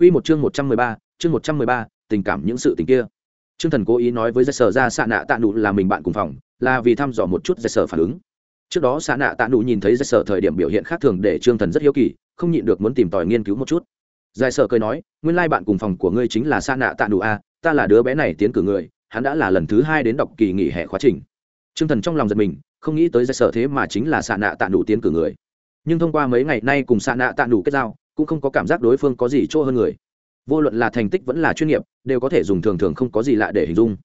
Quy một chương 113, chương 113, tình cảm những sự tình kia. Trương Thần cố ý nói với Dật Sở ra xạ nạ tạ nụ là mình bạn cùng phòng, là vì thăm dò một chút Dật Sở phản ứng. Trước đó xạ nạ tạ nụ nhìn thấy Dật Sở thời điểm biểu hiện khác thường để Trương Thần rất hiếu kỳ, không nhịn được muốn tìm tòi nghiên cứu một chút. Giải Sở cười nói, nguyên lai bạn cùng phòng của ngươi chính là xạ nạ tạ nụ a, ta là đứa bé này tiến cử người, hắn đã là lần thứ hai đến đọc kỳ nghỉ hè khóa trình. Trương Thần trong lòng giật mình, không nghĩ tới Dật Sở thế mà chính là xạ nạ tạ nụ tiến cử người. Nhưng thông qua mấy ngày nay cùng xạ nạ tạ nụ kết giao, cũng không có cảm giác đối phương có gì chỗ hơn người. Vô luận là thành tích vẫn là chuyên nghiệp, đều có thể dùng thường thường không có gì lạ để hình dung.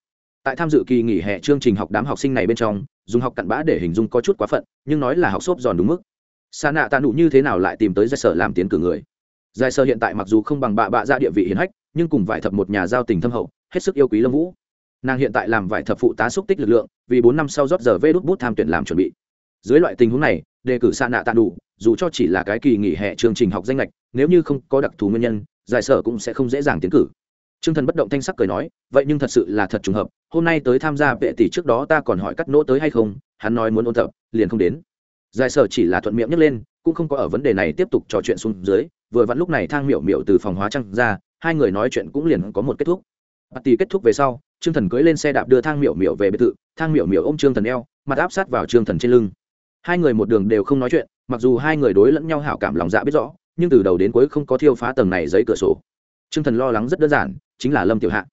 Tại tham dự kỳ nghỉ hè chương trình học đám học sinh này bên trong, dùng học cặn bã để hình dung có chút quá phận, nhưng nói là học xốp giòn đúng mức. Xa nạ tạ nụ như thế nào lại tìm tới giải sở làm tiến cử người? Giải sở hiện tại mặc dù không bằng bạ bạ ra địa vị hiến hách, nhưng cùng vải thập một nhà giao tình thâm hậu, hết sức yêu quý lâm vũ. Nàng hiện tại làm vải thập phụ tá xúc tích lực lượng, vì bốn năm sau rót giờ vê đút bút tham tuyển làm chuẩn bị dưới loại tình huống này đề cử xa nạ tạ đủ dù cho chỉ là cái kỳ nghỉ hè chương trình học danh lệch nếu như không có đặc thù nguyên nhân giải sở cũng sẽ không dễ dàng tiến cử Trương Thần bất động thanh sắc cười nói, vậy nhưng thật sự là thật trùng hợp, hôm nay tới tham gia vệ tỷ trước đó ta còn hỏi cắt nỗ tới hay không, hắn nói muốn ôn tập, liền không đến. Giải sở chỉ là thuận miệng nhấc lên, cũng không có ở vấn đề này tiếp tục trò chuyện xuống dưới, vừa vặn lúc này Thang Miểu Miểu từ phòng hóa trang ra, hai người nói chuyện cũng liền có một kết thúc. tỷ kết thúc về sau, Trương Thần cưỡi lên xe đạp đưa Thang Miểu Miểu về biệt thự, Thang Miểu Miểu ôm Trương Thần eo, mặt áp sát vào Trương Thần trên lưng. Hai người một đường đều không nói chuyện, mặc dù hai người đối lẫn nhau hảo cảm lòng dạ biết rõ, nhưng từ đầu đến cuối không có thiêu phá tầng này giấy cửa sổ Trương Thần lo lắng rất đơn giản, chính là Lâm Tiểu Hạ.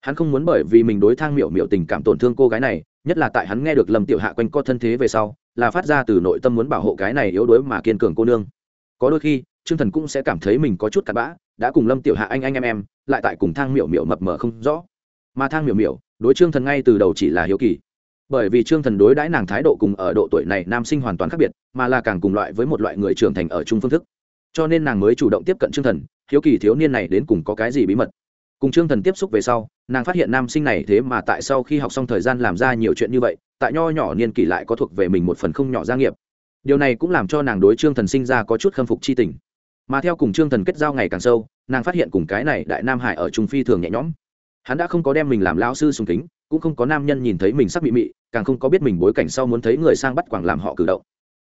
Hắn không muốn bởi vì mình đối thang miểu miểu tình cảm tổn thương cô gái này, nhất là tại hắn nghe được Lâm Tiểu Hạ quanh co thân thế về sau, là phát ra từ nội tâm muốn bảo hộ cái này yếu đuối mà kiên cường cô nương. Có đôi khi, Trương Thần cũng sẽ cảm thấy mình có chút cặn bã, đã cùng Lâm Tiểu Hạ anh anh em em, lại tại cùng thang miểu miểu mập mờ không rõ. Mà thang miểu miểu, đối Trương Thần ngay từ đầu chỉ là hiếu kỳ. Bởi vì Trương Thần đối đãi nàng thái độ cùng ở độ tuổi này nam sinh hoàn toàn khác biệt, mà là càng cùng loại với một loại người trưởng thành ở chung phương thức. Cho nên nàng mới chủ động tiếp cận Trương Thần, hiếu kỳ thiếu niên này đến cùng có cái gì bí mật. Cùng trương thần tiếp xúc về sau nàng phát hiện nam sinh này thế mà tại sau khi học xong thời gian làm ra nhiều chuyện như vậy tại nho nhỏ niên kỷ lại có thuộc về mình một phần không nhỏ gia nghiệp. Điều này cũng làm cho nàng đối trương thần sinh ra có chút khâm phục c h i tình. Mà theo cùng trương thần kết giao ngày càng sâu nàng phát hiện cùng cái này đại nam hải ở trung phi thường nhẹ nhõm hắn đã không có đem mình làm lao sư sùng kính, cũng không có nam nhân nhìn thấy mình sắc bị mị, càng không có biết mình bối cảnh sau muốn thấy người sang bắt quảng làm họ cử động.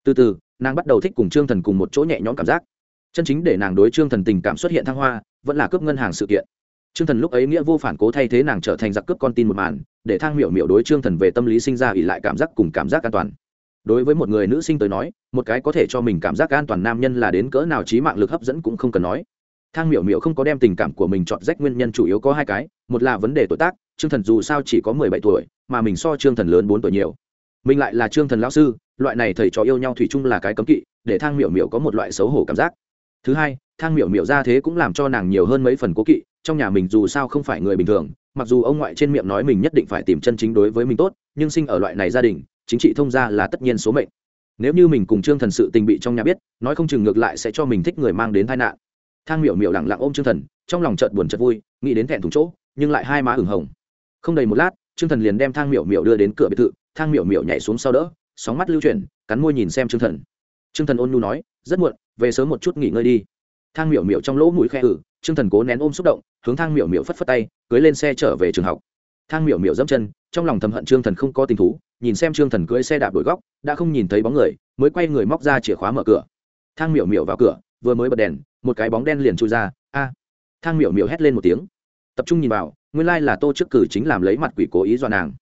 Từ từ, nàng bắt đầu thích cùng trương thần cùng một chỗ nhẹ nhõm cảm giác. Chân chính để nàng đối trương thần tình cảm xuất hiện thăng hoa, vẫn là cướp ngân hàng sự kiện. Trương thần lúc ấy nghĩa vô phản cố thay thế nàng trở thành giặc cướp con tin một màn, để thang miểu miểu đối trương thần về tâm lý sinh ra ỉ lại cảm giác cùng cảm giác an toàn. Đối với một người nữ sinh tới nói, một cái có thể cho mình cảm giác an toàn nam nhân là đến cỡ nào trí mạng lực hấp dẫn cũng không cần nói thang miểu miểu không có đem tình cảm của mình chọn rách nguyên nhân chủ yếu có hai cái, một là vấn đề tuổi tác, trương thần dù sao chỉ có mười bảy tuổi, mà mình so trương thần lớn bốn tuổi nhiều. Mình lại là trương thần lão sư, loại này thầy trò yêu nhau thủy chung là cái cấm kỵ, để thang miểu miểu có một loại xấu hổ cảm giác. Thứ hai, thang miểu miểu ra thế cũng làm cho nàng nhiều hơn mấy phần cố kỵ, trong nhà mình dù sao không phải người bình thường, mặc dù ông ngoại trên miệng nói mình nhất định phải tìm chân chính đối với mình tốt, nhưng sinh ở loại này gia đình, chính trị thông gia là tất nhiên số mệnh. Nếu như mình cùng trương thần sự tình bị trong nhà biết, nói không chừng ngược lại sẽ cho mình thích người mang đến tai nạn thang miểu miểu lẳng lặng ôm trương thần, trong lòng chợt buồn chợt vui, nghĩ đến thẹn thùng chỗ, nhưng lại hai má ửng hồng. Không đầy một lát, trương thần liền đem thang miểu miểu đưa đến cửa biệt thự, thang miểu miểu nhảy xuống sau đỡ, sóng mắt lưu chuyển, cắn môi nhìn xem trương thần. Trương thần ôn nhu nói, rất muộn, về sớm một chút nghỉ ngơi đi. Thang miểu miểu trong lỗ mũi khe ử, trương thần cố nén ôm xúc động, hướng thang miểu miểu phất phất tay, cưới lên xe trở về trường học. Thang miểu miểu dẫm chân, trong lòng thầm hận trương thần không có tình thú, nhìn xem trương thần cưới xe đạp đổi góc, đã không nhìn thấy bóng người, mới quay người móc ra chìa khóa mở cửa. Thang miểu miểu vào cửa, vừa mới bật đèn một cái bóng đen liền trôi ra, a, thang miểu miểu hét lên một tiếng. Tập trung nhìn vào, nguyên lai là tô trước cử chính làm lấy mặt quỷ cố ý dọa nàng.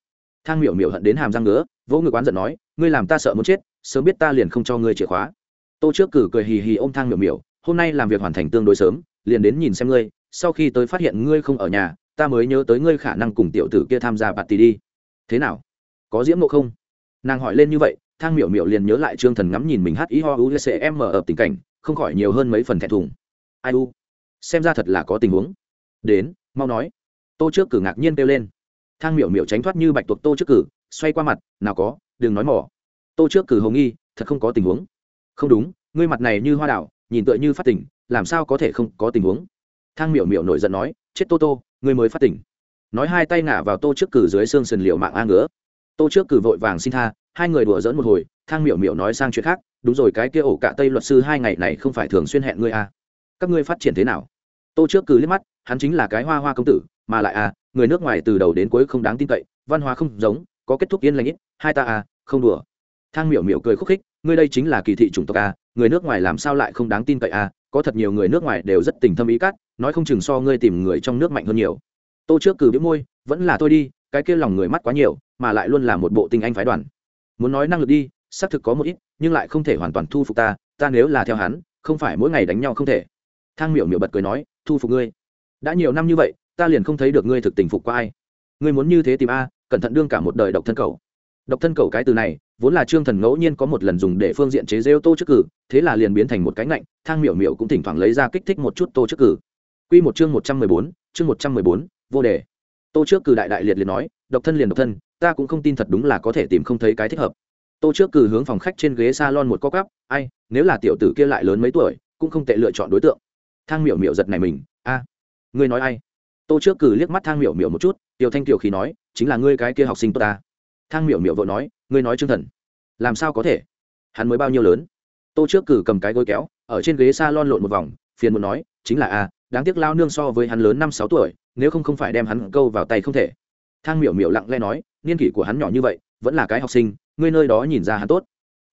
Thang miểu miểu hận đến hàm răng ngứa, vỗ ngực oán giận nói, ngươi làm ta sợ muốn chết, sớm biết ta liền không cho ngươi chìa khóa. Tô trước cử cười hì hì ôm thang miểu miểu, hôm nay làm việc hoàn thành tương đối sớm, liền đến nhìn xem ngươi, sau khi tới phát hiện ngươi không ở nhà, ta mới nhớ tới ngươi khả năng cùng tiểu tử kia tham gia bạt tì đi. Thế nào? Có diễm nộ không? Nàng hỏi lên như vậy, thang miểu miểu liền nhớ lại trương thần ngắm nhìn mình hát ý ho u c m ở tình cảnh không khỏi nhiều hơn mấy phần thẹn thùng. Ai u? Xem ra thật là có tình huống. Đến, mau nói. Tô trước cử ngạc nhiên kêu lên. Thang miểu miểu tránh thoát như bạch tuộc tô trước cử, xoay qua mặt, nào có, đừng nói mỏ. Tô trước cử hồng nghi, thật không có tình huống. Không đúng, ngươi mặt này như hoa đảo, nhìn tựa như phát tỉnh làm sao có thể không có tình huống? Thang miểu miểu nổi giận nói, chết tô tô, ngươi mới phát tỉnh nói hai tay ngả vào tô trước cử dưới xương sườn liệu mạng a ngứa. Tô trước cử vội vàng xin tha, hai người đùa dỡn một hồi, thang miểu miểu nói sang chuyện khác đúng rồi cái kia ổ cả tây luật sư hai ngày này không phải thường xuyên hẹn ngươi à. các ngươi phát triển thế nào? Tô trước cứ liếc mắt hắn chính là cái hoa hoa công tử mà lại à người nước ngoài từ đầu đến cuối không đáng tin cậy văn hóa không giống có kết thúc yên lành ít hai ta à không đùa. Thang miểu miểu cười khúc khích ngươi đây chính là kỳ thị chủng tộc à người nước ngoài làm sao lại không đáng tin cậy à? Có thật nhiều người nước ngoài đều rất tình thâm ý cát, nói không chừng so ngươi tìm người trong nước mạnh hơn nhiều. Tô trước cử biếu môi vẫn là tôi đi cái kia lòng người mắt quá nhiều mà lại luôn là một bộ tinh anh phái đoàn. Muốn nói năng lực đi xác thực có một ít nhưng lại không thể hoàn toàn thu phục ta ta nếu là theo hắn, không phải mỗi ngày đánh nhau không thể. Thang miểu miểu bật cười nói, thu phục ngươi? Đã nhiều năm như vậy, ta liền không thấy được ngươi thực tình phục qua ai. Ngươi muốn như thế tìm a, cẩn thận đương cả một đời độc thân cầu. Độc thân cầu cái từ này, vốn là trương thần ngẫu nhiên có một lần dùng để phương diện chế dê ô tô trước cử, thế là liền biến thành một cái ngạnh, thang miểu miểu cũng thỉnh thoảng lấy ra kích thích một chút tô trước cử. Q một chương một trăm mười bốn, chương một trăm mười bốn, vô đề. Tô trước cử đại đại liệt liệt nói, độc thân liền độc thân, ta cũng không tin thật đúng là có thể tìm không thấy cái thích hợp tô trước cử hướng phòng khách trên ghế s a lon một co cắp ai, nếu là tiểu tử kia lại lớn mấy tuổi, cũng không tệ lựa chọn đối tượng. Thang miểu miểu giật này mình, a, ngươi nói ai? Tô trước cử liếc mắt thang miểu miểu một chút, tiểu thanh tiểu khí nói, chính là ngươi cái kia học sinh tốt ta. Thang miểu miểu vội nói, ngươi nói chương thần, làm sao có thể? Hắn mới bao nhiêu lớn? Tô trước cử cầm cái gối kéo, ở trên ghế s a lon lộn một vòng, phiền muốn nói, chính là a, đáng tiếc lao nương so với hắn lớn năm sáu tuổi, nếu không không phải đem hắn câu vào tay không thể. Thang miểu miểu lặng lẽ nói, niên kỷ của hắn nhỏ như vậy, vẫn là cái học sinh ngươi nơi đó nhìn ra hắn tốt.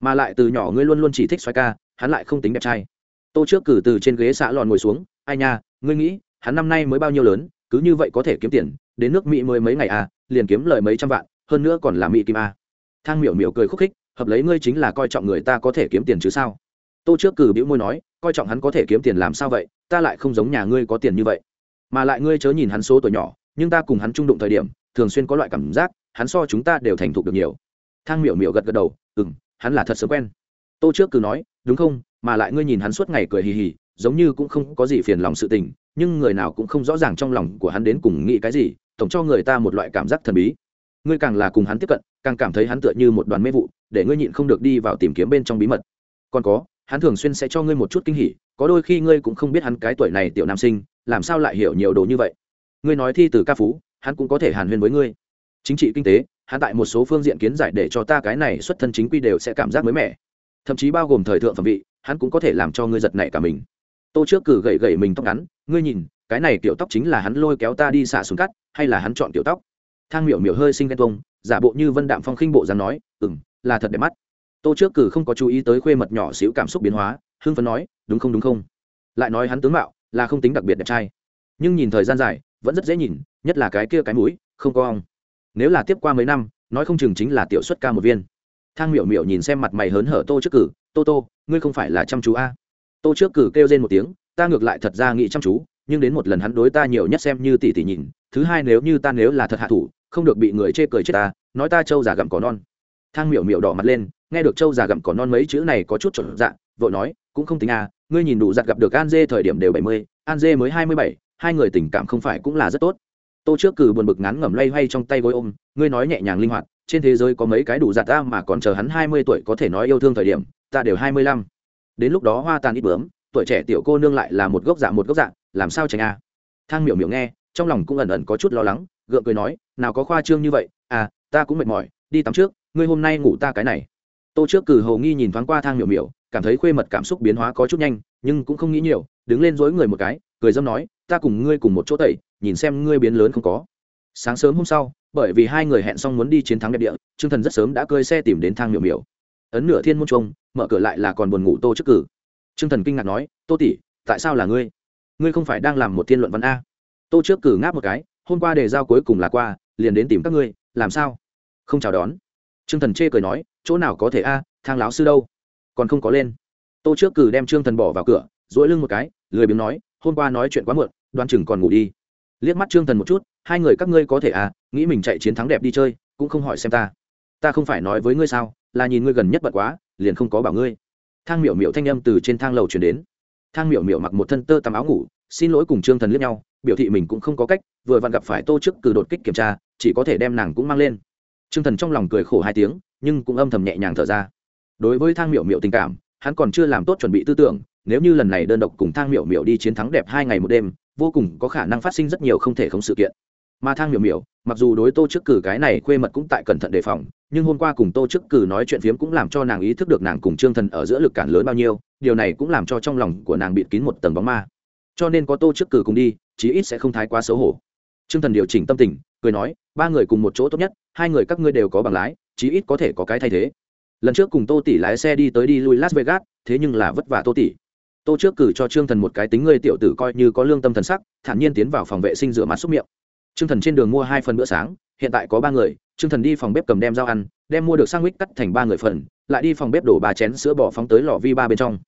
Mà lại từ nhỏ ngươi luôn luôn chỉ thích xoay ca, hắn lại không tính đẹp trai. Tô trước cử từ trên ghế xã lòn ngồi xuống, ai nha, ngươi nghĩ, hắn năm nay mới bao nhiêu lớn, cứ như vậy có thể kiếm tiền, đến nước mỹ mới mấy ngày à liền kiếm lời mấy trăm vạn, hơn nữa còn là mỹ kim à? thang miểu miểu cười khúc khích, hợp lấy ngươi chính là coi trọng người ta có thể kiếm tiền chứ sao? Tô trước cử bĩu môi nói, coi trọng hắn có thể kiếm tiền làm sao vậy, ta lại không giống nhà ngươi có tiền như vậy. Mà lại ngươi chớ nhìn hắn số tuổi nhỏ, nhưng ta cùng hắn trung đụng thời điểm, thường xuyên có loại cảm giác, hắn so chúng ta đều thành thục được nhiều thang miểu miểu gật gật đầu ừ m hắn là thật sớm quen. Tô trước cứ nói, đúng không? Mà lại ngươi nhìn hắn suốt ngày cười hì hì, giống như cũng không có gì phiền lòng sự tình, nhưng người nào cũng không rõ ràng trong lòng của hắn đến cùng nghĩ cái gì, tổng cho người ta một loại cảm giác thần bí. Ngươi càng là cùng hắn tiếp cận, càng cảm thấy hắn tựa như một đoàn mê vụ, để ngươi nhịn không được đi vào tìm kiếm bên trong bí mật. Còn có, hắn thường xuyên sẽ cho ngươi một chút kinh hỉ, có đôi khi ngươi cũng không biết hắn cái tuổi này tiểu nam sinh, làm sao lại hiểu nhiều đồ như vậy. Ngươi nói thi từ ca phú, hắn cũng có thể hàn huyên với ngươi chính trị kinh tế hạ tại một số phương diện kiến giải để cho ta cái này xuất thân chính quy đều sẽ cảm giác mới mẻ. Thậm chí bao gồm thời thượng phẩm vị, hắn cũng có thể làm cho ngươi giật nảy cả mình. Tô trước cử gậy gậy mình tóc ngắn, ngươi nhìn, cái này tiểu tóc chính là hắn lôi kéo ta đi xả xuống cắt, hay là hắn chọn tiểu tóc? Thang miểu miểu hơi sinh ghen tông giả bộ như vân đạm phong khinh bộ dám nói ừ m là thật đẹp mắt. Tô trước cử không có chú ý tới khuê mật nhỏ xíu cảm xúc biến hóa, hưng phấn nói, đúng không đúng không? Lại nói hắn tướng mạo, là không tính đặc biệt đẹp trai. Nhưng nhìn thời gian dài, vẫn rất dễ nhìn, nhất là cái kia cái mũi, không có ong nếu là tiếp qua mấy năm, nói không chừng chính là tiểu xuất ca một viên. Thang miểu miểu nhìn xem mặt mày hớn hở tô trước cử, tô tô, ngươi không phải là chăm chú a? Tô trước cử kêu lên một tiếng, ta ngược lại thật ra nghĩ chăm chú, nhưng đến một lần hắn đối ta nhiều nhất xem như tỷ tỷ nhìn, thứ hai nếu như ta nếu là thật hạ thủ, không được bị người chê cười chết ta, nói ta trâu già gặm cỏ non. Thang miểu miểu đỏ mặt lên, nghe được trâu già gặm cỏ non mấy chữ này có chút chuẩn dạ vội nói, cũng không tính à ngươi nhìn đủ giặt gặp được an dê thời điểm đều bảy mươi, an dê mới hai mươi bảy, hai người tình cảm không phải cũng là rất tốt tô trước cử buồn bực ngắn ngẩm lay hay trong tay gối ôm, ngươi nói nhẹ nhàng linh hoạt, trên thế giới có mấy cái đủ giặt ta mà còn chờ hắn hai mươi tuổi có thể nói yêu thương thời điểm, ta đều hai mươi lăm đến lúc đó hoa tàn ít bướm, tuổi trẻ tiểu cô nương lại là một gốc dạ một gốc dạ làm sao tránh a à? thang miểu miểu nghe, trong lòng cũng ẩn ẩn có chút lo lắng, gượng cười nói, nào có khoa trương như vậy à ta cũng mệt mỏi, đi tắm trước, ngươi hôm nay ngủ ta cái này tô trước cử hầu nghi nhìn thoáng qua thang miểu miểu, cảm thấy khuê mật cảm xúc biến hóa có chút nhanh, nhưng cũng không nghĩ nhiều, đứng lên dối người một cái, cười dâm nói ta cùng ngươi cùng một chỗ tẩy, nhìn xem ngươi biến lớn không có. Sáng sớm hôm sau, bởi vì hai người hẹn xong muốn đi chiến thắng đẹp địa, trương thần rất sớm đã cơi xe tìm đến thang miểu miểu. Ấn nửa thiên môn trông mở cửa lại là còn buồn ngủ tô trước cử. Trương thần kinh ngạc nói, tô tỷ, tại sao là ngươi? Ngươi không phải đang làm một thiên luận văn a? Tô trước cử ngáp một cái, hôm qua đề giao cuối cùng là qua, liền đến tìm các ngươi, làm sao? Không chào đón. Trương thần chê cười nói, chỗ nào có thể a, thang láo sư đâu? Còn không có lên. Tô trước cử đem trương thần bỏ vào cửa dỗi lưng một cái, lười biếng nói, hôm qua nói chuyện quá muộn đoan chừng còn ngủ đi. Liếc mắt trương thần một chút, hai người các ngươi có thể à nghĩ mình chạy chiến thắng đẹp đi chơi, cũng không hỏi xem ta. Ta không phải nói với ngươi sao, là nhìn ngươi gần nhất bật quá, liền không có bảo ngươi. Thang miểu miểu thanh âm từ trên thang lầu chuyển đến. Thang miểu miểu mặc một thân tơ tằm áo ngủ, xin lỗi cùng trương thần liếc nhau, biểu thị mình cũng không có cách, vừa vặn gặp phải tô chức cử đột kích kiểm tra, chỉ có thể đem nàng cũng mang lên. Trương thần trong lòng cười khổ hai tiếng, nhưng cũng âm thầm nhẹ nhàng thở ra. Đối với thang miểu miểu tình cảm, hắn còn chưa làm tốt chuẩn bị tư tưởng, nếu như lần này đơn độc cùng thang miểu miểu đi chiến thắng đẹp hai ngày một đêm vô cùng có khả năng phát sinh rất nhiều không thể không sự kiện. Mà thang miểu miểu, mặc dù đối tô trước cử cái này khuê mật cũng tại cẩn thận đề phòng, nhưng hôm qua cùng tô trước cử nói chuyện phiếm cũng làm cho nàng ý thức được nàng cùng trương thần ở giữa lực cản lớn bao nhiêu, điều này cũng làm cho trong lòng của nàng bịt kín một tầng bóng ma. Cho nên có tô trước cử cùng đi, chí ít sẽ không thái quá xấu hổ. Trương thần điều chỉnh tâm tình, cười nói, ba người cùng một chỗ tốt nhất, hai người các ngươi đều có bằng lái, chí ít có thể có cái thay thế. Lần trước cùng tô tỷ lái xe đi tới đi lui las vegas, thế nhưng là vất vả tô tỷ tô trước cử cho trương thần một cái tính ngươi tiểu tử coi như có lương tâm thần sắc, thản nhiên tiến vào phòng vệ sinh rửa mặt xúc miệng. Trương thần trên đường mua hai phần bữa sáng, hiện tại có ba người, trương thần đi phòng bếp cầm đem dao ăn, đem mua được sang mít cắt thành ba người phần, lại đi phòng bếp đổ ba chén sữa bò phóng tới lò vi ba bên trong.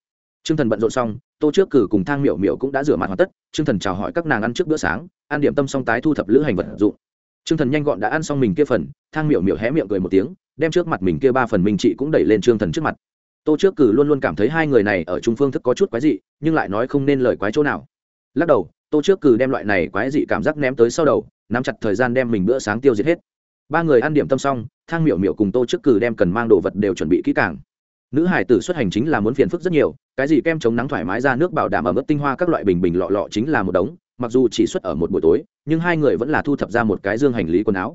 Trương thần bận rộn xong, tô trước cử cùng thang miểu miểu cũng đã rửa mặt hoàn tất, trương thần chào hỏi các nàng ăn trước bữa sáng, ăn điểm tâm xong tái thu thập lữ hành vật dụng. Trương thần nhanh gọn đã ăn xong mình kia phần, thang miểu miểu hé miệng cười một tiếng, đem trước mặt mình kia ba phần minh chị cũng đẩy lên trương thần trước mặt tô trước cử luôn luôn cảm thấy hai người này ở trung phương thức có chút quái dị, nhưng lại nói không nên lời quái chỗ nào. Lắc đầu, tô trước cử đem loại này quái dị cảm giác ném tới sau đầu, nắm chặt thời gian đem mình bữa sáng tiêu diệt hết. Ba người ăn điểm tâm xong, thang miểu miểu cùng tô trước cử đem cần mang đồ vật đều chuẩn bị kỹ càng. Nữ hải tử xuất hành chính là muốn phiền phức rất nhiều, cái gì kem chống nắng thoải mái ra nước bảo đảm ở mức tinh hoa các loại bình bình lọ lọ chính là một đống, mặc dù chỉ xuất ở một buổi tối, nhưng hai người vẫn là thu thập ra một cái dương hành lý quần áo.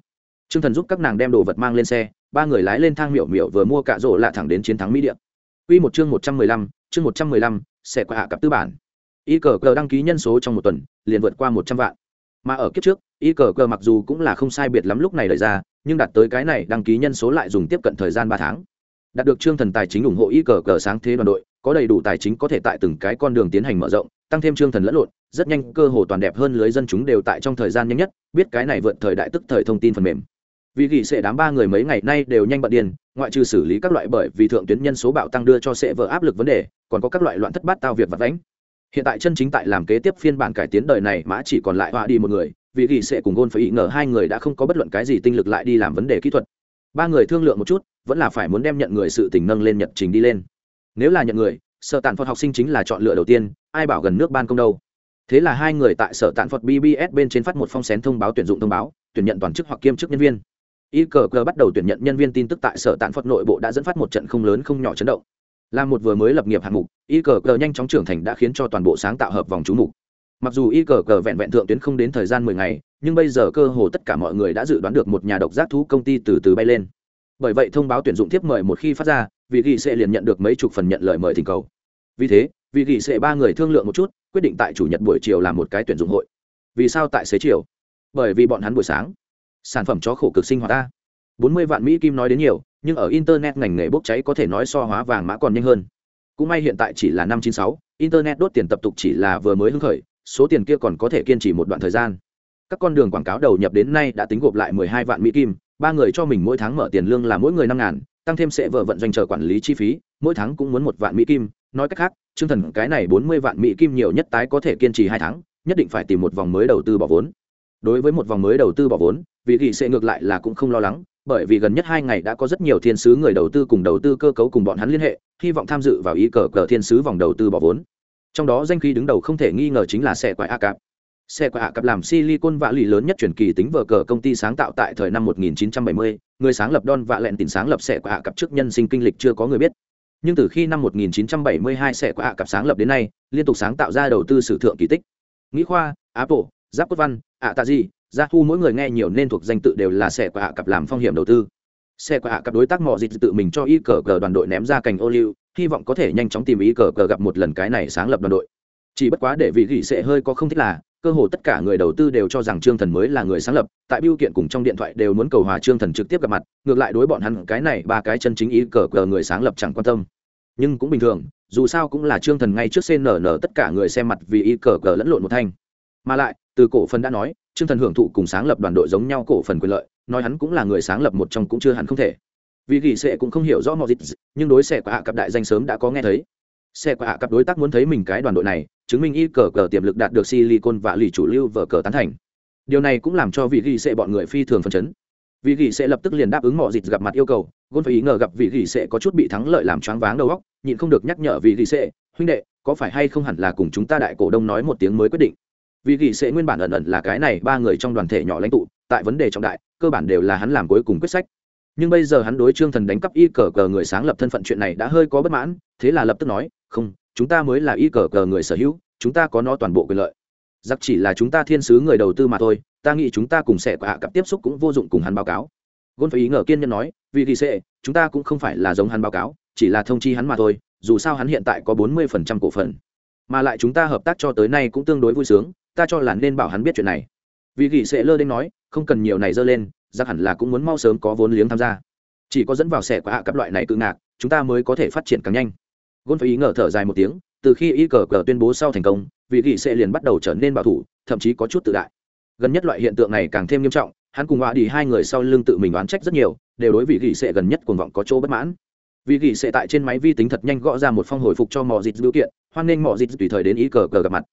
T r ư ơ n g thần giúp các nàng đem đồ vật mang lên xe, ba người lái lên thang miểu miểu vừa mua cạ rỗ lạ thẳng đến chiến thắng mỹ điện Quy một chương một trăm mười lăm, chương một trăm mười lăm sẽ qua hạ cặp tư bản. Y cờ cờ đăng ký nhân số trong một tuần, liền vượt qua một trăm vạn. Mà ở kiếp trước, y cờ cờ mặc dù cũng là không sai biệt lắm lúc này đợi ra, nhưng đạt tới cái này đăng ký nhân số lại dùng tiếp cận thời gian ba tháng. Đạt được trương thần tài chính ủng hộ y cờ cờ sáng thế đoàn đội, có đầy đủ tài chính có thể tại từng cái con đường tiến hành mở rộng, tăng thêm trương thần lẫn lộn, rất nhanh cơ hồ toàn đẹp hơn lưới dân chúng đều tại trong thời gian nhanh nhất, biết cái này vượt thời đại tức thời thông tin phần mềm vì gỉ sẽ đám ba người mấy ngày nay đều nhanh bận điền, ngoại trừ xử lý các loại bởi vì thượng tuyến nhân số bạo tăng đưa cho sẽ vỡ áp lực vấn đề còn có các loại loạn thất bát tao việc vật đánh hiện tại chân chính tại làm kế tiếp phiên bản cải tiến đời này mã chỉ còn lại họa đi một người vì gỉ sẽ cùng gôn phải ý ngờ hai người đã không có bất luận cái gì tinh lực lại đi làm vấn đề kỹ thuật. Ba người thương lượng một chút vẫn là phải muốn đem nhận người sự tình nâng lên nhật trình đi lên. Nếu là nhận người sở tàn phật học sinh chính là chọn lựa đầu tiên ai bảo gần nước ban công đâu. Thế là hai người tại sở tàn phật bbs bên trên phát một phong xén thông báo tuyển dụng thông báo tuyển nhận toàn chức hoặc kiêm chức nhân viên y cờ cờ bắt đầu tuyển nhận nhân viên tin tức tại sở tạn phật nội bộ đã dẫn phát một trận không lớn không nhỏ chấn động. Là một vừa mới lập nghiệp hạng mục y cờ cờ nhanh chóng trưởng thành đã khiến cho toàn bộ sáng tạo hợp vòng trú mục. Mặc dù y cờ cờ vẹn vẹn thượng tuyến không đến thời gian mười ngày, nhưng bây giờ cơ hồ tất cả mọi người đã dự đoán được một nhà độc giác thú công ty từ từ bay lên. Bởi vậy thông báo tuyển dụng tiếp mời một khi phát ra, vị ghi sẽ liền nhận được mấy chục phần nhận lời mời thỉnh cầu. Vì thế, vị ghi sẽ ba người thương lượng một chút, quyết định tại chủ nhật buổi chiều làm một cái tuyển dụng hội. Vì sao tại xế chiều? Bởi vì bọn hắn buổi sáng sản phẩm chó khổ cực sinh hoạt ta. Bốn mươi vạn mỹ kim nói đến nhiều, nhưng ở internet ngành nghề bốc cháy có thể nói so hóa vàng mã còn nhanh hơn. Cũng may hiện tại chỉ là năm chín sáu, internet đốt tiền tập tục chỉ là vừa mới hưng khởi, số tiền kia còn có thể kiên trì một đoạn thời gian. Các con đường quảng cáo đầu nhập đến nay đã tính gộp lại mười hai vạn mỹ kim, ba người cho mình mỗi tháng mở tiền lương là mỗi người năm ngàn, tăng thêm sẽ vợ vận doanh chờ quản lý chi phí, mỗi tháng cũng muốn một vạn mỹ kim. Nói cách khác chương thần, cái này bốn mươi vạn mỹ kim nhiều nhất tái có thể kiên trì hai tháng, nhất định phải tìm một vòng mới đầu tư bỏ vốn. Đối với một vòng mới đầu tư bỏ vốn vị nghị sẽ ngược lại là cũng không lo lắng bởi vì gần nhất hai ngày đã có rất nhiều thiên sứ người đầu tư cùng đầu tư cơ cấu cùng bọn hắn liên hệ hy vọng tham dự vào ý cờ cờ thiên sứ vòng đầu tư bỏ vốn trong đó danh khí đứng đầu không thể nghi ngờ chính là xe quại a cạp xe quạ cặp làm silicon vạ lì lớn nhất truyền kỳ tính vở cờ công ty sáng tạo tại thời năm 1970, người sáng lập Don vạ lẹn tìm sáng lập xe quạ cặp trước nhân sinh kinh lịch chưa có người biết. Nhưng từ khi năm 1972 xe quạ cặp sáng lập đến nay, liên tục sáng tạo ra đầu tư sử thượng kỳ tích. Nghĩ khoa, Apple, Giáp Quốc Văn, ạ gia thu mỗi người nghe nhiều nên thuộc danh tự đều là xe hạ cặp làm phong hiểm đầu tư. Xe hạ cặp đối tác mò dịch tự mình cho y cờ cờ đoàn đội ném ra cành ô liu, hy vọng có thể nhanh chóng tìm y cờ cờ gặp một lần cái này sáng lập đoàn đội. Chỉ bất quá để vị gỉ sẽ hơi có không thích là cơ hồ tất cả người đầu tư đều cho rằng trương thần mới là người sáng lập tại biêu kiện cùng trong điện thoại đều muốn cầu hòa trương thần trực tiếp gặp mặt ngược lại đối bọn hắn cái này ba cái chân chính ý cờ cờ người sáng lập chẳng quan tâm nhưng cũng bình thường dù sao cũng là trương thần ngay trước cnn tất cả người xem mặt vì ý cờ cờ lẫn lộn một thanh mà lại từ cổ phần đã nói trương thần hưởng thụ cùng sáng lập đoàn đội giống nhau cổ phần quyền lợi, nói hắn cũng là người sáng lập một trong cũng chưa hẳn không thể. Vì gỉ sẽ cũng không hiểu rõ mọi dịch nhưng đối xe của hạ cặp đại danh sớm đã có nghe thấy. Xe của hạ cặp đối tác muốn thấy mình cái đoàn đội này, chứng minh y cờ cờ tiềm lực đạt được silicon và lì chủ lưu vở cờ tán thành. Điều này cũng làm cho vị Gỉ sẽ bọn người phi thường phấn chấn. Vị Gỉ sẽ lập tức liền đáp ứng mọi dịch gặp mặt yêu cầu, gôn phải ý ngờ gặp vị Gỉ sẽ có chút bị thắng lợi làm choáng váng đầu óc, nhịn không được nhắc nhở vị Gỉ sẽ, huynh đệ, có phải hay không hẳn là cùng chúng ta đại cổ đông nói một tiếng mới quyết định? Vị gỉ sẽ nguyên bản ẩn ẩn là cái này ba người trong đoàn thể nhỏ lãnh tụ, tại vấn đề trọng đại, cơ bản đều là hắn làm cuối cùng quyết sách. Nhưng bây giờ hắn đối trương thần đánh cắp y cờ cờ người sáng lập thân phận chuyện này đã hơi có bất mãn, thế là lập tức nói, không, chúng ta mới là y cờ cờ người sở hữu, chúng ta có nó toàn bộ quyền lợi. Giặc chỉ là chúng ta thiên sứ người đầu tư mà thôi, ta nghĩ chúng ta cùng sẽ có hạ cặp tiếp xúc cũng vô dụng cùng hắn báo cáo. Gôn phải ý ngờ kiên nhân nói, vì thì sẽ chúng ta cũng không phải là giống hắn báo cáo, chỉ là thông chi hắn mà thôi, dù sao hắn hiện tại có bốn mươi phần trăm cổ phần. Mà lại chúng ta hợp tác cho tới nay cũng tương đối vui sướng ta cho là nên bảo hắn biết chuyện này. Vì gỉ sẽ lơ đến nói, không cần nhiều này dơ lên giặc hẳn là cũng muốn mau sớm có vốn liếng tham gia. Chỉ có dẫn vào sẻ của hạ cấp loại này cự ngạc, chúng ta mới có thể phát triển càng nhanh. Gôn phải ý ngờ thở dài một tiếng, từ khi y cờ cờ tuyên bố sau thành công vị gỉ sẽ liền bắt đầu trở nên bảo thủ, thậm chí có chút tự đại. Gần nhất loại hiện tượng này càng thêm nghiêm trọng, hắn cùng họa đi hai người sau lưng tự mình đoán trách rất nhiều, đều đối vị gỉ sẽ gần nhất cuồng vọng có chỗ bất mãn. Vị gỉ sẽ tại trên máy vi tính thật nhanh gõ ra một phong hồi phục cho mò dịt biểu kiện, hoan nghênh mò dịt tùy thời đến ý cờ cờ gặp mặt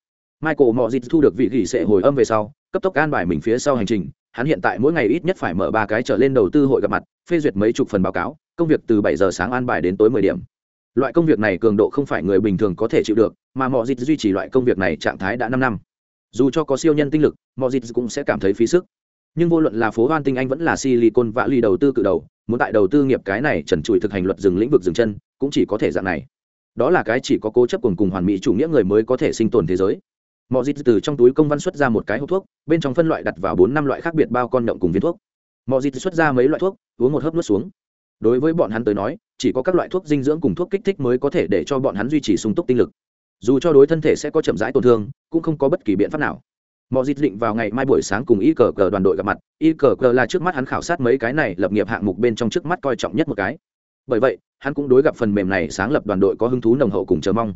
michael mò dịt thu được vị gỉ sẽ hồi âm về sau, cấp tốc an bài mình phía sau hành trình. Hắn hiện tại mỗi ngày ít nhất phải mở ba cái trở lên đầu tư hội gặp mặt, phê duyệt mấy chục phần báo cáo, công việc từ bảy giờ sáng an bài đến tối mười điểm. Loại công việc này cường độ không phải người bình thường có thể chịu được, mà mọi dịp duy trì loại công việc này trạng thái đã năm năm. Dù cho có siêu nhân tinh lực mọi dịp cũng sẽ cảm thấy phí sức. Nhưng vô luận là phố hoan tinh anh vẫn là silicon vạ ly đầu tư cự đầu, muốn tại đầu tư nghiệp cái này trần trụi thực hành luật dừng lĩnh vực dừng chân, cũng chỉ có thể dạng này. Đó là cái chỉ có cố chấp cùng cùng hoàn mỹ chủ nghĩa người mới có thể sinh tồn thế giới mọi dịp từ trong túi công văn xuất ra một cái hộp thuốc, bên trong phân loại đặt vào bốn năm loại khác biệt bao con động cùng viên thuốc. Mọi dịp xuất ra mấy loại thuốc, uống một hớp nuốt xuống. Đối với bọn hắn tới nói, chỉ có các loại thuốc dinh dưỡng cùng thuốc kích thích mới có thể để cho bọn hắn duy trì sung túc tinh lực. Dù cho đối thân thể sẽ có chậm rãi tổn thương, cũng không có bất kỳ biện pháp nào. Mọi dịp định vào ngày mai buổi sáng cùng y cờ cờ đoàn đội gặp mặt. Y cờ cờ là trước mắt hắn khảo sát mấy cái này lập nghiệp hạng mục bên trong trước mắt coi trọng nhất một cái. Bởi vậy, hắn cũng đối gặp phần mềm này sáng lập đoàn đội có hứng thú nồng hậu cùng chờ mong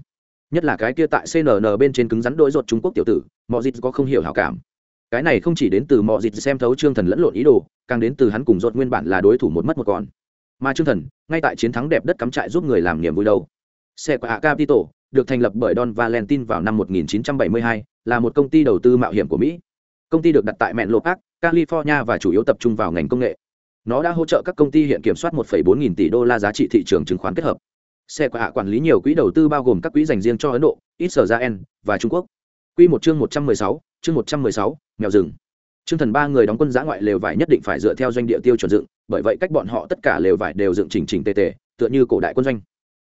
nhất là cái kia tại cnn bên trên cứng rắn đỗi ruột trung quốc tiểu tử mọi dịp có không hiểu hảo cảm. Cái này không chỉ đến từ mọi dịp xem thấu trương thần lẫn lộn ý đồ càng đến từ hắn cùng ruột nguyên bản là đối thủ một mất một còn. Mà trương thần ngay tại chiến thắng đẹp đất cắm trại giúp người làm niềm vui đâu. Xe của hạ capital được thành lập bởi don Valentin vào năm 1972, là một công ty đầu tư mạo hiểm của mỹ. Công ty được đặt tại mẹn lộ park california và chủ yếu tập trung vào ngành công nghệ. Nó đã hỗ trợ các công ty hiện kiểm soát 1,4 nghìn tỷ đô la giá trị thị trường chứng khoán kết hợp xe của hạ quản lý nhiều quỹ đầu tư bao gồm các quỹ dành riêng cho ấn độ israel và trung quốc quy một chương 116, chương 116, mèo rừng Trương Thần ba người đóng quân giã ngoại lều vải nhất định phải dựa theo doanh địa tiêu chuẩn dựng, bởi vậy cách bọn họ tất cả lều vải đều dựng chỉnh chỉnh tề tề, tựa như cổ đại quân doanh.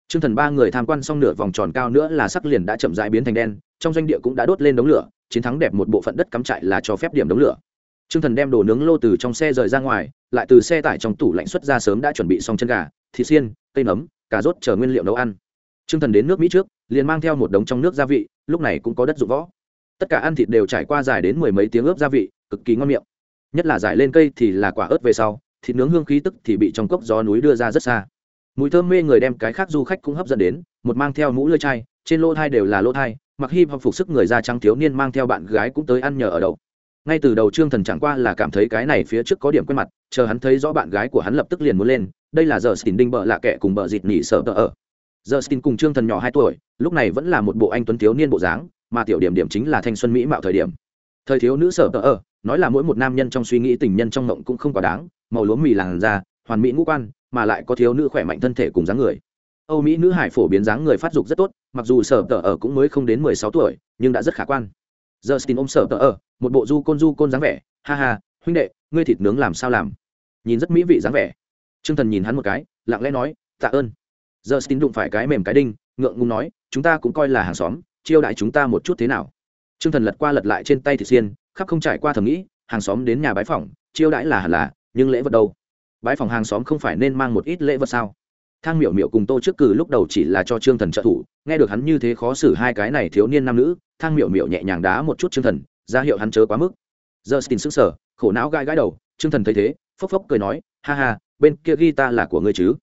Trương Thần ba người tham quan xong nửa vòng tròn cao nữa là sắc liền đã chậm rãi biến thành đen, trong doanh địa cũng đã đốt lên đống lửa, chiến thắng đẹp một bộ phận đất cắm trại là cho phép điểm đống lửa. Trương Thần đem đồ nướng lô từ trong xe rời ra ngoài, lại từ xe tải trong tủ lạnh xuất ra sớm đã chuẩn bị xong chân gà, thịt xiên, cây nấm, cà rốt chờ nguyên liệu nấu ăn. Trương Thần đến nước Mỹ trước, liền mang theo một đống trong nước gia vị, lúc này cũng có đất dụng võ. Tất cả ăn thịt đều trải qua dài đến mười mấy tiếng ướp gia vị, cực kỳ ngon miệng nhất là giải lên cây thì là quả ớt về sau thịt nướng hương khí tức thì bị trong cốc gió núi đưa ra rất xa mùi thơm mê người đem cái khác du khách cũng hấp dẫn đến một mang theo mũ lưỡi chai trên lỗ thai đều là lỗ thai mặc hi hoặc phục sức người da trắng thiếu niên mang theo bạn gái cũng tới ăn nhờ ở đầu ngay từ đầu trương thần chẳng qua là cảm thấy cái này phía trước có điểm quen mặt, chờ hắn thấy rõ bạn gái của hắn lập tức liền muốn lên, đây là giờ stin đinh bợ lạ kệ cùng bợ dịt nỉ sợ tờ ở. Giờ stin cùng trương thần nhỏ hai tuổi, lúc này vẫn là một bộ anh tuấn thiếu niên bộ dáng, mà tiểu điểm điểm chính là thanh xuân mỹ mạo thời điểm. Thời thiếu nữ sở tờ ở, nói là mỗi một nam nhân trong suy nghĩ tình nhân trong mộng cũng không quá đáng, màu lúa mì làn da, hoàn mỹ ngũ quan, mà lại có thiếu nữ khỏe mạnh thân thể cùng dáng người. Âu mỹ nữ hải phổ biến dáng người phát dục rất tốt, mặc dù sở tờ ở cũng mới không đến mười sáu tuổi, nhưng đã rất khả quan giờ stin ôm sở tờ ở, một bộ du côn du côn dáng vẻ. Ha ha, huynh đệ, ngươi thịt nướng làm sao làm? Nhìn rất mỹ vị dáng vẻ. T r ư ơ n g thần nhìn hắn một cái, lặng lẽ nói, tạ ơn. Giờ stin đụng phải cái mềm cái đinh, ngượng ngùng nói, chúng ta cũng coi là hàng xóm, chiêu đại chúng ta một chút thế nào? T r ư ơ n g thần lật qua lật lại trên tay thịt xiên, khắp không trải qua thầm nghĩ, hàng xóm đến nhà bái phòng chiêu đãi là hẳn là, nhưng lễ vật đâu? Bái phòng hàng xóm không phải nên mang một ít lễ vật sao? Thang miểu miểu cùng tô trước cử lúc đầu chỉ là cho trương thần trợ thủ, nghe được hắn như thế khó xử hai cái này thiếu niên nam nữ, thang miểu miểu nhẹ nhàng đá một chút trương thần, ra hiệu hắn chớ quá mức. Giờ xin sức sở khổ não gai gai đầu, trương thần thấy thế, phốc phốc cười nói, ha ha, bên kia ghi ta là của ngươi chứ?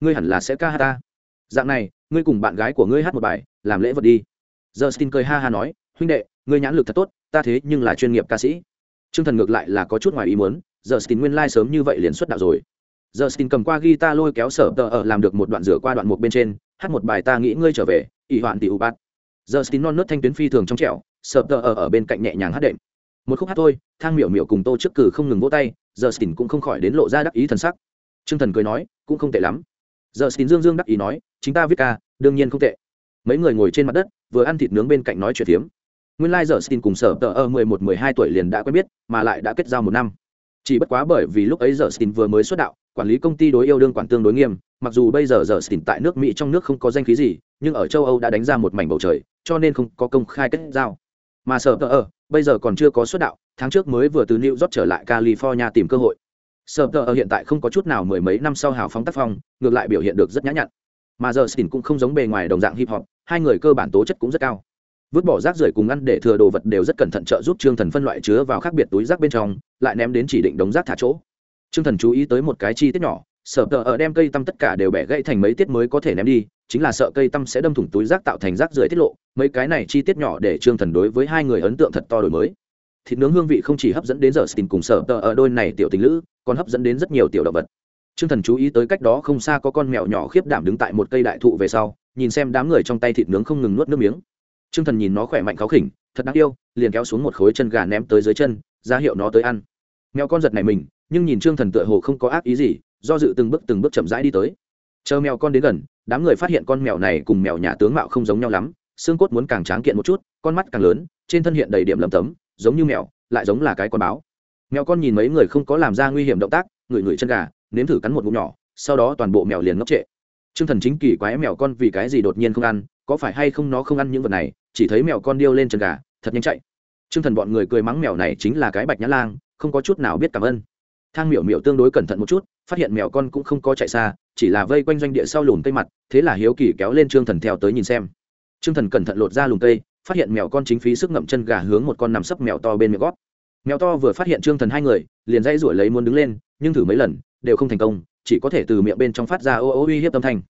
Ngươi hẳn là sẽ ca hát ta. Dạng này, ngươi cùng bạn gái của ngươi hát một bài, làm lễ vật đi. Giờ xin cười ha ha nói, huynh đệ, ngươi nhãn lực thật tốt, ta thế nhưng là chuyên nghiệp ca sĩ. Trương thần ngược lại là có chút ngoài ý muốn giờ xin nguyên lai、like、sớm như vậy liền xuất đạo rồi giờ xin cầm qua guitar lôi kéo sở tờ ở, làm được một đoạn rửa qua đoạn một bên trên, hát một bài ta nghĩ ngươi trở về ỷ hoạn tỷ u bát giờ xin non nớt thanh tuyến phi thường trong trẹo sở tờ ở ở bên cạnh nhẹ nhàng hát đệm. Một khúc hát thôi, thang miểu miểu cùng tô trước cử không ngừng vỗ tay, giờ xin cũng không khỏi đến lộ ra đắc ý thần sắc. T r ư ơ n g thần cười nói, cũng không tệ lắm. Giờ xin dương dương đắc ý nói, chính ta viết ca, đương nhiên không tệ. Mấy người ngồi trên mặt đất, vừa ăn thịt nướng bên cạnh nói chuyện tiếm nguyên lai giờ cùng sở tờ ở mười một, mười hai tuổi liền đã quen biết, mà lại đã kết giao một năm. Chỉ bất quá bởi vì lúc ấy giờ xin vừa mới xuất đạo quản lý công ty đối yêu đương quản tương đối nghiêm, mặc dù bây giờ giờ xin tại nước mỹ trong nước không có danh khí gì, nhưng ở châu âu đã đánh ra một mảnh bầu trời, cho nên không có công khai kết giao. Mà sở tờ ở bây giờ còn chưa có xuất đạo, tháng trước mới vừa từ new york trở lại california tìm cơ hội. Sở tờ ở hiện tại không có chút nào mười mấy năm sau hào phóng tác phong, ngược lại biểu hiện được rất nhã nhặn. Mà giờ xin cũng không giống bề ngoài đồng dạng hip hop, hai người cơ bản tố chất cũng rất cao. Vứt bỏ rác rưởi cùng ăn để thừa đồ vật đều rất cẩn thận trợ giúp trương thần phân loại chứa vào khác biệt túi rác bên trong, lại ném đến chỉ định đống rác thả chỗ trương thần chú ý tới một cái chi tiết nhỏ sở tờ ở đem cây tăm tất cả đều bẻ gãy thành mấy tiết mới có thể ném đi, chính là sợ cây tăm sẽ đâm thủng túi rác tạo thành rác rưởi tiết lộ, mấy cái này chi tiết nhỏ để trương thần đối với hai người ấn tượng thật to đổi mới. Thịt nướng hương vị không chỉ hấp dẫn đến giờ stin cùng sở tờ ở đôi này tiểu tình lữ, còn hấp dẫn đến rất nhiều tiểu động vật. Trương thần chú ý tới cách đó không xa có con mèo nhỏ khiếp đảm đứng tại một cây đại thụ về sau, nhìn xem đám người trong tay thịt nướng không ngừng nuốt nước miếng. Trương thần nhìn nó khỏe mạnh khó khỉnh, thật đáng yêu, liền kéo xuống một khối chân gà ném tới dưới chân, ra hiệu nó tới ăn. Mèo con giật này mình nhưng nhìn trương thần tựa hồ không có ác ý gì, do dự từng bước từng bước chậm rãi đi tới. Chờ mèo con đến gần, đám người phát hiện con mèo này cùng mèo nhà tướng mạo không giống nhau lắm, xương cốt muốn càng tráng kiện một chút, con mắt càng lớn, trên thân hiện đầy điểm lầm tấm, giống như mèo, lại giống là cái con báo. Mèo con nhìn mấy người không có làm ra nguy hiểm động tác, ngửi ngửi chân gà, nếm thử cắn một ngụm nhỏ, sau đó toàn bộ mèo liền ngốc trệ. T r ư ơ n g thần chính kỳ quái mèo con vì cái gì đột nhiên không ăn, có phải hay không nó không ăn những vật này, chỉ thấy mèo con điêu lên chân gà, thật nhanh chạy. T r ư ơ n g thần bọn người cười mắng mèo này chính là cái bạch nhã lang, không có chút nào biết cảm ơn thang miểu miểu tương đối cẩn thận một chút, phát hiện mèo con cũng không có chạy xa, chỉ là vây quanh doanh địa sau lùm cây mặt, thế là hiếu kỳ kéo lên trương thần theo tới nhìn xem. Trương thần cẩn thận lột ra lùm cây, phát hiện mèo con chính phí sức ngậm chân gà hướng một con nằm sấp mèo to bên miệng gót. Mèo to vừa phát hiện trương thần hai người, liền dãy ruổi lấy muốn đứng lên, nhưng thử mấy lần, đều không thành công, chỉ có thể từ miệng bên trong phát ra ô ô uy hiếp tâm thanh.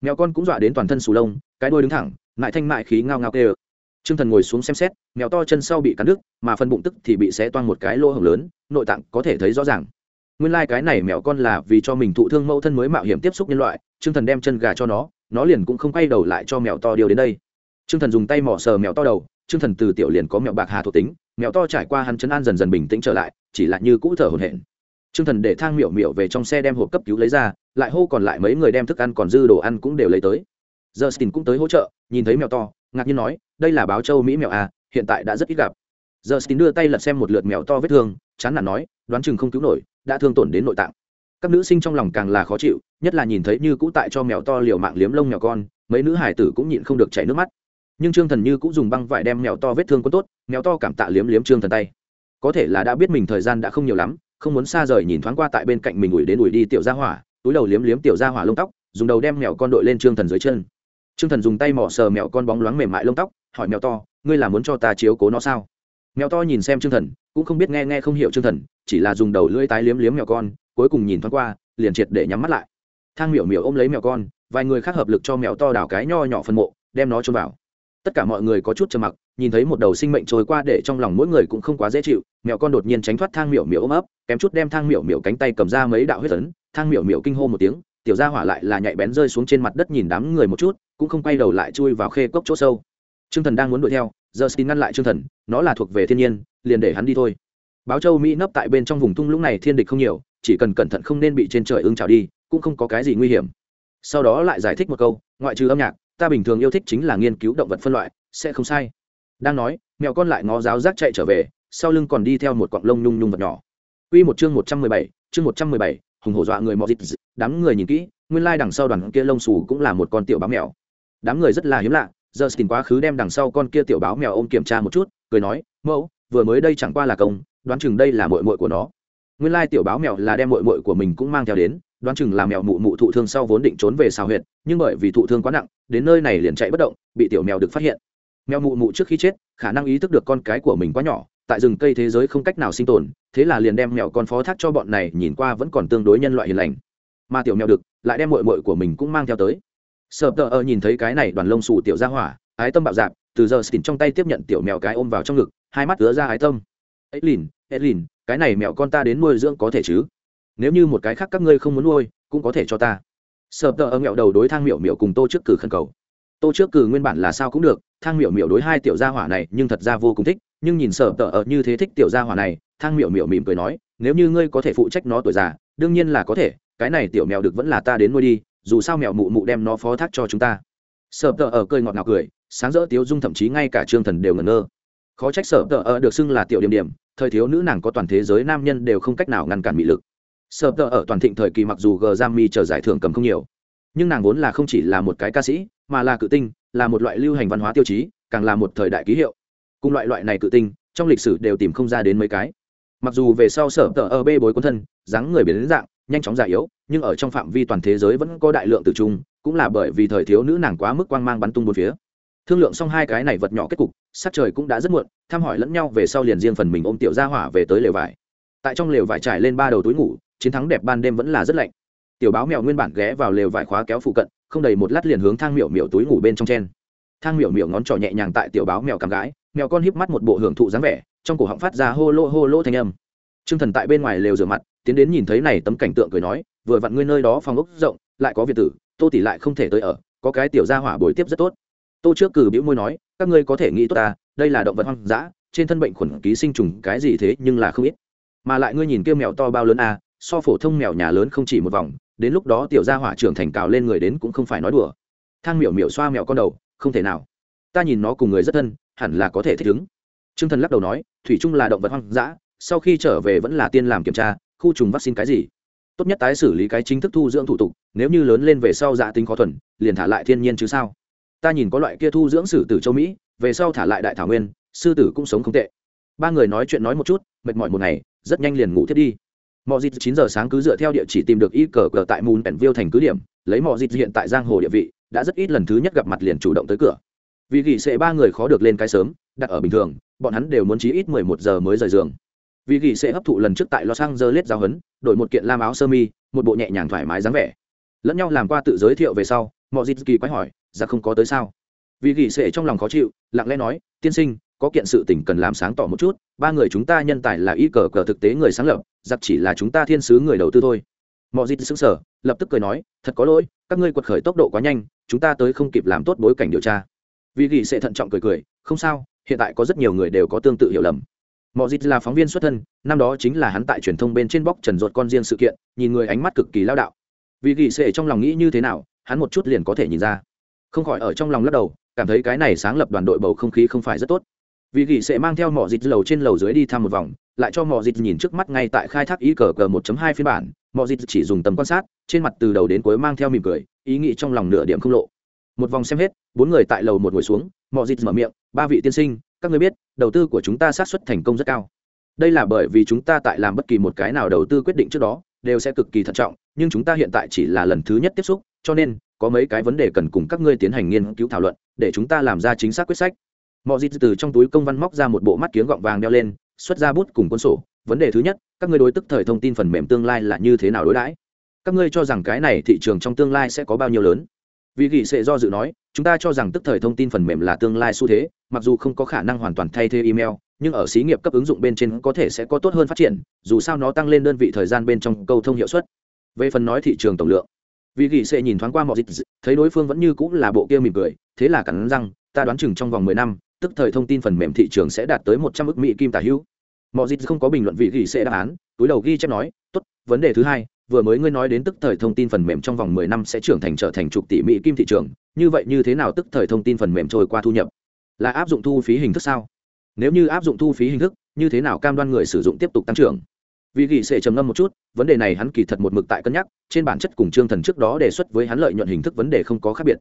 Mèo con cũng dọa đến toàn thân sù lông, cái đuôi đứng thẳng, mại thanh mại khí ngao ngao kê ơ trương thần ngồi xuống xem xét, mèo to chân sau bị cắn đứt, mà phần bụng tức thì bị xé toan một cái lỗ hồng lớn, nội tạng có thể thấy rõ ràng nguyên lai、like、cái này mèo con là vì cho mình thụ thương mẫu thân mới mạo hiểm tiếp xúc nhân loại t r ư ơ n g thần đem chân gà cho nó nó liền cũng không quay đầu lại cho mèo to điều đến đây. T r ư ơ n g thần dùng tay mỏ sờ mèo to đầu t r ư ơ n g thần từ tiểu liền có mèo bạc hà thuộc tính mèo to trải qua hắn chân an dần dần bình tĩnh trở lại, chỉ là như cũ thở hồn hển. T r ư ơ n g thần để thang miệu miệu về trong xe đem hộp cấp cứu lấy ra, lại hô còn lại mấy người đem thức ăn còn dư đồ ăn cũng đều lấy tới. Giờ stin cũng tới hỗ trợ, nhìn thấy mèo to, ngạc nhiên nói, đây là báo châu mỹ mèo à hiện tại đã rất ít gặp. Giờ stin đưa tay lật xem một lượt mèo to vết thương, chán nản nói, đoán chừng không cứu nổi đã thương tổn đến nội tạng. Các nữ sinh trong lòng càng là khó chịu, nhất là nhìn thấy như cũ tại cho mèo to liều mạng liếm lông mèo con, mấy nữ hải tử cũng nhịn không được chảy nước mắt. Nhưng trương thần như cũng dùng băng vải đem mèo to vết thương có tốt, mèo to cảm tạ liếm liếm trương thần tay. Có thể là đã biết mình thời gian đã không nhiều lắm, không muốn xa rời nhìn thoáng qua tại bên cạnh mình ủi đến ủi đi tiểu ra hỏa, túi đầu liếm liếm tiểu ra hỏa lông tóc, dùng đầu đem mèo con đội lên trương thần dưới chân. Trương thần dùng tay mỏ sờ mèo con bóng loáng mềm mại lông tóc, hỏi mèo to, ngươi là muốn cho ta chiếu cố nó sao? Mèo to nhìn xem trương thần cũng không biết nghe nghe không hiểu trương thần chỉ là dùng đầu lưỡi tái liếm liếm mèo con cuối cùng nhìn thoáng qua liền triệt để nhắm mắt lại. Thang miểu miểu ôm lấy mèo con vài người khác hợp lực cho mèo to đào cái nho nhỏ phân mộ đem nó trôn vào. Tất cả mọi người có chút trầm mặc nhìn thấy một đầu sinh mệnh trôi qua để trong lòng mỗi người cũng không quá dễ chịu mèo con đột nhiên tránh thoát thang miểu miểu ôm ấp kém chút đem thang miểu miểu cánh tay cầm ra mấy đạo huyết tấn thang miểu miểu kinh hô một tiếng tiểu gia hỏa lại là nhạy bén rơi xuống trên mặt đất nhìn đám người một chút cũng không quay đầu lại chui vào khê cốc chỗ sâu. Trương Thần đang muốn đuổi theo, giờ xin ngăn lại Trương Thần, nó là thuộc về thiên nhiên, liền để hắn đi thôi. Báo Châu Mỹ nấp tại bên trong vùng thung lũng này thiên địch không nhiều, chỉ cần cẩn thận không nên bị trên trời ưng trào đi, cũng không có cái gì nguy hiểm. Sau đó lại giải thích một câu, ngoại trừ âm nhạc, ta bình thường yêu thích chính là nghiên cứu động vật phân loại, sẽ không sai. Đang nói, mèo con lại ngó giáo giác chạy trở về, sau lưng còn đi theo một quặng lông nhung nhung vật nhỏ. Quy một chương 117, chương 117, hùng hổ dọa người mọ dịch, đám người nhìn kỹ, nguyên lai đằng sau đoàn kia lông xù cũng là một con tiểu bám mèo. Đám người rất là hiếm lạ, giờ xin quá khứ đem đằng sau con kia tiểu báo mèo ôm kiểm tra một chút cười nói mẫu vừa mới đây chẳng qua là công đoán chừng đây là mội mội của nó. Nguyên lai tiểu báo mèo là đem mội mội của mình cũng mang theo đến đoán chừng là mèo mụ mụ thụ thương sau vốn định trốn về xào huyện, nhưng bởi vì thụ thương quá nặng đến nơi này liền chạy bất động bị tiểu mèo được phát hiện. Mèo mụ mụ trước khi chết khả năng ý thức được con cái của mình quá nhỏ tại rừng cây thế giới không cách nào sinh tồn thế là liền đem mèo con phó thác cho bọn này nhìn qua vẫn còn tương đối nhân loại hiền lành. Mà tiểu mèo được lại đem mội mội của mình cũng mang theo tới sợ tờ ơ nhìn thấy cái này đoàn lông xù tiểu ra hỏa, ái tâm bạo dạp, từ giờ xin trong tay tiếp nhận tiểu mèo cái ôm vào trong ngực, hai mắt ứa ra ái tâm. Ấy lìn ấy lìn cái này mèo con ta đến nuôi dưỡng có thể chứ? Nếu như một cái khác các ngươi không muốn nuôi, cũng có thể cho ta. Sợ tờ ơ mẹo đầu đối thang miểu miểu cùng tô trước cử khẩn cầu. Tô trước cử nguyên bản là sao cũng được, thang miểu miểu đối hai tiểu gia hỏa này nhưng thật ra vô cùng thích, nhưng nhìn sợ tờ ơ như thế thích tiểu gia hỏa này, thang miểu miểu mỉm cười nói, nếu như ngươi có thể phụ trách nó tuổi già, đương nhiên là có thể, cái này tiểu mèo được vẫn là ta đến nuôi đi dù sao mèo mụ mụ đem nó phó thác cho chúng ta. Sợ tờ ở cười ngọt ngào cười, sáng rỡ tiếu dung thậm chí ngay cả trương thần đều ngẩn ngơ. Khó trách sợ tờ ở được xưng là tiểu điểm điểm, thời thiếu nữ nàng có toàn thế giới nam nhân đều không cách nào ngăn cản mị lực. Sợ tờ ở toàn thịnh thời kỳ mặc dù gờ giam mi chờ giải thưởng cầm không nhiều, nhưng nàng vốn là không chỉ là một cái ca sĩ, mà là cự tinh, là một loại lưu hành văn hóa tiêu chí, càng là một thời đại ký hiệu. Cùng loại loại này cự tinh, trong lịch sử đều tìm không ra đến mấy cái. Mặc dù về sau sở tờ ở bê bối quân thân, dáng người biến dạng, nhanh chóng già yếu nhưng ở trong phạm vi toàn thế giới vẫn có đại lượng tử trung cũng là bởi vì thời thiếu nữ nàng quá mức quang mang bắn tung bốn phía. Thương lượng xong hai cái này vật nhỏ kết cục sát trời cũng đã rất muộn thăm hỏi lẫn nhau về sau liền riêng phần mình ôm tiểu ra hỏa về tới lều vải. Tại trong lều vải trải lên ba đầu túi ngủ chiến thắng đẹp ban đêm vẫn là rất lạnh. Tiểu báo mèo nguyên bản ghé vào lều vải khóa kéo phụ cận không đầy một lát liền hướng thang miểu miểu túi ngủ bên trong chen. Thang miểu miểu ngón trỏ nhẹ nhàng tại tiểu báo mèo cằm gái mèo con híp mắt một bộ hưởng thụ dáng vẻ trong cổ họng phát ra hô lô hô lô thanh âm. Trương Thần tại bên ngoài lều rửa mặt, tiến đến nhìn thấy này tấm cảnh tượng cười nói, vừa vặn ngươi nơi đó phòng ốc rộng, lại có việt tử, Tô tỷ lại không thể tới ở, có cái tiểu gia hỏa bồi tiếp rất tốt. Tô trước cử bĩu môi nói, các ngươi có thể nghĩ tốt ta, đây là động vật hoang dã, trên thân bệnh khuẩn ký sinh trùng cái gì thế nhưng là không ít. Mà lại ngươi nhìn kia mèo to bao lớn à, so phổ thông mèo nhà lớn không chỉ một vòng, đến lúc đó tiểu gia hỏa trưởng thành cào lên người đến cũng không phải nói đùa. Thang miểu miểu xoa mèo con đầu, không thể nào. Ta nhìn nó cùng người rất thân, hẳn là có thể thích ứng. Trương Thần lắc đầu nói, thủy chung là động vật hoang dã, sau khi trở về vẫn là tiên làm kiểm tra khu trùng vaccine cái gì tốt nhất tái xử lý cái chính thức thu dưỡng thủ tục, nếu như lớn lên về sau dạ tính khó thuần, liền thả lại thiên nhiên chứ sao? Ta nhìn có loại kia thu dưỡng sử tử châu mỹ, về sau thả lại đại thảo nguyên, sư tử cũng sống không tệ. Ba người nói chuyện nói một chút, mệt mỏi một ngày, rất nhanh liền ngủ thiết đi. Mọi dịp chín giờ sáng cứ dựa theo địa chỉ tìm được y cờ cờ tại mùn penville thành cứ điểm, lấy mọi dịp hiện tại giang hồ địa vị, đã rất ít lần thứ nhất gặp mặt liền chủ động tới cửa. Vì gỉ sệ ba người khó được lên cái sớm, đặt ở bình thường, bọn hắn đều muốn chí ít mười một giờ mới rời giường. Vì gỉ sệ hấp thụ lần trước tại los angeles giao hấn đổi một kiện lam áo sơ mi, một bộ nhẹ nhàng thoải mái dáng vẻ. Lẫn nhau làm qua tự giới thiệu về sau mọi dịp kỳ quái hỏi ra không có tới sao? Vì gỉ sệ trong lòng khó chịu, lặng lẽ nói, tiên sinh, có kiện sự tình cần làm sáng tỏ một chút, ba người chúng ta nhân tài là y cờ cờ thực tế người sáng lập giặc chỉ là chúng ta thiên sứ người đầu tư thôi. Mọi dịp xứng sở lập tức cười nói, thật có lỗi, các ngươi quật khởi tốc độ quá nhanh, chúng ta tới không kịp làm tốt bối cảnh điều tra. Vì gỉ sệ thận trọng cười cười, không sao, hiện tại có rất nhiều người đều có tương tự hiểu lầm mọi dịp là phóng viên xuất thân, năm đó chính là hắn tại truyền thông bên trên bóc trần ruột con riêng sự kiện, nhìn người ánh mắt cực kỳ lao đạo. Vì gỉ sệ trong lòng nghĩ như thế nào, hắn một chút liền có thể nhìn ra. Không khỏi ở trong lòng lắc đầu, cảm thấy cái này sáng lập đoàn đội bầu không khí không phải rất tốt. Vì gỉ sệ mang theo mỏ dịt lầu trên lầu dưới đi thăm một vòng, lại cho mỏ dịt nhìn trước mắt ngay tại khai thác ý cờ cờ 1 hai phiên bản mỏ dịt chỉ dùng tầm quan sát, trên mặt từ đầu đến cuối mang theo mỉm cười, ý nghĩ trong lòng nửa điểm không lộ. Một vòng xem hết, bốn người tại lầu một ngồi xuống mỏ dịt mở miệng, ba vị tiên sinh các người biết, đầu tư của chúng ta sát xuất thành công rất cao. Đây là bởi vì chúng ta tại làm bất kỳ một cái nào đầu tư quyết định trước đó, đều sẽ cực kỳ thận trọng, nhưng chúng ta hiện tại chỉ là lần thứ nhất tiếp xúc, cho nên, có mấy cái vấn đề cần cùng các ngươi tiến hành nghiên cứu thảo luận, để chúng ta làm ra chính xác quyết sách. Mọi dịp từ trong túi công văn móc ra một bộ mắt kiếng gọng vàng đeo lên, xuất ra bút cùng quân sổ. Vấn đề thứ nhất, các ngươi đối tức thời thông tin phần mềm tương lai là như thế nào đối đãi? Các ngươi cho rằng cái này thị trường trong tương lai sẽ có bao nhiêu lớn? Vì gỉ sẽ do dự nói chúng ta cho rằng tức thời thông tin phần mềm là tương lai xu thế, mặc dù không có khả năng hoàn toàn thay thế email, nhưng ở xí nghiệp cấp ứng dụng bên trên có thể sẽ có tốt hơn phát triển, dù sao nó tăng lên đơn vị thời gian bên trong câu thông hiệu suất. Về phần nói thị trường tổng lượng, vì gỉ sẽ nhìn thoáng qua mọi dịch, thấy đối phương vẫn như cũng là bộ kia mỉm cười, thế là cắn răng, ta đoán chừng trong vòng mười năm, tức thời thông tin phần mềm thị trường sẽ đạt tới một trăm ước mỹ kim tả hữu. Mọi dịch không có bình luận vị gỉ sẽ đáp án, túi đầu ghi chép nói, tốt, vấn đề thứ hai, vừa mới ngươi nói đến tức thời thông tin phần mềm trong vòng mười năm sẽ trưởng thành trở thành chục tỷ mỹ kim thị trường như vậy như thế nào tức thời thông tin phần mềm trôi qua thu nhập? Là áp dụng thu phí hình thức sao? Nếu như áp dụng thu phí hình thức, như thế nào cam đoan người sử dụng tiếp tục tăng trưởng? Vì gỉ sẽ trầm ngâm một chút, vấn đề này hắn kỳ thật một mực tại cân nhắc, trên bản chất cùng trương thần trước đó đề xuất với hắn lợi nhuận hình thức vấn đề không có khác biệt.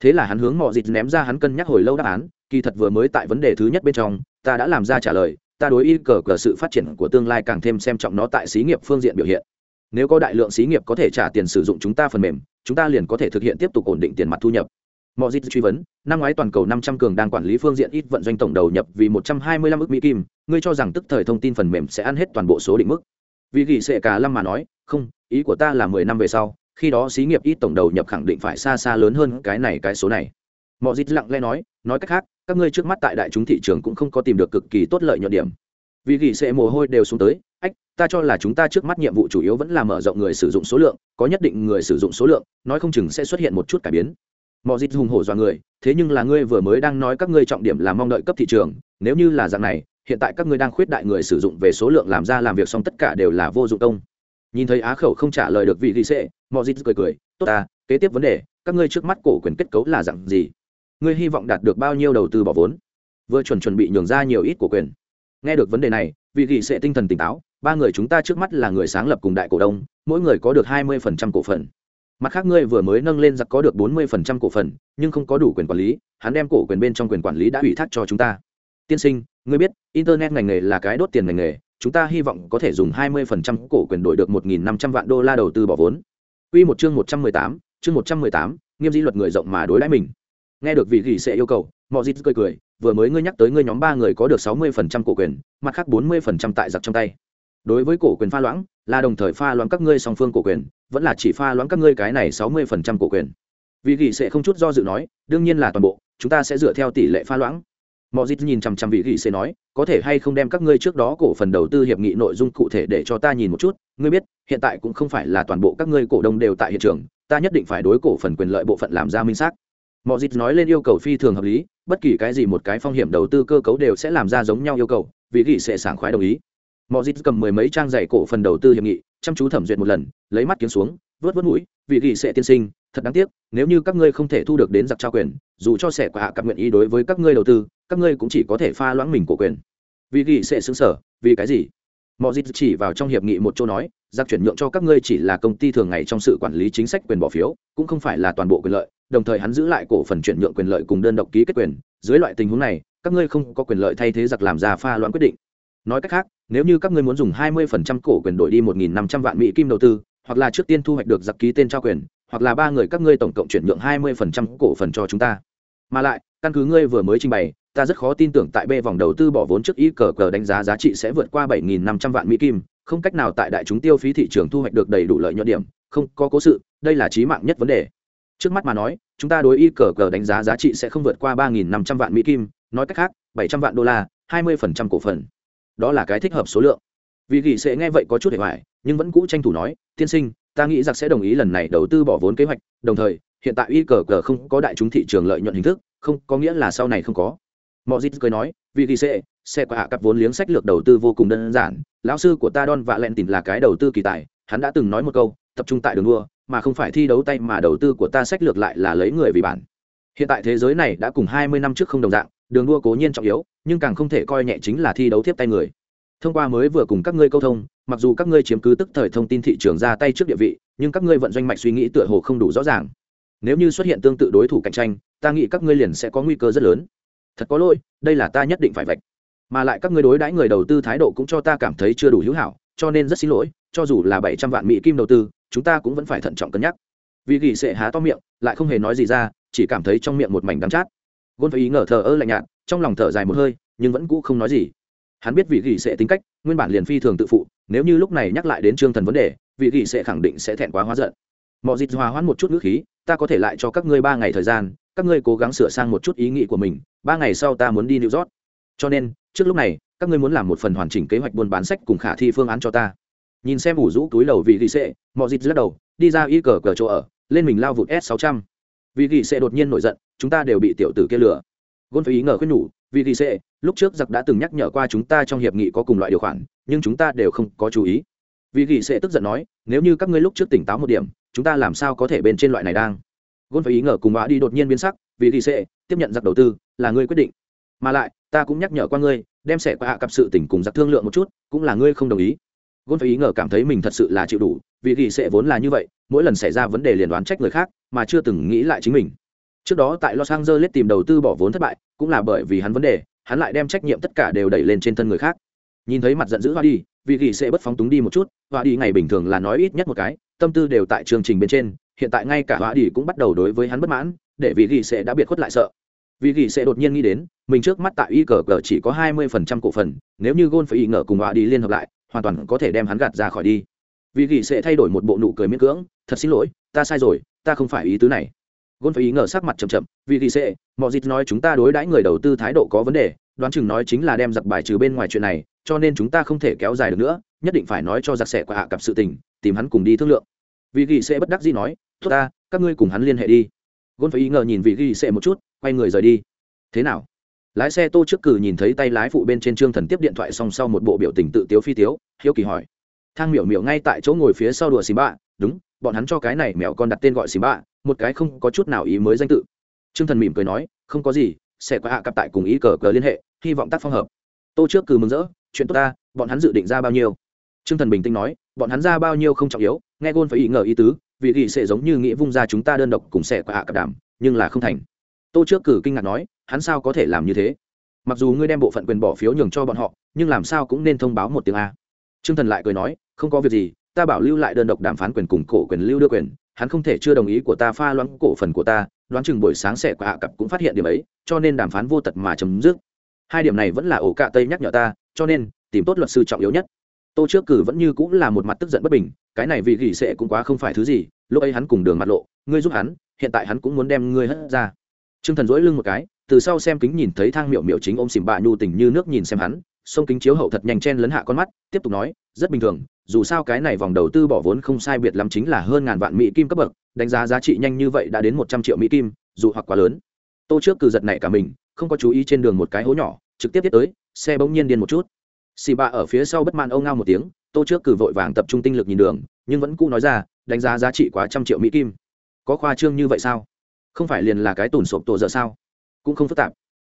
Thế là hắn hướng mọi dịch ném ra hắn cân nhắc hồi lâu đáp án, kỳ thật vừa mới tại vấn đề thứ nhất bên trong, ta đã làm ra trả lời, ta đối y cờ cờ sự phát triển của tương lai càng thêm xem trọng nó tại xí nghiệp phương diện biểu hiện. Nếu có đại lượng xí nghiệp có thể trả tiền sử dụng chúng ta phần mềm, chúng ta liền có thể thực hiện tiếp tục ổn định tiền mặt thu nhập mọi dịch truy vấn, năm ngoái toàn cầu năm trăm cường đang quản lý phương diện ít vận doanh tổng đầu nhập vì một trăm hai mươi lăm ước mỹ kim, ngươi cho rằng tức thời thông tin phần mềm sẽ ăn hết toàn bộ số định mức? Vì gỉ sệ cả lâm mà nói, không, ý của ta là mười năm về sau, khi đó xí nghiệp ít tổng đầu nhập khẳng định phải xa xa lớn hơn cái này cái số này. Mọi dịch lặng lẽ nói nói cách khác, các ngươi trước mắt tại đại chúng thị trường cũng không có tìm được cực kỳ tốt lợi nhuận điểm. Vì gỉ sệ mồ hôi đều xuống tới, ách, ta cho là chúng ta trước mắt nhiệm vụ chủ yếu vẫn là mở rộng người sử dụng số lượng, có nhất định người sử dụng số lượng, nói không chừng sẽ xuất hiện một chút cải biến mọi dịp hùng hổ dọa người, thế nhưng là ngươi vừa mới đang nói các ngươi trọng điểm là mong đợi cấp thị trường, nếu như là dạng này, hiện tại các ngươi đang khuyết đại người sử dụng về số lượng làm ra làm việc xong tất cả đều là vô dụng công. Nhìn thấy á khẩu không trả lời được vị ghi sệ mọi dịp cười cười, tốt ta, kế tiếp vấn đề, các ngươi trước mắt cổ quyền kết cấu là dạng gì? Ngươi hy vọng đạt được bao nhiêu đầu tư bỏ vốn? Vừa chuẩn chuẩn bị nhường ra nhiều ít cổ quyền. Nghe được vấn đề này, vị ghi sệ tinh thần tỉnh táo, ba người chúng ta trước mắt là người sáng lập cùng đại cổ đông, mỗi người có được hai mươi phần trăm cổ phần mặt khác ngươi vừa mới nâng lên giặc có được bốn mươi phần trăm cổ phần, nhưng không có đủ quyền quản lý, hắn đem cổ quyền bên trong quyền quản lý đã ủy thác cho chúng ta. Tiên sinh, ngươi biết, internet ngành nghề là cái đốt tiền ngành nghề, chúng ta hy vọng có thể dùng hai mươi phần trăm cổ quyền đổi được một nghìn năm trăm vạn đô la đầu tư bỏ vốn. Quy một chương một trăm mười tám, chương một trăm mười tám, nghiêm dĩ luật người rộng mà đối đãi mình. Nghe được vị gỉ sẽ yêu cầu mọi dịp cười cười, vừa mới ngươi nhắc tới ngươi nhóm ba người có được sáu mươi phần trăm cổ quyền, mặt khác bốn mươi phần trăm tại giặc trong tay. Đối với cổ quyền pha loãng là đồng thời pha loãng các ngươi song phương cổ quyền, vẫn là chỉ pha loãng các ngươi cái này sáu mươi phần trăm cổ quyền. Vì gỉ sẽ không chút do dự nói, đương nhiên là toàn bộ, chúng ta sẽ dựa theo tỷ lệ pha loãng. Mọi dịp nhìn chằm chằm vị gỉ sẽ nói, có thể hay không đem các ngươi trước đó cổ phần đầu tư hiệp nghị nội dung cụ thể để cho ta nhìn một chút, ngươi biết, hiện tại cũng không phải là toàn bộ các ngươi cổ đông đều tại hiện trường, ta nhất định phải đối cổ phần quyền lợi bộ phận làm ra minh xác. Mọi dịp nói lên yêu cầu phi thường hợp lý, bất kỳ cái gì một cái phong hiểm đầu tư cơ cấu đều sẽ làm ra giống nhau yêu cầu, vị gỉ sẽ sảng khoái đồng ý mọi dịp cầm mười mấy trang giày cổ phần đầu tư hiệp nghị, chăm chú thẩm duyệt một lần, lấy mắt kiếm xuống, vớt vớt mũi, vị gỉ sẽ tiên sinh, thật đáng tiếc, nếu như các ngươi không thể thu được đến giặc trao quyền, dù cho sẻ quả hạ cặp nguyện ý đối với các ngươi đầu tư, các ngươi cũng chỉ có thể pha loãng mình cổ quyền. Vị gỉ sẽ xứng sở vì cái gì? Mọi dịp chỉ vào trong hiệp nghị một chỗ nói, giặc chuyển nhượng cho các ngươi chỉ là công ty thường ngày trong sự quản lý chính sách quyền bỏ phiếu, cũng không phải là toàn bộ quyền lợi, đồng thời hắn giữ lại cổ phần chuyển nhượng quyền lợi cùng đơn độc ký kết quyền. Dưới loại tình huống này, các ngươi không có quyền lợi thay thế giặc làm ra pha loãng quyết định. Nói cách khác nếu như các ngươi muốn dùng 20% cổ quyền đổi đi 1.500 vạn mỹ kim đầu tư, hoặc là trước tiên thu hoạch được giặc ký tên trao quyền, hoặc là ba người các ngươi tổng cộng chuyển nhượng 20% cổ phần cho chúng ta. Mà lại, căn cứ ngươi vừa mới trình bày, ta rất khó tin tưởng tại B vòng đầu tư bỏ vốn trước ý cờ cờ đánh giá giá trị sẽ vượt qua 7.500 vạn mỹ kim, không cách nào tại đại chúng tiêu phí thị trường thu hoạch được đầy đủ lợi nhuận điểm, không có cố sự, đây là chí mạng nhất vấn đề. Trước mắt mà nói, chúng ta đối ý cờ cờ đánh giá giá trị sẽ không vượt qua 3.500 vạn mỹ kim, nói cách khác 700 vạn đô la 20% cổ phần đó là cái thích hợp số lượng. Vì gỉ sẽ nghe vậy có chút hề hoài, nhưng vẫn cũ tranh thủ nói, tiên sinh, ta nghĩ giặc sẽ đồng ý lần này đầu tư bỏ vốn kế hoạch, đồng thời, hiện tại y cờ cờ không có đại chúng thị trường lợi nhuận hình thức, không, có nghĩa là sau này không có. Mọi dịp cười nói, vì gỉ sẽ sẽ có hạ cặp vốn liếng sách lược đầu tư vô cùng đơn giản, lão sư của ta don và len tìm là cái đầu tư kỳ tài, hắn đã từng nói một câu, tập trung tại đường đua, mà không phải thi đấu tay mà đầu tư của ta sách lược lại là lấy người vì bản. Hiện tại thế giới này đã cùng hai mươi năm trước không đồng dạng, đường đua cố nhiên trọng yếu nhưng càng không thể coi nhẹ chính là thi đấu tiếp tay người. Thông qua mới vừa cùng các ngươi câu thông, mặc dù các ngươi chiếm cứ tức thời thông tin thị trường ra tay trước địa vị, nhưng các ngươi vận doanh mạch suy nghĩ tựa hồ không đủ rõ ràng. Nếu như xuất hiện tương tự đối thủ cạnh tranh, ta nghĩ các ngươi liền sẽ có nguy cơ rất lớn. Thật có lỗi, đây là ta nhất định phải vạch. Mà lại các ngươi đối đãi người đầu tư thái độ cũng cho ta cảm thấy chưa đủ hữu hảo, cho nên rất xin lỗi, cho dù là bảy trăm vạn mỹ kim đầu tư, chúng ta cũng vẫn phải thận trọng cân nhắc. Vì gỉ sệ há to miệng, lại không hề nói gì ra, chỉ cảm thấy trong miệng một mảnh đắng chát. Gôn phải ý ngờ thờ ơ lạnh nhạt trong lòng thở dài một hơi, nhưng vẫn cũ không nói gì. Hắn biết vị gỉ sẽ tính cách, nguyên bản liền phi thường tự phụ, nếu như lúc này nhắc lại đến trương thần vấn đề, vị gỉ sẽ khẳng định sẽ thẹn quá hóa giận. Mọi dịp hòa hoãn một chút ngữ khí, ta có thể lại cho các ngươi ba ngày thời gian, các ngươi cố gắng sửa sang một chút ý nghĩ của mình, ba ngày sau ta muốn đi new york. Cho nên, trước lúc này, các ngươi muốn làm một phần hoàn chỉnh kế hoạch buôn bán sách cùng khả thi phương án cho ta. Nhìn xem ủ rũ túi đầu vị gỉ sẽ mọi dịp lắc đầu, đi ra y cờ cờ chỗ ở, lên mình lao vụt s sáu trăm. Vị gỉ sẽ đột nhiên nổi giận, chúng ta đều bị tiểu tử kia lừa gôn phải ý ngờ khuyên nhủ vì ghi sệ, lúc trước giặc đã từng nhắc nhở qua chúng ta trong hiệp nghị có cùng loại điều khoản nhưng chúng ta đều không có chú ý. Vì ghi sệ tức giận nói nếu như các ngươi lúc trước tỉnh táo một điểm chúng ta làm sao có thể bên trên loại này đang? Gôn phải ý ngờ cùng bà đi đột nhiên biến sắc vì ghi sệ tiếp nhận giặc đầu tư là ngươi quyết định. Mà lại ta cũng nhắc nhở qua ngươi đem sẻ qua hạ cặp sự tình cùng giặc thương lượng một chút cũng là ngươi không đồng ý. Gôn phải ý ngờ cảm thấy mình thật sự là chịu đủ vì ghi sệ vốn là như vậy mỗi lần xảy ra vấn đề liền đoán trách người khác mà chưa từng nghĩ lại chính mình. Trước đó tại Los Angeles tìm đầu tư bỏ vốn thất bại, cũng là bởi vì hắn vấn đề, hắn lại đem trách nhiệm tất cả đều đẩy lên trên thân người khác. Nhìn thấy mặt giận dữ Hoa đi, vị gỉ sẽ bất phóng túng đi một chút, Hoa đi ngày bình thường là nói ít nhất một cái, tâm tư đều tại chương trình bên trên, hiện tại ngay cả Hoa đi cũng bắt đầu đối với hắn bất mãn, để vị gỉ sẽ đã biệt khuất lại sợ. vị gỉ sẽ đột nhiên nghĩ đến, mình trước mắt tại ICG chỉ có 20% cổ phần, nếu như Gôn phải ý ngờ cùng Hoa đi liên hợp lại, hoàn toàn có thể đem hắn gạt ra khỏi đi. vị gỉ sẽ thay đổi một bộ nụ cười miễn cưỡng, thật xin lỗi, ta sai rồi, ta không phải ý tứ này gôn phải ý ngờ sắc mặt chậm chậm, vì ghi xệ mọi dịp nói chúng ta đối đãi người đầu tư thái độ có vấn đề, đoán chừng nói chính là đem giặc bài trừ bên ngoài chuyện này, cho nên chúng ta không thể kéo dài được nữa, nhất định phải nói cho giặc sẻ qua hạ cặp sự tình, tìm hắn cùng đi thương lượng. Vì ghi xệ bất đắc dĩ nói, tốt ta, các ngươi cùng hắn liên hệ đi. Gôn phải ý ngờ nhìn vị ghi xệ một chút, quay người rời đi. Thế nào? Lái xe tô trước cử nhìn thấy tay lái phụ bên trên trương thần tiếp điện thoại song sau một bộ biểu tình tự tiếu phi tiếu, hiếu kỳ hỏi. Thang miểu miểu ngay tại chỗ ngồi phía sau đùa xì bạ, đúng, bọn hắn cho cái này mèo con đặt tên gọi xì bạ một cái không có chút nào ý mới danh tự. T r ư ơ n g thần mỉm cười nói, không có gì, sẽ có hạ cặp tại cùng ý cờ cờ liên hệ, hy vọng tác phong hợp. Tô trước cừ mừng rỡ, chuyện tốt ta, bọn hắn dự định ra bao nhiêu? T r ư ơ n g thần bình tĩnh nói, bọn hắn ra bao nhiêu không trọng yếu, nghe gôn phải ý ngờ ý tứ, vì ghi sẽ giống như nghĩa vung ra chúng ta đơn độc cùng sẽ có hạ cặp đảm nhưng là không thành. Tô trước cử kinh ngạc nói, hắn sao có thể làm như thế? Mặc dù ngươi đem bộ phận quyền bỏ phiếu nhường cho bọn họ, nhưng làm sao cũng nên thông báo một tiếng a. T r ư ơ n g thần lại cười nói, không có việc gì, ta bảo lưu lại đơn độc đàm phán quyền cùng cổ quyền lưu đưa quyền hắn không thể chưa đồng ý của ta pha loãng cổ phần của ta, đoán chừng buổi sáng sẽ của hạ cặp cũng phát hiện điểm ấy, cho nên đàm phán vô tật mà chấm dứt. Hai điểm này vẫn là ổ cạ tây nhắc nhở ta, cho nên, tìm tốt luật sư trọng yếu nhất. Tô trước cử vẫn như cũng là một mặt tức giận bất bình, cái này vì gỉ sệ cũng quá không phải thứ gì, lúc ấy hắn cùng đường mặt lộ, ngươi giúp hắn, hiện tại hắn cũng muốn đem ngươi hất ra. T r ư ơ n g thần dỗi lưng một cái, từ sau xem kính nhìn thấy thang miệu miệu chính ôm xìm bạ nhu tình như nước nhìn xem hắn sông kính chiếu hậu thật nhanh chen lấn hạ con mắt tiếp tục nói rất bình thường dù sao cái này vòng đầu tư bỏ vốn không sai biệt lắm chính là hơn ngàn vạn mỹ kim cấp bậc đánh giá giá trị nhanh như vậy đã đến một trăm triệu mỹ kim dù hoặc quá lớn. Tô trước cừ giật này cả mình không có chú ý trên đường một cái hố nhỏ trực tiếp tiếp tới xe bỗng nhiên điên một chút. Xì bạ ở phía sau bất man âu ngao một tiếng tô trước cử vội vàng tập trung tinh lực nhìn đường nhưng vẫn cũ nói ra đánh giá giá trị quá trăm triệu mỹ kim. Có khoa trương như vậy sao? Không phải liền là cái tủn sộp tổ giờ sao? Cũng không phức tạp.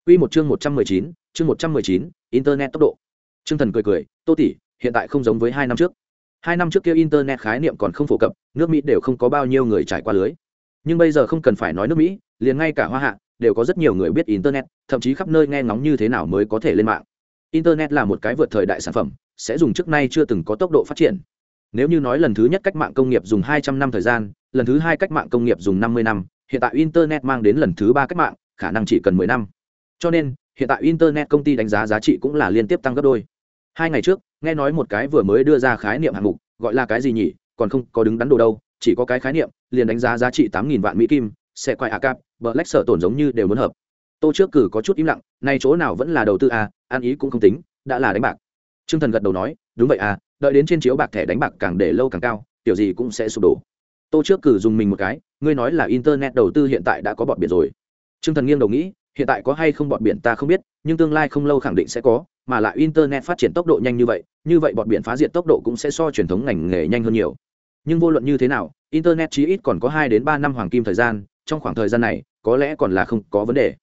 Quy một chương một trăm mười chín, chương một trăm mười chín, internet tốc độ. Trương Thần cười cười, "Tô tỷ, hiện tại không giống với hai năm trước. Hai năm trước kia internet khái niệm còn không phổ cập, nước Mỹ đều không có bao nhiêu người trải qua lưới. Nhưng bây giờ không cần phải nói nước Mỹ, liền ngay cả Hoa Hạ đều có rất nhiều người biết internet, thậm chí khắp nơi nghe ngóng như thế nào mới có thể lên mạng internet là một cái vượt thời đại sản phẩm sẽ dùng trước nay chưa từng có tốc độ phát triển nếu như nói lần thứ nhất cách mạng công nghiệp dùng 200 năm thời gian lần thứ hai cách mạng công nghiệp dùng 50 năm hiện tại internet mang đến lần thứ ba cách mạng khả năng chỉ cần 10 năm cho nên hiện tại internet công ty đánh giá giá trị cũng là liên tiếp tăng gấp đôi. Hai ngày trước, nghe nói một cái vừa mới đưa ra khái niệm hạng mục, gọi là cái gì nhỉ? Còn không có đứng đắn đồ đâu, chỉ có cái khái niệm, liền đánh giá giá trị 8.000 vạn mỹ kim, sẽ quay à hạ cáp black sợ tổn giống như đều muốn hợp. Tô trước cử có chút im lặng, nay chỗ nào vẫn là đầu tư à an ý cũng không tính, đã là đánh bạc. T r ư ơ n g thần gật đầu nói, đúng vậy à đợi đến trên chiếu bạc thẻ đánh bạc càng để lâu càng cao kiểu gì cũng sẽ sụp đổ. Tô trước cử dùng mình một cái, ngươi nói là internet đầu tư hiện tại đã có bọn biển rồi. T r ư ơ n g thần nghiêng đầu nghĩ hiện tại có hay không bọn biển ta không biết nhưng tương lai không lâu khẳng định sẽ có mà lại internet phát triển tốc độ nhanh như vậy như vậy bọn biển phá diệt tốc độ cũng sẽ so truyền thống ngành nghề nhanh hơn nhiều nhưng vô luận như thế nào internet chí ít còn có hai đến ba năm hoàng kim thời gian trong khoảng thời gian này có lẽ còn là không có vấn đề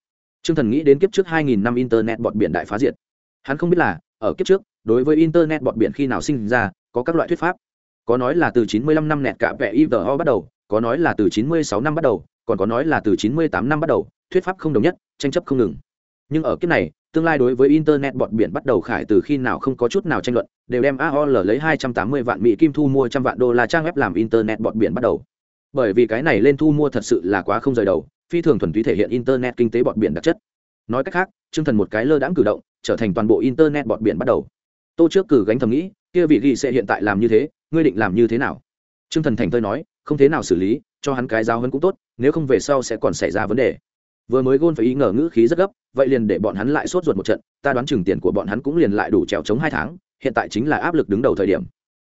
Trương Thần nghĩ đến kiếp trước 2000 năm internet bọt biển đại phá diệt. Hắn không biết là, ở kiếp trước, đối với internet bọt biển khi nào sinh ra, có các loại thuyết pháp. Có nói là từ 95 năm nẹt cả vẽ IVO bắt đầu, có nói là từ 96 năm bắt đầu, còn có nói là từ 98 năm bắt đầu, thuyết pháp không đồng nhất, tranh chấp không ngừng. Nhưng ở kiếp này, tương lai đối với internet bọt biển bắt đầu khải từ khi nào không có chút nào tranh luận, đều đem AOL lấy 280 vạn mỹ kim thu mua trăm vạn đô la trang web làm internet bọt biển bắt đầu. Bởi vì cái này lên thu mua thật sự là quá không rời đầu, phi thường thuần túy thể hiện internet kinh tế bọt biển đặc chất nói cách khác chương thần một cái lơ đãng cử động trở thành toàn bộ internet bọt biển bắt đầu tô trước cử gánh thầm nghĩ kia vị ghi sẽ hiện tại làm như thế ngươi định làm như thế nào chương thần thành tơi nói không thế nào xử lý cho hắn cái giáo hơn cũng tốt nếu không về sau sẽ còn xảy ra vấn đề vừa mới gôn phải ý ngờ ngữ khí rất gấp, vậy liền để bọn hắn lại sốt ruột một trận, ta đoán chừng tiền của bọn hắn cũng liền lại đủ trèo chống hai tháng, hiện tại chính là áp lực đứng đầu thời điểm.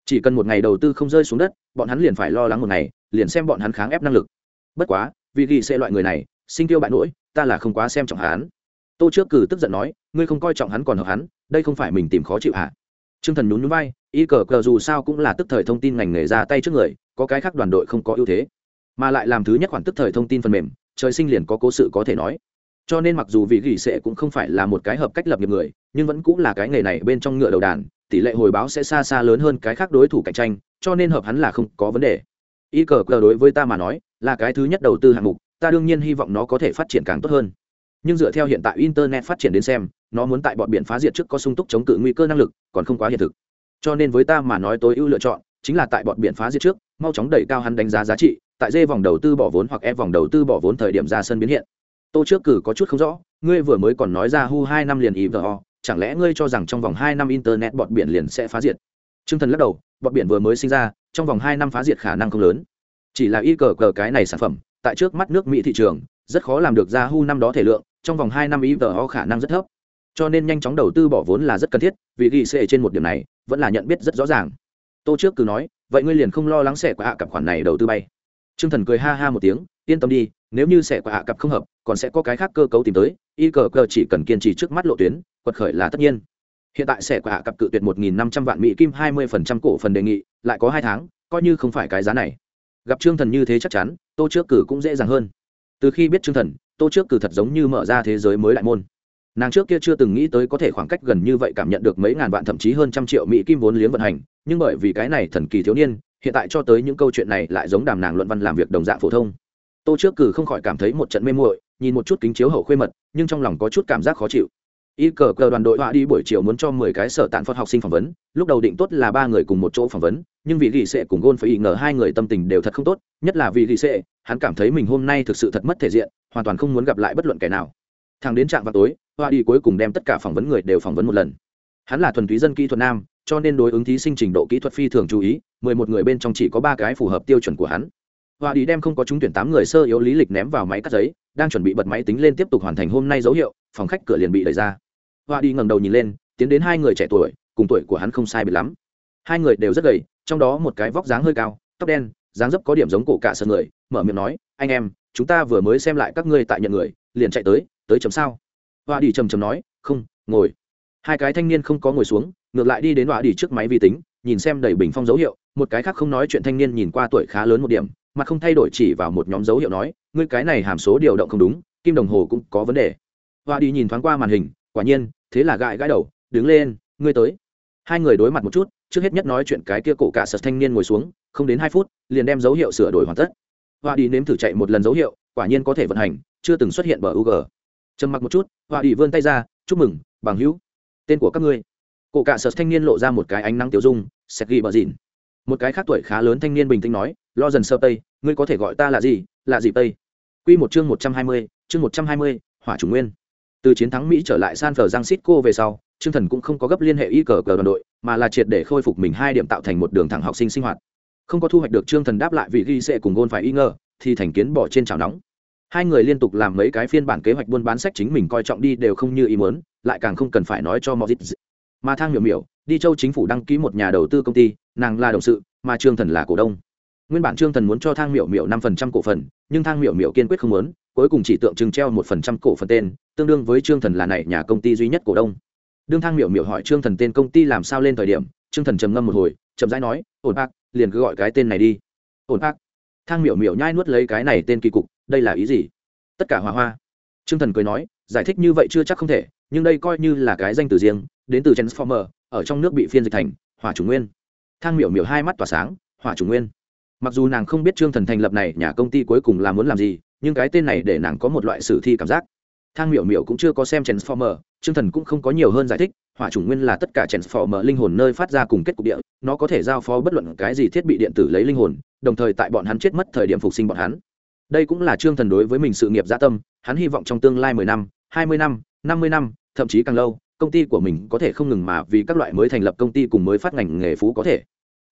Chỉ cần một ngày đầu tư không rơi xuống đất, bọn hắn liền phải lo lắng một ngày, liền xem bọn hắn kháng ép năng lực. Bất quá, vì ghi xê loại người này, sinh tiêu bại nỗi, ta là không quá xem trọng hắn. Tô trước cử tức giận nói, ngươi không coi trọng hắn còn hợp hắn, đây không phải mình tìm khó chịu hả? T r ư ơ n g thần nhún nhún vai, y cờ cờ dù sao cũng là tức thời thông tin ngành nghề ra tay trước người, có cái khác đoàn đội không có ưu thế, mà lại làm thứ nhất khoản tức thời thông tin phần mềm trời sinh liền có cố sự có thể nói. Cho nên mặc dù vị gỉ sệ cũng không phải là một cái hợp cách lập nghiệp người, nhưng vẫn cũng là cái nghề này bên trong ngựa đầu đàn, tỷ lệ hồi báo sẽ xa xa lớn hơn cái khác đối thủ cạnh tranh, cho nên hợp hắn là không có vấn đề. Y cờ cờ đối với ta mà nói, là cái thứ nhất đầu tư hạng mục, ta đương nhiên hy vọng nó có thể phát triển càng tốt hơn. Nhưng dựa theo hiện tại internet phát triển đến xem, nó muốn tại bọn biển phá diệt trước có sung túc chống cự nguy cơ năng lực, còn không quá hiện thực. Cho nên với ta mà nói tối ưu lựa chọn, chính là tại bọn biển phá diệt trước, mau chóng đẩy cao hắn đánh giá giá trị tại dê vòng đầu tư bỏ vốn hoặc e vòng đầu tư bỏ vốn thời điểm ra sân biến hiện. Tô trước cử có chút không rõ, ngươi vừa mới còn nói ra hu hai năm liền ivo chẳng lẽ ngươi cho rằng trong vòng hai năm internet Bọt biển liền sẽ phá diệt? T r ư ơ n g thần lắc đầu, Bọt biển vừa mới sinh ra, trong vòng hai năm phá diệt khả năng không lớn. Chỉ là y cờ cờ cái này sản phẩm, tại trước mắt nước mỹ thị trường, rất khó làm được ra hu năm đó thể lượng, trong vòng hai năm ivo khả năng rất thấp. Cho nên nhanh chóng đầu tư bỏ vốn là rất cần thiết, vì ghi xệ trên một điểm này, vẫn là nhận biết rất rõ ràng. Tô trước cứ nói, vậy ngươi liền không lo lắng sẽ của hạ cặp khoản này đầu tư bay. Trương thần cười ha ha một tiếng, yên tâm đi, nếu như sẽ quả hạ cặp không hợp, còn sẽ có cái khác cơ cấu tìm tới, y cờ cờ chỉ cần kiên trì trước mắt lộ tuyến, quật khởi là tất nhiên. Hiện tại sẽ quả hạ cặp cự tuyệt một nghìn năm trăm vạn mỹ kim hai mươi phần trăm cổ phần đề nghị, lại có hai tháng, coi như không phải cái giá này. Gặp trương thần như thế chắc chắn, tô trước cử cũng dễ dàng hơn. Từ khi biết trương thần, tô trước cử thật giống như mở ra thế giới mới đại môn. Nàng trước kia chưa từng nghĩ tới có thể khoảng cách gần như vậy cảm nhận được mấy ngàn vạn thậm chí hơn trăm triệu mỹ kim vốn liếng vận hành, nhưng bởi vì cái này thần kỳ thiếu niên hiện tại cho tới những câu chuyện này lại giống đàm nàng luận văn làm việc đồng dạng phổ thông. Tô trước cử không khỏi cảm thấy một trận mê muội, nhìn một chút kính chiếu hậu khuê mật, nhưng trong lòng có chút cảm giác khó chịu. Y cờ cờ đoàn đội họa đi buổi chiều muốn cho mười cái sở tạn phật học sinh phỏng vấn, lúc đầu định tốt là ba người cùng một chỗ phỏng vấn, nhưng vì ghi sệ cùng gôn phải ý ngờ hai người tâm tình đều thật không tốt, nhất là vì ghi sệ, hắn cảm thấy mình hôm nay thực sự thật mất thể diện, hoàn toàn không muốn gặp lại bất luận kẻ nào. Thằng đến trạm vào tối, họa đi cuối cùng đem tất cả phỏng vấn người đều phỏng vấn một lần. Hắn là thuần túy dân kỹ thuật nam cho nên đối ứng thí sinh trình độ kỹ thuật phi thường chú ý, mười một người bên trong chỉ có ba cái phù hợp tiêu chuẩn của hắn. Họa đi đem không có trúng tuyển tám người sơ yếu lý lịch ném vào máy cắt giấy, đang chuẩn bị bật máy tính lên tiếp tục hoàn thành hôm nay dấu hiệu, phòng khách cửa liền bị đẩy ra. Họa đi ngẩng đầu nhìn lên, tiến đến hai người trẻ tuổi, cùng tuổi của hắn không sai biệt lắm. Hai người đều rất gầy, trong đó một cái vóc dáng hơi cao, tóc đen, dáng dấp có điểm giống cổ cả sơn người, mở miệng nói, anh em, chúng ta vừa mới xem lại các ngươi tại nhận người, liền chạy tới tới chấm sao? Họa đi trầm trầm nói, không, ngồi. Hai cái thanh niên không có ngồi xuống ngược lại đi đến họa đi trước máy vi tính nhìn xem đầy bình phong dấu hiệu một cái khác không nói chuyện thanh niên nhìn qua tuổi khá lớn một điểm mà không thay đổi chỉ vào một nhóm dấu hiệu nói ngươi cái này hàm số điều động không đúng kim đồng hồ cũng có vấn đề họa đi nhìn thoáng qua màn hình quả nhiên thế là gãi gãi đầu đứng lên ngươi tới hai người đối mặt một chút trước hết nhất nói chuyện cái kia cổ cả sật thanh niên ngồi xuống không đến hai phút liền đem dấu hiệu sửa đổi hoàn tất họa đi nếm thử chạy một lần dấu hiệu quả nhiên có thể vận hành chưa từng xuất hiện bờ UG. Trầm mặc một chút, Họa đi vươn tay ra, "Chúc mừng, bằng hữu. Tên của các ngươi?" Cổ cả Sở thanh niên lộ ra một cái ánh nắng tiểu dung, "Sergei bờ dìn Một cái khác tuổi khá lớn thanh niên bình tĩnh nói, "Lo dần sơ tây, ngươi có thể gọi ta là gì? Là gì tây?" Quy một chương một trăm hai mươi, chương một trăm hai mươi, Hỏa chủ nguyên. Từ chiến thắng Mỹ trở lại San Francisco về sau, Trương Thần cũng không có gấp liên hệ y cờ cờ đoàn đội, mà là triệt để khôi phục mình hai điểm tạo thành một đường thẳng học sinh sinh hoạt. Không có thu hoạch được Trương Thần đáp lại vì ghi sẽ cùng gôn phải y ngờ, thì thành kiến bỏ trên chảo nóng hai người liên tục làm mấy cái phiên bản kế hoạch buôn bán sách chính mình coi trọng đi đều không như ý muốn lại càng không cần phải nói cho mozit mà thang miểu miểu, đi châu chính phủ đăng ký một nhà đầu tư công ty, nàng là đồng sự, mà trương thần là cổ đông. Nguyên bản trương thần muốn cho thang miểu miểu năm phần trăm cổ phần, nhưng thang miểu miểu kiên quyết không muốn, cuối cùng chỉ tượng trưng treo một phần trăm cổ phần tên, tương đương với trương thần là này nhà công ty duy nhất cổ đông. Đương thang miểu miểu hỏi trương thần tên công ty làm sao lên thời điểm, trương thần trầm ngâm một hồi, chậm rãi nói, ổn bác liền cứ gọi cái tên này đi. Ổn bác thang miểu miểu nhai nuốt lấy cái này tên kỳ cục, đây là ý gì? Tất cả hòa hoa. Trương thần cười nói, giải thích như vậy chưa chắc không thể nhưng đây coi như là cái danh từ riêng, đến từ transformer, ở trong nước bị phiên dịch thành, hỏa chủ nguyên. Thang miểu miểu hai mắt tỏa sáng, hỏa chủ nguyên. Mặc dù nàng không biết trương thần thành lập này nhà công ty cuối cùng là muốn làm gì, nhưng cái tên này để nàng có một loại sử thi cảm giác. Thang miểu miểu cũng chưa có xem transformer, trương thần cũng không có nhiều hơn giải thích, hỏa chủ nguyên là tất cả transformer linh hồn nơi phát ra cùng kết cục địa, nó có thể giao phó bất luận cái gì thiết bị điện tử lấy linh hồn, đồng thời tại bọn hắn chết mất thời điểm phục sinh bọn hắn. Đây cũng là trương thần đối với mình sự nghiệp gia tâm, hắn hy vọng trong tương lai mười năm hai mươi năm năm mươi năm, thậm chí càng lâu, công ty của mình có thể không ngừng mà vì các loại mới thành lập công ty cùng mới phát ngành nghề phú có thể.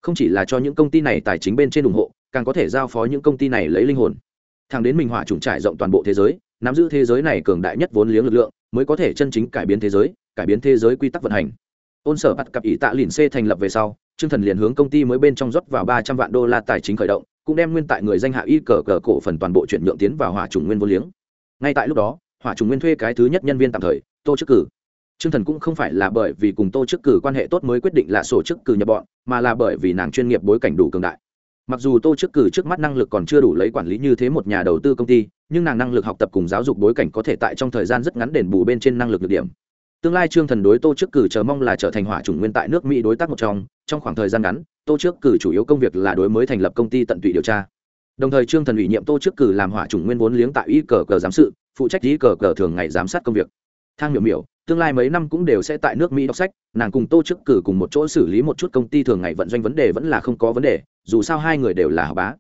Không chỉ là cho những công ty này tài chính bên trên ủng hộ, càng có thể giao phó những công ty này lấy linh hồn. Thẳng đến mình hỏa trùng trải rộng toàn bộ thế giới, nắm giữ thế giới này cường đại nhất vốn liếng lực lượng, mới có thể chân chính cải biến thế giới, cải biến thế giới quy tắc vận hành. Ôn sở bắt cặp ý tạ lìn c thành lập về sau, trương thần liền hướng công ty mới bên trong rót vào ba trăm vạn đô la tài chính khởi động, cũng đem nguyên tại người danh hạ y cờ cờ cổ phần toàn bộ chuyển nhượng tiến vào hỏa trùng nguyên vô liếng. Ngay tại lúc đó hỏa trùng nguyên thuê cái thứ nhất nhân viên tạm thời tô chức cử Trương Thần cũng không phải là bởi vì cùng Tô chức cử quan hệ tốt mới quyết định là sổ chức cử nhập bọn, mà là bởi vì nàng chuyên nghiệp bối cảnh đủ cường đại. Mặc dù Tô chức cử trước mắt năng lực còn chưa đủ lấy quản lý như thế một nhà đầu tư công ty, nhưng nàng năng lực học tập cùng giáo dục bối cảnh có thể tại trong thời gian rất ngắn đền bù bên trên năng lực được điểm. Tương lai Trương Thần đối Tô chức cử chờ mong là trở thành hỏa chủng nguyên tại nước Mỹ đối tác một trong, trong khoảng thời gian ngắn, Tô chức cử chủ yếu công việc là đối mới thành lập công ty tận tụy điều tra đồng thời trương thần ủy nhiệm tô trước cử làm hỏa chủng nguyên vốn liếng tại y cờ cờ giám sự, phụ trách y cờ cờ thường ngày giám sát công việc. Thang miểu miểu, tương lai mấy năm cũng đều sẽ tại nước mỹ đọc sách, nàng cùng tô chức cử cùng một chỗ xử lý một chút công ty thường ngày vận doanh vấn đề vẫn là không có vấn đề, dù sao hai người đều là học bá.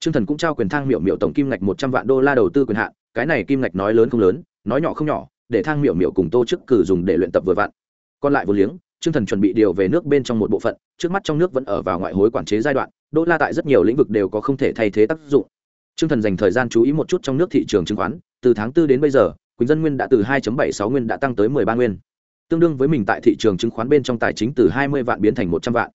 Trương thần cũng trao quyền thang miểu miểu tổng kim ngạch một trăm vạn đô la đầu tư quyền hạn, cái này kim ngạch nói lớn không lớn, nói nhỏ không nhỏ, để thang miểu miểu cùng tô chức cử dùng để luyện tập vừa vặn. Còn lại vô liếng, trương thần chuẩn bị điều về nước bên trong một bộ phận, trước mắt trong nước vẫn ở vào ngoại hối quản chế giai đoạn đô la tại rất nhiều lĩnh vực đều có không thể thay thế tác dụng Trương Thần dành thời gian chú ý một chút trong nước thị trường chứng khoán, từ tháng 4 đến bây giờ, Quỳnh dân nguyên đã từ 2.76 nguyên đã tăng tới 13 nguyên. Tương đương với mình tại thị trường chứng khoán bên trong tài chính từ 20 vạn biến thành 100 vạn.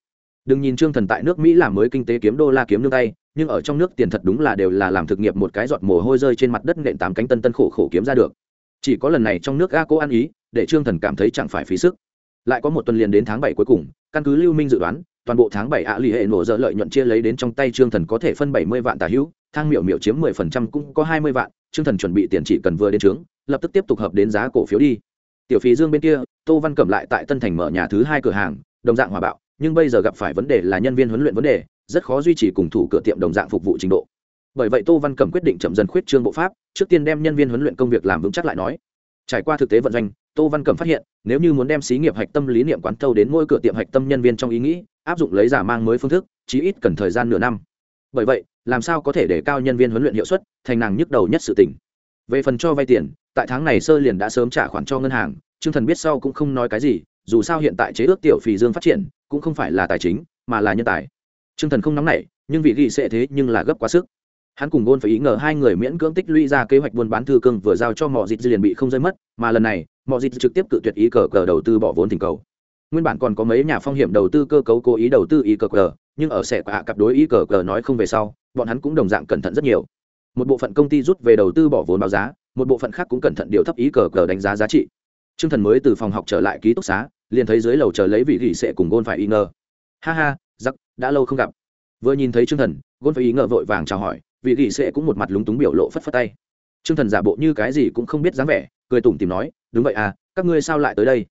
Đừng nhìn Trương Thần tại nước Mỹ làm mới kinh tế kiếm đô la kiếm nương tay, nhưng ở trong nước tiền thật đúng là đều là làm thực nghiệp một cái giọt mồ hôi rơi trên mặt đất nện tám cánh tân tân khổ khổ kiếm ra được. Chỉ có lần này trong nước ga cố ăn ý, để Trương Thần cảm thấy chẳng phải phí sức. Lại có một tuần liền đến tháng 7 cuối cùng, căn cứ Lưu Minh dự đoán, toàn bộ tháng 7 ạ lì hệ nổ dở lợi nhuận chia lấy đến trong tay Trương Thần có thể phân 70 vạn tà hữu, thang miểu miểu chiếm mười phần trăm cũng có hai mươi vạn trương thần chuẩn bị tiền chỉ cần vừa đến trướng lập tức tiếp tục hợp đến giá cổ phiếu đi. Tiểu phí dương bên kia tô văn cẩm lại tại tân thành mở nhà thứ hai cửa hàng đồng dạng hòa bạo nhưng bây giờ gặp phải vấn đề là nhân viên huấn luyện vấn đề rất khó duy trì cùng thủ cửa tiệm đồng dạng phục vụ trình độ. Bởi vậy tô văn cẩm quyết định chậm dần khuyết trương bộ pháp trước tiên đem nhân viên huấn luyện công việc làm vững chắc lại nói. Trải qua thực tế vận doanh tô văn cẩm phát hiện, nếu như muốn đem xí nghiệp hạch tâm lý niệm quán thâu đến ngôi cửa tiệm hạch tâm nhân viên trong ý nghĩ, áp dụng lấy giả mang mới phương thức, chí ít cần thời gian nửa năm. Bởi vậy, làm sao có thể để cao nhân viên huấn luyện hiệu suất, thành nàng nhức đầu nhất sự tỉnh về phần cho vay tiền, tại tháng này sơ liền đã sớm trả khoản cho ngân hàng chương thần biết sau cũng không nói cái gì, dù sao hiện tại chế ước tiểu phì dương phát triển, cũng không phải là tài chính, mà là nhân tài. Chương thần không nóng nảy, nhưng vị ghi sẽ thế nhưng là gấp quá sức. Hắn cùng gôn phải ý ngờ hai người miễn cưỡng tích lũy ra kế hoạch buôn bán thư cương vừa giao cho mọi dịp liền bị không rơi mất, mà lần này mọi dịp trực tiếp cự tuyệt ý cờ cờ đầu tư bỏ vốn tình cầu. Nguyên bản còn có mấy nhà phong hiểm đầu tư cơ cấu cố ý đầu tư ý cờ cờ, nhưng ở sẻ hạ cặp đối ý cờ cờ nói không về sau, bọn hắn cũng đồng dạng cẩn thận rất nhiều. Một bộ phận công ty rút về đầu tư bỏ vốn báo giá, một bộ phận khác cũng cẩn thận điều thấp ý cờ cờ đánh giá giá trị. T r ư ơ n g thần mới từ phòng học trở lại ký túc xá, liền thấy dưới lầu chờ lấy vị gỉ sệ cùng gôn phải ý ngờ. Ha ha giặc đã lâu không gặp. Vừa nhìn thấy t r ư ơ n g thần, gôn phải ý ngờ vội vàng chào hỏi, vị gỉ sệ cũng một mặt lúng túng biểu lộ phất phất tay. T r ư ơ n g thần giả bộ như cái gì cũng không biết dáng vẻ, cười tủm tìm nói đúng vậy à các ngươi sao lại tới đây?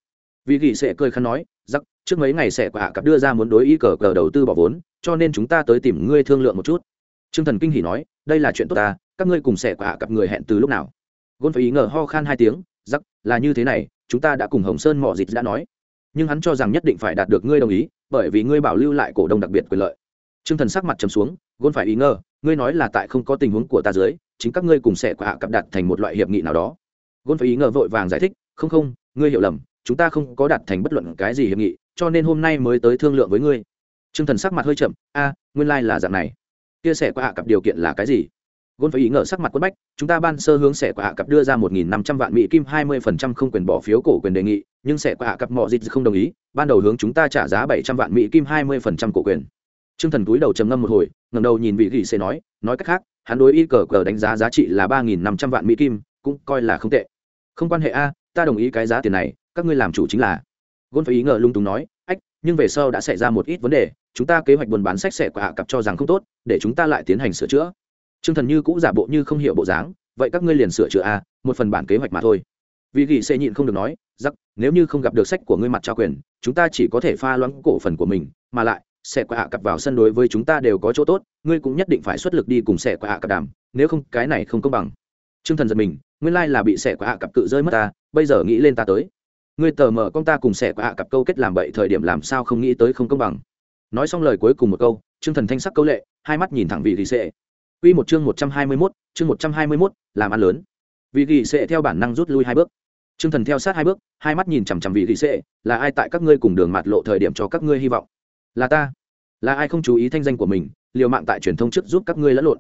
Vị gỉ sẽ cười khăn nói, giặc, trước mấy ngày sẽ quả cặp đưa ra muốn đối ý cờ cờ đầu tư bỏ vốn, cho nên chúng ta tới tìm ngươi thương lượng một chút. T r ư ơ n g thần kinh hỉ nói, đây là chuyện tốt ta, các ngươi cùng sẽ quả cặp người hẹn từ lúc nào? Gôn phải ý ngờ ho khan hai tiếng, giặc, là như thế này, chúng ta đã cùng hồng sơn mỏ dịch đã nói. Nhưng hắn cho rằng nhất định phải đạt được ngươi đồng ý, bởi vì ngươi bảo lưu lại cổ đông đặc biệt quyền lợi. T r ư ơ n g thần sắc mặt trầm xuống, gôn phải ý ngờ, ngươi nói là tại không có tình huống của ta dưới, chính các ngươi cùng sẽ quả cặp đặt thành một loại hiệp nghị nào đó gôn phải ý ngờ vội vàng giải thích, không không, ngươi hiểu lầm, chúng ta không có đạt thành bất luận cái gì hiệp nghị, cho nên hôm nay mới tới thương lượng với ngươi. T r ư ơ n g thần sắc mặt hơi chậm, a, nguyên lai、like、là dạng này. Kia qua hạ cặp điều kiện là cái gì? Gôn phải ý ngờ sắc mặt quất bách, chúng ta ban sơ hướng sẻ qua hạ cặp đưa ra một nghìn năm trăm vạn mỹ kim, hai mươi phần trăm không quyền bỏ phiếu cổ quyền đề nghị, nhưng sẻ qua hạ cặp mọi dịch không đồng ý, ban đầu hướng chúng ta trả giá bảy trăm vạn mỹ kim, hai mươi phần trăm cổ quyền. T r ư ơ n g thần túi đầu trầm ngâm một hồi ngầm đầu nhìn vị gỉ sẽ nói nói cách khác, hắn đối y cờ cờ đánh giá giá trị là ba nghìn năm trăm vạn mỹ kim, cũng coi là không tệ không quan hệ a ta đồng ý cái giá tiền này các ngươi làm chủ chính là gôn phải ý ngờ lung túng nói ách nhưng về sau đã xảy ra một ít vấn đề chúng ta kế hoạch buôn bán sách sẻ của hạ cặp cho rằng không tốt để chúng ta lại tiến hành sửa chữa Trương Thần như cũng giả bộ như không hiểu bộ dáng, vậy các ngươi liền sửa chữa a, một phần bản kế hoạch mà thôi. Vì gỉ sẽ nhịn không được nói, giắc nếu như không gặp được sách của ngươi mặt trao quyền, chúng ta chỉ có thể pha loãng cổ phần của mình, mà lại, sẽ qua hạ cặp vào sân đối với chúng ta đều có chỗ tốt, ngươi cũng nhất định phải xuất lực đi cùng sẽ qua hạ cặp đàm, nếu không cái này không công bằng." Trương Thần giật mình, nguyên lai là bị xẻ của hạ cặp cự rơi mất ta, bây giờ nghĩ lên ta tới. Ngươi tờ mở con ta cùng xẻ của hạ cặp câu kết làm bậy thời điểm làm sao không nghĩ tới không công bằng. Nói xong lời cuối cùng một câu, Trương Thần thanh sắc câu lệ, hai mắt nhìn thẳng vị Lý Sệ. Quy một chương 121, chương 121, làm ăn lớn. Vị Lý Sệ theo bản năng rút lui hai bước. Trương Thần theo sát hai bước, hai mắt nhìn chằm chằm vị Lý Sệ, là ai tại các ngươi cùng đường mặt lộ thời điểm cho các ngươi hy vọng? Là ta. Là ai không chú ý thanh danh của mình, liều mạng tại truyền thông trước giúp các ngươi lẫn lộn?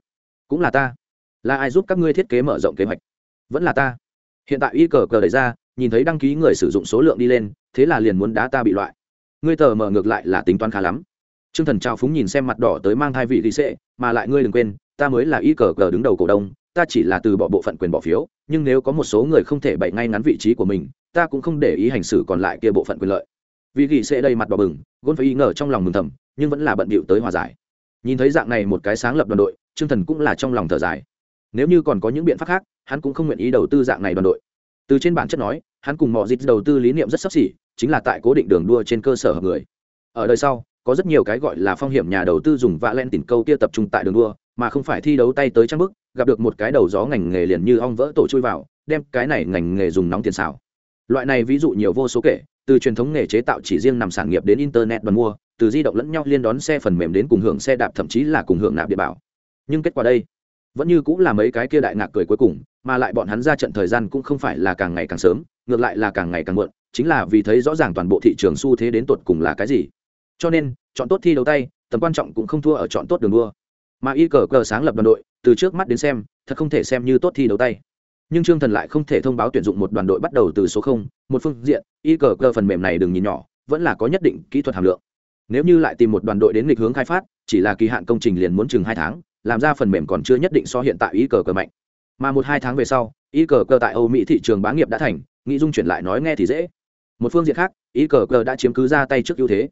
Cũng là ta. Là ai giúp các ngươi thiết kế mở rộng kế hoạch? Vẫn là ta. Hiện tại y cờ cờ đẩy ra, nhìn thấy đăng ký người sử dụng số lượng đi lên, thế là liền muốn đá ta bị loại. Ngươi tờ mở ngược lại là tính toán khá lắm. Trương Thần trao phúng nhìn xem mặt đỏ tới mang thai vị Nghị sệ, mà lại ngươi đừng quên, ta mới là y cờ cờ đứng đầu cổ đông ta chỉ là từ bỏ bộ phận quyền bỏ phiếu nhưng nếu có một số người không thể bậy ngay ngắn vị trí của mình ta cũng không để ý hành xử còn lại kia bộ phận quyền lợi vì ghi sẽ đầy mặt đỏ bừng gôn phải y ngờ trong lòng mừng thầm nhưng vẫn là bận bịu tới hòa giải nhìn thấy dạng này một cái sáng lập đoàn đội chương thần cũng là trong lòng thở dài nếu như còn có những biện pháp khác, hắn cũng không nguyện ý đầu tư dạng này đoàn đội. Từ trên bản chất nói, hắn cùng mọi dịch đầu tư lý niệm rất sắp xỉ, chính là tại cố định đường đua trên cơ sở hợp người. Ở đời sau, có rất nhiều cái gọi là phong hiểm nhà đầu tư dùng vạ len tìm câu kia tập trung tại đường đua, mà không phải thi đấu tay tới trang bức, gặp được một cái đầu gió ngành nghề liền như ong vỡ tổ chui vào, đem cái này ngành nghề dùng nóng tiền xào. Loại này ví dụ nhiều vô số kể, từ truyền thống nghề chế tạo chỉ riêng nằm sản nghiệp đến internet đoàn mua, từ di động lẫn nhau liên đón xe phần mềm đến cùng hưởng xe đạp, thậm chí là cùng hưởng nạp địa bảo. Nhưng kết quả đây vẫn như cũng là mấy cái kia đại ngạc cười cuối cùng, mà lại bọn hắn ra trận thời gian cũng không phải là càng ngày càng sớm, ngược lại là càng ngày càng muộn, chính là vì thấy rõ ràng toàn bộ thị trường xu thế đến tột cùng là cái gì. Cho nên, chọn tốt thi đấu tay, tầm quan trọng cũng không thua ở chọn tốt đường đua. Mà y cờ cờ sáng lập đoàn đội, từ trước mắt đến xem, thật không thể xem như tốt thi đấu tay. Nhưng trương thần lại không thể thông báo tuyển dụng một đoàn đội bắt đầu từ số không, một phương diện, y cờ cờ phần mềm này đừng nhìn nhỏ, vẫn là có nhất định kỹ thuật hàm lượng. Nếu như lại tìm một đoàn đội đến nghịch hướng khai phát, chỉ là kỳ hạn công trình liền muốn chừng hai tháng làm ra phần mềm còn chưa nhất định so hiện tại ý cờ cờ mạnh. Mà một hai tháng về sau ý cờ cờ tại âu mỹ thị trường bá nghiệp đã thành nghĩ dung chuyển lại nói nghe thì dễ. Một phương diện khác ý cờ cờ đã chiếm cứ ra tay trước ưu thế.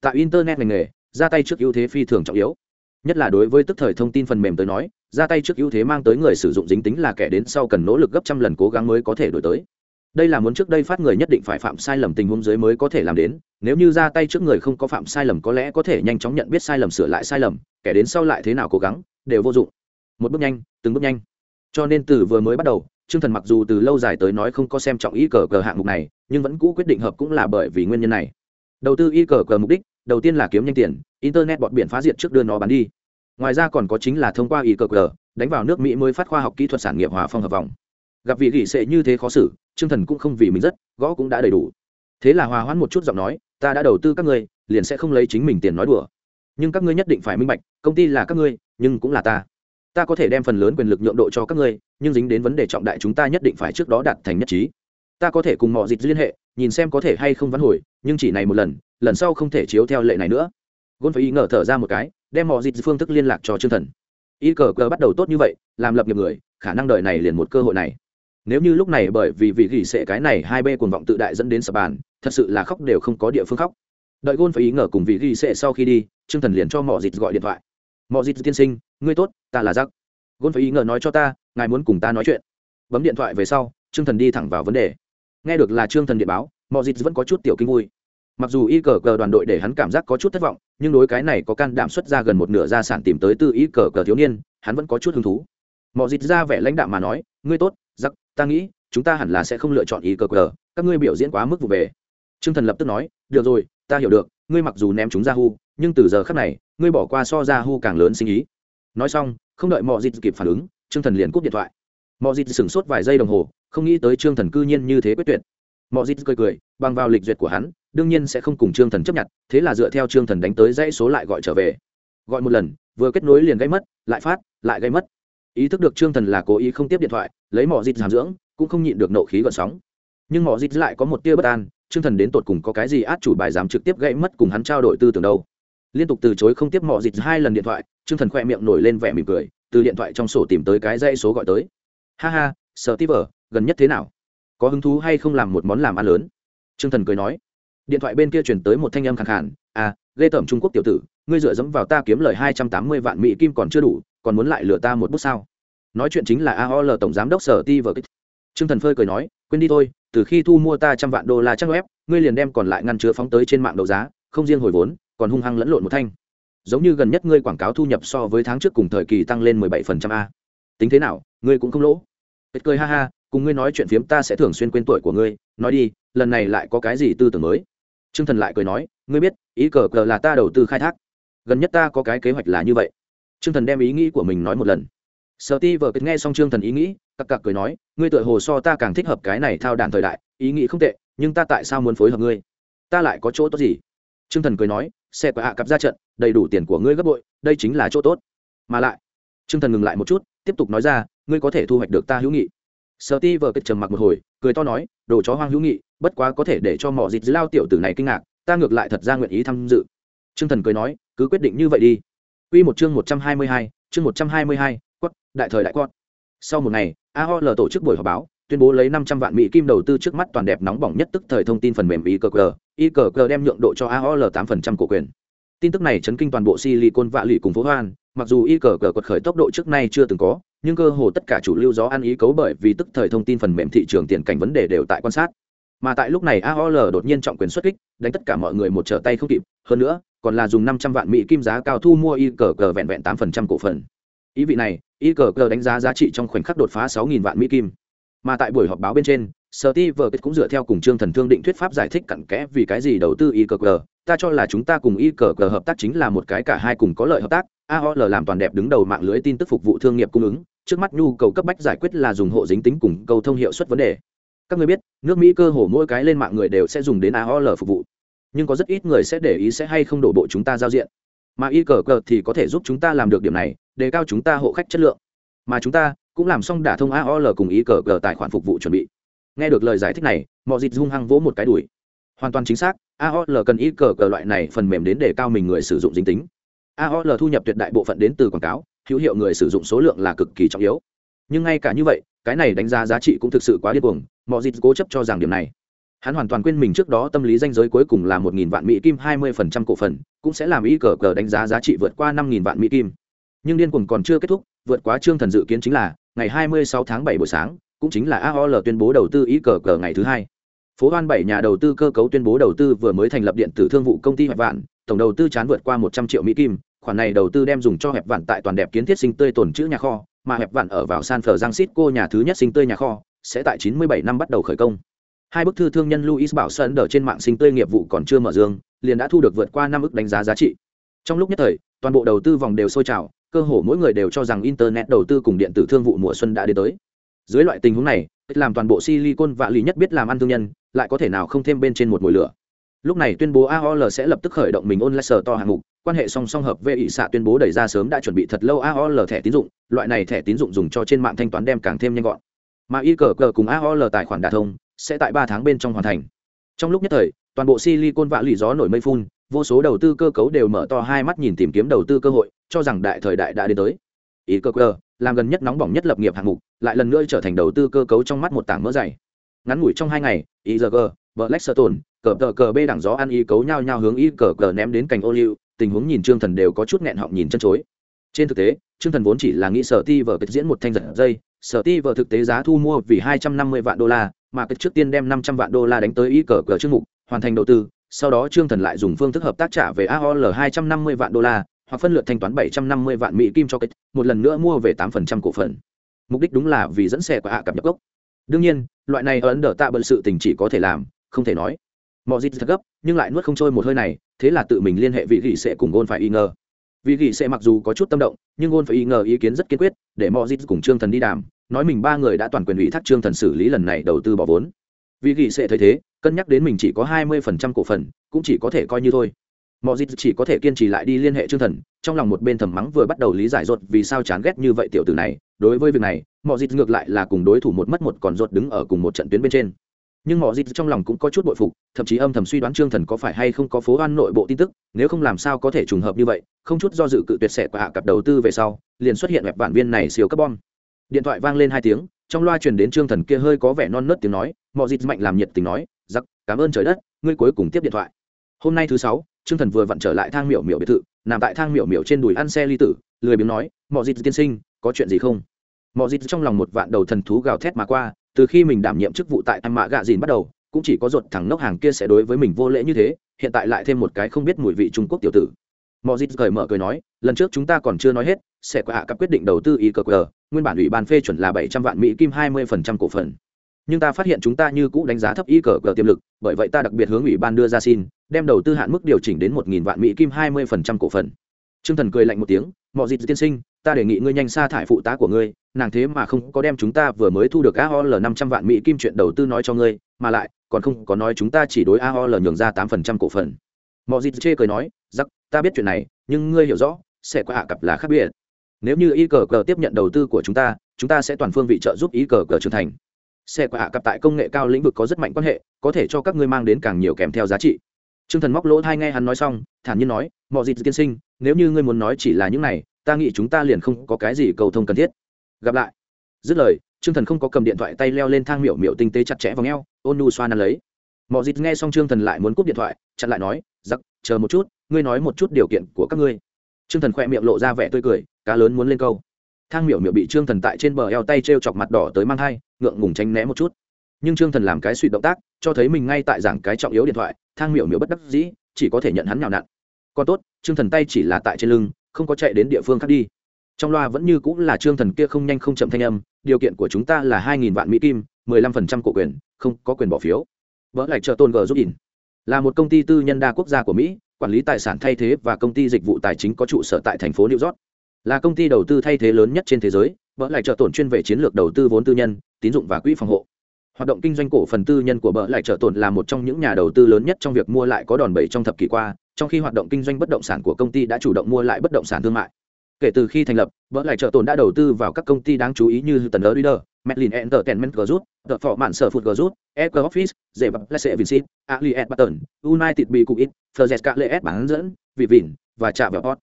Tại internet ngành nghề, ra tay trước ưu thế phi thường trọng yếu. Nhất là đối với tức thời thông tin phần mềm tới nói, ra tay trước ưu thế mang tới người sử dụng dính tính là kẻ đến sau cần nỗ lực gấp trăm lần cố gắng mới có thể đổi tới đây là muốn trước đây phát người nhất định phải phạm sai lầm tình huống dưới mới có thể làm đến nếu như ra tay trước người không có phạm sai lầm có lẽ có thể nhanh chóng nhận biết sai lầm sửa lại sai lầm kẻ đến sau lại thế nào cố gắng đều vô dụng. Một bước nhanh từng bước nhanh. Cho nên từ vừa mới bắt đầu Trương Thần mặc dù từ lâu dài tới nói không có xem trọng y cờ cờ hạng mục này, nhưng vẫn cũ quyết định hợp cũng là bởi vì nguyên nhân này. Đầu tư y cờ cờ mục đích, đầu tiên là kiếm nhanh tiền, internet bọn biển phá diệt trước đưa nó bán đi. Ngoài ra còn có chính là thông qua y cờ cờ đánh vào nước mỹ mới phát khoa học kỹ thuật sản nghiệp hòa phong hợp vòng gặp vị gỉ sệ như thế khó xử chương thần cũng không vì mình rất, gõ cũng đã đầy đủ. Thế là hòa hoãn một chút giọng nói, ta đã đầu tư các ngươi, liền sẽ không lấy chính mình tiền nói đùa. Nhưng các ngươi nhất định phải minh bạch, công ty là các ngươi, nhưng cũng là ta. Ta có thể đem phần lớn quyền lực nhượng độ cho các ngươi, nhưng dính đến vấn đề trọng đại chúng ta nhất định phải trước đó đạt thành nhất trí. Ta có thể cùng mọi dịp liên hệ, nhìn xem có thể hay không vắn hồi, nhưng chỉ này một lần lần sau không thể chiếu theo lệ này nữa. Gôn phải ý ngờ thở ra một cái, đem mọi dịp phương thức liên lạc cho chương thần. Y cờ cờ bắt đầu tốt như vậy, làm lập nghiệp người, khả năng đợi này liền một cơ hội này nếu như lúc này bởi vì vị gỉ sệ cái này hai bê cuồng vọng tự đại dẫn đến sập bàn, thật sự là khóc đều không có địa phương khóc. Đợi gôn phải ý ngờ cùng vị gỉ sệ sau khi đi, trương thần liền cho mỏ dịt gọi điện thoại. Mỏ dịt tiên sinh, ngươi tốt, ta là giác. Gôn phải ý ngờ nói cho ta, ngài muốn cùng ta nói chuyện. Bấm điện thoại về sau, trương thần đi thẳng vào vấn đề. Nghe được là trương thần điện báo mỏ dịt vẫn có chút tiểu kinh vui. Mặc dù y cờ cờ đoàn đội để hắn cảm giác có chút thất vọng, nhưng đối cái này có can đảm xuất ra gần một nửa gia sản tìm tới từ y cờ cờ thiếu niên, hắn vẫn có chút hứng thú. Mọi dịch ra vẻ lãnh đạo mà nói, ngươi tốt ta nghĩ, chúng ta hẳn là sẽ không lựa chọn ý cờ cờ các ngươi biểu diễn quá mức vụ về. T r ư ơ n g thần lập tức nói, được rồi, ta hiểu được, ngươi mặc dù ném chúng ra hu, nhưng từ giờ khắc này, ngươi bỏ qua so ra hu càng lớn sinh ý. Nói xong, không đợi mọi dịp kịp phản ứng t r ư ơ n g thần liền cúp điện thoại. Mọi dịp sửng sốt vài giây đồng hồ, không nghĩ tới trương thần cư nhiên như thế quyết tuyệt. Mọi dịp cười cười, bằng vào lịch duyệt của hắn, đương nhiên sẽ không cùng trương thần chấp nhận, thế là dựa theo trương thần đánh tới dãy số lại gọi trở về. Gọi một lần, vừa kết nối liền gây mất, lại phát, lại gây mất ý thức được trương thần là cố ý không tiếp điện thoại, lấy mỏ dịt giảm dưỡng, cũng không nhịn được nộ khí gợn sóng. Nhưng mỏ dịt lại có một tia bất an, trương thần đến tột cùng có cái gì át chủ bài dám trực tiếp gãy mất cùng hắn trao đổi tư tưởng đâu. Liên tục từ chối không tiếp mỏ dịt hai lần điện thoại, trương thần khoe miệng nổi lên vẻ mỉm cười, từ điện thoại trong sổ tìm tới cái dây số gọi tới. Ha ha sợ tí vờ gần nhất thế nào? Có hứng thú hay không làm một món làm ăn lớn? Trương thần cười nói. Điện thoại bên kia chuyển tới một thanh âm khẳng hẳn à ghê tởm trung quốc tiểu tử, ngươi dựa dẫm vào ta kiếm lời hai trăm tám mươi vạn mỹ kim còn chưa đủ còn muốn lại lừa ta một bút sao? Nói chuyện chính là aol tổng giám đốc sở ti vờ kích. Trương thần phơi cười nói quên đi thôi từ khi thu mua ta trăm vạn đô la trang web ngươi liền đem còn lại ngăn chứa phóng tới trên mạng đấu giá không riêng hồi vốn còn hung hăng lẫn lộn một thanh. Giống như gần nhất ngươi quảng cáo thu nhập so với tháng trước cùng thời kỳ tăng lên mười bảy phần trăm a. Tính thế nào ngươi cũng không lỗ. Kết cười ha ha cùng ngươi nói chuyện phiếm ta sẽ thường xuyên quên tuổi của ngươi nói đi lần này lại có cái gì tư tưởng mới? Trương Thần lại cười nói, ngươi biết, ý cờ cờ là ta đầu tư khai thác. Gần nhất ta có cái kế hoạch là như vậy. Trương Thần đem ý nghĩ của mình nói một lần. Sở Ti vừa nghe xong Trương Thần ý nghĩ, cặc cặc cười nói, ngươi tựa hồ so ta càng thích hợp cái này thao đàn thời đại, ý nghĩ không tệ, nhưng ta tại sao muốn phối hợp ngươi? Ta lại có chỗ tốt gì? Trương Thần cười nói, xe của hạ cặp ra trận, đầy đủ tiền của ngươi gấp bội, đây chính là chỗ tốt. Mà lại, Trương Thần ngừng lại một chút, tiếp tục nói ra, ngươi có thể thu hoạch được ta hữu nghị. Sở Ti vừa kết trầm mặc một hồi, cười to nói, đồ chó hoang hữu nghị, bất quá có thể để cho mỏ dịt lao tiểu tử này kinh ngạc ta ngược lại thật ra nguyện ý tham dự Trương thần cười nói cứ quyết định như vậy đi Quy một chương một trăm hai mươi hai chương một trăm hai mươi hai quất đại thời đại quất sau một ngày aol tổ chức buổi họp báo tuyên bố lấy năm trăm vạn mỹ kim đầu tư trước mắt toàn đẹp nóng bỏng nhất tức thời thông tin phần mềm ICQ, ICQ đem nhượng độ cho aol tám phần trăm cổ quyền. Tin tức này chấn kinh toàn bộ silicon Valley cùng phố hoan mặc dù ICQ quật khởi tốc độ trước nay chưa từng có nhưng cơ hồ tất cả chủ lưu gió ăn ý cấu bởi vì tức thời thông tin phần mềm thị trường tiền cảnh vấn đề đều tại quan sát. Mà tại lúc này aol đột nhiên trọng quyền xuất kích đánh tất cả mọi người một trở tay không kịp. Hơn nữa còn là dùng năm trăm vạn mỹ kim giá cao thu mua y cờ cờ vẹn vẹn tám phần trăm cổ phần. Ý vị này, y cờ cờ đánh giá giá trị trong khoảnh khắc đột phá sáu nghìn vạn mỹ kim. Mà tại buổi họp báo bên trên sở ti vờ cũng dựa theo cùng trương thần thương định thuyết pháp giải thích cặn kẽ vì cái gì đầu tư y cờ cờ. Ta cho là chúng ta cùng y cờ cờ hợp tác chính là một cái cả hai cùng có lợi hợp tác. Aol làm toàn đẹp đứng đầu mạng lưới tin tức phục vụ thương nghiệp cung ứng. Trước mắt nhu cầu cấp bách giải quyết là dùng hộ dính tính cùng cầu thông hiệu suất vấn đề. Các người biết, nước mỹ cơ hồ mỗi cái lên mạng người đều sẽ dùng đến aol phục vụ nhưng có rất ít người sẽ để ý sẽ hay không đổ bộ chúng ta giao diện. Mà y cờ cờ thì có thể giúp chúng ta làm được điểm này, đề cao chúng ta hộ khách chất lượng. Mà chúng ta cũng làm xong đả thông aol cùng y cờ cờ tài khoản phục vụ chuẩn bị. Nghe được lời giải thích này, mọi dịp hung hăng vỗ một cái đùi hoàn toàn chính xác aol cần y cờ cờ loại này phần mềm đến để cao mình người sử dụng dính tính. Aol thu nhập tuyệt đại bộ phận đến từ quảng cáo, hữu hiệu người sử dụng số lượng là cực kỳ trọng yếu. Nhưng ngay cả như vậy, cái này đánh giá giá trị cũng thực sự quá điên cuồng, mọi dịp cố chấp cho rằng điểm này hắn hoàn toàn quên mình trước đó tâm lý danh giới cuối cùng là một nghìn vạn mỹ kim, hai mươi phần trăm cổ phần, cũng sẽ làm y cờ cờ đánh giá giá trị vượt qua năm nghìn vạn mỹ kim. Nhưng điên cuồng còn chưa kết thúc, vượt quá trương thần dự kiến chính là, ngày hai mươi sáu tháng bảy buổi sáng, cũng chính là aol tuyên bố đầu tư ý cờ cờ ngày thứ hai. Phố hoan bảy nhà đầu tư cơ cấu tuyên bố đầu tư vừa mới thành lập điện tử thương vụ công ty hẹp vạn, tổng đầu tư chán vượt qua một trăm triệu mỹ kim, khoản này đầu tư đem dùng cho hẹp vạn tại toàn đẹp kiến thiết sinh tươi tồn chữ nhà kho, mà hẹp vạn ở vào san phờ giang xít cô nhà thứ nhất sinh tươi nhà kho, sẽ tại 97 năm bắt đầu khởi công hai bức thư thương nhân luis bảo sơn ở trên mạng sinh tươi nghiệp vụ còn chưa mở dương, liền đã thu được vượt qua năm ức đánh giá giá trị. Trong lúc nhất thời, toàn bộ đầu tư vòng đều sôi trào, cơ hồ mỗi người đều cho rằng internet đầu tư cùng điện tử thương vụ mùa xuân đã đến tới. Dưới loại tình huống này làm toàn bộ silicon và lý nhất biết làm ăn thương nhân, lại có thể nào không thêm bên trên một mùi lửa. Lúc này tuyên bố aol sẽ lập tức khởi động mình online sở to hạng mục, quan hệ song song hợp vệ ỵ xạ tuyên bố đẩy ra sớm đã chuẩn bị thật lâu aol thẻ tín dụng, loại này thẻ tín dụng dùng cho trên mạng thanh toán đem càng thêm nhanh gọn. Mà y cờ cờ cùng aol tài khoản đà thông sẽ tại ba tháng bên trong hoàn thành. Trong lúc nhất thời, toàn bộ silicon vạ lì gió nổi mây phun, vô số đầu tư cơ cấu đều mở to hai mắt nhìn tìm kiếm đầu tư cơ hội, cho rằng đại thời đại đã đến tới. Ý cơ cơ, làm gần nhất nóng bỏng nhất lập nghiệp hạng mục, lại lần nữa trở thành đầu tư cơ cấu trong mắt một tảng mỡ dày. Ngắn ngủi trong hai ngày igg black tồn, cờ tờ cờ b đẳng gió ăn y cấu nhau nhau hướng ý cờ cờ ném đến cành ô liu, tình huống nhìn trương thần đều có chút nghẹn họng nhìn chân chối. Trên thực tế, trương thần vốn chỉ là nghĩ sở ti vở kịch diễn một thanh giật dây sở ti vở thực tế giá thu mua vì hai trăm năm mươi vạn đô la mà kịch trước tiên đem năm trăm vạn đô la đánh tới y cờ cờ chương mục, hoàn thành đầu tư, sau đó trương thần lại dùng phương thức hợp tác trả về aol hai trăm năm mươi vạn đô la, hoặc phân lượt thanh toán bảy trăm năm mươi vạn mỹ kim cho kịch một lần nữa mua về tám phần trăm cổ phần. Mục đích đúng là vì dẫn xe của hạ cặp nhập gốc. Đương nhiên, loại này ấn đỡ tạ bận sự tình chỉ có thể làm, không thể nói. Mọi dịp thật gấp, nhưng lại nuốt không trôi một hơi này, thế là tự mình liên hệ vị gỉ sẽ cùng gôn phải y ngờ. Vị gỉ sẽ mặc dù có chút tâm động, nhưng gôn phải y ngờ ý kiến rất kiên quyết, để mọi dịp cùng trương thần đi đàm nói mình ba người đã toàn quyền ủy thác trương thần xử lý lần này đầu tư bỏ vốn. Vị gỉ sẽ thấy thế, cân nhắc đến mình chỉ có hai mươi phần trăm cổ phần, cũng chỉ có thể coi như thôi. Mọi dịp chỉ có thể kiên trì lại đi liên hệ trương thần, trong lòng một bên thầm mắng vừa bắt đầu lý giải ruột vì sao chán ghét như vậy tiểu tử này. Đối với việc này mọi dịp ngược lại là cùng đối thủ một mất một còn ruột đứng ở cùng một trận tuyến bên trên. Nhưng mọi dịp trong lòng cũng có chút bội phục, thậm chí âm thầm suy đoán trương thần có phải hay không có phố oan nội bộ tin tức, nếu không làm sao có thể trùng hợp như vậy, không chút do dự cự tuyệt sẻ của hạ cặp đầu tư về sau, liền xuất hiện web bản viên này siêu carbon điện thoại vang lên hai tiếng, trong loa truyền đến trương thần kia hơi có vẻ non nớt tiếng nói mọi dịp mạnh làm nhiệt tình nói, giặc, cảm ơn trời đất, ngươi cuối cùng tiếp điện thoại. Hôm nay thứ sáu, trương thần vừa vặn trở lại thang miểu miểu biệt thự, nằm tại thang miểu miểu trên đùi ăn xe ly tử, lười biếng nói mọi dịp tiên sinh, có chuyện gì không? Mọi dịp trong lòng một vạn đầu thần thú gào thét mà qua, từ khi mình đảm nhiệm chức vụ tại anh mạ gạ dìn bắt đầu, cũng chỉ có ruột thằng nốc hàng kia sẽ đối với mình vô lễ như thế, hiện tại lại thêm một cái không biết mùi vị trung quốc tiểu tử. Mọi dịp cởi mở cười nói, lần trước chúng ta còn chưa nói hết, sẽ có hạ cấp quyết định đầu tư ý cờ cờ nguyên bản ủy ban phê chuẩn là bảy trăm vạn mỹ kim hai mươi phần trăm cổ phần. Nhưng ta phát hiện chúng ta như cũ đánh giá thấp ý cờ cờ tiềm lực bởi vậy ta đặc biệt hướng ủy ban đưa ra xin đem đầu tư hạn mức điều chỉnh đến một nghìn vạn mỹ kim hai mươi phần trăm cổ phần. T r ư ơ n g thần cười lạnh một tiếng mọi dịp tiên sinh ta đề nghị ngươi nhanh sa thải phụ tá của ngươi nàng thế mà không có đem chúng ta vừa mới thu được aol năm trăm vạn mỹ kim chuyện đầu tư nói cho ngươi mà lại còn không có nói chúng ta chỉ đối aol nhường ra tám phần trăm cổ phần. Mọi dịp chê cười nói giặc, ta biết chuyện này nhưng ngươi hiểu rõ sẽ có hạ cặp là khác biệt nếu như y cờ cờ tiếp nhận đầu tư của chúng ta chúng ta sẽ toàn phương vị trợ giúp y cờ cờ trưởng thành. Xe của hạ cặp tại công nghệ cao lĩnh vực có rất mạnh quan hệ, có thể cho các ngươi mang đến càng nhiều kèm theo giá trị. T r ư ơ n g thần móc lỗ thai nghe hắn nói xong, thản nhiên nói mọi dịp tiên sinh, nếu như ngươi muốn nói chỉ là những này, ta nghĩ chúng ta liền không có cái gì cầu thông cần thiết. Gặp lại. Dứt lời t r ư ơ n g thần không có cầm điện thoại tay leo lên thang miểu miểu tinh tế chặt chẽ vào ngheo, ôn nu xoa năn lấy. Mọi dịp nghe xong t r ư ơ n g thần lại muốn cúp điện thoại, chặn lại nói, giặc, chờ một chút, ngươi nói một chút điều kiện của các ngươi. T r ư ơ n g thần khoe miệng lộ ra vẻ tươi cười cá lớn muốn lên câu. Thang miểu miểu bị trương thần tại trên bờ eo tay t r e o chọc mặt đỏ tới mang thai, ngượng ngùng tránh né một chút. Nhưng trương thần làm cái suy động tác, cho thấy mình ngay tại giảng cái trọng yếu điện thoại, thang miểu miểu bất đắc dĩ, chỉ có thể nhận hắn nhào nặn. Còn tốt, trương thần tay chỉ là tại trên lưng, không có chạy đến địa phương khác đi. Trong loa vẫn như cũng là trương thần kia không nhanh không chậm thanh âm, điều kiện của chúng ta là hai nghìn vạn mỹ kim, mười lăm phần trăm cổ quyền, không có quyền bỏ phiếu. Vỡ lại trợ tôn g giúp in là một công ty tư nhân đa quốc gia của mỹ, quản lý tài sản thay thế và công ty dịch vụ tài chính có trụ sở tại thành phố new york là công ty đầu tư thay thế lớn nhất trên thế giới vợ lại trợ tổn chuyên về chiến lược đầu tư vốn tư nhân tín dụng và quỹ phòng hộ hoạt động kinh doanh cổ phần tư nhân của bợ lại trợ tổn là một trong những nhà đầu tư lớn nhất trong việc mua lại có đòn bẩy trong thập kỷ qua trong khi hoạt động kinh doanh bất động sản của công ty đã chủ động mua lại bất động sản thương mại kể từ khi thành lập bợ lại trợ tổn đã đầu tư vào các công ty đáng chú ý như tần lỡ leader Medlin Entertainment Group, The Phỏ Mạn Sở Food Group, Eco Office, Dễ Bập Lesse Vincent, Allied Button, United B Cuit, Ferzeska Lệ bán dẫn, Vị Vịn, và Trà Vẹo Hot.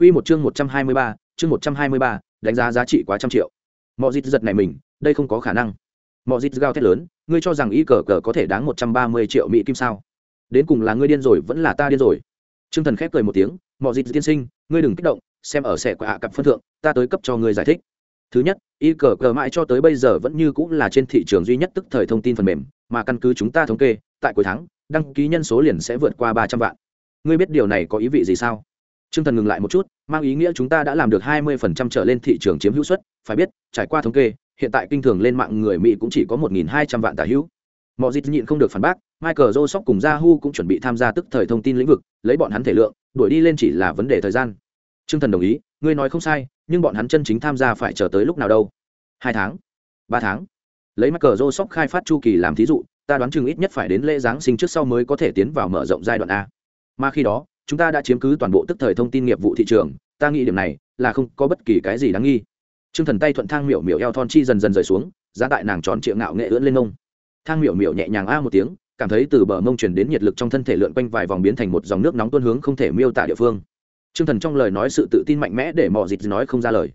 Quy một chương 123, chương 123, đánh giá giá trị quá trăm triệu. Mọ dịch giật này mình, đây không có khả năng. Mọ Dịch gào thét lớn ngươi cho rằng y cờ cờ có thể đáng một trăm ba mươi triệu mỹ kim sao? Đến cùng là ngươi điên rồi vẫn là ta điên rồi. Trương thần khép cười một tiếng Mọ Dịch tiên sinh ngươi đừng kích động xem ở xẻ của hạ cặp phân thượng ta tới cấp cho ngươi giải thích. Thứ nhất y cờ cờ mãi cho tới bây giờ vẫn như cũng là trên thị trường duy nhất tức thời thông tin phần mềm mà căn cứ chúng ta thống kê tại cuối tháng đăng ký nhân số liền sẽ vượt qua ba trăm vạn. Ngươi biết điều này có ý vị gì sao? Trương thần ngừng lại một chút, mang ý nghĩa chúng ta đã làm được hai mươi phần trăm trở lên thị trường chiếm hữu suất, phải biết, trải qua thống kê, hiện tại kinh thường lên mạng người mỹ cũng chỉ có một nghìn hai trăm vạn tả hữu. Mọ Dịch nhịn không được phản bác, michael joseph cùng yahoo cũng chuẩn bị tham gia tức thời thông tin lĩnh vực, lấy bọn hắn thể lượng, đuổi đi lên chỉ là vấn đề thời gian. Trương thần đồng ý, ngươi nói không sai, nhưng bọn hắn chân chính tham gia phải chờ tới lúc nào đâu? Hai tháng? Ba tháng? Lấy michael joseph khai phát chu kỳ làm thí dụ, ta đoán chừng ít nhất phải đến lễ giáng sinh trước sau mới có thể tiến vào mở rộng giai đoạn a. Mà khi đó chúng ta đã chiếm cứ toàn bộ tức thời thông tin nghiệp vụ thị trường, ta nghĩ điểm này là không có bất kỳ cái gì đáng nghi. T r ư ơ n g thần tay thuận thang miểu miểu eo thon chi dần dần rời xuống, giá tại nàng tròn triệu ngạo nghệ ưỡn lên mông thang miểu miểu nhẹ nhàng a một tiếng, cảm thấy từ bờ mông chuyển đến nhiệt lực trong thân thể lượn quanh vài vòng biến thành một dòng nước nóng tuôn hướng không thể miêu tả địa phương. T r ư ơ n g thần trong lời nói sự tự tin mạnh mẽ để mọi dịp nói không ra lời.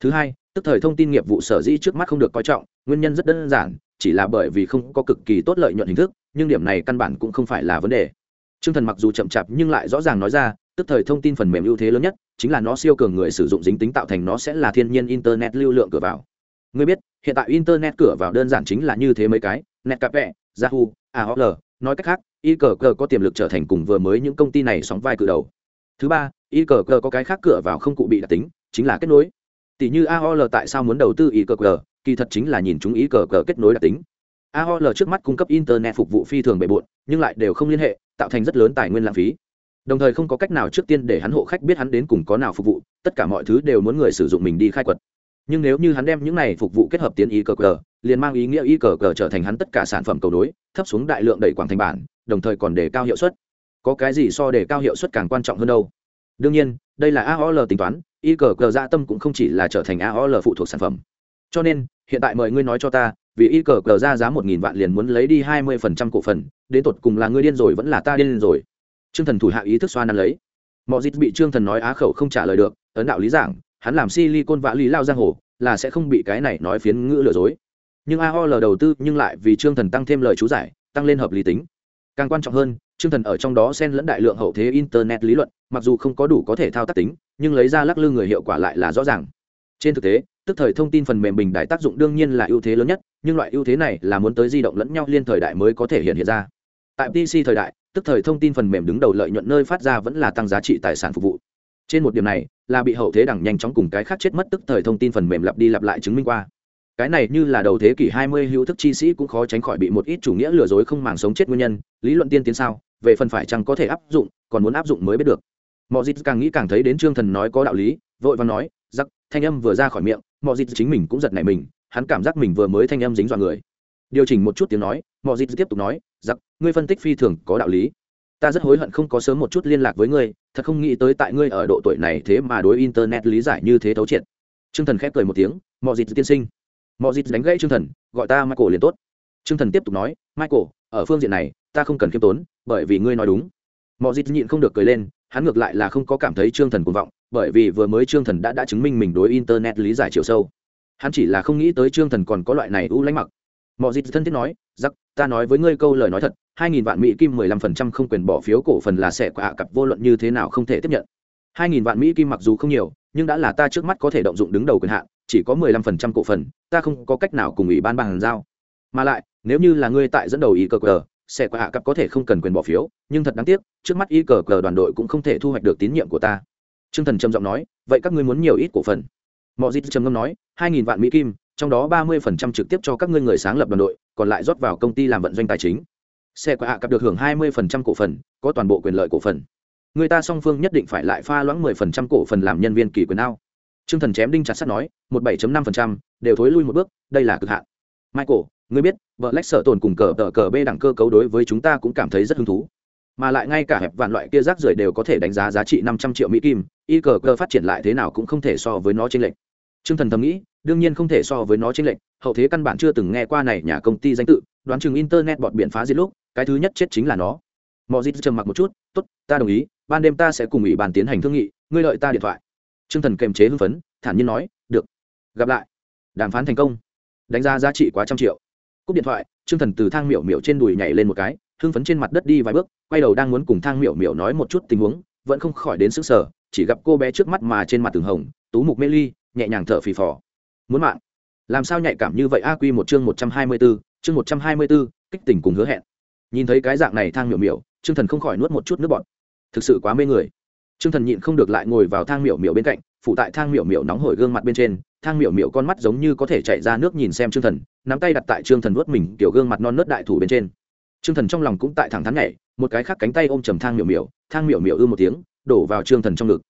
Thứ hai, tức thời thông tin nghiệp vụ sở dĩ trước mắt không được coi trọng, nguyên nhân rất đơn giản, chỉ là bởi vì không có cực kỳ tốt lợi nhuận hình thức, nhưng điểm này căn bản cũng không phải là vấn đề. Trương thần mặc dù chậm chạp nhưng lại rõ ràng nói ra tức thời thông tin phần mềm ưu thế lớn nhất chính là nó siêu cường người sử dụng dính tính tạo thành nó sẽ là thiên nhiên internet lưu lượng cửa vào. Ngươi biết hiện tại internet cửa vào đơn giản chính là như thế mấy cái netcafe yahoo aol nói cách khác icq có tiềm lực trở thành cùng vừa mới những công ty này sóng vai cự đầu. Thứ ba icq có cái khác cửa vào không cụ bị đặc tính chính là kết nối. Tỷ như aol tại sao muốn đầu tư icq, kỳ thật chính là nhìn chúng icq kết nối đặc tính aol trước mắt cung cấp internet phục vụ phi thường bề bộn, nhưng lại đều không liên hệ, tạo thành rất lớn tài nguyên lãng phí. Đồng thời không có cách nào trước tiên để hắn hộ khách biết hắn đến cùng có nào phục vụ, tất cả mọi thứ đều muốn người sử dụng mình đi khai quật. Nhưng nếu như hắn đem những này phục vụ kết hợp tiến ý cờ cờ, liền mang ý nghĩa ý cờ cờ trở thành hắn tất cả sản phẩm cầu nối, thấp xuống đại lượng đẩy quảng thành bản, đồng thời còn đề cao hiệu suất. Có cái gì so đề cao hiệu suất càng quan trọng hơn đâu? Đương nhiên, đây là aol tính toán ý cờ cờ dạ tâm cũng không chỉ là trở thành aol phụ thuộc sản phẩm. Cho nên, hiện tại mời ngươi nói cho ta vì y cờ cờ ra giá một nghìn vạn liền muốn lấy đi hai mươi phần trăm cổ phần, đến tột cùng là ngươi điên rồi vẫn là ta điên rồi. Trương thần thủ hạ ý thức xoa năn lấy. Mọi dịp bị trương thần nói á khẩu không trả lời được, ấn đạo lý giảng, hắn làm si ly côn vã lý lao giang hồ, là sẽ không bị cái này nói phiến ngữ lừa dối. Nhưng aol đầu tư nhưng lại vì trương thần tăng thêm lời chú giải, tăng lên hợp lý tính. Càng quan trọng hơn, trương thần ở trong đó xen lẫn đại lượng hậu thế internet lý luận, mặc dù không có đủ có thể thao tác tính, nhưng lấy ra lắc lư người hiệu quả lại là rõ ràng. Trên thực tế tức thời thông tin phần mềm bình đại tác dụng đương nhiên là ưu thế lớn nhất, nhưng loại ưu thế này là muốn tới di động lẫn nhau liên thời đại mới có thể hiện hiện ra. Tại pc thời đại, tức thời thông tin phần mềm đứng đầu lợi nhuận nơi phát ra vẫn là tăng giá trị tài sản phục vụ. Trên một điểm này, là bị hậu thế đẳng nhanh chóng cùng cái khác chết mất tức thời thông tin phần mềm lặp đi lặp lại chứng minh qua. Cái này như là đầu thế kỷ 20 hữu thức chi sĩ cũng khó tránh khỏi bị một ít chủ nghĩa lừa dối không màng sống chết nguyên nhân, lý luận tiên tiến sao, về phần phải chăng có thể áp dụng, còn muốn áp dụng mới biết được. Mọi dịp càng nghĩ càng thấy đến trương thần nói có đạo lý, vội và nói, giặc thanh âm vừa ra khỏi miệng mọi dịp chính mình cũng giật nảy mình, hắn cảm giác mình vừa mới thanh âm dính dọa người. Điều chỉnh một chút tiếng nói mọi dịp tiếp tục nói, giặc, ngươi phân tích phi thường có đạo lý. Ta rất hối hận không có sớm một chút liên lạc với ngươi, thật không nghĩ tới tại ngươi ở độ tuổi này thế mà đối internet lý giải như thế thấu triệt. Trương thần khép cười một tiếng mọi dịp tiên sinh. Mọi dịp đánh gãy trương thần, gọi ta michael liền tốt. Trương thần tiếp tục nói, michael, ở phương diện này, ta không cần khiêm tốn, bởi vì ngươi nói đúng. Mọi dịp nhịn không được cười lên, hắn ngược lại là không có cảm thấy trương thần cuồng vọng bởi vì vừa mới trương thần đã đã chứng minh mình đối internet lý giải chiều sâu. Hắn chỉ là không nghĩ tới trương thần còn có loại này ưu lánh mặc. Mọi dịp thân thiết nói, giặc, ta nói với ngươi câu lời nói thật, hai nghìn vạn mỹ kim mười lăm phần trăm không quyền bỏ phiếu cổ phần là sẽ của hạ cặp vô luận như thế nào không thể tiếp nhận. Hai nghìn vạn mỹ kim mặc dù không nhiều, nhưng đã là ta trước mắt có thể động dụng đứng đầu quyền hạn, chỉ có mười lăm phần trăm cổ phần, ta không có cách nào cùng ủy ban bàn giao. Mà lại, nếu như là ngươi tại dẫn đầu ý cờ cờ, sẽ của hạ cặp có thể không cần quyền bỏ phiếu, nhưng thật đáng tiếc, trước mắt y cờ cờ đoàn đội cũng không thể thu hoạch được tín nhiệm của ta t r ư ơ n g thần trầm giọng nói, vậy các ngươi muốn nhiều ít cổ phần? Mọi dịp trầm ngâm nói, hai nghìn vạn mỹ kim, trong đó ba mươi phần trăm trực tiếp cho các ngươi người sáng lập đoàn đội, còn lại rót vào công ty làm vận doanh tài chính. Xe của hạ cặp được hưởng hai mươi phần trăm cổ phần, có toàn bộ quyền lợi cổ phần. Người ta song phương nhất định phải lại pha loãng mười phần trăm cổ phần làm nhân viên kỳ quyền ao. T r ư ơ n g thần chém đinh chặt sắt nói, một bảy năm phần trăm, đều thối lui một bước, đây là cực hạn. Michael, ngươi biết, vợ lách sở tồn cùng cờ tờ cờ b đẳng cơ cấu đối với chúng ta cũng cảm thấy rất hứng thú mà lại ngay cả hẹp vạn loại kia rác rưởi đều có thể đánh giá giá trị năm trăm triệu mỹ kim y cờ cờ phát triển lại thế nào cũng không thể so với nó trên lệnh trương thần thầm nghĩ đương nhiên không thể so với nó trên lệnh hậu thế căn bản chưa từng nghe qua này nhà công ty danh tự đoán chừng internet bọn biện phá diệt lúc cái thứ nhất chết chính là nó. Mọi dịp trầm mặc một chút tốt, ta đồng ý ban đêm ta sẽ cùng ủy ban tiến hành thương nghị ngươi lợi ta điện thoại. Trương thần kềm chế hưng phấn thản nhiên nói được gặp lại. Đàm phán thành công đánh giá giá trị quá trăm triệu. Cúp điện thoại trương thần từ thang miểu miểu trên đùi nhảy lên một cái hưng phấn trên mặt đất đi vài bước quay đầu đang muốn cùng thang miểu miểu nói một chút tình huống vẫn không khỏi đến sức sở chỉ gặp cô bé trước mắt mà trên mặt tường hồng tú mục mê ly nhẹ nhàng thở phì phò. Muốn mạng? Làm sao nhạy cảm như vậy? A quy một chương một trăm hai mươi 124, chương một trăm hai mươi 124, kích tình cùng hứa hẹn. Nhìn thấy cái dạng này thang miểu miểu trương thần không khỏi nuốt một chút nước bọt. Thực sự quá mê người. Trương thần nhịn không được lại ngồi vào thang miểu miểu bên cạnh phụ tại thang miểu miểu nóng hổi gương mặt bên trên. Thang miểu miểu con mắt giống như có thể chạy ra nước nhìn xem trương thần nắm tay đặt tại trương thần vuốt mình kiểu gương mặt non nớt đại thủ bên trên trương thần trong lòng cũng tại thẳng thắn nhảy, một cái khác cánh tay ôm trầm thang miểu miểu, thang miểu miểu ư một tiếng, đổ vào trương thần trong ngực.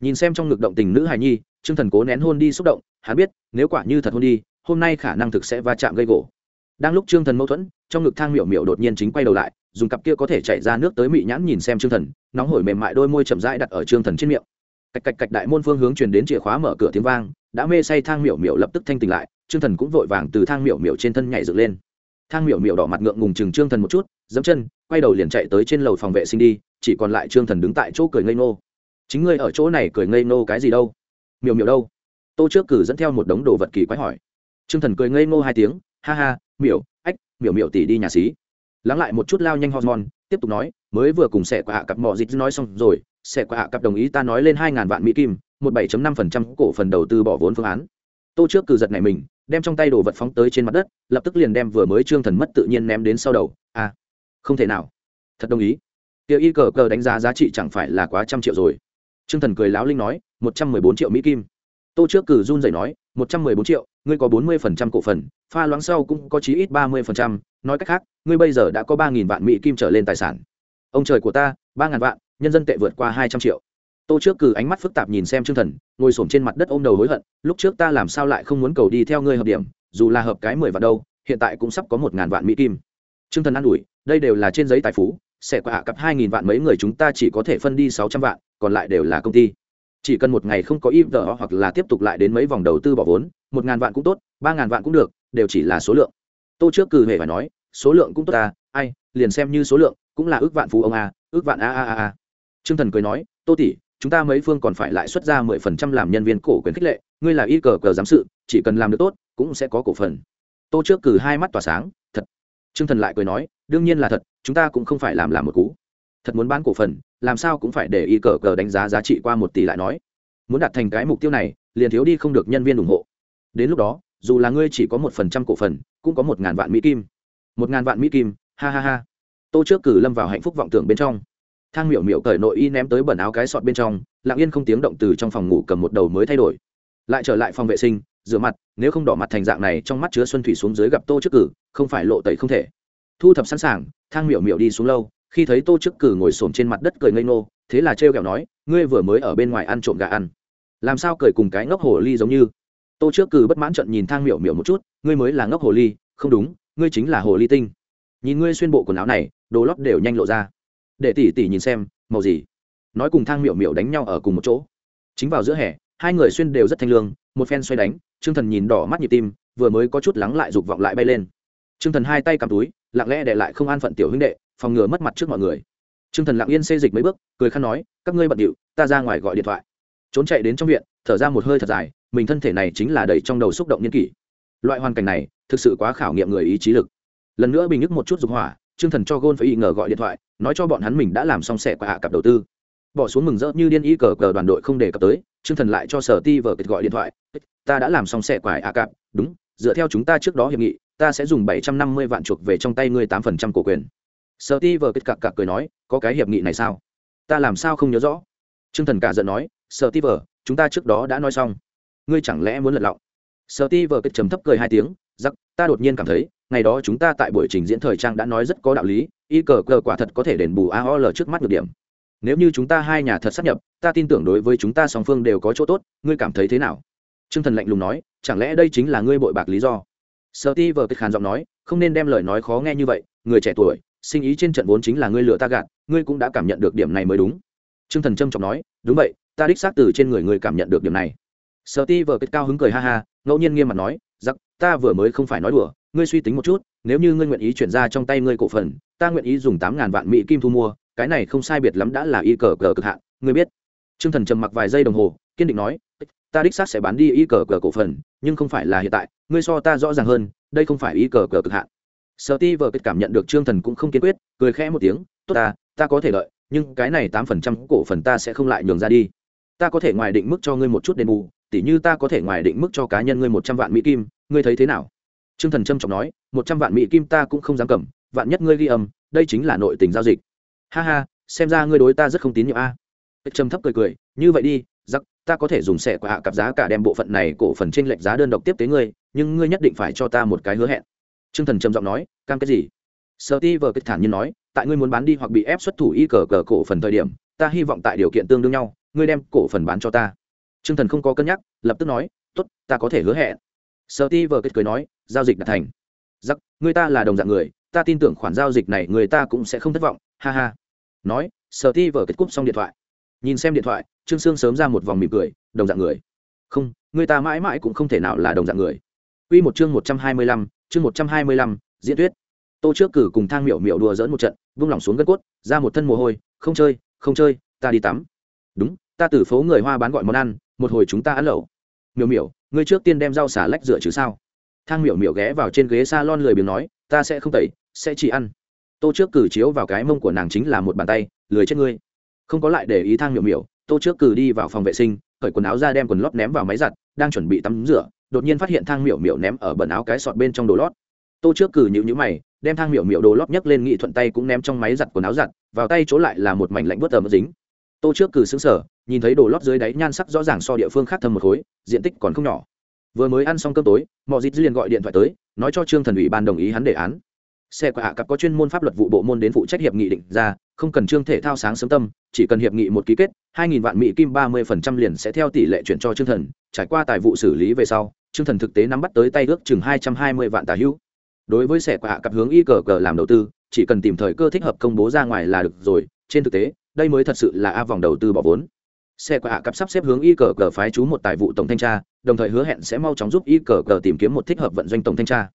Nhìn xem trong ngực động tình nữ hài nhi, trương thần cố nén hôn đi xúc động, hắn biết, nếu quả như thật hôn đi, hôm nay khả năng thực sẽ va chạm gây gỗ. Đang lúc trương thần mâu thuẫn, trong ngực thang miểu miểu đột nhiên chính quay đầu lại, dùng cặp kia có thể chạy ra nước tới mị nhãn nhìn xem trương thần, nóng hổi mềm mại đôi môi chậm rãi đặt ở trương thần trên miệng. Cạch cạch cạch đại môn phương hướng truyền đến chìa khóa mở cửa tiếng vang, đã mê say thang miểu miểu lập tức thanh tỉnh lại, trương thần cũng vội vàng từ thang miểu miểu trên thân nhảy dựng lên thang miểu miểu đỏ mặt ngượng ngùng chừng trương thần một chút, dẫm chân, quay đầu liền chạy tới trên lầu phòng vệ sinh đi, chỉ còn lại trương thần đứng tại chỗ cười ngây nô chính ngươi ở chỗ này cười ngây nô cái gì đâu? Miểu miểu đâu? Tô trước cử dẫn theo một đống đồ vật kỳ quái hỏi. Trương thần cười ngây nô hai tiếng, ha ha, miểu, ách, miểu miểu tỉ đi nhà xí. Lắng lại một chút lao nhanh hormone, tiếp tục nói, mới vừa cùng sẻ quả hạ cặp mò dịch nói xong rồi, sẻ quả hạ cặp đồng ý ta nói lên hai ngàn vạn mỹ kim, một bảy năm phần trăm cổ phần đầu tư bỏ vốn phương án. Tô trước cử giật này mình đem trong tay đồ vật phóng tới trên mặt đất, lập tức liền đem vừa mới trương thần mất tự nhiên ném đến sau đầu. À không thể nào. Thật đồng ý. Tiêu y cờ cờ đánh giá giá trị chẳng phải là quá trăm triệu rồi. Trương thần cười láo linh nói, một trăm mười bốn triệu mỹ kim. Tô trước cử run rẩy nói, một trăm mười bốn triệu, ngươi có bốn mươi phần trăm cổ phần, pha loãng sau cũng có chí ít ba mươi phần trăm. Nói cách khác, ngươi bây giờ đã có ba nghìn vạn mỹ kim trở lên tài sản. Ông trời của ta, ba ngàn vạn, nhân dân tệ vượt qua hai trăm triệu tô trước cử ánh mắt phức tạp nhìn xem trương thần, ngồi s trên mặt đất ôm đầu hối hận, lúc trước ta làm sao lại không muốn cầu đi theo ngươi hợp điểm, dù là hợp cái mười vạn đâu, hiện tại cũng sắp có một ngàn vạn mỹ kim. Trương thần an ủi, đây đều là trên giấy tài phú, sẽ qua hạ cặp hai nghìn vạn mấy người chúng ta chỉ có thể phân đi sáu trăm vạn, còn lại đều là công ty. Chỉ cần một ngày không có im tờ hoặc là tiếp tục lại đến mấy vòng đầu tư bỏ vốn, một ngàn vạn cũng tốt, ba ngàn vạn cũng được, đều chỉ là số lượng. Tô trước cử hề phải nói, số lượng cũng tốt ta ai, liền xem như số lượng, cũng là ước vạn phú ông a ước vạn a a a a. Trương thần cười nói, tô tỷ chúng ta mấy phương còn phải lại xuất ra mười phần trăm làm nhân viên cổ quyền khích lệ, ngươi là y cờ cờ giám sự, chỉ cần làm được tốt, cũng sẽ có cổ phần. Tô trước cử hai mắt tỏa sáng, thật. Trương thần lại cười nói, đương nhiên là thật, chúng ta cũng không phải làm làm một cú. Thật muốn bán cổ phần, làm sao cũng phải để y cờ cờ đánh giá giá trị qua một tỷ lại nói. Muốn đạt thành cái mục tiêu này, liền thiếu đi không được nhân viên ủng hộ. Đến lúc đó, dù là ngươi chỉ có một phần trăm cổ phần, cũng có một ngàn vạn mỹ kim. Một ngàn vạn mỹ kim, ha ha ha. Tô trước cử lâm vào hạnh phúc vọng tưởng bên trong thang miểu miểu cởi nội y ném tới bẩn áo cái sọt bên trong, lặng yên không tiếng động từ trong phòng ngủ cầm một đầu mới thay đổi. Lại trở lại phòng vệ sinh, rửa mặt, nếu không đỏ mặt thành dạng này, trong mắt chứa xuân thủy xuống dưới gặp tô trước cử, không phải lộ tẩy không thể. Thu thập sẵn sàng, thang miểu miểu đi xuống lâu, khi thấy tô trước cử ngồi xổm trên mặt đất cười ngây ngô, thế là trêu kẹo nói, ngươi vừa mới ở bên ngoài ăn trộm gà ăn. Làm sao cười cùng cái ngốc hồ ly giống như? Tô trước cử bất mãn trận nhìn thang miểu miểu một chút, ngươi mới là ngốc hồ ly, không đúng, ngươi chính là hồ ly tinh. Nhìn ngươi xuyên bộ quần áo này, đồ lót đều nhanh lộ ra để tỷ tỷ nhìn xem màu gì? Nói cùng thang miệu miệu đánh nhau ở cùng một chỗ. Chính vào giữa hè hai người xuyên đều rất thanh lương một phen xoay đánh t r ư ơ n g thần nhìn đỏ mắt nhịp tim vừa mới có chút lắng lại dục vọng lại bay lên. T r ư ơ n g thần hai tay cầm túi lặng lẽ để lại không an phận tiểu huynh đệ phòng ngừa mất mặt trước mọi người. T r ư ơ n g thần lặng yên xê dịch mấy bước cười khăn nói các ngươi bận điệu ta ra ngoài gọi điện thoại. Trốn chạy đến trong viện thở ra một hơi thật dài mình thân thể này chính là đầy trong đầu xúc động nhân kỷ. Loại hoàn cảnh này thực sự quá khảo nghiệm người ý chí lực. Lần nữa bình nhức một chút dục hỏa Trương Thần cho Gôn phải y ngờ gọi điện thoại, nói cho bọn hắn mình đã làm xong sẻ qua hạ cặp đầu tư. Bỏ xuống mừng rỡ như điên ý cờ cờ đoàn đội không đề cập tới, Trương Thần lại cho Sở Ti vợ gọi điện thoại, ta đã làm xong sẻ quả hạ cặp, đúng, dựa theo chúng ta trước đó hiệp nghị, ta sẽ dùng bảy trăm năm mươi vạn chuộc về trong tay ngươi tám phần trăm cổ quyền. Sở Ti vợ cặc cặp cười nói, có cái hiệp nghị này sao? Ta làm sao không nhớ rõ? Trương Thần cả giận nói, Sở Ti vờ chúng ta trước đó đã nói xong, ngươi chẳng lẽ muốn lật lọng? Sợ Ti vợ trầm thấp cười hai tiếng, giặc, ta đột nhiên cảm thấy ngày đó chúng ta tại buổi trình diễn thời trang đã nói rất có đạo lý y cờ cờ quả thật có thể đền bù aol trước mắt được điểm. Nếu như chúng ta hai nhà thật sắp nhập ta tin tưởng đối với chúng ta song phương đều có chỗ tốt ngươi cảm thấy thế nào? T r ư ơ n g thần lạnh lùng nói chẳng lẽ đây chính là ngươi bội bạc lý do? Sợ ti vờ kịch khàn giọng nói không nên đem lời nói khó nghe như vậy người trẻ tuổi sinh ý trên trận vốn chính là ngươi lừa ta gạt ngươi cũng đã cảm nhận được điểm này mới đúng. T r ư ơ n g thần trâm trọng nói đúng vậy ta đích xác từ trên người ngươi cảm nhận được điểm này sợ ti vờ kịch cao hứng cười ha ha, ngẫu nhiên nghiêm mặt nói, giặc, ta vừa mới không phải nói đùa, ngươi suy tính một chút, nếu như ngươi nguyện ý chuyển ra trong tay ngươi cổ phần, ta nguyện ý dùng tám ngàn vạn mỹ kim thu mua, cái này không sai biệt lắm đã là y cờ cờ cực hạn, ngươi biết. T r ư ơ n g thần trầm mặc vài giây đồng hồ, kiên định nói, ta đích xác sẽ bán đi y cờ cờ cổ phần, nhưng không phải là hiện tại, ngươi so ta rõ ràng hơn, đây không phải y cờ cờ cực hạn. Sợ ti vờ kết cảm nhận được trương thần cũng không kiên quyết, cười khẽ một tiếng, tốt ta ta có thể lợi, nhưng cái này tám phần trăm cổ phần ta sẽ không lại nhường ra đi. Ta có thể ngoài định mức cho ngươi một chút đền bù tỉ như ta có thể ngoài định mức cho cá nhân ngươi một trăm vạn mỹ kim ngươi thấy thế nào Trương Thần trâm trọng nói, một trăm vạn mỹ kim ta cũng không dám cầm, vạn nhất ngươi ghi âm, đây chính là nội tình giao dịch. Ha ha, xem ra ngươi đối ta rất không tín nhiệm a. À. Trầm thấp cười cười, như vậy đi, giặc, ta có thể dùng xe của hạ cặp giá cả đem bộ phận này cổ phần trên lệnh giá đơn độc tiếp tế ngươi, nhưng ngươi nhất định phải cho ta một cái hứa hẹn. Trương Thần trầm giọng nói, cam cái gì? sợ Ti vừa kịch thản nhiên nói, tại ngươi muốn bán đi hoặc bị ép xuất thủ y cờ cờ cổ phần thời điểm, ta hy vọng tại điều kiện tương đương nhau, ngươi đem cổ phần bán cho ta. Trương Thần không có cân nhắc, lập tức nói, tốt, ta có thể hứa hẹn. Sở Ti vừa kết cười nói, giao dịch đã thành giặc người ta là đồng dạng người ta tin tưởng khoản giao dịch này người ta cũng sẽ không thất vọng ha ha nói sở ti vờ kết cúp xong điện thoại nhìn xem điện thoại trương sương sớm ra một vòng mỉm cười đồng dạng người không người ta mãi mãi cũng không thể nào là đồng dạng người Quy một chương một trăm hai mươi lăm, chương một trăm hai mươi lăm, diễn Tuyết. Tô trước cử cùng Thang Miểu Miểu đùa giỡn một trận, vung lòng xuống gân cốt, ra một thân mồ hôi, không chơi, không chơi, ta đi tắm. Đúng, ta từ phố người Hoa bán gọi món ăn, một hồi chúng ta ăn lẩu. Miểu Miểu, ngươi trước tiên đem rau xà lách rửa chứ sao? Thang Miểu Miểu ghé vào trên ghế salon lười biếng nói, ta sẽ không tẩy, sẽ chỉ ăn. Tô trước cử chiếu vào cái mông của nàng chính là một bàn tay, lười chết ngươi. Không có lại để ý Thang Miểu Miểu, Tô trước cử đi vào phòng vệ sinh, cởi quần áo ra đem quần lót ném vào máy giặt, đang chuẩn bị tắm rửa, đột nhiên phát hiện thang miểu miểu ném ở bẩn áo cái sọt bên trong đồ lót tô trước cử nhịu nhữ mày đem thang miểu miểu đồ lót nhấc lên nghị thuận tay cũng ném trong máy giặt quần áo giặt vào tay chỗ lại là một mảnh lạnh bớt tờ mất dính tô trước cử xứng sở nhìn thấy đồ lót dưới đáy nhan sắc rõ ràng so địa phương khác thâm một khối, diện tích còn không nhỏ. Vừa mới ăn xong cơm tối mọi dịp liền gọi điện thoại tới, nói cho trương thần ủy ban đồng ý hắn đề án. Xe quả hạ cặp có chuyên môn pháp luật vụ bộ môn đến phụ trách hiệp nghị định ra, không cần trương thể thao sáng sớm tâm, chỉ cần hiệp nghị một ký kết, hai nghìn vạn mỹ kim ba mươi phần trăm liền sẽ theo tỷ lệ chuyển cho trương thần, trải qua tài vụ xử lý về sau, trương thần thực tế nắm bắt tới tay ước chừng hai trăm hai mươi vạn tà hữu. Đối với xe quả hạ cặp hướng y cờ cờ làm đầu tư, chỉ cần tìm thời cơ thích hợp công bố ra ngoài là được rồi, trên thực tế đây mới thật sự là a vòng đầu tư bỏ vốn. Xe của hạ cặp sắp xếp hướng y cờ cờ phái chú một tài vụ tổng thanh tra, đồng thời hứa hẹn sẽ mau chóng giúp y cờ cờ tìm kiếm một thích hợp vận doanh tổng thanh tra.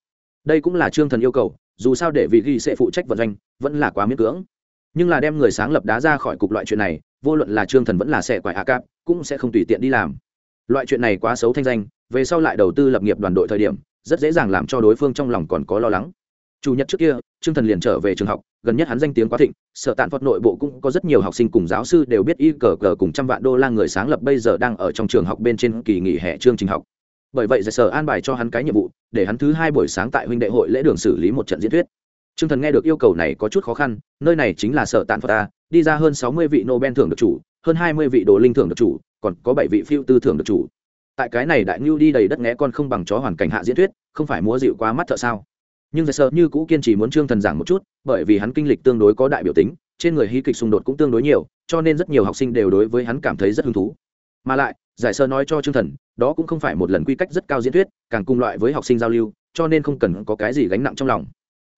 Đây cũng là trương thần yêu cầu, dù sao để vị ghi sẽ phụ trách vận doanh, vẫn là quá miễn cưỡng. Nhưng là đem người sáng lập đá ra khỏi cục loại chuyện này, vô luận là trương thần vẫn là xe quại hạ cap cũng sẽ không tùy tiện đi làm. Loại chuyện này quá xấu thanh danh, về sau lại đầu tư lập nghiệp đoàn đội thời điểm, rất dễ dàng làm cho đối phương trong lòng còn có lo lắng chủ nhật trước kia trương thần liền trở về trường học gần nhất hắn danh tiếng quá thịnh sở tạn phật nội bộ cũng có rất nhiều học sinh cùng giáo sư đều biết y cờ cờ cùng trăm vạn đô la người sáng lập bây giờ đang ở trong trường học bên trên kỳ nghỉ hè chương trình học bởi vậy giải sở an bài cho hắn cái nhiệm vụ để hắn thứ hai buổi sáng tại huynh đệ hội lễ đường xử lý một trận diễn thuyết Trương Thần nghe được yêu cầu này có chút khó khăn, nơi này chính là sở tạn Phật ta, đi ra hơn sáu mươi vị Nobel thưởng được chủ, hơn hai mươi vị đồ linh thưởng được chủ, còn có bảy vị phiêu tư thưởng được chủ. Tại cái này đại ngưu đi đầy đất nghe con không bằng chó hoàn cảnh hạ diễn thuyết, không phải múa dịu quá mắt thợ sao? Nhưng Giải sợ như cũ kiên trì muốn Trương Thần giảng một chút, bởi vì hắn kinh lịch tương đối có đại biểu tính, trên người hí kịch xung đột cũng tương đối nhiều, cho nên rất nhiều học sinh đều đối với hắn cảm thấy rất hứng thú. Mà lại, Giải sơ nói cho Trương Thần, đó cũng không phải một lần quy cách rất cao diễn thuyết, càng cùng loại với học sinh giao lưu, cho nên không cần có cái gì gánh nặng trong lòng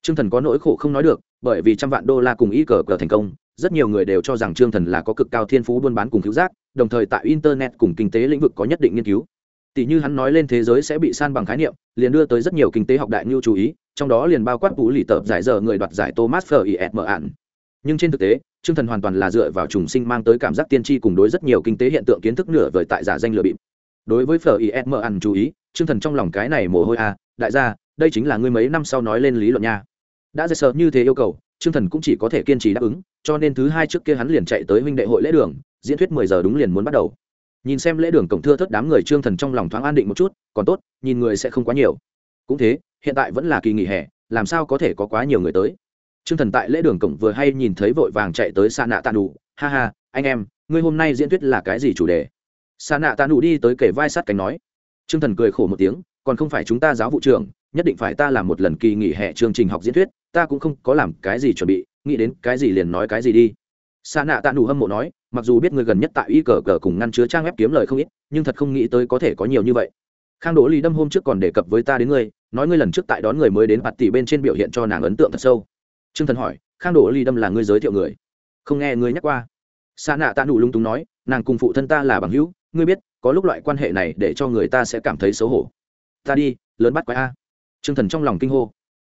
Trương Thần có nỗi khổ không nói được, bởi vì trăm vạn đô la cùng y cờ cờ thành công, rất nhiều người đều cho rằng Trương Thần là có cực cao thiên phú buôn bán cùng cứu giác, đồng thời tại internet cùng kinh tế lĩnh vực có nhất định nghiên cứu. Tỷ như hắn nói lên thế giới sẽ bị san bằng khái niệm, liền đưa tới rất nhiều kinh tế học đại ngưu chú ý, trong đó liền bao quát vũ lì tợp giải giờ người đoạt giải Thomas Ferrier ạn. Nhưng trên thực tế, chương Thần hoàn toàn là dựa vào trùng sinh mang tới cảm giác tiên tri cùng đối rất nhiều kinh tế hiện tượng kiến thức nửa vời tại giả danh lừa bịp. Đối với Ferrier ạn chú ý, chương Thần trong lòng cái này mồ hôi à, đại gia, đây chính là ngươi mấy năm sau nói lên lý luận nha đã dễ sợ như thế yêu cầu chương thần cũng chỉ có thể kiên trì đáp ứng cho nên thứ hai trước kia hắn liền chạy tới huynh đệ hội lễ đường diễn thuyết mười giờ đúng liền muốn bắt đầu nhìn xem lễ đường cổng thưa thất đám người trương thần trong lòng thoáng an định một chút, còn tốt, nhìn người sẽ không quá nhiều. Cũng thế, hiện tại vẫn là kỳ nghỉ hè, làm sao có thể có quá nhiều người tới? Trương thần tại lễ đường cổng vừa hay nhìn thấy vội vàng chạy tới xa nạ tạ nụ ha ha, anh em, ngươi hôm nay diễn thuyết là cái gì chủ đề? Xa nạ tạ nụ đi tới kể vai sát cánh nói. Trương thần cười khổ một tiếng, còn không phải chúng ta giáo vụ trưởng, nhất định phải ta làm một lần kỳ nghỉ hè chương trình học diễn thuyết, ta cũng không có làm cái gì chuẩn bị, nghĩ đến cái gì liền nói cái gì đi. Xa nạ tạ nụ hâm mộ nói mặc dù biết người gần nhất tại y cờ cờ cùng ngăn chứa trang web kiếm lời không ít, nhưng thật không nghĩ tới có thể có nhiều như vậy. Khang đỗ lý đâm hôm trước còn đề cập với ta đến ngươi, nói ngươi lần trước tại đón người mới đến mặt tỷ bên trên biểu hiện cho nàng ấn tượng thật sâu. T r ư ơ n g thần hỏi, khang đỗ lý đâm là ngươi giới thiệu người? Không nghe ngươi nhắc qua. Xa nạ tạ nụ lung túng nói, nàng cùng phụ thân ta là bằng hữu, ngươi biết, có lúc loại quan hệ này để cho người ta sẽ cảm thấy xấu hổ. Ta đi, lớn bắt quái a. T r ư ơ n g thần trong lòng kinh hô.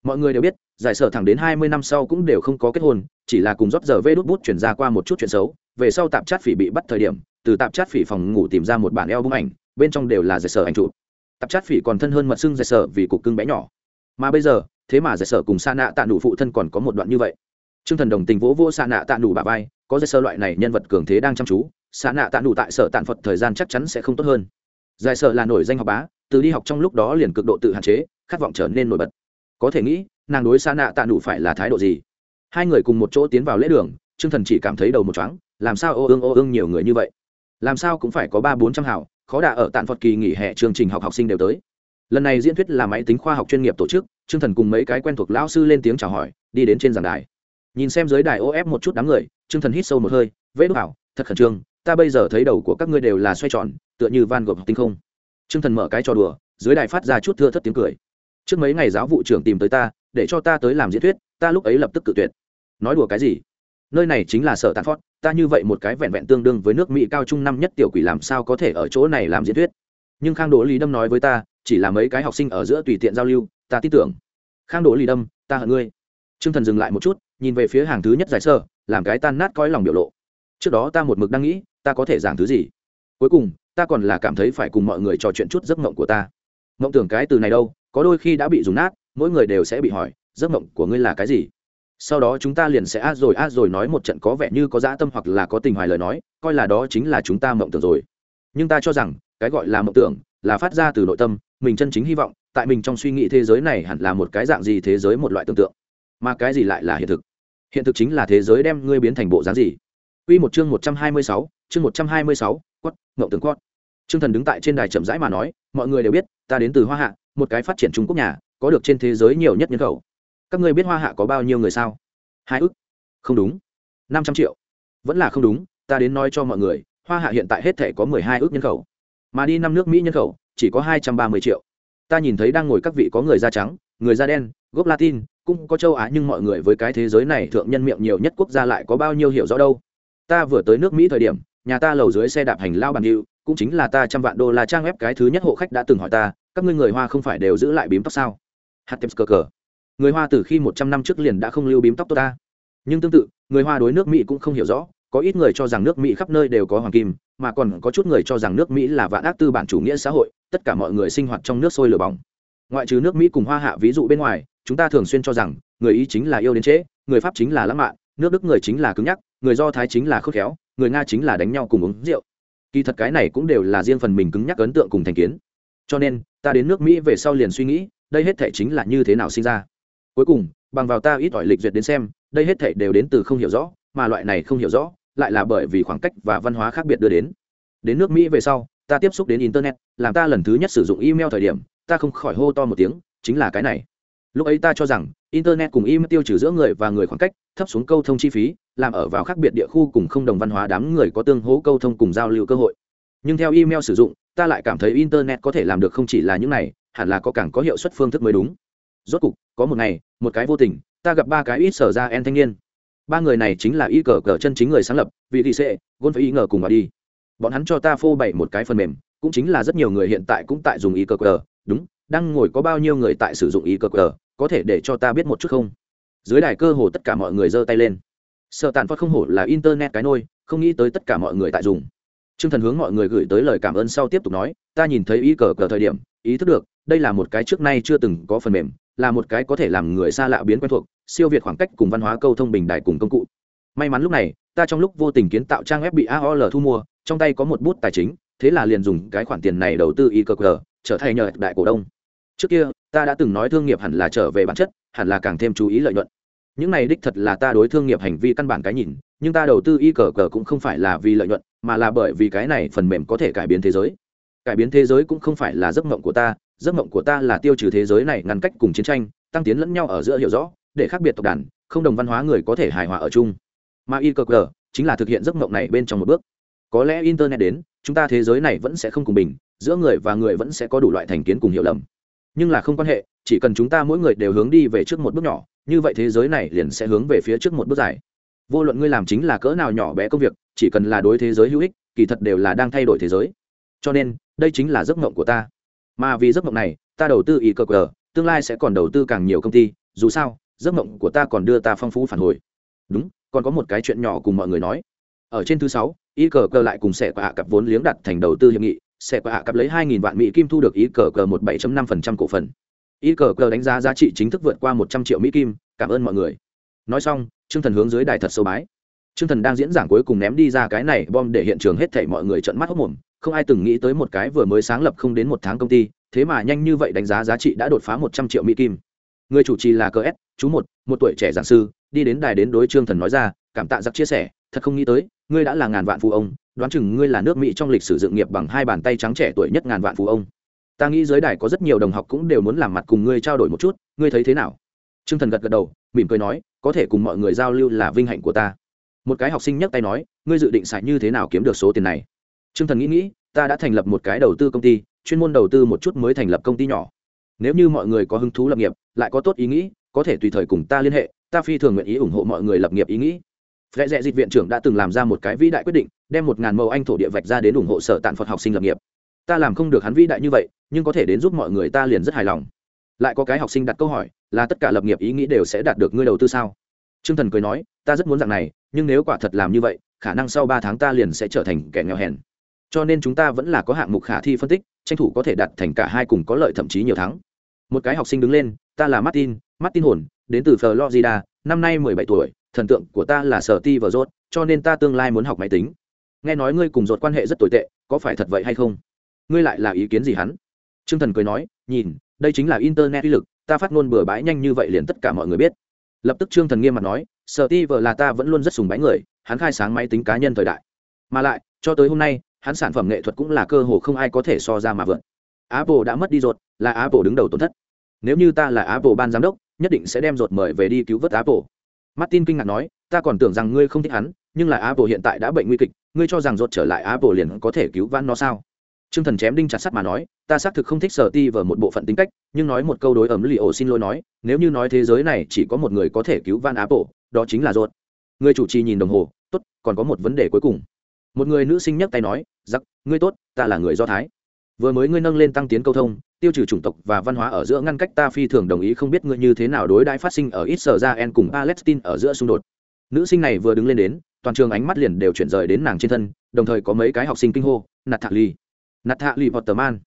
Mọi người đều biết, giải sở thẳng đến hai mươi năm sau cũng đều không có kết hôn, chỉ là cùng rót giờ vê đốt bút chuyển ra qua một chút chuyện xấu về sau tạp chát phỉ bị bắt thời điểm, từ tạp chát phỉ phòng ngủ tìm ra một bản eo bung ảnh, bên trong đều là giải sở ảnh chụp. Tạp chát phỉ còn thân hơn mật xưng giải sở vì cục cưng bé nhỏ. Mà bây giờ, thế mà giải sở cùng sa nạ tạ nụ phụ thân còn có một đoạn như vậy. T r ư ơ n g thần đồng tình vỗ vô sa nạ tạ nụ bà vai, có giải sở loại này nhân vật cường thế đang chăm chú, sa nạ tạ nụ tại sở tàn phật thời gian chắc chắn sẽ không tốt hơn. Giải sở là nổi danh học bá, từ đi học trong lúc đó liền cực độ tự hạn chế, khát vọng trở nên nổi bật. Có thể nghĩ, nàng đối xa nạ tạ nụ phải là thái độ gì? Hai người cùng một chỗ tiến vào lễ đường chương thần chỉ cảm thấy đầu một chóng làm sao ô ương ô ương nhiều người như vậy? Làm sao cũng phải có ba bốn trăm hảo khó đà ở tạn phật kỳ nghỉ hè chương trình học học sinh đều tới. Lần này diễn thuyết là máy tính khoa học chuyên nghiệp tổ chức chương thần cùng mấy cái quen thuộc lão sư lên tiếng chào hỏi, đi đến trên giảng đài. Nhìn xem dưới đài ô ép một chút đám người chương thần hít sâu một hơi vết đúc ảo thật khẩn trương, ta bây giờ thấy đầu của các ngươi đều là xoay tròn, tựa như van gộp tinh không. Chương thần mở cái trò đùa, dưới đài phát ra chút thưa thất tiếng cười. Trước mấy ngày giáo vụ trưởng tìm tới ta, để cho ta tới làm diễn thuyết, ta lúc ấy lập tức cự tuyệt. Nói đùa cái gì? Nơi này chính là sở tàn phót ta như vậy một cái vẹn vẹn tương đương với nước mỹ cao trung năm nhất tiểu quỷ làm sao có thể ở chỗ này làm diễn thuyết? Nhưng khang đỗ lý đâm nói với ta, chỉ là mấy cái học sinh ở giữa tùy tiện giao lưu, ta tin tưởng. Khang đỗ lý đâm, ta hận ngươi. T r ư ơ n g thần dừng lại một chút, nhìn về phía hàng thứ nhất giải sơ, làm cái tan nát coi lòng biểu lộ. Trước đó ta một mực đang nghĩ, ta có thể giảng thứ gì? Cuối cùng, ta còn là cảm thấy phải cùng mọi người trò chuyện chút giấc mộng của ta. Mộng tưởng cái từ này đâu, có đôi khi đã bị dùng nát, mỗi người đều sẽ bị hỏi, giấc mộng của ngươi là cái gì? Sau đó chúng ta liền sẽ a rồi a rồi nói một trận có vẻ như có dã tâm hoặc là có tình hoài lời nói coi là đó chính là chúng ta mộng tưởng rồi. Nhưng ta cho rằng cái gọi là mộng tưởng là phát ra từ nội tâm mình chân chính hy vọng tại mình trong suy nghĩ thế giới này hẳn là một cái dạng gì thế giới một loại tưởng tượng. Mà cái gì lại là hiện thực? Hiện thực chính là thế giới đem ngươi biến thành bộ dáng gì? Quy một chương 126, chương 126, quất, ngộng tưởng quất. Trương Thần đứng tại trên đài chậm rãi mà nói, mọi người đều biết, ta đến từ Hoa Hạ, một cái phát triển Trung Quốc nhà, có được trên thế giới nhiều nhất nhân khẩu các ngươi biết hoa hạ có bao nhiêu người sao? Hai ức? không đúng. Năm trăm triệu. Vẫn là không đúng, ta đến nói cho mọi người, hoa hạ hiện tại hết thể có mười hai ước nhân khẩu. Mà đi năm nước mỹ nhân khẩu, chỉ có hai trăm ba mươi triệu. Ta nhìn thấy đang ngồi các vị có người da trắng, người da đen, gốc latin, cũng có châu á, nhưng mọi người với cái thế giới này thượng nhân miệng nhiều nhất quốc gia lại có bao nhiêu hiểu rõ đâu. Ta vừa tới nước mỹ thời điểm, nhà ta lầu dưới xe đạp hành lao bàn hiệu cũng chính là ta trăm vạn đô la trang web cái thứ nhất hộ khách đã từng hỏi ta, các ngươi người hoa không phải đều giữ lại bím tóc sao? Hạt tips cờ cờ người hoa từ khi một trăm năm trước liền đã không lưu bím tóc tốt ta. Nhưng tương tự, người hoa đối nước mỹ cũng không hiểu rõ, có ít người cho rằng nước mỹ khắp nơi đều có hoàng kim, mà còn có chút người cho rằng nước mỹ là vạn ác tư bản chủ nghĩa xã hội, tất cả mọi người sinh hoạt trong nước sôi lửa bỏng. Ngoại trừ nước mỹ cùng hoa hạ ví dụ bên ngoài, chúng ta thường xuyên cho rằng, người ý chính là yêu đến trễ, người pháp chính là lãng mạn, nước đức người chính là cứng nhắc, người do thái chính là khôn khéo, người nga chính là đánh nhau cùng uống rượu. Kỳ thật cái này cũng đều là riêng phần mình cứng nhắc ấn tượng cùng thành kiến. Cho nên, ta đến nước mỹ về sau liền suy nghĩ, đây hết thể chính là như thế nào sinh ra cuối cùng, bằng vào ta ít ỏi lịch duyệt đến xem, đây hết thể đều đến từ không hiểu rõ, mà loại này không hiểu rõ, lại là bởi vì khoảng cách và văn hóa khác biệt đưa đến. Đến nước mỹ về sau, ta tiếp xúc đến internet, làm ta lần thứ nhất sử dụng email thời điểm, ta không khỏi hô to một tiếng, chính là cái này. Lúc ấy ta cho rằng, internet cùng email tiêu trừ giữa người và người khoảng cách, thấp xuống câu thông chi phí, làm ở vào khác biệt địa khu cùng không đồng văn hóa đám người có tương hỗ câu thông cùng giao lưu cơ hội. Nhưng theo email sử dụng, ta lại cảm thấy internet có thể làm được không chỉ là những này, hẳn là có càng có hiệu suất phương thức mới đúng rốt cục, có một ngày, một cái vô tình, ta gặp ba cái ít sở ra en thanh niên. Ba người này chính là y cờ cờ chân chính người sáng lập vị thị sệ gôn phải y ngờ cùng vào đi. Bọn hắn cho ta phô bày một cái phần mềm, cũng chính là rất nhiều người hiện tại cũng tại dùng y cờ cờ. Đúng, đang ngồi có bao nhiêu người tại sử dụng y cờ cờ, có thể để cho ta biết một chút không? Dưới đài cơ hồ tất cả mọi người giơ tay lên. Sợ tàn phát không hổ là internet cái nôi, không nghĩ tới tất cả mọi người tại dùng. T r ư ơ n g thần hướng mọi người gửi tới lời cảm ơn sau tiếp tục nói, ta nhìn thấy y cờ cờ thời điểm, ý thức được, đây là một cái trước nay chưa từng có phần mềm là một cái có thể làm người xa lạ biến quen thuộc, siêu việt khoảng cách cùng văn hóa câu thông bình đại cùng công cụ. May mắn lúc này, ta trong lúc vô tình kiến tạo trang web bị aol thu mua, trong tay có một bút tài chính, thế là liền dùng cái khoản tiền này đầu tư iqr trở thành nhờ đại cổ đông. Trước kia, ta đã từng nói thương nghiệp hẳn là trở về bản chất, hẳn là càng thêm chú ý lợi nhuận. Những này đích thật là ta đối thương nghiệp hành vi căn bản cái nhìn, nhưng ta đầu tư iqr cũng không phải là vì lợi nhuận, mà là bởi vì cái này phần mềm có thể cải biến thế giới. Cải biến thế giới cũng không phải là giấc mộng của ta giấc mộng của ta là tiêu trừ thế giới này ngăn cách cùng chiến tranh, tăng tiến lẫn nhau ở giữa hiểu rõ, để khác biệt tộc đàn, không đồng văn hóa người có thể hài hòa ở chung. Mà y cơ chính là thực hiện giấc mộng này bên trong một bước. Có lẽ internet đến, chúng ta thế giới này vẫn sẽ không cùng bình, giữa người và người vẫn sẽ có đủ loại thành kiến cùng hiểu lầm. Nhưng là không quan hệ, chỉ cần chúng ta mỗi người đều hướng đi về trước một bước nhỏ, như vậy thế giới này liền sẽ hướng về phía trước một bước dài. Vô luận ngươi làm chính là cỡ nào nhỏ bé công việc, chỉ cần là đối thế giới hữu ích, kỳ thật đều là đang thay đổi thế giới. Cho nên, đây chính là giấc mộng của ta mà vì giấc mộng này, ta đầu tư ý cờ cờ tương lai sẽ còn đầu tư càng nhiều công ty, dù sao, giấc mộng của ta còn đưa ta phong phú phản hồi. Đúng, còn có một cái chuyện nhỏ cùng mọi người nói. Ở trên thứ sáu ý cờ cờ lại cùng sẽ qua hạ cặp vốn liếng đặt thành đầu tư hiệp nghị. Sẽ qua hạ cặp lấy hai nghìn vạn mỹ kim thu được ý cờ cờ một bảy năm phần trăm cổ phần. Ý cờ cờ đánh giá giá trị chính thức vượt qua một trăm triệu mỹ kim, cảm ơn mọi người. Nói xong, trương thần hướng dưới đài thật sâu bái. Trương thần đang diễn giảng cuối cùng ném đi ra cái này bom để hiện trường hết thảy mọi người trợn mắt hốc mồm không ai từng nghĩ tới một cái vừa mới sáng lập không đến một tháng công ty, thế mà nhanh như vậy đánh giá giá trị đã đột phá một trăm triệu mỹ kim. Người chủ trì là cờ s, chú một một tuổi trẻ giảng sư, đi đến đài đến đối trương thần nói ra, cảm tạ giặc chia sẻ, thật không nghĩ tới, ngươi đã là ngàn vạn phụ ông, đoán chừng ngươi là nước mỹ trong lịch sử dựng nghiệp bằng hai bàn tay trắng trẻ tuổi nhất ngàn vạn phụ ông. Ta nghĩ giới đài có rất nhiều đồng học cũng đều muốn làm mặt cùng ngươi trao đổi một chút, ngươi thấy thế nào? Trương thần gật gật đầu, mỉm cười nói, có thể cùng mọi người giao lưu là vinh hạnh của ta. Một cái học sinh nhấc tay nói, ngươi dự định xài như thế nào kiếm được số tiền này? Trương thần nghĩ nghĩ ta đã thành lập một cái đầu tư công ty chuyên môn đầu tư một chút mới thành lập công ty nhỏ nếu như mọi người có hứng thú lập nghiệp lại có tốt ý nghĩ có thể tùy thời cùng ta liên hệ ta phi thường nguyện ý ủng hộ mọi người lập nghiệp ý nghĩ Lệ Dệ Dịch viện trưởng đã từng làm ra một cái vĩ đại quyết định, đem một ngàn mẫu anh thổ địa vạch ra đến ủng hộ sở tạn Phật học sinh lập nghiệp. Ta làm không được hắn vĩ đại như vậy, nhưng có thể đến giúp mọi người ta liền rất hài lòng. Lại có cái học sinh đặt câu hỏi, là tất cả lập nghiệp ý nghĩ đều sẽ đạt được ngươi đầu tư sao? Trương Thần cười nói, ta rất muốn dạng này, nhưng nếu quả thật làm như vậy, khả năng sau ba tháng ta liền sẽ trở thành kẻ nghèo hèn. Cho nên chúng ta vẫn là có hạng mục khả thi phân tích, tranh thủ có thể đạt thành cả hai cùng có lợi thậm chí nhiều thắng. Một cái học sinh đứng lên, ta là Martin, Martin hồn, đến từ Florida, năm nay mười bảy tuổi, thần tượng của ta là sở ti và rốt cho nên ta tương lai muốn học máy tính. Nghe nói ngươi cùng rốt quan hệ rất tồi tệ có phải thật vậy hay không? Ngươi lại là ý kiến gì hắn? T r ư ơ n g thần cười nói nhìn đây chính là internet uy lực ta phát ngôn bừa bãi nhanh như vậy liền tất cả mọi người biết. Lập tức trương thần nghiêm mặt nói sở ti vợ là ta vẫn luôn rất sùng bái người hắn khai sáng máy tính cá nhân thời đại. Mà lại cho tới hôm nay hắn sản phẩm nghệ thuật cũng là cơ hồ không ai có thể so ra mà vượt apple đã mất đi rột là apple đứng đầu tổn thất nếu như ta là apple ban giám đốc nhất định sẽ đem rột mời về đi cứu vớt apple martin kinh ngạc nói ta còn tưởng rằng ngươi không thích hắn nhưng là apple hiện tại đã bệnh nguy kịch ngươi cho rằng rột trở lại apple liền có thể cứu vãn nó sao Trương Thần chém đinh chặt sắt mà nói, ta xác thực không thích Sở Ti vở một bộ phận tính cách, nhưng nói một câu đối ẩm lì ổ xin lỗi nói, nếu như nói thế giới này chỉ có một người có thể cứu Van Apple, đó chính là Rột. Người chủ trì nhìn đồng hồ, tốt, còn có một vấn đề cuối cùng. Một người nữ sinh nhấc tay nói, "Giặc, ngươi tốt, ta là người Do Thái. Vừa mới ngươi nâng lên tăng tiến câu thông, tiêu trừ chủng tộc và văn hóa ở giữa ngăn cách ta phi thường đồng ý không biết ngươi như thế nào đối đãi phát sinh ở Israel cùng Palestine ở giữa xung đột. Nữ sinh này vừa đứng lên đến, toàn trường ánh mắt liền đều chuyển rời đến nàng trên thân, đồng thời có mấy cái học sinh kinh hô, Natalie, Natalie Potterman.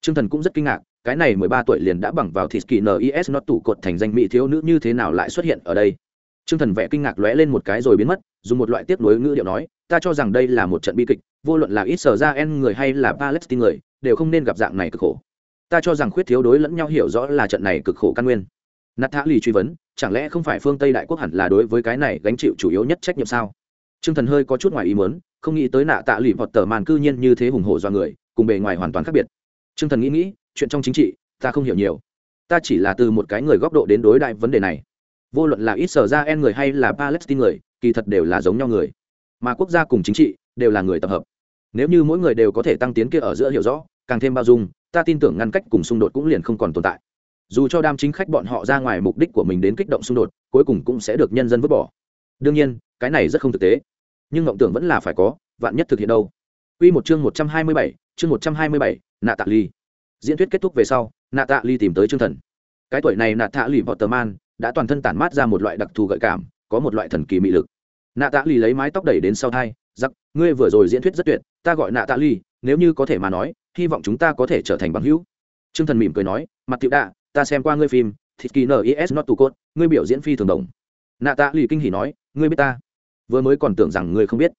Trương Thần cũng rất kinh ngạc, cái này mười ba tuổi liền đã bằng vào thịt kỳ NIS nó tủ cột thành danh mỹ thiếu nữ như thế nào lại xuất hiện ở đây. Trương Thần vẽ kinh ngạc lóe lên một cái rồi biến mất, dùng một loại tiếp nối ngữ điệu nói, ta cho rằng đây là một trận bi kịch, vô luận là Israel người hay là Palestine người, đều không nên gặp dạng này cực khổ. Ta cho rằng khuyết thiếu đối lẫn nhau hiểu rõ là trận này cực khổ căn nguyên. Nát thả lì truy vấn chẳng lẽ không phải phương tây đại quốc hẳn là đối với cái này gánh chịu chủ yếu nhất trách nhiệm sao? T r ư ơ n g thần hơi có chút ngoài ý mớn không nghĩ tới nạ tạ lì vọt tờ màn cư nhiên như thế hùng hổ do người cùng bề ngoài hoàn toàn khác biệt. T r ư ơ n g thần nghĩ nghĩ chuyện trong chính trị ta không hiểu nhiều. Ta chỉ là từ một cái người góc độ đến đối đại vấn đề này. Vô luận là ít sở ra en người hay là palestine người kỳ thật đều là giống nhau người mà quốc gia cùng chính trị đều là người tập hợp. Nếu như mỗi người đều có thể tăng tiến kia ở giữa hiểu rõ càng thêm bao dung ta tin tưởng ngăn cách cùng xung đột cũng liền không còn tồn tại. Dù cho đam chính khách bọn họ ra ngoài mục đích của mình đến kích động xung đột cuối cùng cũng sẽ được nhân dân vứt bỏ. Đương nhiên cái này rất không thực tế. Nhưng ngộng tưởng vẫn là phải có vạn nhất thực hiện đâu? Quy một chương 127, chương 127, nạ tạ ly diễn thuyết kết thúc về sau nạ tạ ly tìm tới chương thần. Cái tuổi này nạ tạ ly man đã toàn thân tản mát ra một loại đặc thù gợi cảm có một loại thần kỳ mị lực nạ tạ ly lấy mái tóc đẩy đến sau thai, giặc, ngươi vừa rồi diễn thuyết rất tuyệt, ta gọi nạ tạ ly nếu như có thể mà nói, hy vọng chúng ta có thể trở thành bằng hữu. T r ư ơ n g thần mỉm cười nói, mặt tiểu đạ ta xem qua ngươi phim, thịt kỳ nis not to cốt, ngươi biểu diễn phi thường đồng. Nạ tạ lì kinh hỉ nói, ngươi biết ta? Vừa mới còn tưởng rằng ngươi không biết.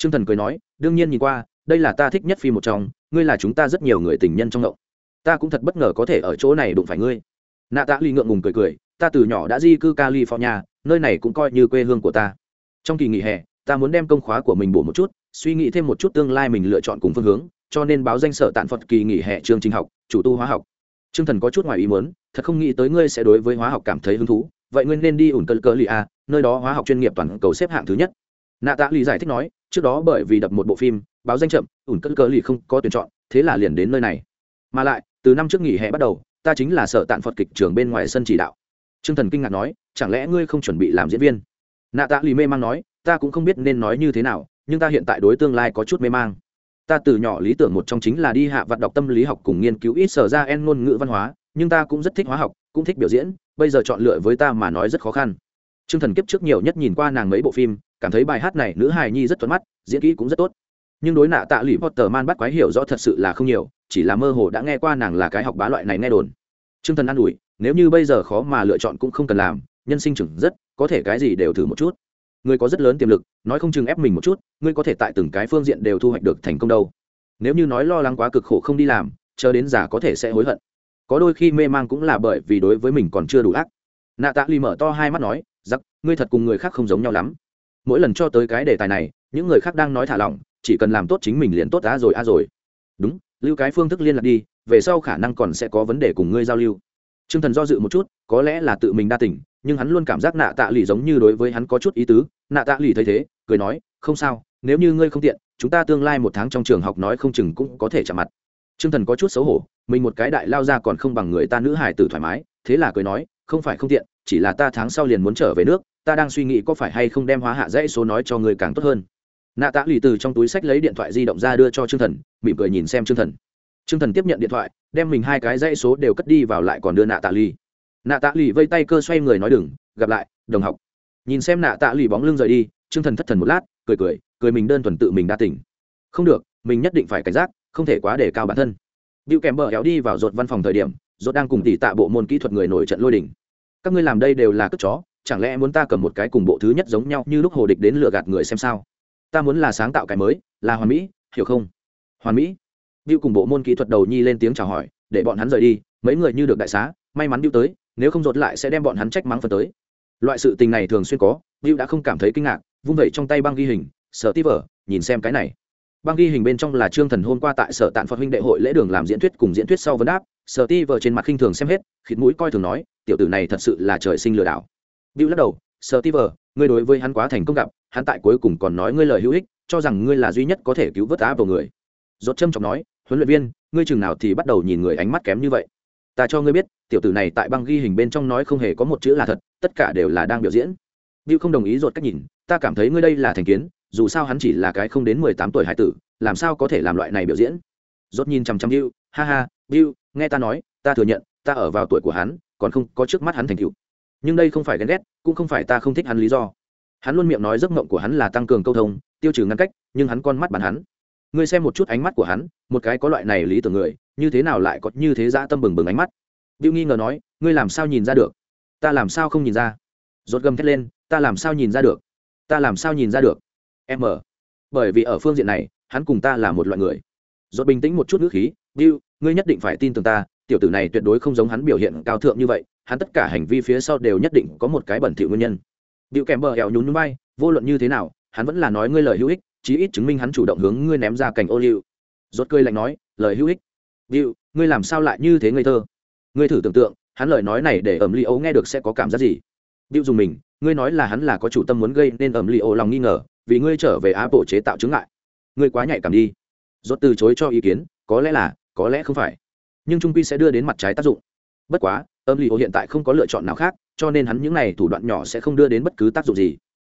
T r ư ơ n g thần cười nói, đương nhiên nhìn qua, đây là ta thích nhất phim một trong, ngươi là chúng ta rất nhiều người tình nhân trong ngậu ta cũng thật bất ngờ có thể ở chỗ này đụng phải ngươi. Nạ tạ lì ngượng ngùng cười cười, ta từ nhỏ đã di cư california, nơi này cũng coi như quê hương của ta trong kỳ nghỉ hè, ta muốn đem công khóa của mình bổ một chút, suy nghĩ thêm một chút tương lai mình lựa chọn cùng phương hướng, cho nên báo danh sở tạn phật kỳ nghỉ hè trường trình học, chủ tu hóa học. T r ư ơ n g thần có chút ngoài ý muốn, thật không nghĩ tới ngươi sẽ đối với hóa học cảm thấy hứng thú, vậy ngươi nên đi ủn cơ cơ lì a nơi đó hóa học chuyên nghiệp toàn cầu xếp hạng thứ nhất. Nạ tạ lì giải thích nói, trước đó bởi vì đập một bộ phim, báo danh chậm, ủn cơ cơ lì không có tuyển chọn, thế là liền đến nơi này. Mà lại, từ năm trước nghỉ hè bắt đầu, ta chính là sở tạn phật kịch trường bên ngoài sân chỉ đạo. T r ư ơ n g thần kinh ngạc nói, chẳng lẽ ngươi không chuẩn bị làm diễn viên? Nạ tạ lì mê mang nói, ta cũng không biết nên nói như thế nào, nhưng ta hiện tại đối tương lai có chút mê mang. Ta từ nhỏ lý tưởng một trong chính là đi hạ vặt đọc tâm lý học cùng nghiên cứu ít sở ra en ngôn ngữ văn hóa, nhưng ta cũng rất thích hóa học, cũng thích biểu diễn, bây giờ chọn lựa với ta mà nói rất khó khăn. T r ư ơ n g thần kiếp trước nhiều nhất nhìn qua nàng mấy bộ phim, cảm thấy bài hát này nữ hài nhi rất thuận mắt, diễn kỹ cũng rất tốt. Nhưng đối nạ tạ lụy potter man bắt quái hiểu rõ thật sự là không nhiều, chỉ là mơ hồ đã nghe qua nàng là cái học bá loại này nghe đồn. T r ư ơ n g thần an ủi, nếu như bây giờ khó mà lựa chọn cũng không cần làm nhân sinh trưởng rất, có thể cái gì đều thử một chút. Ngươi có rất lớn tiềm lực, nói không chừng ép mình một chút, ngươi có thể tại từng cái phương diện đều thu hoạch được thành công đâu. Nếu như nói lo lắng quá cực khổ không đi làm, chờ đến già có thể sẽ hối hận. Có đôi khi mê mang cũng là bởi vì đối với mình còn chưa đủ ác. Nạ tạ lì mở to hai mắt nói, giặc, ngươi thật cùng người khác không giống nhau lắm. Mỗi lần cho tới cái đề tài này, những người khác đang nói thả lỏng, chỉ cần làm tốt chính mình liền tốt á rồi a rồi. Đúng, lưu cái phương thức liên lạc đi, về sau khả năng còn sẽ có vấn đề cùng ngươi giao lưu. T r ư ơ n g thần do dự một chút, có lẽ là tự mình đa tỉnh nhưng hắn luôn cảm giác nạ tạ lì giống như đối với hắn có chút ý tứ. Nạ tạ lì thấy thế, cười nói, không sao, nếu như ngươi không tiện, chúng ta tương lai một tháng trong trường học nói không chừng cũng có thể chạm mặt. T r ư ơ n g thần có chút xấu hổ, mình một cái đại lao ra còn không bằng người ta nữ hải tử thoải mái. Thế là cười nói, không phải không tiện, chỉ là ta tháng sau liền muốn trở về nước, ta đang suy nghĩ có phải hay không đem hóa hạ dãy số nói cho người càng tốt hơn. Nạ tạ lì từ trong túi sách lấy điện thoại di động ra đưa cho trương thần, mỉm cười nhìn xem trương thần. Trương thần tiếp nhận điện thoại, đem mình hai cái dãy số đều cất đi vào lại còn đưa nạ tạ lì nạ tạ lì vây tay cơ xoay người nói đừng gặp lại đồng học nhìn xem nạ tạ lì bóng lưng rời đi trương thần thất thần một lát cười cười cười mình đơn thuần tự mình đa tỉnh không được mình nhất định phải cảnh giác không thể quá để cao bản thân điệu kèm bờ kéo đi vào rột văn phòng thời điểm, rột đang cùng tỷ tạ bộ môn kỹ thuật người nổi trận lôi đỉnh. Các ngươi làm đây đều là cất chó, chẳng lẽ muốn ta cầm một cái cùng bộ thứ nhất giống nhau như lúc hồ địch đến lừa gạt người xem sao? Ta muốn là sáng tạo cái mới, là hoàn mỹ, hiểu không? Hoàn mỹ. điệu cùng bộ môn kỹ thuật đầu nhi lên tiếng chào hỏi, để bọn hắn rời đi, mấy người như được đại xá, may mắn điệu tới, nếu không rột lại sẽ đem bọn hắn trách mắng phần tới. Loại sự tình này thường xuyên có, Bill đã không cảm thấy kinh ngạc, vung vẩy trong tay băng ghi hình, sở tí vở, nhìn xem cái này. Băng ghi hình bên trong là trương thần hôm qua tại sở tạn phật huynh đệ hội lễ đường làm diễn thuyết cùng diễn thuyết sau vấn đáp sở ti vờ trên mặt khinh thường xem hết khịt mũi coi thường nói tiểu tử này thật sự là trời sinh lừa đảo. Bill lắc đầu sở ti vờ ngươi đối với hắn quá thành công gặp hắn tại cuối cùng còn nói ngươi lời hữu ích cho rằng ngươi là duy nhất có thể cứu vớt á vào người. Dốt châm trọng nói huấn luyện viên ngươi chừng nào thì bắt đầu nhìn người ánh mắt kém như vậy? Ta cho ngươi biết tiểu tử này tại băng ghi hình bên trong nói không hề có một chữ là thật tất cả đều là đang biểu diễn Bill không đồng ý rột cách nhìn, ta cảm thấy ngươi đây là thành kiến, dù sao hắn chỉ là cái không đến mười tám tuổi hải tử, làm sao có thể làm loại này biểu diễn? Rốt nhìn chằm chằm Bill, ha ha, Bill, nghe ta nói, ta thừa nhận, ta ở vào tuổi của hắn, còn không có trước mắt hắn thành tựu. Nhưng đây không phải ghen ghét, cũng không phải ta không thích hắn lý do. Hắn luôn miệng nói giấc mộng của hắn là tăng cường câu thông, tiêu trừ ngăn cách, nhưng hắn con mắt bắn hắn. Ngươi xem một chút ánh mắt của hắn, một cái có loại này lý tưởng người, như thế nào lại có như thế dã tâm bừng bừng ánh mắt? Bill nghi ngờ nói, ngươi làm sao nhìn ra được? Ta làm sao không nhìn ra? Rốt gầm thét lên, ta làm sao nhìn ra được ta làm sao nhìn ra được em ở bởi vì ở phương diện này hắn cùng ta là một loại người Rốt bình tĩnh một chút ngữ khí bill ngươi nhất định phải tin tưởng ta tiểu tử này tuyệt đối không giống hắn biểu hiện cao thượng như vậy hắn tất cả hành vi phía sau đều nhất định có một cái bẩn thỉu nguyên nhân bill kèm bờ hẹo nhún núi bay vô luận như thế nào hắn vẫn là nói ngươi lời hữu ích chí ít chứng minh hắn chủ động hướng ngươi ném ra cành ô liu. Rốt cười lạnh nói, lời hữu ích. Bill ngươi làm sao lại như thế ngây thơ? Ngươi thử tưởng tượng, hắn lời nói này để ẩm li ấu nghe được sẽ có cảm giác gì? Bill dùng mình, ngươi nói là hắn là có chủ tâm muốn gây nên ẩm li ấu lòng nghi ngờ, vì ngươi trở về apple chế tạo chứng ngại. Ngươi quá nhạy cảm đi. Rốt từ chối cho ý kiến, có lẽ là, có lẽ không phải. Nhưng trung quy sẽ đưa đến mặt trái tác dụng. Bất quá âm li ô hiện tại không có lựa chọn nào khác, cho nên hắn những này thủ đoạn nhỏ sẽ không đưa đến bất cứ tác dụng gì.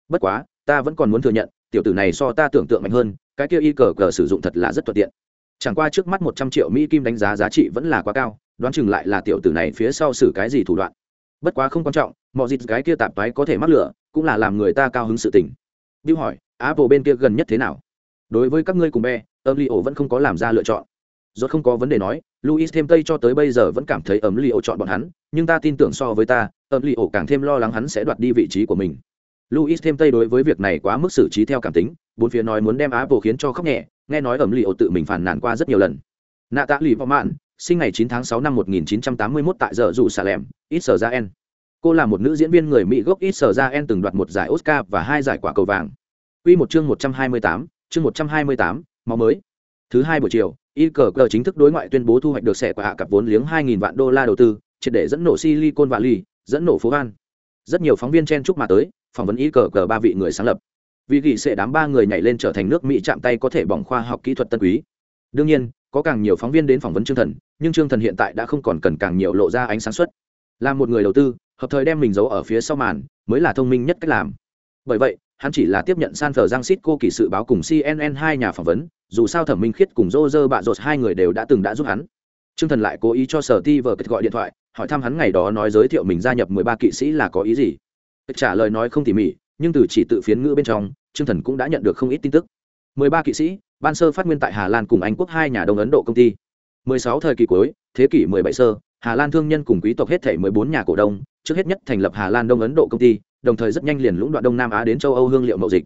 Bất quá ta vẫn còn muốn thừa nhận, tiểu tử này so ta tưởng tượng mạnh hơn, cái kia y cờ cờ sử dụng thật là rất thuận tiện. Chẳng qua trước mắt một trăm triệu mỹ kim đánh giá giá trị vẫn là quá cao, đoán chừng lại là tiểu tử này phía sau xử cái gì thủ đoạn. Bất quá không quan trọng, mọi dịp cái kia tạp toái có thể mắc lửa, cũng là làm người ta cao hứng sự tình. Bill hỏi, apple bên kia gần nhất thế nào? Đối với các ngươi cùng be âm li ổ vẫn không có làm ra lựa chọn. Rốt không có vấn đề nói, luis thêm tây cho tới bây giờ vẫn cảm thấy ấm li ổ chọn bọn hắn, nhưng ta tin tưởng so với ta ấm li ổ càng thêm lo lắng hắn sẽ đoạt đi vị trí của mình luis thêm tây đối với việc này quá mức xử trí theo cảm tính bốn phía nói muốn đem apple khiến cho khóc nhẹ nghe nói ẩm lì ổ tự mình phản nàn qua rất nhiều lần. Nạ tạ lì vào mạn sinh ngày 9 tháng 6 năm 1981 tại giờ dù xà lẻm Israel. cô là một nữ diễn viên người mỹ gốc Israel từng đoạt một giải oscar và hai giải quả cầu vàng. Quy một chương 128, chương 128, máu mới. Thứ hai buổi chiều ICG chính thức đối ngoại tuyên bố thu hoạch được sẻ quả hạ cặp vốn liếng 2.000 vạn đô la đầu tư triệt để dẫn nổ silicon valley dẫn nổ phố van. Rất nhiều phóng viên chen chúc mà tới phỏng vấn ý cờ cờ ba vị người sáng lập. Vì gỉ sẽ đám ba người nhảy lên trở thành nước mỹ chạm tay có thể bỏng khoa học kỹ thuật tân quý. Đương nhiên, có càng nhiều phóng viên đến phỏng vấn trương thần, nhưng trương thần hiện tại đã không còn cần càng nhiều lộ ra ánh sáng xuất là một người đầu tư, hợp thời đem mình giấu ở phía sau màn, mới là thông minh nhất cách làm. Bởi vậy, hắn chỉ là tiếp nhận san phờ giang xít cô kỳ sự báo cùng cnn hai nhà phỏng vấn, dù sao thẩm minh khiết cùng dô dơ bạ rột hai người đều đã từng đã giúp hắn. Trương thần lại cố ý cho sở ti vờ gọi điện thoại, hỏi thăm hắn ngày đó nói giới thiệu mình gia nhập mười ba kỵ sĩ là có ý gì trả lời nói không tỉ mỉ, nhưng từ chỉ tự phiến ngữ bên trong, trương thần cũng đã nhận được không ít tin tức. Mười ba kỵ sĩ, ban sơ phát nguyên tại hà lan cùng anh quốc hai nhà đông ấn độ công ty. 16 thời kỳ cuối, thế kỷ 17 sơ, hà lan thương nhân cùng quý tộc hết thể 14 nhà cổ đông, trước hết nhất thành lập hà lan đông ấn độ công ty, đồng thời rất nhanh liền lũng đoạn đông nam á đến châu âu hương liệu mậu dịch.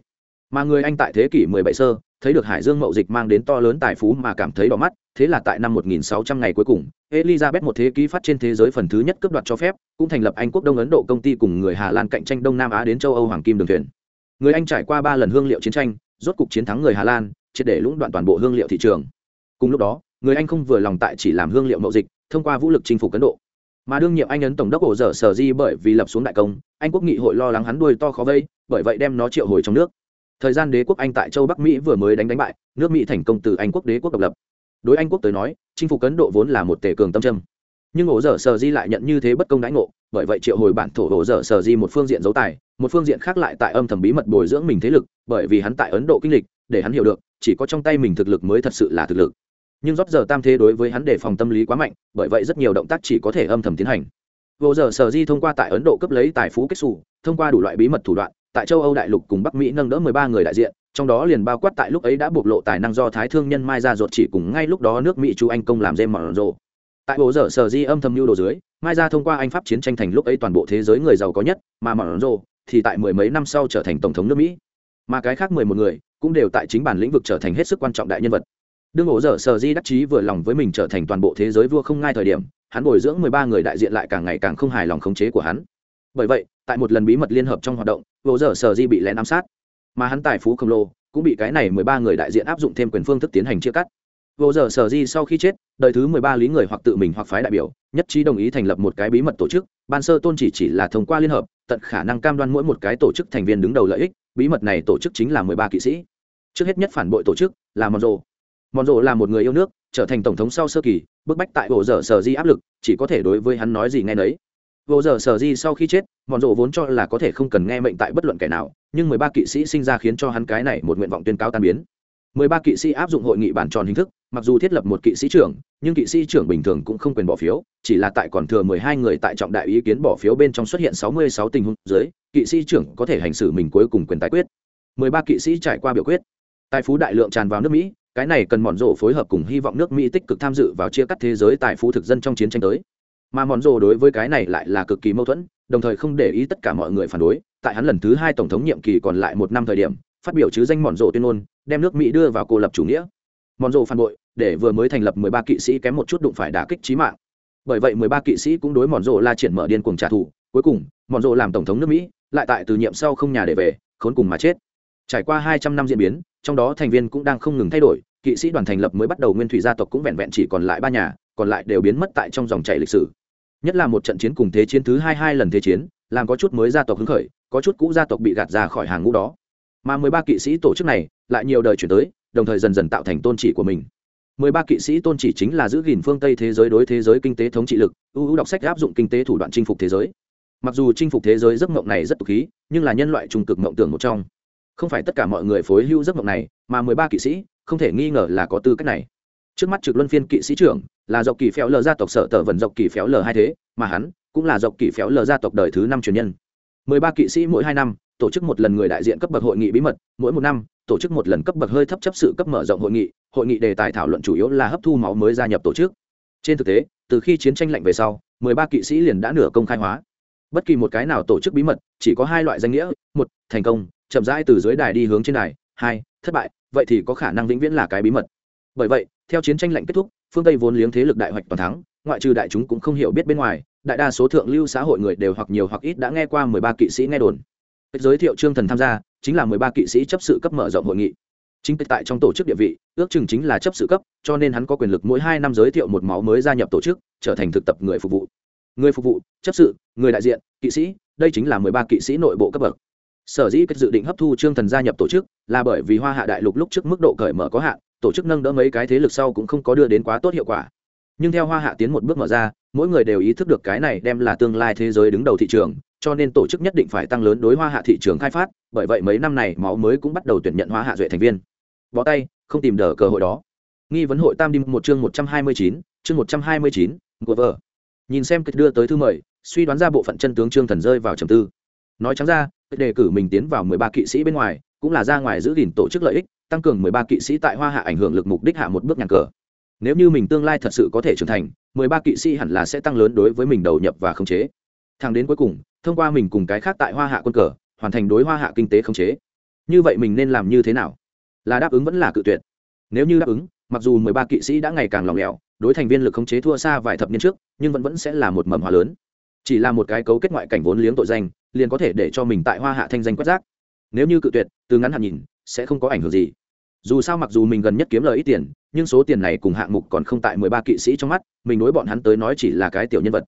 Mà người anh tại thế kỷ 17 sơ thấy được hải dương mậu dịch mang đến to lớn tài phú mà cảm thấy đỏ mắt, thế là tại năm 1600 ngày cuối cùng, elizabeth một thế kỷ phát trên thế giới phần thứ nhất cấp đoạt cho phép, cũng thành lập anh quốc đông ấn độ công ty cùng người hà lan cạnh tranh đông nam á đến châu âu hoàng kim đường thuyền. Người anh trải qua ba lần hương liệu chiến tranh, rốt cục chiến thắng người hà lan, triệt để lũng đoạn toàn bộ hương liệu thị trường. Cùng lúc đó, người anh không vừa lòng tại chỉ làm hương liệu mậu dịch, thông qua vũ lực chinh phục ấn độ. Mà đương nhiệm anh ấn tổng đốc ổ dở sở di bởi vì lập xuống đại công, anh quốc nghị hội lo lắng hắn đuôi to khó vây, bởi vậy đem nó triệu hồi trong nước thời gian đế quốc anh tại châu bắc mỹ vừa mới đánh đánh bại, nước mỹ thành công từ anh quốc đế quốc độc lập. Đối anh quốc tới nói, chinh phục ấn độ vốn là một tể cường tâm trâm nhưng ổ dở sờ di lại nhận như thế bất công đãi ngộ, bởi vậy triệu hồi bản thổ ổ dở sờ di một phương diện giấu tài, một phương diện khác lại tại âm thầm bí mật bồi dưỡng mình thế lực, bởi vì hắn tại ấn độ kinh lịch, để hắn hiểu được, chỉ có trong tay mình thực lực mới thật sự là thực lực. Nhưng rót giờ tam thế đối với hắn đề phòng tâm lý quá mạnh, bởi vậy rất nhiều động tác chỉ có thể âm thầm tiến hành. Ổ dở sờ di thông qua tại ấn độ cấp lấy tài phú kết xù, thông qua đủ loại bí mật thủ đoạn tại châu âu đại lục cùng bắc mỹ nâng đỡ mười ba người đại diện, trong đó liền bao quát tại lúc ấy đã bộc lộ tài năng do thái thương nhân mai ra ruột chỉ cùng ngay lúc đó nước mỹ chú anh công làm dêm mòn rộ tại bộ dở sở di âm thầm lưu đồ dưới, mai ra thông qua anh pháp chiến tranh thành lúc ấy toàn bộ thế giới người giàu có nhất, mà mòn rộ thì tại mười mấy năm sau trở thành tổng thống nước mỹ. Mà cái khác mười một người cũng đều tại chính bản lĩnh vực trở thành hết sức quan trọng đại nhân vật. Đương bộ dở sở di đắc chí vừa lòng với mình trở thành toàn bộ thế giới vua không ngai thời điểm, hắn bồi dưỡng mười ba người đại diện lại càng ngày càng không hài lòng khống chế của hắn bởi vậy, tại một lần bí mật liên hợp trong hoạt động, vô giờ sở di bị lén ám sát. Mà hắn tài phú khổng lồ, cũng bị cái này mười ba người đại diện áp dụng thêm quyền phương thức tiến hành chia cắt. Vô giờ sở di sau khi chết, đời thứ mười ba lý người hoặc tự mình hoặc phái đại biểu, nhất trí đồng ý thành lập một cái bí mật tổ chức, ban sơ tôn chỉ chỉ là thông qua liên hợp, tận khả năng cam đoan mỗi một cái tổ chức thành viên đứng đầu lợi ích, bí mật này tổ chức chính là mười ba kỵ sĩ. Trước hết nhất phản bội tổ chức là mòn rộ mòn rộ là một người yêu nước, trở thành tổng thống sau sơ kỳ, bức bách tại bộ dở sở di áp lực, chỉ có thể đối với hắn nói gì nghe nấy vô giờ sở di sau khi chết mòn rộ vốn cho là có thể không cần nghe mệnh tại bất luận kẻ nào, nhưng mười ba kỵ sĩ sinh ra khiến cho hắn cái này một nguyện vọng tuyên cáo tan biến. Mười ba kỵ sĩ áp dụng hội nghị bản tròn hình thức, mặc dù thiết lập một kỵ sĩ trưởng, nhưng kỵ sĩ trưởng bình thường cũng không quyền bỏ phiếu, chỉ là tại còn thừa mười hai người tại trọng đại ý kiến bỏ phiếu bên trong xuất hiện sáu mươi sáu tình huống dưới, kỵ sĩ trưởng có thể hành xử mình cuối cùng quyền tái quyết. Mười ba kỵ sĩ trải qua biểu quyết. Tài phú đại lượng tràn vào nước mỹ, cái này cần mòn rộ phối hợp cùng hy vọng nước mỹ tích cực tham dự vào chia cắt thế giới tài phú thực dân trong chiến tranh tới mà mòn rồ đối với cái này lại là cực kỳ mâu thuẫn, đồng thời không để ý tất cả mọi người phản đối. Tại hắn lần thứ hai tổng thống nhiệm kỳ còn lại một năm thời điểm, phát biểu chứ danh mòn rồ tuyên ngôn, đem nước mỹ đưa vào cô lập chủ nghĩa. Mòn rồ phản bội, để vừa mới thành lập mười ba kỵ sĩ kém một chút đụng phải đả kích trí mạng. Bởi vậy mười ba kỵ sĩ cũng đối mòn rồ la triển mở điên cuồng trả thù. Cuối cùng, mòn rồ làm tổng thống nước mỹ, lại tại từ nhiệm sau không nhà để về, khốn cùng mà chết. Trải qua hai trăm năm diễn biến, trong đó thành viên cũng đang không ngừng thay đổi, kỵ sĩ đoàn thành lập mới bắt đầu nguyên thủy gia tộc cũng vẹn vẹn chỉ còn lại ba nhà còn lại đều biến mất tại trong dòng chảy lịch sử. Nhất là một trận chiến cùng thế chiến thứ hai hai lần thế chiến, làm có chút mới gia tộc hứng khởi, có chút cũ gia tộc bị gạt ra khỏi hàng ngũ đó. Mà mười ba kỵ sĩ tổ chức này lại nhiều đời chuyển tới, đồng thời dần dần tạo thành tôn chỉ của mình. Mười ba kỵ sĩ tôn chỉ chính là giữ gìn phương tây thế giới đối thế giới kinh tế thống trị lực, ưu ưu đọc sách áp dụng kinh tế thủ đoạn chinh phục thế giới. Mặc dù chinh phục thế giới giấc mộng này rất tục khí, nhưng là nhân loại trung cực mộng tưởng một trong. Không phải tất cả mọi người phối hưu giấc mộng này, mà mười ba kỵ sĩ không thể nghi ngờ là có tư cách này trước mắt trực luân phiên kỵ sĩ trưởng là dọc kỳ phéo lờ gia tộc sở tờ vần dọc kỳ phéo lờ hai thế, mà hắn cũng là dọc kỳ phéo lờ gia tộc đời thứ năm truyền nhân. Mười ba kỵ sĩ mỗi hai năm tổ chức một lần người đại diện cấp bậc hội nghị bí mật, mỗi một năm tổ chức một lần cấp bậc hơi thấp chấp sự cấp mở rộng hội nghị hội nghị đề tài thảo luận chủ yếu là hấp thu máu mới gia nhập tổ chức. Trên thực tế, từ khi chiến tranh lạnh về sau, mười ba kỵ sĩ liền đã nửa công khai hóa. Bất kỳ một cái nào tổ chức bí mật, chỉ có hai loại danh nghĩa, một, thành công, chậm rãi từ dưới đài đi hướng trên đài, hai, thất bại, vậy thì có khả năng vĩnh viễn là cái bí mật. Bởi vậy theo chiến tranh lạnh kết thúc, phương tây vốn liếng thế lực đại hoạch toàn thắng, ngoại trừ đại chúng cũng không hiểu biết bên ngoài, đại đa số thượng lưu xã hội người đều hoặc nhiều hoặc ít đã nghe qua mười ba kỵ sĩ nghe đồn. Giới thiệu trương thần tham gia, chính là mười ba kỵ sĩ chấp sự cấp mở rộng hội nghị. Chính tại trong tổ chức địa vị, ước chừng chính là chấp sự cấp, cho nên hắn có quyền lực mỗi hai năm giới thiệu một máu mới gia nhập tổ chức, trở thành thực tập người phục vụ. Người phục vụ, chấp sự, người đại diện, kỵ sĩ, đây chính là mười ba kỵ sĩ nội bộ cấp bậc. Sở dĩ cách dự định hấp thu trương thần gia nhập tổ chức là bởi vì hoa hạ đại lục lúc trước mức độ cởi mở có hạn tổ chức nâng đỡ mấy cái thế lực sau cũng không có đưa đến quá tốt hiệu quả. Nhưng theo hoa hạ tiến một bước mở ra, mỗi người đều ý thức được cái này đem là tương lai thế giới đứng đầu thị trường, cho nên tổ chức nhất định phải tăng lớn đối hoa hạ thị trường khai phát, bởi vậy mấy năm này máu mới cũng bắt đầu tuyển nhận hoa hạ duệ thành viên. Bó tay, không tìm đỡ cơ hội đó. Nghi vấn hội tam đi một chương một trăm hai mươi chín, chương một trăm hai mươi chín, của vợ. Nhìn xem kịch đưa tới thư mời, suy đoán ra bộ phận chân tướng trương thần rơi vào trầm tư. Nói trắng ra đề cử mình tiến vào mười ba kỵ sĩ bên ngoài, cũng là ra ngoài giữ gìn tổ chức lợi ích tăng cường mười ba kỵ sĩ tại hoa hạ ảnh hưởng lực mục đích hạ một bước nhàn cờ. Nếu như mình tương lai thật sự có thể trưởng thành, mười ba kỵ sĩ hẳn là sẽ tăng lớn đối với mình đầu nhập và khống chế. Thẳng đến cuối cùng, thông qua mình cùng cái khác tại hoa hạ quân cờ, hoàn thành đối hoa hạ kinh tế khống chế. Như vậy mình nên làm như thế nào? Là đáp ứng vẫn là cự tuyệt. Nếu như đáp ứng, mặc dù mười ba kỵ sĩ đã ngày càng lỏng lẻo, đối thành viên lực khống chế thua xa vài thập niên trước, nhưng vẫn vẫn sẽ là một mầm hòa lớn. Chỉ là một cái cấu kết ngoại cảnh vốn liếng tội danh, liền có thể để cho mình tại hoa hạ thanh danh quét rác. Nếu như cự tuyệt, từ ngắn hạn nhìn sẽ không có ảnh hưởng gì. Dù sao mặc dù mình gần nhất kiếm lời ít tiền, nhưng số tiền này cùng hạng mục còn không tại mười ba kỵ sĩ trong mắt, mình đối bọn hắn tới nói chỉ là cái tiểu nhân vật.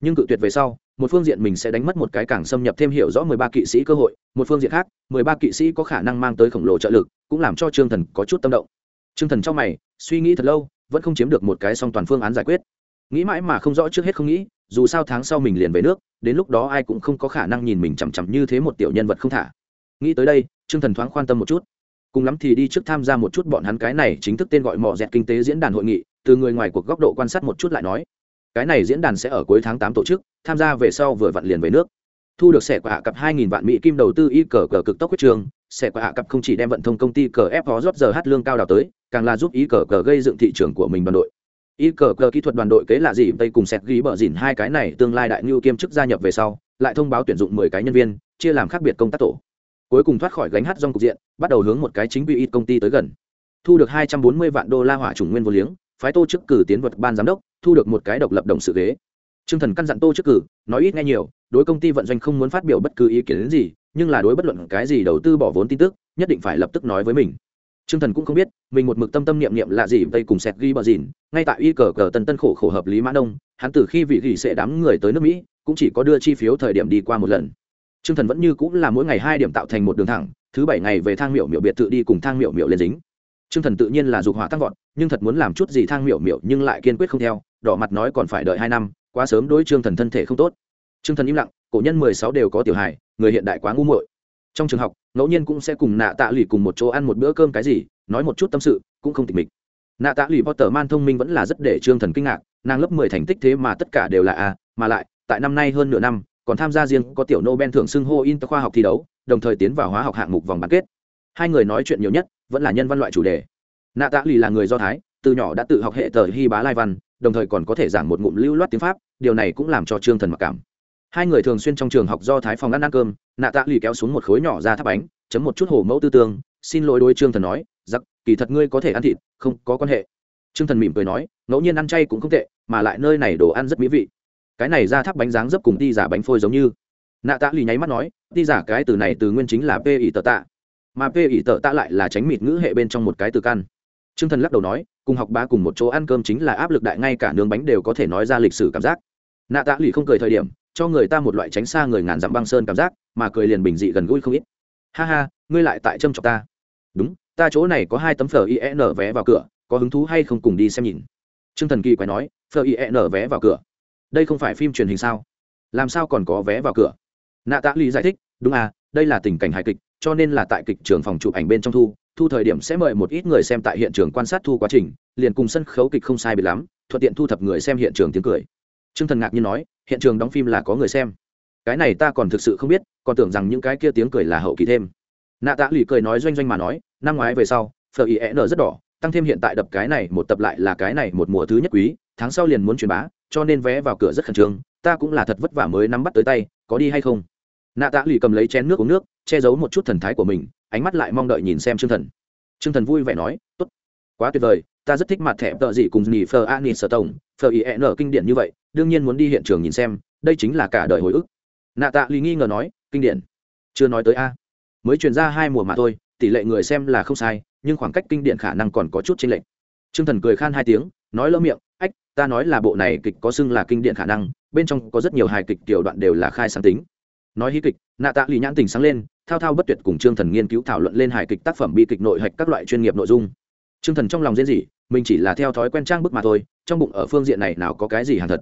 Nhưng cự tuyệt về sau, một phương diện mình sẽ đánh mất một cái càng xâm nhập thêm hiểu rõ mười ba kỵ sĩ cơ hội, một phương diện khác, mười ba kỵ sĩ có khả năng mang tới khổng lồ trợ lực, cũng làm cho trương thần có chút tâm động. Trương thần trong mày, suy nghĩ thật lâu, vẫn không chiếm được một cái song toàn phương án giải quyết. Nghĩ mãi mà không rõ trước hết không nghĩ, dù sao tháng sau mình liền về nước, đến lúc đó ai cũng không có khả năng nhìn mình chằm chằm như thế một tiểu nhân vật không thả. Nghĩ tới đây trương thần thoáng quan tâm một chút. Cùng lắm thì đi trước tham gia một chút bọn hắn cái này chính thức tên gọi mỏ dẹt kinh tế diễn đàn hội nghị, từ người ngoài cuộc góc độ quan sát một chút lại nói. Cái này diễn đàn sẽ ở cuối tháng tám tổ chức, tham gia về sau vừa vặn liền về nước. Thu được sẻ của hạ cặp hai nghìn vạn mỹ kim đầu tư y cờ cờ cực tốc quyết trường, sẻ của hạ cặp không chỉ đem vận thông công ty cờ ép có rót giờ hát lương cao đào tới, càng là giúp y cờ cờ gây dựng thị trường của mình đoàn đội. Y cờ cờ kỹ thuật đoàn đội kế là gì? Tây cùng sẹt ghi bờ dìn hai cái này tương lai đại ngưu kiêm chức gia nhập về sau, lại thông báo tuyển dụng mười cái nhân viên, chia làm khác biệt công tác tổ cuối cùng thoát khỏi gánh hát rong cục diện bắt đầu hướng một cái chính quy ít công ty tới gần thu được hai trăm bốn mươi vạn đô la hỏa chủng nguyên vô liếng phái tô chức cử tiến vật ban giám đốc thu được một cái độc lập đồng sự ghế Trương Thần căn dặn Tô chức cử, nói ít nghe nhiều, đối công ty vận doanh không muốn phát biểu bất cứ ý kiến gì, nhưng là đối bất luận cái gì đầu tư bỏ vốn tin tức, nhất định phải lập tức nói với mình. Trương Thần cũng không biết, mình một mực tâm tâm niệm niệm là gì vây cùng sẹt ghi bờ dìn, ngay tại y cờ cờ tân tân khổ khổ hợp lý mã đông, hắn từ khi vị gỉ sẽ đám người tới nước Mỹ, cũng chỉ có đưa chi phiếu thời điểm đi qua một lần. Trương Thần vẫn như cũng là mỗi ngày hai điểm tạo thành một đường thẳng, thứ bảy ngày về thang miểu miểu biệt tự đi cùng thang miểu miểu lên dính. Trương Thần tự nhiên là dục hỏa tăng vọt, nhưng thật muốn làm chút gì thang miểu miểu nhưng lại kiên quyết không theo, đỏ mặt nói còn phải đợi hai năm, quá sớm đối Trương Thần thân thể không tốt. Trương Thần im lặng, cổ nhân mười sáu đều có tiểu hài, người hiện đại quá ngu muội. Trong trường học, ngẫu nhiên cũng sẽ cùng nạ tạ lì cùng một chỗ ăn một bữa cơm cái gì, nói một chút tâm sự, cũng không tịch mịch. Nạ tạ lì Potter man thông minh vẫn là rất để Trương Thần kinh ngạc, nàng lớp mười thành tích thế mà tất cả đều là a, mà lại, tại năm nay hơn nửa năm, còn tham gia riêng có tiểu Nobel thưởng xưng hô in khoa học thi đấu, đồng thời tiến vào hóa học hạng mục vòng bán kết. Hai người nói chuyện nhiều nhất, vẫn là nhân văn loại chủ đề. Nạ tạ lì là người Do Thái, từ nhỏ đã tự học hệ tờ hy bá lai văn, đồng thời còn có thể giảng một ngụm lưu loát tiếng Pháp, điều này cũng làm cho Trương Thần mặc cảm. Hai người thường xuyên trong trường học Do Thái phòng ăn ăn cơm, nạ tạ lì kéo xuống một khối nhỏ ra tháp bánh, chấm một chút hồ mẫu tư tương, xin lỗi đối Trương Thần nói, giặc, kỳ thật ngươi có thể ăn thịt, không có quan hệ. Trương Thần mỉm cười nói, ngẫu nhiên ăn chay cũng không tệ, mà lại nơi này đồ ăn rất mỹ vị. Cái này ra tháp bánh dáng dấp cùng ti giả bánh phôi giống như. Nạ tạ lì nháy mắt nói, ti giả cái từ này từ nguyên chính là p ỷ tờ tạ. Mà p ỷ tờ tạ lại là tránh mịt ngữ hệ bên trong một cái từ căn. T r ư ơ n g thần lắc đầu nói cùng học bá cùng một chỗ ăn cơm chính là áp lực đại ngay cả nướng bánh đều có thể nói ra lịch sử cảm giác. Nạ tạ lì không cười thời điểm cho người ta một loại tránh xa người ngàn dặm băng sơn cảm giác mà cười liền bình dị gần gũi không ít. Ha ha ngươi lại tại trâm trọc ta. Đúng ta chỗ này có hai tấm phở in vé vào cửa có hứng thú hay không cùng đi xem nhìn. T r ư ơ n g thần kỳ quay nói phở in vé vào cửa đây không phải phim truyền hình sao? Làm sao còn có vé vào cửa? Nạ tạ lý giải thích, đúng à đây là tình cảnh hài kịch, cho nên là tại kịch trường phòng chụp ảnh bên trong thu thu thời điểm sẽ mời một ít người xem tại hiện trường quan sát thu quá trình, liền cùng sân khấu kịch không sai bị lắm, thuận tiện thu thập người xem hiện trường tiếng cười. T r ư ơ n g thần ngạc nhiên nói, hiện trường đóng phim là có người xem. Cái này ta còn thực sự không biết, còn tưởng rằng những cái kia tiếng cười là hậu kỳ thêm. Nạ tạ lì cười nói doanh doanh mà nói, năm ngoái về sau phở ý e n rất đỏ, tăng thêm hiện tại đập cái này một tập lại là cái này một mùa thứ nhất quý, tháng sau liền muốn truyền bá cho nên vé vào cửa rất khẩn trương ta cũng là thật vất vả mới nắm bắt tới tay có đi hay không? Nạ tạ lì cầm lấy chén nước uống nước che giấu một chút thần thái của mình ánh mắt lại mong đợi nhìn xem chương thần. Chương thần vui vẻ nói tốt quá tuyệt vời ta rất thích mặt thẻ tợ dị cùng nhì phờ an nhì sở tổng phờ ý e n kinh điển như vậy đương nhiên muốn đi hiện trường nhìn xem đây chính là cả đời hồi ức. Nạ tạ lì nghi ngờ nói kinh điển? Chưa nói tới a. Mới truyền ra hai mùa mà thôi tỷ lệ người xem là không sai nhưng khoảng cách kinh điển khả năng còn có chút chênh lệch. Trương Thần cười khan hai tiếng, nói lỡ miệng, "Ách, ta nói là bộ này kịch có xưng là kinh điển khả năng, bên trong có rất nhiều hài kịch tiểu đoạn đều là khai sáng tính." nói hí kịch nạ tạ lì nhãn tình sáng lên thao thao bất tuyệt cùng trương thần nghiên cứu thảo luận lên hài kịch tác phẩm bi kịch nội hạch các loại chuyên nghiệp nội dung. Trương thần trong lòng diễn gì mình chỉ là theo thói quen trang bức mà thôi trong bụng ở phương diện này nào có cái gì hàng thật.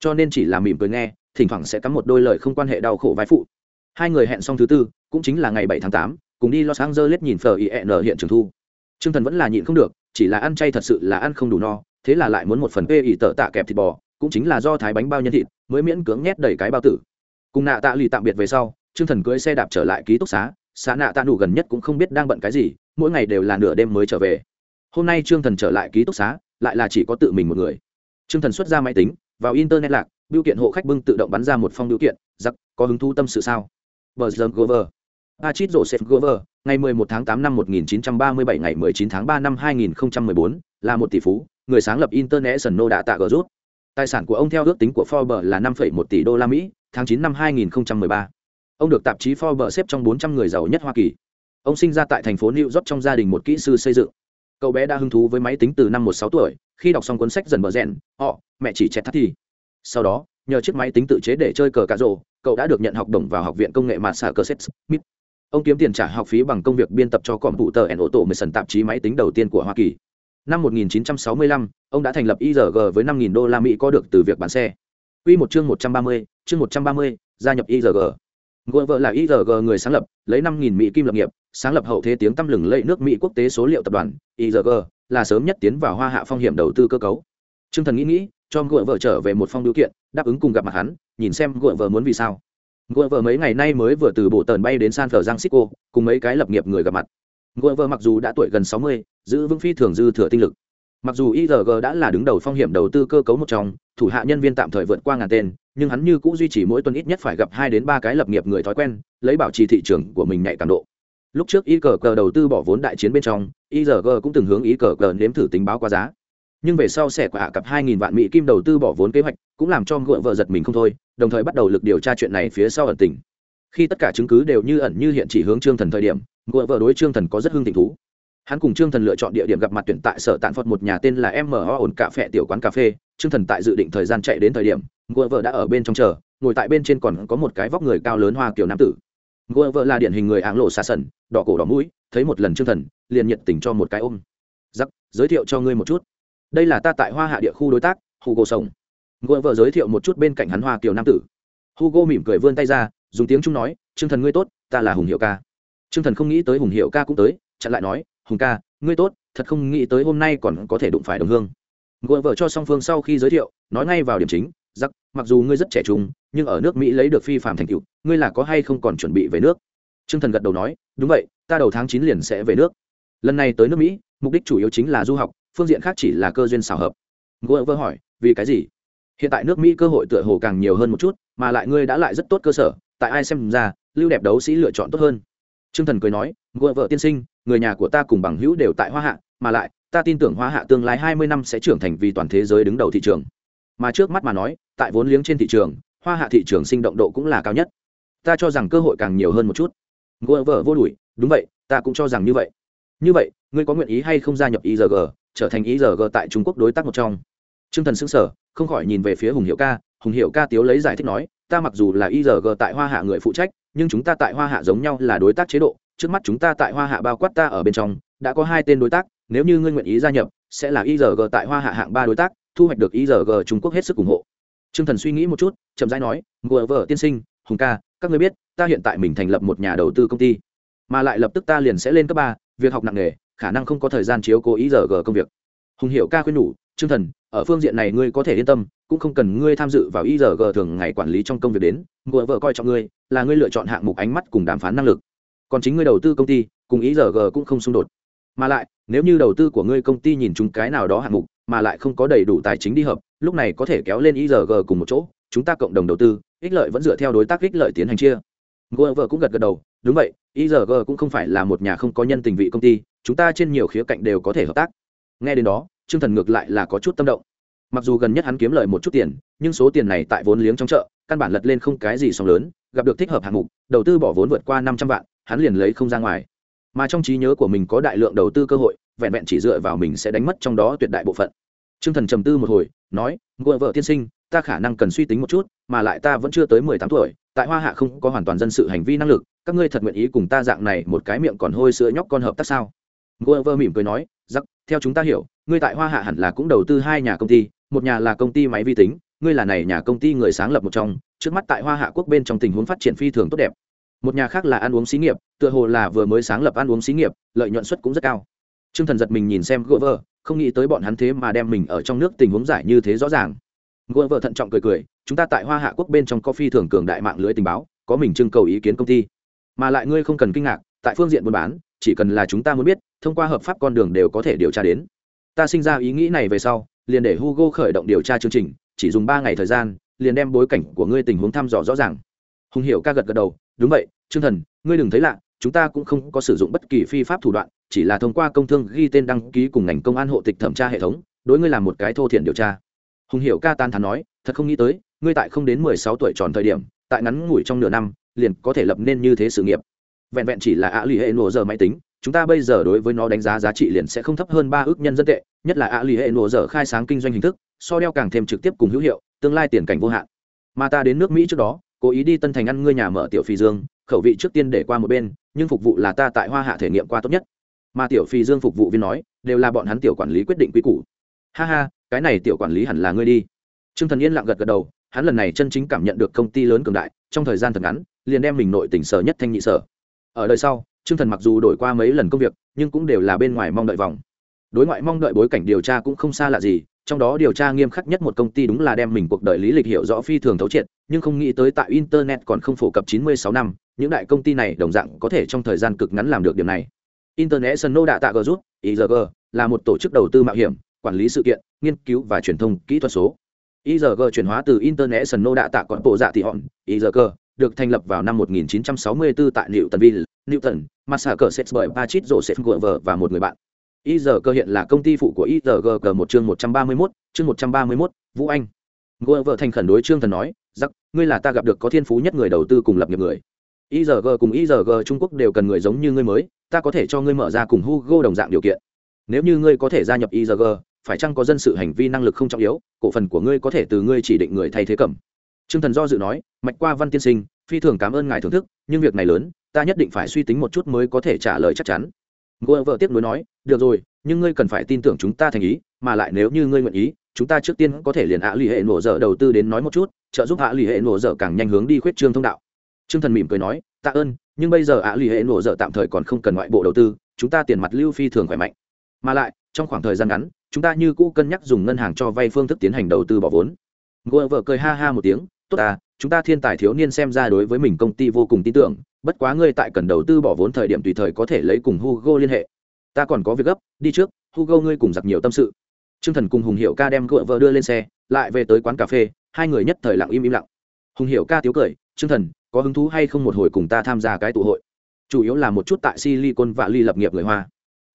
Cho nên chỉ là mỉm cười nghe thỉnh thoảng sẽ cắm một đôi lời không quan hệ đau khổ vai phụ. Hai người hẹn xong thứ tư cũng chính là ngày bảy tháng tám cùng đi los angeles nhìn phờ ien hiện trường thu. Trương thần vẫn là nhịn không được chỉ là ăn chay thật sự là ăn không đủ no thế là lại muốn một phần pê ỉ tợ tạ kẹp thịt bò cũng chính là do thái bánh bao nhân thịt mới miễn cưỡng nhét đầy cái bao tử. Cùng nạ tạ lì tạm biệt về sau trương thần cưỡi xe đạp trở lại ký túc xá xã nạ tạ nụ gần nhất cũng không biết đang bận cái gì mỗi ngày đều là nửa đêm mới trở về. Hôm nay trương thần trở lại ký túc xá lại là chỉ có tự mình một người. Trương thần xuất ra máy tính vào internet lạc biểu kiện hộ khách bưng tự động bắn ra một phong biểu kiện giặc có hứng thú tâm sự sao? Bờ giờ gover Achit Joseph Gover, ngày 11 tháng 8 năm 1937 ngày 19 tháng 3 năm 2014, là một tỷ phú, người sáng lập International Data Group. Tài sản của ông theo ước tính của Forbes là 5,1 tỷ đô la Mỹ, tháng 9 năm 2013. Ông được tạp chí Forbes xếp trong 400 người giàu nhất Hoa Kỳ. Ông sinh ra tại thành phố New York trong gia đình một kỹ sư xây dựng. Cậu bé đã hứng thú với máy tính từ năm 16 tuổi, khi đọc xong cuốn sách dần bờ rèn, họ, mẹ chỉ chẹt thắt thì. Sau đó, nhờ chiếc máy tính tự chế để chơi cờ cà rổ, cậu đã được nhận học bổng vào học viện công nghệ Massachusetts. Ông kiếm tiền trả học phí bằng công việc biên tập cho cọm phụ tờ Automaton tạp chí máy tính đầu tiên của Hoa Kỳ năm 1965, ông đã thành lập IRG với 5.000 đô la Mỹ có được từ việc bán xe. Quy một chương 130, chương 130, gia nhập IRG. Ngựa vợ là IRG người sáng lập, lấy 5.000 Mỹ kim lập nghiệp, sáng lập hậu thế tiếng tăm lừng lẫy nước Mỹ quốc tế số liệu tập đoàn, IRG là sớm nhất tiến vào hoa hạ phong hiểm đầu tư cơ cấu. Trương Thần nghĩ nghĩ, cho ngựa vợ trở về một phong điều kiện, đáp ứng cùng gặp mặt hắn, nhìn xem ngựa vợ muốn vì sao. Ngựa vợ mấy ngày nay mới vừa từ bộ tần bay đến San Francisco, cùng mấy cái lập nghiệp người gặp mặt. Ngựa vợ mặc dù đã tuổi gần 60, giữ vững phi thường dư thừa tinh lực. Mặc dù IRG đã là đứng đầu phong hiểm đầu tư cơ cấu một trong, thủ hạ nhân viên tạm thời vượt qua ngàn tên, nhưng hắn như cũ duy trì mỗi tuần ít nhất phải gặp hai đến ba cái lập nghiệp người thói quen, lấy bảo trì thị trường của mình nhạy cảm độ. Lúc trước IRG đầu tư bỏ vốn đại chiến bên trong, IRG cũng từng hướng IRG nếm thử tính báo qua giá. Nhưng về sau sẽ quả cặp 2000 vạn mỹ kim đầu tư bỏ vốn kế hoạch, cũng làm cho ngựa vợ giật mình không thôi, đồng thời bắt đầu lực điều tra chuyện này phía sau ẩn tình. Khi tất cả chứng cứ đều như ẩn như hiện chỉ hướng Trương Thần thời điểm, ngựa vợ đối Trương Thần có rất hưng thịnh thú. Hắn cùng trương thần lựa chọn địa điểm gặp mặt tuyển tại sở tạn phật một nhà tên là mo ổn cà phê tiểu quán cà phê. Trương thần tại dự định thời gian chạy đến thời điểm, ngựa vợ đã ở bên trong chờ, ngồi tại bên trên còn có một cái vóc người cao lớn hoa kiểu nam tử. Ngựa vợ là điển hình người áng lộ xa sần, đỏ cổ đỏ mũi, thấy một lần trương thần, liền nhiệt tình cho một cái ôm. Giắc giới thiệu cho ngươi một chút. Đây là ta tại hoa hạ địa khu đối tác, hugo sông ngựa vợ giới thiệu một chút bên cạnh hắn hoa kiểu nam tử. Hugo mỉm cười vươn tay ra, dùng tiếng trung nói, trương thần ngươi tốt, ta là hùng hiệu ca trương thần không nghĩ tới hùng hiệu ca cũng tới, chặn lại nói, hùng ca, ngươi tốt, thật không nghĩ tới hôm nay còn có thể đụng phải đồng hương. Gội vợ cho song phương sau khi giới thiệu, nói ngay vào điểm chính, giặc, mặc dù ngươi rất trẻ trung, nhưng ở nước mỹ lấy được phi phạm thành tựu, ngươi là có hay không còn chuẩn bị về nước? T r ư ơ n g thần gật đầu nói, đúng vậy, ta đầu tháng chín liền sẽ về nước. Lần này tới nước mỹ, mục đích chủ yếu chính là du học, phương diện khác chỉ là cơ duyên xào hợp. Gội vợ hỏi, vì cái gì? Hiện tại nước mỹ cơ hội tựa hồ càng nhiều hơn một chút, mà lại ngươi đã lại rất tốt cơ sở, tại ai xem ra, lưu đẹp đấu sĩ lựa chọn tốt hơn. Trương thần cười nói gội vợ tiên sinh người nhà của ta cùng bằng hữu đều tại hoa hạ mà lại ta tin tưởng hoa hạ tương lai hai mươi năm sẽ trưởng thành vì toàn thế giới đứng đầu thị trường. Mà trước mắt mà nói tại vốn liếng trên thị trường hoa hạ thị trường sinh động độ cũng là cao nhất. Ta cho rằng cơ hội càng nhiều hơn một chút. Gỡ vợ vô đuổi, đúng vậy ta cũng cho rằng như vậy. Như vậy ngươi có nguyện ý hay không gia nhập IRG, trở thành IRG tại trung quốc đối tác một trong? Trương thần sững sờ, không khỏi nhìn về phía hùng hiệu ca. Hùng hiệu ca tiếu lấy giải thích nói ta mặc dù là IRG tại hoa hạ người phụ trách nhưng chúng ta tại hoa hạ giống nhau là đối tác chế độ, trước mắt chúng ta tại hoa hạ bao quát ta ở bên trong, đã có hai tên đối tác, nếu như ngươi nguyện ý gia nhập, sẽ là irg tại hoa hạ hạng ba đối tác, thu hoạch được irg trung quốc hết sức ủng hộ. T r ư ơ n g thần suy nghĩ một chút, chậm rãi nói ngựa vợ tiên sinh, hùng ca, các ngươi biết, ta hiện tại mình thành lập một nhà đầu tư công ty, mà lại lập tức ta liền sẽ lên cấp ba, việc học nặng nề, khả năng không có thời gian chiếu cố irg công việc. Hùng hiệu ca khuyên nhủ t r ư ơ n g thần, ở phương diện này ngươi có thể yên tâm, cũng không cần ngươi tham dự vào irg thường ngày quản lý trong công việc đến ngựa vợ coi trọng ngươi là ngươi lựa chọn hạng mục ánh mắt cùng đàm phán năng lực. Còn chính ngươi đầu tư công ty, cùng ý giờ g cũng không xung đột. Mà lại, nếu như đầu tư của ngươi công ty nhìn chúng cái nào đó hạng mục, mà lại không có đầy đủ tài chính đi hợp, lúc này có thể kéo lên ý giờ g cùng một chỗ, chúng ta cộng đồng đầu tư, ích lợi vẫn dựa theo đối tác ích lợi tiến hành chia. Gờ vợ cũng gật gật đầu, đúng vậy, ý giờ g cũng không phải là một nhà không có nhân tình vị công ty, chúng ta trên nhiều khía cạnh đều có thể hợp tác. Nghe đến đó chương thần ngược lại là có chút tâm động. Mặc dù gần nhất hắn kiếm lời một chút tiền, nhưng số tiền này tại vốn liếng trong chợ, căn bản lật lên không cái gì song lớn gặp được thích hợp hạng mục, đầu tư bỏ vốn vượt qua năm trăm vạn, hắn liền lấy không ra ngoài. Mà trong trí nhớ của mình có đại lượng đầu tư cơ hội, vẹn vẹn chỉ dựa vào mình sẽ đánh mất trong đó tuyệt đại bộ phận. T r ư ơ n g thần trầm tư một hồi, nói, ngựa vợ tiên sinh, ta khả năng cần suy tính một chút, mà lại ta vẫn chưa tới mười tám tuổi, tại hoa hạ không có hoàn toàn dân sự hành vi năng lực, các ngươi thật nguyện ý cùng ta dạng này một cái miệng còn hôi sữa nhóc con hợp tác sao? Ngựa vợ mỉm cười nói giặc theo chúng ta hiểu, ngươi tại hoa hạ hẳn là cũng đầu tư hai nhà công ty, một nhà là công ty máy vi tính ngươi là này nhà công ty người sáng lập một trong, trước mắt tại hoa hạ quốc bên trong tình huống phát triển phi thường tốt đẹp. Một nhà khác là ăn uống xí nghiệp, tựa hồ là vừa mới sáng lập ăn uống xí nghiệp, lợi nhuận suất cũng rất cao. T r ư ơ n g thần giật mình nhìn xem gỗ vợ không nghĩ tới bọn hắn thế mà đem mình ở trong nước tình huống giải như thế rõ ràng. Gỗ vợ thận trọng cười cười, chúng ta tại hoa hạ quốc bên trong có phi thường cường đại mạng lưới tình báo, có mình trưng cầu ý kiến công ty. Mà lại ngươi không cần kinh ngạc, tại phương diện buôn bán, chỉ cần là chúng ta muốn biết, thông qua hợp pháp con đường đều có thể điều tra đến. Ta sinh ra ý nghĩ này về sau, liền để hugo khởi động điều tra chương trình chỉ dùng ba ngày thời gian, liền đem bối cảnh của ngươi tình huống thăm dò rõ ràng. Hùng hiểu ca gật gật đầu, đúng vậy chương thần, ngươi đừng thấy lạ, chúng ta cũng không có sử dụng bất kỳ phi pháp thủ đoạn, chỉ là thông qua công thương ghi tên đăng ký cùng ngành công an hộ tịch thẩm tra hệ thống, đối ngươi làm một cái thô thiện điều tra. Hùng hiểu ca tan thắn nói, thật không nghĩ tới, ngươi tại không đến mười sáu tuổi tròn thời điểm, tại ngắn ngủi trong nửa năm, liền có thể lập nên như thế sự nghiệp. Vẹn vẹn chỉ là ạ lì hệ nổ giờ máy tính, chúng ta bây giờ đối với nó đánh giá giá trị liền sẽ không thấp hơn ba ước nhân dân tệ, nhất là ạ lì hệ nổ giờ khai sáng kinh doanh hình thức so đeo càng thêm trực tiếp cùng hữu hiệu, tương lai tiền cảnh vô hạn. Mà ta đến nước mỹ trước đó, cố ý đi tân thành ăn ngươi nhà mở tiểu phi dương, khẩu vị trước tiên để qua một bên, nhưng phục vụ là ta tại hoa hạ thể nghiệm qua tốt nhất. Mà tiểu phi dương phục vụ viên nói, đều là bọn hắn tiểu quản lý quyết định quy củ. Ha ha, cái này tiểu quản lý hẳn là ngươi đi. Trương thần yên lặng gật gật đầu, hắn lần này chân chính cảm nhận được công ty lớn cường đại, trong thời gian thật ngắn, liền đem mình nội tỉnh sở nhất thanh nhị sở. Ở đời sau, trương thần mặc dù đổi qua mấy lần công việc, nhưng cũng đều là bên ngoài mong đợi vòng. Đối ngoại mong đợi bối cảnh điều tra cũng không xa lạ gì trong đó điều tra nghiêm khắc nhất một công ty đúng là đem mình cuộc đời lý lịch hiểu rõ phi thường thấu triệt nhưng không nghĩ tới tại internet còn không phổ cập 96 năm những đại công ty này đồng dạng có thể trong thời gian cực ngắn làm được điểm này international data group igg là một tổ chức đầu tư mạo hiểm quản lý sự kiện nghiên cứu và truyền thông kỹ thuật số igg chuyển hóa từ international data còn bộ dạ thị hòn igg được thành lập vào năm 1964 tại Newtonville, Newton, Massachusetts bởi Patrick Joseph Glover và một người bạn. IZG hiện là công ty phụ của IZG một chương 131, chương 131, Vũ Anh. Glover thành khẩn đối Trương Thần nói, "Giặc, ngươi là ta gặp được có thiên phú nhất người đầu tư cùng lập nghiệp người. IZG cùng IZG Trung Quốc đều cần người giống như ngươi mới, ta có thể cho ngươi mở ra cùng Hugo đồng dạng điều kiện. Nếu như ngươi có thể gia nhập IZG, phải chăng có dân sự hành vi năng lực không trọng yếu, cổ phần của ngươi có thể từ ngươi chỉ định người thay thế cầm." Trương Thần do dự nói, "Mạch qua Văn tiên sinh, phi thường cảm ơn ngài thưởng thức, nhưng việc này lớn, ta nhất định phải suy tính một chút mới có thể trả lời chắc chắn." Gua vợ tiếp nối nói, "Được rồi, nhưng ngươi cần phải tin tưởng chúng ta thành ý, mà lại nếu như ngươi nguyện ý, chúng ta trước tiên có thể liền ạ lì hệ nổ dở đầu tư đến nói một chút, trợ giúp ạ lì hệ nổ dở càng nhanh hướng đi khuyết trương thông đạo." Trương Thần mỉm cười nói, "Tạ ơn, nhưng bây giờ ạ lì hệ nổ dở tạm thời còn không cần ngoại bộ đầu tư, chúng ta tiền mặt lưu phi thường khỏe mạnh. Mà lại, trong khoảng thời gian ngắn, chúng ta như cũ cân nhắc dùng ngân hàng cho vay phương thức tiến hành đầu tư bỏ vốn." Gua vợ cười ha ha một tiếng, "Tốt à, chúng ta thiên tài thiếu niên xem ra đối với mình công ty vô cùng tin tưởng bất quá ngươi tại cần đầu tư bỏ vốn thời điểm tùy thời có thể lấy cùng hugo liên hệ. Ta còn có việc gấp, đi trước, hugo ngươi cùng giặc nhiều tâm sự. T r ư ơ n g thần cùng hùng hiệu ca đem gỡ vợ đưa lên xe, lại về tới quán cà phê, hai người nhất thời lặng im im lặng. Hùng hiệu ca tiếu cười t r ư ơ n g thần, có hứng thú hay không một hồi cùng ta tham gia cái tụ hội? Chủ yếu là một chút tại silicon và ly lập nghiệp người hoa.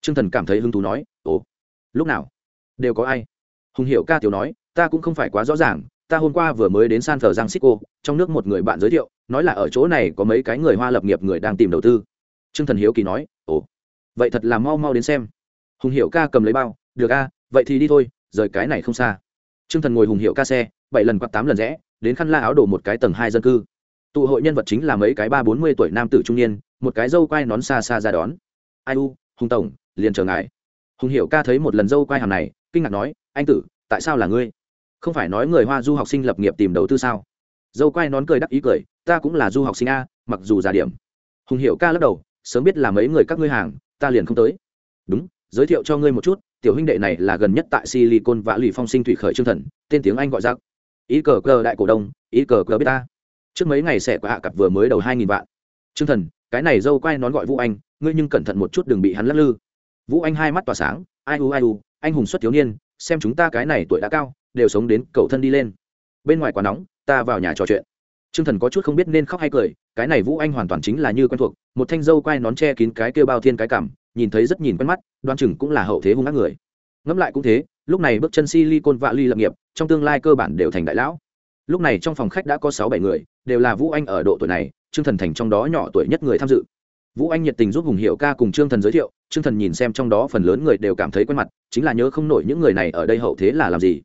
T r ư ơ n g thần cảm thấy hứng thú nói, ồ, lúc nào? Đều có ai? Hùng hiệu ca tiếu nói, ta cũng không phải quá rõ ràng ta hôm qua vừa mới đến san francisco trong nước một người bạn giới thiệu, nói là ở chỗ này có mấy cái người hoa lập nghiệp người đang tìm đầu tư. Trương thần hiếu kỳ nói, ồ, vậy thật là mau mau đến xem. Hùng hiệu ca cầm lấy bao, được a, vậy thì đi thôi, rời cái này không xa. Trương thần ngồi hùng hiệu ca xe, bảy lần quạt tám lần rẽ, đến khăn la áo đổ một cái tầng hai dân cư. Tụ hội nhân vật chính là mấy cái ba bốn mươi tuổi nam tử trung niên, một cái dâu quai nón xa xa ra đón. Ai u, hùng tổng, liền chờ ngài. Hùng hiệu ca thấy một lần dâu quai hàm này, kinh ngạc nói, anh tử, tại sao là ngươi? Không phải nói người hoa du học sinh lập nghiệp tìm đầu tư sao? Dâu quay nón cười đắc ý cười, ta cũng là du học sinh a, mặc dù già điểm. Hùng hiệu ca lắc đầu, sớm biết là mấy người các ngươi hàng, ta liền không tới. Đúng, giới thiệu cho ngươi một chút, tiểu huynh đệ này là gần nhất tại silicon và lì phong sinh thủy khởi trương thần, tên tiếng anh gọi giặc ý cờ cờ đại cổ đông, ý cờ cờ biết ta. Trước mấy ngày sẽ của hạ cặp vừa mới đầu hai nghìn vạn. Trương thần, cái này dâu quay nón gọi vũ anh, ngươi nhưng cẩn thận một chút đừng bị hắn lắc lư. Vũ anh hai mắt tỏa sáng, ai u ai u, anh hùng xuất thiếu niên, xem chúng ta cái này tuổi đã cao đều sống đến cậu thân đi lên. Bên ngoài quá nóng, ta vào nhà trò chuyện. T r ư ơ n g thần có chút không biết nên khóc hay cười, cái này vũ anh hoàn toàn chính là như quen thuộc, một thanh dâu quai nón che kín cái kêu bao thiên cái cảm, nhìn thấy rất nhìn quen mắt, đoan chừng cũng là hậu thế hung ác người. Ngẫm lại cũng thế, lúc này bước chân si ly côn vạ ly lập nghiệp, trong tương lai cơ bản đều thành đại lão. Lúc này trong phòng khách đã có sáu bảy người, đều là vũ anh ở độ tuổi này, trương thần thành trong đó nhỏ tuổi nhất người tham dự. Vũ anh nhiệt tình giúp hùng hiệu ca cùng trương thần giới thiệu, trương thần nhìn xem trong đó phần lớn người đều cảm thấy quen mặt, chính là nhớ không nổi những người này ở đây hậu thế là làm gì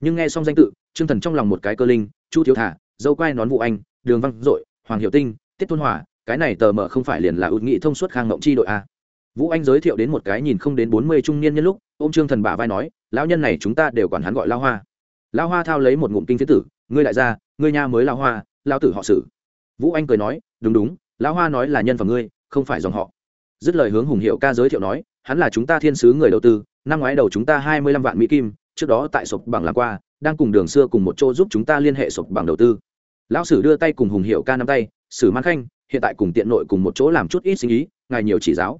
nhưng nghe xong danh tự, trương thần trong lòng một cái cơ linh, chu thiếu thả, dâu quai nón vụ anh, đường văn dội, hoàng hiệu tinh, tiết tôn hòa, cái này tờ mờ không phải liền là út nghị thông suốt khang ngộng chi đội a vũ anh giới thiệu đến một cái nhìn không đến bốn mươi trung niên nhân lúc ô m trương thần bả vai nói, lão nhân này chúng ta đều quản hắn gọi lao hoa. Lao hoa thao lấy một ngụm kinh phía tử, ngươi đại gia, ngươi nha mới lao hoa, lao tử họ sử. Vũ anh cười nói, đúng đúng lão hoa nói là nhân và ngươi, không phải dòng họ. Dứt lời hướng hùng hiệu ca giới thiệu nói, hắn là chúng ta thiên sứ người đầu tư, năm ngoái đầu chúng ta hai mươi lăm vạn mỹ kim trước đó tại sộp bằng làm qua, đang cùng đường xưa cùng một chỗ giúp chúng ta liên hệ sộp bằng đầu tư. Lão sử đưa tay cùng hùng hiệu ca năm tay, sử man khanh, hiện tại cùng tiện nội cùng một chỗ làm chút ít sinh ý, ngài nhiều chỉ giáo.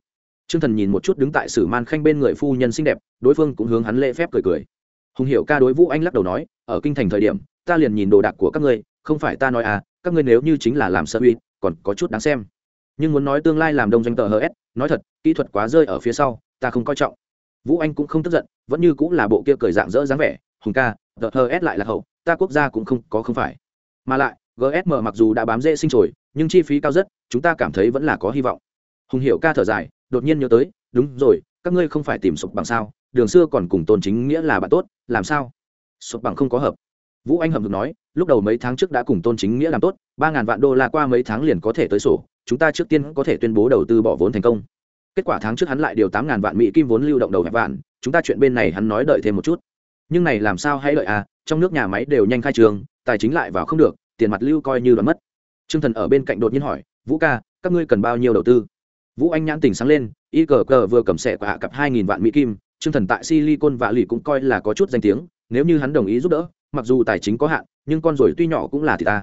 T r ư ơ n g thần nhìn một chút đứng tại sử man khanh bên người phu nhân xinh đẹp, đối phương cũng hướng hắn lễ phép cười cười. Hùng hiệu ca đối vũ anh lắc đầu nói, ở kinh thành thời điểm, ta liền nhìn đồ đạc của các ngươi, không phải ta nói à các ngươi nếu như chính là làm sơ uy, còn có chút đáng xem. Nhưng muốn nói tương lai làm đông doanh tờ hs nói thật, kỹ thuật quá rơi ở phía sau, ta không coi trọng vũ anh cũng không tức giận, vẫn như cũng là bộ kia cười dạng dỡ dáng vẻ, hùng ca, tờ hờ s lại là hậu, ta quốc gia cũng không, có không phải. Mà lại gsm mặc dù đã bám dễ sinh trồi, nhưng chi phí cao rất, chúng ta cảm thấy vẫn là có hy vọng. Hùng hiệu ca thở dài, đột nhiên nhớ tới, đúng rồi, các ngươi không phải tìm sụp bằng sao, đường xưa còn cùng tôn chính nghĩa là bạn tốt, làm sao? Sụp bằng không có hợp. Vũ anh hầm được nói, lúc đầu mấy tháng trước đã cùng tôn chính nghĩa làm tốt, ba ngàn vạn đô la qua mấy tháng liền có thể tới sổ, chúng ta trước tiên có thể tuyên bố đầu tư bỏ vốn thành công kết quả tháng trước hắn lại điều tám ngàn vạn mỹ kim vốn lưu động đầu hẹp vạn. Chúng ta chuyện bên này hắn nói đợi thêm một chút. Nhưng này làm sao hay đợi à? Trong nước nhà máy đều nhanh khai trường, tài chính lại vào không được, tiền mặt lưu coi như đoán mất. T r ư ơ n g thần ở bên cạnh đột nhiên hỏi, vũ ca, các ngươi cần bao nhiêu đầu tư? Vũ anh nhãn tình sáng lên, y cờ cờ vừa cầm sẻ của hạ cặp hai nghìn vạn mỹ kim t r ư ơ n g thần tại silicon vạ lì cũng coi là có chút danh tiếng, nếu như hắn đồng ý giúp đỡ, mặc dù tài chính có hạn, nhưng con rồi tuy nhỏ cũng là thì ta.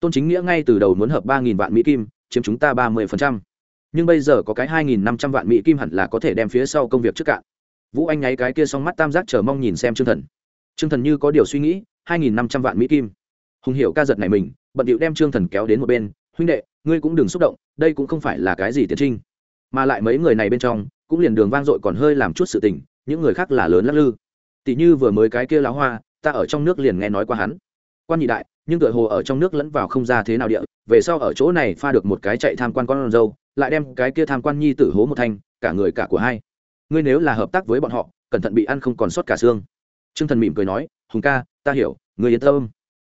Tôn chính nghĩa ngay từ đầu muốn hợp ba nghìn vạn mỹ kim, chiếm chúng ta ba mươi phần trăm nhưng bây giờ có cái hai nghìn năm trăm vạn mỹ kim hẳn là có thể đem phía sau công việc trước cạn. Vũ anh nháy cái kia xong mắt tam giác chờ mong nhìn xem chương thần. Chương thần như có điều suy nghĩ, hai nghìn năm trăm vạn mỹ kim. Hùng hiểu ca giật này mình, bận điệu đem trương thần kéo đến một bên, huynh đệ, ngươi cũng đừng xúc động, đây cũng không phải là cái gì tiến trinh. Mà lại mấy người này bên trong, cũng liền đường vang dội còn hơi làm chút sự tình, những người khác là lớn lắc lư. Tỷ như vừa mới cái kia lá hoa, ta ở trong nước liền nghe nói qua hắn. Quan nhị đại, nhưng tựa hồ ở trong nước lẫn vào không ra thế nào địa, về sau ở chỗ này pha được một cái chạy tham quan con dâu lại đem cái kia tham quan nhi tử hố một thanh, cả người cả của hai. Ngươi nếu là hợp tác với bọn họ, cẩn thận bị ăn không còn sót cả xương. Trương thần mỉm cười nói, hùng ca, ta hiểu người yên tâm.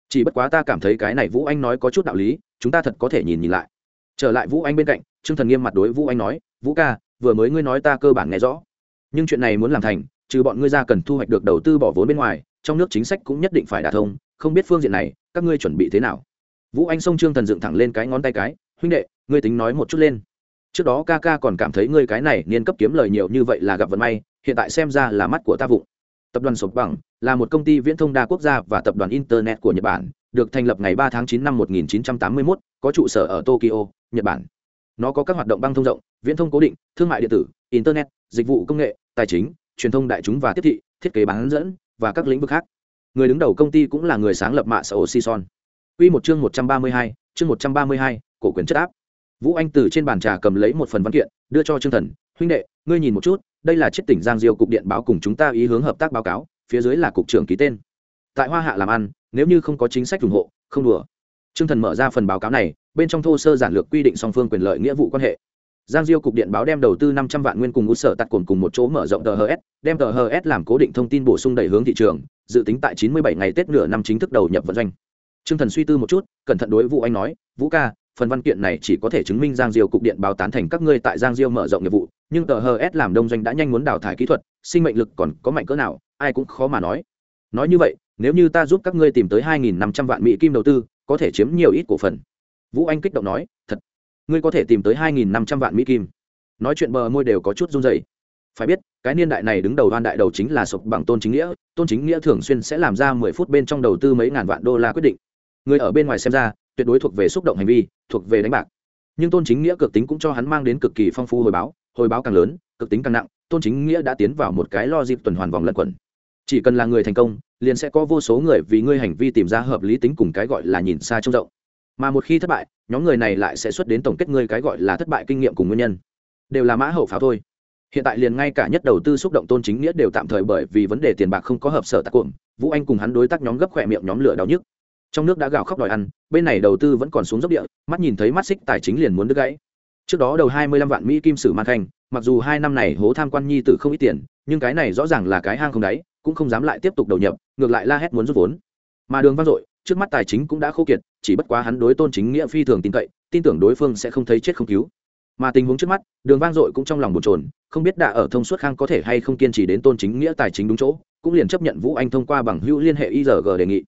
Chỉ bất quá ta cảm thấy cái này vũ anh nói có chút đạo lý, chúng ta thật có thể nhìn nhìn lại. Trở lại vũ anh bên cạnh, trương thần nghiêm mặt đối vũ anh nói, vũ ca, vừa mới ngươi nói ta cơ bản nghe rõ. Nhưng chuyện này muốn làm thành, trừ bọn ngươi ra cần thu hoạch được đầu tư bỏ vốn bên ngoài, trong nước chính sách cũng nhất định phải đả thông, không biết phương diện này, các ngươi chuẩn bị thế nào? Vũ anh xông trương thần dựng thẳng lên cái ngón tay cái, huynh đệ, ngươi tính nói một chút lên trước đó ca ca còn cảm thấy ngươi cái này niên cấp kiếm lời nhiều như vậy là gặp vận may hiện tại xem ra là mắt của ta vụng. Tập đoàn sộp bằng là một công ty viễn thông đa quốc gia và tập đoàn internet của nhật bản được thành lập ngày 3 tháng 9 năm 1981, có trụ sở ở tokyo nhật bản. Nó có các hoạt động băng thông rộng viễn thông cố định thương mại điện tử internet dịch vụ công nghệ tài chính truyền thông đại chúng và tiếp thị thiết kế bán dẫn và các lĩnh vực khác. Người đứng đầu công ty cũng là người sáng lập mạ xã hội sison Quy một chương 132, chương 132, cổ quyền chất áp vũ anh từ trên bàn trà cầm lấy một phần văn kiện, đưa cho trương thần, huynh đệ, ngươi nhìn một chút, đây là chiếc tỉnh giang diêu cục điện báo cùng chúng ta ý hướng hợp tác báo cáo, phía dưới là cục trưởng ký tên. Tại hoa hạ làm ăn, nếu như không có chính sách ủng hộ, không đùa. Trương thần mở ra phần báo cáo này, bên trong thô sơ giản lược quy định song phương quyền lợi nghĩa vụ quan hệ. Giang diêu cục điện báo đem đầu tư năm trăm vạn nguyên cùng ngũ sở tặc cồn cùng một chỗ mở rộng tờ hs đem tờ hs làm cố định thông tin bổ sung đẩy hướng thị trường, dự tính tại chín mươi bảy ngày tết nửa năm chính thức đầu nhập vận doanh. Trương thần suy tư một chút, cẩn thận đối vũ anh nói, vũ ca phần văn kiện này chỉ có thể chứng minh giang diêu cục điện báo tán thành các ngươi tại giang diêu mở rộng nghiệp vụ, nhưng tờ hs làm đông doanh đã nhanh muốn đào thải kỹ thuật, sinh mệnh lực còn có mạnh cỡ nào, ai cũng khó mà nói. Nói như vậy, nếu như ta giúp các ngươi tìm tới hai nghìn năm trăm vạn mỹ kim đầu tư, có thể chiếm nhiều ít cổ phần. Vũ anh kích động nói, thật, ngươi có thể tìm tới hai nghìn năm trăm vạn mỹ kim. Nói chuyện bờ môi đều có chút run dày phải biết, cái niên đại này đứng đầu đoan đại đầu chính là sụp bằng tôn chính nghĩa, tôn chính nghĩa thường xuyên sẽ làm ra mười phút bên trong đầu tư mấy ngàn vạn đô la quyết định. Người ở bên ngoài xem ra tuyệt đối thuộc về xúc động hành vi, thuộc về đánh bạc. Nhưng tôn chính nghĩa cực tính cũng cho hắn mang đến cực kỳ phong phú hồi báo hồi báo càng lớn, cực tính càng nặng, tôn chính nghĩa đã tiến vào một cái lo dịp tuần hoàn vòng lẩn quẩn. Chỉ cần là người thành công, liền sẽ có vô số người vì ngươi hành vi tìm ra hợp lý tính cùng cái gọi là nhìn xa trông rộng. Mà một khi thất bại, nhóm người này lại sẽ xuất đến tổng kết ngươi cái gọi là thất bại kinh nghiệm cùng nguyên nhân. Đều là mã hậu pháo thôi. Hiện tại liền ngay cả nhất đầu tư xúc động tôn chính nghĩa đều tạm thời bởi vì vấn đề tiền bạc không có hợp sở tác cuộn, vũ anh cùng hắn đối tác nhóm gấp khỏe miệng nhóm lửa đau nhức trong nước đã gào khóc đòi ăn, bên này đầu tư vẫn còn xuống dốc địa, mắt nhìn thấy mắt xích tài chính liền muốn đứt gãy. Trước đó đầu hai mươi lăm vạn mỹ kim sử man khanh, mặc dù hai năm này hố tham quan nhi tử không ít tiền, nhưng cái này rõ ràng là cái hang không đáy, cũng không dám lại tiếp tục đầu nhập, ngược lại la hét muốn rút vốn. Mà đường vang dội, trước mắt tài chính cũng đã khô kiệt, chỉ bất quá hắn đối tôn chính nghĩa phi thường tin cậy, tin tưởng đối phương sẽ không thấy chết không cứu. Mà tình huống trước mắt, đường vang dội cũng trong lòng bồn trồn không biết đã ở thông suốt khang có thể hay không kiên trì đến tôn chính nghĩa tài chính đúng chỗ, cũng liền chấp nhận vũ anh thông qua bằng hữu liên hệ igg đề nghị.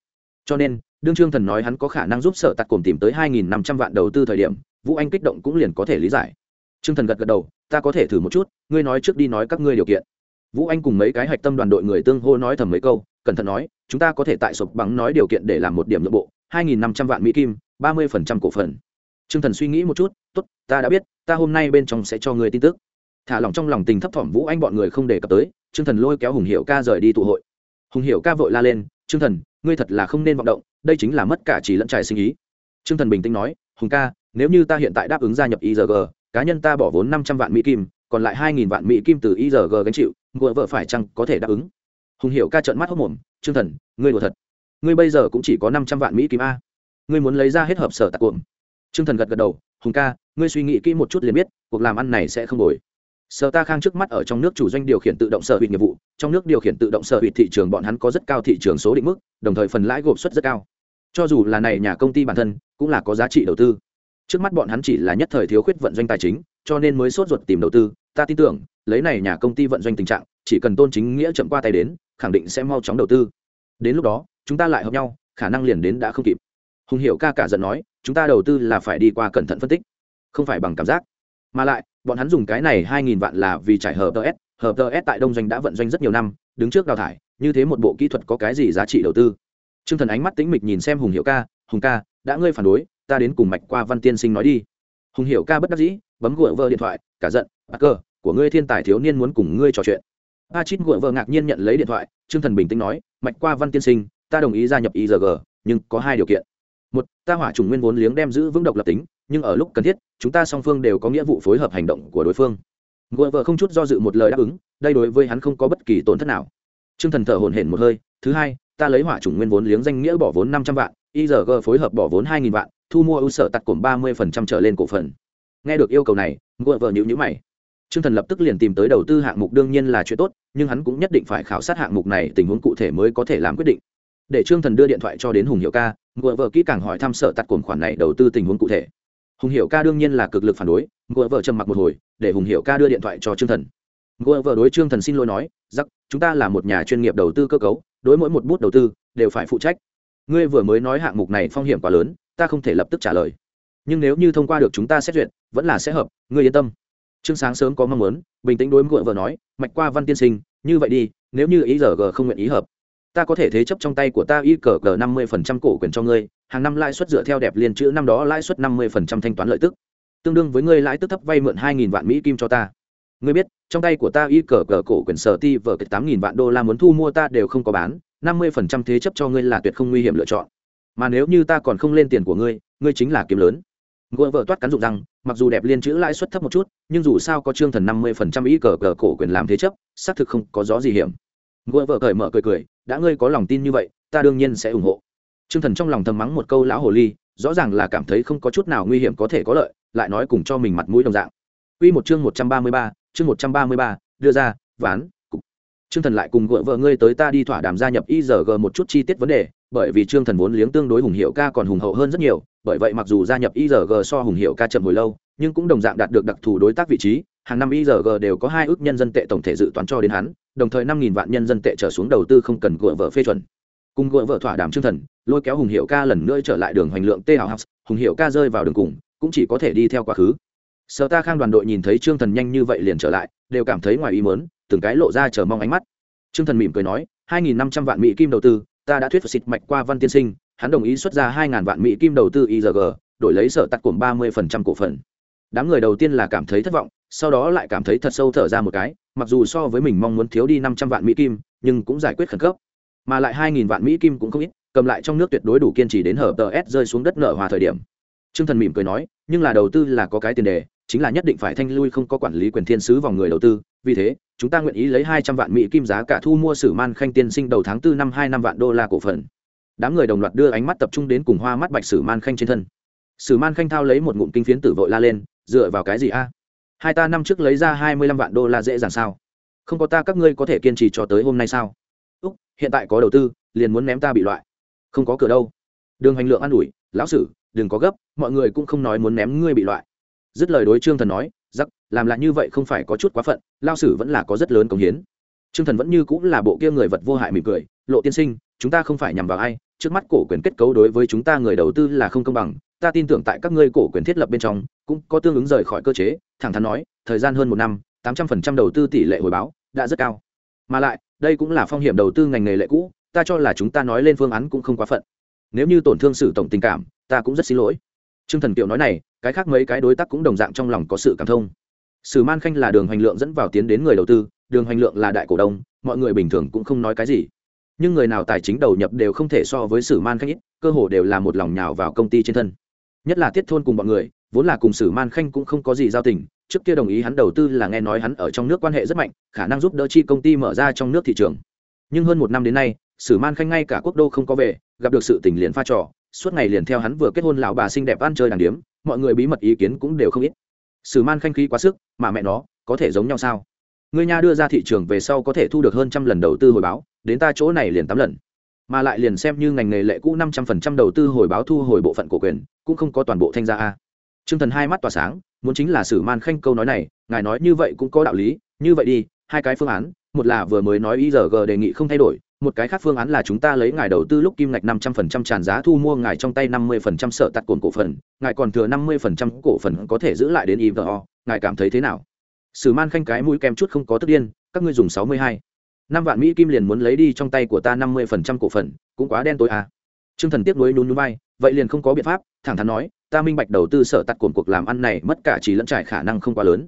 Cho nên đương trương thần nói hắn có khả năng giúp sở tặc cồn tìm tới hai nghìn năm trăm vạn đầu tư thời điểm, vũ anh kích động cũng liền có thể lý giải. Trương thần gật gật đầu, ta có thể thử một chút, ngươi nói trước đi nói các ngươi điều kiện. Vũ anh cùng mấy cái hạch tâm đoàn đội người tương hô nói thầm mấy câu, cẩn thận nói, chúng ta có thể tại sụp bằng nói điều kiện để làm một điểm nội bộ, hai nghìn năm trăm vạn mỹ kim, ba mươi phần trăm cổ phần. Trương thần suy nghĩ một chút, tốt, ta đã biết, ta hôm nay bên trong sẽ cho ngươi tin tức. Thả lỏng trong lòng tình thấp thỏm vũ anh bọn người không đề cập tới, trương thần lôi kéo hùng hiệu ca rời đi tụ hội. Hùng hiệu ca vội la lên, trương thần ngươi thật là không nên vọng động, đây chính là mất cả chỉ lẫn trải sinh ý. Trương thần bình tĩnh nói, hùng ca, nếu như ta hiện tại đáp ứng gia nhập igg cá nhân ta bỏ vốn năm trăm vạn mỹ kim, còn lại hai nghìn vạn mỹ kim từ igg gánh chịu, ngựa vợ phải chăng có thể đáp ứng? Hùng hiểu ca trợn mắt hốc mồm, trương thần, ngươi đùa thật. Ngươi bây giờ cũng chỉ có năm trăm vạn mỹ kim a. Ngươi muốn lấy ra hết hợp sở tạc cuộn. Trương thần gật gật đầu, hùng ca, ngươi suy nghĩ kỹ một chút liền biết, cuộc làm ăn này sẽ không đổi sở ta khang trước mắt ở trong nước chủ doanh điều khiển tự động sở hủy nghiệp vụ, trong nước điều khiển tự động sở hủy thị trường bọn hắn có rất cao thị trường số định mức, đồng thời phần lãi gộp suất rất cao. Cho dù là này nhà công ty bản thân, cũng là có giá trị đầu tư. Trước mắt bọn hắn chỉ là nhất thời thiếu khuyết vận doanh tài chính, cho nên mới sốt ruột tìm đầu tư. Ta tin tưởng, lấy này nhà công ty vận doanh tình trạng, chỉ cần tôn chính nghĩa chậm qua tay đến, khẳng định sẽ mau chóng đầu tư. Đến lúc đó, chúng ta lại hợp nhau, khả năng liền đến đã không kịp. Hùng hiểu ca cả giận nói, chúng ta đầu tư là phải đi qua cẩn thận phân tích, không phải bằng cảm giác. Mà lại bọn hắn dùng cái này hai nghìn vạn là vì trải hợp ts hợp ts tại đông doanh đã vận doanh rất nhiều năm, đứng trước đào thải, như thế một bộ kỹ thuật có cái gì giá trị đầu tư? T r ư ơ n g thần ánh mắt tĩnh mịch nhìn xem hùng hiệu ca, hùng ca, đã ngươi phản đối, ta đến cùng mạch qua văn tiên sinh nói đi. Hùng hiệu ca bất đắc dĩ, bấm gội vợ điện thoại, cả giận bắt cơ, của ngươi thiên tài thiếu niên muốn cùng ngươi trò chuyện. A chít gội vợ ngạc nhiên nhận lấy điện thoại t r ư ơ n g thần bình tĩnh nói, mạch qua văn tiên sinh, ta đồng ý gia nhập igg nhưng có hai điều kiện một, ta hỏa chủng nguyên vốn liếng đem giữ vững độc lập tính, nhưng ở lúc cần thiết, chúng ta song phương đều có nghĩa vụ phối hợp hành động của đối phương. Ngựa vợ không chút do dự một lời đáp ứng, đây đối với hắn không có bất kỳ tổn thất nào. T r ư ơ n g thần thở hổn hển một hơi, thứ hai, ta lấy hỏa chủng nguyên vốn liếng danh nghĩa bỏ vốn năm trăm vạn igg phối hợp bỏ vốn hai nghìn vạn, thu mua ưu sở tặc cồn ba mươi phần trăm trở lên cổ phần. Nghe được yêu cầu này ngựa vợ nhịu nhữ mày. T r ư ơ n g thần lập tức liền tìm tới đầu tư hạng mục đương nhiên là chuyện tốt, nhưng hắn cũng nhất định phải khảo sát hạng mục này tình huống cụ thể mới có thể làm quyết định. Để trương thần đưa điện thoại cho đến hùng hiệu ca ngựa vợ kỹ càng hỏi thăm sở tặc cồn khoản này đầu tư tình huống cụ thể. Hùng hiệu ca đương nhiên là cực lực phản đối ngựa vợ trầm mặc một hồi, để hùng hiệu ca đưa điện thoại cho trương thần. Ngựa vợ đối trương thần xin lỗi nói giặc chúng ta là một nhà chuyên nghiệp đầu tư cơ cấu, đối mỗi một bút đầu tư đều phải phụ trách. Ngươi vừa mới nói hạng mục này phong hiểm quá lớn, ta không thể lập tức trả lời. Nhưng nếu như thông qua được chúng ta xét duyệt, vẫn là sẽ hợp, ngươi yên tâm. Trương sáng sớm có mong muốn, bình tĩnh đối ngựa vợ nói, mạch qua văn tiên sinh, như vậy đi, nếu như ý giờ g không nguyện ý hợp ta có thể thế chấp trong tay của ta y cờ cờ năm mươi phần trăm cổ quyền cho ngươi, hàng năm lãi suất dựa theo đẹp liên chữ, năm đó lãi suất năm mươi phần trăm thanh toán lợi tức, tương đương với ngươi lãi tức thấp vay mượn hai nghìn vạn mỹ kim cho ta. Ngươi biết, trong tay của ta y cờ cờ cổ quyền sở ti vở tám nghìn vạn đô la muốn thu mua ta đều không có bán, năm mươi phần trăm thế chấp cho ngươi là tuyệt không nguy hiểm lựa chọn. Mà nếu như ta còn không lên tiền của ngươi ngươi chính là kiếm lớn. Gỡ vợ toát cắn dụng rằng mặc dù đẹp liên chữ lãi suất thấp một chút, nhưng dù sao có chương thần năm mươi phần trăm ý cờ cờ cổ quyền làm thế chấp, xác thực không có gió gì hiểm. Gỡ vợ cởi mở cười cười đã ngươi có lòng tin như vậy, ta đương nhiên sẽ ủng hộ. T r ư ơ n g thần trong lòng thầm mắng một câu lão hồ ly, rõ ràng là cảm thấy không có chút nào nguy hiểm có thể có lợi, lại nói cùng cho mình mặt mũi đồng dạng. Quy một chương một trăm ba mươi ba, chương một trăm ba mươi ba, đưa ra, ván, cục. Trương thần lại cùng gỡ vợ ngươi tới ta đi thỏa đàm gia nhập izg một chút chi tiết vấn đề, bởi vì trương thần vốn liếng tương đối hùng hiệu ca còn hùng hậu hơn rất nhiều, bởi vậy mặc dù gia nhập izg so hùng hiệu ca chậm hồi lâu, nhưng cũng đồng dạng đạt được đặc thù đối tác vị trí hàng năm IRG đều có hai ước nhân dân tệ tổng thể dự toán cho đến hắn đồng thời năm nghìn vạn nhân dân tệ trở xuống đầu tư không cần gọi vợ phê chuẩn. Cùng gọi vợ thỏa đàm chương thần lôi kéo hùng hiệu ca lần nữa trở lại đường hoành lượng tê hào hùng hiệu ca rơi vào đường cùng cũng chỉ có thể đi theo quá khứ. Sở ta khang đoàn đội nhìn thấy trương thần nhanh như vậy liền trở lại đều cảm thấy ngoài ý muốn, từng cái lộ ra chờ mong ánh mắt. Trương thần mỉm cười nói hai nghìn năm trăm vạn mỹ kim đầu tư ta đã thuyết phục xịt mạch qua văn tiên sinh hắn đồng ý xuất ra hai ngàn vạn mỹ kim đầu tư IRG, đổi lấy sở tặc cổm ba mươi phần trăm cổ phần. Đám người đầu tiên là cảm thấy thất vọng sau đó lại cảm thấy thật sâu thở ra một cái, mặc dù so với mình mong muốn thiếu đi năm trăm vạn mỹ kim, nhưng cũng giải quyết khẩn cấp. Mà lại hai nghìn vạn mỹ kim cũng không ít, cầm lại trong nước tuyệt đối đủ kiên trì đến hở tờ s rơi xuống đất nợ hòa thời điểm. T r ư ơ n g thần mỉm cười nói, nhưng là đầu tư là có cái tiền đề, chính là nhất định phải thanh lui không có quản lý quyền thiên sứ vòng người đầu tư. Vì thế, chúng ta nguyện ý lấy hai trăm vạn mỹ kim giá cả thu mua sử man khanh tiên sinh đầu tháng tư năm hai năm vạn đô la cổ phần. Đám người đồng loạt đưa ánh mắt tập trung đến cùng hoa mắt bạch sử man khanh trên thân. Sử man khanh thao lấy một ngụm kinh phiến tử vội la lên, dựa vào cái gì a? Hai ta năm trước lấy ra hai mươi lăm vạn đô la dễ dàng sao? Không có ta, các ngươi có thể kiên trì cho tới hôm nay sao? Úc, hiện tại có đầu tư, liền muốn ném ta bị loại. Không có cửa đâu. Đường hành lượng an ủi, lão sử, đừng có gấp, mọi người cũng không nói muốn ném ngươi bị loại. Dứt lời đối trương thần nói giắc làm lại như vậy không phải có chút quá phận lao sử vẫn là có rất lớn công hiến. Trương thần vẫn như cũng là bộ kia người vật vô hại mỉm cười, lộ tiên sinh, chúng ta không phải nhằm vào ai, trước mắt cổ quyền kết cấu đối với chúng ta người đầu tư là không công bằng ta tin tưởng tại các ngươi cổ quyền thiết lập bên trong, cũng có tương ứng rời khỏi cơ chế, thẳng thắn nói, thời gian hơn một năm, tám trăm phần trăm đầu tư tỷ lệ hồi báo đã rất cao. Mà lại, đây cũng là phong hiểm đầu tư ngành nghề lệ cũ, ta cho là chúng ta nói lên phương án cũng không quá phận. Nếu như tổn thương sử tổng tình cảm, ta cũng rất xin lỗi. T r ư ơ n g thần kiệu nói này, cái khác mấy cái đối tác cũng đồng dạng trong lòng có sự cảm thông. Sử man khanh là đường hoành lượng dẫn vào tiến đến người đầu tư, đường hoành lượng là đại cổ đông, mọi người bình thường cũng không nói cái gì. Nhưng người nào tài chính đầu nhập đều không thể so với sử man khanh ít, cơ hồ đều là một lòng nhào vào công ty trên thân nhất là tiết thôn cùng bọn người, vốn là cùng sử man khanh cũng không có gì giao tình, trước kia đồng ý hắn đầu tư là nghe nói hắn ở trong nước quan hệ rất mạnh, khả năng giúp đỡ chi công ty mở ra trong nước thị trường. Nhưng hơn một năm đến nay, sử man khanh ngay cả quốc đô không có về, gặp được sự tình liền pha trò, suốt ngày liền theo hắn vừa kết hôn lão bà xinh đẹp ăn chơi đàng điếm, mọi người bí mật ý kiến cũng đều không ít. Sử man khanh khí quá sức, mà mẹ nó, có thể giống nhau sao? Người nhà đưa ra thị trường về sau có thể thu được hơn trăm lần đầu tư hồi báo, đến ta chỗ này liền tám lần mà lại liền xem như ngành nghề lệ cũ năm trăm phần trăm đầu tư hồi báo thu hồi bộ phận cổ quyền cũng không có toàn bộ thanh gia a Trương Thần hai mắt tỏa sáng, muốn chính là Sử Man Khanh câu nói này, ngài nói như vậy cũng có đạo lý, như vậy đi, hai cái phương án, một là vừa mới nói IRG đề nghị không thay đổi, một cái khác phương án là chúng ta lấy ngài đầu tư lúc kim ngạch năm trăm phần trăm tràn giá thu mua ngài trong tay năm mươi phần trăm sợ tạt cồn cổ phần, ngài còn thừa năm mươi phần trăm cổ phần có thể giữ lại đến IVO, ngài cảm thấy thế nào? Sử Man Khanh cái mũi kem chút không có tức điên, các ngươi dùng sáu mươi hai năm vạn mỹ kim liền muốn lấy đi trong tay của ta năm mươi phần trăm cổ phần, cũng quá đen tối à. Trương Thần tiếc nuối nhún nhún vai, vậy liền không có biện pháp, thẳng thắn nói, ta minh bạch đầu tư sở tặc cồn cuộc làm ăn này mất cả chỉ lẫn trải khả năng không quá lớn.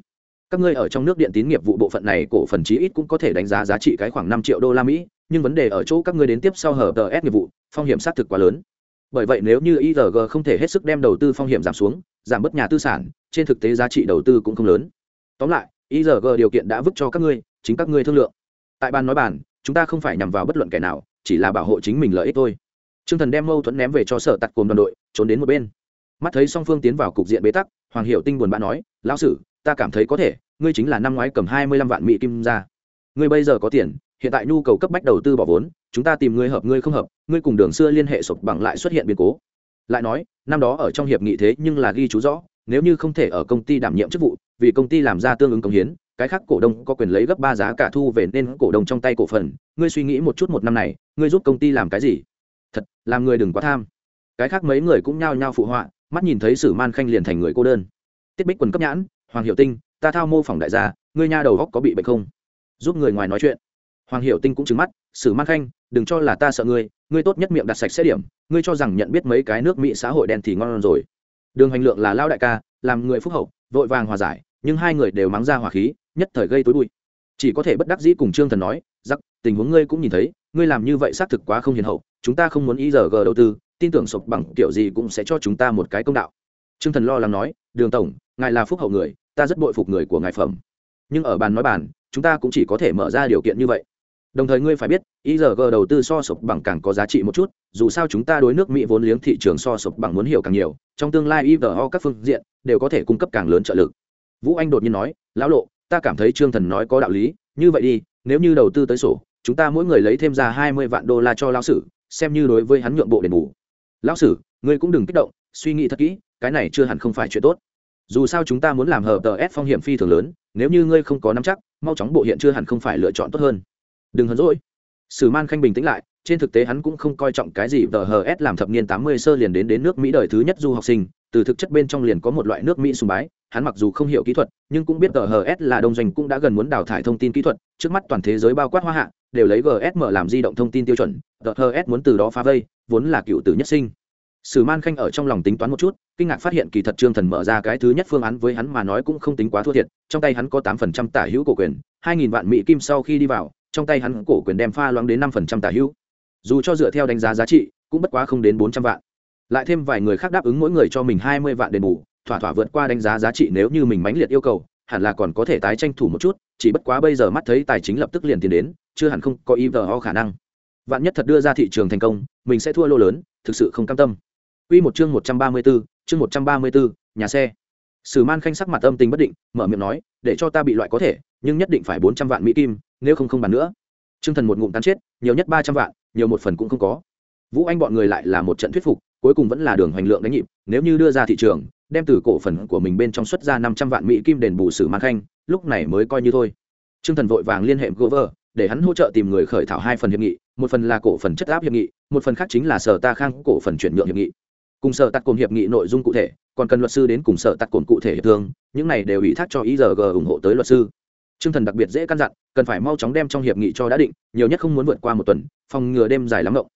Các ngươi ở trong nước điện tín nghiệp vụ bộ phận này cổ phần chí ít cũng có thể đánh giá giá trị cái khoảng năm triệu đô la mỹ nhưng vấn đề ở chỗ các ngươi đến tiếp sau hở tờ s nghiệp vụ phong hiểm xác thực quá lớn. Bởi vậy nếu như irg không thể hết sức đem đầu tư phong hiểm giảm xuống giảm bớt nhà tư sản trên thực tế giá trị đầu tư cũng không lớn. Tóm lại irg điều kiện đã vứt cho các ngươi chính các ngươi thương lượng tại bàn nói bàn, chúng ta không phải nhằm vào bất luận kẻ nào, chỉ là bảo hộ chính mình lợi ích thôi. T r ư ơ n g thần đem mâu thuẫn ném về cho sở tặc cồn đoàn đội, trốn đến một bên. Mắt thấy song phương tiến vào cục diện bế tắc, hoàng hiệu tinh buồn bã nói, lão sử, ta cảm thấy có thể, ngươi chính là năm ngoái cầm hai mươi lăm vạn mỹ kim ra. Ngươi bây giờ có tiền, hiện tại nhu cầu cấp bách đầu tư bỏ vốn, chúng ta tìm ngươi hợp, ngươi không hợp, ngươi cùng đường xưa liên hệ sụp bằng lại xuất hiện biến cố. Lại nói, năm đó ở trong hiệp nghị thế nhưng là ghi chú rõ, nếu như không thể ở công ty đảm nhiệm chức vụ, vì công ty làm ra tương ứng công hiến cái khác cổ đông có quyền lấy gấp ba giá cả thu về nên cổ đông trong tay cổ phần. Ngươi suy nghĩ một chút một năm này, ngươi giúp công ty làm cái gì? Thật, làm người đừng quá tham. Cái khác mấy người cũng nhao nhao phụ họa, mắt nhìn thấy sử man khanh liền thành người cô đơn. Tiết bích quần cấp nhãn, hoàng hiệu tinh, ta thao mô phỏng đại gia, ngươi nha đầu góc có bị bệnh không? Giúp người ngoài nói chuyện. Hoàng hiệu tinh cũng trừng mắt, sử man khanh, đừng cho là ta sợ ngươi ngươi tốt nhất miệng đặt sạch xét điểm, ngươi cho rằng nhận biết mấy cái nước mỹ xã hội đen thì ngon rồi. Đường hành lượng là lao đại ca, làm người phúc hậu, vội vàng hòa giải, nhưng hai người đều mắng ra hỏa khí nhất thời gây tối bụi. Chỉ có thể bất đắc dĩ cùng trương thần nói giặc tình huống ngươi cũng nhìn thấy, ngươi làm như vậy xác thực quá không hiền hậu, chúng ta không muốn ý giờ g đầu tư, tin tưởng sụp bằng kiểu gì cũng sẽ cho chúng ta một cái công đạo. Trương thần lo lắng nói, đường tổng, ngài là phúc hậu người, ta rất bội phục người của ngài phẩm. Nhưng ở bàn nói bàn, chúng ta cũng chỉ có thể mở ra điều kiện như vậy. Đồng thời ngươi phải biết igg đầu tư so sụp bằng càng có giá trị một chút, dù sao chúng ta đối nước mỹ vốn liếng thị trường so sụp bằng muốn hiểu càng nhiều, trong tương lai ivo các phương diện đều có thể cung cấp càng lớn trợ lực. Vũ anh đột nhiên nói, lão lộ ta cảm thấy trương thần nói có đạo lý, như vậy đi, nếu như đầu tư tới sổ, chúng ta mỗi người lấy thêm ra hai mươi vạn đô la cho lão sử, xem như đối với hắn nhượng bộ đền bù. Lão sử, ngươi cũng đừng kích động, suy nghĩ thật kỹ, cái này chưa hẳn không phải chuyện tốt. Dù sao chúng ta muốn làm hợp tờ s phong hiểm phi thường lớn, nếu như ngươi không có nắm chắc, mau chóng bộ hiện chưa hẳn không phải lựa chọn tốt hơn. Đừng hấn rỗi sử man khanh bình tĩnh lại, trên thực tế hắn cũng không coi trọng cái gì tờ hờ s làm thập niên tám mươi sơ liền đến đến nước mỹ đời thứ nhất du học sinh, từ thực chất bên trong liền có một loại nước mỹ sùng bái hắn mặc dù không hiểu kỹ thuật, nhưng cũng biết tờ là đông doanh cũng đã gần muốn đào thải thông tin kỹ thuật, trước mắt toàn thế giới bao quát hoa hạ, đều lấy gsm làm di động thông tin tiêu chuẩn, tờ muốn từ đó phá vây, vốn là cựu tử nhất sinh. Sử man khanh ở trong lòng tính toán một chút, kinh ngạc phát hiện kỳ thật trương thần mở ra cái thứ nhất phương án với hắn mà nói cũng không tính quá thua thiệt, trong tay hắn có tám phần trăm tả hữu cổ quyền, hai nghìn vạn mỹ kim sau khi đi vào, trong tay hắn cổ quyền đem pha loãng đến năm phần trăm tả hữu. Dù cho dựa theo đánh giá giá trị, cũng bất quá không đến bốn trăm vạn. Lại thêm vài người khác đáp ứng mỗi người cho mình hai mươi vạn đền bù thỏa thỏa vượt qua đánh giá giá trị nếu như mình mãnh liệt yêu cầu hẳn là còn có thể tái tranh thủ một chút chỉ bất quá bây giờ mắt thấy tài chính lập tức liền tiến đến chưa hẳn không có ý vờ ho khả năng vạn nhất thật đưa ra thị trường thành công mình sẽ thua lô lớn thực sự không cam tâm Quy một chương 134, chương 134, nhà xe. Sử Man khanh sắc mặt âm tình bất định, mở miệng nói, để cho ta bị loại có thể, nhưng nhất định phải 400 vạn mỹ kim, nếu không không bàn nữa. Trương Thần một ngụm tán chết, nhiều nhất 300 vạn, nhiều một phần cũng không có. Vũ Anh bọn người lại là một trận thuyết phục, cuối cùng vẫn là đường hoành lượng đánh nhịp, nếu như đưa ra thị trường, đem từ cổ phần của mình bên trong xuất ra 500 vạn mỹ kim đền bù Sử Man khanh, lúc này mới coi như thôi. Trương Thần vội vàng liên hệ Gover, để hắn hỗ trợ tìm người khởi thảo hai phần hiệp nghị, một phần là cổ phần chất áp hiệp nghị, một phần khác chính là sở ta khang cổ phần chuyển nhượng hiệp nghị. Cùng sở tạc cồn hiệp nghị nội dung cụ thể còn cần luật sư đến cùng sở tạc cồn cụ thể hiệp thương những này đều ủy thác cho igg ủng hộ tới luật sư. T r ư ơ n g thần đặc biệt dễ căn dặn cần phải mau chóng đem trong hiệp nghị cho đã định nhiều nhất không muốn vượt qua một tuần phòng ngừa đêm dài lắm rộng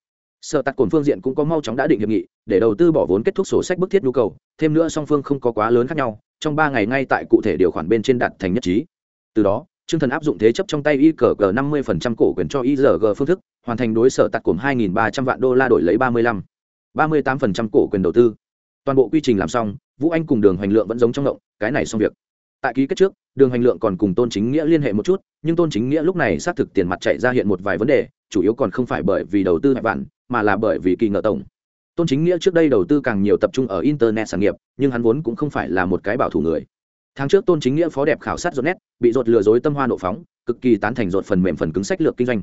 sở tắt cồn phương diện cũng có mau chóng đã định hiệp nghị, để đầu tư bỏ vốn kết thúc sổ sách bức thiết nhu cầu, thêm nữa song phương không có quá lớn khác nhau, trong ba ngày ngay tại cụ thể điều khoản bên trên đạt thành nhất trí. Từ đó t r ư ơ n g thần áp dụng thế chấp trong tay igg năm mươi cổ quyền cho igg phương thức, hoàn thành đối sở tắt cồn hai ba trăm vạn đô la đổi lấy ba mươi lăm, ba mươi tám phần trăm cổ quyền đầu tư. Toàn bộ quy trình làm xong, vũ anh cùng đường hoành lượng vẫn giống trong động cái này xong việc. Tại ký kết trước, đường hoành lượng còn cùng tôn chính nghĩa liên hệ một chút, nhưng tôn chính nghĩa lúc này xác thực tiền mặt chạy ra hiện một vài vấn đề, chủ yếu còn không phải bởi vì đầu tư hại vạn mà là bởi vì kỳ ngờ tổng. Tôn chính nghĩa trước đây đầu tư càng nhiều tập trung ở internet sản nghiệp, nhưng hắn vốn cũng không phải là một cái bảo thủ người. Tháng trước tôn chính nghĩa phó đẹp khảo sát rốt nét bị rột lừa dối tâm hoa nộ phóng, cực kỳ tán thành rột phần mềm phần cứng sách lược kinh doanh.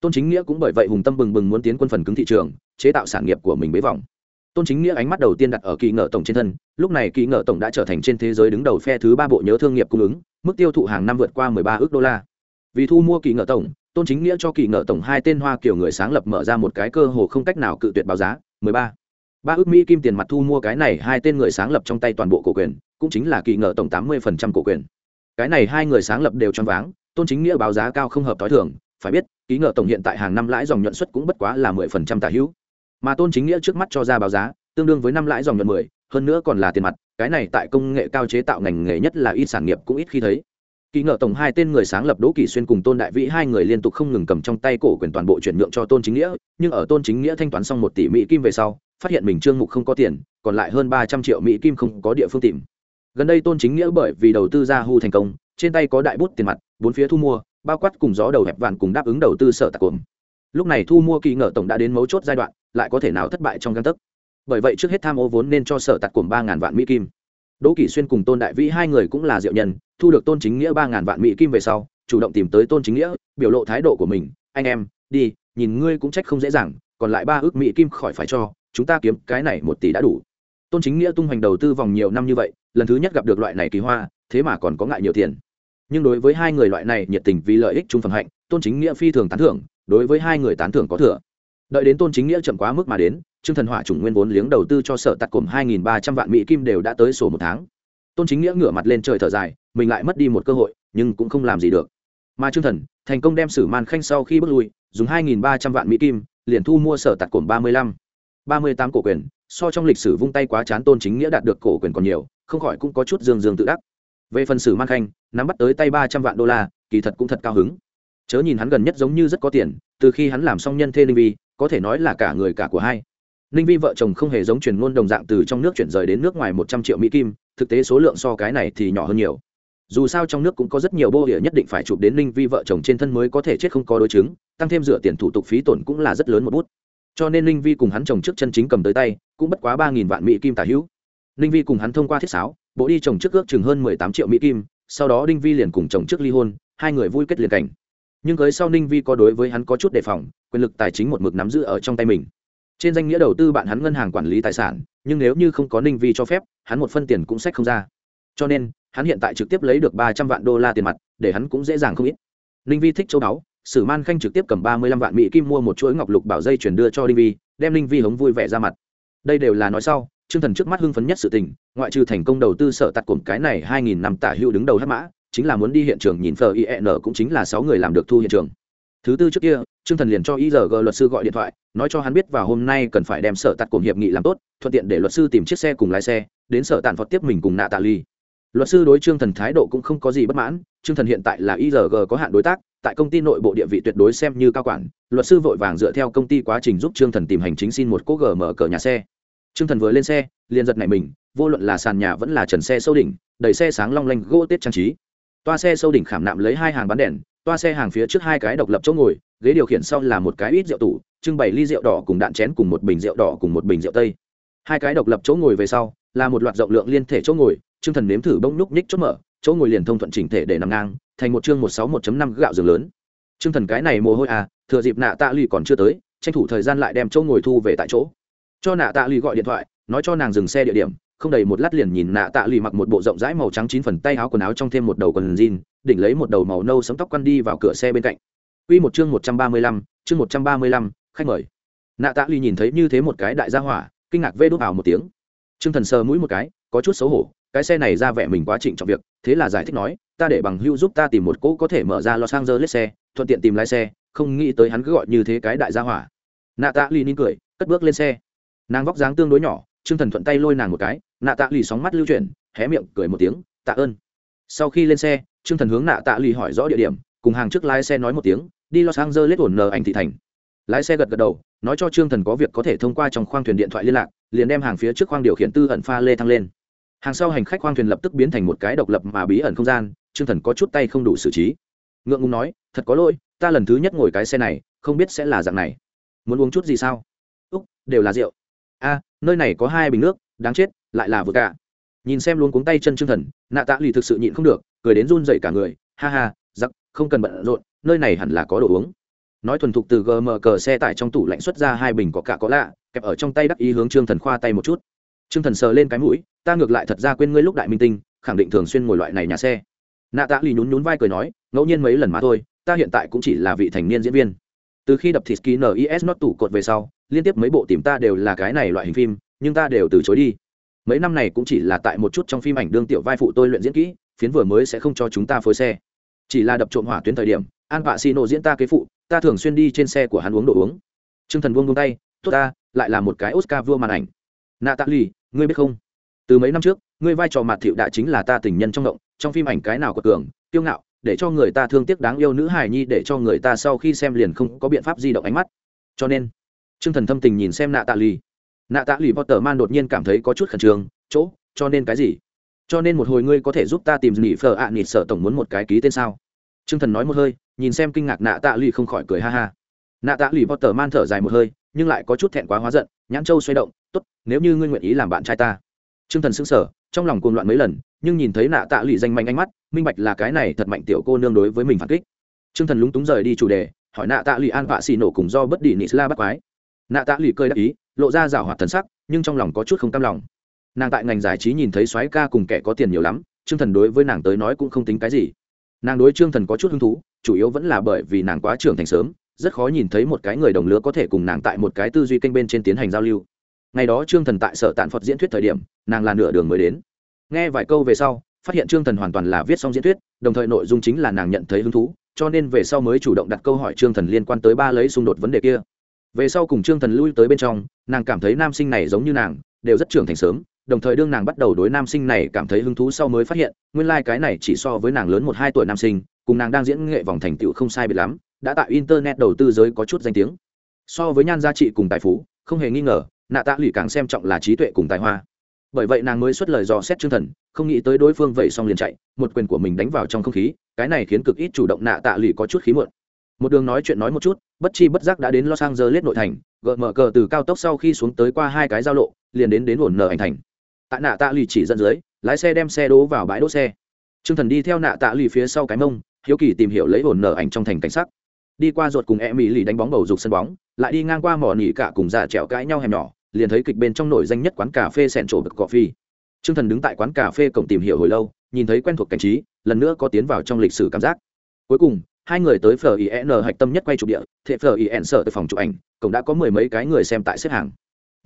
Tôn chính nghĩa cũng bởi vậy hùng tâm bừng bừng muốn tiến quân phần cứng thị trường, chế tạo sản nghiệp của mình bế vòng tôn chính nghĩa ánh mắt đầu tiên đặt ở kỳ ngờ tổng trên thân, lúc này kỳ ngờ tổng đã trở thành trên thế giới đứng đầu phe thứ ba bộ nhớ thương nghiệp cung ứng, mức tiêu thụ hàng năm vượt qua 13 ước đô la. Vì thu mua kỳ ngờ tổng tôn chính nghĩa cho kỳ ngợ tổng hai tên hoa kiểu người sáng lập mở ra một cái cơ hồ không cách nào cự tuyệt báo giá. 13. ba. Ước mỹ kim tiền mặt thu mua cái này hai tên người sáng lập trong tay toàn bộ cổ quyền, cũng chính là kỳ ngợ tổng 80% cổ quyền. Cái này hai người sáng lập đều choáng váng, tôn chính nghĩa báo giá cao không hợp thói thường, phải biết ký ngợ tổng hiện tại hàng năm lãi dòng nhuận suất cũng bất quá là mười phần trăm tả hữu. Mà tôn chính nghĩa trước mắt cho ra báo giá, tương đương với năm lãi dòng nhuận mười, hơn nữa còn là tiền mặt, cái này tại công nghệ cao chế tạo ngành nghề nhất là ít sản nghiệp cũng ít khi thấy kỳ ngờ tổng hai tên người sáng lập đỗ kỳ xuyên cùng tôn đại vĩ hai người liên tục không ngừng cầm trong tay cổ quyền toàn bộ chuyển nhượng cho tôn chính nghĩa, nhưng ở tôn chính nghĩa thanh toán xong một tỷ mỹ kim về sau, phát hiện mình trương mục không có tiền, còn lại hơn ba trăm triệu mỹ kim không có địa phương tìm. Gần đây tôn chính nghĩa bởi vì đầu tư ra hu thành công, trên tay có đại bút tiền mặt, bốn phía thu mua, bao quát cùng gió đầu hẹp vạn cùng đáp ứng đầu tư sở tạc cuồng lúc này thu mua kỳ ngờ tổng đã đến mấu chốt giai đoạn, lại có thể nào thất bại trong căn tấc. Bởi vậy trước hết tham ô vốn nên cho sở tạc cuồng ba ngàn vạn mỹ kim đỗ kỷ xuyên cùng tôn đại vĩ hai người cũng là diệu nhân, thu được tôn chính nghĩa ba ngàn vạn mỹ kim về sau, chủ động tìm tới tôn chính nghĩa, biểu lộ thái độ của mình, anh em, đi, nhìn ngươi cũng trách không dễ dàng, còn lại ba ước mỹ kim khỏi phải cho, chúng ta kiếm cái này một tỷ đã đủ. Tôn chính nghĩa tung hoành đầu tư vòng nhiều năm như vậy, lần thứ nhất gặp được loại này kỳ hoa, thế mà còn có ngại nhiều tiền. Nhưng đối với hai người loại này nhiệt tình vì lợi ích chung phần hạnh, tôn chính nghĩa phi thường tán thưởng, đối với hai người tán thưởng có thừa. Đợi đến tôn chính nghĩa chậm quá mức mà đến trương thần hỏa chủng nguyên vốn liếng đầu tư cho sở tặc cồm hai nghìn ba trăm vạn mỹ kim đều đã tới sổ một tháng. Tôn chính nghĩa ngửa mặt lên trời thở dài, mình lại mất đi một cơ hội, nhưng cũng không làm gì được. Mà trương thần, thành công đem sử man khanh sau khi bước lui, dùng hai nghìn ba trăm vạn mỹ kim, liền thu mua sở tặc cồm ba mươi lăm. ba mươi tám cổ quyền, so trong lịch sử vung tay quá chán tôn chính nghĩa đạt được cổ quyền còn nhiều, không khỏi cũng có chút dương dương tự đắc. Về phần sử man khanh, nắm bắt tới tay ba trăm vạn đô la, kỳ thật cũng thật cao hứng. Chớ nhìn hắn gần nhất giống như rất có tiền, từ khi hắn làm xong nhân thê linh vi, có thể nói là cả người cả của hai ninh vi vợ chồng không hề giống truyền ngôn đồng dạng từ trong nước chuyển rời đến nước ngoài một trăm triệu mỹ kim, thực tế số lượng so cái này thì nhỏ hơn nhiều. Dù sao trong nước cũng có rất nhiều bô địa nhất định phải chụp đến ninh vi vợ chồng trên thân mới có thể chết không có đối chứng, tăng thêm dựa tiền thủ tục phí tổn cũng là rất lớn một bút. Cho nên ninh vi cùng hắn chồng trước chân chính cầm tới tay, cũng bất quá ba nghìn vạn mỹ kim tả hữu. Ninh vi cùng hắn thông qua thiết sáo, bộ đi chồng trước ước chừng hơn mười tám triệu mỹ kim, sau đó đinh vi liền cùng chồng trước ly hôn, hai người vui kết liền cảnh. Nhưng cưới sau ninh vi có đối với hắn có chút đề phòng, quyền lực tài chính một mực nắm giữ ở trong tay mình trên danh nghĩa đầu tư bạn hắn ngân hàng quản lý tài sản, nhưng nếu như không có ninh vi cho phép, hắn một phân tiền cũng sách không ra. Cho nên, hắn hiện tại trực tiếp lấy được ba trăm vạn đô la tiền mặt, để hắn cũng dễ dàng không ít. Ninh vi thích châu báu, sử man khanh trực tiếp cầm ba mươi lăm vạn mỹ kim mua một chuỗi ngọc lục bảo dây chuyển đưa cho ninh vi, đem ninh vi hống vui vẻ ra mặt. Đây đều là nói sau chương thần trước mắt hưng phấn nhất sự tình, ngoại trừ thành công đầu tư sở tạt cổm cái này hai nghìn năm tả hữu đứng đầu hát mã, chính là muốn đi hiện trường nhìn phờ ien cũng chính là sáu người làm được thu hiện trường. Thứ tư trước kia Trương thần liền cho igg luật sư gọi điện thoại nói cho hắn biết vào hôm nay cần phải đem sở tạt cùng hiệp nghị làm tốt thuận tiện để luật sư tìm chiếc xe cùng lái xe đến sở tạn phật tiếp mình cùng nạ tạ ly luật sư đối trương thần thái độ cũng không có gì bất mãn trương thần hiện tại là igg có hạn đối tác tại công ty nội bộ địa vị tuyệt đối xem như cao quản luật sư vội vàng dựa theo công ty quá trình giúp trương thần tìm hành chính xin một cố gờ mở cờ nhà xe Trương Thần vừa lên xe, liền giật nảy mình, vô luận là sàn nhà vẫn là trần xe sâu đỉnh, đầy xe sáng long lanh gỗ tết trang trí. Toa xe sâu đỉnh khảm nạm lấy hai hàng bán đèn, toa xe hàng phía trước hai cái độc lập chỗ ngồi, ghế điều khiển sau là một cái ít rượu tủ, trưng bày ly rượu đỏ cùng đạn chén cùng một bình rượu đỏ cùng một bình rượu tây. Hai cái độc lập chỗ ngồi về sau, là một loạt rộng lượng liên thể chỗ ngồi, Trương Thần nếm thử bông núc nhích chốt mở, chỗ ngồi liền thông thuận chỉnh thể để nằm ngang, thành một chương một sáu 1.5 gạo giường lớn. Trương Thần cái này mồ hôi à, thừa dịp nạ tạ lì còn chưa tới, tranh thủ thời gian lại đem chỗ ngồi thu về tại chỗ cho nạ tạ lì gọi điện thoại nói cho nàng dừng xe địa điểm không đầy một lát liền nhìn nạ tạ lì mặc một bộ rộng rãi màu trắng chín phần tay áo quần áo trong thêm một đầu quần jean đỉnh lấy một đầu màu nâu sấm tóc quăn đi vào cửa xe bên cạnh Quy một chương một trăm ba mươi lăm, chương một trăm ba mươi lăm, khách mời. Nạ Tạ Ly nhìn thấy như thế một cái đại gia hỏa, kinh ngạc vê đốt ảo một tiếng. Trương Thần sờ mũi một cái, có chút xấu hổ, cái xe này ra vẻ mình quá trịnh trọng việc, thế là giải thích nói, ta để bằng hưu giúp ta tìm một cỗ có thể mở ra Los Angeles xe, thuận tiện tìm lái xe, không nghĩ tới hắn cứ gọi như thế cái đại gia hỏa. Nạ Tạ Ly nín cười, cất bước lên xe nàng vóc dáng tương đối nhỏ trương thần thuận tay lôi nàng một cái nạ tạ ly sóng mắt lưu chuyển hé miệng cười một tiếng tạ ơn sau khi lên xe trương thần hướng nạ tạ ly hỏi rõ địa điểm cùng hàng trước lái xe nói một tiếng đi los angeles ổn nờ ảnh thị thành. Lái xe gật gật đầu, nói cho trương thần có việc có thể thông qua trong khoang thuyền điện thoại liên lạc, liền đem hàng phía trước khoang điều khiển tư ẩn pha lê thăng lên. Hàng sau hành khách khoang thuyền lập tức biến thành một cái độc lập mà bí ẩn không gian, trương thần có chút tay không đủ xử trí. Ngượng ngùng nói, thật có lỗi, ta lần thứ nhất ngồi cái xe này, không biết sẽ là dạng này. Muốn uống chút gì sao? Úc, đều là rượu. A, nơi này có hai bình nước, đáng chết, lại là vừa cả. Nhìn xem luôn cuống tay chân trương thần, nạ tạ lì thực sự nhịn không được, cười đến run dậy cả người, ha ha không cần bận rộn, nơi này hẳn là có đồ uống. Nói thuần thục từ gm cờ xe tải trong tủ lạnh xuất ra hai bình có cả có lạ, kẹp ở trong tay đắc ý hướng trương thần khoa tay một chút. Trương thần sờ lên cái mũi, ta ngược lại thật ra quên ngươi lúc đại minh tinh, khẳng định thường xuyên ngồi loại này nhà xe. Nạ tạ lì nhún nhún vai cười nói, ngẫu nhiên mấy lần mà thôi, ta hiện tại cũng chỉ là vị thành niên diễn viên. Từ khi đập thịt ký nis nó tủ cột về sau, liên tiếp mấy bộ tìm ta đều là cái này loại hình phim, nhưng ta đều từ chối đi. Mấy năm này cũng chỉ là tại một chút trong phim ảnh đương tiểu vai phụ tôi luyện diễn kỹ, phiến vừa mới sẽ không cho chúng ta phối xe chỉ là đập trộm hỏa tuyến thời điểm, an vạ xì nổ diễn ta kế phụ, ta thường xuyên đi trên xe của hắn uống đồ uống. T r ư ơ n g thần buông tay, tốt ta, lại là một cái oscar vua màn ảnh. Nạ tạ lì, ngươi biết không? Từ mấy năm trước, ngươi vai trò mặt thiệu đã chính là ta tình nhân trong động, trong phim ảnh cái nào có cường kiêu ngạo, để cho người ta thương tiếc đáng yêu nữ hài nhi, để cho người ta sau khi xem liền không có biện pháp di động ánh mắt. Cho nên t r ư ơ n g thần thâm tình nhìn xem nạ tạ lì. Nạ tạ lì potter man đột nhiên cảm thấy có chút khẩn trương, chỗ, cho nên cái gì? Cho nên một hồi ngươi có thể giúp ta tìm nghỉ phở ạ à, nịt sợ tổng muốn một cái ký tên sao? T r ư ơ n g thần nói một hơi nhìn xem kinh ngạc nạ tạ lì không khỏi cười ha ha. Nạ tạ lì potter man thở dài một hơi nhưng lại có chút thẹn quá hóa giận nhãn châu xoay động tốt nếu như ngươi nguyện ý làm bạn trai ta. T r ư ơ n g thần sững sờ trong lòng cuồng loạn mấy lần nhưng nhìn thấy nạ tạ lì danh mạnh ánh mắt minh bạch là cái này thật mạnh tiểu cô nương đối với mình phản kích. T r ư ơ n g thần lúng túng rời đi chủ đề hỏi nạ tạ lì an vạ xì nổ cùng do bất đi nị la bắt quái. Nạ tạ lì cơi đắc ý lộ ra rào hoạt thần sắc nhưng trong lòng có chút không cam lòng nàng tại ngành giải trí nhìn thấy soái ca cùng kẻ có tiền nhiều lắm chương thần đối với nàng tới nói cũng không tính cái gì. Nàng đối trương thần có chút hứng thú, chủ yếu vẫn là bởi vì nàng quá trưởng thành sớm, rất khó nhìn thấy một cái người đồng lứa có thể cùng nàng tại một cái tư duy kênh bên trên tiến hành giao lưu. Ngày đó trương thần tại sở tạn phật diễn thuyết thời điểm, nàng là nửa đường mới đến. Nghe vài câu về sau, phát hiện trương thần hoàn toàn là viết xong diễn thuyết, đồng thời nội dung chính là nàng nhận thấy hứng thú, cho nên về sau mới chủ động đặt câu hỏi trương thần liên quan tới ba lấy xung đột vấn đề kia. Về sau cùng trương thần lui tới bên trong, nàng cảm thấy nam sinh này giống như nàng, đều rất trưởng thành sớm đồng thời đương nàng bắt đầu đối nam sinh này cảm thấy hứng thú sau mới phát hiện, nguyên lai、like、cái này chỉ so với nàng lớn một hai tuổi nam sinh, cùng nàng đang diễn nghệ vòng thành tựu không sai biệt lắm, đã tại internet đầu tư giới có chút danh tiếng. So với nhan gia trị cùng tài phú, không hề nghi ngờ, nạ tạ lụy càng xem trọng là trí tuệ cùng tài hoa. Bởi vậy nàng mới xuất lời dò xét chương thần, không nghĩ tới đối phương vậy xong liền chạy, một quyền của mình đánh vào trong không khí, cái này khiến cực ít chủ động nạ tạ lụy có chút khí muộn. Một đường nói chuyện nói một chút, bất chi bất giác đã đến los angeles nội thành gợ mở cờ từ cao tốc sau khi xuống tới qua hai cái giao lộ, liền đến đến ổn nở ảnh thành tại nạ tạ lì chỉ dẫn dưới, lái xe đem xe đỗ vào bãi đỗ xe. T r ư ơ n g thần đi theo nạ tạ lì phía sau cái mông, hiếu kỳ tìm hiểu lấy hồn nở ảnh trong thành cảnh sắc. Đi qua ruột cùng e mỹ lì đánh bóng bầu dục sân bóng, lại đi ngang qua mỏ nỉ cả cùng già trẹo cãi nhau hẻm nhỏ, liền thấy kịch bên trong nổi danh nhất quán cà phê sẹn trổ bực cọ phi. T r ư ơ n g thần đứng tại quán cà phê cổng tìm hiểu hồi lâu, nhìn thấy quen thuộc cảnh trí, lần nữa có tiến vào trong lịch sử cảm giác. Cuối cùng, hai người tới phở in hạch tâm nhất quay chụp địa thệ phở in sợ từ phòng chụp ảnh, cổng đã có mười mấy cái người xem tại xếp hàng.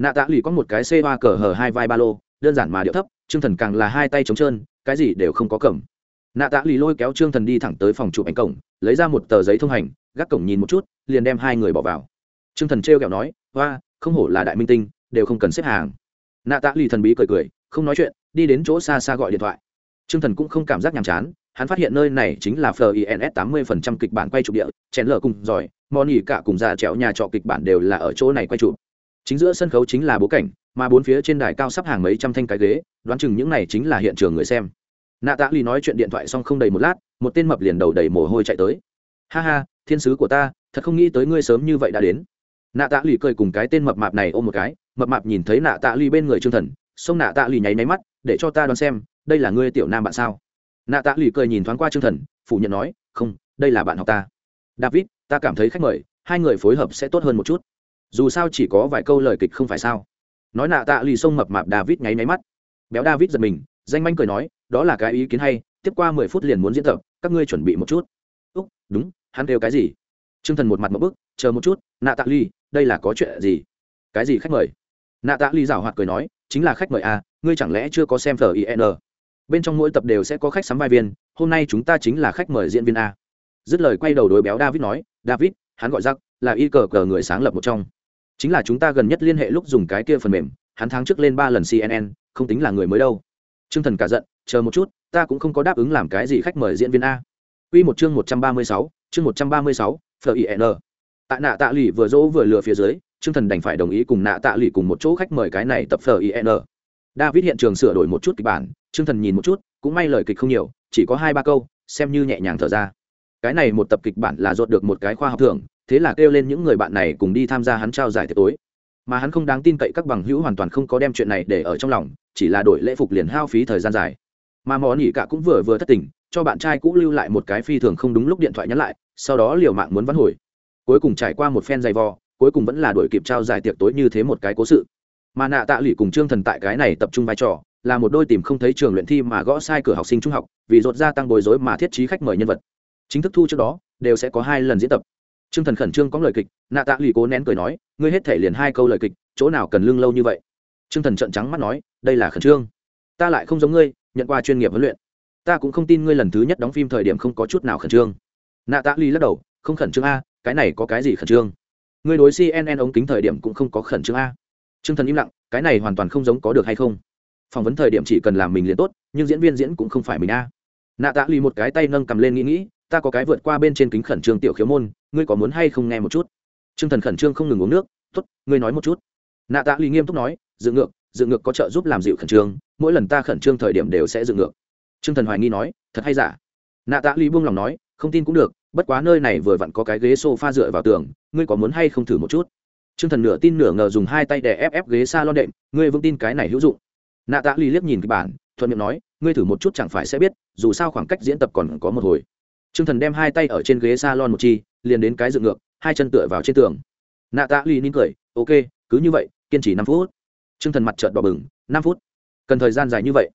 Nạ tạ lì có một cái xe hoa cờ hờ hai vai ba lô đơn giản mà điệu thấp trương thần càng là hai tay trống trơn cái gì đều không có cầm. Nạ tạ lì lôi kéo trương thần đi thẳng tới phòng chụp ảnh cổng lấy ra một tờ giấy thông hành gác cổng nhìn một chút liền đem hai người bỏ vào. Trương thần trêu kẹo nói hoa không hổ là đại minh tinh đều không cần xếp hàng. Nạ tạ lì thần bí cười cười không nói chuyện đi đến chỗ xa xa gọi điện thoại. Trương thần cũng không cảm giác nhàm chán hắn phát hiện nơi này chính là FINS 80% kịch bản quay chụp địa, chèn lở cùng giỏi, mòn nhỉ cả cùng già trèo nhà trọ kịch bản đều là ở chỗ này quay chụp. Chính giữa sân khấu chính là bố cảnh, mà bốn phía trên đài cao sắp hàng mấy trăm thanh cái ghế, đoán chừng những này chính là hiện trường người xem. Nạ tạ lì nói chuyện điện thoại xong không đầy một lát, một tên mập liền đầu đầy mồ hôi chạy tới. Ha ha, thiên sứ của ta, thật không nghĩ tới ngươi sớm như vậy đã đến. Nạ tạ lì cười cùng cái tên mập mạp này ôm một cái, mập mạp nhìn thấy nạ tạ lì bên người trương thần, xông nạ tạ lì nháy máy mắt, để cho ta đoán xem, đây là ngươi tiểu nam bạn sao? Nạ tạ lì cười nhìn thoáng qua trương thần, phủ nhận nói, không, đây là bạn học ta. David, ta cảm thấy khách mời, hai người phối hợp sẽ tốt hơn một chút. Dù sao chỉ có vài câu lời kịch không phải sao? Nói nạ tạ lì sông mập mạp david nháy máy mắt. Béo david giật mình, danh manh cười nói, đó là cái ý kiến hay, tiếp qua mười phút liền muốn diễn tập, các ngươi chuẩn bị một chút. Úc, đúng, hắn kêu cái gì? T r ư ơ n g thần một mặt một bức, chờ một chút, nạ tạ ly đây là có chuyện gì? Cái gì khách mời? Nạ tạ ly rảo hoạt cười nói, chính là khách mời à ngươi chẳng lẽ chưa có xem thờ in bên trong mỗi tập đều sẽ có khách sắm vai viên, hôm nay chúng ta chính là khách mời diễn viên a. Dứt lời quay đầu đối béo david nói, david, hắn gọi giặc là y cờ cờ người sáng lập một trong chính là chúng ta gần nhất liên hệ lúc dùng cái kia phần mềm, hắn tháng trước lên ba lần cnn không tính là người mới đâu. T r ư ơ n g thần cả giận, chờ một chút, ta cũng không có đáp ứng làm cái gì khách mời diễn viên a. Q một chương một trăm ba mươi sáu, chương một trăm ba mươi sáu fin tại nạ tạ lụy vừa dỗ vừa lừa phía dưới t r ư ơ n g thần đành phải đồng ý cùng nạ tạ lụy cùng một chỗ khách mời cái này tập fin david hiện trường sửa đổi một chút kịch bản t r ư ơ n g thần nhìn một chút, cũng may lời kịch không nhiều, chỉ có hai ba câu, xem như nhẹ nhàng thở ra. Cái này một tập kịch bản là dột được một cái khoa học thưởng thế là kêu lên những người bạn này cùng đi tham gia hắn trao giải tiệc tối. Mà hắn không đáng tin cậy các bằng hữu hoàn toàn không có đem chuyện này để ở trong lòng, chỉ là đổi lễ phục liền hao phí thời gian dài. Mà mò nỉ cả cũng vừa vừa thất tình, cho bạn trai cũ lưu lại một cái phi thường không đúng lúc điện thoại nhắn lại, sau đó liều mạng muốn vắn hồi. Cuối cùng trải qua một phen dày vò, cuối cùng vẫn là đuổi kịp trao giải tiệc tối như thế một cái cố sự. Mà nạ tạ lụy cùng trương thần tại cái này tập trung vai trò, là một đôi tìm không thấy trường luyện thi mà gõ sai cửa học sinh trung học, vì rột ra tăng bồi dối mà thiết trí khách mời nhân vật. Chính thức thu trước đó, đều sẽ có hai lần diễn tập trương thần khẩn trương có lời kịch, nạ tạ lì cố nén cười nói, ngươi hết thể liền hai câu lời kịch, chỗ nào cần lương lâu như vậy? Trương thần trợn trắng mắt nói, đây là khẩn trương. Ta lại không giống ngươi, nhận qua chuyên nghiệp huấn luyện. Ta cũng không tin ngươi lần thứ nhất đóng phim thời điểm không có chút nào khẩn trương. Nạ tạ ly lắc đầu, không khẩn trương a, cái này có cái gì khẩn trương? Ngươi đối cnn ống kính thời điểm cũng không có khẩn trương a. Trương thần im lặng, cái này hoàn toàn không giống có được hay không? Phỏng vấn thời điểm chỉ cần làm mình liền tốt, nhưng diễn viên diễn cũng không phải mình a. Nạ tạ ly một cái tay nâng cầm lên nghĩ nghĩ, ta có cái vượt qua bên trên kính khẩn trương tiểu khiếu môn ngươi có muốn hay không nghe một chút? Trương thần khẩn trương không ngừng uống nước t ố t ngươi nói một chút. Nạ tạ ly nghiêm túc nói, dự ngược dự ngược có trợ giúp làm dịu khẩn trương, mỗi lần ta khẩn trương thời điểm đều sẽ dự ngược. Trương thần hoài nghi nói, thật hay giả? Nạ tạ ly buông lòng nói, không tin cũng được, bất quá nơi này vừa vặn có cái ghế s o f a dựa vào tường, ngươi có muốn hay không thử một chút? Trương thần nửa tin nửa ngờ dùng hai tay để ép ép ghế s a lon đệm, ngươi vững tin cái này hữu dụng. Nạ tạ ly liếc nhìn kịch bản, thuận miệng nói, ngươi thử một chút chẳng phải sẽ biết, dù sao khoảng cách diễn tập còn có một hồi t r ư ơ n g thần đem hai tay ở trên ghế s a lon một chi, liền đến cái dựng ngược, hai chân tựa vào trên tường. Nạ tạ ly nín cười, ok, cứ như vậy, kiên trì năm phút. T r ư ơ n g thần mặt trợn đỏ bừng, năm phút? Cần thời gian dài như vậy?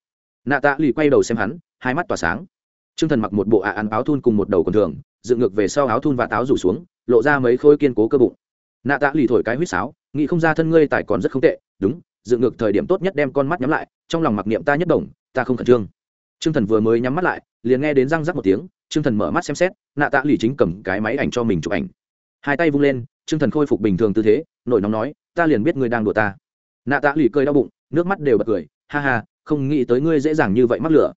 Nạ tạ ly quay đầu xem hắn, hai mắt tỏa sáng. T r ư ơ n g thần mặc một bộ ạ à ăn áo thun cùng một đầu quần thường, dựng ngược về sau áo thun và táo rủ xuống, lộ ra mấy khối kiên cố cơ bụng. Nạ tạ lì thổi cái huýt sáo, nghĩ không ra thân ngươi tài còn rất không tệ, đúng, dựng ngược thời điểm tốt nhất đem con mắt nhắm lại, trong lòng mặc niệm ta nhất đồng ta không khẩn trương. T r ư ơ n g thần vừa mới nhắm mắt lại, liền nghe đến răng rắc một tiếng Trương thần mở mắt xem xét, nạ tạ lì chính cầm cái máy ảnh cho mình chụp ảnh. Hai tay vung lên, Trương thần khôi phục bình thường tư thế, nổi nóng nói, ta liền biết ngươi đang đùa ta. Nạ tạ lì cười đau bụng, nước mắt đều bật cười, ha ha, không nghĩ tới ngươi dễ dàng như vậy mắc lửa.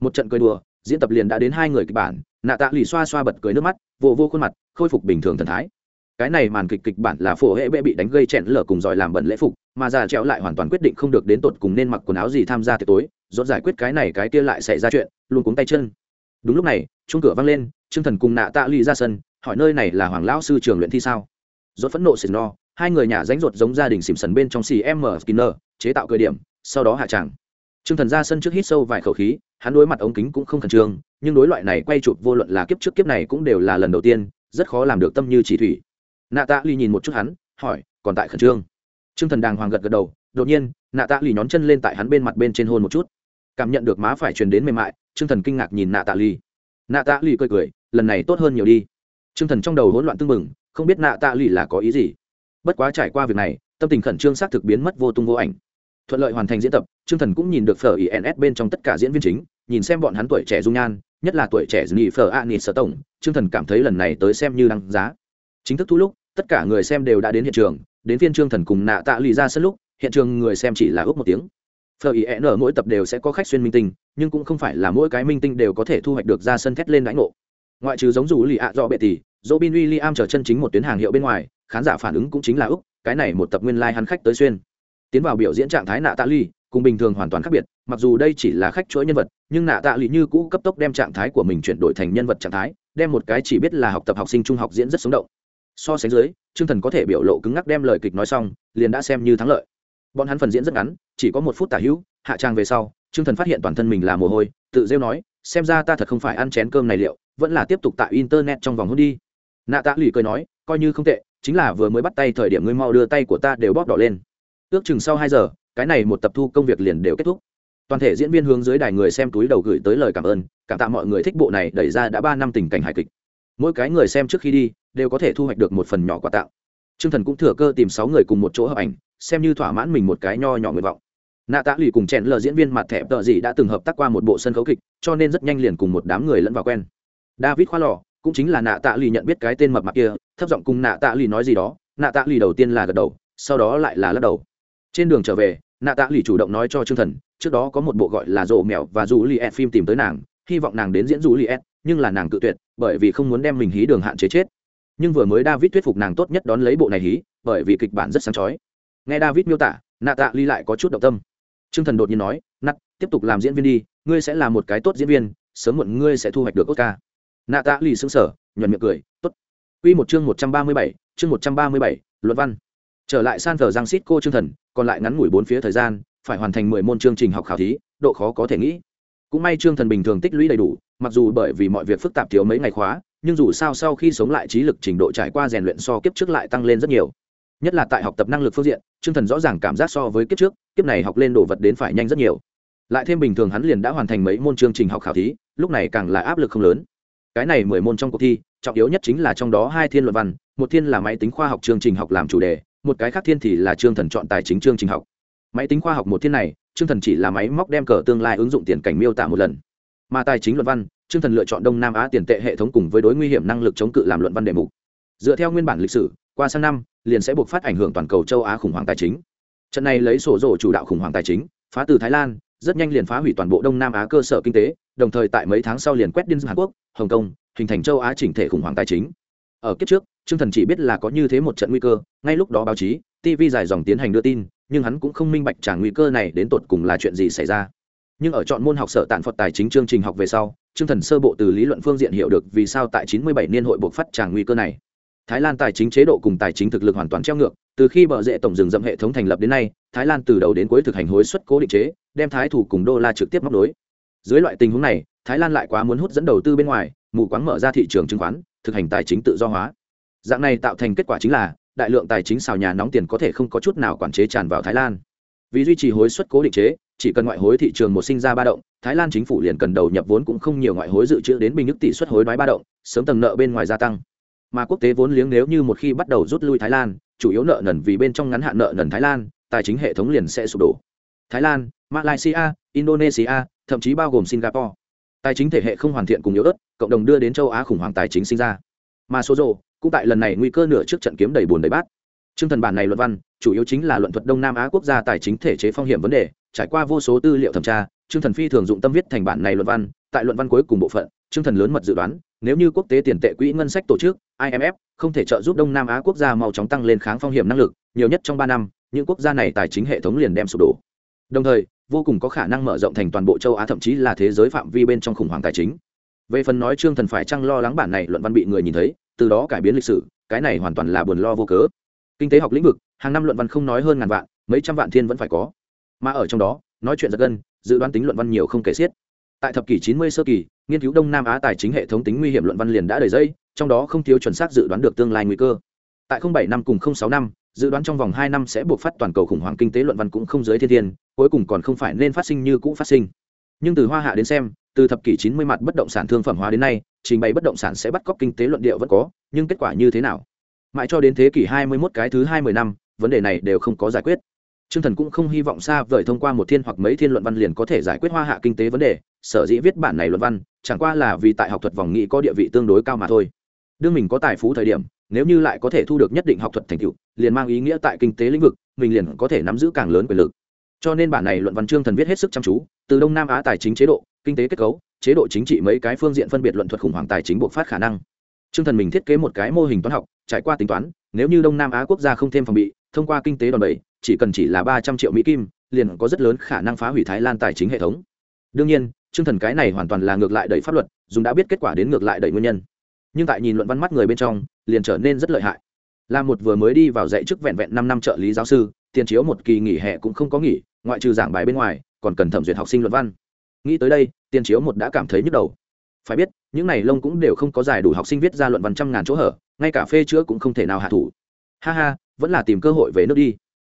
Một trận cười đùa, diễn tập liền đã đến hai người kịch bản, nạ tạ lì xoa xoa bật cười nước mắt, vô vô khuôn mặt, khôi phục bình thường thần thái. Cái này màn kịch kịch bản là phổ hệ bệ bị đánh gây chẹn lở cùng giỏi làm bẩn lễ phục, mà già trẹo lại hoàn toàn quyết định không được đến tột cùng nên mặc quần áo gì tham gia tiệc tối, rốt giải quyết cái này cái kia lại xảy ra chuyện, luôn cuống tay chân đúng lúc này chung cửa vang lên, trương thần cùng nạ tạ ly ra sân, hỏi nơi này là hoàng lão sư trường luyện thi sao? Dốt phẫn nộ xịt no, hai người nhà ránh ruột giống gia đình xỉm sần bên trong xì m skinner, chế tạo cơ điểm, sau đó hạ tràng. Trương thần ra sân trước hít sâu vài khẩu khí, hắn đối mặt ống kính cũng không khẩn trương, nhưng đối loại này quay chụp vô luận là kiếp trước kiếp này cũng đều là lần đầu tiên, rất khó làm được tâm như chỉ thủy. Nạ tạ ly nhìn một chút hắn, hỏi, còn tại khẩn trương? Trương thần đàng hoàng gật gật đầu, đột nhiên, nạ tạ ly nhón chân lên tại hắn bên mặt bên trên hôn một chút. Cảm nhận được má phải truyền đến mềm mại trương thần kinh ngạc nhìn nạ tạ ly nạ tạ ly cười cười, lần này tốt hơn nhiều đi. Trương thần trong đầu hỗn loạn tưng bừng, không biết nạ tạ ly là có ý gì. Bất quá trải qua việc này, tâm tình khẩn trương xác thực biến mất vô tung vô ảnh. Thuận lợi hoàn thành diễn tập, trương thần cũng nhìn được phở ins bên trong tất cả diễn viên chính, nhìn xem bọn hắn tuổi trẻ dung nhan, nhất là tuổi trẻ dni phở a sở tổng, trương thần cảm thấy lần này tới xem như đăng giá. Chính thức thu lúc, tất cả người xem đều đã đến hiện trường, đến phiên trương thần cùng nạ tạ lì ra sân lúc, hiện trường người xem chỉ là ước một tiếng phờ ý n mỗi tập đều sẽ có khách xuyên minh tinh, nhưng cũng không phải là mỗi cái minh tinh đều có thể thu hoạch được ra sân thét lên đánh ngộ. Ngoại trừ giống dù lì ạ do bệ tỷ dỗ bin w i am chờ chân chính một tuyến hàng hiệu bên ngoài, khán giả phản ứng cũng chính là úc cái này một tập nguyên lai、like、hắn khách tới xuyên. Tiến vào biểu diễn trạng thái nạ tạ ly cùng bình thường hoàn toàn khác biệt, mặc dù đây chỉ là khách chuỗi nhân vật, nhưng nạ tạ ly như cũ cấp tốc đem trạng thái của mình chuyển đổi thành nhân vật trạng thái, đem một cái chỉ biết là học tập học sinh trung học diễn rất sống động. So sánh dưới chương thần có thể biểu lộ cứng ngắc đem lời kịch nói xong, liền đã xem như thắng lợi. Bọn hắn phần diễn rất ngắn chỉ có một phút tả hữu, hạ trang về sau, trương thần phát hiện toàn thân mình là mồ hôi, tự rêu nói, xem ra ta thật không phải ăn chén cơm này liệu, vẫn là tiếp tục tại internet trong vòng hôn đi. Nạ tạ lì cười nói, coi như không tệ, chính là vừa mới bắt tay thời điểm ngươi mau đưa tay của ta đều bóp đỏ lên. Ước chừng sau hai giờ, cái này một tập thu công việc liền đều kết thúc. Toàn thể diễn viên hướng dưới đài người xem túi đầu gửi tới lời cảm ơn, cảm tạ mọi người thích bộ này đẩy ra đã ba năm tình cảnh hài kịch. Mỗi cái người xem trước khi đi, đều có thể thu hoạch được một phần nhỏ quà tặng. T r ư ơ n g thần cũng thừa cơ tìm sáu người cùng một chỗ hợp ảnh, xem như thỏa mãn mình một cái nho nhỏ nguyện vọng nạ tạ lì cùng chèn lờ diễn viên mặt thẻ tợ gì đã từng hợp tác qua một bộ sân khấu kịch, cho nên rất nhanh liền cùng một đám người lẫn vào quen. David khoa lò cũng chính là nạ tạ lì nhận biết cái tên mập mạp kia, thấp giọng cùng nạ tạ lì nói gì đó, nạ tạ lì đầu tiên là gật đầu, sau đó lại là lắc đầu. Trên đường trở về, nạ tạ lì chủ động nói cho trương thần, trước đó có một bộ gọi là rộ mèo và dù li ed phim tìm tới nàng, hy vọng nàng đến diễn dù li ed nhưng là nàng cự tuyệt, bởi vì không muốn đem mình hí đường hạn chế chết. Nhưng vừa mới david thuyết phục nàng tốt nhất đón lấy bộ này hí, bởi vì kịch bản rất sáng chói. Nghe david miêu tả, nạ tạ ly lại có chút động tâm. Trương thần đột nhiên nói Nặc tiếp tục làm diễn viên đi, ngươi sẽ là một cái tốt diễn viên, sớm muộn ngươi sẽ thu hoạch được oscar. Nạ tạ ly sững sở nhuận miệng cười, "Tốt." Quy một chương một trăm ba mươi bảy, chương một trăm ba mươi bảy luật văn. Trở lại san thờ giang Sít cô Trương thần, còn lại ngắn ngủi bốn phía thời gian, phải hoàn thành mười môn chương trình học khảo thí, độ khó có thể nghĩ. Cũng may Trương thần bình thường tích lũy đầy đủ, mặc dù bởi vì mọi việc phức tạp thiếu mấy ngày khóa, nhưng dù sao sau khi sống lại trí lực trình độ trải qua rèn luyện so kiếp trước lại tăng lên rất nhiều nhất là tại học tập năng lực phương diện chương thần rõ ràng cảm giác so với kiếp trước, kiếp này học lên đồ vật đến phải nhanh rất nhiều. Lại thêm bình thường hắn liền đã hoàn thành mấy môn chương trình học khảo thí, lúc này càng là áp lực không lớn. Cái này mười môn trong cuộc thi, trọng yếu nhất chính là trong đó hai thiên luận văn, một thiên là máy tính khoa học chương trình học làm chủ đề, một cái khác thiên thì là chương thần chọn tài chính chương trình học. Máy tính khoa học một thiên này chương thần chỉ là máy móc đem cờ tương lai ứng dụng tiền cảnh miêu tả một lần. Mà tài chính luận văn chương thần lựa chọn đông nam á tiền tệ hệ thống cùng với đối nguy hiểm năng lực chống cự làm luận văn đề mục. Dựa theo nguyên bản lịch sử, qua sang năm liền sẽ buộc phát ảnh hưởng toàn cầu châu á khủng hoảng tài chính. Trận này lấy sổ rổ chủ đạo khủng hoảng tài chính, phá từ thái lan, rất nhanh liền phá hủy toàn bộ đông nam á cơ sở kinh tế, đồng thời tại mấy tháng sau liền quét điên hàn quốc, hồng kông, hình thành châu á chỉnh thể khủng hoảng tài chính. Ở kiếp trước, trương thần chỉ biết là có như thế một trận nguy cơ, ngay lúc đó báo chí tv dài dòng tiến hành đưa tin, nhưng hắn cũng không minh bạch trả nguy cơ này đến tột cùng là chuyện gì xảy ra. Nhưng ở chọn môn học sở tạn phật tài chính chương trình học về sau, trương thần sơ bộ từ lý luận phương diện hiểu được vì sao tại 97 niên hội buộc phát chẳng nguy cơ này thái lan tài chính chế độ cùng tài chính thực lực hoàn toàn treo ngược, từ khi bờ rễ tổng rừng rậm hệ thống thành lập đến nay, thái lan từ đầu đến cuối thực hành hối suất cố định chế, đem thái thủ cùng đô la trực tiếp móc nối. Dưới loại tình huống này, thái lan lại quá muốn hút dẫn đầu tư bên ngoài, mù quáng mở ra thị trường chứng khoán, thực hành tài chính tự do hóa. Dạng này tạo thành kết quả chính là, đại lượng tài chính xào nhà nóng tiền có thể không có chút nào quản chế tràn vào thái lan. Vì duy trì hối suất cố định chế, chỉ cần ngoại hối thị trường một sinh ra ba động, thái lan chính phủ liền cần đầu nhập vốn cũng không nhiều ngoại hối dự trữ đến bình nước tỷ suất hối đoái ba động, sớm tầng nợ bên ngoài gia tăng mà quốc tế vốn liếng nếu như một khi bắt đầu rút lui thái lan chủ yếu nợ nần vì bên trong ngắn hạn nợ nần thái lan tài chính hệ thống liền sẽ sụp đổ. Thái lan malaysia indonesia thậm chí bao gồm singapore. Tài chính thể hệ không hoàn thiện cùng yếu ớt cộng đồng đưa đến châu á khủng hoảng tài chính sinh ra. Mà số rộ cũng tại lần này nguy cơ nửa trước trận kiếm đầy bùn đầy bát. Chương thần bản này luận văn, chủ yếu chính là luận thuật Đông Nam Á quốc gia tài chính thể chế phong hiểm vấn đề, trải qua vô số tư liệu thẩm tra, Chương thần phi thường dụng tâm viết thành bản này luận văn, tại luận văn cuối cùng bộ phận, Trương thần lớn mật dự đoán, nếu như quốc tế tiền tệ quỹ ngân sách tổ chức IMF không thể trợ giúp Đông Nam Á quốc gia mau chóng tăng lên kháng phong hiểm năng lực, nhiều nhất trong ba năm, những quốc gia này tài chính hệ thống liền đem sụp đổ. Đồng thời, vô cùng có khả năng mở rộng thành toàn bộ châu Á thậm chí là thế giới phạm vi bên trong khủng hoảng tài chính. Về phần nói Trương Thần phải chăng lo lắng bản này luận văn bị người nhìn thấy, từ đó cải biến lịch sử, cái này hoàn toàn là buồn lo vô cớ kinh tế học lĩnh vực hàng năm luận văn không nói hơn ngàn vạn mấy trăm vạn thiên vẫn phải có mà ở trong đó nói chuyện giật gân dự đoán tính luận văn nhiều không kể xiết tại thập kỷ 90 sơ kỳ nghiên cứu đông nam á tài chính hệ thống tính nguy hiểm luận văn liền đã đầy dây trong đó không thiếu chuẩn xác dự đoán được tương lai nguy cơ. Tại 07 năm cùng 06 năm dự đoán trong vòng hai năm sẽ buộc phát toàn cầu khủng hoảng kinh tế luận văn cũng không dưới thiên thiên cuối cùng còn không phải nên phát sinh như cũ phát sinh. Nhưng từ hoa hạ đến xem từ thập kỷ 90 mặt bất động sản thương phẩm hóa đến nay trình bày bất động sản sẽ bắt cóc kinh tế luận điệu vẫn có nhưng kết quả như thế nào? Mãi cho đến thế kỷ 21 cái thứ 20 năm, vấn đề này đều không có giải quyết. Trương Thần cũng không hy vọng xa vời thông qua một thiên hoặc mấy thiên luận văn liền có thể giải quyết hoa hạ kinh tế vấn đề, sở dĩ viết bản này luận văn, chẳng qua là vì tại học thuật vòng nghị có địa vị tương đối cao mà thôi. Đương mình có tài phú thời điểm, nếu như lại có thể thu được nhất định học thuật thành tựu, liền mang ý nghĩa tại kinh tế lĩnh vực, mình liền có thể nắm giữ càng lớn quyền lực. Cho nên bản này luận văn Trương Thần viết hết sức chăm chú, từ Đông Nam Á tài chính chế độ, kinh tế kết cấu, chế độ chính trị mấy cái phương diện phân biệt luận thuật khủng hoảng tài chính buộc phát khả năng. Trương Thần mình thiết kế một cái mô hình toán học, trải qua tính toán, nếu như Đông Nam Á quốc gia không thêm phòng bị, thông qua kinh tế đòn bẩy, chỉ cần chỉ là ba trăm triệu mỹ kim, liền có rất lớn khả năng phá hủy Thái Lan tài chính hệ thống. Đương nhiên, Trương Thần cái này hoàn toàn là ngược lại đẩy pháp luật, dùng đã biết kết quả đến ngược lại đẩy nguyên nhân. Nhưng tại nhìn luận văn mắt người bên trong, liền trở nên rất lợi hại. Là một vừa mới đi vào dạy chức vẹn vẹn năm năm trợ lý giáo sư, tiền chiếu một kỳ nghỉ hè cũng không có nghỉ, ngoại trừ giảng bài bên ngoài, còn cần thẩm duyệt học sinh luận văn. Nghĩ tới đây, tiền chiếu một đã cảm thấy nhức đầu phải biết những này lông cũng đều không có giải đủ học sinh viết ra luận văn trăm ngàn chỗ hở ngay cả phê chữa cũng không thể nào hạ thủ ha ha vẫn là tìm cơ hội về nước đi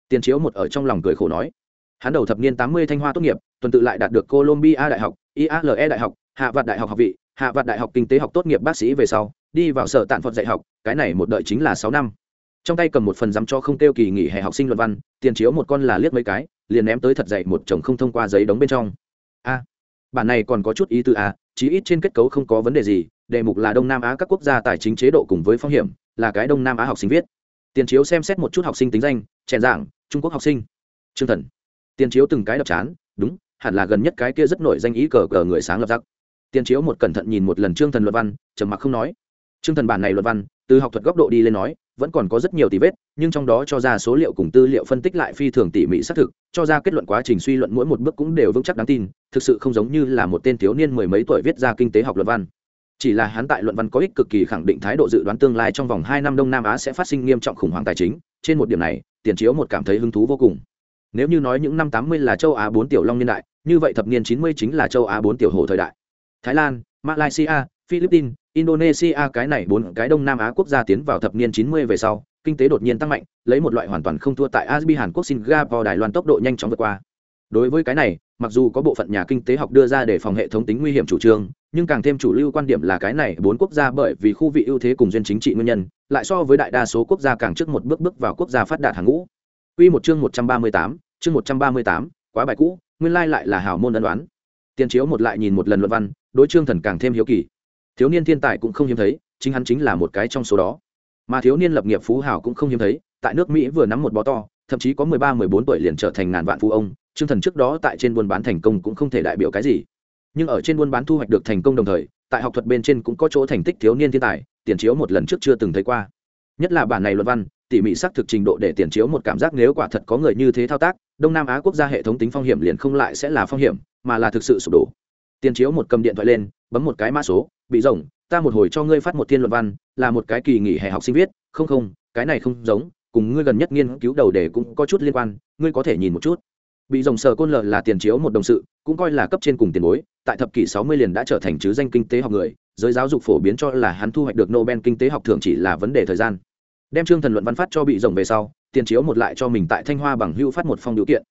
tiền chiếu một ở trong lòng cười khổ nói. Hắn đầu thập niên tám mươi thanh hoa tốt nghiệp, tuần tự lại đạt được colombia đại học iale đại học, hạ vạt đại học học vị, hạ vạt đại học kinh tế học tốt nghiệp bác sĩ về sau, đi vào sở tạn phật dạy học, cái này một đợi chính là sáu năm. Trong tay cầm một phần dám cho không tiêu kỳ nghỉ hè học sinh luận văn, tiền chiếu một con là liếc mấy cái, liền ném tới thật dạy một chồng không thông qua giấy đóng bên trong. A, bản này còn có chút ý tư a, chí ít trên kết cấu không có vấn đề gì, đề mục là đông nam á các quốc gia tài chính chế độ cùng với phong hiểm, là cái đông nam á học sinh viết. Tiền chiếu xem xét một chút học sinh tính danh, chèn giảng trung quốc học sinh trương thần tiền chiếu từng cái đập chán đúng hẳn là gần nhất cái kia rất nổi danh ý cờ cờ người sáng lập giặc tiền chiếu một cẩn thận nhìn một lần trương thần luật văn trầm mặc không nói trương thần bản này luật văn từ học thuật góc độ đi lên nói vẫn còn có rất nhiều tỷ vết nhưng trong đó cho ra số liệu cùng tư liệu phân tích lại phi thường tỉ mỉ xác thực cho ra kết luận quá trình suy luận mỗi một bước cũng đều vững chắc đáng tin thực sự không giống như là một tên thiếu niên mười mấy tuổi viết ra kinh tế học luật văn chỉ là hắn tại luận văn có ích cực kỳ khẳng định thái độ dự đoán tương lai trong vòng hai năm đông nam á sẽ phát sinh nghiêm trọng khủng hoảng tài chính trên một điểm này, tiền chiếu một cảm thấy hứng thú vô cùng. Nếu như nói những năm tám mươi là châu á bốn tiểu long niên đại, như vậy thập niên chín mươi chính là châu á bốn tiểu hồ thời đại. Thái lan, malaysia, philippines, indonesia, cái này bốn cái đông nam á quốc gia tiến vào thập niên 90 về sau, kinh tế đột nhiên tăng mạnh, lấy một loại hoàn toàn không thua tại asbi hàn quốc singapore đài loan tốc độ nhanh chóng vượt qua đối với cái này mặc dù có bộ phận nhà kinh tế học đưa ra để phòng hệ thống tính nguy hiểm chủ trương nhưng càng thêm chủ lưu quan điểm là cái này bốn quốc gia bởi vì khu vị ưu thế cùng duyên chính trị nguyên nhân lại so với đại đa số quốc gia càng trước một bước bước vào quốc gia phát đạt hàng ngũ Quy một chương 138, chương 138, quá bài cũ, nguyên lai lại là hào môn ấn đoán. tiền chiếu một lại nhìn một lần luận văn, đối chương thần càng thêm hiếu kỳ. Thiếu niên thiên tài cũng không hiếm thấy, chính hắn chính là một cái trong số đó. Mà thiếu niên lập nghiệp phú hào cũng không hiếm thấy, tại nước Mỹ vừa nắm một bó to, thậm chí có 13, 14 tuổi liền trở thành ngàn vạn phú ông, trương thần trước đó tại trên buôn bán thành công cũng không thể đại biểu cái gì. Nhưng ở trên buôn bán thu hoạch được thành công đồng thời, tại học thuật bên trên cũng có chỗ thành tích thiếu niên thiên tài, tiền chiếu một lần trước chưa từng thấy qua. Nhất là bản này luận văn, tỉ mỉ xác thực trình độ để tiền chiếu một cảm giác nếu quả thật có người như thế thao tác đông nam á quốc gia hệ thống tính phong hiểm liền không lại sẽ là phong hiểm mà là thực sự sụp đổ tiền chiếu một cầm điện thoại lên bấm một cái mã số bị rồng ta một hồi cho ngươi phát một thiên luận văn là một cái kỳ nghỉ hè học sinh viết không không cái này không giống cùng ngươi gần nhất nghiên cứu đầu đề cũng có chút liên quan ngươi có thể nhìn một chút bị rồng sờ côn lờ là tiền chiếu một đồng sự, cũng coi là cấp trên cùng tiền bối, tại thập kỷ sáu mươi liền đã trở thành chứ danh kinh tế học người, giới giáo dục phổ biến cho là hắn thu hoạch được nobel kinh tế học thường chỉ là vấn đề thời gian. Đem trương thần luận văn phát cho bị rồng về sau, tiền chiếu một lại cho mình tại thanh hoa bằng hưu phát một phong điều kiện.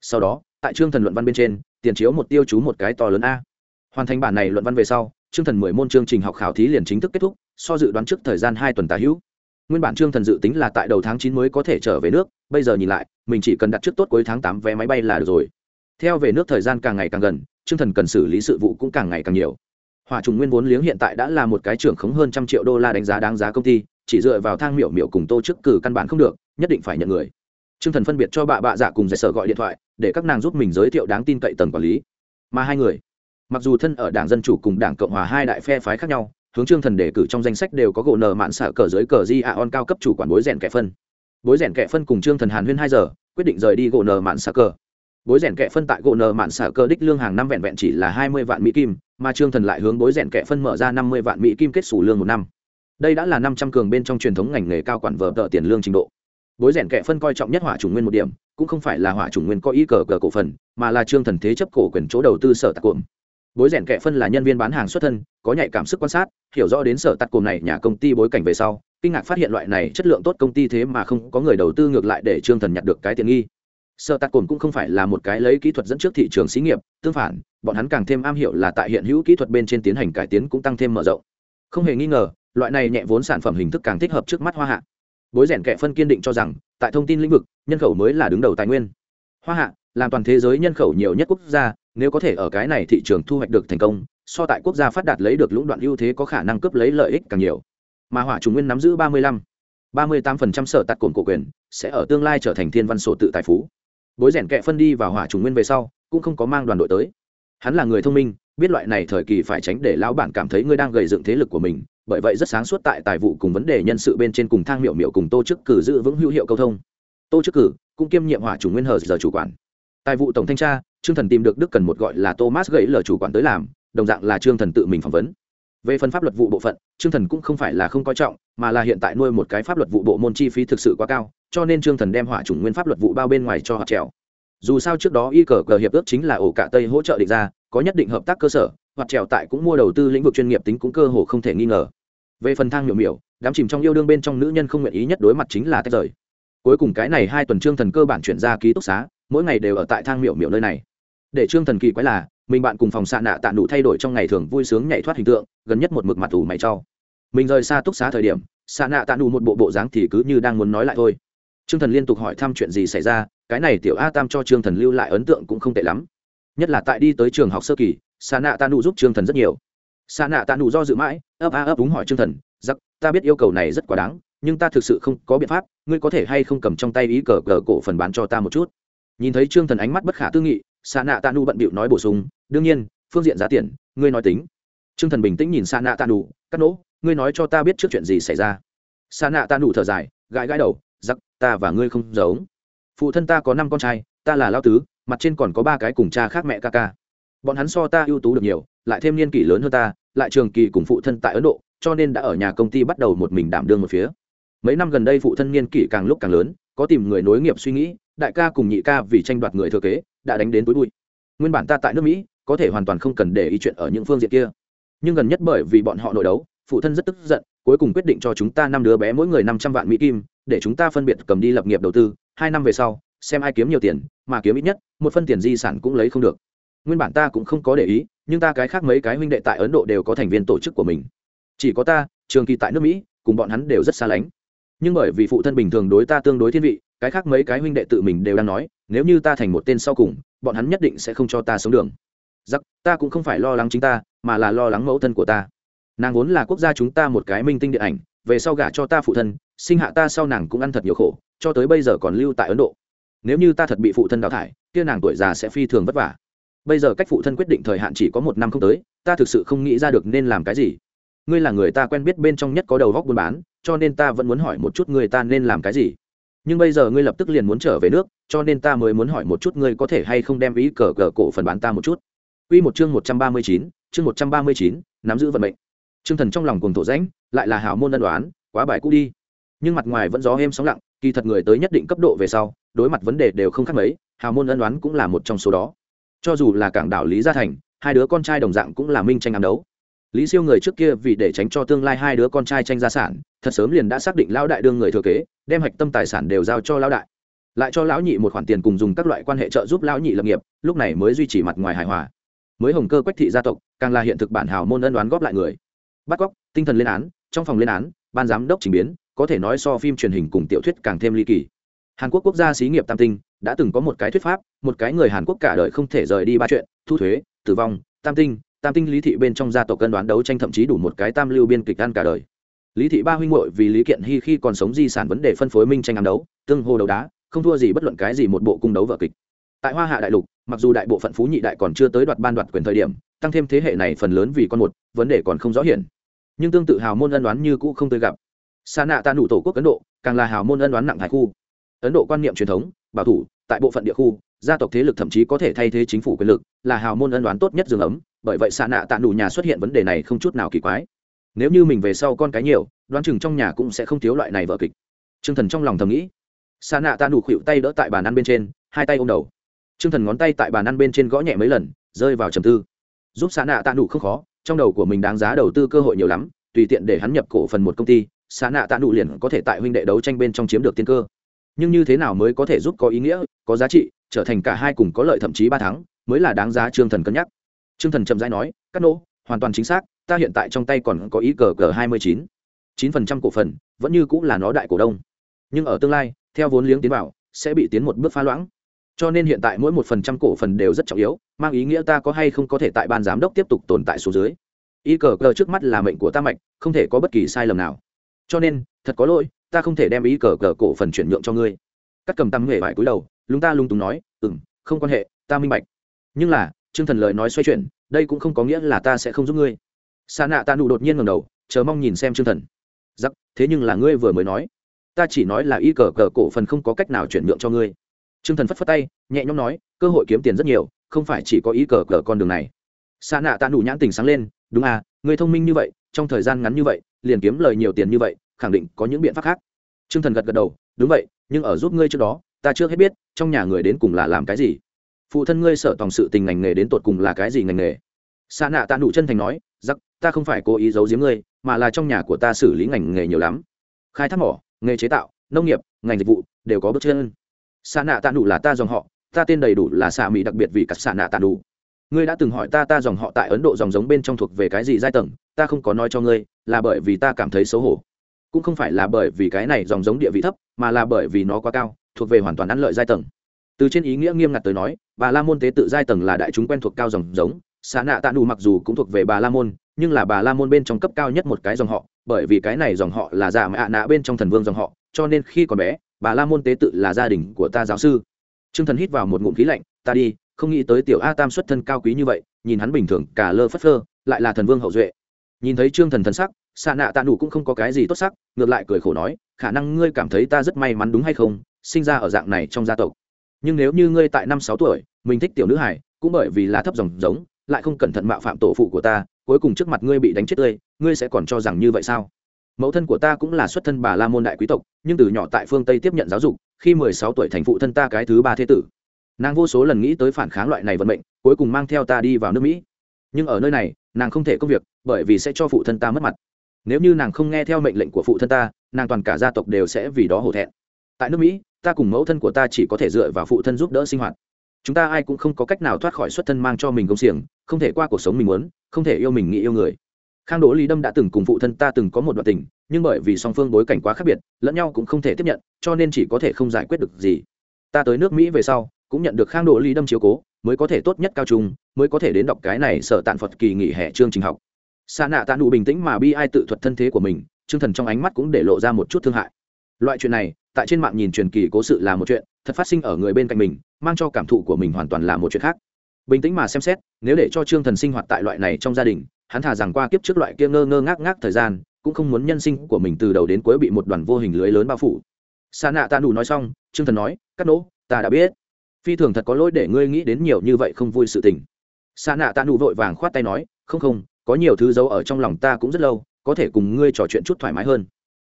Sau đó, tại trương thần luận văn bên trên, tiền chiếu một tiêu chú một cái to lớn a. Hoàn thành bản này luận văn về sau trương thần mười môn chương trình học khảo thí liền chính thức kết thúc, so dự đoán trước thời gian hai tuần tà hữu nguyên bản trương thần dự tính là tại đầu tháng chín mới có thể trở về nước, bây giờ nhìn lại, mình chỉ cần đặt trước tốt cuối tháng tám vé máy bay là được rồi. Theo về nước thời gian càng ngày càng gần, trương thần cần xử lý sự vụ cũng càng ngày càng nhiều. Hòa trùng nguyên vốn liếng hiện tại đã là một cái trưởng khống hơn trăm triệu đô la đánh giá đáng giá công ty, chỉ dựa vào thang miểu miểu cùng tô chức cử căn bản không được, nhất định phải nhận người. Trương thần phân biệt cho bà bạ dạ cùng giải sở gọi điện thoại, để các nàng giúp mình giới thiệu đáng tin cậy tầng quản lý. Mà hai người, mặc dù thân ở đảng dân chủ cùng đảng cộng hòa hai đại phe phái khác nhau hướng trương thần đề cử trong danh sách đều có gỗ nở mạn xạ cờ dưới cờ di a on cao cấp chủ quản bối rèn kẻ phân. Bối rèn kẻ phân cùng trương thần hàn huyên hai giờ, quyết định rời đi gỗ nở mạn xạ cờ. Bối rèn kẻ phân tại gỗ nở mạn xạ cờ đích lương hàng năm vẹn vẹn chỉ là hai mươi vạn mỹ kim, mà trương thần lại hướng bối rèn kẻ phân mở ra năm mươi vạn mỹ kim kết xù lương một năm. Đây đã là năm trăm cường bên trong truyền thống ngành nghề cao quản vợ tợ tiền lương trình độ. Bối rèn kẻ phân coi trọng nhất hỏa chủng nguyên một điểm, cũng không phải là hỏa chủng nguyên có ý cờ cờ cổ phần, mà là trương thần thế chấp cổ quyền chỗ đầu tư sở tạc cuộn bối rèn kẻ phân là nhân viên bán hàng xuất thân, có nhạy cảm sức quan sát, hiểu rõ đến sở tắt cụm này nhà công ty bối cảnh về sau, kinh ngạc phát hiện loại này chất lượng tốt công ty thế mà không có người đầu tư ngược lại để trương thần nhặt được cái tiền nghi. Sở tắt cồn cũng không phải là một cái lấy kỹ thuật dẫn trước thị trường xí nghiệp, tương phản, bọn hắn càng thêm am hiểu là tại hiện hữu kỹ thuật bên trên tiến hành cải tiến cũng tăng thêm mở rộng. Không hề nghi ngờ, loại này nhẹ vốn sản phẩm hình thức càng thích hợp trước mắt hoa hạ. Bối rèn kệ phân kiên định cho rằng, tại thông tin lĩnh vực, nhân khẩu mới là đứng đầu tài nguyên. Hoa hạ, làm toàn thế giới nhân khẩu nhiều nhất quốc gia nếu có thể ở cái này thị trường thu hoạch được thành công, so tại quốc gia phát đạt lấy được lũng đoạn ưu thế có khả năng cướp lấy lợi ích càng nhiều. Mà hỏa chủ nguyên nắm giữ ba mươi lăm, ba mươi tám phần trăm sở tạt cồn cổ quyền sẽ ở tương lai trở thành thiên văn sổ tự tài phú. Bối rèn kẹ phân đi vào hỏa chủ nguyên về sau, cũng không có mang đoàn đội tới. Hắn là người thông minh, biết loại này thời kỳ phải tránh để lão bản cảm thấy ngươi đang gầy dựng thế lực của mình, bởi vậy rất sáng suốt tại tài vụ cùng vấn đề nhân sự bên trên cùng thang miệu miệu cùng tô chức cử giữ vững hữu hiệu câu thông. Tô chức cử cũng kiêm nhiệm hỏa chủ nguyên hờ giờ chủ quản tài vụ tổng thanh tra, trương thần tìm được đức cần một gọi là thomas gãy lờ chủ quản tới làm, đồng dạng là trương thần tự mình phỏng vấn. Về phần pháp luật vụ bộ phận, trương thần cũng không phải là không coi trọng, mà là hiện tại nuôi một cái pháp luật vụ bộ môn chi phí thực sự quá cao, cho nên trương thần đem hỏa chủng nguyên pháp luật vụ bao bên ngoài cho họ trèo. Dù sao trước đó y cờ cờ hiệp ước chính là ổ cả tây hỗ trợ định ra, có nhất định hợp tác cơ sở hoặc trèo tại cũng mua đầu tư lĩnh vực chuyên nghiệp tính cũng cơ hồ không thể nghi ngờ. Về phần thang miểu miểu, đám chìm trong yêu đương bên trong nữ nhân không nguyện ý nhất đối mặt chính là tách rời. Cuối cùng cái này hai tuần trương thần cơ bản chuyển ra ký túc xá mỗi ngày đều ở tại thang miểu miểu nơi này. Để trương thần kỳ quái là, mình bạn cùng phòng xạ nạ tạ nụ thay đổi trong ngày thường vui sướng nhảy thoát hình tượng, gần nhất một mực mặt tù mày cho. mình rời xa túc xá thời điểm, xạ nạ tạ nụ một bộ bộ dáng thì cứ như đang muốn nói lại thôi. Trương thần liên tục hỏi thăm chuyện gì xảy ra, cái này tiểu a tam cho trương thần lưu lại ấn tượng cũng không tệ lắm. Nhất là tại đi tới trường học sơ kỳ, xạ nạ tạ nụ giúp trương thần rất nhiều. Xạ nạ tạ nụ do dự mãi, ấp a ấp đúng hỏi trương thần, giặc, ta biết yêu cầu này rất quá đáng, nhưng ta thực sự không có biện pháp, ngươi có thể hay không cầm trong tay ý cờ cờ cổ phần bán cho ta một chút? Nhìn thấy trương thần ánh mắt bất khả tư nghị xa nạ tạ nụ bận bịu nói bổ sung, đương nhiên, phương diện giá tiền, ngươi nói tính. Trương thần bình tĩnh nhìn xa nạ tạ nụ cắt nỗ, ngươi nói cho ta biết trước chuyện gì xảy ra. Xa nạ tạ nụ thở dài, gãi gãi đầu, giặc, ta và ngươi không giống. Phụ thân ta có năm con trai, ta là lao tứ, mặt trên còn có ba cái cùng cha khác mẹ ca ca. Bọn hắn so ta ưu tú được nhiều, lại thêm niên kỷ lớn hơn ta, lại trường kỳ cùng phụ thân tại ấn độ, cho nên đã ở nhà công ty bắt đầu một mình đảm đương một phía. Mấy năm gần đây phụ thân niên kỷ càng lúc càng lớn, có tìm người nối nghiệp suy nghĩ đại ca cùng nhị ca vì tranh đoạt người thừa kế, đã đánh đến túi bụi. Nguyên bản ta tại nước mỹ, có thể hoàn toàn không cần để ý chuyện ở những phương diện kia. Nhưng gần nhất bởi vì bọn họ nội đấu, phụ thân rất tức giận, cuối cùng quyết định cho chúng ta năm đứa bé mỗi người năm trăm vạn mỹ kim, để chúng ta phân biệt cầm đi lập nghiệp đầu tư. Hai năm về sau, xem ai kiếm nhiều tiền, mà kiếm ít nhất, một phân tiền di sản cũng lấy không được. Nguyên bản ta cũng không có để ý, nhưng ta cái khác mấy cái huynh đệ tại ấn độ đều có thành viên tổ chức của mình. Chỉ có ta, trường kỳ tại nước mỹ, cùng bọn hắn đều rất xa lánh. Nhưng bởi vì phụ thân bình thường đối ta tương đối thiên vị cái khác mấy cái huynh đệ tự mình đều đang nói, nếu như ta thành một tên sau cùng, bọn hắn nhất định sẽ không cho ta sống đường. Giặc, ta cũng không phải lo lắng chính ta, mà là lo lắng mẫu thân của ta. Nàng vốn là quốc gia chúng ta một cái minh tinh điện ảnh, về sau gả cho ta phụ thân, sinh hạ ta sau nàng cũng ăn thật nhiều khổ, cho tới bây giờ còn lưu tại ấn độ. Nếu như ta thật bị phụ thân đào thải, kia nàng tuổi già sẽ phi thường vất vả. Bây giờ cách phụ thân quyết định thời hạn chỉ có một năm không tới, ta thực sự không nghĩ ra được nên làm cái gì. Ngươi là người ta quen biết bên trong nhất có đầu góc buôn bán, cho nên ta vẫn muốn hỏi một chút người ta nên làm cái gì nhưng bây giờ ngươi lập tức liền muốn trở về nước cho nên ta mới muốn hỏi một chút ngươi có thể hay không đem ý cờ cờ cổ phần bán ta một chút Quy một chương 139, chương 139, nắm giữ vận mệnh. Trương Thần trong lòng cuồng thổ rãnh, lại là hào môn ân đoán, quá bài cũ đi. Nhưng mặt ngoài vẫn gió êm sóng lặng, kỳ thật người tới nhất định cấp độ về sau, đối mặt vấn đề đều không khác mấy, hào môn ân đoán cũng là một trong số đó. Cho dù là cảng đảo Lý Gia Thành, hai đứa con trai đồng dạng cũng là minh tranh ám đấu. Lý Siêu người trước kia vì để tránh cho tương lai hai đứa con trai tranh gia sản, thật sớm liền đã xác định lão đại đương người thừa kế, đem hạch tâm tài sản đều giao cho lão đại. Lại cho lão nhị một khoản tiền cùng dùng các loại quan hệ trợ giúp lão nhị lập nghiệp, lúc này mới duy trì mặt ngoài hài hòa. Mới hồng cơ quách thị gia tộc càng là hiện thực bản hào môn ân đoán góp lại người. Bắt cóc tinh thần lên án trong phòng lên án ban giám đốc trình biến có thể nói so phim truyền hình cùng tiểu thuyết càng thêm ly kỳ. Hàn quốc quốc gia xí nghiệp tam tinh đã từng có một cái thuyết pháp một cái người hàn quốc cả đời không thể rời đi ba chuyện thu thuế tử vong tam tinh tam tinh lý thị bên trong gia tộc cân đoán đấu tranh thậm chí đủ một cái tam lưu biên kịch ăn cả đời lý thị ba huynh hội vì lý kiện hy khi còn sống di sản vấn đề phân phối minh tranh ám đấu, tương hô đấu đá, không thua gì bất luận cái gì một bộ cung đấu vở kịch. Tại hoa hạ đại lục, mặc dù đại bộ phận phú nhị đại còn chưa tới đoạt ban đoạt quyền thời điểm, tăng thêm thế hệ này phần lớn vì con một, vấn đề còn không rõ hiển nhưng tương tự hào môn ân đoán như cũ không tới gặp. Sa nạ ta nụ tổ quốc ấn độ, càng là hào môn ân đoán nặng hải khu. Ấn độ quan niệm truyền thống, bảo thủ, tại bộ phận địa khu, gia tộc thế lực thậm chí có thể thay thế chính phủ quyền lực, là hào môn ân đoán tốt nhất dương ấm, bởi vậy xạ nạ tạ nụ nhà xuất hiện vấn đề này không chút nào kỳ quái nếu như mình về sau con cái nhiều đoán chừng trong nhà cũng sẽ không thiếu loại này vợ kịch t r ư ơ n g thần trong lòng thầm nghĩ xạ nạ ta nụ khuỵu tay đỡ tại bàn ăn bên trên hai tay ôm đầu Trương Thần ngón tay tại bàn ăn bên trên gõ nhẹ mấy lần, rơi vào trầm tư. Giúp xã nạ ta nụ không khó, trong đầu của mình đáng giá đầu tư cơ hội nhiều lắm, tùy tiện để hắn nhập cổ phần một công ty, xã nạ ta nụ liền có thể tại huynh đệ đấu tranh bên trong chiếm được tiên cơ. Nhưng như thế nào mới có thể giúp có ý nghĩa, có giá trị, trở thành cả hai cùng có lợi thậm chí ba tháng, mới là đáng giá Trương Thần cân nhắc. Trương Thần chậm rãi nói, "Cát nỗ, hoàn toàn chính xác, ta hiện tại trong tay còn có ý cờ cờ hai mươi chín, chín phần trăm cổ phần, vẫn như cũng là nó đại cổ đông. Nhưng ở tương lai, theo vốn liếng tiến vào, sẽ bị tiến một bước phá loãng. Cho nên hiện tại mỗi một phần trăm cổ phần đều rất trọng yếu mang ý nghĩa ta có hay không có thể tại ban giám đốc tiếp tục tồn tại số dưới. Ý cờ cờ trước mắt là mệnh của ta mạch không thể có bất kỳ sai lầm nào. Cho nên thật có lỗi ta không thể đem ý cờ cờ cổ phần chuyển nhượng cho ngươi. Cắt cầm tăm huệ vải cúi đầu lúng ta lung túng nói ừ m không quan hệ ta minh bạch. Nhưng là chương thần lời nói xoay chuyển đây cũng không có nghĩa là ta sẽ không giúp ngươi xa nạ ta nụ đột nhiên ngầm đầu chờ mong nhìn xem chương thần giặc thế nhưng là ngươi vừa mới nói ta chỉ nói là y cờ cờ cổ phần không có cách nào chuyển nhượng cho ngươi Trương Thần phất phất tay, nhẹ nhõm nói, cơ hội kiếm tiền rất nhiều, không phải chỉ có ý cờ cờ con đường này. Sa nạ tạ đủ nhãn tình sáng lên, đúng à, người thông minh như vậy, trong thời gian ngắn như vậy, liền kiếm lời nhiều tiền như vậy, khẳng định có những biện pháp khác. Trương Thần gật gật đầu, đúng vậy, nhưng ở giúp ngươi trước đó, ta chưa hết biết, trong nhà người đến cùng là làm cái gì. Phụ thân ngươi sợ tòng sự tình ngành nghề đến tột cùng là cái gì ngành nghề? xa nạ tạ đủ chân thành nói, giặc, ta không phải cố ý giấu giếm ngươi, mà là trong nhà của ta xử lý ngành nghề nhiều lắm. Khai thác mỏ, nghề chế tạo, nông nghiệp, ngành dịch vụ đều có bước chân xạ nạ tạ đủ là ta dòng họ ta tên đầy đủ là xạ mỹ đặc biệt vì cặp xạ nạ tạ đủ ngươi đã từng hỏi ta ta dòng họ tại ấn độ dòng giống bên trong thuộc về cái gì giai tầng ta không có nói cho ngươi là bởi vì ta cảm thấy xấu hổ cũng không phải là bởi vì cái này dòng giống địa vị thấp mà là bởi vì nó quá cao thuộc về hoàn toàn ăn lợi giai tầng từ trên ý nghĩa nghiêm ngặt tới nói bà la môn tế tự giai tầng là đại chúng quen thuộc cao dòng giống, xạ nạ tạ đủ mặc dù cũng thuộc về bà la môn, nhưng là bà la môn bên trong cấp cao nhất một cái dòng họ, bởi vì cái này dòng họ là giả mạ nạ bên trong thần vương dòng họ, cho nên khi còn bé, bà la môn tế tự là gia đình của ta giáo sư. T r ư ơ n g thần hít vào một ngụm khí lạnh, ta đi, không nghĩ tới tiểu a tam xuất thân cao quý như vậy, nhìn hắn bình thường cả lơ phất phơ, lại là thần vương hậu duệ. Nhìn thấy trương thần thần sắc, xạ nạ tạ nụ cũng không có cái gì tốt sắc, ngược lại cười khổ nói, khả năng ngươi cảm thấy ta rất may mắn đúng hay không? Sinh ra ở dạng này trong gia tộc nhưng nếu như ngươi tại năm sáu tuổi, mình thích tiểu nữ hải cũng bởi vì là thấp dòng giống, lại không cẩn thận mạo phạm tổ phụ của ta, cuối cùng trước mặt ngươi bị đánh chết tươi, ngươi sẽ còn cho rằng như vậy sao? Mẫu thân của ta cũng là xuất thân bà la môn đại quý tộc, nhưng từ nhỏ tại phương tây tiếp nhận giáo dục, khi mười sáu tuổi thành phụ thân ta cái thứ ba thế tử. Nàng vô số lần nghĩ tới phản kháng loại này vận mệnh, cuối cùng mang theo ta đi vào nước mỹ. Nhưng ở nơi này, nàng không thể công việc, bởi vì sẽ cho phụ thân ta mất mặt. Nếu như nàng không nghe theo mệnh lệnh của phụ thân ta, nàng toàn cả gia tộc đều sẽ vì đó hổ thẹn. Tại nước mỹ ta cùng mẫu thân của ta chỉ có thể dựa vào phụ thân giúp đỡ sinh hoạt. Chúng ta ai cũng không có cách nào thoát khỏi xuất thân mang cho mình công xiềng, không thể qua cuộc sống mình muốn, không thể yêu mình nghĩ yêu người. Khang đỗ lý đâm đã từng cùng phụ thân ta từng có một đoạn tình, nhưng bởi vì song phương bối cảnh quá khác biệt, lẫn nhau cũng không thể tiếp nhận, cho nên chỉ có thể không giải quyết được gì. Ta tới nước mỹ về sau, cũng nhận được khang đỗ lý đâm chiếu cố, mới có thể tốt nhất cao trung, mới có thể đến đọc cái này sở tạn phật kỳ nghỉ hè chương trình học. Xa nạ tạ nụ bình tĩnh mà bi ai tự thuật thân thế của mình, chương thần trong ánh mắt cũng để lộ ra một chút thương hại. Loại chuyện này tại trên mạng nhìn truyền kỳ cố sự là một chuyện, thật phát sinh ở người bên cạnh mình, mang cho cảm thụ của mình hoàn toàn là một chuyện khác. Bình tĩnh mà xem xét, nếu để cho trương thần sinh hoạt tại loại này trong gia đình, hắn thả rằng qua kiếp trước loại kia ngơ ngơ ngác ngác thời gian, cũng không muốn nhân sinh của mình từ đầu đến cuối bị một đoàn vô hình lưới lớn bao phủ. Sa nạ ta đủ nói xong, trương thần nói, cắt nỗ, ta đã biết. Phi thường thật có lỗi để ngươi nghĩ đến nhiều như vậy không vui sự tình. Sa nạ ta đủ vội vàng khoát tay nói, không không, có nhiều thứ giấu ở trong lòng ta cũng rất lâu, có thể cùng ngươi trò chuyện chút thoải mái hơn.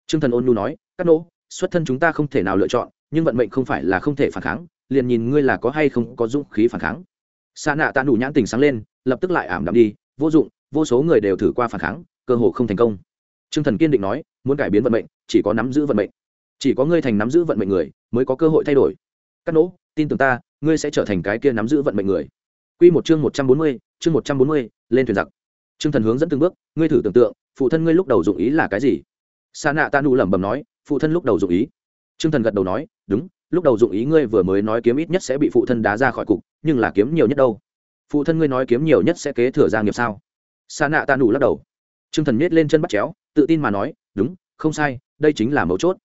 Trương thần ôn nhu nói, cắt nỗ xuất thân chúng ta không thể nào lựa chọn, nhưng vận mệnh không phải là không thể phản kháng, liền nhìn ngươi là có hay không có dũng khí phản kháng. Xa nạ tạ đủ nhãn tình sáng lên, lập tức lại ảm đạm đi, vô dụng, vô số người đều thử qua phản kháng, cơ hội không thành công. T r ư ơ n g thần kiên định nói, muốn cải biến vận mệnh, chỉ có nắm giữ vận mệnh. Chỉ có ngươi thành nắm giữ vận mệnh người, mới có cơ hội thay đổi. Cắt nỗ, tin tưởng ta, ngươi sẽ trở thành cái kia nắm giữ vận mệnh người. Q một chương một trăm bốn mươi, chương một trăm bốn mươi, lên thuyền giặc. T r ư ơ n g thần hướng dẫn từng bước, ngươi thử tưởng tượng, phụ thân ngươi lúc đầu dụng ý là cái gì? Sa nạ ta nụ lẩm bẩm nói phụ thân lúc đầu dụng ý. Trương thần gật đầu nói, đúng, lúc đầu dụng ý ngươi vừa mới nói kiếm ít nhất sẽ bị phụ thân đá ra khỏi cục, nhưng là kiếm nhiều nhất đâu? Phụ thân ngươi nói kiếm nhiều nhất sẽ kế thừa gia nghiệp sao? Sa nạ ta nụ lắc đầu. Trương thần miết lên chân bắt chéo, tự tin mà nói, đúng, không sai, đây chính là mấu chốt.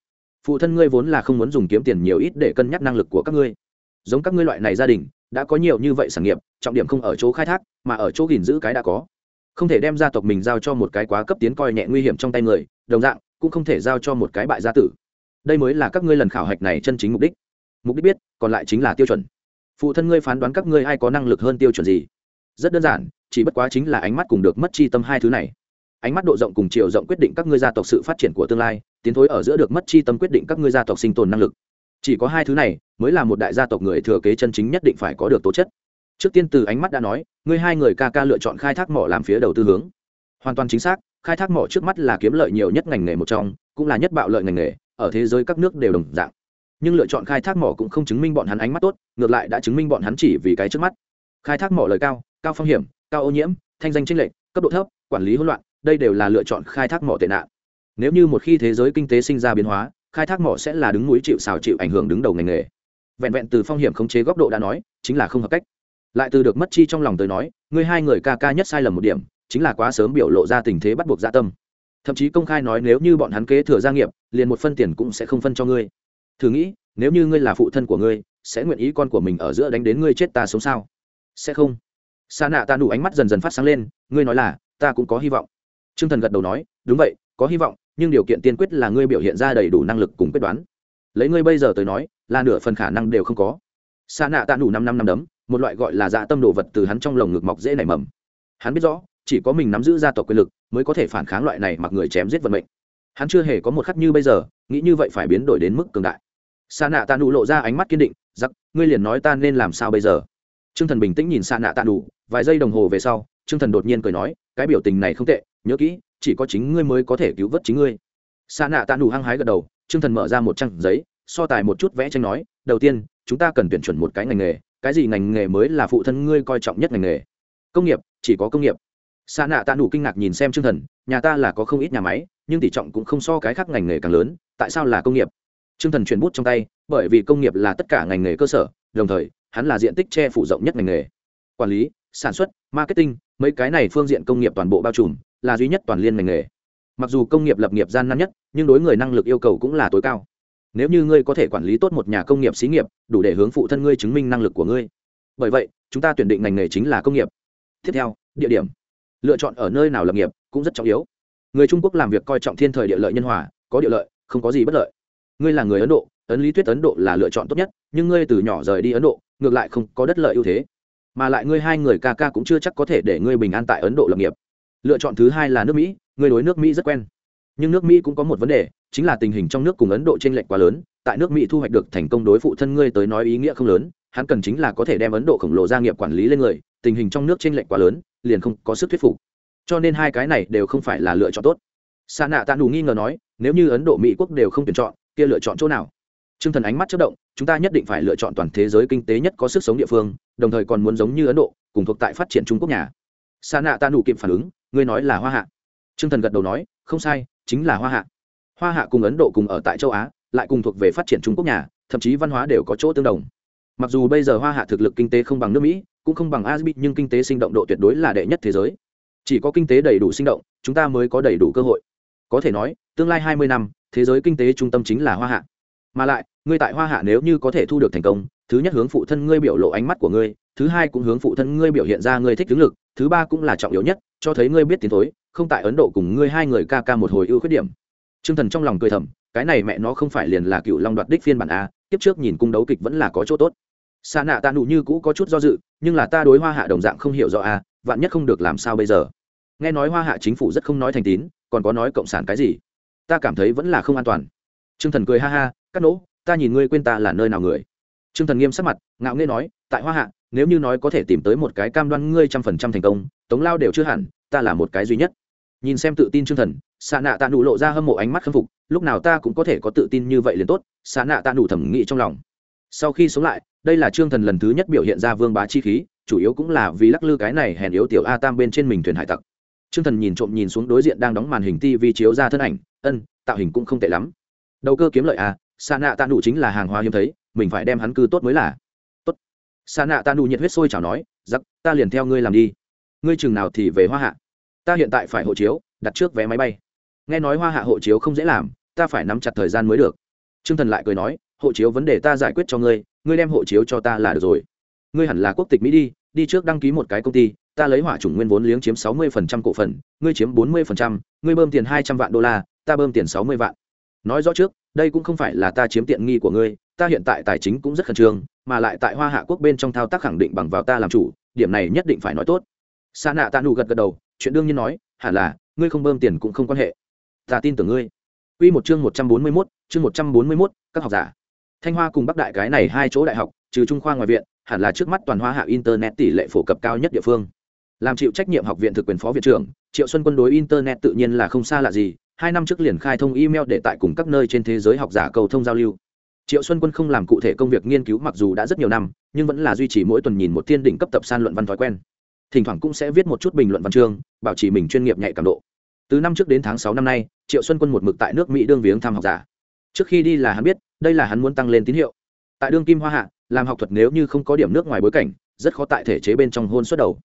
Phụ thân ngươi vốn là không muốn dùng kiếm tiền nhiều ít để cân nhắc năng lực của các ngươi. Giống các ngươi loại này gia đình, đã có nhiều như vậy sản nghiệp, trọng điểm không ở chỗ khai thác, mà ở chỗ gìn giữ cái đã có. Không thể đem gia tộc mình giao cho một cái quá cấp tiến coi nhẹ nguy hiểm trong tay người, đồng dạng cũng không thể giao cho một cái bại gia tử. Đây mới là các ngươi lần khảo hạch này chân chính mục đích. Mục đích biết, còn lại chính là tiêu chuẩn. Phụ thân ngươi phán đoán các ngươi ai có năng lực hơn tiêu chuẩn gì? Rất đơn giản, chỉ bất quá chính là ánh mắt cùng được mất chi tâm hai thứ này. Ánh mắt độ rộng cùng chiều rộng quyết định các ngươi gia tộc sự phát triển của tương lai, tiến thối ở giữa được mất chi tâm quyết định các ngươi gia tộc sinh tồn năng lực. Chỉ có hai thứ này, mới là một đại gia tộc người thừa kế chân chính nhất định phải có được tố chất. Trước tiên từ ánh mắt đã nói, ngươi hai người ca ca lựa chọn khai thác mỏ làm phía đầu tư hướng. Hoàn toàn chính xác khai thác mỏ trước mắt là kiếm lợi nhiều nhất ngành nghề một trong, cũng là nhất bạo lợi ngành nghề, ở thế giới các nước đều đồng dạng. Nhưng lựa chọn khai thác mỏ cũng không chứng minh bọn hắn ánh mắt tốt, ngược lại đã chứng minh bọn hắn chỉ vì cái trước mắt. Khai thác mỏ lời cao cao phong hiểm, cao ô nhiễm, thanh danh tranh lệch, cấp độ thấp, quản lý hỗn loạn, đây đều là lựa chọn khai thác mỏ tệ nạn. Nếu như một khi thế giới kinh tế sinh ra biến hóa, khai thác mỏ sẽ là đứng núi chịu xào chịu ảnh hưởng đứng đầu ngành nghề. Vẹn vẹn từ phong hiểm khống chế góc độ đã nói, chính là không hợp cách. Lại từ được mất chi trong lòng tới nói, ngươi hai người ca ca nhất sai lầm một điểm chính là quá sớm biểu lộ ra tình thế bắt buộc dạ tâm. Thậm chí công khai nói nếu như bọn hắn kế thừa gia nghiệp, liền một phân tiền cũng sẽ không phân cho ngươi. Thử nghĩ, nếu như ngươi là phụ thân của ngươi, sẽ nguyện ý con của mình ở giữa đánh đến ngươi chết ta sống sao? Sẽ không. Xa nạ ta đủ ánh mắt dần dần phát sáng lên, ngươi nói là, ta cũng có hy vọng. T r ư ơ n g thần gật đầu nói, đúng vậy, có hy vọng, nhưng điều kiện tiên quyết là ngươi biểu hiện ra đầy đủ năng lực cùng quyết đoán. Lấy ngươi bây giờ tới nói, là nửa phần khả năng đều không có. Xa nạ ta đủ năm năm năm đấm, một loại gọi là dạ tâm đồ vật từ hắn trong lồng ngực mọc dễ nảy mầm. Hắn biết rõ chỉ có mình nắm giữ gia tộc quyền lực mới có thể phản kháng loại này mặc người chém giết vận mệnh. Hắn chưa hề có một khắc như bây giờ, nghĩ như vậy phải biến đổi đến mức cường đại. Xa nạ tạ nụ lộ ra ánh mắt kiên định, giặc, ngươi liền nói ta nên làm sao bây giờ? T r ư ơ n g thần bình tĩnh nhìn xa nạ tạ nụ vài giây đồng hồ về sau t r ư ơ n g thần đột nhiên cười nói, cái biểu tình này không tệ, nhớ kỹ, chỉ có chính ngươi mới có thể cứu vớt chính ngươi. Xa nạ tạ nụ hăng hái gật đầu t r ư ơ n g thần mở ra một trang giấy, so tài một chút vẽ tranh nói, đầu tiên, chúng ta cần tuyển chuẩn một cái ngành nghề, cái gì ngành nghề mới là phụ thân ngươi coi trọng nhất ngành nghề? Công nghiệp, chỉ có công nghiệp xa nạ tạ nụ kinh ngạc nhìn xem t r ư ơ n g thần nhà ta là có không ít nhà máy nhưng tỷ trọng cũng không so cái khác ngành nghề càng lớn tại sao là công nghiệp Trương Thần chuyển bút trong tay, bởi vì công nghiệp là tất cả ngành nghề cơ sở, đồng thời, hắn là diện tích che phủ rộng nhất ngành nghề. Quản lý, sản xuất, marketing, mấy cái này phương diện công nghiệp toàn bộ bao trùm, là duy nhất toàn liên ngành nghề. Mặc dù công nghiệp lập nghiệp gian nan nhất, nhưng đối người năng lực yêu cầu cũng là tối cao. Nếu như ngươi có thể quản lý tốt một nhà công nghiệp xí nghiệp, đủ để hướng phụ thân ngươi chứng minh năng lực của ngươi. Bởi vậy, chúng ta tuyển định ngành nghề chính là công nghiệp. Tiếp theo, địa điểm. Lựa chọn ở nơi nào lập nghiệp cũng rất trọng yếu. Người Trung Quốc làm việc coi trọng thiên thời địa lợi nhân hòa, có địa lợi, không có gì bất lợi. Ngươi là người ấn độ ấn lý thuyết ấn độ là lựa chọn tốt nhất nhưng ngươi từ nhỏ rời đi ấn độ ngược lại không có đất lợi ưu thế. Mà lại ngươi hai người ca ca cũng chưa chắc có thể để ngươi bình an tại ấn độ lập nghiệp. Lựa chọn thứ hai là nước mỹ ngươi đối nước mỹ rất quen. Nhưng nước mỹ cũng có một vấn đề chính là tình hình trong nước cùng ấn độ t r ê n lệch quá lớn tại nước mỹ thu hoạch được thành công đối phụ thân ngươi tới nói ý nghĩa không lớn hắn cần chính là có thể đem ấn độ khổng lồ gia nghiệp quản lý lên người tình hình trong nước t r ê n lệch quá lớn liền không có sức thuyết phục. Cho nên hai cái này đều không phải là lựa chọn tốt. Xa nạ tạ nù nghi ngờ nói, nếu như ấn độ, mỹ quốc đều không tuyển chọn, kia lựa chọn chỗ nào? T r ư ơ n g thần ánh mắt chất động, chúng ta nhất định phải lựa chọn toàn thế giới kinh tế nhất có sức sống địa phương, đồng thời còn muốn giống như ấn độ, cùng thuộc tại phát triển trung quốc nhà. Xa nạ tạ nù kịp phản ứng, ngươi nói là hoa hạ. T r ư ơ n g thần gật đầu nói, không sai, chính là hoa hạ. Hoa hạ cùng ấn độ cùng ở tại châu á, lại cùng thuộc về phát triển trung quốc nhà, thậm chí văn hóa đều có chỗ tương đồng. Mặc dù bây giờ hoa hạ thực lực kinh tế không bằng nước mỹ cũng không bằng asbi, nhưng kinh tế sinh động độ tuyệt đối là đệ nhất thế giới. Chỉ có kinh tế đầy đủ sinh động, chúng ta mới có đầy đủ cơ hội. Có thể nói, tương lai hai mươi năm, thế giới kinh tế trung tâm chính là hoa hạ. Mà lại, ngươi tại hoa hạ nếu như có thể thu được thành công, thứ nhất hướng phụ thân ngươi biểu lộ ánh mắt của ngươi, thứ hai cũng hướng phụ thân ngươi biểu hiện ra ngươi thích tướng lực, thứ ba cũng là trọng yếu nhất, cho thấy ngươi biết tiến thối, không tại ấn độ cùng ngươi hai người ca ca một hồi ưu khuyết điểm. T r ư ơ n g thần trong lòng cười thầm, cái này mẹ nó không phải liền là cựu long đoạt đích phiên bản a tiếp trước nhìn cung đấu kịch vẫn là có chỗ tốt xa nạ tạ nụ như cũ có chút do dự, nhưng là ta đối hoa hạ đồng dạng không hiểu rõ à vạn nhất không được làm sao bây giờ? Nghe nói hoa hạ chính phủ rất không nói thành tín, còn có nói cộng sản cái gì? Ta cảm thấy vẫn là không an toàn. T r ư ơ n g thần cười ha ha cắt nỗ, ta nhìn ngươi quên ta là nơi nào người? T r ư ơ n g thần nghiêm sắc mặt, ngạo nghê nói, tại hoa hạ, nếu như nói có thể tìm tới một cái cam đoan ngươi trăm phần trăm thành công, tống lao đều chưa hẳn, ta là một cái duy nhất. Nhìn xem tự tin t r ư ơ n g thần xạ nạ tạ nụ lộ ra hâm mộ ánh mắt khâm phục, lúc nào ta cũng có thể có tự tin như vậy liền tốt. Xạ nạ tạ nụ thẩm nghĩ trong lòng. Sau khi sống lại đây là trương thần lần thứ nhất biểu hiện ra vương bá chi khí chủ yếu cũng là vì lắc lư cái này hèn yếu tiểu a tam bên trên mình thuyền hải tặc Trương Thần nhìn trộm nhìn xuống đối diện đang đóng màn hình TV chiếu ra thân ảnh, ân, tạo hình cũng không tệ lắm. Đầu cơ kiếm lợi à, xa nạ Tạ Nụ chính là hàng hóa hiếm thấy, mình phải đem hắn cư tốt mới là. Tốt. xa nạ Tạ Nụ nhiệt huyết sôi chảo nói, "Giặc, ta liền theo ngươi làm đi. Ngươi chừng nào thì về Hoa Hạ. Ta hiện tại phải hộ chiếu, đặt trước vé máy bay. Nghe nói Hoa Hạ hộ chiếu không dễ làm, ta phải nắm chặt thời gian mới được." Trương Thần lại cười nói, "Hộ chiếu vấn đề ta giải quyết cho ngươi, ngươi đem hộ chiếu cho ta là được rồi. Ngươi hẳn là quốc tịch Mỹ đi, đi trước đăng ký một cái công ty, ta lấy hỏa chủng nguyên vốn liếng chiếm sáu mươi phần trăm cổ phần ngươi chiếm bốn mươi phần trăm ngươi bơm tiền hai trăm vạn đô la ta bơm tiền sáu mươi vạn nói rõ trước đây cũng không phải là ta chiếm tiện nghi của ngươi ta hiện tại tài chính cũng rất khẩn trương mà lại tại hoa hạ quốc bên trong thao tác khẳng định bằng vào ta làm chủ điểm này nhất định phải nói tốt sa nạ tạ nụ gật gật đầu chuyện đương nhiên nói hẳn là ngươi không bơm tiền cũng không quan hệ ta tin tưởng ngươi Quy một chương một trăm bốn mươi 141, chương một trăm bốn mươi 141, các học giả. Thanh Hoa cùng Bắc Đại cái này hai chỗ đại học, trừ Trung khoa ngoài viện, hẳn là trước mắt toàn Hoa hạ internet tỷ lệ phổ cập cao nhất địa phương. Làm chịu trách nhiệm học viện thực quyền phó viện trưởng triệu xuân quân đối internet tự nhiên là không xa lạ gì hai năm trước liền khai thông email để tại cùng các nơi trên thế giới học giả cầu thông giao lưu. Triệu xuân quân không làm cụ thể công việc nghiên cứu mặc dù đã rất nhiều năm nhưng vẫn là duy trì mỗi tuần nhìn một thiên đỉnh cấp tập san luận văn thói quen. Thỉnh thoảng cũng sẽ viết một chút bình luận văn chương bảo trì mình chuyên nghiệp nhạy cảm độ. Từ năm trước đến tháng sáu năm nay triệu xuân quân một mực tại nước mỹ đương viếng thăm học giả trước khi đi là hắn biết, đây là hắn muốn tăng lên tín hiệu. Tại đương kim hoa hạ, làm học thuật nếu như không có điểm nước ngoài bối cảnh, rất khó tại thể chế bên trong hôn xuất đầu.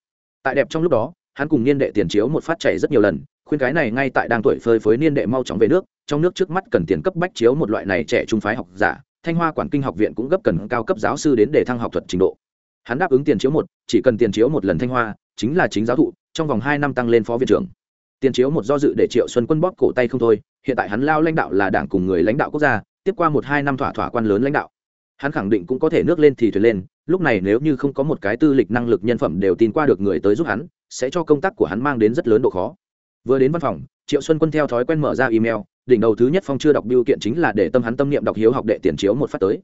Tại đẹp trong lúc đó, hắn cùng niên đệ tiền chiếu một phát chảy rất nhiều lần, khuyên cái này ngay tại đang tuổi phơi phới niên đệ mau chóng về nước, trong nước trước mắt cần tiền cấp bách chiếu một loại này trẻ trung phái học giả, thanh hoa quản kinh học viện cũng gấp cần cao cấp giáo sư đến để thăng học thuật trình độ. Hắn đáp ứng tiền chiếu một, chỉ cần tiền chiếu một lần thanh hoa, chính là chính giáo thụ, trong vòng hai năm tăng lên phó viện trưởng. Tiền chiếu một do dự để triệu xuân quân bóp cổ tay không thôi hiện tại hắn lao lãnh đạo là đảng cùng người lãnh đạo quốc gia, tiếp qua một hai năm thỏa thỏa quan lớn lãnh đạo. Hắn khẳng định cũng có thể nước lên thì thuyền lên, lúc này nếu như không có một cái tư lịch năng lực nhân phẩm đều tin qua được người tới giúp hắn, sẽ cho công tác của hắn mang đến rất lớn độ khó. Vừa đến văn phòng, triệu xuân quân theo thói quen mở ra email, đỉnh đầu thứ nhất phong chưa đọc biêu kiện chính là để tâm hắn tâm niệm đọc hiếu học đệ tiền chiếu một phát tới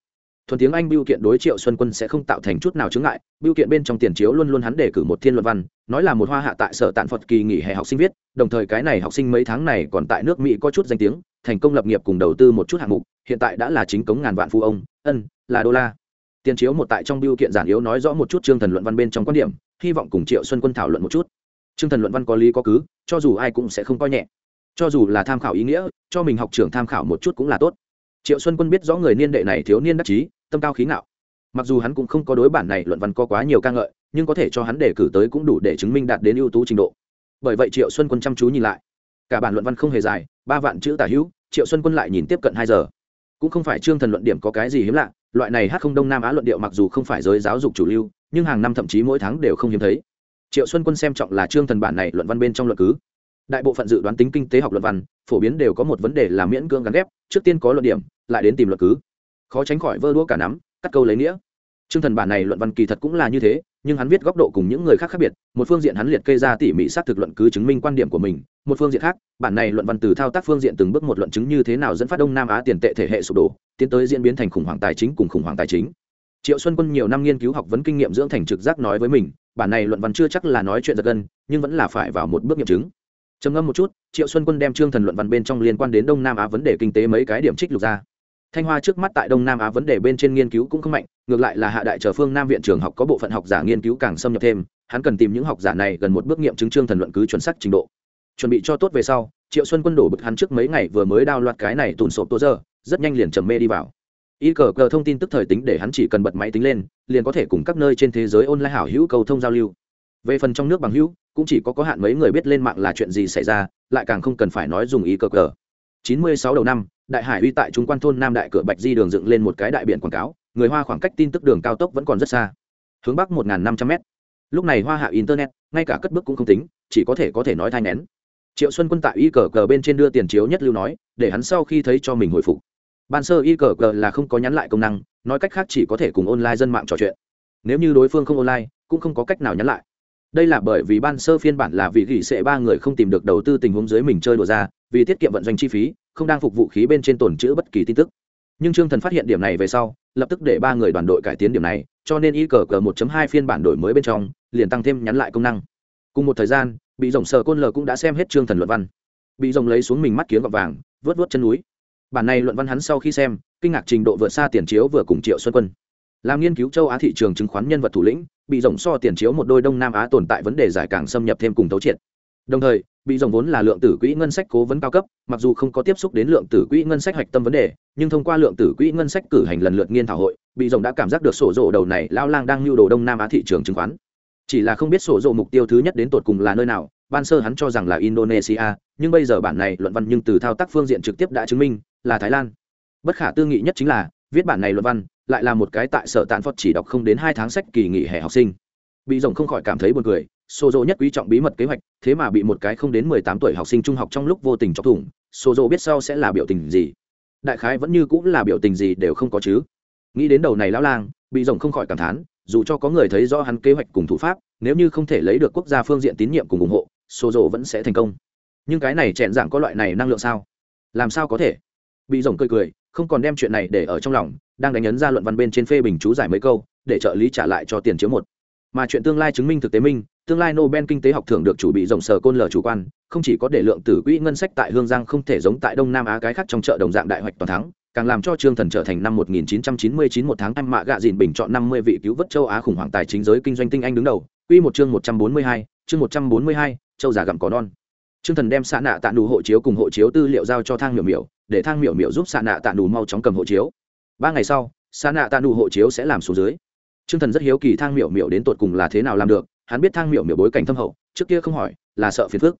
thuần tiếng anh biêu kiện đối triệu xuân quân sẽ không tạo thành chút nào chướng ngại. Biêu kiện bên trong tiền chiếu luôn luôn hắn đề cử một thiên luận văn, nói là một hoa hạ tại sở tạn phật kỳ nghỉ hè học sinh viết, đồng thời cái này học sinh mấy tháng này còn tại nước mỹ có chút danh tiếng, thành công lập nghiệp cùng đầu tư một chút hạng mục, hiện tại đã là chính cống ngàn vạn phu ông, ân, là đô la. Tiền chiếu một tại trong biêu kiện giản yếu nói rõ một chút chương thần luận văn bên trong quan điểm, hy vọng cùng triệu xuân quân thảo luận một chút. Chương thần luận văn có lý có cứ, cho dù ai cũng sẽ không coi nhẹ. Cho dù là tham khảo ý nghĩa, cho mình học trưởng tham khảo một chút cũng là tốt triệu xuân quân biết rõ người niên đệ này thiếu niên đắc chí, tâm cao khí ngạo. Mặc dù hắn cũng không có đối bản này luận văn có quá nhiều ca ngợi, nhưng có thể cho hắn đề cử tới cũng đủ để chứng minh đạt đến ưu tú trình độ. Bởi vậy triệu xuân quân chăm chú nhìn lại. Cả bản luận văn không hề dài, ba vạn chữ tả hữu, triệu xuân quân lại nhìn tiếp cận hai giờ. Cũng không phải chương thần luận điểm có cái gì hiếm lạ, loại này hát không đông nam á luận điệu mặc dù không phải giới giáo dục chủ lưu, nhưng hàng năm thậm chí mỗi tháng đều không hiếm thấy. Triệu xuân quân xem trọng là chương thần bản này luận văn bên trong luận cứ đại bộ phận dự đoán tính kinh tế học luận văn, phổ biến đều có một vấn đề là miễn cưỡng gắn ghép, trước tiên có luận điểm, lại đến tìm luận cứ. Khó tránh khỏi vơ đũa cả nắm, cắt câu lấy nghĩa. Chương thần bản này luận văn kỳ thật cũng là như thế, nhưng hắn viết góc độ cùng những người khác khác biệt, một phương diện hắn liệt kê ra tỉ mỉ xác thực luận cứ chứng minh quan điểm của mình, một phương diện khác, bản này luận văn từ thao tác phương diện từng bước một luận chứng như thế nào dẫn phát đông nam á tiền tệ thể hệ sụp đổ, tiến tới diễn biến thành khủng hoảng tài chính cùng khủng hoảng tài chính. Triệu xuân quân nhiều năm nghiên cứu học vấn kinh nghiệm dưỡng thành trực giác nói với mình, bản này luận văn chưa chắc là nói chuyện giật gân, nhưng vẫn là phải vào một bước nghiệm chứng trầm ngâm một chút, triệu xuân quân đem trương thần luận văn bên trong liên quan đến đông nam á vấn đề kinh tế mấy cái điểm trích lục ra. Thanh hoa trước mắt tại đông nam á vấn đề bên trên nghiên cứu cũng không mạnh, ngược lại là hạ đại trở phương nam viện trường học có bộ phận học giả nghiên cứu càng xâm nhập thêm, hắn cần tìm những học giả này gần một bước nghiệm chứng trương thần luận cứ chuẩn xác trình độ. Chuẩn bị cho tốt về sau, triệu xuân quân đổ bực hắn trước mấy ngày vừa mới đao loạt cái này tùn sộp tô giờ rất nhanh liền trầm mê đi vào. Y cờ cờ thông tin tức thời tính để hắn chỉ cần bật máy tính lên, liền có thể cùng các nơi trên thế giới online hảo hữu cầu thông giao lưu về phần trong nước bằng hữu, cũng chỉ có có hạn mấy người biết lên mạng là chuyện gì xảy ra, lại càng không cần phải nói dùng ý cờ cờ. Chín mươi sáu đầu năm, đại hải uy tại trung quan thôn nam đại cửa bạch di đường dựng lên một cái đại biển quảng cáo, người hoa khoảng cách tin tức đường cao tốc vẫn còn rất xa. Hướng bắc một năm trăm l lúc này hoa hạ internet, ngay cả cất bước cũng không tính, chỉ có thể có thể nói thai nén triệu xuân quân tại y cờ cờ bên trên đưa tiền chiếu nhất lưu nói, để hắn sau khi thấy cho mình hồi phục. Ban sơ y cờ cờ là không có nhắn lại công năng, nói cách khác chỉ có thể cùng online dân mạng trò chuyện. Nếu như đối phương không online, cũng không có cách nào nhắn lại đây là bởi vì ban sơ phiên bản là vì gỉ sệ ba người không tìm được đầu tư tình huống dưới mình chơi đùa ra, vì tiết kiệm vận doanh chi phí, không đang phục vụ khí bên trên tồn chữ bất kỳ tin tức. Nhưng trương thần phát hiện điểm này về sau, lập tức để ba người đoàn đội cải tiến điểm này, cho nên y cờ cờ 1.2 phiên bản đổi mới bên trong, liền tăng thêm nhắn lại công năng. Cùng một thời gian, bị rồng sờ côn lờ cũng đã xem hết trương thần luận văn. Bị rồng lấy xuống mình mắt kiếm gọt vàng, vớt vớt chân núi. Bản này luận văn hắn sau khi xem, kinh ngạc trình độ vượt xa tiền chiếu vừa cùng triệu xuân quân làm nghiên cứu châu á thị trường chứng khoán nhân vật thủ lĩnh, bị rồng so tiền chiếu một đôi đông nam á tồn tại vấn đề giải càng xâm nhập thêm cùng tấu triệt. Đồng thời, bị rồng vốn là lượng tử quỹ ngân sách cố vấn cao cấp, mặc dù không có tiếp xúc đến lượng tử quỹ ngân sách hạch tâm vấn đề, nhưng thông qua lượng tử quỹ ngân sách cử hành lần lượt nghiên thảo hội, bị rồng đã cảm giác được sổ rộ đầu này lao lang đang lưu đồ đông nam á thị trường chứng khoán. Chỉ là không biết sổ rộ mục tiêu thứ nhất đến tột cùng là nơi nào, ban sơ hắn cho rằng là indonesia, nhưng bây giờ bản này luận văn nhưng từ thao tác phương diện trực tiếp đã chứng minh là thái lan. Bất khả tư nghị nhất chính là, viết bản này luận văn lại là một cái tại sở tàn phật chỉ đọc không đến hai tháng sách kỳ nghỉ hè học sinh. Bị rồng không khỏi cảm thấy buồn cười xô dỗ nhất quý trọng bí mật kế hoạch, thế mà bị một cái không đến mười tám tuổi học sinh trung học trong lúc vô tình chọc thủng xô dỗ biết sau sẽ là biểu tình gì. Đại khái vẫn như cũng là biểu tình gì đều không có chứ. Nghĩ đến đầu này lão lang, bị rồng không khỏi cảm thán, dù cho có người thấy rõ hắn kế hoạch cùng thủ pháp, nếu như không thể lấy được quốc gia phương diện tín nhiệm cùng ủng hộ xô dỗ vẫn sẽ thành công. Nhưng cái này chẹn dạng có loại này năng lượng sao? Làm sao có thể? Bị rồng cười cười, không còn đem chuyện này để ở trong lòng đang đánh ấn ra luận văn bên trên phê bình chú giải mấy câu để trợ lý trả lại cho tiền chiếu một. Mà chuyện tương lai chứng minh thực tế minh tương lai nobel kinh tế học thưởng được chủ bị rộng sở côn lờ chủ quan không chỉ có để lượng tử quỹ ngân sách tại hương giang không thể giống tại đông nam á cái khác trong chợ đồng dạng đại hoạch toàn thắng càng làm cho trương thần trở thành năm 1999 một tháng em mạ gạ dìn bình chọn 50 vị cứu vớt châu á khủng hoảng tài chính giới kinh doanh tinh anh đứng đầu. Quy một chương 142, chương 142, châu già gặm có non. Trương thần đem xạ nạ tạ đủ hộ chiếu cùng hộ chiếu tư liệu giao cho thang miểu miểu để thang miểu miểu giúp xạ nạ tạ đủ mau chóng cầm hộ chiếu ba ngày sau, Sa nạ tạ nụ hộ chiếu sẽ làm số dưới. Trương thần rất hiếu kỳ thang miểu miểu đến tột cùng là thế nào làm được, hắn biết thang miểu miểu bối cảnh thâm hậu, trước kia không hỏi, là sợ phiền phức.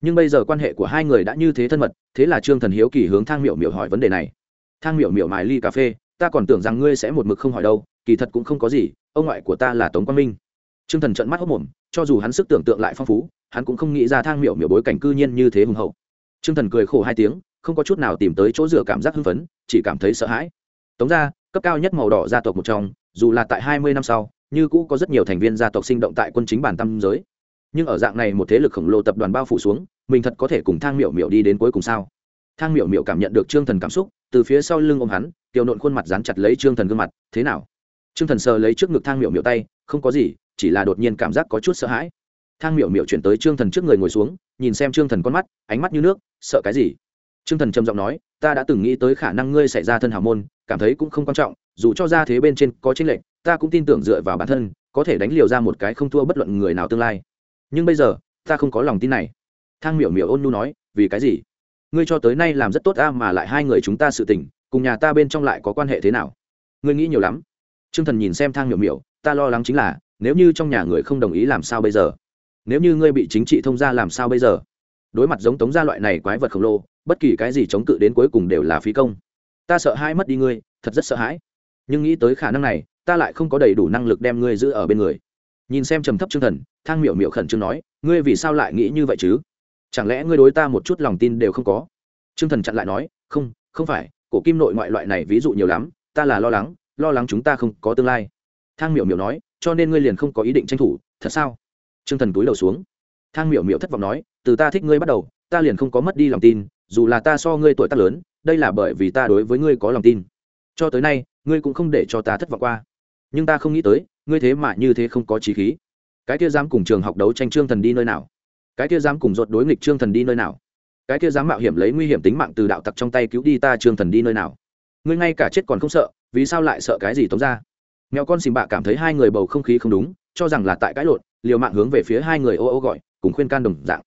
Nhưng bây giờ quan hệ của hai người đã như thế thân mật, thế là trương thần hiếu kỳ hướng thang miểu miểu hỏi vấn đề này. Thang miểu miểu mài ly cà phê, ta còn tưởng rằng ngươi sẽ một mực không hỏi đâu, kỳ thật cũng không có gì, ông ngoại của ta là tống quang minh. Trương thần trận mắt hốc mồm, cho dù hắn sức tưởng tượng lại phong phú, hắn cũng không nghĩ ra thang miểu miểu bối cảnh cư nhiên như thế hùng hậu. Trương thần cười khổ hai tiếng, không có chút nào tìm tới chỗ dựa cảm giác hưng phấn, chỉ cảm thấy sợ hãi tống ra cấp cao nhất màu đỏ gia tộc một trong, dù là tại hai mươi năm sau, như cũ có rất nhiều thành viên gia tộc sinh động tại quân chính bản tâm giới. Nhưng ở dạng này một thế lực khổng lồ tập đoàn bao phủ xuống, mình thật có thể cùng thang miểu miểu đi đến cuối cùng sao? Thang miểu miểu cảm nhận được trương thần cảm xúc, từ phía sau lưng ôm hắn, tiểu nộn khuôn mặt dán chặt lấy trương thần gương mặt, thế nào? Trương thần sờ lấy trước ngực thang miểu miểu tay, không có gì, chỉ là đột nhiên cảm giác có chút sợ hãi. Thang miểu miểu chuyển tới trương thần trước người ngồi xuống, nhìn xem trương thần con mắt, ánh mắt như nước, sợ cái gì? Trương thần trầm giọng nói ta đã từng nghĩ tới khả năng ngươi xảy ra thân hào môn, cảm thấy cũng không quan trọng, dù cho ra thế bên trên có tranh lệch, ta cũng tin tưởng dựa vào bản thân, có thể đánh liều ra một cái không thua bất luận người nào tương lai. Nhưng bây giờ, ta không có lòng tin này. Thang miểu miểu ôn nhu nói, vì cái gì? Ngươi cho tới nay làm rất tốt ta mà lại hai người chúng ta sự tình, cùng nhà ta bên trong lại có quan hệ thế nào? Ngươi nghĩ nhiều lắm. T r ư ơ n g thần nhìn xem thang miểu miểu, ta lo lắng chính là, nếu như trong nhà người không đồng ý làm sao bây giờ? Nếu như ngươi bị chính trị thông gia làm sao bây giờ? Đối mặt giống tống gia loại này quái vật khổng lồ bất kỳ cái gì chống cự đến cuối cùng đều là phí công. Ta sợ hai mất đi ngươi, thật rất sợ hãi. Nhưng nghĩ tới khả năng này, ta lại không có đầy đủ năng lực đem ngươi giữ ở bên người. Nhìn xem trầm thấp chương thần, thang miểu miểu khẩn trương nói, ngươi vì sao lại nghĩ như vậy chứ? Chẳng lẽ ngươi đối ta một chút lòng tin đều không có? Chương thần chặn lại nói, không không phải, cổ kim nội ngoại loại này ví dụ nhiều lắm, ta là lo lắng lo lắng chúng ta không có tương lai. Thang miểu miểu nói, cho nên ngươi liền không có ý định tranh thủ, thật sao? Chương thần túi đầu xuống. Thang miểu miểu thất vọng nói, từ ta thích ngươi bắt đầu, ta liền không có mất đi lòng tin dù là ta so ngươi tuổi tác lớn, đây là bởi vì ta đối với ngươi có lòng tin. Cho tới nay, ngươi cũng không để cho ta thất vọng qua. Nhưng ta không nghĩ tới, ngươi thế mà như thế không có trí khí. Cái kia dám cùng trường học đấu tranh trương thần đi nơi nào? Cái kia dám cùng ruột đối nghịch trương thần đi nơi nào? Cái kia dám mạo hiểm lấy nguy hiểm tính mạng từ đạo tặc trong tay cứu đi ta trương thần đi nơi nào? Ngươi ngay cả chết còn không sợ, vì sao lại sợ cái gì tống ra? Mèo con xìm bạ cảm thấy hai người bầu không khí không đúng, cho rằng là tại cãi lộn, liều mạng hướng về phía hai người ô ô gọi, cùng khuyên can đồng dạng.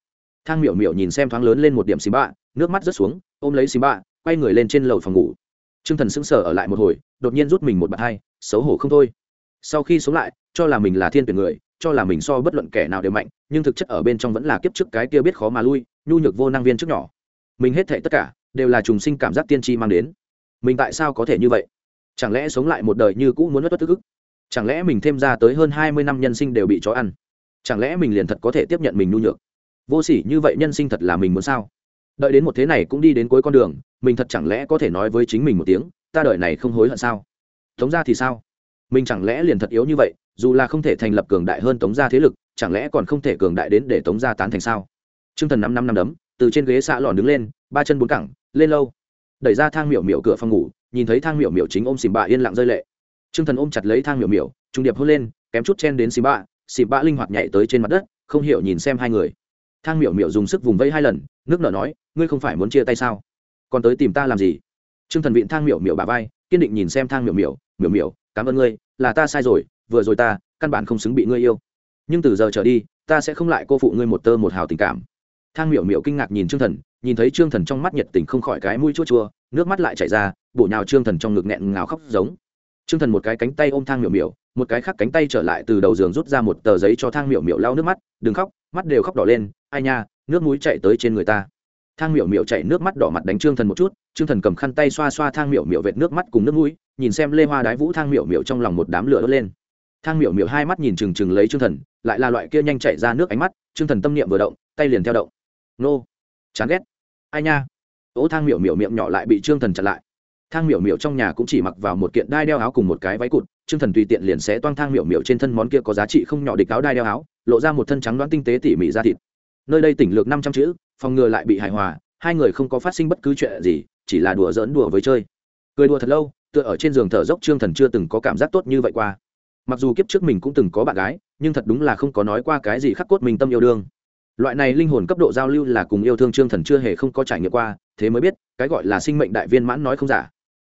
Thang miểu miểu nhìn xem thoáng lớn lên một điểm xìm bạ nước mắt rớt xuống, ôm lấy xìm bạ quay người lên trên lầu phòng ngủ. T r ư ơ n g thần sững sờ ở lại một hồi, đột nhiên rút mình một bàn hai, xấu hổ không thôi. Sau khi sống lại, cho là mình là thiên tuyển người, cho là mình so bất luận kẻ nào đều mạnh, nhưng thực chất ở bên trong vẫn là kiếp trước cái kia biết khó mà lui, nhu nhược vô năng viên trước nhỏ. Mình hết thệ tất cả, đều là trùng sinh cảm giác tiên tri mang đến. Mình tại sao có thể như vậy? Chẳng lẽ sống lại một đời như cũ muốn bất bất tức ức? Chẳng lẽ mình thêm ra tới hơn hai mươi năm nhân sinh đều bị chó ăn? Chẳng lẽ mình liền thật có thể tiếp nhận mình nhu nhược? Vô s ỉ như vậy nhân sinh thật là mình muốn sao? Đợi đến một thế này cũng đi đến cuối con đường, mình thật chẳng lẽ có thể nói với chính mình một tiếng, ta đợi này không hối hận sao? Tống gia thì sao? Mình chẳng lẽ liền thật yếu như vậy, dù là không thể thành lập cường đại hơn tống gia thế lực, chẳng lẽ còn không thể cường đại đến để tống gia tán thành sao? T r ư ơ n g thần năm năm năm đấm, từ trên ghế xạ lòn đứng lên, ba chân bốn cẳng, lên lâu. Đẩy ra thang miểu miểu cửa phòng ngủ, nhìn thấy thang miểu miểu chính ôm xìm bạ yên lặng rơi lệ. T r ư ơ n g thần ôm chặt lấy thang miểu miểu, trung điệp hôn lên, kém chút chen đến xìm bạ xìm bạ linh hoạt nhảy tới trên mặt đất, không hiểu nhìn xem hai người thang miểu miểu dùng sức vùng vây hai lần, nước nở nói, ngươi không phải muốn chia tay sao? Còn tới tìm ta làm gì? T r ư ơ n g thần vịn thang miểu miểu bà vai, kiên định nhìn xem thang miểu miểu miểu miểu, cảm ơn ngươi, là ta sai rồi, vừa rồi ta, căn bản không xứng bị ngươi yêu. Nhưng từ giờ trở đi, ta sẽ không lại cô phụ ngươi một tơ một hào tình cảm. Thang miểu miểu kinh ngạc nhìn t r ư ơ n g thần, nhìn thấy trương thần trong mắt nhiệt tình không khỏi cái mũi chua chua, nước mắt lại chảy ra, bổ nhào trương thần trong ngực nghẹn ngào khóc giống. Trương thần một cái cánh tay ôm thang miểu miểu, một cái khác cánh tay trở lại từ đầu giường rút ra một tờ giấy cho thang miểu miểu lau nước mắt, đừng khóc mắt đều khóc đỏ lên, ai nha, nước mũi chạy tới trên người ta. Thang miểu miểu chạy nước mắt đỏ mặt đánh trương thần một chút, trương thần cầm khăn tay xoa xoa thang miểu miểu vệt nước mắt cùng nước mũi, nhìn xem lê hoa đái vũ thang miểu miểu trong lòng một đám lửa đốt lên. Thang miểu miểu hai mắt nhìn trừng trừng lấy trương thần, lại là loại kia nhanh chạy ra nước ánh mắt, trương thần tâm niệm vừa động, tay liền theo động. Nô, chán ghét. Ai nha. Ố thang miểu miểu miệng nhỏ lại bị trương thần chặn lại. Thang miểu miểu trong nhà cũng chỉ mặc vào một kiện đai đeo áo cùng một cái váy cụt trương thần tùy tiện liền xé toang thang miểu miểu trên thân món kia có giá trị không nhỏ địch áo đai đeo áo, lộ ra một thân trắng đoán tinh tế tỉ mỉ da thịt. Nơi đây tỉnh lược năm trăm chữ, phòng ngừa lại bị hài hòa, hai người không có phát sinh bất cứ chuyện gì, chỉ là đùa giỡn đùa với chơi. Cười đùa thật lâu, tựa ở trên giường thở dốc trương thần chưa từng có cảm giác tốt như vậy qua. Mặc dù kiếp trước mình cũng từng có bạn gái, nhưng thật đúng là không có nói qua cái gì khắc cốt mình tâm yêu đương. Loại này linh hồn cấp độ giao lưu là cùng yêu thương trương thần chưa hề không có trải nghiệm qua, thế mới biết, cái gọi là sinh mệnh đại viên mãn nói không giả.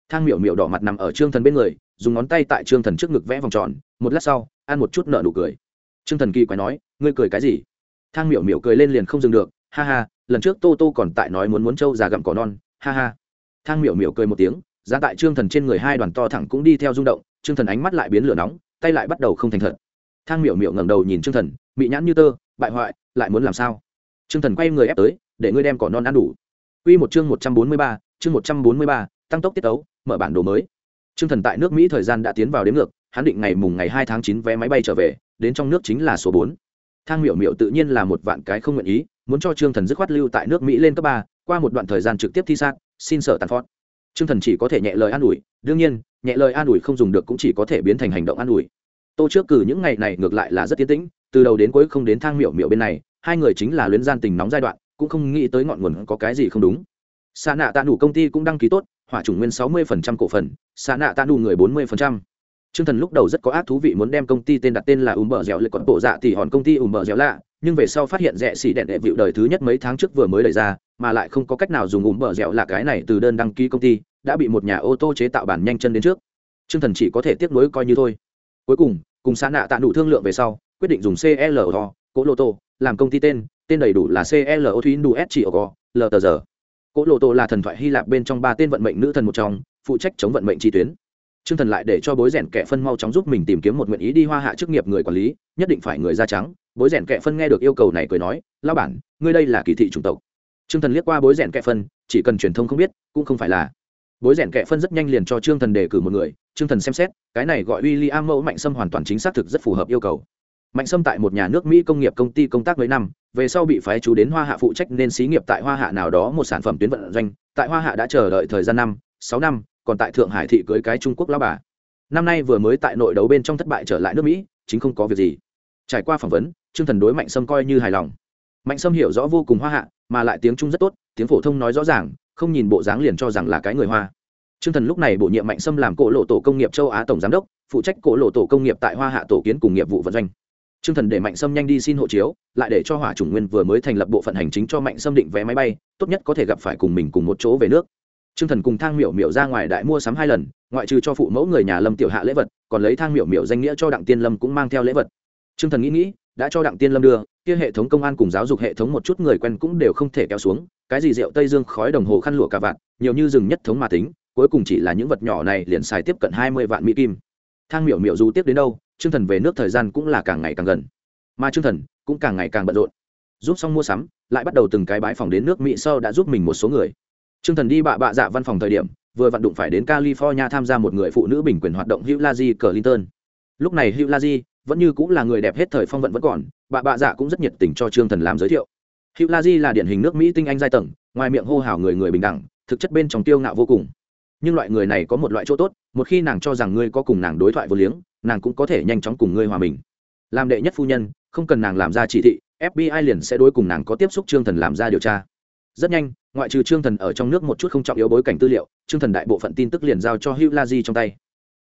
Thang miểu miểu đỏ mặt nằm ở trương thần bên người dùng ngón tay tại trương thần trước ngực vẽ vòng tròn một lát sau ăn một chút nợ nụ cười. Trương thần kỳ quái nói ngươi cười cái gì? Thang miểu miểu cười lên liền không dừng được ha ha lần trước tô tô còn tại nói muốn muốn trâu già gặm cỏ non ha ha. Thang miểu miểu cười một tiếng ra tại trương thần trên người hai đoàn to thẳng cũng đi theo rung động trương thần ánh mắt lại biến lửa nóng tay lại bắt đầu không thành thật. Thang miểu miểu ngẩng đầu nhìn trương thần bị nhãn như tơ bại hoại lại muốn làm sao? Trương thần quay người ép tới để ngươi đem cỏ non ăn đủ. Quy một chương một trăm bốn mươi ba, chương một trăm bốn mươi ba, tăng tốc tiết tấu, mở bản đồ mới. Trương Thần tại nước Mỹ thời gian đã tiến vào đến ngược, hắn định ngày mùng ngày hai tháng chín vé máy bay trở về, đến trong nước chính là số bốn. Thang Miểu Miểu tự nhiên là một vạn cái không nguyện ý, muốn cho Trương Thần dứt khoát lưu tại nước Mỹ lên cấp ba, qua một đoạn thời gian trực tiếp thi sát, xin sở tàn phót. Trương Thần chỉ có thể nhẹ lời an ủi, đương nhiên, nhẹ lời an ủi không dùng được cũng chỉ có thể biến thành hành động an ủi. Tô trước cử những ngày này ngược lại là rất tiến tĩnh, từ đầu đến cuối không đến Thang Miểu Miểu bên này, hai người chính là luyến gian tình nóng giai đoạn cũng không nghĩ tới ngọn nguồn có cái gì không đúng Sa nạ tạ đủ công ty cũng đăng ký tốt hỏa chủng nguyên sáu mươi phần trăm cổ phần xã nạ tạ đủ người bốn mươi phần trăm Trương Thần lúc đầu rất có ác thú vị muốn đem công ty tên đặt tên là Umber Dẻo lực còn bộ dạ thì hòn công ty Umber Dẻo lạ, nhưng về sau phát hiện rẻ xỉ đèn đệ vịu đời thứ nhất mấy tháng trước vừa mới đẩy ra, mà lại không có cách nào dùng Umber Dẻo là cái này từ đơn đăng ký công ty, đã bị một nhà ô tô chế tạo bản nhanh chân đến trước. Trương Thần chỉ có thể tiếp nối coi như thôi. Cuối cùng, cùng xã nạ tạ đủ thương lượng về sau, quyết định dùng CLO, Cổ lô tô, làm công ty tên tên đầy đủ là clo thúy ndu s chỉ o ltg cỗ lộ tổ là thần thoại hy lạp bên trong ba tên vận mệnh nữ thần một trong, phụ trách chống vận mệnh chi tuyến. T r ư ơ n g thần lại để cho bối rèn kẻ phân mau chóng giúp mình tìm kiếm một nguyện ý đi hoa hạ chức nghiệp người quản lý, nhất định phải người da trắng. Bối rèn kẻ phân nghe được yêu cầu này cười nói lao bản, ngươi đây là kỳ thị chủng tộc. T r ư ơ n g thần liếc qua bối rèn kẻ phân, chỉ cần truyền thông không biết, cũng không phải là. Bối rèn kẻ phân rất nhanh liền cho trương thần đề cử một người. Trương thần xem xét, cái này gọi w i l l i am mẫu mạnh xâm hoàn toàn chính xác thực rất phù hợp yêu cầu mạnh sâm tại một nhà nước mỹ công nghiệp công ty công tác mấy năm, về sau bị phái chú đến hoa hạ phụ trách nên xí nghiệp tại hoa hạ nào đó một sản phẩm tuyến vận doanh, tại hoa hạ đã chờ đợi thời gian năm, sáu năm, còn tại thượng hải thị cưới cái trung quốc lao bà. Năm nay vừa mới tại nội đấu bên trong thất bại trở lại nước mỹ, chính không có việc gì. Trải qua phỏng vấn, trương thần đối mạnh sâm coi như hài lòng. Mạnh sâm hiểu rõ vô cùng hoa hạ, mà lại tiếng trung rất tốt, tiếng phổ thông nói rõ ràng, không nhìn bộ dáng liền cho rằng là cái người hoa. Trương thần lúc này bổ nhiệm mạnh sâm làm cổ lộ tổ công nghiệp châu á tổng giám đốc, phụ trách cổ lộ tổ công nghiệp tại hoa hạ tổ kiến cùng nghiệp vụ vận doanh. Trương Thần để Mạnh Sâm nhanh đi xin hộ chiếu, lại để cho Hỏa Chủng Nguyên vừa mới thành lập bộ phận hành chính cho Mạnh Sâm định vé máy bay, tốt nhất có thể gặp phải cùng mình cùng một chỗ về nước. Trương Thần cùng Thang Miểu Miểu ra ngoài đại mua sắm hai lần, ngoại trừ cho phụ mẫu người nhà Lâm Tiểu Hạ lễ vật, còn lấy Thang Miểu Miểu danh nghĩa cho Đặng Tiên Lâm cũng mang theo lễ vật. Trương Thần nghĩ nghĩ, đã cho Đặng Tiên Lâm đưa, kia hệ thống công an cùng giáo dục hệ thống một chút người quen cũng đều không thể kéo xuống, cái gì rượu Tây Dương khói đồng hồ khăn lụa cả vạn, nhiều như rừng nhất thống mà tính, cuối cùng chỉ là những vật nhỏ này liền xài tiếp cận hai mươi vạn mỹ kim. Thang Miểu Miểu dù tiếp đến đâu, Trương Thần về nước thời gian cũng là càng ngày càng gần. Mà trương thần cũng càng ngày càng bận rộn. Giúp xong mua sắm, lại bắt đầu từng cái bãi phòng đến nước mỹ sau đã giúp mình một số người. Trương thần đi bạ bạ dạ văn phòng thời điểm, vừa vận đụng phải đến california tham gia một người phụ nữ bình quyền hoạt động hugh laji clinton. Lúc này hugh laji vẫn như cũng là người đẹp hết thời phong vận vẫn còn, bạ bạ dạ cũng rất nhiệt tình cho trương thần làm giới thiệu. Hugh laji là điển hình nước mỹ tinh anh giai tầng, ngoài miệng hô hào người người bình đẳng, thực chất bên trong tiêu ngạo vô cùng. Nhưng loại người này có một loại chỗ tốt, một khi nàng cho rằng ngươi có cùng nàng đối thoại vô liếng nàng cũng có thể nhanh chóng cùng ngươi hòa mình. Làm đệ nhất phu nhân, không cần nàng làm ra chỉ thị fbi liền sẽ đối cùng nàng có tiếp xúc trương thần làm ra điều tra. Rất nhanh, ngoại trừ trương thần ở trong nước một chút không trọng yếu bối cảnh tư liệu, trương thần đại bộ phận tin tức liền giao cho hữu la di trong tay.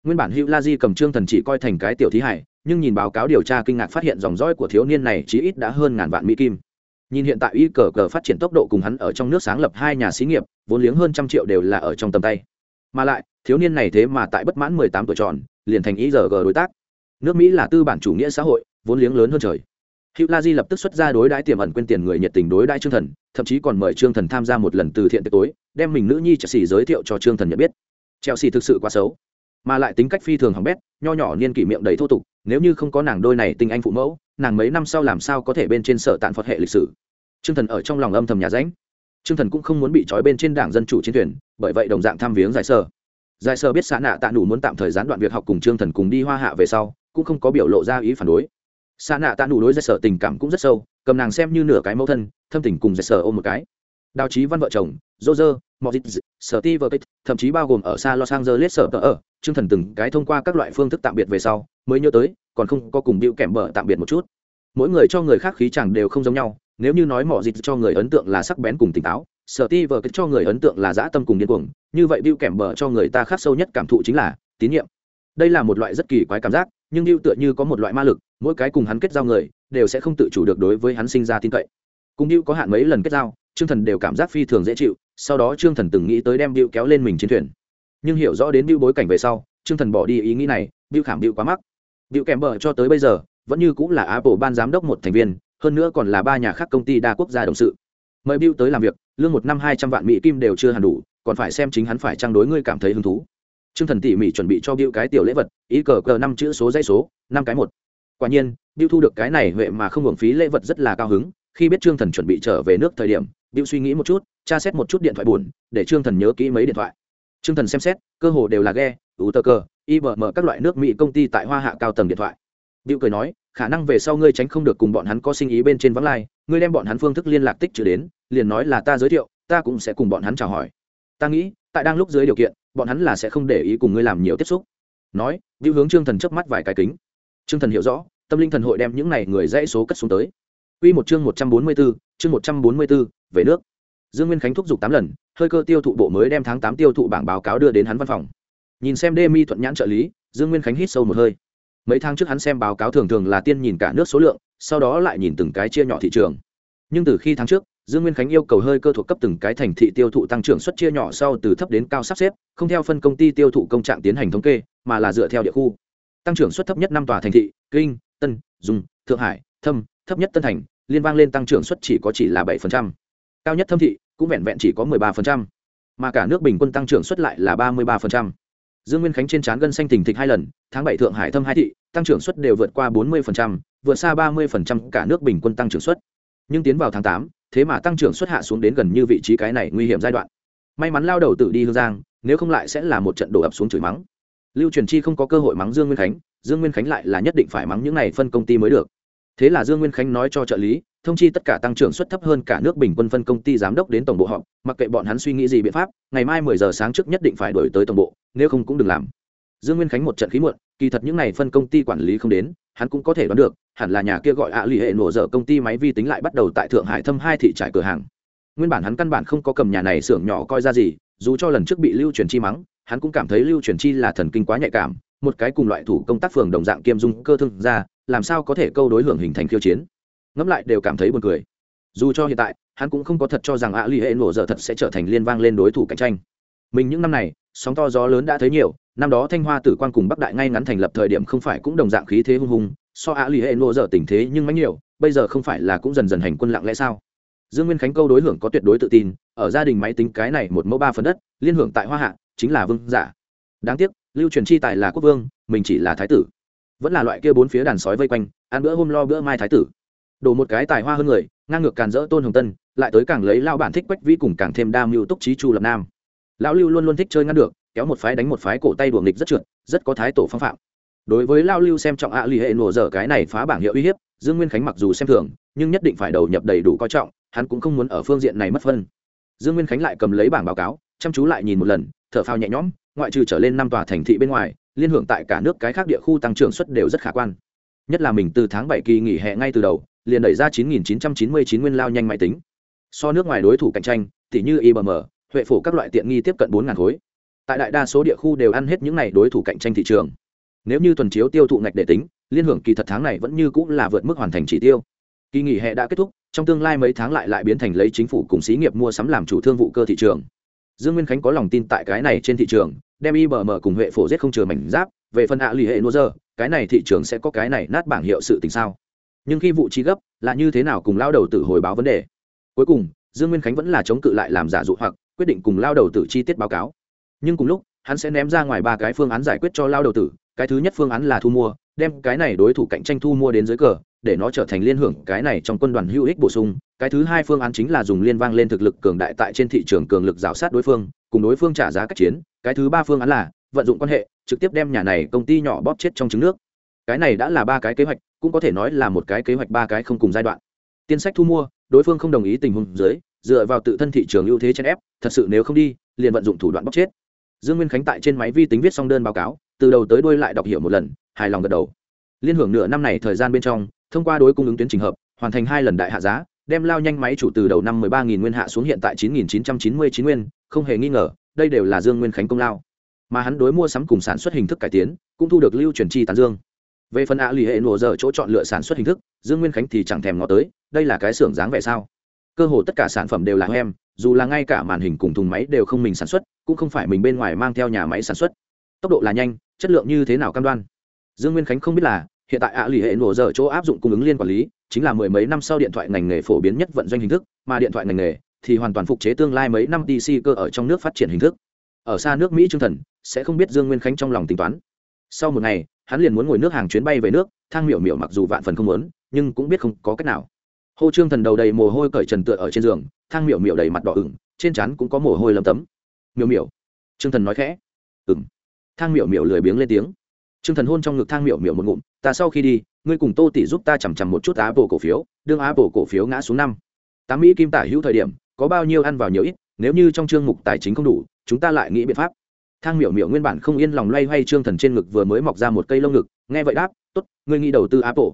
Nguyên bản hữu la di cầm trương thần chỉ coi thành cái tiểu thí hải, nhưng nhìn báo cáo điều tra kinh ngạc phát hiện dòng dõi của thiếu niên này chỉ ít đã hơn ngàn vạn mỹ kim. Nhìn hiện tại y cờ cờ phát triển tốc độ cùng hắn ở trong nước sáng lập hai nhà xí nghiệp, vốn liếng hơn trăm triệu đều là ở trong tầm tay. Mà lại, thiếu niên này thế mà tại bất mãn mười tám tuổi tròn liền thành ý giờ g đối tác. Nước mỹ là tư bản chủ nghĩa xã hội, vốn liếng lớn hơn trời. Hữu la di lập tức xuất ra đối đãi tiềm ẩn quên tiền người nhiệt tình đối đãi trương thần, thậm chí còn mời trương thần tham gia một lần từ thiện tối, đem mình nữ nhi chelsea giới thiệu cho trương thần nhận biết. Chelsea thực sự quá xấu, mà lại tính cách phi thường hỏng bét, nho nhỏ niên kỷ miệng đầy thô tục, nếu như không có nàng đôi này tình anh phụ mẫu, nàng mấy năm sau làm sao có thể bên trên sở tạn phật hệ lịch sử. Trương thần ở trong lòng âm thầm nhà ránh. Trương thần cũng không muốn bị trói bên trên đảng dân chủ chiến thuyền bởi vậy đồng dạng tham viếng giải sơ giải sơ biết xã nạ tạ nụ muốn tạm thời gián đoạn việc học cùng trương thần cùng đi hoa hạ về sau, cũng không có biểu lộ ra ý phản đối. Xa nạ tạ nụ đối giải sở tình cảm cũng rất sâu, cầm nàng xem như nửa cái mẫu thân, thâm tình cùng giải sở ôm một cái. Đào trí văn vợ chồng dô dơ mọi dịp sở ti vợ kích thậm chí bao gồm ở xa los angeles, sở tờ ở chương thần từng cái thông qua các loại phương thức tạm biệt về sau, mới nhớ tới, còn không có cùng điệu kèm bờ tạm biệt một chút. Mỗi người cho người khác khí chẳng đều không giống nhau, nếu như nói mọi dịp cho người ấn tượng là sắc bén cùng tỉnh táo sở ti vờ cho người ấn tượng là dã tâm cùng điên cuồng, như vậy điệu kèm bờ cho người ta khắc sâu nhất cảm thụ chính là tín nhiệm. Đây là một loại rất kỳ quái cảm giác, nhưng lưu tựa như có một loại ma lực, mỗi cái cùng hắn kết giao người, đều sẽ không tự chủ được đối với hắn sinh ra tin cậy. Cùng lưu có hạn mấy lần kết giao, trương thần đều cảm giác phi thường dễ chịu, sau đó trương thần từng nghĩ tới đem lưu kéo lên mình trên thuyền. Nhưng hiểu rõ đến lưu bối cảnh về sau, trương thần bỏ đi ý nghĩ này lưu khảm lưu quá mắc. Lưu kèm bờ cho tới bây giờ, vẫn như cũng là apple ban giám đốc một thành viên, hơn nữa còn là ba nhà khác công ty đa quốc gia đồng sự mời Bill tới làm việc, lương một năm hai trăm vạn mỹ kim đều chưa hẳn đủ, còn phải xem chính hắn phải trang đối ngươi cảm thấy hứng thú. Trương Thần tỉ mỉ chuẩn bị cho Bill cái tiểu lễ vật, ý cờ cờ năm chữ số dãy số, năm cái một. Quả nhiên, Bill thu được cái này huệ mà không hưởng phí lễ vật rất là cao hứng, khi biết Trương Thần chuẩn bị trở về nước thời điểm, Bill suy nghĩ một chút, tra xét một chút điện thoại buồn, để Trương Thần nhớ kỹ mấy điện thoại. Trương Thần xem xét, cơ hồ đều là ghe, UTK, IBM các loại nước Mỹ công ty tại Hoa Hạ cao tầng điện thoại. Diệu cười nói, khả năng về sau ngươi tránh không được cùng bọn hắn có sinh ý bên trên vắng lai, ngươi đem bọn hắn phương thức liên lạc tích trữ đến, liền nói là ta giới thiệu, ta cũng sẽ cùng bọn hắn chào hỏi. Ta nghĩ, tại đang lúc dưới điều kiện, bọn hắn là sẽ không để ý cùng ngươi làm nhiều tiếp xúc nói Diệu hướng trương thần chớp mắt vài cái kính trương thần hiểu rõ tâm linh thần hội đem những này người dãy số cất xuống tới Quy một chương một trăm bốn mươi 144, chương một trăm bốn mươi 144, về nước. Dương Nguyên Khánh thúc giục tám lần, hơi cơ tiêu thụ bộ mới đem tháng tám tiêu thụ bảng báo cáo đưa đến hắn văn phòng. Nhìn xem Demi thuận nhãn trợ lý, Dương Nguyên Khánh hít sâu một hơi. Mấy tháng trước hắn xem báo cáo thường thường là tiên nhìn cả nước số lượng, sau đó lại nhìn từng cái chia nhỏ thị trường. Nhưng từ khi tháng trước, Dương Nguyên Khánh yêu cầu hơi cơ thuộc cấp từng cái thành thị tiêu thụ tăng trưởng suất chia nhỏ sau từ thấp đến cao sắp xếp, không theo phân công ty tiêu thụ công trạng tiến hành thống kê, mà là dựa theo địa khu. Tăng trưởng suất thấp nhất năm tòa thành thị, Kinh, Tân, Dung, Thượng Hải, Thâm, thấp nhất Tân Thành, liên bang lên tăng trưởng suất chỉ có chỉ là bảy Cao nhất Thâm thị cũng vẹn vẹn chỉ có 13%, mà cả nước bình quân tăng trưởng suất lại là 33%. Dương Nguyên Khánh trên trán gân xanh tỉnh thịch hai lần, tháng 7 Thượng Hải Thâm hai thị, tăng trưởng suất đều vượt qua 40%, vượt xa 30% cả nước bình quân tăng trưởng suất. Nhưng tiến vào tháng 8, thế mà tăng trưởng xuất hạ xuống đến gần như vị trí cái này nguy hiểm giai đoạn. May mắn lao đầu tử đi hương giang nếu không lại sẽ là một trận đổ ập xuống chửi mắng. Lưu truyền chi không có cơ hội mắng dương nguyên khánh dương nguyên khánh lại là nhất định phải mắng những này phân công ty mới được. Thế là dương nguyên khánh nói cho trợ lý thông chi tất cả tăng trưởng suất thấp hơn cả nước bình quân phân công ty giám đốc đến tổng bộ họp mặc kệ bọn hắn suy nghĩ gì biện pháp ngày mai mười giờ sáng trước nhất định phải đổi tới tổng bộ nếu không cũng đừng làm. Dương nguyên khánh một trận khí muộn, kỳ thật những này phân công ty quản lý không đến, hắn cũng có thể đoán được, hẳn là nhà kia gọi ạ à lì hệ nổ dở công ty máy vi tính lại bắt đầu tại thượng hải thâm hai thị trải cửa hàng. Nguyên bản hắn căn bản không có cầm nhà này xưởng nhỏ coi ra gì, dù cho lần trước bị lưu truyền chi mắng, hắn cũng cảm thấy lưu truyền chi là thần kinh quá nhạy cảm, một cái cùng loại thủ công tác phường đồng dạng kiêm dung cơ thương ra, làm sao có thể câu đối hưởng hình thành khiêu chiến. Ngẫm lại đều cảm thấy buồn cười. Dù cho hiện tại, hắn cũng không có thật cho rằng ạ lì hệ nổ dở thật sẽ trở thành liên vang lên đối thủ cạnh tranh. Mình những năm này sóng to gió lớn đã thấy nhiều, năm đó thanh hoa tử quan cùng bắc đại ngay ngắn thành lập thời điểm không phải cũng đồng dạng khí thế hung hùng so á lì hệ nô dở tình thế nhưng mãnh nhiều, bây giờ không phải là cũng dần dần hành quân lặng lẽ sao? Dương nguyên khánh câu đối hưởng có tuyệt đối tự tin, ở gia đình máy tính cái này một mẫu ba phần đất, liên hưởng tại hoa hạ, chính là vương giả. Đáng tiếc, lưu truyền chi tài là quốc vương, mình chỉ là thái tử. Vẫn là loại kia bốn phía đàn sói vây quanh, ăn bữa hôm lo bữa mai thái tử. Đổ một cái tài hoa hơn người, ngang ngược càn rỡ tôn hồng tân, lại tới càng lấy lao bản thích quách vĩ cùng càng thêm đa mưu túc trí chu lập nam lão lưu luôn luôn thích chơi ngăn được, kéo một phái đánh một phái cổ tay đùa nghịch rất trượt, rất có thái tổ phong phạm. Đối với lao lưu xem trọng ạ à lì hệ nổ dở cái này phá bảng hiệu uy hiếp, dương nguyên khánh mặc dù xem thường, nhưng nhất định phải đầu nhập đầy đủ coi trọng, hắn cũng không muốn ở phương diện này mất phân. Dương nguyên khánh lại cầm lấy bảng báo cáo, chăm chú lại nhìn một lần, thở phao nhẹ nhõm, ngoại trừ trở lên năm tòa thành thị bên ngoài, liên hưởng tại cả nước cái khác địa khu tăng trưởng suất đều rất khả quan. Nhất là mình từ tháng bảy kỳ nghỉ hè ngay từ đầu, liền đẩy ra 9.999 nguyên lao nhanh máy tính. So nước ngoài đối thủ cạnh tranh tỷ như ibm huệ phổ các loại tiện nghi tiếp cận bốn ngàn khối. Tại đại đa số địa khu đều ăn hết những này đối thủ cạnh tranh thị trường. Nếu như tuần chiếu tiêu thụ ngạch để tính, liên hưởng kỳ thật tháng này vẫn như cũng là vượt mức hoàn thành chỉ tiêu. Kỳ nghỉ hè đã kết thúc, trong tương lai mấy tháng lại lại biến thành lấy chính phủ cùng xí nghiệp mua sắm làm chủ thương vụ cơ thị trường. Dương nguyên khánh có lòng tin tại cái này trên thị trường, đem ibm cùng huệ phổ giết không chừa mảnh giáp, về phần ạ à lì hệ nô dơ, cái này thị trường sẽ có cái này nát bảng hiệu sự tình sao? Nhưng khi vụ chi gấp, là như thế nào cùng lao đầu tự hồi báo vấn đề? Cuối cùng, dương nguyên khánh vẫn là chống cự lại làm giả dụ hoặc quyết định cùng lao đầu tử chi tiết báo cáo. Nhưng cùng lúc, hắn sẽ ném ra ngoài ba cái phương án giải quyết cho lao đầu tử, cái thứ nhất phương án là thu mua, đem cái này đối thủ cạnh tranh thu mua đến dưới cờ, để nó trở thành liên hưởng cái này trong quân đoàn hữu ích bổ sung. Cái thứ hai phương án chính là dùng liên vang lên thực lực cường đại tại trên thị trường cường lực rào sát đối phương, cùng đối phương trả giá cách chiến. Cái thứ ba phương án là vận dụng quan hệ, trực tiếp đem nhà này công ty nhỏ bóp chết trong trứng nước. Cái này đã là ba cái kế hoạch, cũng có thể nói là một cái kế hoạch ba cái không cùng giai đoạn. Tiên sách thu mua, đối phương không đồng ý tình huống dưới dựa vào tự thân thị trường ưu thế chen ép, thật sự nếu không đi, liền vận dụng thủ đoạn bóc chết. Dương nguyên khánh tại trên máy vi tính viết xong đơn báo cáo, từ đầu tới đuôi lại đọc hiểu một lần, hài lòng gật đầu. Liên hưởng nửa năm này thời gian bên trong, thông qua đối cung ứng tuyến trình hợp, hoàn thành hai lần đại hạ giá, đem lao nhanh máy chủ từ đầu năm mười ba nghìn nguyên hạ xuống hiện tại chín nghìn chín trăm chín mươi chín nguyên, không hề nghi ngờ, đây đều là dương nguyên khánh công lao. Mà hắn đối mua sắm cùng sản xuất hình thức cải tiến, cũng thu được lưu truyền chi tán dương. Về phần ạ à lì hệ nổ giờ chỗ chọn lựa sản xuất hình thức, dương nguyên khánh thì chẳng thèm ngó tới, đây là cái xưởng dáng vẻ sao? Cơ hồ tất cả sản phẩm đều là em dù là ngay cả màn hình cùng thùng máy đều không mình sản xuất, cũng không phải mình bên ngoài mang theo nhà máy sản xuất. Tốc độ là nhanh, chất lượng như thế nào cam đoan? Dương nguyên khánh không biết là, hiện tại ạ à lì hệ nổ dở chỗ áp dụng cung ứng liên quản lý, chính là mười mấy năm sau điện thoại ngành nghề phổ biến nhất vận doanh hình thức, mà điện thoại ngành nghề thì hoàn toàn phục chế tương lai mấy năm dc cơ ở trong nước phát triển hình thức. Ở xa nước mỹ trung thần, sẽ không biết dương nguyên khánh trong lòng tính toán. Sau một ngày, hắn liền muốn ngồi nước hàng chuyến bay về nước, thang miểu miểu mặc dù vạn phần không muốn, nhưng cũng biết không có cách nào hô trương thần đầu đầy mồ hôi cởi trần tựa ở trên giường, thang miểu miểu đầy mặt đỏ ửng, trên trán cũng có mồ hôi lầm tấm. Miểu miểu. Trương thần nói khẽ. Ừng thang miểu miểu lười biếng lên tiếng. Trương thần hôn trong ngực thang miểu miểu một ngụm, ta sau khi đi, ngươi cùng tô tỷ giúp ta chằm chằm một chút á bồ cổ phiếu, đương á bồ cổ phiếu ngã xuống năm. Tám mỹ kim tả hữu thời điểm, có bao nhiêu ăn vào nhiều ít, nếu như trong chương mục tài chính không đủ, chúng ta lại nghĩ biện pháp. Thang miểu miểu nguyên bản không yên lòng loay hoay trương thần trên ngực vừa mới mọc ra một cây lông ngực, nghe vậy đáp, tốt, ngươi nghĩ đầu tư apple.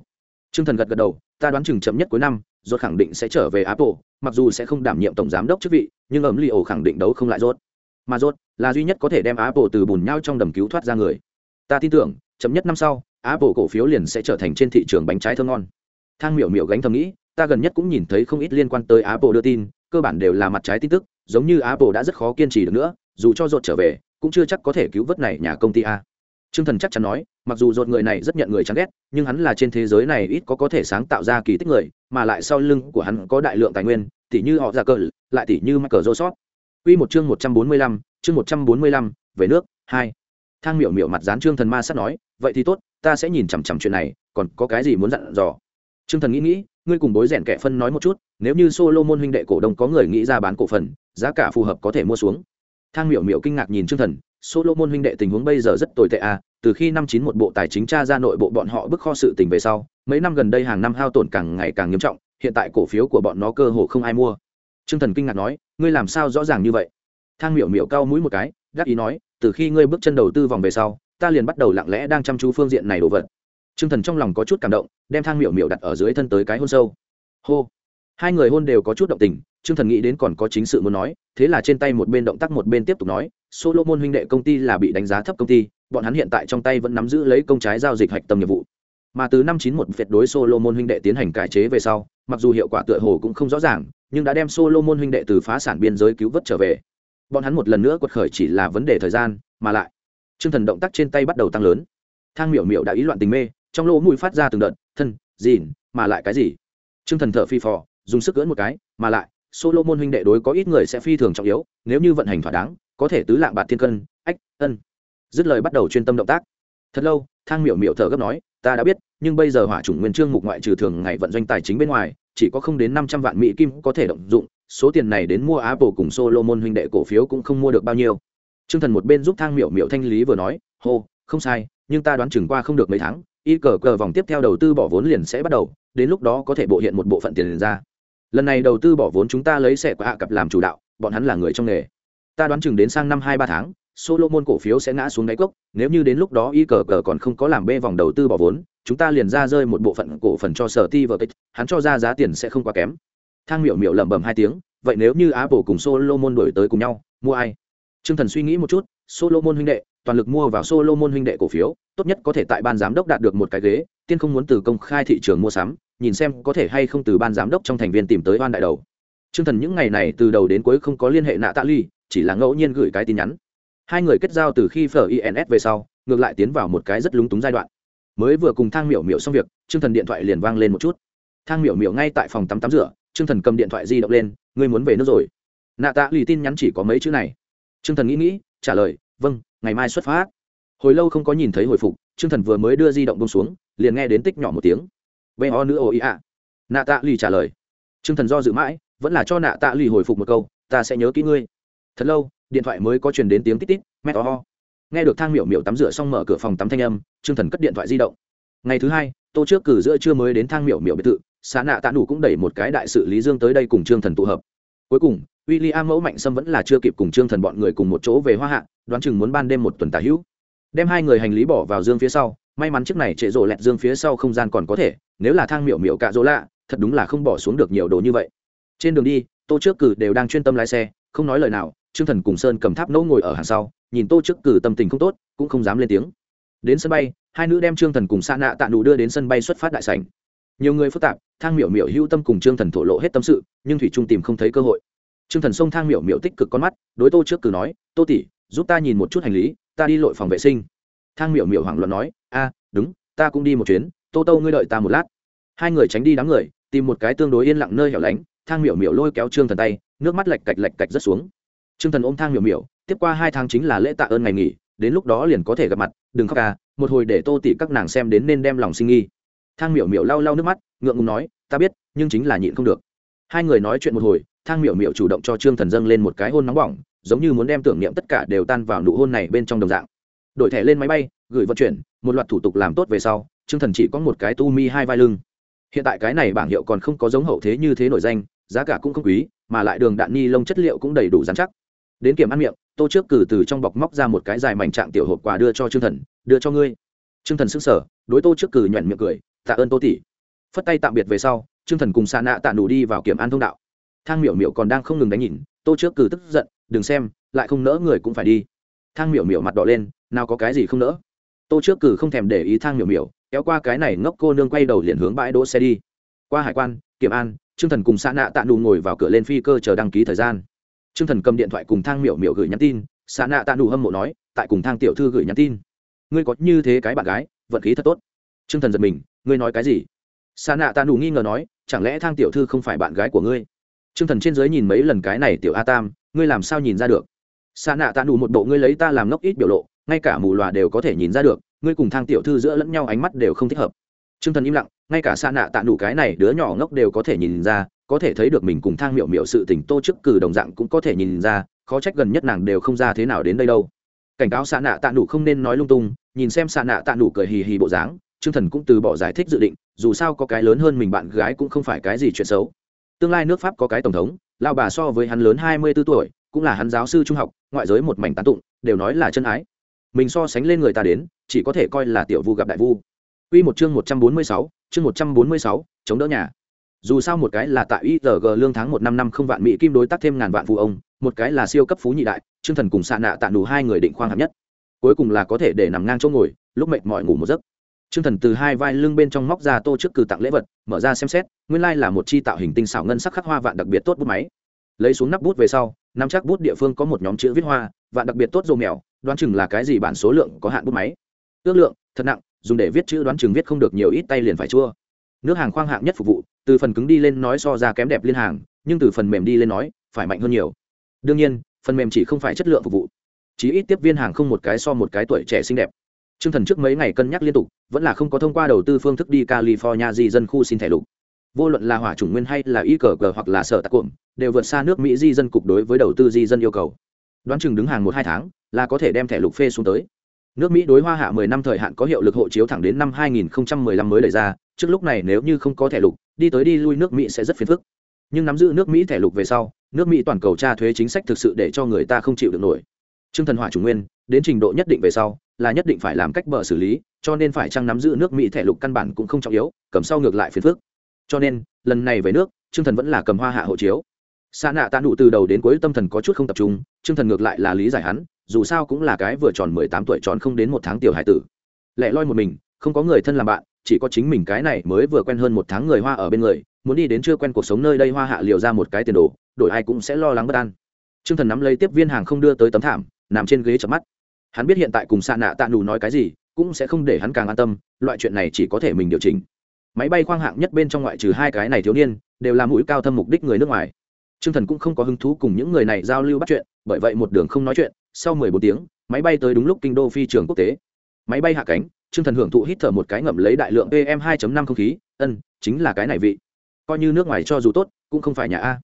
Trương thần gật gật đầu ta đoán chừng chậm nhất cuối năm rốt khẳng định sẽ trở về apple mặc dù sẽ không đảm nhiệm tổng giám đốc chức vị nhưng ẩm li ổ khẳng định đấu không lại rốt. Mà rốt là duy nhất có thể đem apple từ bùn nhau trong đầm cứu thoát ra người. Ta tin tưởng chậm nhất năm sau apple cổ phiếu liền sẽ trở thành trên thị trường bánh trái thơm ngon. Thang miểu miểu gánh thầm nghĩ ta gần nhất cũng nhìn thấy không ít liên quan tới apple đưa tin cơ bản đều là mặt trái tin tức giống như apple đã rất khó kiên trì được nữa dù cho rốt trở về cũng chưa chắc có thể cứu vớt này nhà công ty a. Trương Thần chắc chắn nói, mặc dù dột người này rất nhận người chán ghét, nhưng hắn là trên thế giới này ít có có thể sáng tạo ra kỳ tích người, mà lại sau lưng của hắn có đại lượng tài nguyên, tỉ như họ ra cờ, lại tỉ như mắc cờ rô sót Quy một chương 145, chương 145, về nước, 2. Thang Miểu Miểu mặt dán Trương Thần ma sát nói, vậy thì tốt, ta sẽ nhìn chằm chằm chuyện này, còn có cái gì muốn dặn dò. Trương Thần nghĩ nghĩ, ngươi cùng bối rèn kẻ phân nói một chút, nếu như Solomon huynh đệ cổ đông có người nghĩ ra bán cổ phần, giá cả phù hợp có thể mua xuống thang miểu miểu kinh ngạc nhìn trương thần solomon huynh đệ tình huống bây giờ rất tồi tệ à từ khi năm chín một bộ tài chính tra ra nội bộ bọn họ bức kho sự tình về sau, mấy năm gần đây hàng năm hao tổn càng ngày càng nghiêm trọng, hiện tại cổ phiếu của bọn nó cơ hồ không ai mua. Trương thần kinh ngạc nói, ngươi làm sao rõ ràng như vậy? Thang miểu miểu cao mũi một cái đáp ý nói, từ khi ngươi bước chân đầu tư vòng về sau, ta liền bắt đầu lặng lẽ đang chăm chú phương diện này đồ vật. Trương thần trong lòng có chút cảm động, đem thang miểu miểu đặt ở dưới thân tới cái hôn sâu. Hô. Hai người hôn đều có chút động tình Trương Thần nghĩ đến còn có chính sự muốn nói, thế là trên tay một bên động tác một bên tiếp tục nói, Solomon huynh đệ công ty là bị đánh giá thấp công ty, bọn hắn hiện tại trong tay vẫn nắm giữ lấy công trái giao dịch hạch tâm nhiệm vụ mà từ năm 91 một đối Solomon huynh đệ tiến hành cải chế về sau, mặc dù hiệu quả tựa hồ cũng không rõ ràng, nhưng đã đem Solomon huynh đệ từ phá sản biên giới cứu vớt trở về. Bọn hắn một lần nữa quật khởi chỉ là vấn đề thời gian, mà lại, Trương Thần động tác trên tay bắt đầu tăng lớn. Thang Miểu Miểu đã ý loạn tình mê, trong lỗ mũi phát ra từng đợt, thân, gìn, mà lại cái gì? Trương Thần thở phi phò, dùng sức gỡn một cái, mà lại, Solomon huynh đệ đối có ít người sẽ phi thường trọng yếu, nếu như vận hành thỏa đáng, có thể tứ lạng bạc thiên cân, ách, ân. Dứt lời bắt đầu chuyên tâm động tác. Thật lâu, Thang Miểu Miểu thở gấp nói, ta đã biết nhưng bây giờ hỏa chủng nguyên trương mục ngoại trừ thường ngày vận doanh tài chính bên ngoài chỉ có không đến năm trăm vạn mỹ kim có thể động dụng số tiền này đến mua apple cùng solomon huynh đệ cổ phiếu cũng không mua được bao nhiêu Trương thần một bên giúp thang miểu miểu thanh lý vừa nói hô không sai nhưng ta đoán chừng qua không được mấy tháng y cờ cờ vòng tiếp theo đầu tư bỏ vốn liền sẽ bắt đầu đến lúc đó có thể bộ hiện một bộ phận tiền liền ra lần này đầu tư bỏ vốn chúng ta lấy xe của hạ cặp làm chủ đạo bọn hắn là người trong nghề ta đoán chừng đến sang năm hai ba tháng Solomon cổ phiếu sẽ ngã xuống đáy cốc, nếu như đến lúc đó y cờ cờ còn không có làm bê vòng đầu tư bỏ vốn, chúng ta liền ra rơi một bộ phận cổ phần cho sở ti vợ kích, hắn cho ra giá tiền sẽ không quá kém. Thang Miểu Miểu lẩm bẩm hai tiếng, vậy nếu như Apple cùng Solomon đổi tới cùng nhau, mua ai? Trương Thần suy nghĩ một chút, Solomon huynh đệ, toàn lực mua vào Solomon huynh đệ cổ phiếu, tốt nhất có thể tại ban giám đốc đạt được một cái ghế, tiên không muốn từ công khai thị trường mua sắm, nhìn xem có thể hay không từ ban giám đốc trong thành viên tìm tới oan đại đầu. Trương Thần những ngày này từ đầu đến cuối không có liên hệ nạ Tạ Ly, chỉ là ngẫu nhiên gửi cái tin nhắn. Hai người kết giao từ khi phở ins về sau ngược lại tiến vào một cái rất lúng túng giai đoạn. Mới vừa cùng thang miểu miểu xong việc chương thần điện thoại liền vang lên một chút. Thang miểu miểu ngay tại phòng tắm tắm rửa chương thần cầm điện thoại di động lên ngươi muốn về nước rồi? Nạ tạ lì tin nhắn chỉ có mấy chữ này. Chương thần nghĩ nghĩ trả lời vâng ngày mai xuất phát. Hồi lâu không có nhìn thấy hồi phục chương thần vừa mới đưa di động bông xuống liền nghe đến tích nhỏ một tiếng vê ho nữ ô ý ạ. Nạ tạ lì trả lời. Trương thần do dự mãi, vẫn là cho nạ tạ lì hồi phục một câu, ta sẽ nhớ kỹ ngươi. Thật lâu, điện thoại mới có truyền đến tiếng tít tít mét ho. Nghe được thang miểu miểu tắm rửa xong mở cửa phòng tắm thanh âm, trương thần cất điện thoại di động. Ngày thứ hai, tô trước cử giữa trưa mới đến thang miểu miểu biệt thự xã nạ tạ nủ cũng đẩy một cái đại sự lý dương tới đây cùng trương thần tụ hợp. Cuối cùng w i l l i am mẫu mạnh sâm vẫn là chưa kịp cùng trương thần bọn người cùng một chỗ về hoa hạ, đoán chừng muốn ban đêm một tuần tả hữu. Đem hai người hành lý bỏ vào dương phía sau may mắn chiếc này trệ rộ lẹt dương phía sau không gian còn có thể, nếu là thang miểu miểu cạ rỗ lạ, thật đúng là không bỏ xuống được nhiều đồ như vậy. Trên đường đi, tô trước cử đều đang chuyên tâm lái xe, không nói lời nào, trương thần cùng sơn cầm tháp nỗ ngồi ở hàng sau, nhìn tô trước cử tâm tình không tốt, cũng không dám lên tiếng. Đến sân bay, hai nữ đem trương thần cùng xa nạ tạ nụ đưa đến sân bay xuất phát đại sảnh. Nhiều người phức tạp, thang miểu miểu hưu tâm cùng trương thần thổ lộ hết tâm sự, nhưng thủy trung tìm không thấy cơ hội. Trương thần xông thang miểu miểu tích cực con mắt, đối tô trước cử nói, tô tỷ, giúp ta nhìn một chút hành lý, ta đi lội phòng vệ sinh thang miểu miểu hoảng loạn nói a đúng ta cũng đi một chuyến tô tô ngươi đợi ta một lát hai người tránh đi đám người tìm một cái tương đối yên lặng nơi hẻo lánh thang miểu miểu lôi kéo trương thần tay nước mắt lạch cạch lạch cạch rất xuống Trương Thần ôm thang miểu miểu, tiếp qua hai tháng chính là lễ tạ ơn ngày nghỉ, đến lúc đó liền có thể gặp mặt, đừng khóc à, một hồi để Tô tỉ các nàng xem đến nên đem lòng sinh nghi. Thang miểu miểu lau lau nước mắt, ngượng ngùng nói, ta biết, nhưng chính là nhịn không được. Hai người nói chuyện một hồi, Thang miểu miểu chủ động cho Trương Thần dâng lên một cái hôn nóng bỏng, giống như muốn đem tưởng niệm tất cả đều tan vào nụ hôn này bên trong đồng dạng. Đổi thẻ lên máy bay, gửi vận chuyển, một loạt thủ tục làm tốt về sau, Trương Thần chỉ có một cái tu mi hai vai lưng. Hiện tại cái này bảng hiệu còn không có giống hậu thế như thế nổi danh, giá cả cũng không quý, mà lại đường đạn ni lông chất liệu cũng đầy đủ dán chắc. Đến kiểm ăn miệng tô trước cử từ trong bọc móc ra một cái dài mảnh trạng tiểu hộp quà đưa cho trương thần đưa cho ngươi. Trương thần s ư n g sở đối tô trước cử nhoẹn miệng cười tạ ơn tô tỷ. Phất tay tạm biệt về sau trương thần cùng xa nạ tạ nủ đi vào kiểm ăn thông đạo. Thang miểu miểu còn đang không ngừng đánh nhìn tô trước cử tức giận đừng xem lại không nỡ người cũng phải đi. Thang miểu miểu mặt đỏ lên nào có cái gì không nỡ tô trước cử không thèm để ý thang miểu miểu kéo qua cái này ngốc cô nương quay đầu liền hướng bãi đỗ xe đi qua hải quan kiểm an trương thần cùng xã nạ tạ nụ ngồi vào cửa lên phi cơ chờ đăng ký thời gian Trương Thần cầm điện thoại cùng Thang Miểu Miểu gửi nhắn tin, Sa Nạ Tạ Nụ hâm mộ nói, tại cùng Thang tiểu thư gửi nhắn tin. Ngươi có như thế cái bạn gái, vận khí thật tốt. Trương Thần giật mình, ngươi nói cái gì? Sa Nạ Tạ Nụ nghi ngờ nói, chẳng lẽ Thang tiểu thư không phải bạn gái của ngươi? Trương Thần trên dưới nhìn mấy lần cái này tiểu A Tam, ngươi làm sao nhìn ra được? Sa Nạ Tạ Nụ một bộ ngươi lấy ta làm ngốc ít biểu lộ, ngay cả mù lòa đều có thể nhìn ra được, ngươi cùng Thang tiểu thư giữa lẫn nhau ánh mắt đều không thích hợp. Trương Thần im lặng, ngay cả Sa Nạ Tạ Nụ cái này đứa nhỏ ngốc đều có thể nhìn ra, có thể thấy được mình cùng thang miệu miệu sự tình tô chức cử đồng dạng cũng có thể nhìn ra khó trách gần nhất nàng đều không ra thế nào đến đây đâu. Cảnh cáo xa nạ tạ nụ không nên nói lung tung nhìn xem xa nạ tạ nụ cười hì hì bộ dáng chương thần cũng từ bỏ giải thích dự định dù sao có cái lớn hơn mình bạn gái cũng không phải cái gì chuyện xấu. Tương lai nước pháp có cái tổng thống lao bà so với hắn lớn hai mươi b ố tuổi cũng là hắn giáo sư trung học ngoại giới một mảnh tán tụng đều nói là chân ái mình so sánh lên người ta đến chỉ có thể coi là tiểu vu gặp đại vu. Quy một chương một trăm bốn mươi sáu, chương một trăm bốn mươi sáu, chống đỡ nhà. Dù sao một cái là tại IRG lương tháng một năm năm không vạn mỹ kim đối tác thêm ngàn vạn phụ ông, một cái là siêu cấp phú nhị đại, Trương Thần cùng xạ nạ tạ đủ hai người định khoang hợp nhất. cuối cùng là có thể để nằm ngang chỗ ngồi lúc mệt mỏi ngủ một giấc. Trương thần từ hai vai lưng bên trong móc ra tô trước cử tặng lễ vật mở ra xem xét nguyên lai là một chi tạo hình tinh xảo ngân sắc khắc hoa vạn đặc biệt tốt bút máy. Lấy xuống nắp bút về sau nắm chắc bút địa phương có một nhóm chữ viết hoa vạn đặc biệt tốt rồ mèo đoán chừng là cái gì bản số lượng có hạn bút máy. Ước lượng, thật nặng, dùng để viết chữ đoán chừng viết không được nhiều ít tay liền phải chua. Nước hàng khoang hạng nhất phục vụ, từ phần cứng đi lên nói so ra kém đẹp liên hàng, nhưng từ phần mềm đi lên nói, phải mạnh hơn nhiều. Đương nhiên, phần mềm chỉ không phải chất lượng phục vụ. Chỉ ít tiếp viên hàng không một cái so một cái tuổi trẻ xinh đẹp. T r ư ơ n g thần trước mấy ngày cân nhắc liên tục, vẫn là không có thông qua đầu tư phương thức đi california di dân khu xin thẻ lục. Vô luận là hỏa chủng nguyên hay là y cờ cờ hoặc là sở tạc cuộn, đều vượt xa nước mỹ di dân cục đối với đầu tư di dân yêu cầu. Đoán chừng đứng hàng một hai tháng là có thể đem thẻ lục phê xuống tới. Nước mỹ đối hoa hạ mười năm thời hạn có hiệu lực hộ chiếu thẳng đến năm hai nghìn lăm mới đẩy ra, trước lúc này nếu như không có thẻ lục, đi tới đi lui nước mỹ sẽ rất phiền phức. Nhưng nắm giữ nước mỹ thẻ lục về sau, nước mỹ toàn cầu tra thuế chính sách thực sự để cho người ta không chịu được nổi. Trương thần hỏa chủ nguyên, đến trình độ nhất định về sau, là nhất định phải làm cách bờ xử lý, cho nên phải chăng nắm giữ nước mỹ thẻ lục căn bản cũng không trọng yếu, cầm sau ngược lại phiền phức. Cho nên, lần này về nước, Trương thần vẫn là cầm hoa hạ hộ chiếu. Xa nạ tạ nụ từ đầu đến cuối tâm thần có chút không tập trung, Trương thần ngược lại là lý giải hắn dù sao cũng là cái vừa tròn mười tám tuổi tròn không đến một tháng tiểu hải tử. Lẻ loi một mình, không có người thân làm bạn, chỉ có chính mình cái này mới vừa quen hơn một tháng người hoa ở bên người, muốn đi đến chưa quen cuộc sống nơi đây hoa hạ liều ra một cái tiền đồ, đổi ai cũng sẽ lo lắng bất an. T r ư ơ n g thần nắm lấy tiếp viên hàng không đưa tới tấm thảm, nằm trên ghế chợp mắt. Hắn biết hiện tại cùng xạ nạ tạ nù nói cái gì, cũng sẽ không để hắn càng an tâm, loại chuyện này chỉ có thể mình điều chỉnh. Máy bay khoang hạng nhất bên trong ngoại trừ hai cái này thiếu niên, đều là mũi cao thâm mục đích người nước ngoài. T r ư ơ n g thần cũng không có hứng thú cùng những người này giao lưu bắt chuyện, bởi vậy một đường không nói chuyện sau mười bốn tiếng, máy bay tới đúng lúc kinh đô phi trường quốc tế. Máy bay hạ cánh, trương thần hưởng thụ hít thở một cái ngậm lấy đại lượng PM 2.5 không khí, ân, chính là cái này vị. Coi như nước ngoài cho dù tốt, cũng không phải nhà a.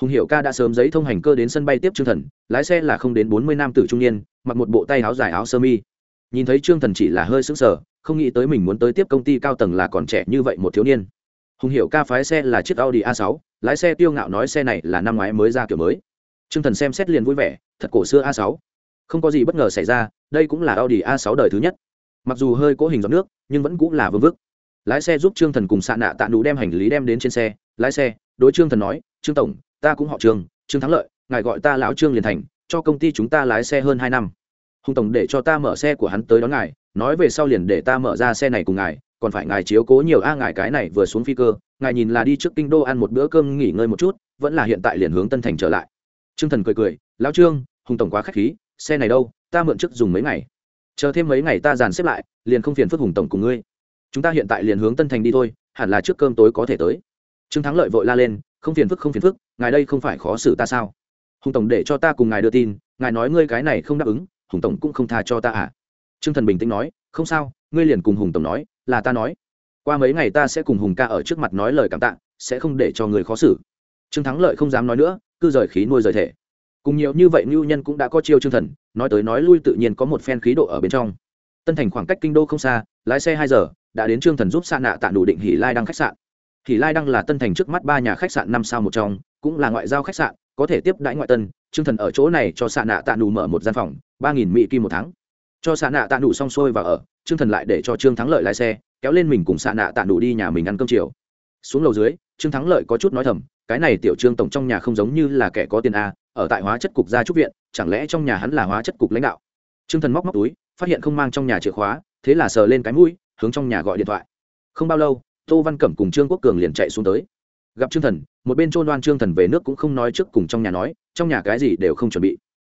Hùng hiệu ca đã sớm giấy thông hành cơ đến sân bay tiếp trương thần, lái xe là không đến bốn mươi nam tử trung niên, mặc một bộ tay áo dài áo sơ mi. Nhìn thấy trương thần chỉ là hơi sững sờ, không nghĩ tới mình muốn tới tiếp công ty cao tầng là còn trẻ như vậy một thiếu niên. Hùng hiệu ca phái xe là chiếc audi a 6 lái xe tiêu ngạo nói xe này là năm ngoái mới ra kiểu mới. Trương thần xem xét liền vui vẻ, thật cổ xưa a 6 không có gì bất ngờ xảy ra, đây cũng là audi a 6 đời thứ nhất. Mặc dù hơi cố hình giọt nước, nhưng vẫn cũng là vương vức. Lái xe giúp trương thần cùng xạ nạ tạ nụ đem hành lý đem đến trên xe. Lái xe, đối trương thần nói, trương tổng, ta cũng họ trương trương thắng lợi, ngài gọi ta lão trương liền thành, cho công ty chúng ta lái xe hơn hai năm. Hùng tổng để cho ta mở xe của hắn tới đón ngài, nói về sau liền để ta mở ra xe này cùng ngài, còn phải ngài chiếu cố nhiều a, ngài cái này vừa xuống phi cơ, ngài nhìn là đi trước kinh đô ăn một bữa cơm nghỉ ngơi một chút, vẫn là hiện tại liền hướng tân thành trở lại. Trương thần cười cười, lão trương, hùng tổng quá k h á c h khí xe này đâu, ta mượn trước dùng mấy ngày. Chờ thêm mấy ngày ta dàn xếp lại, liền không phiền phức hùng tổng cùng ngươi. Chúng ta hiện tại liền hướng tân thành đi thôi, hẳn là trước cơm tối có thể tới. Trương thắng lợi vội la lên, không phiền phức, không phiền phức, ngài đây không phải khó xử ta sao? Hùng tổng để cho ta cùng ngài đưa tin, ngài nói ngươi cái này không đáp ứng, hùng tổng cũng không tha cho ta à? Trương thần bình tĩnh nói, không sao, ngươi liền cùng hùng tổng nói, là ta nói. Qua mấy ngày ta sẽ cùng hùng ca ở trước mặt nói lời cảm tạ, sẽ không để cho người khó xử. Trương thắng lợi không dám nói nữa, cứ rời khí nuôi rời thể cùng nhiều như vậy ngưu nhân cũng đã có chiêu trương thần, nói tới nói lui tự nhiên có một phen khí độ ở bên trong. Tân thành khoảng cách kinh đô không xa, lái xe hai giờ, đã đến trương thần giúp xa nạ tạ đủ định hỉ lai đăng khách sạn. Hỷ lai đăng là tân thành trước mắt ba nhà khách sạn năm sao một trong, cũng là ngoại giao khách sạn, có thể tiếp đãi ngoại tân trương thần ở chỗ này cho xa nạ tạ đủ mở một gian phòng, ba nghìn mỹ kim một tháng. Cho xa nạ tạ đủ xong xuôi và ở trương thần lại để cho trương thắng lợi lái xe, kéo lên mình cùng xa nạ tạ đủ đi nhà mình ăn cơm chiều. Xuống lầu dưới, trương thắng lợi có chút nói thầm, cái này tiểu trương tổng trong nhà không giống như là kẻ có tiền a ở tại hóa chất cục gia trúc viện, chẳng lẽ trong nhà hắn là hóa chất cục lãnh đạo? Trương thần móc móc túi, phát hiện không mang trong nhà chìa khóa, thế là sờ lên cái mũi, hướng trong nhà gọi điện thoại. Không bao lâu, tô văn cẩm cùng trương quốc cường liền chạy xuống tới. Gặp trương thần, một bên trôn đoan trương thần về nước cũng không nói trước cùng trong nhà nói, trong nhà cái gì đều không chuẩn bị.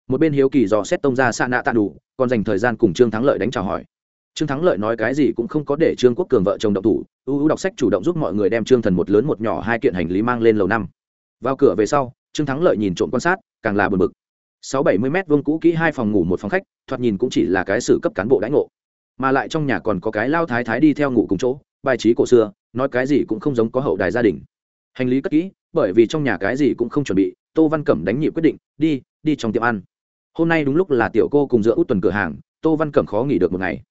Một bên hiếu kỳ dò xét tông ra xa nạ tạ đủ còn dành thời gian cùng trương thắng lợi đánh chào hỏi. Trương thắng lợi nói cái gì cũng không có để trương quốc cường vợ chồng động thủ, ưu ưu đọc sách chủ động giúp mọi người đem trương thần một lớn một nhỏ hai kiện hành lý mang lên lầu năm. Vào cửa về sau trương thắng lợi nhìn trộm quan sát, càng là bờ bực. Sáu bảy mươi m vương cũ kỹ hai phòng ngủ một phòng khách, thoạt nhìn cũng chỉ là cái sự cấp cán bộ đãi ngộ. Mà lại trong nhà còn có cái lao thái thái đi theo ngủ cùng chỗ, bài trí cổ xưa, nói cái gì cũng không giống có hậu đài gia đình. Hành lý cất kỹ, bởi vì trong nhà cái gì cũng không chuẩn bị, tô văn cẩm đánh nhịp quyết định, đi đi trong tiệm ăn. Hôm nay đúng lúc là tiểu cô cùng giữa út tuần cửa hàng, tô văn cẩm khó nghỉ được một ngày.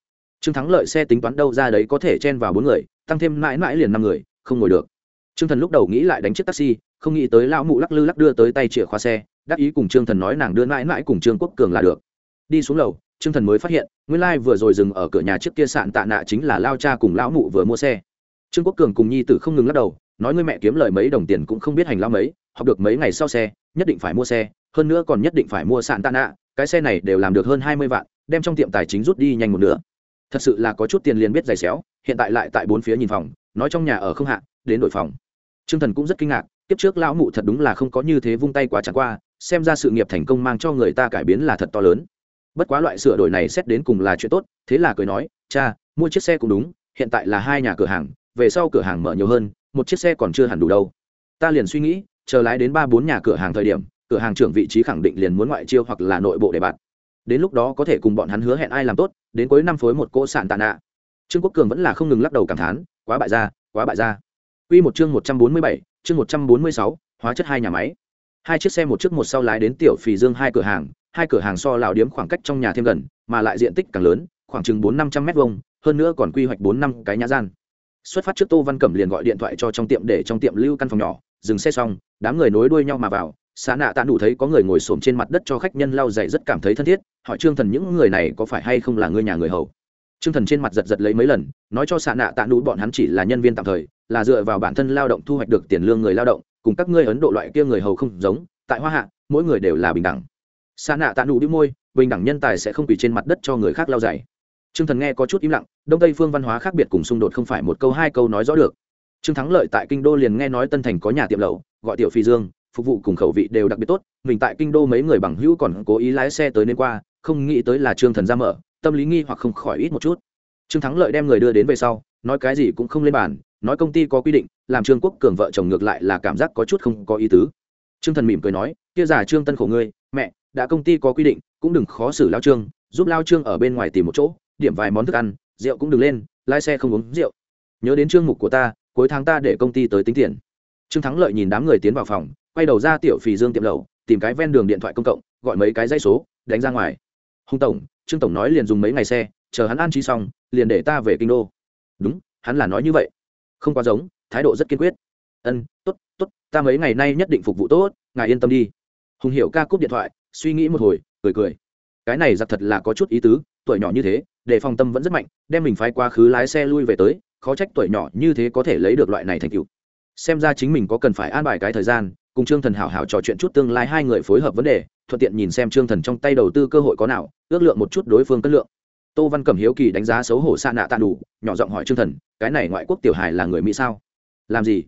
Trương thắng lợi xe tính toán đâu ra đấy có thể chen vào bốn người, tăng thêm mãi mãi liền năm người, không ngồi được trương thần lúc đầu nghĩ lại đánh chiếc taxi, không nghĩ tới lão mụ lắc lư lắc đưa tới tay chìa khóa xe, đắc ý cùng trương thần nói nàng đưa mãi mãi cùng trương quốc cường là được. Đi xuống lầu, trương thần mới phát hiện, nguyên lai vừa rồi dừng ở cửa nhà trước kia sạn tạ nạ chính là lao cha cùng lão mụ vừa mua xe. Trương quốc cường cùng nhi tử không ngừng lắc đầu, nói ngươi mẹ kiếm lời mấy đồng tiền cũng không biết hành lao mấy, học được mấy ngày sau xe, nhất định phải mua xe, hơn nữa còn nhất định phải mua sạn tạ nạ, cái xe này đều làm được hơn hai mươi vạn, đem trong tiệm tài chính rút đi nhanh một nửa. Thật sự là có chút tiền liền biết giày xéo, hiện tại lại tại bốn phía nhìn phòng, nói trong nhà ở không hạ, đến đổi phòng t r ư ơ n g thần cũng rất kinh ngạc tiếp trước lão mụ thật đúng là không có như thế vung tay quá chẳng qua, xem ra sự nghiệp thành công mang cho người ta cải biến là thật to lớn. Bất quá loại sửa đổi này xét đến cùng là chuyện tốt, thế là cười nói, cha, mua chiếc xe cũng đúng, hiện tại là hai nhà cửa hàng, về sau cửa hàng mở nhiều hơn, một chiếc xe còn chưa hẳn đủ đâu. Ta liền suy nghĩ, chờ lái đến ba bốn nhà cửa hàng thời điểm, cửa hàng trưởng vị trí khẳng định liền muốn ngoại chiêu hoặc là nội bộ để bạn. Đến lúc đó có thể cùng bọn hắn hứa hẹn ai làm tốt, đến cuối năm phối một cỗ sản tạ nạ. Trương quốc cường vẫn là không ngừng lắc đầu cảm thán, quá bại gia, quá bại gia. Quy một chương một trăm bốn mươi bảy, chương một trăm bốn mươi sáu, hóa chất hai nhà máy. Hai chiếc xe một trước một sau lái đến tiểu Phì Dương hai cửa hàng, hai cửa hàng so lão điếm khoảng cách trong nhà thêm gần, mà lại diện tích càng lớn, khoảng chừng bốn năm trăm mét vuông, hơn nữa còn quy hoạch bốn năm cái nhà gian. Xuất phát trước Tô Văn Cẩm liền gọi điện thoại cho trong tiệm để trong tiệm lưu căn phòng nhỏ, dừng xe xong, đám người nối đuôi nhau mà vào, xã nạ tạ đủ thấy có người ngồi xổm trên mặt đất cho khách nhân lau dày rất cảm thấy thân thiết hỏi trương thần những người này có phải hay không là người nhà người hầu trương thần trên mặt giật giật lấy mấy lần nói cho xã nạ tạ đủ bọn hắn chỉ là nhân viên tạm thời là dựa vào bản thân lao động thu hoạch được tiền lương người lao động, cùng các ngươi ấn độ loại kia người hầu không giống, tại hoa hạ, mỗi người đều là bình đẳng. Xa nạ tạ đủ đĩu môi, bình đẳng nhân tài sẽ không quỳ trên mặt đất cho người khác lao dày trương thần nghe có chút im lặng, đông tây phương văn hóa khác biệt cùng xung đột không phải một câu hai câu nói rõ được. Trương thắng lợi tại kinh đô liền nghe nói tân thành có nhà tiệm lẩu, gọi tiểu phi dương, phục vụ cùng khẩu vị đều đặc biệt tốt, mình tại kinh đô mấy người bằng hữu còn cố ý lái xe tới nên qua, không nghĩ tới là trương thần ra mở, tâm lý nghi hoặc không khỏi ít một chút. Trương thắng lợi đem người đưa đến về sau, nói cái gì cũng không lên bàn nói công ty có quy định, làm trương quốc cường vợ chồng ngược lại là cảm giác có chút không có ý tứ. Trương thần mỉm cười nói, kia giả trương tân khổ ngươi, mẹ, đã công ty có quy định, cũng đừng khó xử lao trương, giúp lao trương ở bên ngoài tìm một chỗ, điểm vài món thức ăn, rượu cũng đừng lên, lái xe không uống rượu. Nhớ đến trương mục của ta, cuối tháng ta để công ty tới tính tiền. Trương thắng lợi nhìn đám người tiến vào phòng, quay đầu ra tiểu phì dương tiệm lầu tìm cái ven đường điện thoại công cộng, gọi mấy cái dây số, đánh ra ngoài. Hùng tổng, trương tổng nói liền dùng mấy ngày xe, chờ hắn an trí xong, liền để ta về kinh đô. Đúng, hắn là nói như vậy không quá giống, thái độ rất kiên quyết. Ân t ố t t ố t ta mấy ngày nay nhất định phục vụ tốt, ngài yên tâm đi. Hùng hiệu ca cúp điện thoại, suy nghĩ một hồi, cười cười. Cái này giặc thật là có chút ý tứ, tuổi nhỏ như thế để phòng tâm vẫn rất mạnh, đem mình phái quá khứ lái xe lui về tới, khó trách tuổi nhỏ như thế có thể lấy được loại này thành tựu. Xem ra chính mình có cần phải an bài cái thời gian, cùng trương thần hảo hảo trò chuyện chút tương lai hai người phối hợp vấn đề, thuận tiện nhìn xem trương thần trong tay đầu tư cơ hội có nào, ước lượng một chút đối phương cân lượng tô văn cẩm hiếu kỳ đánh giá xấu hổ xa nạ tạ đủ nhỏ giọng hỏi trương thần, cái này ngoại quốc tiểu hài là người mỹ sao? Làm gì?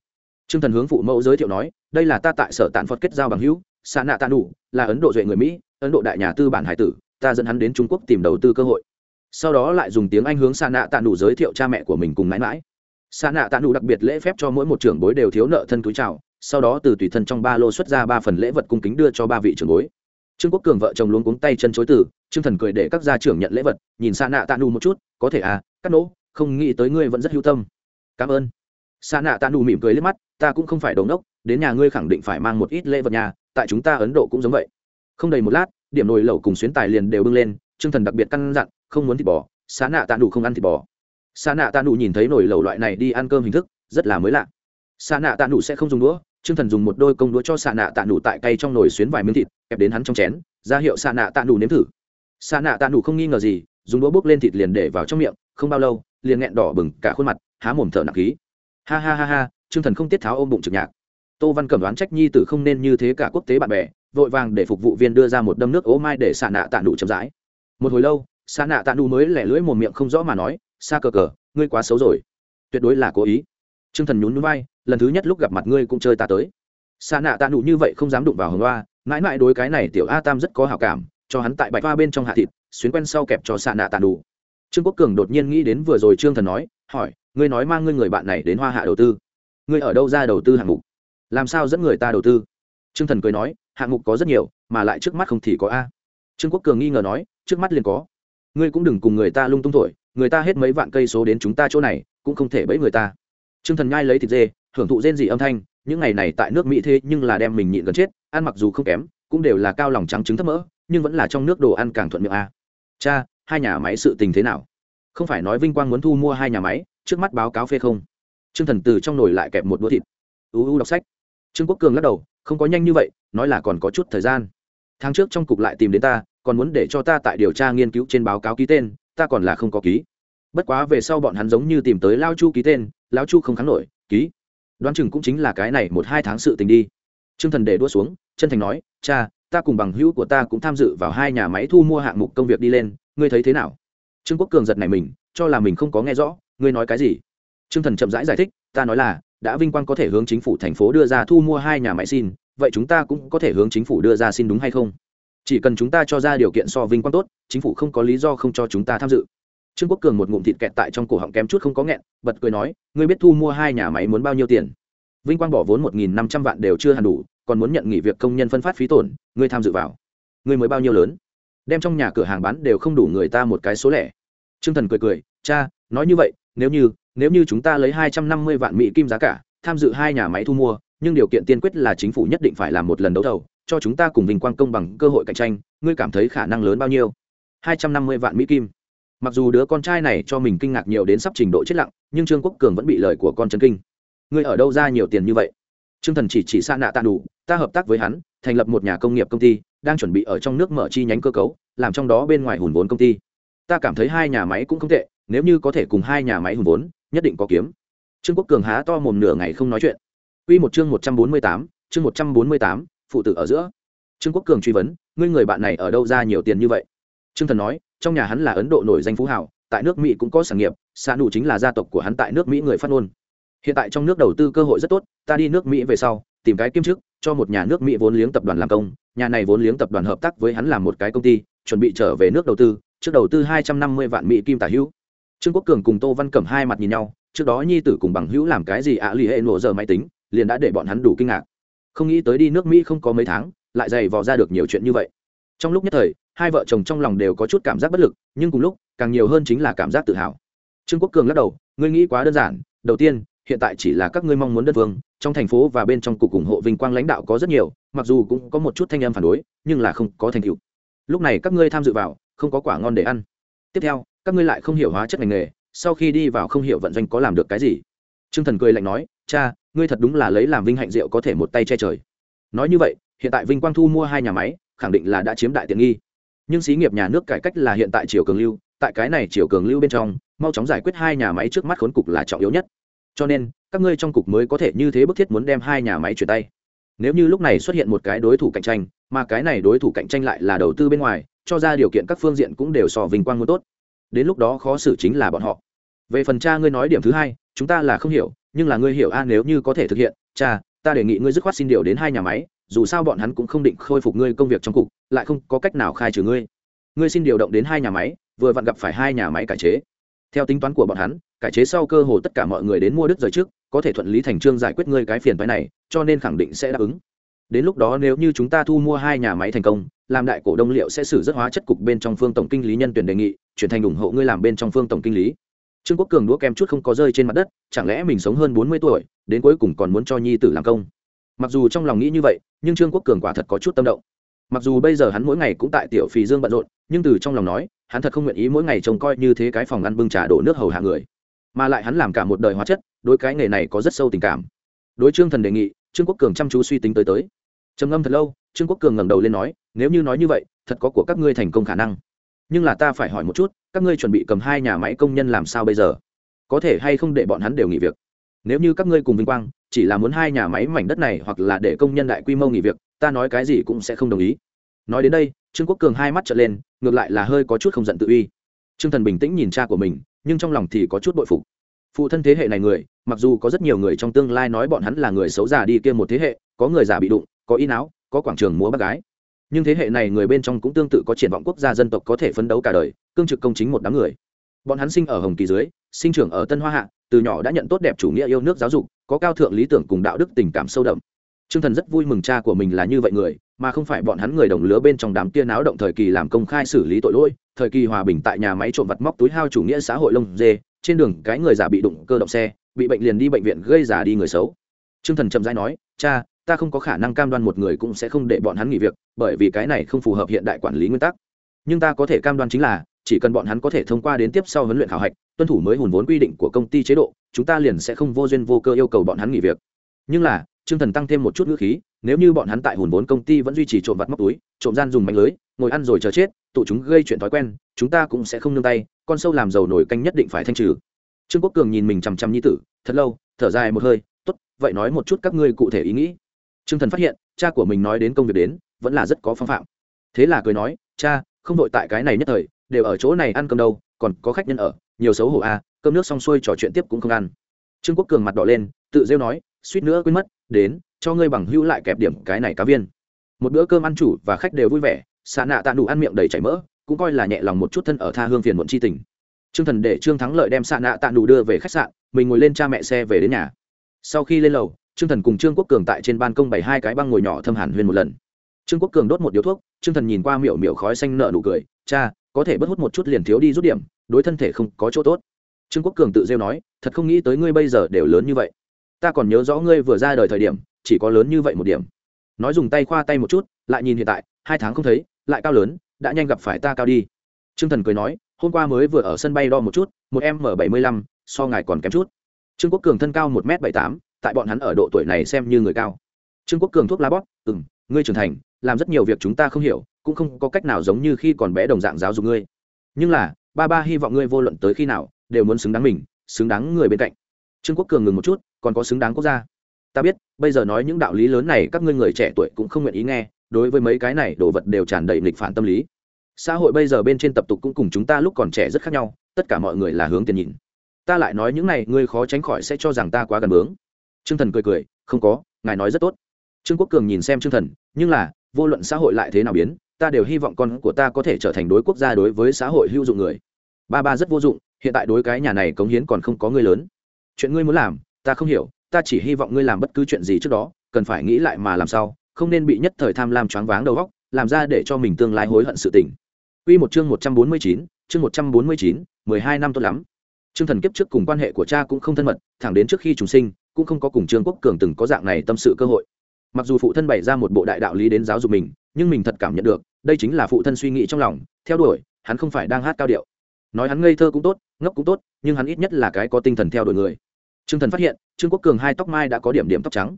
Trương thần hướng phụ mẫu giới thiệu nói, đây là ta tại sở tàn phật kết giao bằng hữu xa nạ tạ đủ là ấn độ duệ người mỹ, ấn độ đại nhà tư bản hải tử, ta dẫn hắn đến trung quốc tìm đầu tư cơ hội. Sau đó lại dùng tiếng anh hướng xa nạ tạ đủ giới thiệu cha mẹ của mình cùng mãi mãi. Xa nạ tạ đủ đặc biệt lễ phép cho mỗi một trưởng bối đều thiếu nợ thân túi chào, sau đó từ tùy thân trong ba lô xuất ra ba phần lễ vật cung kính đưa cho ba vị trưởng bối trương quốc cường vợ chồng luôn cuống tay chân chối từ, trương thần cười để các gia trưởng nhận lễ vật, nhìn xa nạ tạ nù một chút, có thể à cắt nỗ, không nghĩ tới ngươi vẫn rất hữu tâm. Cảm ơn. Xa nạ tạ nù mỉm cười liếc mắt, ta cũng không phải đống đốc đến nhà ngươi khẳng định phải mang một ít lễ vật nhà, tại chúng ta ấn độ cũng giống vậy. Không đầy một lát, điểm nồi lẩu cùng xuyến tài liền đều bưng lên, trương thần đặc biệt căn dặn, không muốn thịt bò xa nạ tạ nù không ăn thịt bò. Xa nạ tạ nù nhìn thấy nồi lẩu loại này đi ăn cơm hình thức, rất là mới lạ. Xa nạ tạ nù sẽ không dùng đũa Trương Thần dùng một đôi công đũa cho xạ nạ tạ nụ tại cây trong nồi xuyến vài miếng thịt, kẹp đến hắn trong chén, ra hiệu xạ nạ tạ nụ nếm thử. Xạ nạ tạ nụ không nghi ngờ gì, dùng đũa bốc lên thịt liền để vào trong miệng, không bao lâu, liền nghẹn đỏ bừng cả khuôn mặt, há mồm thở nặng khí. Ha ha ha ha, Trương Thần không tiết tháo ôm bụng trực nhạc. Tô Văn Cẩm đoán trách nhi tử không nên như thế cả quốc tế bạn bè, vội vàng để phục vụ viên đưa ra một đâm nước ố mai để xạ nạ tạ nụ chậm rãi. Một hồi lâu, xạ nạ tạ nụ mới lẻ lưỡi mồm miệng không rõ mà nói, "Sa cờ cờ, ngươi quá xấu rồi." Tuyệt đối là cố ý. Trương Thần nhún núi vai, lần thứ nhất lúc gặp mặt ngươi cũng chơi ta tới. Xa nạ tạ nụ như vậy không dám đụng vào hồng hoa mãi mãi đối cái này tiểu a tam rất có hào cảm cho hắn tại bạch hoa bên trong hạ thịt xuyến quen sau kẹp cho xạ nạ tạ nụ. Trương quốc cường đột nhiên nghĩ đến vừa rồi trương thần nói hỏi ngươi nói mang ngươi người bạn này đến hoa hạ đầu tư. Ngươi ở đâu ra đầu tư hạng mục? Làm sao dẫn người ta đầu tư? Trương thần cười nói hạng mục có rất nhiều mà lại trước mắt không thì có a. Trương quốc cường nghi ngờ nói trước mắt liền có. Ngươi cũng đừng cùng người ta lung tung thổi người ta hết mấy vạn cây số đến chúng ta chỗ này cũng không thể bẫy người ta trương thần nhai lấy thịt dê hưởng thụ rên dị âm thanh, những ngày này tại nước mỹ thế nhưng là đem mình nhịn gần chết, ăn mặc dù không kém, cũng đều là cao lòng trắng trứng thấp mỡ, nhưng vẫn là trong nước đồ ăn càng thuận miệng a. Cha, hai nhà máy sự tình thế nào? Không phải nói vinh quang muốn thu mua hai nhà máy, trước mắt báo cáo phê không? Trương thần từ trong nồi lại kẹp một đũa thịt. U u đọc sách. Trương quốc cường lắc đầu, không có nhanh như vậy, nói là còn có chút thời gian. Tháng trước trong cục lại tìm đến ta, còn muốn để cho ta tại điều tra nghiên cứu trên báo cáo ký tên, ta còn là không có ký. Bất quá về sau bọn hắn giống như tìm tới lao chu ký tên lão chu không kháng nổi ký. Đoán chừng cũng chính là cái này một hai tháng sự tình đi. T r ư ơ n g thần để đua xuống chân thành nói cha ta cùng bằng hữu của ta cũng tham dự vào hai nhà máy thu mua hạng mục công việc đi lên ngươi thấy thế nào? Trương quốc cường giật này mình cho là mình không có nghe rõ ngươi nói cái gì? Trương thần chậm rãi giải, giải thích ta nói là đã vinh quang có thể hướng chính phủ thành phố đưa ra thu mua hai nhà máy xin vậy chúng ta cũng có thể hướng chính phủ đưa ra xin đúng hay không? Chỉ cần chúng ta cho ra điều kiện so vinh quang tốt chính phủ không có lý do không cho chúng ta tham dự trương quốc cường một ngụm thịt kẹt tại trong cổ họng kém chút không có nghẹn, bật cười nói, ngươi biết thu mua hai nhà máy muốn bao nhiêu tiền? Vinh quang bỏ vốn một nghìn năm trăm vạn đều chưa hẳn đủ, còn muốn nhận nghỉ việc công nhân phân phát phí tổn, ngươi tham dự vào. Ngươi mới bao nhiêu lớn? Đem trong nhà cửa hàng bán đều không đủ người ta một cái số lẻ. Trương thần cười cười, cha, nói như vậy, nếu như nếu như chúng ta lấy hai trăm năm mươi vạn mỹ kim giá cả, tham dự hai nhà máy thu mua, nhưng điều kiện tiên quyết là chính phủ nhất định phải làm một lần đấu thầu, cho chúng ta cùng vinh quang công bằng cơ hội cạnh tranh, ngươi cảm thấy khả năng lớn bao nhiêu? Hai trăm năm mươi vạn mỹ kim mặc dù đứa con trai này cho mình kinh ngạc nhiều đến sắp trình độ chết lặng nhưng trương quốc cường vẫn bị lời của con chân kinh. Ngươi ở đâu ra nhiều tiền như vậy? Trương thần chỉ chỉ xa nạ tạ đủ ta hợp tác với hắn thành lập một nhà công nghiệp công ty đang chuẩn bị ở trong nước mở chi nhánh cơ cấu làm trong đó bên ngoài hùn vốn công ty. Ta cảm thấy hai nhà máy cũng không tệ nếu như có thể cùng hai nhà máy hùn vốn nhất định có kiếm. Trương quốc cường há to mồm nửa ngày không nói chuyện. Quy một chương một trăm bốn mươi tám, chương một trăm bốn mươi tám, phụ tử ở giữa. Trương Quốc Cường truy vấn, ngươi người bạn này ở đâu ra nhiều tiền như vậy? Trương Thần nói, trong nhà hắn là Ấn Độ nổi danh phú hào, tại nước Mỹ cũng có sản nghiệp, xa Nụ chính là gia tộc của hắn tại nước Mỹ người phát ngôn. Hiện tại trong nước đầu tư cơ hội rất tốt, ta đi nước Mỹ về sau, tìm cái kiêm chức, cho một nhà nước Mỹ vốn liếng tập đoàn làm công, nhà này vốn liếng tập đoàn hợp tác với hắn làm một cái công ty, chuẩn bị trở về nước đầu tư, trước đầu tư hai trăm năm mươi vạn Mỹ kim tả hữu. Trương Quốc Cường cùng Tô Văn Cẩm hai mặt nhìn nhau, trước đó nhi tử cùng bằng hữu làm cái gì ạ à, lì hệ nổ giờ máy tính, liền đã để bọn hắn đủ kinh ngạc không nghĩ tới đi nước mỹ không có mấy tháng lại dày vò ra được nhiều chuyện như vậy trong lúc nhất thời hai vợ chồng trong lòng đều có chút cảm giác bất lực, nhưng cùng lúc, càng nhiều hơn chính là cảm giác tự hào. Trương quốc cường lắc đầu, ngươi nghĩ quá đơn giản, đầu tiên, hiện tại chỉ là các ngươi mong muốn đất vương trong thành phố và bên trong cục ủng hộ vinh quang lãnh đạo có rất nhiều, mặc dù cũng có một chút thanh âm phản đối, nhưng là không có thành tựu. Lúc này các ngươi tham dự vào, không có quả ngon để ăn. Tiếp theo, các ngươi lại không hiểu hóa chất ngành nghề, sau khi đi vào không hiểu vận doanh có làm được cái gì? Trương thần cười lạnh nói, cha, ngươi thật đúng là lấy làm vinh hạnh rượu có thể một tay che trời. Nói như vậy, hiện tại vinh quang thu mua hai nhà máy, khẳng định là đã chiếm đại tiện nghi nhưng xí nghiệp nhà nước cải cách là hiện tại triều cường lưu, tại cái này triều cường lưu bên trong, mau chóng giải quyết hai nhà máy trước mắt khốn cục là trọng yếu nhất. Cho nên, các ngươi trong cục mới có thể như thế bức thiết muốn đem hai nhà máy chuyển tay. Nếu như lúc này xuất hiện một cái đối thủ cạnh tranh, mà cái này đối thủ cạnh tranh lại là đầu tư bên ngoài, cho ra điều kiện các phương diện cũng đều so vinh quang muốn tốt. Đến lúc đó khó xử chính là bọn họ. Về phần cha ngươi nói điểm thứ hai, chúng ta là không hiểu, nhưng là ngươi hiểu a, nếu như có thể thực hiện, cha, ta đề nghị ngươi dứt khoát xin điều đến hai nhà máy dù sao bọn hắn cũng không định khôi phục ngươi công việc trong cục, lại không có cách nào khai trừ ngươi. Ngươi xin điều động đến hai nhà máy, vừa vặn gặp phải hai nhà máy cải chế. Theo tính toán của bọn hắn, cải chế sau cơ hồ tất cả mọi người đến mua đứt rời trước, có thể thuận lý thành trương giải quyết ngươi cái phiền phái này, cho nên khẳng định sẽ đáp ứng. Đến lúc đó nếu như chúng ta thu mua hai nhà máy thành công, làm đại cổ đông liệu sẽ xử rất hóa chất cục bên trong phương tổng kinh lý nhân tuyển đề nghị, chuyển thành ủng hộ ngươi làm bên trong phương tổng kinh lý. Trương quốc cường đũa kem chút không có rơi trên mặt đất, chẳng lẽ mình sống hơn bốn mươi tuổi, đến cuối cùng còn muốn cho nhi tử làm công? Mặc dù trong lòng nghĩ như vậy, nhưng trương quốc cường quả thật có chút tâm động. Mặc dù bây giờ hắn mỗi ngày cũng tại tiểu phì dương bận rộn, nhưng từ trong lòng nói, hắn thật không nguyện ý mỗi ngày trông coi như thế cái phòng ăn bưng trà đổ nước hầu hạ người. Mà lại hắn làm cả một đời hóa chất, đối cái nghề này có rất sâu tình cảm. Đối trương thần đề nghị, trương quốc cường chăm chú suy tính tới tới. Trầm ngâm thật lâu, trương quốc cường ngẩng đầu lên nói, nếu như nói như vậy, thật có của các ngươi thành công khả năng. Nhưng là ta phải hỏi một chút, các ngươi chuẩn bị cầm hai nhà máy công nhân làm sao bây giờ? Có thể hay không để bọn hắn đều nghỉ việc? Nếu như các ngươi cùng vinh quang chỉ là muốn hai nhà máy mảnh đất này hoặc là để công nhân đại quy mô nghỉ việc, ta nói cái gì cũng sẽ không đồng ý. Nói đến đây, trương quốc cường hai mắt trở lên, ngược lại là hơi có chút không giận tự uy. Trương thần bình tĩnh nhìn cha của mình, nhưng trong lòng thì có chút bội phục. Phụ thân thế hệ này người, mặc dù có rất nhiều người trong tương lai nói bọn hắn là người xấu già đi kia một thế hệ, có người già bị đụng, có ý não, có quảng trường múa bác gái. Nhưng thế hệ này người bên trong cũng tương tự có triển vọng quốc gia dân tộc có thể phấn đấu cả đời, cương trực công chính một đám người. Bọn hắn sinh ở hồng kỳ dưới, sinh trưởng ở tân hoa hạ, từ nhỏ đã nhận tốt đẹp chủ nghĩa yêu nước giáo dục có cao thượng lý tưởng cùng đạo đức tình cảm sâu đậm. T r ư ơ n g thần rất vui mừng cha của mình là như vậy người, mà không phải bọn hắn người đồng lứa bên trong đám kia náo động thời kỳ làm công khai xử lý tội lỗi, thời kỳ hòa bình tại nhà máy trộm vặt móc túi hao chủ nghĩa xã hội lông dê, trên đường cái người già bị đụng cơ động xe, bị bệnh liền đi bệnh viện gây già đi người xấu. T r ư ơ n g thần chậm rãi nói, cha, ta không có khả năng cam đoan một người cũng sẽ không để bọn hắn nghỉ việc, bởi vì cái này không phù hợp hiện đại quản lý nguyên tắc. Nhưng ta có thể cam đoan chính là chỉ cần bọn hắn có thể thông qua đến tiếp sau huấn luyện khảo hạch tuân thủ mới hùn vốn quy định của công ty chế độ chúng ta liền sẽ không vô duyên vô cơ yêu cầu bọn hắn nghỉ việc. Nhưng là trương thần tăng thêm một chút ngữ khí nếu như bọn hắn tại hùn vốn công ty vẫn duy trì trộm vặt móc túi trộm gian dùng mạnh lưới ngồi ăn rồi chờ chết tụ chúng gây chuyện thói quen chúng ta cũng sẽ không nương tay con sâu làm giàu nổi canh nhất định phải thanh trừ. Trương quốc cường nhìn mình chằm chằm như tử thật lâu thở dài một hơi tốt vậy nói một chút các ngươi cụ thể ý nghĩ. Trương Thần phát hiện, cha của mình nói đến công việc đến, vẫn là rất có phong phạm. Thế là cười nói, "Cha, không đội tại cái này nhất thời, đều ở chỗ này ăn cơm đâu, còn có khách nhân ở, nhiều xấu hổ a cơm nước xong xuôi trò chuyện tiếp cũng không ăn. Trương quốc cường mặt đỏ lên, tự rêu nói, suýt nữa quên mất, đến, cho ngươi bằng hữu lại kẹp điểm cái này cá viên. Một bữa cơm ăn chủ và khách đều vui vẻ xạ nạ tạ nụ ăn miệng đầy chảy mỡ, cũng coi là nhẹ lòng một chút thân ở tha hương phiền muộn chi tình. Trương thần để trương thắng lợi đem xạ nạ tạ nụ đưa về khách sạn, mình ngồi lên cha mẹ xe về đến nhà. Sau khi lên lầu, trương thần cùng trương quốc cường tại trên ban công bày hai cái băng ngồi nhỏ thâm hàn huyên một lần. Trương quốc cường đốt một điếu thuốc, trương thần nhìn qua miệu miệu khói xanh nợ nụ cười, cha có thể bớt hút một chút liền thiếu đi rút điểm, đối thân thể không có chỗ tốt. Trương quốc cường tự rêu nói, thật không nghĩ tới ngươi bây giờ đều lớn như vậy. Ta còn nhớ rõ ngươi vừa ra đời thời điểm, chỉ có lớn như vậy một điểm. Nói dùng tay khoa tay một chút, lại nhìn hiện tại, hai tháng không thấy, lại cao lớn, đã nhanh gặp phải ta cao đi. Trương thần cười nói, hôm qua mới vừa ở sân bay đo một chút, một em m bảy mươi lăm, so ngài còn kém chút. Trương quốc cường thân cao một m bảy tám, tại bọn hắn ở độ tuổi này xem như người cao. Trương quốc cường thuốc lá bóp ừ m ngươi trưởng thành, làm rất nhiều việc chúng ta không hiểu cũng không có cách nào giống như khi còn bé đồng dạng giáo dục ngươi. Nhưng là, ba ba hy vọng ngươi vô luận tới khi nào, đều muốn xứng đáng mình, xứng đáng người bên cạnh. Trương quốc cường ngừng một chút, còn có xứng đáng quốc gia. Ta biết, bây giờ nói những đạo lý lớn này các ngươi người trẻ tuổi cũng không nguyện ý nghe, đối với mấy cái này đồ vật đều tràn đầy nghịch phản tâm lý. Xã hội bây giờ bên trên tập tục cũng cùng chúng ta lúc còn trẻ rất khác nhau, tất cả mọi người là hướng tiền nhìn. Ta lại nói những này, ngươi khó tránh khỏi sẽ cho rằng ta quá gần bướng. T r ư ơ n g thần cười cười, không có, ngài nói rất tốt. Trương quốc cường nhìn xem t r ư ơ n g thần, nhưng là, vô luận xã hội lại thế nào biến ta đều hy vọng con của ta có thể trở thành đối quốc gia đối với xã hội hữu dụng người ba ba rất vô dụng hiện tại đối cái nhà này cống hiến còn không có ngươi lớn chuyện ngươi muốn làm ta không hiểu ta chỉ hy vọng ngươi làm bất cứ chuyện gì trước đó cần phải nghĩ lại mà làm sao không nên bị nhất thời tham lam choáng váng đầu óc làm ra để cho mình tương lai hối hận sự tình Quy một chương 149, chương 149, 12 năm tốt lắm. Trương Thần kiếp trước cùng quan hệ của cha cũng không thân mật, thẳng đến trước khi trùng sinh, cũng không có cùng Trương Quốc Cường từng có dạng này tâm sự cơ hội. Mặc dù phụ thân bày ra một bộ đại đạo lý đến giáo dục mình, nhưng mình thật cảm nhận được, đây chính là phụ thân suy nghĩ trong lòng, theo đuổi, hắn không phải đang hát cao điệu. Nói hắn ngây thơ cũng tốt, ngốc cũng tốt, nhưng hắn ít nhất là cái có tinh thần theo đuổi người. Trương Thần phát hiện, Trương Quốc Cường hai tóc mai đã có điểm điểm tóc trắng.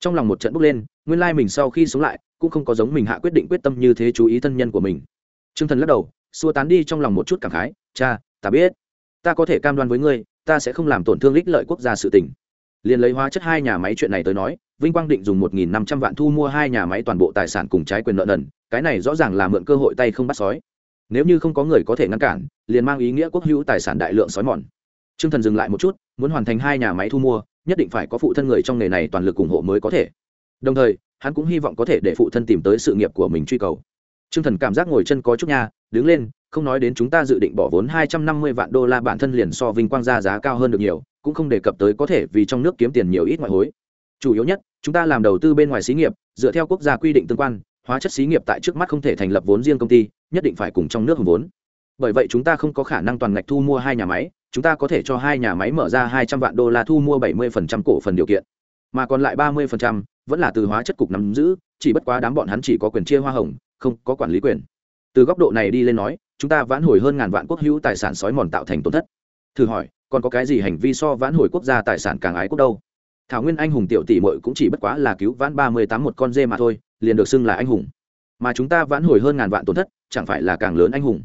Trong lòng một trận bốc lên, nguyên lai mình sau khi sống lại, cũng không có giống mình hạ quyết định quyết tâm như thế chú ý thân nhân của mình Trương Thần lắc đầu, xua tán đi trong lòng một chút cảm khái, "Cha, ta biết, ta có thể cam đoan với ngươi, ta sẽ không làm tổn thương ích lợi quốc gia sự tình." Liền lấy hóa chất hai nhà máy chuyện này tới nói, Vinh Quang định dùng một nghìn năm trăm vạn thu mua hai nhà máy toàn bộ tài sản cùng trái quyền nợ nần, cái này rõ ràng là mượn cơ hội tay không bắt sói. Nếu như không có người có thể ngăn cản, liền mang ý nghĩa quốc hữu tài sản đại lượng sói mòn. Trương Thần dừng lại một chút, muốn hoàn thành hai nhà máy thu mua, nhất định phải có phụ thân người trong nghề này toàn lực ủng hộ mới có thể. Đồng thời, hắn cũng hy vọng có thể để phụ thân tìm tới sự nghiệp của mình truy cầu. Trương Thần cảm giác ngồi chân có chút nha, đứng lên, không nói đến chúng ta dự định bỏ vốn hai trăm năm mươi vạn đô la bản thân liền so vinh quang ra giá cao hơn được nhiều, cũng không đề cập tới có thể vì trong nước kiếm tiền nhiều ít ngoại hối. Chủ yếu nhất, chúng ta làm đầu tư bên ngoài xí nghiệp, dựa theo quốc gia quy định tương quan, hóa chất xí nghiệp tại trước mắt không thể thành lập vốn riêng công ty, nhất định phải cùng trong nước hùng vốn. Bởi vậy chúng ta không có khả năng toàn ngạch thu mua hai nhà máy, chúng ta có thể cho hai nhà máy mở ra hai trăm vạn đô la thu mua bảy 70% cổ phần điều kiện, mà còn lại ba 30% vẫn là từ hóa chất cục nắm giữ, chỉ bất quá đám bọn hắn chỉ có quyền chia hoa hồng, không có quản lý quyền từ góc độ này đi lên nói chúng ta vãn hồi hơn ngàn vạn quốc hữu tài sản sói mòn tạo thành tổn thất thử hỏi còn có cái gì hành vi so vãn hồi quốc gia tài sản càng ái quốc đâu? Thảo nguyên anh hùng tiểu tỷ mội cũng chỉ bất quá là cứu vãn ba mươi tám một con dê mà thôi, liền được xưng là anh hùng. Mà chúng ta vãn hồi hơn ngàn vạn tổn thất, chẳng phải là càng lớn anh hùng?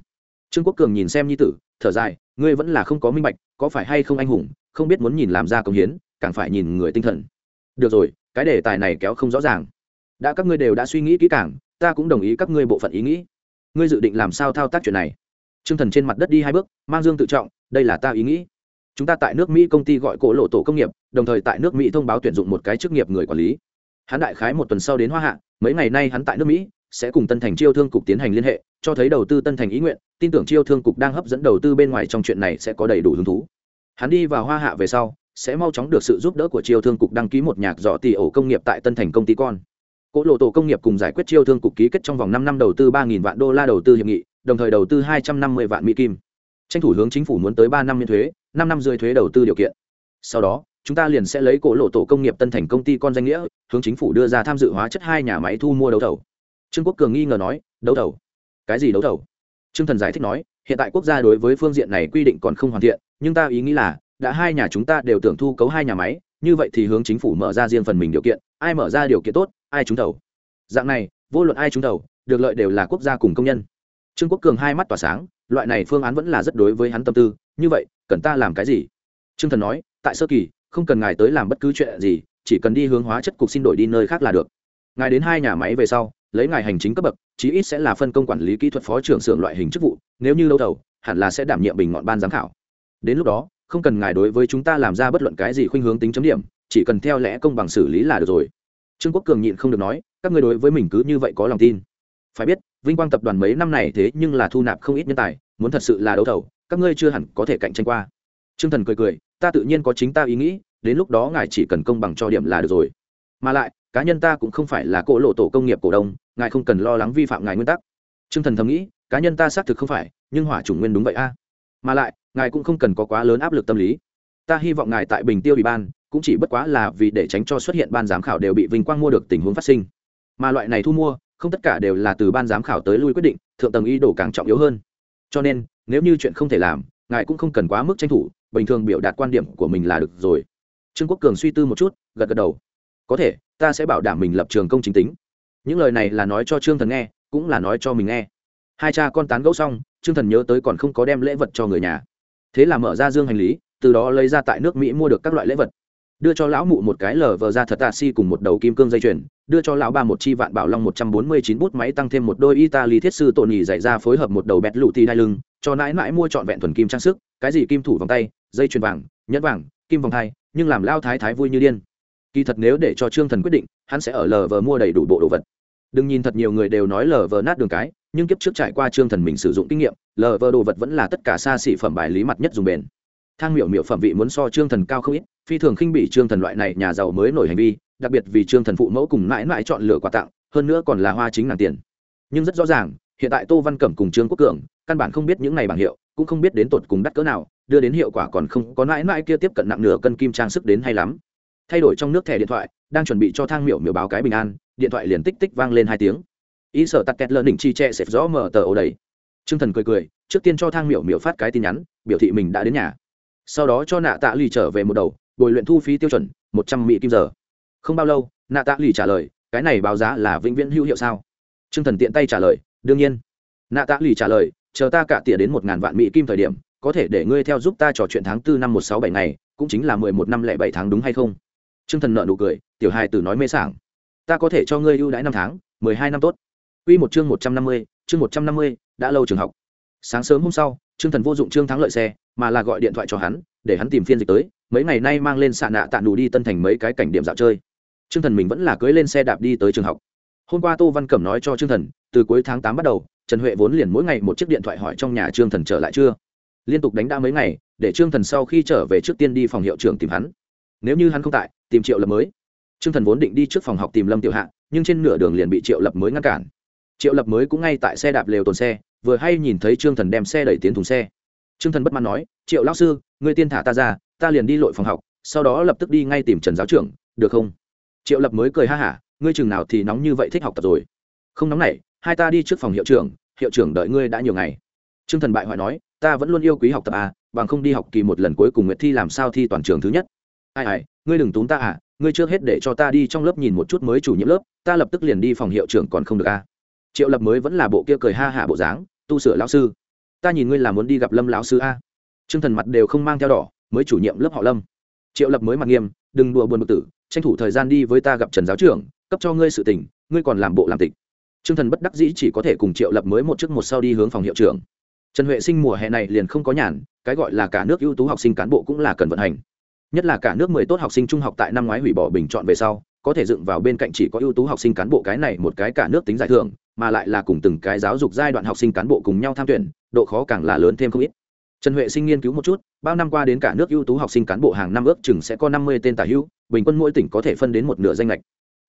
Trương quốc cường nhìn xem nhi tử, thở dài, ngươi vẫn là không có minh bạch, có phải hay không anh hùng, không biết muốn nhìn làm ra công hiến, càng phải nhìn người tinh thần. Được rồi, cái đề tài này kéo không rõ ràng. Đã các ngươi đều đã suy nghĩ kỹ càng, ta cũng đồng ý các ngươi bộ phận ý nghĩ. Ngươi dự định làm sao thao tác chuyện này? T r ư ơ n g thần trên mặt đất đi hai bước, mang dương tự trọng, đây là ta ý nghĩ chúng ta tại nước mỹ công ty gọi cổ lộ tổ công nghiệp đồng thời tại nước mỹ thông báo tuyển dụng một cái chức nghiệp người quản lý. Hắn đại khái một tuần sau đến hoa hạ mấy ngày nay hắn tại nước mỹ sẽ cùng tân thành chiêu thương cục tiến hành liên hệ cho thấy đầu tư tân thành ý nguyện tin tưởng chiêu thương cục đang hấp dẫn đầu tư bên ngoài trong chuyện này sẽ có đầy đủ hứng thú. Hắn đi vào hoa hạ về sau sẽ mau chóng được sự giúp đỡ của chiêu thương cục đăng ký một nhạc dọ tỷ ổ công nghiệp tại tân thành công ty con. Cỗ lộ tổ công nghiệp cùng giải quyết chiêu thương cục ký kết trong vòng năm năm đầu tư ba nghìn vạn đô la đầu tư hiệp nghị, đồng thời đầu tư hai trăm năm mươi vạn mỹ kim. Tranh thủ hướng chính phủ muốn tới ba năm miễn thuế, năm năm rưỡi thuế đầu tư điều kiện. Sau đó, chúng ta liền sẽ lấy cổ lộ tổ công nghiệp Tân Thành công ty con danh nghĩa, hướng chính phủ đưa ra tham dự hóa chất hai nhà máy thu mua đấu thầu. Trương Quốc Cường nghi ngờ nói, đấu thầu? Cái gì đấu thầu? Trương Thần giải thích nói, hiện tại quốc gia đối với phương diện này quy định còn không hoàn thiện, nhưng ta ý nghĩ là, đã hai nhà chúng ta đều tưởng thu cấu hai nhà máy, như vậy thì hướng chính phủ mở ra riêng phần mình điều kiện, ai mở ra điều kiện tốt, ai trúng thầu dạng này vô luận ai trúng thầu được lợi đều là quốc gia cùng công nhân trương quốc cường hai mắt tỏa sáng loại này phương án vẫn là rất đối với hắn tâm tư như vậy cần ta làm cái gì? Trương thần nói, tại sơ kỳ, không cần ngài tới làm bất cứ chuyện gì, chỉ cần đi hướng hóa chất cục xin đổi đi nơi khác là được. Ngài đến hai nhà máy về sau, lấy ngài hành chính cấp bậc, chí ít sẽ là phân công quản lý kỹ thuật phó trưởng xưởng loại hình chức vụ, nếu như lâu đầu, hẳn là sẽ đảm nhiệm bình ngọn ban giám khảo. Đến lúc đó, không cần ngài đối với chúng ta làm ra bất luận cái gì khuynh hướng tính chấm điểm, chỉ cần theo lẽ công bằng xử lý là được rồi. Trương quốc cường nhịn không được nói, các người đối với mình cứ như vậy có lòng tin. Phải biết, vinh quang tập đoàn mấy năm này thế nhưng là thu nạp không ít nhân tài muốn thật sự là đấu thầu, các ngươi chưa hẳn có thể cạnh tranh qua. Trương thần cười cười, ta tự nhiên có chính ta ý nghĩ, đến lúc đó ngài chỉ cần công bằng cho điểm là được rồi. Mà lại, cá nhân ta cũng không phải là cỗ lộ tổ công nghiệp cổ đông, ngài không cần lo lắng vi phạm ngài nguyên tắc. Trương thần thầm nghĩ, cá nhân ta xác thực không phải, nhưng hỏa chủng nguyên đúng vậy a. Mà lại, ngài cũng không cần có quá lớn áp lực tâm lý. Ta hy vọng ngài tại bình tiêu ủy ban, cũng chỉ bất quá là vì để tránh cho xuất hiện ban giám khảo đều bị vinh quang mua được tình huống phát sinh. Mà loại này thu mua, không tất cả đều là từ ban giám khảo tới lui quyết định, thượng tầng ý đồ càng trọng yếu hơn cho nên, nếu như chuyện không thể làm, ngài cũng không cần quá mức tranh thủ, bình thường biểu đạt quan điểm của mình là được rồi. Trương quốc cường suy tư một chút, gật gật đầu. Có thể, ta sẽ bảo đảm mình lập trường công chính tính. Những lời này là nói cho trương thần nghe, cũng là nói cho mình nghe. Hai cha con tán gẫu xong, trương thần nhớ tới còn không có đem lễ vật cho người nhà. Thế là mở ra dương hành lý, từ đó lấy ra tại nước mỹ mua được các loại lễ vật đưa cho lão mụ một cái lờ vờ ra thật tạ si cùng một đầu kim cương dây chuyền, đưa cho lão ba một chi vạn bảo long một trăm bốn mươi chín bút máy tăng thêm một đôi italy thiết sư tổn nhì dạy ra phối hợp một đầu bẹt lụ ti đai lưng, cho nãi nãi mua trọn vẹn thuần kim trang sức, cái gì kim thủ vòng tay, dây chuyền vàng, nhẫn vàng, kim vòng thai, nhưng làm lao thái thái vui như điên. Kỳ thật nếu để cho trương thần quyết định, hắn sẽ ở lờ vờ mua đầy đủ bộ đồ vật. Đừng nhìn thật nhiều người đều nói lờ vờ nát đường cái, nhưng kiếp trước trải qua trương thần mình sử dụng kinh nghiệm, lờ vờ đồ vật vẫn là tất cả xa xỉ phẩm bài lý mặt nhất dùng bền. Thang miểu miểu phẩm vị muốn so trương thần cao không ít phi thường khinh bị trương thần loại này nhà giàu mới nổi hành vi, đặc biệt vì trương thần phụ mẫu cùng mãi mãi chọn lựa quà tặng, hơn nữa còn là hoa chính nàng tiền. Nhưng rất rõ ràng, hiện tại tô văn cẩm cùng trương quốc cường, căn bản không biết những này bằng hiệu, cũng không biết đến tột cùng đắt cỡ nào, đưa đến hiệu quả còn không, có mãi mãi kia tiếp cận nặng nửa cân kim trang sức đến hay lắm. Thay đổi trong nước thẻ điện thoại, đang chuẩn bị cho thang miểu miểu báo cái bình an, điện thoại liền tích tích vang lên hai tiếng. Ý sở tắc kẹt lơ đỉnh chi tre xẹp rõ mở tờ ổ đầy. T r ư ơ n g thần cười cười, trước tiên cho thang miểu miểu phát cái tin nhắn, biểu thị mình đã đến nhà. Sau đó cho nạ tạ lì trở về một đầu bồi luyện thu phí tiêu chuẩn một trăm mỹ kim giờ. Không bao lâu nạ tạ lì trả lời cái này báo giá là vĩnh viễn hữu hiệu sao? T r ư ơ n g thần tiện tay trả lời đương nhiên. Nạ tạ lì trả lời chờ ta cả tỉa đến một ngàn vạn mỹ kim thời điểm có thể để ngươi theo giúp ta trò chuyện tháng tư năm một sáu bảy ngày cũng chính là mười một năm lẻ bảy tháng đúng hay không? T r ư ơ n g thần nợ nụ cười tiểu hài tử nói mê sảng. Ta có thể cho ngươi ưu đãi năm tháng mười hai năm tốt. Quy một chương 150, chương 150, đã lâu trường học. Sáng sớm hôm sau, Trương Thần vô dụng Trương Thắng lợi xe, mà là gọi điện thoại cho hắn, để hắn tìm phiên dịch tới, mấy ngày nay mang lên xạ nạ tạ đủ đi tân thành mấy cái cảnh điểm dạo chơi. Trương Thần mình vẫn là cưỡi lên xe đạp đi tới trường học. Hôm qua Tô Văn Cẩm nói cho Trương Thần, từ cuối tháng tám bắt đầu, Trần Huệ vốn liền mỗi ngày một chiếc điện thoại hỏi trong nhà Trương Thần trở lại chưa. Liên tục đánh đã mấy ngày, để Trương Thần sau khi trở về trước tiên đi phòng hiệu trưởng tìm hắn. Nếu như hắn không tại, tìm Triệu Lập mới. Trương Thần vốn định đi trước phòng học tìm Lâm Tiểu Hạ, nhưng trên nửa đường liền bị Triệu Lập mới ngăn cản triệu lập mới cũng ngay tại xe đạp lều tồn xe vừa hay nhìn thấy trương thần đem xe đẩy tiến thùng xe trương thần bất mãn nói triệu lão sư ngươi tiên thả ta ra ta liền đi lội phòng học, sau đó lập tức đi ngay tìm trần giáo trưởng, được không? Triệu lập mới cười ha hả, ngươi chừng nào thì nóng như vậy thích học tập rồi? Không nóng này, hai ta đi trước phòng hiệu trưởng hiệu trưởng đợi ngươi đã nhiều ngày. Trương thần bại hoại nói, ta vẫn luôn yêu quý học tập à bằng không đi học kỳ một lần cuối cùng nguyệt thi làm sao thi toàn trường thứ nhất. Ai ai, ngươi đừng túng ta à ngươi trước hết để cho ta đi trong lớp nhìn một chút mới chủ nhiệm lớp, ta lập tức liền đi phòng hiệu trưởng còn không được à. Triệu lập mới vẫn là bộ kia cười ha hả bộ dáng, tu sửa lão sư. Ta nhìn ngươi là muốn đi gặp lâm lão sư à. a t r ư ơ n g thần mặt đều không mang theo đỏ mới chủ nhiệm lớp họ lâm. Triệu lập mới mặt nghiêm, đừng đùa buồn bực tử, tranh thủ thời gian đi với ta gặp trần giáo trưởng, cấp cho ngươi sự tình, ngươi còn làm bộ làm tịch. T r ư ơ n g thần bất đắc dĩ chỉ có thể cùng triệu lập mới một trước một sau đi hướng phòng hiệu trưởng. Trần huệ sinh mùa hè này liền không có nhàn, cái gọi là cả nước ưu tú học sinh cán bộ cũng là cần vận hành. Nhất là cả nước mười tốt học sinh trung học tại năm ngoái hủy bỏ bình chọn về sau, có thể dựng vào bên cạnh chỉ có ưu tú học sinh cán bộ cái này một cái cả nước tính giải thưởng, mà lại là cùng từng cái giáo dục giai đoạn học sinh cán bộ cùng nhau tham tuyển, độ khó càng là lớn thêm không ít trần huệ sinh nghiên cứu một chút, bao năm qua đến cả nước ưu tú học sinh cán bộ hàng năm ước chừng sẽ có năm mươi tên tả hữu, bình quân mỗi tỉnh có thể phân đến một nửa danh lệch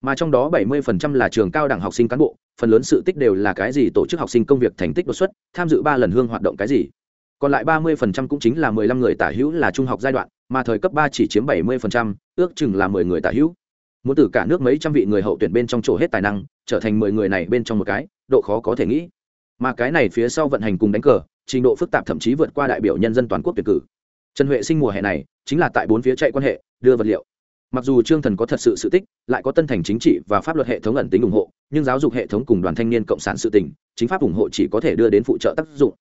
mà trong đó bảy mươi phần trăm là trường cao đẳng học sinh cán bộ, phần lớn sự tích đều là cái gì tổ chức học sinh công việc thành tích đột xuất, tham dự ba lần hương hoạt động cái gì. Còn lại ba mươi phần trăm cũng chính là mười lăm người tả hữu là trung học giai đoạn, mà thời cấp ba chỉ chiếm bảy mươi phần trăm, ước chừng là mười người tả hữu. Muốn từ cả nước mấy trăm vị người hậu tuyển bên trong chỗ hết tài năng, trở thành mười người này bên trong một cái, độ khó có thể nghĩ. Mà cái này phía sau vận hành cùng đánh cờ trình độ phức tạp thậm chí vượt qua đại biểu nhân dân toàn quốc tuyển cử. Trần huệ sinh mùa hè này chính là tại bốn phía chạy quan hệ, đưa vật liệu. Mặc dù trương thần có thật sự sự tích, lại có tân thành chính trị và pháp luật hệ thống ẩn tính ủng hộ, nhưng giáo dục hệ thống cùng đoàn thanh niên cộng sản sự tỉnh chính pháp ủng hộ chỉ có thể đưa đến phụ trợ tác dụng.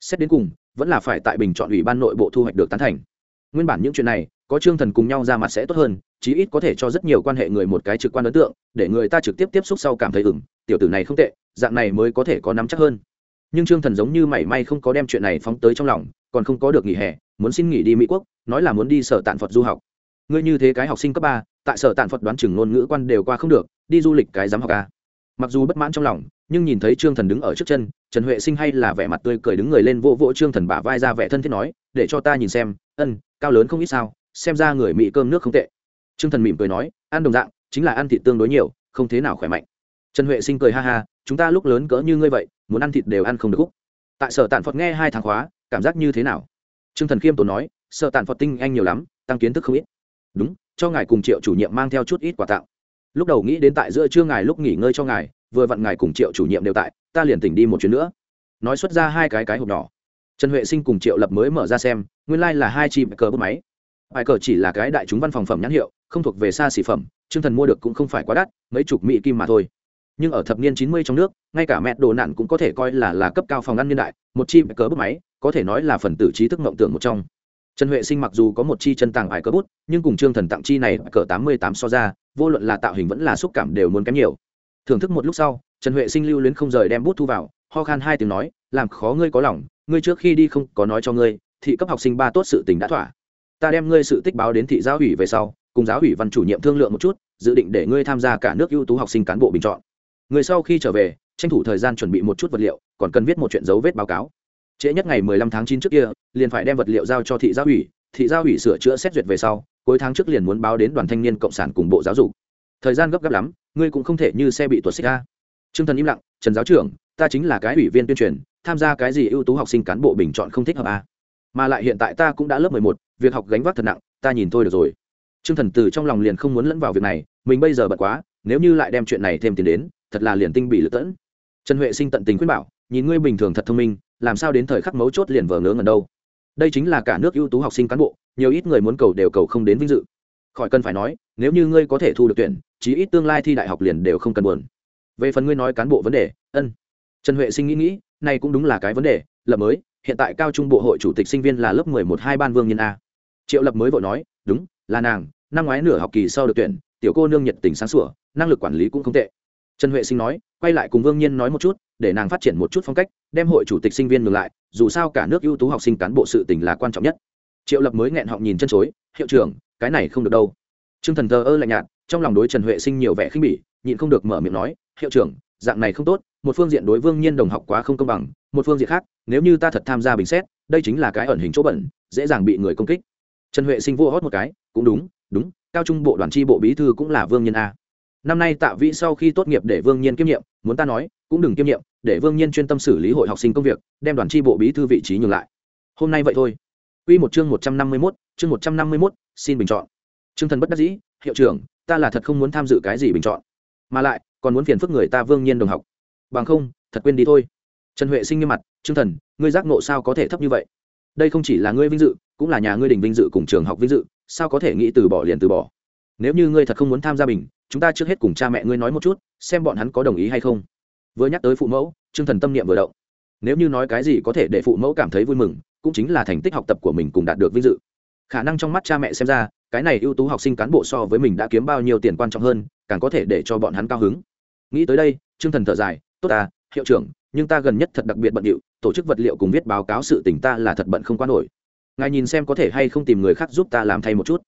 Xét đến cùng, vẫn là phải tại bình chọn ủy ban nội bộ thu hoạch được tán thành. Nguyên bản những chuyện này, có trương thần cùng nhau ra mặt sẽ tốt hơn, chí ít có thể cho rất nhiều quan hệ người một cái trực quan ấn tượng, để người ta trực tiếp tiếp xúc sau cảm thấy ừng tiểu tử này không tệ, dạng này mới có thể có nắm chắc hơn nhưng trương thần giống như mảy may không có đem chuyện này phóng tới trong lòng, còn không có được nghỉ hè, muốn xin nghỉ đi mỹ quốc, nói là muốn đi sở tạn phật du học. Ngươi như thế cái học sinh cấp ba, tại sở tạn phật đoán chừng ngôn ngữ quan đều qua không được, đi du lịch cái dám học a mặc dù bất mãn trong lòng, nhưng nhìn thấy trương thần đứng ở trước chân, trần huệ sinh hay là vẻ mặt tươi cười đứng người lên vỗ vỗ trương thần bả vai ra vẻ thân thiết nói, để cho ta nhìn xem, ân, cao lớn không ít sao, xem ra người mỹ cơm nước không tệ. Trương thần mỉm cười nói, ăn đồng dạng, chính là ăn thịt tương đối nhiều, không thế nào khỏe mạnh. Trần huệ sinh cười ha ha, chúng ta lúc lớn cỡ như ngươi vậy muốn ăn thịt đều ăn không được khúc. Tại sở tản phật nghe hai tháng khóa, cảm giác như thế nào? Trương thần khiêm tốn nói, sở tản phật tinh anh nhiều lắm, tăng kiến thức không ít. Đúng, cho ngài cùng triệu chủ nhiệm mang theo chút ít quà tặng. Lúc đầu nghĩ đến tại giữa trưa ngài lúc nghỉ ngơi cho ngài, vừa vặn ngài cùng triệu chủ nhiệm đều tại, ta liền tỉnh đi một chuyến nữa. Nói xuất ra hai cái cái hộp nhỏ. Trần huệ sinh cùng triệu lập mới mở ra xem, nguyên lai、like、là hai chi cờ bút máy. Bài cờ chỉ là cái đại chúng văn phòng phẩm nhãn hiệu, không thuộc về xa xỉ phẩm chương thần mua được cũng không phải quá đắt, mấy chục mỹ kim mà thôi nhưng ở thập niên chín mươi trong nước, ngay cả mẹ đồ nạn cũng có thể coi là là cấp cao phòng ăn niên đại, một chi cờ bút máy, có thể nói là phần tử trí thức mộng tưởng một trong. Trần huệ sinh mặc dù có một chi chân tàng ải cờ bút, nhưng cùng trương thần tặng chi này cờ tám mươi tám so ra, vô luận là tạo hình vẫn là xúc cảm đều muốn kém nhiều. Thưởng thức một lúc sau, trần huệ sinh lưu luyến không rời đem bút thu vào, ho khan hai tiếng nói, làm khó ngươi có lòng, ngươi trước khi đi không có nói cho ngươi, thị cấp học sinh ba tốt sự tình đã thỏa. Ta đem ngươi sự tích báo đến thị giáo ủy về sau, cùng giáo ủy văn chủ nhiệm thương lượng một chút, dự định để ngươi tham gia cả nước ưu tú học sinh cán bộ bình chọn người sau khi trở về, tranh thủ thời gian chuẩn bị một chút vật liệu, còn cần viết một chuyện dấu vết báo cáo. Trễ nhất ngày 15 tháng 9 trước kia, liền phải đem vật liệu giao cho thị giáo ủy, thị giáo ủy sửa chữa xét duyệt về sau, cuối tháng trước liền muốn báo đến đoàn thanh niên cộng sản cùng bộ giáo dục. Thời gian gấp gáp lắm, ngươi cũng không thể như xe bị tuột xích ra t r ư ơ n g thần im lặng, trần giáo trưởng, ta chính là cái ủy viên tuyên truyền, tham gia cái gì ưu tú học sinh cán bộ bình chọn không thích hợp à. mà lại hiện tại ta cũng đã lớp mười một, việc học gánh vác thật nặng, ta nhìn thôi được rồi. T r ư ơ n g thần từ trong lòng liền không muốn lẫn vào việc này, mình bây giờ bật quá, nếu như lại đem chuyện này thêm tiền đến thật là liền tinh bị lựa tẫn. Trần huệ sinh tận tình khuyên bảo, nhìn ngươi bình thường thật thông minh, làm sao đến thời khắc mấu chốt liền vờ ngớ ngẩn đâu? Đây chính là cả nước ưu tú học sinh cán bộ, nhiều ít người muốn cầu đều cầu không đến vinh dự. Khỏi cần phải nói, nếu như ngươi có thể thu được tuyển, chí ít tương lai thi đại học liền đều không cần buồn. Về phần ngươi nói cán bộ vấn đề, ân. Trần huệ sinh nghĩ nghĩ, này cũng đúng là cái vấn đề, lập mới, hiện tại cao trung bộ hội chủ tịch sinh viên là lớp mười một hai ban vương nhân a. Triệu lập mới vội nói, đúng, là nàng, năm ngoái nửa học kỳ sau được tuyển, tiểu cô nương nhiệt tình sáng sủa, năng lực quản lý cũng không tệ trần huệ sinh nói, quay lại cùng vương nhiên nói một chút, để nàng phát triển một chút phong cách, đem hội chủ tịch sinh viên ngừng lại, dù sao cả nước ưu tú học sinh cán bộ sự tình là quan trọng nhất. Triệu lập mới nghẹn họng nhìn chân chối, hiệu trưởng, cái này không được đâu. T r ư ơ n g thần thờ ơ lạnh nhạt, trong lòng đối trần huệ sinh nhiều vẻ khinh bỉ, nhịn không được mở miệng nói, hiệu trưởng, dạng này không tốt, một phương diện đối vương nhiên đồng học quá không công bằng, một phương diện khác, nếu như ta thật tham gia bình xét, đây chính là cái ẩn hình chỗ bẩn, dễ dàng bị người công kích. Trần huệ sinh vô hót một cái, cũng đúng đúng, cao trung bộ đoàn tri bộ bí thư cũng là vương nhiên a năm nay tạ vĩ sau khi tốt nghiệp để vương nhiên kiêm nhiệm muốn ta nói cũng đừng kiêm nhiệm để vương nhiên chuyên tâm xử lý hội học sinh công việc đem đoàn tri bộ bí thư vị trí nhường lại. Hôm nay vậy thôi. Quy một chương một trăm năm mươi 151, chương một trăm năm mươi 151, xin bình chọn. Chương thần bất đắc dĩ, hiệu trưởng, ta là thật không muốn tham dự cái gì bình chọn. Mà lại còn muốn phiền phức người ta vương nhiên đồng học. Bằng không thật quên đi thôi. Trần huệ sinh nghiêm mặt trương thần ngươi giác nộ sao có thể thấp như vậy? Đây không chỉ là ngươi vinh dự cũng là nhà ngươi đình vinh dự cùng trường học vinh dự sao có thể nghĩ từ bỏ liền từ bỏ? Nếu như ngươi thật không muốn tham gia bình chúng ta trước hết cùng cha mẹ ngươi nói một chút, xem bọn hắn có đồng ý hay không. Vừa nhắc tới phụ mẫu, trương thần tâm niệm vừa động. Nếu như nói cái gì có thể để phụ mẫu cảm thấy vui mừng, cũng chính là thành tích học tập của mình cùng đạt được vinh dự. Khả năng trong mắt cha mẹ xem ra, cái này ưu tú học sinh cán bộ so với mình đã kiếm bao nhiêu tiền quan trọng hơn, càng có thể để cho bọn hắn cao hứng. Nghĩ tới đây, trương thần thở dài, tốt à hiệu trưởng, nhưng ta gần nhất thật đặc biệt bận điệu, tổ chức vật liệu cùng viết báo cáo sự tình ta là thật bận không quan nổi. Ngài nhìn xem có thể hay không tìm người khác giúp ta làm thay một chút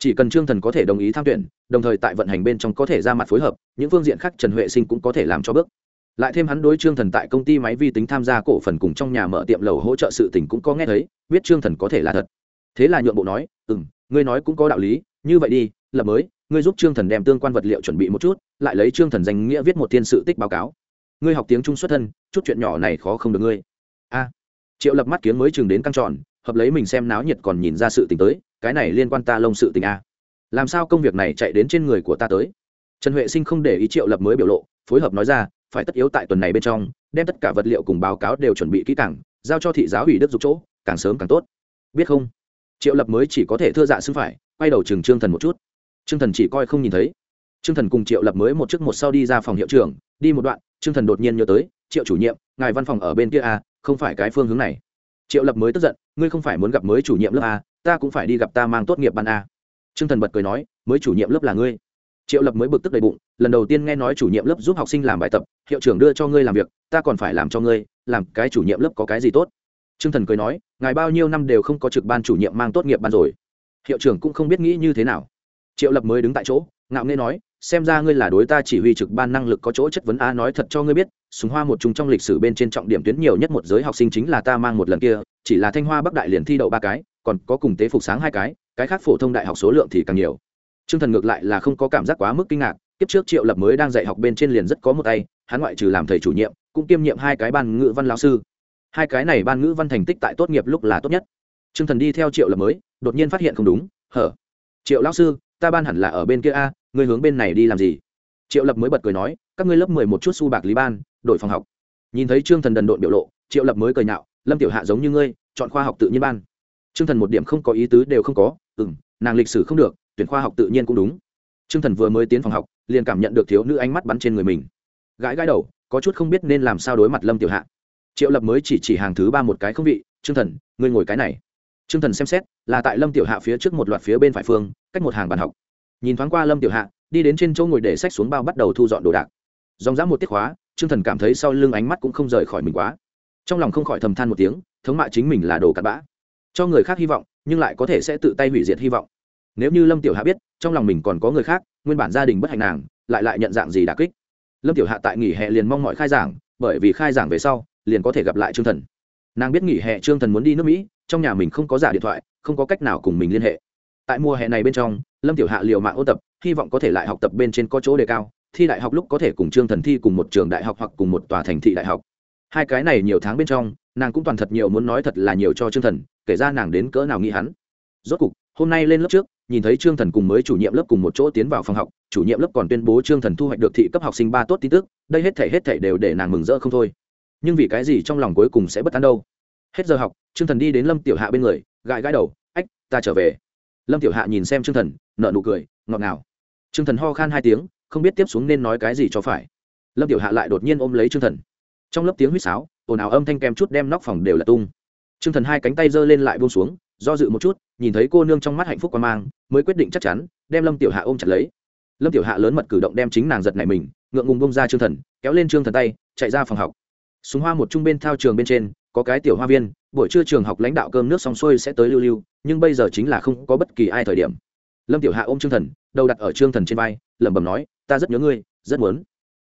chỉ cần trương thần có thể đồng ý tham tuyển, đồng thời tại vận hành bên trong có thể ra mặt phối hợp, những phương diện khác trần huệ sinh cũng có thể làm cho bước. Lại thêm hắn đối trương thần tại công ty máy vi tính tham gia cổ phần cùng trong nhà mở tiệm lầu hỗ trợ sự tình cũng có nghe thấy, biết trương thần có thể là thật. Thế là nhượng bộ nói ừ m ngươi nói cũng có đạo lý, như vậy đi, lập mới, ngươi giúp trương thần đem tương quan vật liệu chuẩn bị một chút, lại lấy trương thần danh nghĩa viết một thiên sự tích báo cáo. Ngươi học tiếng trung xuất thân, chút chuyện nhỏ này khó không được ngươi. A, triệu lập mắt kiếng mới chừng đến căng tròn, hợp lấy mình xem náo nhiệt còn nhìn ra sự tình tới cái này liên quan ta lông sự tình a. Làm sao công việc này chạy đến trên người của ta tới? Trần huệ sinh không để ý triệu lập mới biểu lộ, phối hợp nói ra, phải tất yếu tại tuần này bên trong, đem tất cả vật liệu cùng báo cáo đều chuẩn bị kỹ càng, giao cho thị giáo ủy đức dục chỗ, càng sớm càng tốt. Biết không? Triệu lập mới chỉ có thể thưa dạ xưng phải, quay đầu chừng trương thần một chút. Trương thần chỉ coi không nhìn thấy. Trương thần cùng triệu lập mới một chiếc một sau đi ra phòng hiệu trưởng, đi một đoạn, trương thần đột nhiên nhớ tới, triệu chủ nhiệm, ngài văn phòng ở bên kia a không phải cái phương hướng này. Triệu lập mới tức giận, ngươi không phải muốn gặp mới chủ nhiệm lớp a ta cũng phải đi gặp ta mang tốt nghiệp ban a. Trương thần bật cười nói, mới chủ nhiệm lớp là ngươi. Triệu lập mới bực tức đầy bụng, lần đầu tiên nghe nói chủ nhiệm lớp giúp học sinh làm bài tập, hiệu trưởng đưa cho ngươi làm việc, ta còn phải làm cho ngươi, làm cái chủ nhiệm lớp có cái gì tốt? T r ư ơ n g thần cười nói, ngài bao nhiêu năm đều không có trực ban chủ nhiệm mang tốt nghiệp ban rồi. Hiệu trưởng cũng không biết nghĩ như thế nào. Triệu lập mới đứng tại chỗ, ngạo nghê nói, xem ra ngươi là đối ta chỉ huy trực ban năng lực có chỗ chất vấn a nói thật cho ngươi biết, súng hoa một chung trong lịch sử bên trên trọng điểm tuyến nhiều nhất một giới học sinh chính là ta mang một lần kia, chỉ là thanh hoa bắc đại liền thi đậu ba cái còn có cùng tế phục sáng hai cái cái khác phổ thông đại học số lượng thì càng nhiều. T r ư ơ n g thần ngược lại là không có cảm giác quá mức kinh ngạc, kiếp trước triệu lập mới đang dạy học bên trên liền rất có một tay, hắn ngoại trừ làm thầy chủ nhiệm, cũng kiêm nhiệm hai cái ban ngữ văn lao sư. Hai cái này ban ngữ văn thành tích tại tốt nghiệp lúc là tốt nhất. T r ư ơ n g thần đi theo triệu lập mới, đột nhiên phát hiện không đúng, hở, triệu lao sư, ta ban hẳn là ở bên kia a, ngươi hướng bên này đi làm gì? Triệu lập mới bật cười nói, các ngươi lớp mười một chút su bạc lý ban, đổi phòng học. Nhìn thấy trương thần đần độn biểu lộ, triệu lập mới cười nhạo, lâm tiểu hạ giống như ngươi, chọn khoa học tự nhiên ban trương thần một điểm không có ý tứ đều không có ừ m nàng lịch sử không được, tuyển khoa học tự nhiên cũng đúng. Trương thần vừa mới tiến phòng học, liền cảm nhận được thiếu nữ ánh mắt bắn trên người mình. Gãi gãi đầu, có chút không biết nên làm sao đối mặt lâm tiểu hạ. Triệu lập mới chỉ chỉ hàng thứ ba một cái không vị, trương thần, ngươi ngồi cái này. Trương thần xem xét, là tại lâm tiểu hạ phía trước một loạt phía bên phải phương, cách một hàng bàn học. Nhìn thoáng qua lâm tiểu hạ, đi đến trên chỗ ngồi để sách xuống bao bắt đầu thu dọn đồ đạc. Dòng dã một tiết khóa, trương thần cảm thấy sau lưng ánh mắt cũng không rời khỏi mình quá. Trong lòng không khỏi thầm than một tiếng, thống mạ chính mình là đồ cặn bã cho người khác hy vọng, nhưng lại có thể sẽ tự tay hủy diệt hy vọng. Nếu như lâm tiểu hạ biết, trong lòng mình còn có người khác, nguyên bản gia đình bất hạnh nàng, lại lại nhận dạng gì đà kích? Lâm tiểu hạ tại nghỉ hè liền mong mọi khai giảng, bởi vì khai giảng về sau, liền có thể gặp lại trương thần. Nàng biết nghỉ hè trương thần muốn đi nước mỹ, trong nhà mình không có giả điện thoại, không có cách nào cùng mình liên hệ. Tại mùa hè này bên trong, lâm tiểu hạ liều mạng ôn tập, hy vọng có thể lại học tập bên trên có chỗ đề cao, thi đại học lúc có thể cùng trương thần thi cùng một trường đại học hoặc cùng một tòa thành thị đại học. Hai cái này nhiều tháng bên trong, nàng cũng toàn thật nhiều muốn nói thật là nhiều cho trương thần kể ra nàng đến cỡ nào nghĩ hắn. Rốt cục, hôm nay lên lớp trước, nhìn thấy trương thần cùng mới chủ nhiệm lớp cùng một chỗ tiến vào phòng học, chủ nhiệm lớp còn tuyên bố trương thần thu hoạch được thị cấp học sinh ba tốt tin tức, đây hết thể hết thể đều để nàng mừng rỡ không thôi. Nhưng vì cái gì trong lòng cuối cùng sẽ bất an đâu? Hết giờ học, trương thần đi đến lâm tiểu hạ bên người, gãi gãi đầu, ách, ta trở về. Lâm tiểu hạ nhìn xem trương thần nợ nụ cười, ngọt ngào. Trương thần ho khan hai tiếng, không biết tiếp xuống nên nói cái gì cho phải. Lâm tiểu hạ lại đột nhiên ôm lấy trương thần. Trong lớp tiếng huýt sáo, ồn ào âm thanh kem chút đem nóc phòng đều là tung trương thần hai cánh tay giơ lên lại buông xuống, do dự một chút, nhìn thấy cô nương trong mắt hạnh phúc quan mang, mới quyết định chắc chắn, đem lâm tiểu hạ ôm chặt lấy. Lâm tiểu hạ lớn mật cử động đem chính nàng giật này mình, ngượng ngùng bông ra trương thần, kéo lên trương thần tay, chạy ra phòng học. Súng hoa một trung bên thao trường bên trên, có cái tiểu hoa viên, buổi trưa trường học lãnh đạo cơm nước xong xuôi sẽ tới lưu lưu, nhưng bây giờ chính là không có bất kỳ ai thời điểm. Lâm tiểu hạ ôm trương thần, đầu đặt ở trương thần trên vai, lẩm bẩm nói, ta rất nhớ ngươi, rất muốn.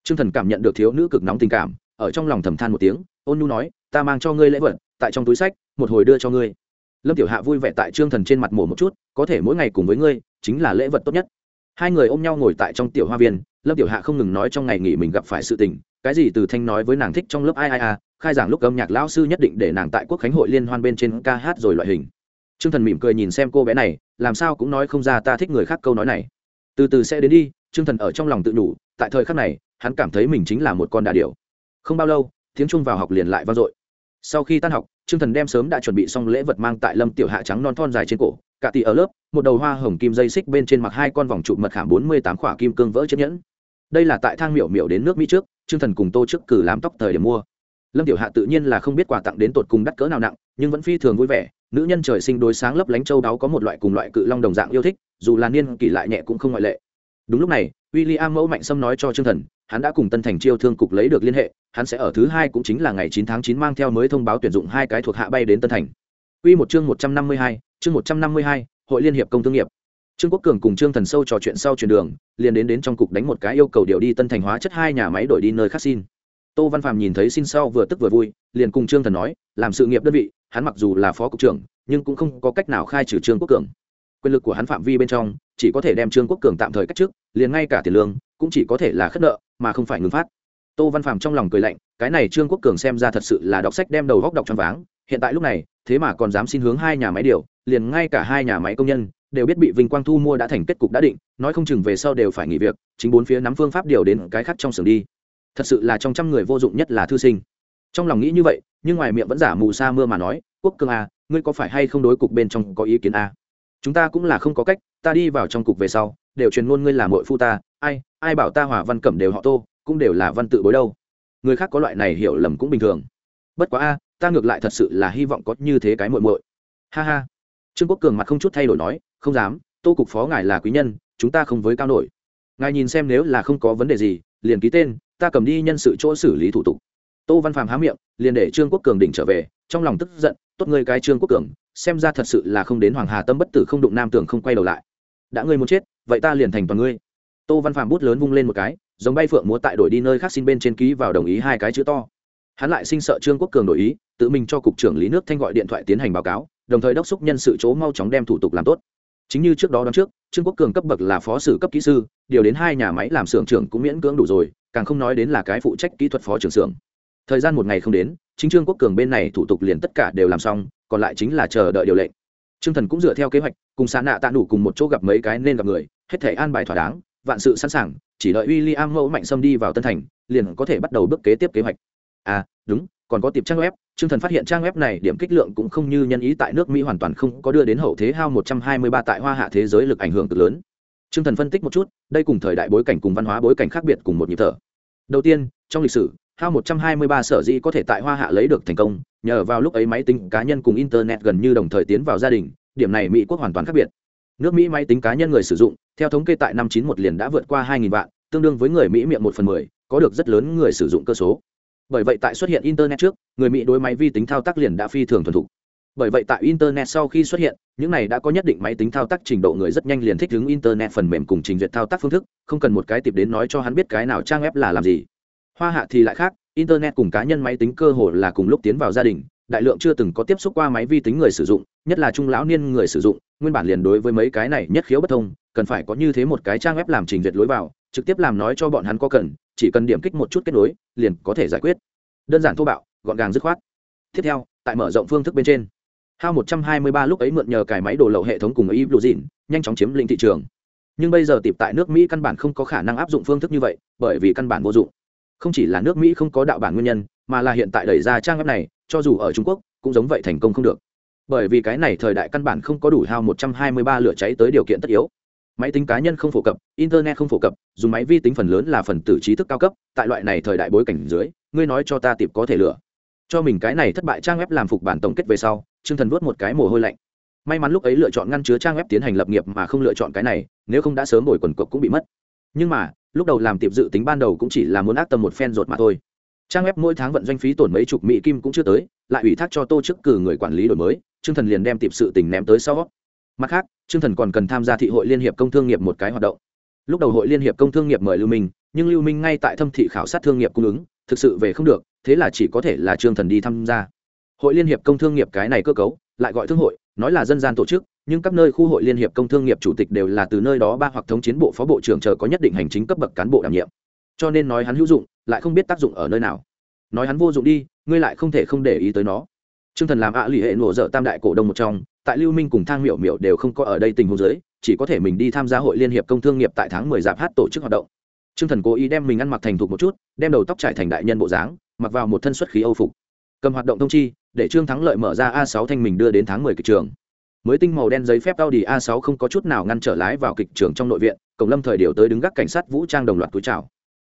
Trương thần cảm nhận được thiếu nữ cực nóng tình cảm, ở trong lòng thầm than một tiếng, ôn nhu nói ta mang cho ngươi lễ vật, tại trong túi sách, một hồi đưa cho ngươi. Lâm tiểu hạ vui vẻ tại trương thần trên mặt mổ một chút, có thể mỗi ngày cùng với ngươi, chính là lễ vật tốt nhất. Hai người ôm nhau ngồi tại trong tiểu hoa viên, lâm tiểu hạ không ngừng nói trong ngày nghỉ mình gặp phải sự tình, cái gì từ thanh nói với nàng thích trong lớp ai ai a khai giảng lúc âm nhạc lão sư nhất định để nàng tại quốc khánh hội liên hoan bên trên ca hát rồi loại hình. Trương thần mỉm cười nhìn xem cô bé này, làm sao cũng nói không ra ta thích người khác câu nói này. Từ từ sẽ đến đi, trương thần ở trong lòng tự đủ tại thời khắc này, hắn cảm thấy mình chính là một con đà điểu. Không bao lâu, tiếng trung vào học liền lại vang dội sau khi tan học, trương thần đem sớm đã chuẩn bị xong lễ vật mang tại lâm tiểu hạ trắng non thon dài trên cổ, cả tỷ ở lớp, một đầu hoa hồng kim dây xích bên trên mặc hai con vòng trụ mật khảm bốn mươi tám khỏa kim cương vỡ chiếc nhẫn. Đây là tại thang miểu miểu đến nước mỹ trước, trương thần cùng tô trước cử làm tóc thời điểm mua. Lâm tiểu hạ tự nhiên là không biết quà tặng đến tột cùng đắt cỡ nào nặng, nhưng vẫn phi thường vui vẻ, nữ nhân trời sinh đối sáng lấp lánh châu đáo có một loại cùng loại cự long đồng dạng yêu thích, dù là niên kỷ lại nhẹ cũng không ngoại lệ. Đúng lúc này w i l l i am mẫu mạnh sâm nói cho trương thần hắn đã cùng tân thành chiêu thương cục lấy được liên hệ hắn sẽ ở thứ hai cũng chính là ngày chín tháng chín mang theo mới thông báo tuyển dụng hai cái thuộc hạ bay đến tân thành. Quy một chương một trăm năm mươi hai, chương một trăm năm mươi hai, hội liên hiệp công thương nghiệp. Trương quốc cường cùng trương thần sâu trò chuyện sau chuyển đường liền đến đến trong cục đánh một cái yêu cầu điều đi tân thành hóa chất hai nhà máy đổi đi nơi khác xin. Tô văn phạm nhìn thấy xin sau vừa tức vừa vui liền cùng trương thần nói làm sự nghiệp đơn vị hắn mặc dù là phó cục trưởng nhưng cũng không có cách nào khai trừ trương quốc cường. Quyền lực của hắn phạm vi bên trong chỉ có thể đem trương quốc cường tạm thời cách trước liền ngay cả tiền lương cũng chỉ có thể là khất nợ mà không phải ngừng phát. Tô văn phạm trong lòng cười lạnh cái này trương quốc cường xem ra thật sự là đọc sách đem đầu góc đọc cho váng hiện tại lúc này thế mà còn dám xin hướng hai nhà máy điều liền ngay cả hai nhà máy công nhân đều biết bị vinh quang thu mua đã thành kết cục đã định nói không chừng về sau đều phải nghỉ việc chính bốn phía nắm phương pháp điều đến cái khác trong xưởng đi. Thật sự là trong trăm người vô dụng nhất là thư sinh. Trong lòng nghĩ như vậy nhưng ngoài miệng vẫn giả mù sa mưa mà nói quốc Cường a à, ngươi có phải hay không đối cục bên trong có ý kiến a à? chúng ta cũng là không có cách ta đi vào trong cục về sau đều truyền ngôn ngươi là mội phu ta ai ai bảo ta hòa văn cẩm đều họ tô, cũng đều là văn tự bối đâu. Người khác có loại này hiểu lầm cũng bình thường. Bất quá a, ta ngược lại thật sự là hy vọng có như thế cái muội muội. Ha ha. Trương quốc cường mặt không chút thay đổi nói, không dám, tô cục phó ngài là quý nhân, chúng ta không với cao nổi. Ngài nhìn xem nếu là không có vấn đề gì, liền ký tên, ta cầm đi nhân sự chỗ xử lý thủ tục. Tô văn phàm há miệng, liền để trương quốc cường đỉnh trở về, trong lòng tức giận, tốt ngươi cái trương quốc cường, xem ra thật sự là không đến hoàng hà tâm bất tử không đụng nam tưởng không quay đầu lại. Đã ngươi muốn chết, vậy ta liền thành toàn ngươi tô văn Phạm bút lớn vung lên một cái, giống bay phượng múa tại đổi đi nơi khác xin bên trên ký vào đồng ý hai cái chữ to. Hắn lại sinh sợ trương quốc cường đổi ý, tự mình cho cục trưởng lý nước thanh gọi điện thoại tiến hành báo cáo, đồng thời đốc xúc nhân sự chỗ mau chóng đem thủ tục làm tốt. Chính như trước đó đón trước, trương quốc cường cấp bậc là phó sử cấp kỹ sư, điều đến hai nhà máy làm xưởng trưởng cũng miễn cưỡng đủ rồi, càng không nói đến là cái phụ trách kỹ thuật phó trưởng xưởng. Thời gian một ngày không đến, chính trương quốc cường bên này thủ tục liền tất cả đều làm xong, còn lại chính là chờ đợi điều lệnh. Trương thần cũng dựa theo kế hoạch, cùng xa nạ tạ đủ cùng một chỗ gặp mấy cái nên gặp người, hết thể an bài thỏa đáng vạn sự sẵn sàng chỉ đợi w i l l i am mẫu mạnh xâm đi vào tân thành liền có thể bắt đầu bước kế tiếp kế hoạch à đúng còn có tiệp trang web Trương Thần phát hiện trang web này điểm kích lượng cũng không như nhân ý tại nước Mỹ hoàn toàn không có đưa đến hậu thế hao 123 tại Hoa Hạ thế giới lực ảnh hưởng cực lớn. Trương Thần phân tích một chút, đây cùng thời đại bối cảnh cùng văn hóa bối cảnh khác biệt cùng một nhịp thở. Đầu tiên, trong lịch sử, hao 123 sở dĩ có thể tại Hoa Hạ lấy được thành công, nhờ vào lúc ấy máy tính cá nhân cùng internet gần như đồng thời tiến vào gia đình, điểm này Mỹ quốc hoàn toàn khác biệt. Nước Mỹ máy tính cá nhân người sử dụng, theo thống kê tại năm 91 liền đã vượt qua hai vạn, tương đương với người Mỹ miệng một phần 10, có được rất lớn người sử dụng cơ số. Bởi vậy tại xuất hiện internet trước người mỹ đối máy vi tính thao tác liền đã phi thường thuần thục. Bởi vậy tại internet sau khi xuất hiện những này đã có nhất định máy tính thao tác trình độ người rất nhanh liền thích ứng internet phần mềm cùng trình duyệt thao tác phương thức không cần một cái tìm đến nói cho hắn biết cái nào trang web là làm gì. Hoa hạ thì lại khác internet cùng cá nhân máy tính cơ hồ là cùng lúc tiến vào gia đình đại lượng chưa từng có tiếp xúc qua máy vi tính người sử dụng nhất là trung lão niên người sử dụng nguyên bản liền đối với mấy cái này nhất khiếu bất thông, cần phải có như thế một cái trang web làm trình duyệt lối vào, trực tiếp làm nói cho bọn hắn có cần, chỉ cần điểm kích một chút kết nối, liền có thể giải quyết. Đơn giản thô bạo, gọn gàng dứt khoát. Tiếp theo, tại mở rộng phương thức bên trên. Hao một trăm hai mươi ba lúc ấy mượn nhờ cài máy đồ lậu hệ thống cùng ý blue dìn nhanh chóng chiếm lĩnh thị trường. Nhưng bây giờ tìm tại nước mỹ căn bản không có khả năng áp dụng phương thức như vậy, bởi vì căn bản vô dụng. Không chỉ là nước mỹ không có đạo bản nguyên nhân, mà là hiện tại đẩy ra trang web này, cho dù ở trung quốc, cũng giống vậy thành công không được bởi vì cái này thời đại căn bản không có đủ hao một trăm hai mươi ba lửa cháy tới điều kiện tất yếu. Máy tính cá nhân không phổ cập, internet không phổ cập, dùng máy vi tính phần lớn là phần tử trí thức cao cấp, tại loại này thời đại bối cảnh dưới, ngươi nói cho ta tiệp có thể lựa. Cho mình cái này thất bại trang web làm phục bản tổng kết về sau chương thần vuốt một cái mồ hôi lạnh. May mắn lúc ấy lựa chọn ngăn chứa trang web tiến hành lập nghiệp mà không lựa chọn cái này, nếu không đã sớm bồi quần cộc cũng bị mất. Nhưng mà, lúc đầu làm tiệp dự tính ban đầu cũng chỉ là muốn ác tâm một phen rột mà thôi. Trang web mỗi tháng vận doanh phí tổn mấy chục mỹ kim cũng chưa tới lại ủy thác cho tô chức cử người quản lý đổi mới chương thần liền đem tiệp sự tình ném tới sau. Mặt khác chương thần còn cần tham gia thị hội liên hiệp công thương nghiệp một cái hoạt động. Lúc đầu hội liên hiệp công thương nghiệp mời lưu minh, nhưng lưu minh ngay tại thâm thị khảo sát thương nghiệp cung ứng, thực sự về không được, thế là chỉ có thể là trương thần đi tham gia. Hội liên hiệp công thương nghiệp cái này cơ cấu, lại gọi thương hội, nói là dân gian tổ chức, nhưng các nơi khu hội liên hiệp công thương nghiệp chủ tịch đều là từ nơi đó ba hoặc thống chiến bộ phó bộ trưởng chờ có nhất định hành chính cấp bậc cán bộ đảm nhiệm. Cho nên nói hắn hữu dụng, lại không biết tác dụng ở nơi nào nói hắn vô dụng đi ngươi lại không thể không để ý tới nó trương thần làm ạ lì hệ nổ dở tam đại cổ đông một trong tại lưu minh cùng thang miểu miểu đều không có ở đây tình huống giới chỉ có thể mình đi tham gia hội liên hiệp công thương nghiệp tại tháng mười giáp hát tổ chức hoạt động Trương Thần cố ý đem mình ăn mặc thành thục một chút, đem đầu tóc trải thành đại nhân bộ dáng, mặc vào một thân xuất khí Âu phục. Cầm hoạt động thông chi, để Trương Thắng lợi mở ra A sáu thanh mình đưa đến tháng 10 kịch trường. Mới tinh màu đen giấy phép Audi A6 không có chút nào ngăn trở lái vào kịch trường trong nội viện, Cổng Lâm thời điều tới đứng gác cảnh sát vũ trang đồng loạt túi chào.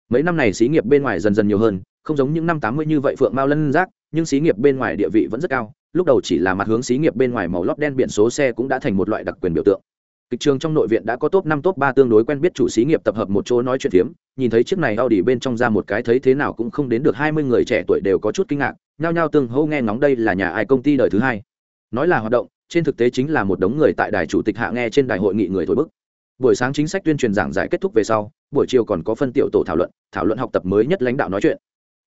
Mấy năm này xí nghiệp bên ngoài dần dần nhiều hơn, không giống những năm 80 như vậy Phượng Mao Lân rác, nhưng xí nghiệp bên ngoài địa vị vẫn rất cao, lúc đầu chỉ là mặt hướng xí nghiệp bên ngoài màu lót đen biển số xe cũng đã thành một loại đặc quyền biểu tượng. Kịch trường trong nội viện đã có top năm top ba tương đối quen biết chủ xí nghiệp tập hợp một chỗ nói chuyện phiếm nhìn thấy chiếc này Audi bên trong ra một cái thấy thế nào cũng không đến được hai mươi người trẻ tuổi đều có chút kinh ngạc nhao nhao tương hô nghe ngóng đây là nhà ai công ty đời thứ hai. Nói là hoạt động trên thực tế chính là một đống người tại đài chủ tịch hạ nghe trên đài hội nghị người thổi bức. Buổi sáng chính sách tuyên truyền giảng giải kết thúc về sau buổi chiều còn có phân tiểu tổ thảo luận thảo luận học tập mới nhất lãnh đạo nói chuyện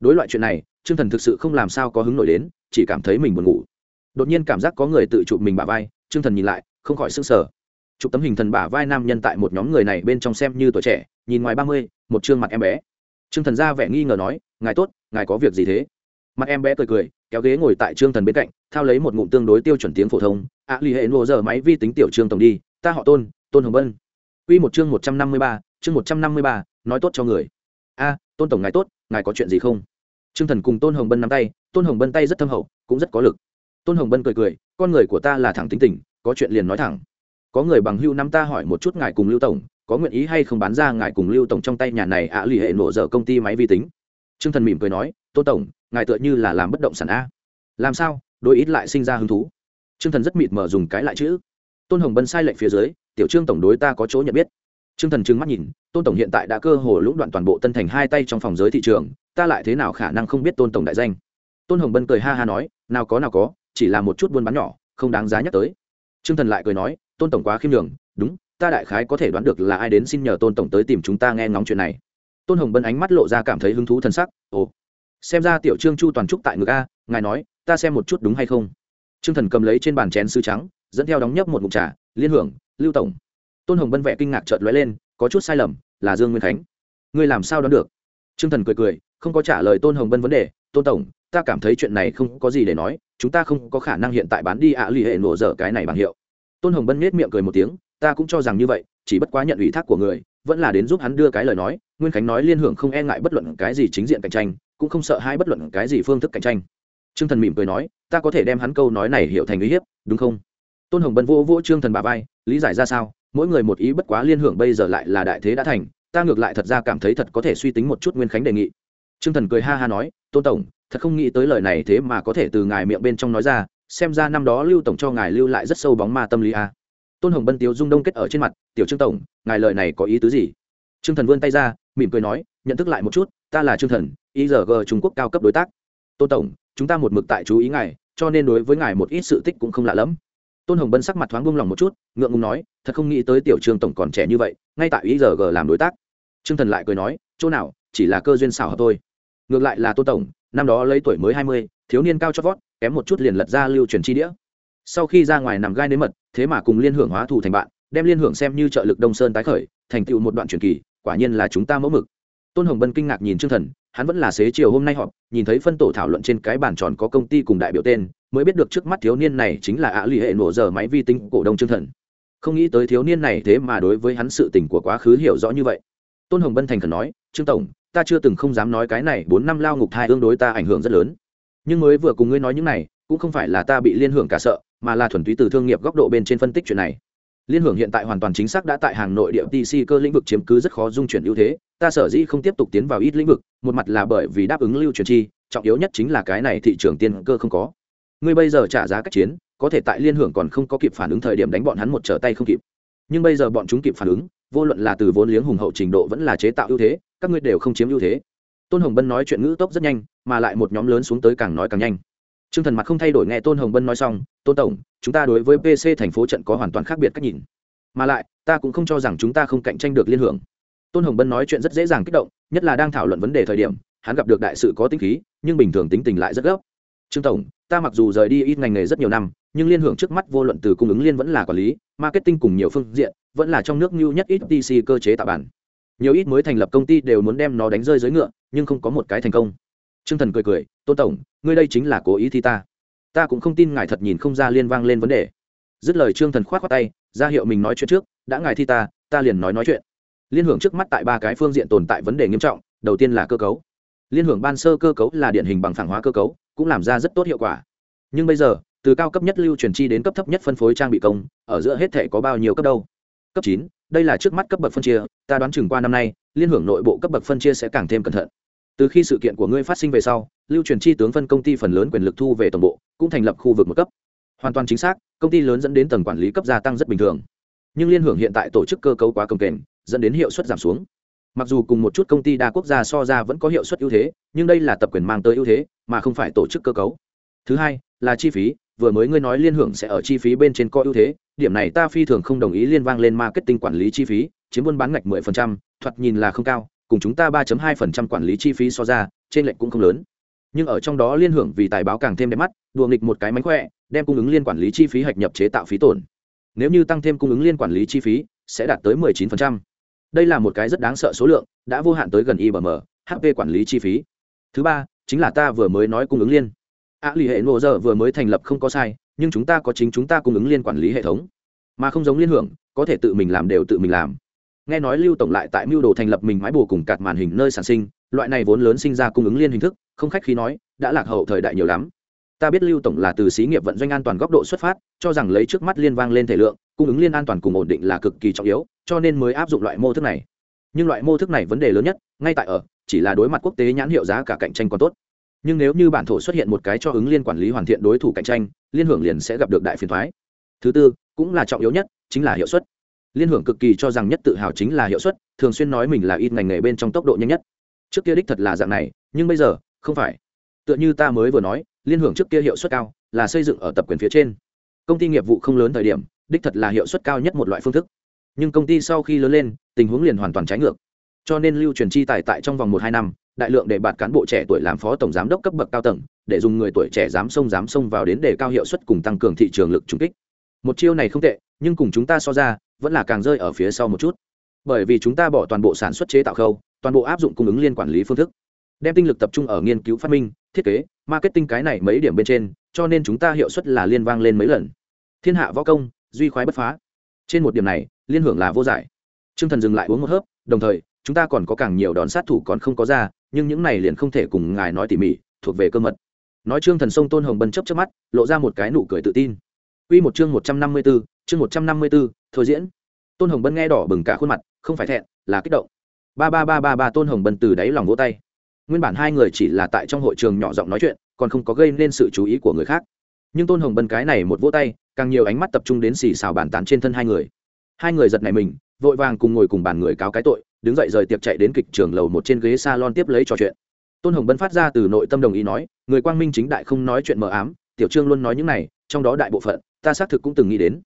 đối loại chuyện này trương thần thực sự không làm sao có hứng nổi đến chỉ cảm thấy mình buồn ngủ. Đột nhiên cảm giác có người tự chụp mình bả vai trương thần nhìn lại không khỏi sưng sờ. Chụp tấm hình thần bả vai nam nhân tại một nhóm người này bên trong xem như tuổi trẻ nhìn ngoài ba mươi một chương mặt em bé. Trương thần ra vẻ nghi ngờ nói ngài tốt ngài có việc gì thế? Mặt em bé cười cười kéo ghế ngồi tại trương thần bên cạnh thao lấy một ngụm tương đối tiêu chuẩn tiếng phổ thông ạ à, lì hệ nô giờ máy vi tính tiểu trương tổng đi ta họ tôn tôn hồng bân. Quy một chương một trăm năm mươi ba chương một trăm năm mươi ba nói tốt cho người. A tôn tổng ngài tốt ngài có chuyện gì không? Trương thần cùng tôn hồng bân nắm tay tôn hồng bân tay rất thâm hậu cũng rất có lực. Tôn hồng bân cười cười con người của ta là thẳng tính tình có chuyện liền nói thẳng. Có người bằng hưu năm ta hỏi một chút ngài cùng lưu tổng có nguyện ý hay không bán ra ngài cùng lưu tổng trong tay nhà này ạ à, lì hệ nổ dở công ty máy vi tính? T r ư ơ n g thần mỉm cười nói Tôn tổng ngài tựa như là làm bất động sản a. Làm sao? Đôi ít lại sinh ra hứng thú. T r ư ơ n g thần rất mịt mờ dùng cái lại chữ. Tôn hồng bân sai lệnh phía dưới tiểu trương tổng đối ta có chỗ nhận biết. Trương Thần trừng mắt nhìn, Tôn tổng hiện tại đã cơ hồ lũng đoạn toàn bộ Tân Thành hai tay trong phòng giới thị trường, ta lại thế nào khả năng không biết Tôn tổng đại danh. Tôn Hồng Bân cười ha ha nói, nào có nào có, chỉ là một chút buôn bán nhỏ, không đáng giá nhắc tới. Trương Thần lại cười nói, Tôn tổng quá khiêm nhường, đúng, ta đại khái có thể đoán được là ai đến xin nhờ Tôn tổng tới tìm chúng ta nghe ngóng chuyện này. Tôn Hồng Bân ánh mắt lộ ra cảm thấy hứng thú thần sắc, ồ, xem ra tiểu Trương Chu toàn trúc tại ngực a, ngài nói, ta xem một chút đúng hay không. Trương Thần cầm lấy trên bàn chén sứ trắng, dẫn theo đóng nhấp một ngụm trà, liên hưởng, Lưu tổng tôn hồng bân vẽ kinh ngạc chợt lóe lên, có chút sai lầm, là dương nguyên khánh. Ngươi làm sao đoán được? T r ư ơ n g thần cười cười, không có trả lời tôn hồng bân vấn đề, tôn tổng, ta cảm thấy chuyện này không có gì để nói, chúng ta không có khả năng hiện tại bán đi ạ à lì hệ nổ dở cái này bằng hiệu. Tôn hồng bân nết miệng cười một tiếng, ta cũng cho rằng như vậy, chỉ bất quá nhận ủy thác của người, vẫn là đến giúp hắn đưa cái lời nói, nguyên khánh nói liên hưởng không e ngại bất luận cái gì chính diện cạnh tranh, cũng không sợ hai bất luận cái gì phương thức cạnh tranh. T r ư ơ n g thần mỉm cười nói, ta có thể đem hắn câu nói này hiểu thành uy hiếp, đúng không? Tôn hồng bân vô vỗ trương thần bà vai, lý giải ra sao? Mỗi người một ý bất quá liên hưởng bây giờ lại là đại thế đã thành, ta ngược lại thật ra cảm thấy thật có thể suy tính một chút nguyên khánh đề nghị. T r ư ơ n g thần cười ha ha nói, tôn tổng, thật không nghĩ tới lời này thế mà có thể từ ngài miệng bên trong nói ra, xem ra năm đó lưu tổng cho ngài lưu lại rất sâu bóng ma tâm lý a. Tôn hồng bân tiếu dung đông kết ở trên mặt, tiểu trương tổng, ngài lời này có ý tứ gì? T r ư ơ n g thần vươn tay ra, mỉm cười nói, nhận thức lại một chút, ta là trương thần igg trung quốc cao cấp đối tác. Tôn tổng, chúng ta một mực tại chú ý ngài, cho nên đối với ngài một ít sự tích cũng không lạ lẫm tôn hồng bân sắc mặt thoáng buông lòng một chút, ngượng ngùng nói, thật không nghĩ tới tiểu trương tổng còn trẻ như vậy, ngay tại ý giờ g làm đối tác. Trương thần lại cười nói, chỗ nào, chỉ là cơ duyên xảo hợp thôi. Ngược lại là tôn tổng, năm đó lấy tuổi mới hai mươi, thiếu niên cao chót vót, kém một chút liền lật ra lưu truyền chi đĩa. Sau khi ra ngoài nằm gai nếm mật, thế mà cùng liên hưởng hóa thù thành bạn, đem liên hưởng xem như trợ lực đông sơn tái khởi, thành tựu một đoạn truyền kỳ, quả nhiên là chúng ta mẫu mực. Tôn hồng bân kinh ngạc nhìn trương thần, hắn vẫn là xế chiều hôm nay họp, nhìn thấy phân tổ thảo luận trên cái bàn tròn có công ty cùng đại biểu tên mới biết được trước mắt thiếu niên này chính là ạ lì hệ nổ giờ máy vi tính cổ đông trương thần. Không nghĩ tới thiếu niên này thế mà đối với hắn sự tình của quá khứ hiểu rõ như vậy. Tôn hồng bân thành khẩn nói, trương tổng, ta chưa từng không dám nói cái này, bốn năm lao ngục thai tương đối ta ảnh hưởng rất lớn. Nhưng mới vừa cùng ngươi nói những này, cũng không phải là ta bị liên hưởng cả sợ, mà là thuần túy từ thương nghiệp góc độ bên trên phân tích chuyện này. Liên hưởng hiện tại hoàn toàn chính xác đã tại hàng nội địa tc cơ lĩnh vực chiếm cứ rất khó dung chuyển ưu thế, ta sở dĩ không tiếp tục tiến vào ít lĩnh vực, một mặt là bởi vì đáp ứng lưu truyền chi, trọng yếu nhất chính là cái này thị trường tiên cơ không có ngươi bây giờ trả giá cách chiến, có thể tại liên hưởng còn không có kịp phản ứng thời điểm đánh bọn hắn một trở tay không kịp. Nhưng bây giờ bọn chúng kịp phản ứng, vô luận là từ vốn liếng hùng hậu trình độ vẫn là chế tạo ưu thế, các ngươi đều không chiếm ưu thế. Tôn hồng bân nói chuyện ngữ tốc rất nhanh, mà lại một nhóm lớn xuống tới càng nói càng nhanh. T r ư ơ n g thần mặt không thay đổi nghe tôn hồng bân nói xong, tôn tổng, chúng ta đối với pc thành phố trận có hoàn toàn khác biệt cách nhìn. Mà lại, ta cũng không cho rằng chúng ta không cạnh tranh được liên hưởng. Tôn hồng bân nói chuyện rất dễ dàng kích động, nhất là đang thảo luận vấn đề thời điểm, hắn gặp được đại sự có tính khí, nhưng bình thường tính tình lại rất gấp trương tổng, ta mặc dù rời đi ít ngành nghề rất nhiều năm, nhưng liên hưởng trước mắt vô luận từ cung ứng liên vẫn là quản lý, marketing cùng nhiều phương diện, vẫn là trong nước new nhất ít tc cơ chế tạo bản. Nhiều ít mới thành lập công ty đều muốn đem nó đánh rơi dưới ngựa, nhưng không có một cái thành công. Trương thần cười cười, tôn tổng, ngươi đây chính là cố ý thi ta. Ta cũng không tin ngài thật nhìn không ra liên vang lên vấn đề. Dứt lời trương thần khoát khoát tay, ra hiệu mình nói chuyện trước, đã ngài thi ta ta liền nói nói chuyện. Liên hưởng trước mắt tại ba cái phương diện tồn tại vấn đề nghiêm trọng, đầu tiên là cơ cấu. Liên hưởng ban sơ cơ cấu là điển hình bằng phẳng hóa cơ cấu cũng làm ra rất tốt hiệu quả. Nhưng bây giờ, từ cao cấp nhất lưu truyền chi đến cấp thấp nhất phân phối trang bị công, ở giữa hết thể có bao nhiêu cấp đâu? Cấp chín, đây là trước mắt cấp bậc phân chia, ta đoán chừng qua năm nay, liên hưởng nội bộ cấp bậc phân chia sẽ càng thêm cẩn thận. Từ khi sự kiện của ngươi phát sinh về sau, lưu truyền chi tướng phân công ty phần lớn quyền lực thu về tổng bộ, cũng thành lập khu vực một cấp. Hoàn toàn chính xác, công ty lớn dẫn đến tầng quản lý cấp gia tăng rất bình thường. Nhưng liên hưởng hiện tại tổ chức cơ cấu quá công kềnh, dẫn đến hiệu suất giảm xuống mặc dù cùng một chút công ty đa quốc gia so ra vẫn có hiệu suất ưu thế nhưng đây là tập quyền mang tới ưu thế mà không phải tổ chức cơ cấu. Thứ hai là chi phí vừa mới ngươi nói liên hưởng sẽ ở chi phí bên trên có ưu thế điểm này ta phi thường không đồng ý liên vang lên marketing quản lý chi phí chiếm buôn bán ngạch 10%, thoạt nhìn là không cao cùng chúng ta 3.2% quản lý chi phí so ra trên lệnh cũng không lớn. Nhưng ở trong đó liên hưởng vì tài báo càng thêm đẹp mắt đùa nghịch một cái mánh khỏe đem cung ứng liên quản lý chi phí hạch nhập chế tạo phí tổn. Nếu như tăng thêm cung ứng liên quản lý chi phí sẽ đạt tới 19% đây là một cái rất đáng sợ số lượng, đã vô hạn tới gần ibm hp quản lý chi phí. Thứ ba, chính là ta vừa mới nói cung ứng liên. A lì hệ nô giờ vừa mới thành lập không có sai, nhưng chúng ta có chính chúng ta cung ứng liên quản lý hệ thống. Mà không giống liên hưởng, có thể tự mình làm đều tự mình làm. Nghe nói lưu tổng lại tại mưu đồ thành lập mình mái bồ cùng cạt màn hình nơi sản sinh, loại này vốn lớn sinh ra cung ứng liên hình thức, không khách khi nói, đã lạc hậu thời đại nhiều lắm ta biết lưu tổng là từ xí nghiệp vận doanh an toàn góc độ xuất phát, cho rằng lấy trước mắt liên vang lên thể lượng, cung ứng liên an toàn cùng ổn định là cực kỳ trọng yếu, cho nên mới áp dụng loại mô thức này. Nhưng loại mô thức này vấn đề lớn nhất, ngay tại ở, chỉ là đối mặt quốc tế nhãn hiệu giá cả cạnh tranh còn tốt. Nhưng nếu như bản thổ xuất hiện một cái cho ứng liên quản lý hoàn thiện đối thủ cạnh tranh, liên hưởng liền sẽ gặp được đại phiền thoái. Thứ tư, cũng là trọng yếu nhất, chính là hiệu suất. Liên hưởng cực kỳ cho rằng nhất tự hào chính là hiệu suất, thường xuyên nói mình là ít ngành nghề bên trong tốc độ nhanh nhất. Trước kia đích thật là dạng này, nhưng bây giờ, không phải. Tựa như ta mới vừa nói liên hưởng trước kia hiệu suất cao là xây dựng ở tập quyền phía trên. Công ty nghiệp vụ không lớn thời điểm, đích thật là hiệu suất cao nhất một loại phương thức. Nhưng công ty sau khi lớn lên, tình huống liền hoàn toàn trái ngược. Cho nên lưu truyền chi tài tại trong vòng một hai năm, đại lượng để bạt cán bộ trẻ tuổi làm phó tổng giám đốc cấp bậc cao tầng, để dùng người tuổi trẻ dám xông dám xông vào đến để cao hiệu suất cùng tăng cường thị trường lực trung kích. Một chiêu này không tệ, nhưng cùng chúng ta so ra, vẫn là càng rơi ở phía sau một chút. Bởi vì chúng ta bỏ toàn bộ sản xuất chế tạo khâu, toàn bộ áp dụng cung ứng liên quản lý phương thức, đem tinh lực tập trung ở nghiên cứu phát minh, thiết kế marketing cái này mấy điểm bên trên cho nên chúng ta hiệu suất là liên vang lên mấy lần thiên hạ võ công duy khoái bất phá trên một điểm này liên hưởng là vô giải t r ư ơ n g thần dừng lại uống một hớp đồng thời chúng ta còn có càng nhiều đòn sát thủ còn không có ra nhưng những này liền không thể cùng ngài nói tỉ mỉ thuộc về cơ mật nói trương thần sông tôn hồng bân chấp chấp mắt lộ ra một cái nụ cười tự tin Quy một chương một trăm năm mươi 154, chương một trăm năm mươi 154, thôi diễn. Tôn Hồng Bân nghe đỏ bừng cả khuôn mặt, không phải thẹn, là kích động. Ba ba ba ba ba Tôn Hồng Bân từ đáy lòng vỗ tay. Nguyên bản hai người chỉ là tại trong hội trường nhỏ giọng nói chuyện, còn không có gây nên sự chú ý của người khác. Nhưng Tôn Hồng Bân cái này một vỗ tay, càng nhiều ánh mắt tập trung đến xì xào bàn tán trên thân hai người. Hai người giật này mình vội vàng cùng ngồi cùng bàn người cáo cái tội đứng dậy rời tiệc chạy đến kịch trường lầu một trên ghế salon tiếp lấy trò chuyện. Tôn hồng bân phát ra từ nội tâm đồng ý nói người quang minh chính đại không nói chuyện mờ ám tiểu trương luôn nói những này trong đó đại bộ phận ta xác thực cũng từng nghĩ đến.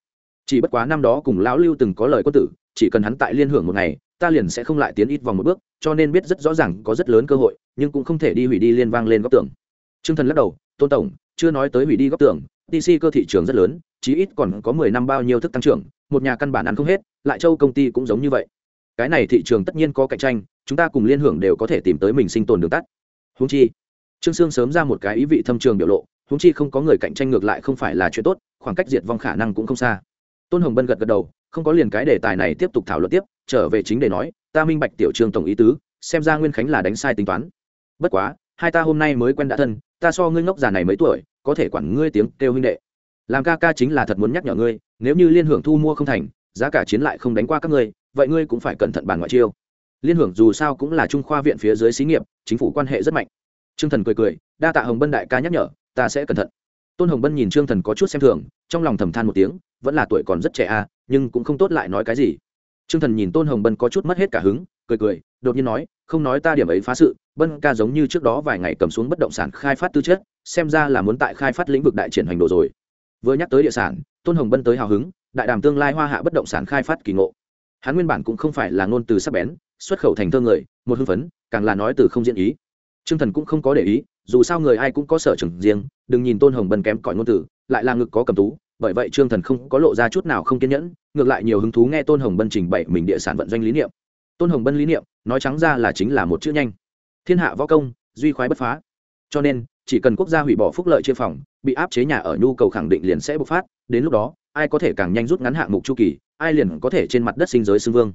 Chỉ bất quá năm đó cùng lão lưu từng có lời quân tử chỉ cần hắn tại liên hưởng một ngày ta liền sẽ không lại tiến ít vòng một bước, cho nên biết rất rõ ràng có rất lớn cơ hội, nhưng cũng không thể đi hủy đi liên vang lên góc tường. T r ư ơ n g thần lắc đầu, tôn tổng, chưa nói tới hủy đi góc tường tc cơ thị trường rất lớn, chí ít còn có mười năm bao nhiêu thức tăng trưởng, một nhà căn bản ăn không hết, lại châu công ty cũng giống như vậy. Cái này thị trường tất nhiên có cạnh tranh, chúng ta cùng liên hưởng đều có thể tìm tới mình sinh tồn đường tắt. Húng chi, trương sương sớm ra một cái ý vị thâm trường biểu lộ húng chi không có người cạnh tranh ngược lại không phải là chuyện tốt, khoảng cách diệt vong khả năng cũng không xa. Tôn hồng bân gật gật đầu không có liền cái đề tài này tiếp tục thảo luận tiếp, trở về chính để nói, ta minh bạch tiểu trương tổng ý tứ, xem ra nguyên khánh là đánh sai tính toán. Bất quá, hai ta hôm nay mới quen đã thân, ta so ngươi ngốc già này mấy tuổi, có thể quản ngươi tiếng kêu huynh đệ. Làm ca ca chính là thật muốn nhắc nhở ngươi, nếu như liên hưởng thu mua không thành, giá cả chiến lại không đánh qua các ngươi, vậy ngươi cũng phải cẩn thận bàn ngoại chiêu. Liên hưởng dù sao cũng là trung khoa viện phía dưới xí nghiệp, chính phủ quan hệ rất mạnh. Trương thần cười cười, đa tạ hồng bân đại ca nhắc nhở, ta sẽ cẩn thận. Tôn hồng bân nhìn trương thần có chút xem thường, trong lòng thầm than một tiếng, vẫn là tuổi còn rất trẻ à nhưng cũng không tốt lại nói cái gì. Trương thần nhìn tôn hồng bân có chút mất hết cả hứng, cười cười, đột nhiên nói, không nói ta điểm ấy phá sự, bân ca giống như trước đó vài ngày cầm xuống bất động sản khai phát tư chất, xem ra là muốn tại khai phát lĩnh vực đại triển hành đồ rồi. Vừa nhắc tới địa sản, tôn hồng bân tới hào hứng, đại đàm tương lai hoa hạ bất động sản khai phát kỳ ngộ. Hắn nguyên bản cũng không phải là ngôn từ sắc bén, xuất khẩu thành thơ người, một hưng phấn, càng là nói từ không diễn ý. T r ư ơ n g thần cũng không có để ý, dù sao người ai cũng có sở trường riêng, đừng nhìn tôn hồng bân kém cỏi ngôn từ, lại là ngực có cầm tú bởi vậy trương thần không có lộ ra chút nào không kiên nhẫn, ngược lại nhiều hứng thú nghe tôn hồng bân trình bày mình địa sản vận doanh lý niệm. Tôn hồng bân lý niệm, nói trắng ra là chính là một chữ nhanh. Thiên hạ võ công, duy khoái bất phá. Cho nên, chỉ cần quốc gia hủy bỏ phúc lợi chia phòng, bị áp chế nhà ở nhu cầu khẳng định liền sẽ bộc phát, đến lúc đó, ai có thể càng nhanh rút ngắn hạng mục chu kỳ, ai liền có thể trên mặt đất sinh giới xưng vương.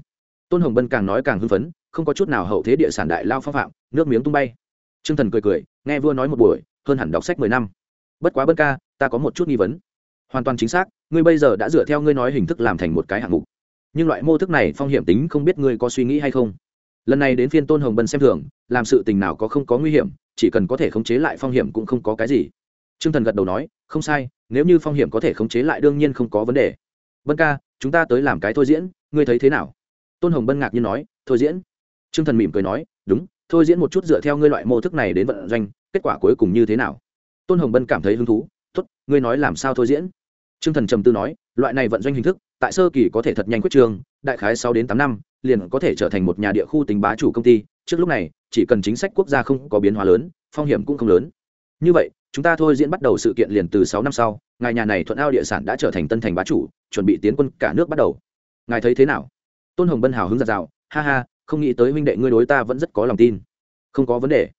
Tôn hồng bân càng nói càng hưng phấn, không có chút nào hậu thế địa sản đại lao phong phạm, nước miếng tung bay. T r ư ơ n g thần cười cười, nghe vua nói một buổi, hơn hẳn đọc sách mười năm. Bất quá bân ca, ta có một chút nghi vấn hoàn toàn chính xác, ngươi bây giờ đã dựa theo ngươi nói hình thức làm thành một cái hạng mục. Nhưng loại mô thức này phong hiểm tính không biết ngươi có suy nghĩ hay không. Lần này đến phiên tôn hồng bân xem thường, làm sự tình nào có không có nguy hiểm, chỉ cần có thể khống chế lại phong hiểm cũng không có cái gì. T r ư ơ n g thần gật đầu nói, không sai, nếu như phong hiểm có thể khống chế lại đương nhiên không có vấn đề. Bân ca, chúng ta tới làm cái thôi diễn, ngươi thấy thế nào? Tôn hồng bân ngạc nhiên nói, thôi diễn. T r ư ơ n g thần mỉm cười nói, đúng, thôi diễn một chút dựa theo ngươi loại mô thức này đến vận doanh, kết quả cuối cùng như thế nào? Tôn hồng bân cảm thấy hứng thú t ố t ngươi nói làm sao thôi diễn? Trương thần trầm tư nói, loại này vận doanh hình thức, tại sơ kỳ có thể thật nhanh quyết trường, đại khái sáu đến tám năm, liền có thể trở thành một nhà địa khu tính bá chủ công ty. Trước lúc này, chỉ cần chính sách quốc gia không có biến hóa lớn, phong hiểm cũng không lớn. Như vậy, chúng ta thôi diễn bắt đầu sự kiện liền từ sáu năm sau, ngài nhà này thuận ao địa sản đã trở thành tân thành bá chủ, chuẩn bị tiến quân cả nước bắt đầu. Ngài thấy thế nào? Tôn hồng bân hào hứng giặt rào ha ha, không nghĩ tới huynh đệ ngươi đối ta vẫn rất có lòng tin. Không có vấn đề.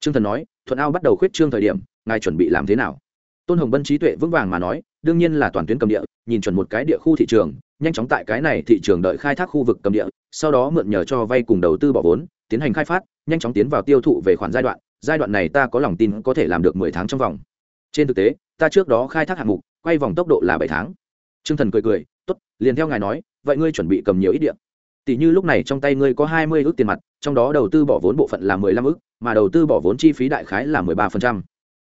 Trương thần nói, thuận ao bắt đầu khuyết trương thời điểm, ngài chuẩn bị làm thế nào? Tôn hồng bân trí tuệ vững vàng mà nói đương nhiên là toàn tuyến cầm địa, nhìn chuẩn một cái địa khu thị trường, nhanh chóng tại cái này thị trường đợi khai thác khu vực cầm địa, sau đó mượn nhờ cho vay cùng đầu tư bỏ vốn, tiến hành khai phát, nhanh chóng tiến vào tiêu thụ về khoản giai đoạn giai đoạn này ta có lòng tin có thể làm được mười tháng trong vòng. Trên thực tế, ta trước đó khai thác hạng mục, quay vòng tốc độ là bảy tháng. T r ư ơ n g thần cười cười t ố t liền theo ngài nói, vậy ngươi chuẩn bị cầm nhiều ít điện tỷ như lúc này trong tay ngươi có hai mươi ước tiền mặt, trong đó đầu tư bỏ vốn bộ phận là mười lăm ước, mà đầu tư bỏ vốn chi phí đại khái là mười ba phần trăm.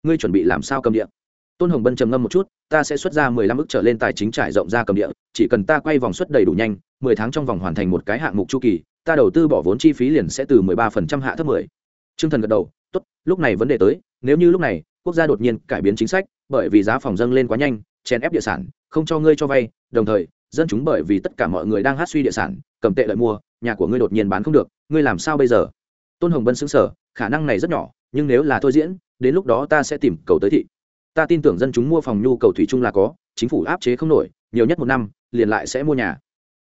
Ngươi chuẩn bị làm sao cầm điện tôn hồng bân trầm ngâm một chút ta sẽ xuất ra mười lăm ước trở lên tài chính trải rộng ra cầm địa chỉ cần ta quay vòng suất đầy đủ nhanh mười tháng trong vòng hoàn thành một cái hạng mục chu kỳ ta đầu tư bỏ vốn chi phí liền sẽ từ mười ba phần trăm hạ thấp mười Trương Thần gật đầu, "Tốt, lúc này vấn đề tới, nếu như lúc này, quốc gia đột nhiên cải biến chính sách, bởi vì giá phòng dâng lên quá nhanh, chèn ép địa sản, không cho ngươi cho vay, đồng thời, dân chúng bởi vì tất cả mọi người đang hát suy địa sản, cầm tệ lợi mua, nhà của ngươi đột nhiên bán không được, ngươi làm sao bây giờ?" Tôn Hồng Bân sững sờ, khả năng này rất nhỏ, nhưng nếu là thôi diễn, đến lúc đó ta sẽ tìm cầu tới thị. Ta tin tưởng dân chúng mua phòng nhu cầu thủy chung là có, chính phủ áp chế không nổi, nhiều nhất một năm, liền lại sẽ mua nhà.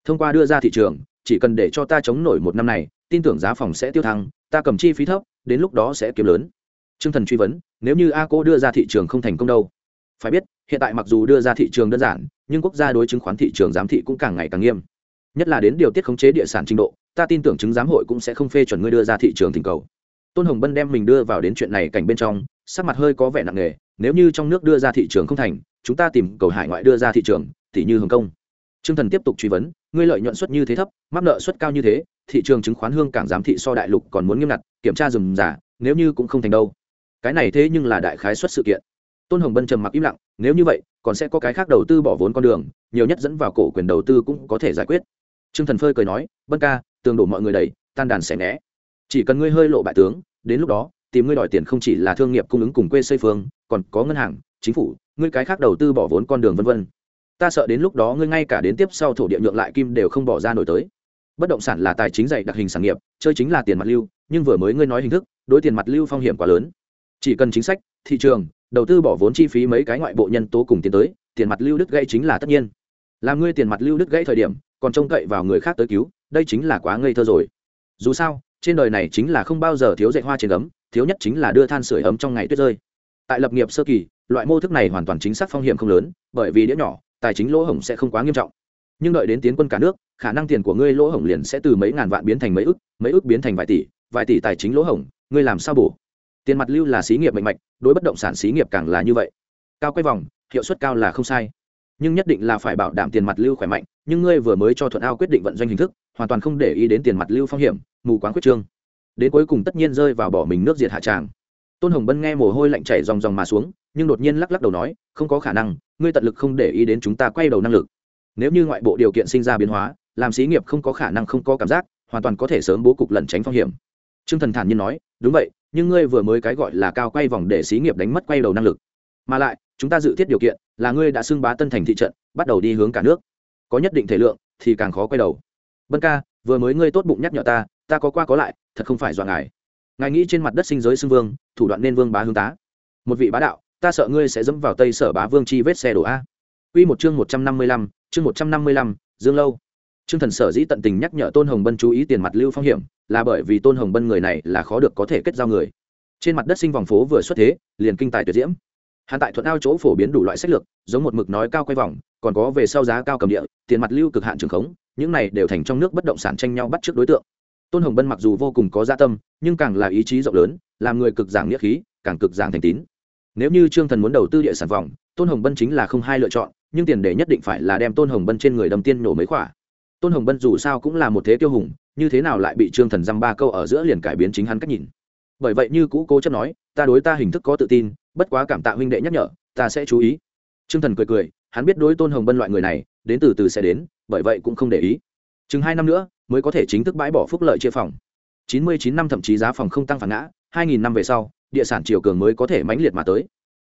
Thông qua đưa ra thị trường, chỉ cần để cho ta chống nổi một năm này, tin tưởng giá phòng sẽ tiêu thăng, ta cầm chi phí thấp, đến lúc đó sẽ kiếm lớn. Trương thần truy vấn nếu như a Cố đưa ra thị trường không thành công đâu? Phải biết hiện tại mặc dù đưa ra thị trường đơn giản nhưng quốc gia đối chứng khoán thị trường giám thị cũng càng ngày càng nghiêm. Nhất là đến điều tiết khống chế địa sản trình độ ta tin tưởng chứng giám hội cũng sẽ không phê chuẩn ngươi đưa ra thị trường thỉnh cầu. Tôn hồng bân đem mình đưa vào đến chuyện này cảnh bên trong sắc mặt hơi có vẻ nặng nề nếu như trong nước đưa ra thị trường không thành, chúng ta tìm cầu hải ngoại đưa ra thị trường, tỷ như hồng kông. Trương thần tiếp tục truy vấn, ngươi lợi nhuận suất như thế thấp, mắc nợ suất cao như thế, thị trường chứng khoán hương cảng giám thị so đại lục còn muốn nghiêm ngặt, kiểm tra dùm giả nếu như cũng không thành đâu. Cái này thế nhưng là đại khái suất sự kiện. Tôn hồng bân trầm mặc im lặng, nếu như vậy, còn sẽ có cái khác đầu tư bỏ vốn con đường, nhiều nhất dẫn vào cổ quyền đầu tư cũng có thể giải quyết. Trương thần phơi cười nói, bân ca, tường đổ mọi người đầy, tan đàn xẻ né. Chỉ cần ngươi hơi lộ bại tướng, đến lúc đó, tìm ngươi đòi tiền không chỉ là thương nghiệp cung ứng cùng quê xây phương còn có ngân hàng, chính phủ, ngươi cái khác đầu tư bỏ vốn con đường vân vân. ta sợ đến lúc đó ngươi ngay cả đến tiếp sau thổ địa nhượng lại kim đều không bỏ ra nổi tới. Bất động sản là tài chính dạy đặc hình sản nghiệp, chơi chính là tiền mặt lưu, nhưng vừa mới ngươi nói hình thức, đối tiền mặt lưu phong hiểm quá lớn. Chỉ cần chính sách, thị trường, đầu tư bỏ vốn chi phí mấy cái ngoại bộ nhân tố cùng tiến tới, tiền mặt lưu đứt gãy chính là tất nhiên. Làm ngươi tiền mặt lưu đứt gãy thời điểm, còn trông cậy vào người khác tới cứu, đây chính là quá ngây thơ rồi. Dù sao, trên đời này chính là không bao giờ thiếu dạy hoa trên ấm thiếu nhất chính là đưa than sửa ấm trong ngày tuyết rơi tại lập nghiệp sơ kỳ, loại mô thức này hoàn toàn chính xác phong hiểm không lớn, bởi vì đĩa nhỏ, tài chính lỗ hổng sẽ không quá nghiêm trọng. Nhưng đợi đến tiến quân cả nước, khả năng tiền của ngươi lỗ hổng liền sẽ từ mấy ngàn vạn biến thành mấy ức mấy ức biến thành vài tỷ vài tỷ tài chính lỗ hổng, ngươi làm sao bổ? Tiền mặt lưu là xí nghiệp mạnh mạnh đối bất động sản xí nghiệp càng là như vậy. Cao quay vòng, hiệu suất cao là không sai. Nhưng nhất định là phải bảo đảm tiền mặt lưu khỏe mạnh, nhưng ngươi vừa mới cho thuận ao quyết định vận doanh hình thức, hoàn toàn không để ý đến tiền mặt lưu phong hiểm, mù quáng quyết trương. Đến cuối cùng tất nhiên rơi vào bỏ mình nước diệt hạ tràng tôn hồng bân nghe mồ hôi lạnh chảy ròng ròng mà xuống, nhưng đột nhiên lắc lắc đầu nói, không có khả năng, ngươi tận lực không để ý đến chúng ta quay đầu năng lực. Nếu như ngoại bộ điều kiện sinh ra biến hóa, làm xí nghiệp không có khả năng không có cảm giác, hoàn toàn có thể sớm bố cục lẩn tránh phong hiểm. Trương thần thản nhiên nói, đúng vậy, nhưng ngươi vừa mới cái gọi là cao quay vòng để xí nghiệp đánh mất quay đầu năng lực. Mà lại, chúng ta dự thiết điều kiện là ngươi đã xưng bá tân thành thị trận, bắt đầu đi hướng cả nước. Có nhất định thể lượng thì càng khó quay đầu. Bân ca, vừa mới ngươi tốt bụng nhắc nhở ta ta có qua có lại, thật không phải dọa ngài ngài nghĩ trên mặt đất sinh giới xưng vương thủ đoạn nên vương bá hướng tá một vị bá đạo ta sợ ngươi sẽ dẫm vào tây sở bá vương chi vết xe đổ a Quy một chương một trăm năm mươi lăm, chương một trăm năm mươi lăm, Dương Lâu. Trương Thần sở dĩ tận tình nhắc nhở Tôn Hồng Bân chú ý tiền mặt lưu phong hiểm, là bởi vì Tôn Hồng Bân người này là khó được có thể kết giao người. Trên mặt đất sinh vòng phố vừa xuất thế, liền kinh tài tuyệt diễm. Hắn tại thuận ao chỗ phổ biến đủ loại sách lược, giống một mực nói cao quay vòng, còn có về sau giá cao cầm địa, tiền mặt lưu cực hạn trường khống, những này đều thành trong nước bất động sản tranh nhau bắt trước đối tượng. Tôn Hồng Bân mặc dù vô cùng có dạ tâm, nhưng càng là ý chí rộng lớn, làm người cực giảng nghĩa khí, càng cực giảng thành tín. Nếu như Trương Thần muốn đầu tư địa sản vòng, Tôn Hồng Bân chính là không hai lựa chọn, nhưng tiền đề nhất định phải là đem Tôn Hồng Bân trên người đâm tiên nổ mấy khỏa tôn hồng bân dù sao cũng là một thế tiêu hùng như thế nào lại bị trương thần dăm ba câu ở giữa liền cải biến chính hắn cách nhìn. Bởi vậy như cũ cố chấp nói ta đối ta hình thức có tự tin bất quá cảm tạ huynh đệ nhắc nhở ta sẽ chú ý. Trương thần cười cười hắn biết đối tôn hồng bân loại người này đến từ từ sẽ đến bởi vậy cũng không để ý. Chừng hai năm nữa mới có thể chính thức bãi bỏ phúc lợi chia phòng. Chín mươi chín năm thậm chí giá phòng không tăng phản ngã, hai nghìn năm về sau, địa sản triều cường mới có thể mãnh liệt mà tới.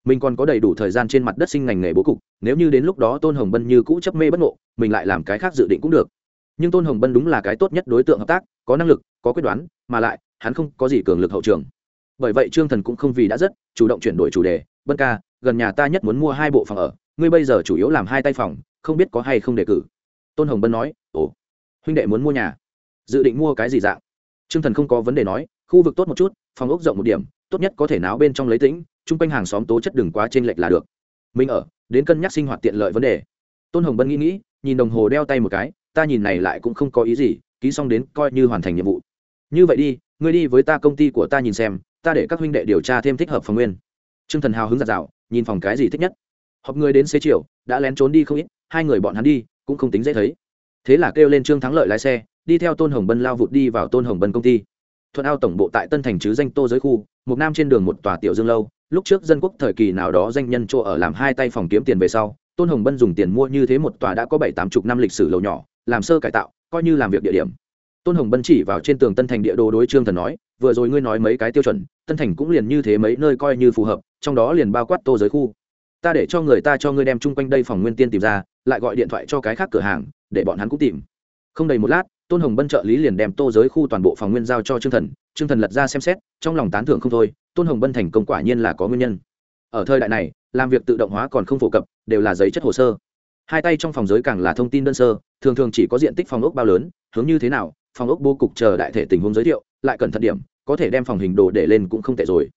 Mình còn có đầy đủ thời gian trên mặt đất sinh ngành nghề bố cục, nếu như đến lúc đó tôn hồng bân như cũ chấp mê bất ngộ, mình lại làm cái khác dự định cũng được. Nhưng tôn hồng bân đúng là cái tốt nhất đối tượng hợp tác, có năng lực, có quyết đoán, mà lại, hắn không có gì cường lực hậu trường. Bởi vậy trương thần cũng không vì đã rất, chủ động chuyển đổi chủ đề. Bân ca, gần nhà ta nhất muốn mua hai bộ phòng ở, ngươi bây giờ chủ yếu làm hai tay phòng, không biết có hay không đề cử? Tôn hồng bân nói huynh đệ muốn mua nhà. Dự định mua cái gì dạng? Trương thần không có vấn đề nói, khu vực tốt một chút, phòng ốc rộng một điểm, tốt nhất có thể náo bên trong lấy tĩnh, chung quanh hàng xóm tố chất đừng quá t r ê n lệch là được. Mình ở, đến cân nhắc sinh hoạt tiện lợi vấn đề. Tôn hồng bân nghĩ nghĩ, nhìn đồng hồ đeo tay một cái, ta nhìn này lại cũng không có ý gì, ký xong đến coi như hoàn thành nhiệm vụ. Như vậy đi, ngươi đi với ta công ty của ta nhìn xem, ta để các huynh đệ điều tra thêm thích hợp phòng nguyên. T r ư ơ n g thần hào hứng giặt rào nhìn phòng cái gì thích nhất. Họp người đến xế chiều, đã lén trốn đi không ít, hai người bọn hắn đi, cũng không tính dễ thấy thế là kêu lên trương thắng lợi lái xe, đi theo tôn hồng bân lao vụt đi vào tôn hồng bân công ty. Thuận ao tổng bộ tại tân thành chứ danh tô giới khu, một nam trên đường một tòa tiểu dương lâu. Lúc trước dân quốc thời kỳ nào đó danh nhân chỗ ở làm hai tay phòng kiếm tiền về sau, tôn hồng bân dùng tiền mua như thế một tòa đã có bảy tám chục năm lịch sử lầu nhỏ, làm sơ cải tạo, coi như làm việc địa điểm. Tôn hồng bân chỉ vào trên tường tân thành địa đồ đối trương thần nói, vừa rồi ngươi nói mấy cái tiêu chuẩn, tân thành cũng liền như thế mấy nơi coi như phù hợp, trong đó liền bao quát tô giới khu. Ta để cho người ta cho ngươi đem chung quanh đây phòng nguyên tiên tìm ra, lại gọi điện thoại cho cái khác cửa hàng để bọn hắn cũng tìm. Không đầy một lát, tôn hồng bân trợ lý liền đem tô giới khu toàn bộ phòng nguyên giao cho trương thần trương thần lật ra xem xét, trong lòng tán thưởng không thôi, tôn hồng bân thành công quả nhiên là có nguyên nhân. Ở thời đại này, làm việc tự động hóa còn không phổ cập, đều là giấy chất hồ sơ. Hai tay trong phòng giới càng là thông tin đơn sơ, thường thường chỉ có diện tích phòng ốc bao lớn, hướng như thế nào, phòng ốc bố cục chờ đại thể tình huống giới thiệu, lại cẩn thận điểm, có thể đem phòng hình đồ để lên cũng không tệ rồi.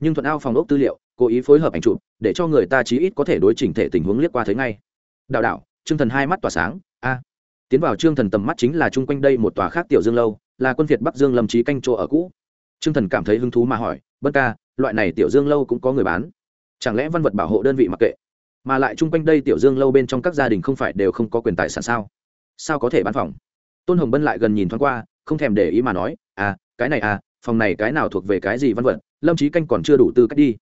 Nhưng thuận ao phòng ốc tư liệu, cố ý phối hợp ảnh chụp, để cho người ta chí ít có thể đối chỉnh thể tình huống liếc qua thấy ngay. Đạo đạo trương thần hai mắt tỏa sáng a. Tiến vào trương thần tầm mắt chính là chung quanh đây một tòa khác tiểu dương lâu, là quân việt bắc dương lâm trí canh chỗ ở cũ. Trương thần cảm thấy hứng thú mà hỏi bất ca, loại này tiểu dương lâu cũng có người bán? Chẳng lẽ văn vật bảo hộ đơn vị mặc kệ? Mà lại chung quanh đây tiểu dương lâu bên trong các gia đình không phải đều không có quyền tài sản sao? Sao có thể bán phòng? Tôn hồng bân lại gần nhìn thoáng qua, không thèm để ý mà nói à cái này à phòng này cái nào thuộc về cái gì văn vật? Lâm trí canh còn chưa đủ tư cách đi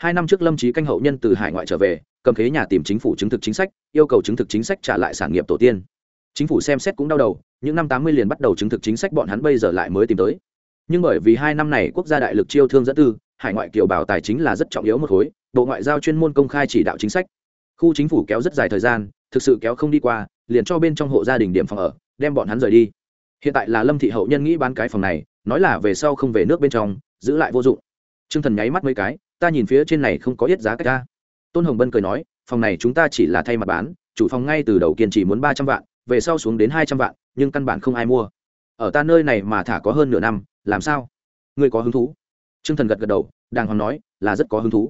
hai năm trước lâm trí canh hậu nhân từ hải ngoại trở về, cầm khế nhà tìm chính phủ chứng thực chính sách, yêu cầu chứng thực chính sách trả lại sản nghiệp tổ tiên. Chính phủ xem xét cũng đau đầu, những năm tám mươi liền bắt đầu chứng thực chính sách bọn hắn bây giờ lại mới tìm tới. Nhưng bởi vì hai năm này quốc gia đại lực chiêu thương dẫn tư, hải ngoại kiều bảo tài chính là rất trọng yếu một khối, bộ ngoại giao chuyên môn công khai chỉ đạo chính sách. Khu chính phủ kéo rất dài thời gian, thực sự kéo không đi qua, liền cho bên trong hộ gia đình điểm phòng ở, đem bọn hắn rời đi. Hiện tại là lâm thị hậu nhân nghĩ bán cái phòng này, nói là về sau không về nước bên trong, giữ lại vô dụng. T r ư ơ n g thần nháy mắt mấy cái ta nhìn phía trên này không có ít giá cách ta tôn hồng bân cười nói, phòng này chúng ta chỉ là thay mặt bán, chủ phòng ngay từ đầu kiên chỉ muốn ba trăm vạn, về sau xuống đến hai trăm vạn, nhưng căn bản không ai mua. Ở ta nơi này mà thả có hơn nửa năm, làm sao? Ngươi có hứng thú? T r ư ơ n g thần gật gật đầu, đàng hoàng nói, là rất có hứng thú.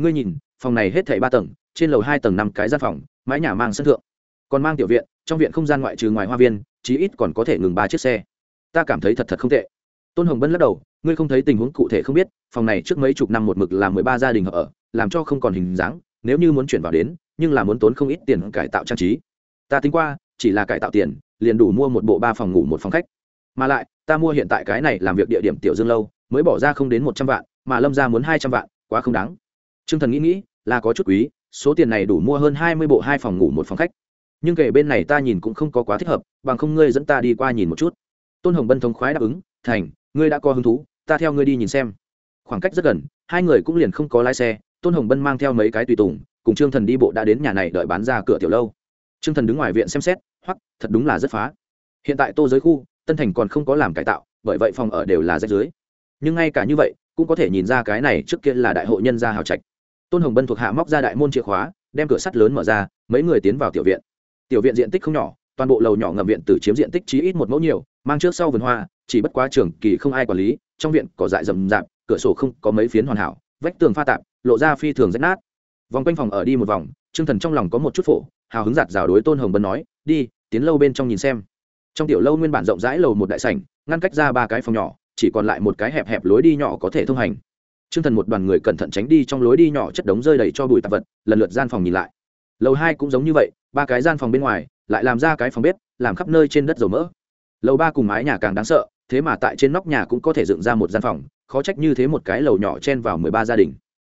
Ngươi nhìn, phòng này hết thảy ba tầng, trên lầu hai tầng năm cái gian phòng, mái nhà mang sân thượng. Còn mang tiểu viện, trong viện không gian ngoại trừ ngoài hoa viên, chí ít còn có thể ngừng ba chiếc xe. Ta cảm thấy thật thật không tệ tôn hồng bân lắc đầu, ngươi không thấy tình huống cụ thể không biết, phòng này trước mấy chục năm một mực là mười ba gia đình ở, làm cho không còn hình dáng, nếu như muốn chuyển vào đến, nhưng là muốn tốn không ít tiền cải tạo trang trí. Ta tính qua, chỉ là cải tạo tiền, liền đủ mua một bộ ba phòng ngủ một phòng khách. Mà lại, ta mua hiện tại cái này làm việc địa điểm tiểu dương lâu, mới bỏ ra không đến một trăm vạn, mà lâm ra muốn hai trăm vạn, quá không đáng. T r ư ơ n g thần nghĩ nghĩ, là có chút quý, số tiền này đủ mua hơn hai mươi bộ hai phòng ngủ một phòng khách. Nhưng kể bên này ta nhìn cũng không có quá thích hợp, bằng không ngươi dẫn ta đi qua nhìn một chút. Tôn hồng bân thống khoái đáp ứng, thành ngươi đã có hứng thú, ta theo ngươi đi nhìn xem. Khoảng cách rất gần, hai người cũng liền không có lái xe, tôn hồng bân mang theo mấy cái tùy tùng, cùng trương thần đi bộ đã đến nhà này đợi bán ra cửa tiểu lâu. Trương thần đứng ngoài viện xem xét hoặc thật đúng là rất phá. Hiện tại tô giới khu, tân thành còn không có làm cải tạo, bởi vậy phòng ở đều là rách dưới. Nhưng ngay cả như vậy, cũng có thể nhìn ra cái này trước kia là đại hội nhân gia hào trạch. Tôn hồng bân thuộc hạ móc ra đại môn chìa khóa, đem cửa sắt lớn mở ra, mấy người tiến vào tiểu viện. Tiểu viện diện tích không nhỏ, toàn bộ lầu nhỏ ngầm viện tử chiếm diện tích chí ít một mẫu nhiều mang trước sau vườn hoa chỉ bất quá trường kỳ không ai quản lý trong viện có dại rậm rạp cửa sổ không có mấy phiến hoàn hảo vách tường pha tạp lộ ra phi thường rách nát vòng quanh phòng ở đi một vòng trương thần trong lòng có một chút phổ hào hứng giạt rào đối tôn hồng bân nói đi tiến lâu bên trong nhìn xem trong tiểu lâu nguyên bản rộng rãi lầu một đại sảnh ngăn cách ra ba cái phòng nhỏ chỉ còn lại một cái hẹp hẹp lối đi nhỏ có thể thông hành Trương Thần một đoàn người cẩn thận tránh đi trong lối đi nhỏ chất đống rơi đầy cho bụi tạp vật, lần lượt gian phòng nhìn lại. Lầu hai cũng giống như vậy, ba cái gian phòng bên ngoài, lại làm ra cái phòng bếp, làm khắp nơi trên đất dầu mỡ. Lầu ba cùng mái nhà càng đáng sợ, thế mà tại trên nóc nhà cũng có thể dựng ra một gian phòng, khó trách như thế một cái lầu nhỏ chen vào mười ba gia đình.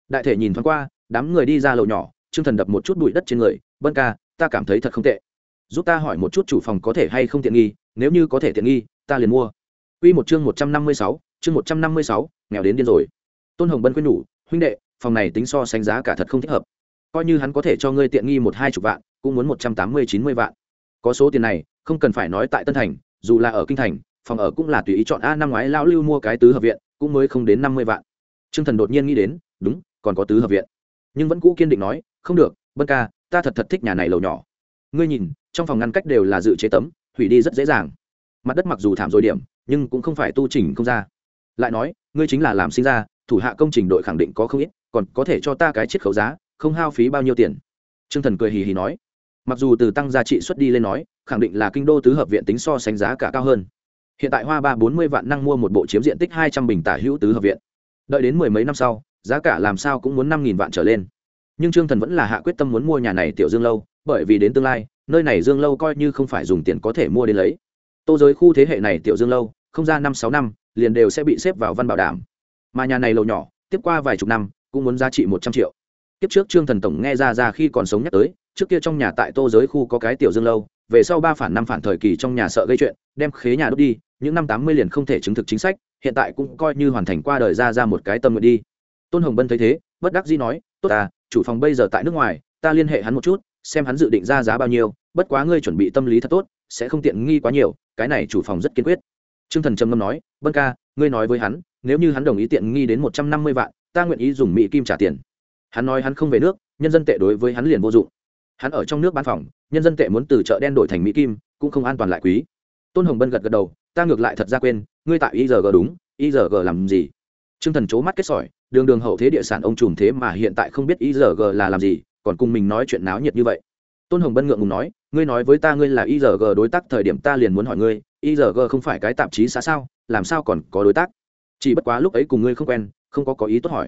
Đại thể nhìn thoáng qua, đám người đi ra lầu nhỏ, Trương Thần đập một chút bụi đất trên người, "Bân ca, ta cảm thấy thật không tệ. Giúp ta hỏi một chút chủ phòng có thể hay không tiện nghi, nếu như có thể tiện nghi, ta liền mua." Quy một chương một trăm năm mươi sáu, chương một trăm năm mươi sáu, nghèo đến điên rồi tôn hồng bân khuyên nhủ huynh đệ phòng này tính so sánh giá cả thật không thích hợp coi như hắn có thể cho ngươi tiện nghi một hai chục vạn cũng muốn một trăm tám mươi chín mươi vạn có số tiền này không cần phải nói tại tân thành dù là ở kinh thành, phòng ở cũng là tùy ý chọn a năm ngoái lão lưu mua cái tứ hợp viện, cũng mới không đến năm mươi vạn. T r ư ơ n g thần đột nhiên nghĩ đến, đúng, còn có tứ hợp viện. Nhưng vẫn cũ kiên định nói, không được bân ca, ta thật thật thích nhà này lầu nhỏ. Ngươi nhìn, trong phòng ngăn cách đều là dự chế tấm, hủy đi rất dễ dàng. Mặt đất mặc dù thảm rồi điểm, nhưng cũng không phải tu trình không ra. Lại nói, ngươi chính là làm sinh ra, thủ hạ công trình đội khẳng định có không ít, còn có thể cho ta cái chiết khấu giá, không hao phí bao nhiêu tiền. T r ư ơ n g thần cười hì hì nói mặc dù từ tăng giá trị xuất đi lên nói, khẳng định là kinh đô tứ hợp viện tính so sánh giá cả cao hơn. Hiện tại hoa ba bốn mươi vạn năng mua một bộ chiếm diện tích hai trăm bình tả hữu tứ hợp viện. Đợi đến mười mấy năm sau, giá cả làm sao cũng muốn năm nghìn vạn trở lên. Nhưng trương thần vẫn là hạ quyết tâm muốn mua nhà này tiểu dương lâu, bởi vì đến tương lai, nơi này dương lâu coi như không phải dùng tiền có thể mua đến lấy. Tô giới khu thế hệ này tiểu dương lâu, không ra năm sáu năm, liền đều sẽ bị xếp vào văn bảo đảm. Mà nhà này lầu nhỏ, tiếp qua vài chục năm, cũng muốn giá trị một trăm triệu tiếp trước trương thần tổng nghe ra ra khi còn sống nhắc tới, trước kia trong nhà tại tô giới khu có cái tiểu dương lâu, về sau ba phản năm phản thời kỳ trong nhà sợ gây chuyện, đem khế nhà đốt đi, những năm tám mươi liền không thể chứng thực chính sách, hiện tại cũng coi như hoàn thành qua đời ra ra một cái tâm nguyện đi. Tôn hồng bân thấy thế, bất đắc dĩ nói, tốt à chủ phòng bây giờ tại nước ngoài, ta liên hệ hắn một chút, xem hắn dự định ra giá bao nhiêu, bất quá ngươi chuẩn bị tâm lý thật tốt, sẽ không tiện nghi quá nhiều, cái này chủ phòng rất kiên quyết. T r ư ơ n g thần trầm ngâm nói, bân ca, ngươi nói với hắn, nếu như hắn đồng ý tiện nghi đến một trăm năm mươi vạn, ta nguyện ý dùng mỹ kim trả tiền hắn nói hắn không về nước, nhân dân tệ đối với hắn liền vô dụng. Hắn ở trong nước bán phòng, nhân dân tệ muốn từ chợ đen đổi thành mỹ kim, cũng không an toàn lại quý. Tôn hồng bân gật gật đầu, ta ngược lại thật ra quên, ngươi tại igg đúng igg làm gì t r ư ơ n g thần c mắt kết sỏi, đường đường hậu thế địa sản ông trùm thế mà hiện tại không biết igg là làm gì, còn cùng mình nói chuyện náo nhiệt như vậy. Tôn hồng bân ngượng ngùng nói, ngươi nói với ta ngươi là igg đối tác thời điểm ta liền muốn hỏi ngươi igg không phải cái tạp chí xã sao, làm sao còn có đối tác? Chỉ bất quá lúc ấy cùng ngươi không quen, không có có ý tốt hỏi.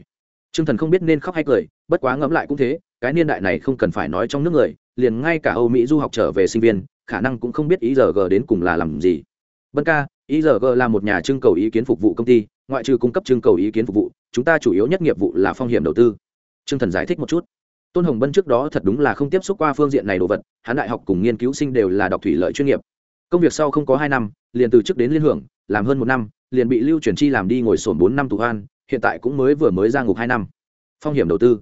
Trương thần không biết nên khóc hay cười, bất quá ngẫm lại cũng thế, cái niên đại này không cần phải nói trong nước người, liền ngay cả âu mỹ du học trở về sinh viên, khả năng cũng không biết igg đến cùng là làm gì. Bân ca igg là một nhà trưng cầu ý kiến phục vụ công ty, ngoại trừ cung cấp trưng cầu ý kiến phục vụ, chúng ta chủ yếu nhất nghiệp vụ là phong hiểm đầu tư. Trương thần giải thích một chút. Tôn hồng bân trước đó thật đúng là không tiếp xúc qua phương diện này đồ vật, hắn đại học cùng nghiên cứu sinh đều là đọc thủy lợi chuyên nghiệp. Công việc sau không có hai năm, liền từ chức đến liên hưởng, làm hơn một năm, liền bị lưu chuyển chi làm đi ngồi sổn bốn năm tù hoan hiện tại cũng mới vừa mới ra ngục hai năm. Phong hiểm đầu tư.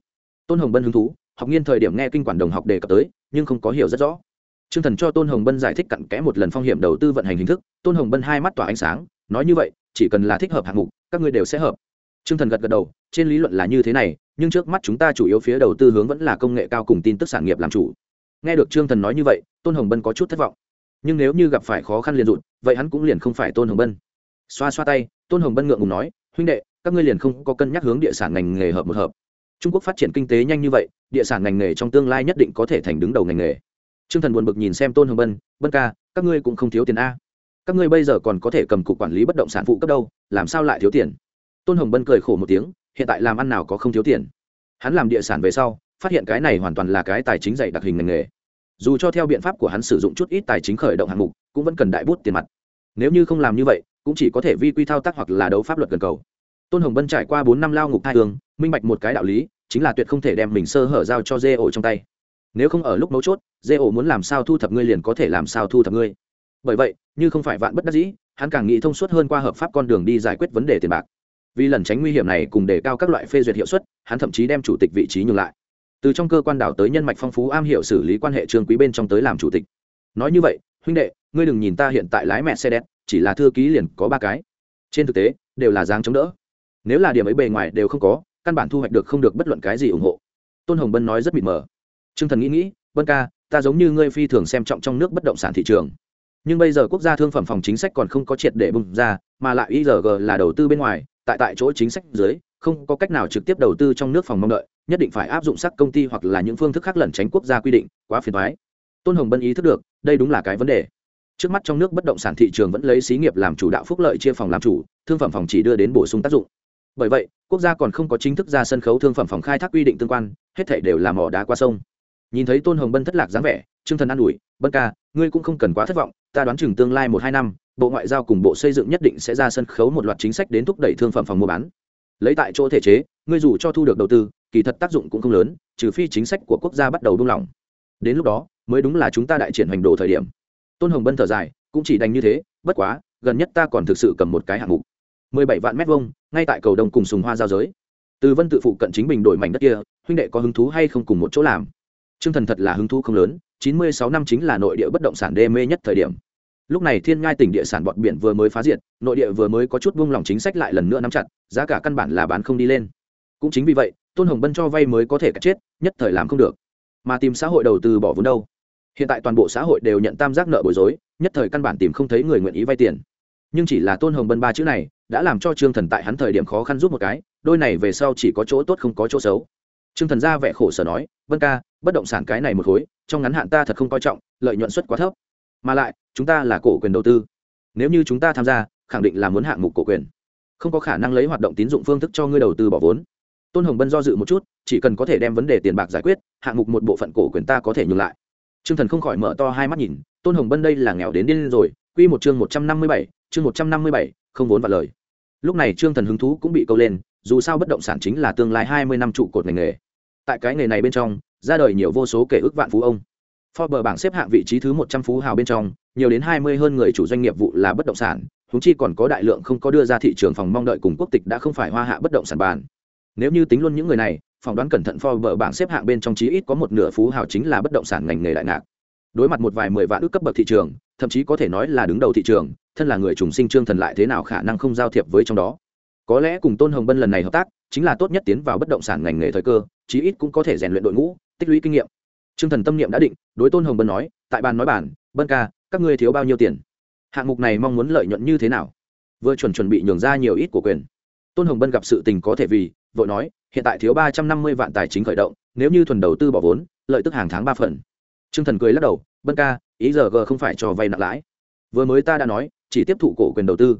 Tôn hồng bân hứng thú, học nghiên thời điểm nghe kinh quản đồng học đề cập tới, nhưng không có hiểu rất rõ. T r ư ơ n g thần cho tôn hồng bân giải thích cặn kẽ một lần phong hiểm đầu tư vận hành hình thức, tôn hồng bân hai mắt tỏa ánh sáng, nói như vậy, chỉ cần là thích hợp hạng mục, các ngươi đều sẽ hợp. T r ư ơ n g thần gật gật đầu, trên lý luận là như thế này, nhưng trước mắt chúng ta chủ yếu phía đầu tư hướng vẫn là công nghệ cao cùng tin tức sản nghiệp làm chủ. Nghe được trương thần nói như vậy, tôn hồng bân có chút thất vọng. Nhưng nếu như gặp phải khó khăn liền rụt, vậy hắn cũng liền không phải tôn hồng bân. Xoa xoa tay, tôn hồng bân ngượng ngùng nói, huynh đệ các ngươi liền không có cân nhắc hướng địa sản ngành nghề hợp một hợp. Trung quốc phát triển kinh tế nhanh như vậy, địa sản ngành nghề trong tương lai nhất định có thể thành đứng đầu ngành nghề. Trương thần buồn bực nhìn xem tôn hồng bân bân ca, các ngươi cũng không thiếu tiền a. Các ngươi bây giờ còn có thể cầm cục quản lý bất động sản phụ cấp đâu, làm sao lại thiếu tiền? Tôn hồng bân cười khổ một tiếng, hiện tại làm ăn nào có không thiếu tiền? Hắn làm địa sản về sau, phát hiện cái này hoàn toàn là cái tài chính dạy đặc hình ngành nghề. Dù cho theo biện pháp của hắn sử dụng chút ít tài chính khởi động hạng mục, cũng vẫn cần đại bút tiền mặt. Nếu như không làm như vậy, cũng chỉ có thể vi quy thao tác hoặc là đấu pháp luật cần cầu tôn hồng bân trải qua bốn năm lao ngục hai tường minh bạch một cái đạo lý, chính là tuyệt không thể đem mình sơ hở giao cho dê ổ trong tay. Nếu không ở lúc mấu chốt, dê ổ muốn làm sao thu thập ngươi liền có thể làm sao thu thập ngươi. Bởi vậy, như không phải vạn bất đắc dĩ, hắn càng nghĩ thông suốt hơn qua hợp pháp con đường đi giải quyết vấn đề tiền bạc. Vì lần tránh nguy hiểm này cùng đề cao các loại phê duyệt hiệu suất, hắn thậm chí đem chủ tịch vị trí nhường lại. Từ trong cơ quan đảo tới nhân mạch phong phú am hiểu xử lý quan hệ trương quý bên trong tới làm chủ tịch. Nói như vậy, huynh đệ, ngươi đừng nhìn ta hiện tại lái mẹ xe đẹp chỉ là thư ký liền có ba cái. Trên thực tế, đều là dáng chống đỡ nếu là điểm ấy bề ngoài đều không có, căn bản thu hoạch được không được bất luận cái gì ủng hộ. Tôn hồng bân nói rất mịt mờ. T r ư ơ n g thần nghĩ nghĩ, bân ca, ta giống như ngươi phi thường xem trọng trong nước bất động sản thị trường. Nhưng bây giờ quốc gia thương phẩm phòng chính sách còn không có triệt để bùng ra, mà lại igg là đầu tư bên ngoài, tại tại chỗ chính sách dưới, không có cách nào trực tiếp đầu tư trong nước phòng mong đợi, nhất định phải áp dụng sắc công ty hoặc là những phương thức khác lẩn tránh quốc gia quy định, quá phiền thoái tôn hồng bân ý thức được, đây đúng là cái vấn đề. Trước mắt trong nước bất động sản thị trường vẫn lấy xí nghiệp làm chủ đạo phúc lợi chia phòng làm chủ, thương phẩm phòng chỉ đưa đến bổ sung tác dụng bởi vậy, quốc gia còn không có chính thức ra sân khấu thương phẩm phòng khai thác quy định tương quan, hết thể đều là mỏ đá qua sông. Nhìn thấy tôn hồng bân thất lạc dáng vẻ chương thần an ủi, bân ca, ngươi cũng không cần quá thất vọng, ta đoán chừng tương lai một hai năm, bộ ngoại giao cùng bộ xây dựng nhất định sẽ ra sân khấu một loạt chính sách đến thúc đẩy thương phẩm phòng mua bán. Lấy tại chỗ thể chế, ngươi dù cho thu được đầu tư, kỳ thật tác dụng cũng không lớn, trừ phi chính sách của quốc gia bắt đầu buông lỏng. Đến lúc đó, mới đúng là chúng ta đại triển hành đồ thời điểm. Tôn hồng bân thở dài, cũng chỉ đành như thế, bất quá, gần nhất ta còn thực sự cầm một cái hạng mục bảy vạn mét vuông, ngay tại cầu đông cùng sùng hoa giao giới. Từ vân tự phụ cận chính bình đổi mảnh đất kia, huynh đệ có hứng thú hay không cùng một chỗ làm? Trương thần thật là hứng thú không lớn, chín mươi sáu năm chính là nội địa bất động sản đê mê nhất thời điểm. Lúc này thiên ngai tỉnh địa sản bọn biển vừa mới phá diệt, nội địa vừa mới có chút buông lỏng chính sách lại lần nữa nắm chặt, giá cả căn bản là bán không đi lên. Cũng chính vì vậy, tôn hồng bân cho vay mới có thể cả chết, nhất thời làm không được. Mà tìm xã hội đầu tư bỏ vốn đâu? Hiện tại toàn bộ xã hội đều nhận tam giác nợ bối rối, nhất thời căn bản tìm không thấy người nguyện ý vay tiền. Nhưng chỉ là tôn hồng bân ba chữ này đã làm cho trương thần tại hắn thời điểm khó khăn giúp một cái, đôi này về sau chỉ có chỗ tốt không có chỗ xấu. Trương thần ra vẻ khổ sở nói, vân ca, bất động sản cái này một khối, trong ngắn hạn ta thật không coi trọng, lợi nhuận suất quá thấp. Mà lại, chúng ta là cổ quyền đầu tư. Nếu như chúng ta tham gia, khẳng định là muốn hạng mục cổ quyền. Không có khả năng lấy hoạt động tín dụng phương thức cho ngươi đầu tư bỏ vốn. Tôn hồng bân do dự một chút, chỉ cần có thể đem vấn đề tiền bạc giải quyết, hạng mục một bộ phận cổ quyền ta có thể nhường lại. T r ư ơ n g thần không khỏi mở to hai mắt nhìn, tôn hồng bân đây là nghèo đến điên rồi q một chương một trăm năm mươi bảy, chương một trăm năm mươi bảy không vốn và lời lúc này trương thần hứng thú cũng bị câu lên dù sao bất động sản chính là tương lai hai mươi năm trụ cột ngành nghề tại cái nghề này bên trong ra đời nhiều vô số kể ước vạn phú ông Forbes bảng xếp hạng vị trí thứ 100 phú hào bên trong, nhiều đến 20 hơn người chủ doanh nghiệp vụ là bất động sản, húng chi còn có đại lượng không có đưa ra thị trường phòng mong đợi cùng quốc tịch đã không phải hoa hạ bất động sản bàn. Nếu như tính luôn những người này, phỏng đoán cẩn thận Forbes bảng xếp hạng bên trong chí ít có một nửa phú hào chính là bất động sản ngành nghề đại ngạc. Đối mặt một vài mười vạn ước cấp bậc thị trường, thậm chí có thể nói là đứng đầu thị trường, thân là người trùng sinh trương thần lại thế nào khả năng không giao thiệp với trong đó. Có lẽ cùng Tôn Hồng Bân lần này hợp tác, chính là tốt nhất tiến vào bất động sản ngành nghề thời cơ, chí ít cũng có thể rèn luyện đội ngũ, tích lũy kinh nghiệm Trương Thần tâm niệm đã định, đối Tôn Hồng Bân nói, tại bàn nói bản, Bân ca, các ngươi thiếu bao nhiêu tiền? Hạng mục này mong muốn lợi nhuận như thế nào? Vừa chuẩn chuẩn bị nhường ra nhiều ít của quyền. Tôn Hồng Bân gặp sự tình có thể vì, vội nói, hiện tại thiếu ba trăm năm mươi vạn tài chính khởi động, nếu như thuần đầu tư bỏ vốn, lợi tức hàng tháng ba phần. Trương Thần cười lắc đầu, Bân ca, ý giờ g không phải cho vay nặng lãi. Vừa mới ta đã nói, chỉ tiếp thụ cổ quyền đầu tư.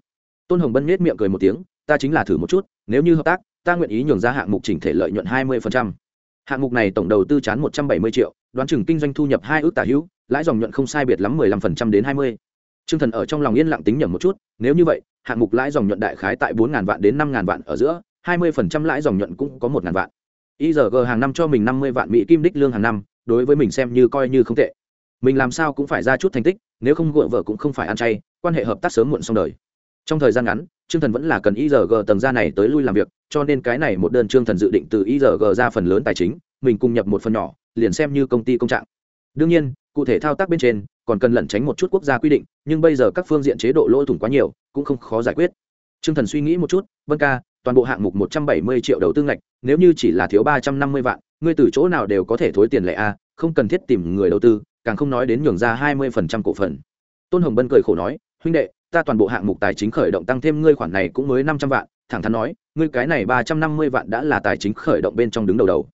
Tôn Hồng Bân nhét miệng cười một tiếng, ta chính là thử một chút, nếu như hợp tác, ta nguyện ý nhường ra hạng mục chỉnh thể lợi nhuận hai 20%. Hạng mục này tổng đầu tư chán một trăm bảy mươi triệu, đoán chừng kinh doanh thu nhập hai ước tả hữu lãi dòng nhuận không sai biệt lắm mười lăm phần trăm đến hai mươi Trương Thần ở trong lòng yên lặng tính nhẩm một chút, nếu như vậy, hạng mục lãi dòng nhuận đại khái tại bốn ngàn vạn đến năm ngàn vạn ở giữa, hai mươi phần trăm lãi dòng nhuận cũng có một ngàn vạn. IRG hàng năm cho mình năm mươi vạn mỹ kim đích lương hàng năm, đối với mình xem như coi như không tệ. Mình làm sao cũng phải ra chút thành tích, nếu không gội vợ cũng không phải ăn chay, quan hệ hợp tác sớm muộn xong đời. Trong thời gian ngắn, Trương Thần vẫn là cần IRG tầng gia này tới lui làm việc, cho nên cái này một đơn Trương Thần dự định từ IRG ra phần lớn tài chính, mình cùng nhập một phần nhỏ, liền xem như công ty công trạng đương nhiên cụ thể thao tác bên trên còn cần lẩn tránh một chút quốc gia quy định nhưng bây giờ các phương diện chế độ lỗ thủng quá nhiều cũng không khó giải quyết trương thần suy nghĩ một chút vân ca toàn bộ hạng mục một trăm bảy mươi triệu đầu tư ngạch nếu như chỉ là thiếu ba trăm năm mươi vạn ngươi từ chỗ nào đều có thể thối tiền lệ a không cần thiết tìm người đầu tư càng không nói đến nhường ra hai mươi phần trăm cổ phần. Tôn hồng bân cười khổ nói, huynh đệ, ta toàn bộ hạng mục tài chính khởi động tăng thêm ngươi khoản này cũng mới năm trăm vạn, thẳng thắn nói, ngươi cái này ba trăm năm mươi vạn đã là tài chính khởi động bên trong đứng đầu đầu.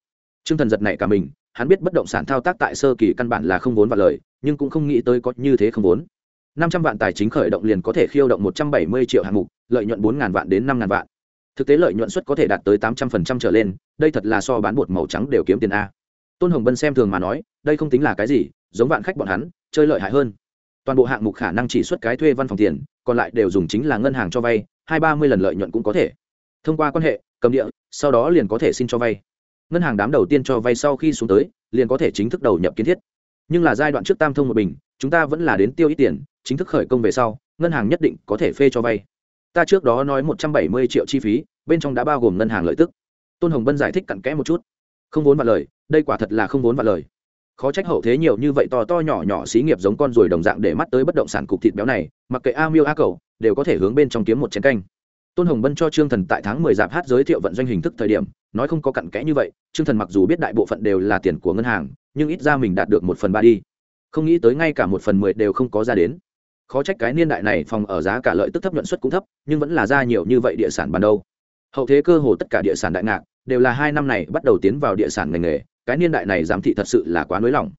T r ư ơ n g thần giật này cả mình, hắn biết bất động sản thao tác tại sơ kỳ căn bản là không vốn và lời, nhưng cũng không nghĩ tới có như thế không vốn. năm trăm vạn tài chính khởi động liền có thể khiêu động một trăm bảy mươi triệu hạng mục, lợi nhuận bốn ngàn vạn đến năm ngàn vạn. Thực tế lợi nhuận suất có thể đạt tới tám trăm phần trăm trở lên, đây thật là so bán bột màu trắng đều kiếm tiền a. Tôn hồng bân xem thường mà nói, đây không tính là cái gì giống vạn khách bọn hắn, chơi lợi hại hơn. Toàn bộ hạng mục khả năng chỉ xuất cái thuê văn phòng tiền, còn lại đều dùng chính là ngân hàng cho vay, hai ba mươi lần lợi nhuận cũng có thể. Thông qua quan hệ, cầm địa, sau đó liền có thể xin cho vay. Ngân hàng đám đầu tiên cho vay sau khi xuống tới, liền có thể chính thức đầu nhập kiến thiết. Nhưng là giai đoạn trước tam thông một bình, chúng ta vẫn là đến tiêu ít tiền, chính thức khởi công về sau, ngân hàng nhất định có thể phê cho vay. Ta trước đó nói một trăm bảy mươi triệu chi phí, bên trong đã bao gồm ngân hàng lợi tức. Tôn hồng bân giải thích cặn kẽ một chút. Không vốn vạn lời, đây quả thật là không vốn vạn lời khó trách hậu thế nhiều như vậy to to nhỏ nhỏ xí nghiệp giống con ruồi đồng dạng để mắt tới bất động sản cục thịt béo này, mặc kệ a miêu a cầu, đều có thể hướng bên trong kiếm một chén canh. Tôn hồng bân cho trương thần tại tháng mười dạp hát giới thiệu vận doanh hình thức thời điểm, nói không có cặn kẽ như vậy, trương thần mặc dù biết đại bộ phận đều là tiền của ngân hàng, nhưng ít ra mình đạt được một phần ba đi. Không nghĩ tới ngay cả một phần mười đều không có ra đến. Khó trách cái niên đại này phòng ở giá cả lợi tức thấp nhuận suất cũng thấp, nhưng vẫn là ra nhiều như vậy địa sản ban đầu hậu thế cơ hồ tất cả địa sản đại ngạc, đều là hai năm này bắt đầu tiến vào địa sản ngành nghề cái niên đại này giám thị thật sự là quá nới lỏng.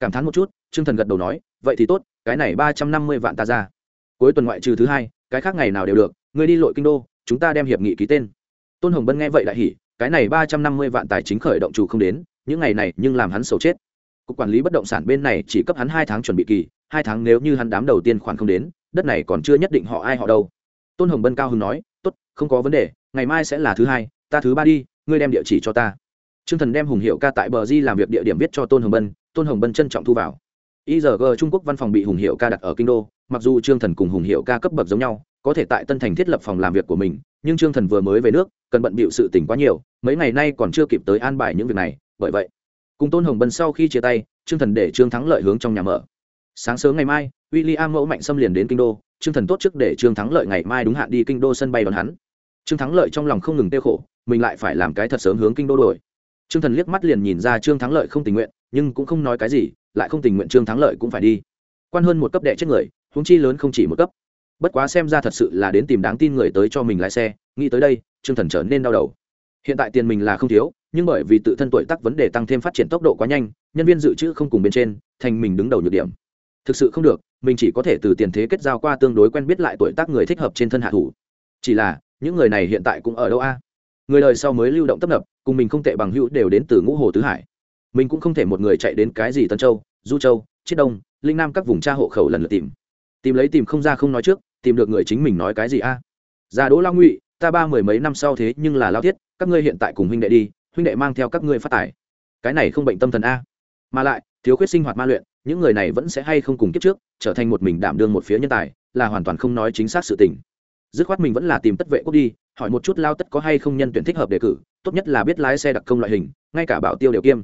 Cảm thán một chút, trương thần gật đầu nói, vậy thì tốt, cái này ba trăm năm mươi vạn ta ra. Cuối tuần ngoại trừ thứ hai, cái khác ngày nào đều được, ngươi đi lội kinh đô, chúng ta đem hiệp nghị ký tên. Tôn hồng bân nghe vậy đại hỉ, cái này ba trăm năm mươi vạn tài chính khởi động chủ không đến, những ngày này nhưng làm hắn sầu chết. Cục quản lý bất động sản bên này chỉ cấp hắn hai tháng chuẩn bị kỳ, hai tháng nếu như hắn đám đầu tiên khoản không đến, đất này còn chưa nhất định họ ai họ đâu. Tôn hồng bân cao hưng nói, tốt, không có vấn đề, ngày mai sẽ là thứ hai, ta thứ ba đi, ngươi đem địa chỉ cho ta. Trương thần đem hùng hiệu ca tại bờ di làm việc địa điểm viết cho tôn hồng bân, tôn hồng bân trân trọng thu vào. Igg trung quốc văn phòng bị hùng hiệu ca đặt ở kinh đô, mặc dù trương thần cùng hùng hiệu ca cấp bậc giống nhau, có thể tại tân thành thiết lập phòng làm việc của mình, nhưng trương thần vừa mới về nước, cần bận bịu sự tỉnh quá nhiều, mấy ngày nay còn chưa kịp tới an bài những việc này, bởi vậy, cùng tôn hồng bân sau khi chia tay, trương thần để trương thắng lợi hướng trong nhà mở. Sáng sớm ngày mai, William mẫu mạnh xâm liền đến kinh đô, trương thần tốt trước để trương thắng lợi ngày mai đúng hạn đi kinh đô sân bay đón hắn. Trương thắng lợi trong lòng không ngừng tiêu khổ, mình lại phải làm cái thật sớm hướng kinh đô đổi trương thần liếc mắt liền nhìn ra trương thắng lợi không tình nguyện, nhưng cũng không nói cái gì, lại không tình nguyện trương thắng lợi cũng phải đi. Quan hơn một cấp đệ chết người, huống chi lớn không chỉ một cấp. Bất quá xem ra thật sự là đến tìm đáng tin người tới cho mình lái xe, nghĩ tới đây, trương thần trở nên đau đầu. Hiện tại tiền mình là không thiếu, nhưng bởi vì tự thân tuổi tác vấn đề tăng thêm phát triển tốc độ quá nhanh, nhân viên dự trữ không cùng bên trên, thành mình đứng đầu nhược điểm. Thực sự không được, mình chỉ có thể từ tiền thế kết giao qua tương đối quen biết lại tuổi tác người thích hợp trên thân hạ thủ. Chỉ là, những người này hiện tại cũng ở đâu a? Người đời sau mới lưu động tấp nập, cùng mình không tệ bằng hữu đều đến từ ngũ hồ tứ hải. Mình cũng không thể một người chạy đến cái gì tân châu, du châu, chiết đông, linh nam các vùng cha hộ khẩu lần lượt tìm. Tìm lấy tìm không ra không nói trước, tìm được người chính mình nói cái gì a? À? già đỗ lao ngụy, ta ba mười mấy năm sau thế nhưng là lao thiết, các ngươi hiện tại cùng huynh đệ đi, huynh đệ mang theo các ngươi phát tài. Cái này không bệnh tâm thần a. Mà lại, thiếu khuyết sinh hoạt ma luyện, những người này vẫn sẽ hay không cùng kiếp trước, trở thành một mình đảm đương một phía nhân tài, là hoàn toàn không nói chính xác sự tình. Dứt khoát mình vẫn là tìm tất vệ quốc đi hỏi một chút lao tất có hay không nhân tuyển thích hợp đề cử, tốt nhất là biết lái xe đặc công loại hình, ngay cả bảo tiêu đều kiêm.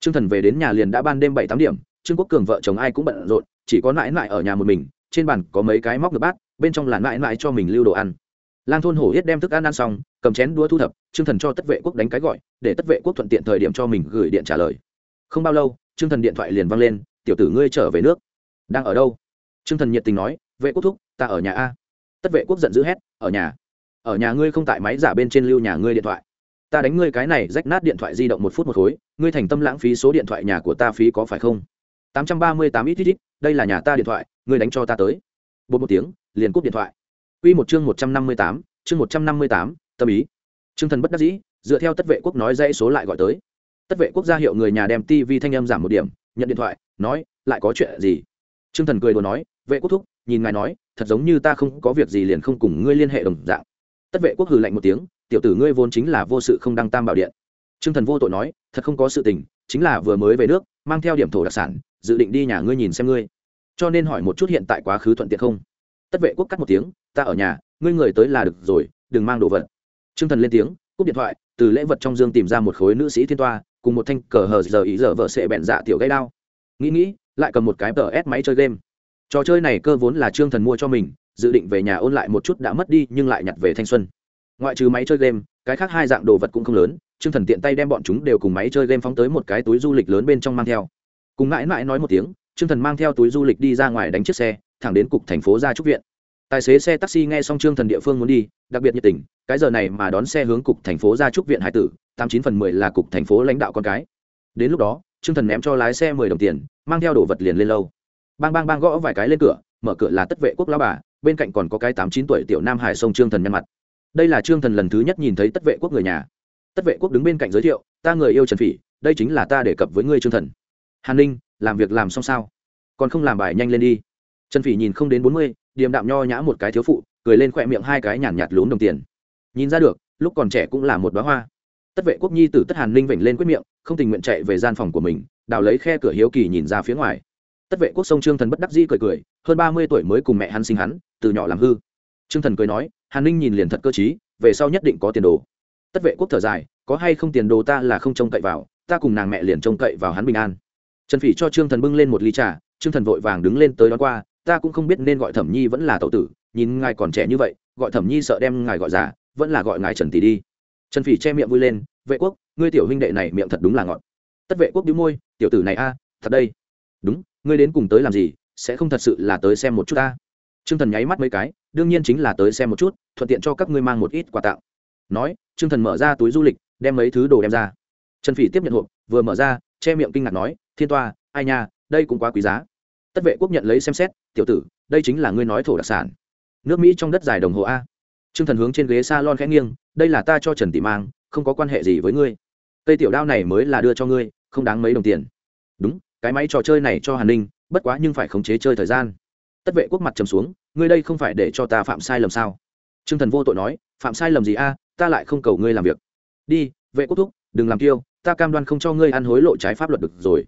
Trương thần về đến nhà liền đã ban đêm bảy tám điểm, trương quốc cường vợ chồng ai cũng bận rộn, chỉ có mãi mãi ở nhà một mình, trên bàn có mấy cái móc ngược bát, bên trong là mãi mãi cho mình lưu đồ ăn. Lang thôn hổ yết đem thức ăn ăn xong, cầm chén đua thu thập, trương thần cho tất vệ quốc đánh cái gọi, để tất vệ quốc thuận tiện thời điểm cho mình gửi điện trả lời. Không bao lâu, trương thần điện thoại liền văng lên, tiểu tử ngươi trở về nước. Đang ở đâu? Trương thần nhiệt tình nói, vệ quốc thúc, ta ở nhà a. Tất vệ quốc giận dữ hét, ở nhà ở nhà ngươi không tại máy giả bên trên lưu nhà ngươi điện thoại. Ta đánh ngươi cái này rách nát điện thoại di động một phút một khối, ngươi thành tâm lãng phí số điện thoại nhà của ta phí có phải không? Tám trăm ba mươi tám ít ít ít, đây là nhà ta điện thoại, ngươi đánh cho ta tới. Bốn một tiếng, liền cúp điện thoại. Quy một chương một trăm năm mươi tám, chương một trăm năm mươi tám, tâm ý. Trương thần bất đắc dĩ, dựa theo tất vệ quốc nói dãy số lại gọi tới. Tất vệ quốc gia hiệu người nhà đem tv thanh âm giảm một điểm, nhận điện thoại, nói, lại có chuyện gì? Trương thần cười đùa nói, vệ quốc thúc, nhìn ngài nói, thật giống như ta không có việc gì liền không cùng ngươi liên hệ đồng dạng tất vệ quốc hừ lạnh một tiếng, tiểu tử ngươi vốn chính là vô sự không đăng tam bảo điện. Trương thần vô tội nói, thật không có sự tình, chính là vừa mới về nước, mang theo điểm thổ đặc sản, dự định đi nhà ngươi nhìn xem ngươi. Cho nên hỏi một chút hiện tại quá khứ thuận tiện không? Tất vệ quốc cắt một tiếng, ta ở nhà, ngươi người tới là được rồi, đừng mang đồ vật. Trương thần lên tiếng, cúp điện thoại, từ lễ vật trong dương tìm ra một khối nữ sĩ thiên toa, cùng một thanh cờ hờ giờ ý giờ vợ sệ bẹn dạ tiểu gây đao. Nghĩ nghĩ, lại cầm một cái tờ ép máy chơi game. Trò chơi này cơ vốn là trương thần mua cho mình dự định về nhà ôn lại một chút đã mất đi nhưng lại nhặt về thanh xuân. Ngoại trừ máy chơi game, cái khác hai dạng đồ vật cũng không lớn, trương thần tiện tay đem bọn chúng đều cùng máy chơi game phóng tới một cái túi du lịch lớn bên trong mang theo. Cùng mãi mãi nói một tiếng, trương thần mang theo túi du lịch đi ra ngoài đánh chiếc xe, thẳng đến cục thành phố gia trúc viện. Tài xế xe taxi nghe xong trương thần địa phương muốn đi, đặc biệt nhiệt tình, cái giờ này mà đón xe hướng cục thành phố gia trúc viện hải tử, tám chín phần mười là cục thành phố lãnh đạo con cái. Đến lúc đó, trương thần ném cho lái xe mười đồng tiền, mang theo đồ vật liền lên lâu bang bang bang gõ vài cái lên cửa, mở cửa là tất vệ quốc lao bà bên cạnh còn có cái tám chín tuổi tiểu nam hải sông trương thần nhăn mặt. Đây là trương thần lần thứ nhất nhìn thấy tất vệ quốc người nhà. Tất vệ quốc đứng bên cạnh giới thiệu ta người yêu trần phỉ đây chính là ta đề cập với ngươi trương thần. Hàn ninh làm việc làm xong sao? Còn không làm bài nhanh lên đi. Trần phỉ nhìn không đến bốn mươi điềm đạm nho nhã một cái thiếu phụ cười lên khỏe miệng hai cái nhàn nhạt, nhạt lún đồng tiền. Nhìn ra được lúc còn trẻ cũng là một bá hoa. Tất vệ quốc nhi từ tất hàn ninh vểnh lên quyết miệng không tình nguyện chạy về gian phòng của mình đào lấy khe cửa hiếu kỳ nhìn ra phía ngoài tất vệ quốc sông trương thần bất đắc dĩ cười cười, hơn ba mươi tuổi mới cùng mẹ hắn sinh hắn, từ nhỏ làm hư. Trương thần cười nói, hàn ninh nhìn liền thật cơ t về sau nhất định có tiền đồ. Tất vệ quốc thở dài, có hay không tiền đồ ta là không trông cậy vào, ta cùng nàng mẹ liền trông cậy vào hắn bình an. Trần phỉ cho trương thần bưng lên một ly trà, trương thần vội vàng đứng lên tới đón qua, ta cũng không biết nên gọi thẩm nhi vẫn là tậu tử, nhìn ngài còn trẻ như vậy, gọi thẩm nhi sợ đem ngài gọi già, vẫn là gọi ngài trần tỷ đi. Trần phỉ che miệng vui lên, vệ quốc, ngươi tiểu huynh đệ này miệng thật đúng là ngọt. Tất vệ quốc đĩu môi, tiểu tử này a, thật đây. Đúng ngươi đến cùng tới làm gì, sẽ không thật sự là tới xem một chút ta. T r ư ơ n g thần nháy mắt mấy cái, đương nhiên chính là tới xem một chút, thuận tiện cho các ngươi mang một ít quà tặng. Nói t r ư ơ n g thần mở ra túi du lịch, đem mấy thứ đồ đem ra. Trần phỉ tiếp nhận hộp, vừa mở ra, che miệng kinh ngạc nói, thiên toa, ai nha, đây cũng quá quý giá. Tất vệ quốc nhận lấy xem xét, tiểu tử, đây chính là ngươi nói thổ đặc sản. Nước mỹ trong đất dài đồng hồ a. T r ư ơ n g thần hướng trên ghế s a lon khẽ nghiêng, đây là ta cho trần tị mang, không có quan hệ gì với ngươi. Cây tiểu đao này mới là đưa cho ngươi, không đáng mấy đồng tiền. Đúng cái máy trò chơi này cho hàn ninh, bất quá nhưng phải khống chế chơi thời gian. Tất vệ quốc mặt trầm xuống, ngươi đây không phải để cho ta phạm sai lầm sao? T r ư ơ n g thần vô tội nói, phạm sai lầm gì a, ta lại không cầu ngươi làm việc. Đi, vệ quốc thúc, đừng làm tiêu ta cam đoan không cho ngươi ăn hối lộ trái pháp luật được rồi.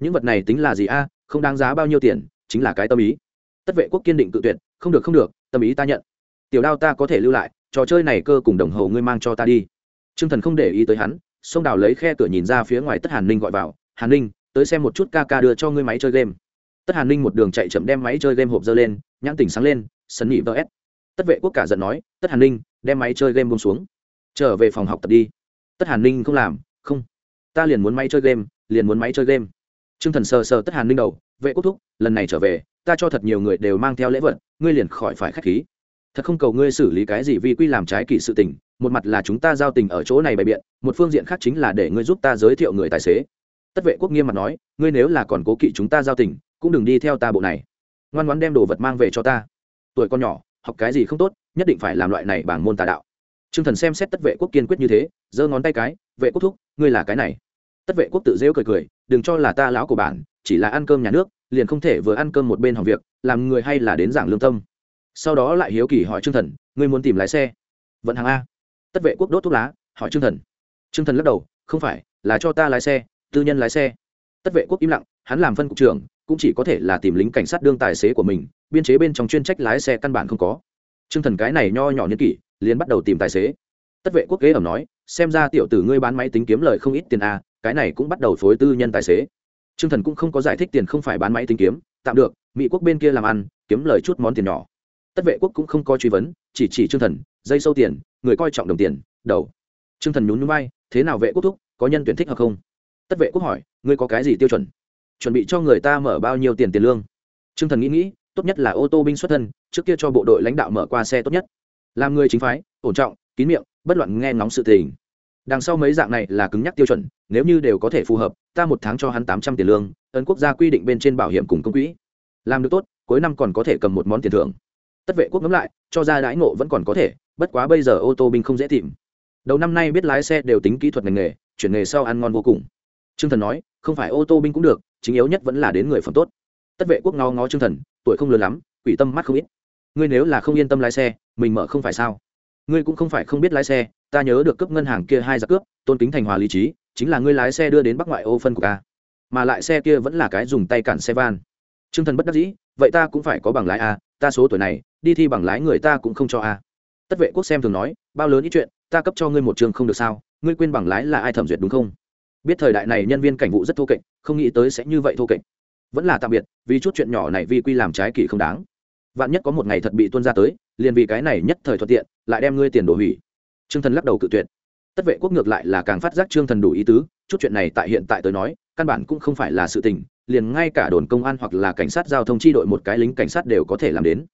Những vật này tính là gì a, không đáng giá bao nhiêu tiền, chính là cái tâm ý. Tất vệ quốc kiên định tự tuyệt, không được không được, tâm ý ta nhận. Tiểu đao ta có thể lưu lại, trò chơi này cơ cùng đồng hồ ngươi mang cho ta đi. T r ư ơ n g thần không để ý tới hắn xông đào lấy khe cửa nhìn ra phía ngoài tất hàn ninh gọi vào, hàn ninh tới xem một chút ca ca đưa cho ngươi máy chơi game. Tất hàn ninh một đường chạy chậm đem máy chơi game hộp dơ lên, nhãn tỉnh sáng lên sân nhị vs. Tất vệ quốc cả giận nói, tất hàn ninh, đem máy chơi game bông xuống. Trở về phòng học tập đi. Tất hàn ninh không làm, không, ta liền muốn máy chơi game, liền muốn máy chơi game. T r ư ơ n g thần sờ sờ tất hàn ninh đầu, vệ quốc thúc, lần này trở về, ta cho thật nhiều người đều mang theo lễ vật, ngươi liền khỏi phải k h á c h khí. Thật không cầu ngươi xử lý cái gì vì quy làm trái kỷ sự tình, một mặt là chúng ta giao tình ở chỗ này bày biện, một phương diện khác chính là để ngươi giúp ta giới thiệu người tài xế tất vệ quốc nghiêm mặt nói, ngươi nếu là còn cố kỵ chúng ta giao tình, cũng đừng đi theo ta bộ này. Ngoan ngoãn đem đồ vật mang về cho ta. Tuổi con nhỏ, học cái gì không tốt, nhất định phải làm loại này bằng môn tà đạo. T r ư ơ n g thần xem xét tất vệ quốc kiên quyết như thế, giơ ngón tay cái, vệ quốc thúc, ngươi là cái này. Tất vệ quốc tự dễu cười cười, đừng cho là ta lão của bản chỉ là ăn cơm nhà nước, liền không thể vừa ăn cơm một bên học việc, làm người hay là đến giảng lương tâm. Sau đó lại hiếu kỳ hỏi t r ư ơ n g thần, ngươi muốn tìm lái xe? Vận hàng a. Tất vệ quốc đốt thuốc lá, hỏi t r ư ơ n g thần. T r ư ơ n g thần lắc đầu, không phải, là cho ta lái xe tư nhân lái xe. Tất vệ quốc im lặng, hắn làm phân cục trưởng, cũng chỉ có thể là tìm lính cảnh sát đương tài xế của mình, biên chế bên trong chuyên trách lái xe căn bản không có. T r ư ơ n g thần cái này nho nhỏ nhân kỷ, liền bắt đầu tìm tài xế. Tất vệ quốc kế ẩm nói, xem ra tiểu tử ngươi bán máy tính kiếm lời không ít tiền a, cái này cũng bắt đầu phối tư nhân tài xế. T r ư ơ n g thần cũng không có giải thích tiền không phải bán máy tính kiếm, tạm được, mỹ quốc bên kia làm ăn, kiếm lời chút món tiền nhỏ. Tất vệ quốc cũng không có truy vấn, chỉ chỉ t r ư ơ n g thần, dây sâu tiền, người coi trọng đồng tiền, đầu. T r ư ơ n g thần nhún núi bay thế nào vệ quốc thúc, có nhân tuyển thích hợp không? Tất vệ quốc hỏi, ngươi có cái gì tiêu chuẩn? Chuẩn bị cho người ta mở bao nhiêu tiền tiền lương? T r ư ơ n g thần nghĩ nghĩ, tốt nhất là ô tô binh xuất thân, trước kia cho bộ đội lãnh đạo mở qua xe tốt nhất. Làm người chính phái, ổn trọng, kín miệng, bất loạn nghe ngóng sự tình. Đằng sau mấy dạng này là cứng nhắc tiêu chuẩn, nếu như đều có thể phù hợp, ta một tháng cho hắn tám trăm tiền lương, ấn quốc gia quy định bên trên bảo hiểm cùng công quỹ. Làm được tốt, cuối năm còn có thể cầm một món tiền thưởng. Tất vệ quốc ngẫm lại, cho ra đãi ngộ vẫn còn có thể, bất quá bây giờ ô tô binh không dễ tìm. Đầu năm nay biết lái xe đều tính kỹ thuật ngành nghề, chuyển nghề sau ăn ngon vô cùng. Trương thần nói không phải ô tô binh cũng được chính yếu nhất vẫn là đến người phẩm tốt. Tất vệ quốc ngó ngó Trương thần tuổi không lớn lắm quỷ tâm mắt không ít. Ngươi nếu là không yên tâm lái xe mình mở không phải sao? Ngươi cũng không phải không biết lái xe ta nhớ được cướp ngân hàng kia hai giặc cướp tôn kính thành hòa lý trí chính là ngươi lái xe đưa đến bắc ngoại ô phân của ta, mà lại xe kia vẫn là cái dùng tay cản xe van. T r ư ơ n g thần bất đắc dĩ vậy ta cũng phải có bằng lái a ta số tuổi này đi thi bằng lái người ta cũng không cho a. Tất vệ quốc xem thường nói bao lớn ít chuyện ta cấp cho ngươi một trường không được sao? Ngươi quên bằng lái là ai thẩm duyệt đúng không? biết thời đại này nhân viên cảnh vụ rất thô kệch không nghĩ tới sẽ như vậy thô kệch. Vẫn là tạm biệt vì chút chuyện nhỏ này vi quy làm trái kỷ không đáng. Vạn nhất có một ngày thật bị tuân ra tới liền vì cái này nhất thời thuận tiện lại đem ngươi tiền đổ hủy. Trương thần lắc đầu cự tuyệt. Tất vệ quốc ngược lại là càng phát giác trương thần đủ ý tứ chút chuyện này tại hiện tại tới nói căn bản cũng không phải là sự tình liền ngay cả đồn công an hoặc là cảnh sát giao thông chi đội một cái lính cảnh sát đều có thể làm đến.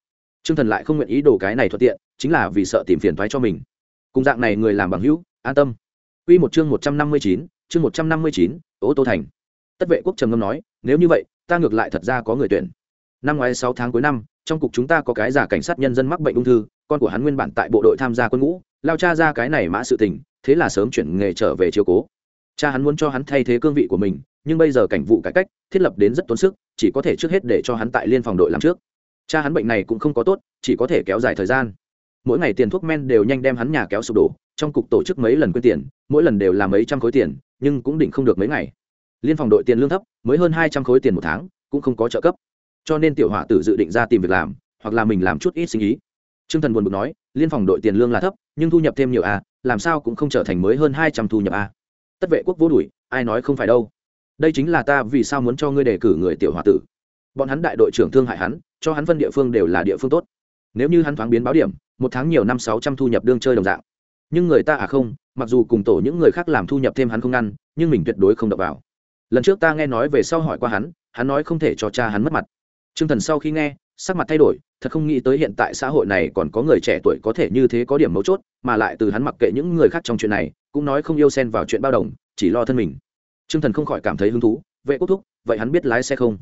Trương thần lại không nguyện ý đồ cái này thuận tiện chính là vì sợ tìm phiền thoái cho mình. Cùng dạng này người làm bằng hữu an tâm. Quy một chương 159, chương một trăm năm mươi chín, ô tô thành. Tất vệ quốc trầm ngâm nói, nếu như vậy, ta ngược lại thật ra có người tuyển. Năm ngoái sáu tháng cuối năm, trong cục chúng ta có cái giả cảnh sát nhân dân mắc bệnh ung thư, con của hắn nguyên bản tại bộ đội tham gia quân ngũ, lao cha ra cái này mã sự tình, thế là sớm chuyển nghề trở về chiếu cố. Cha hắn muốn cho hắn thay thế cương vị của mình, nhưng bây giờ cảnh vụ cải cách, thiết lập đến rất tốn sức, chỉ có thể trước hết để cho hắn tại liên phòng đội làm trước. Cha hắn bệnh này cũng không có tốt, chỉ có thể kéo dài thời gian. Mỗi ngày tiền thuốc men đều nhanh đem hắn nhà kéo sụp đổ, trong cục tổ chức mấy lần quyên tiền, mỗi lần đều là mấy trăm khối tiền nhưng cũng định không được mấy ngày. Liên phòng đội tiền lương thấp mới hơn hai trăm khối tiền một tháng cũng không có trợ cấp. Cho nên tiểu họa tử dự định ra tìm việc làm hoặc là mình làm chút ít sinh ý. T r ư ơ n g thần buồn bực nói liên phòng đội tiền lương là thấp nhưng thu nhập thêm nhiều à, làm sao cũng không trở thành mới hơn hai trăm thu nhập a tất vệ quốc vô đuổi ai nói không phải đâu. Đây chính là ta vì sao muốn cho ngươi đề cử người tiểu họa tử. Bọn hắn đại đội trưởng thương hại hắn cho hắn phân địa phương đều là địa phương tốt. Nếu như hắn thoáng biến báo điểm một tháng nhiều năm sáu trăm thu nhập đương chơi đồng dạng. Nhưng người ta à không mặc dù cùng tổ những người khác làm thu nhập thêm hắn không ngăn nhưng mình tuyệt đối không đập vào. Lần trước ta nghe nói về sau hỏi qua hắn hắn nói không thể cho cha hắn mất mặt. T r ư ơ n g thần sau khi nghe, sắc mặt thay đổi, thật không nghĩ tới hiện tại xã hội này còn có người trẻ tuổi có thể như thế có điểm mấu chốt, mà lại từ hắn mặc kệ những người khác trong chuyện này, cũng nói không yêu xen vào chuyện bao đồng, chỉ lo thân mình. T r ư ơ n g thần không khỏi cảm thấy hứng thú, vệ quốc thúc, vậy hắn biết lái xe không?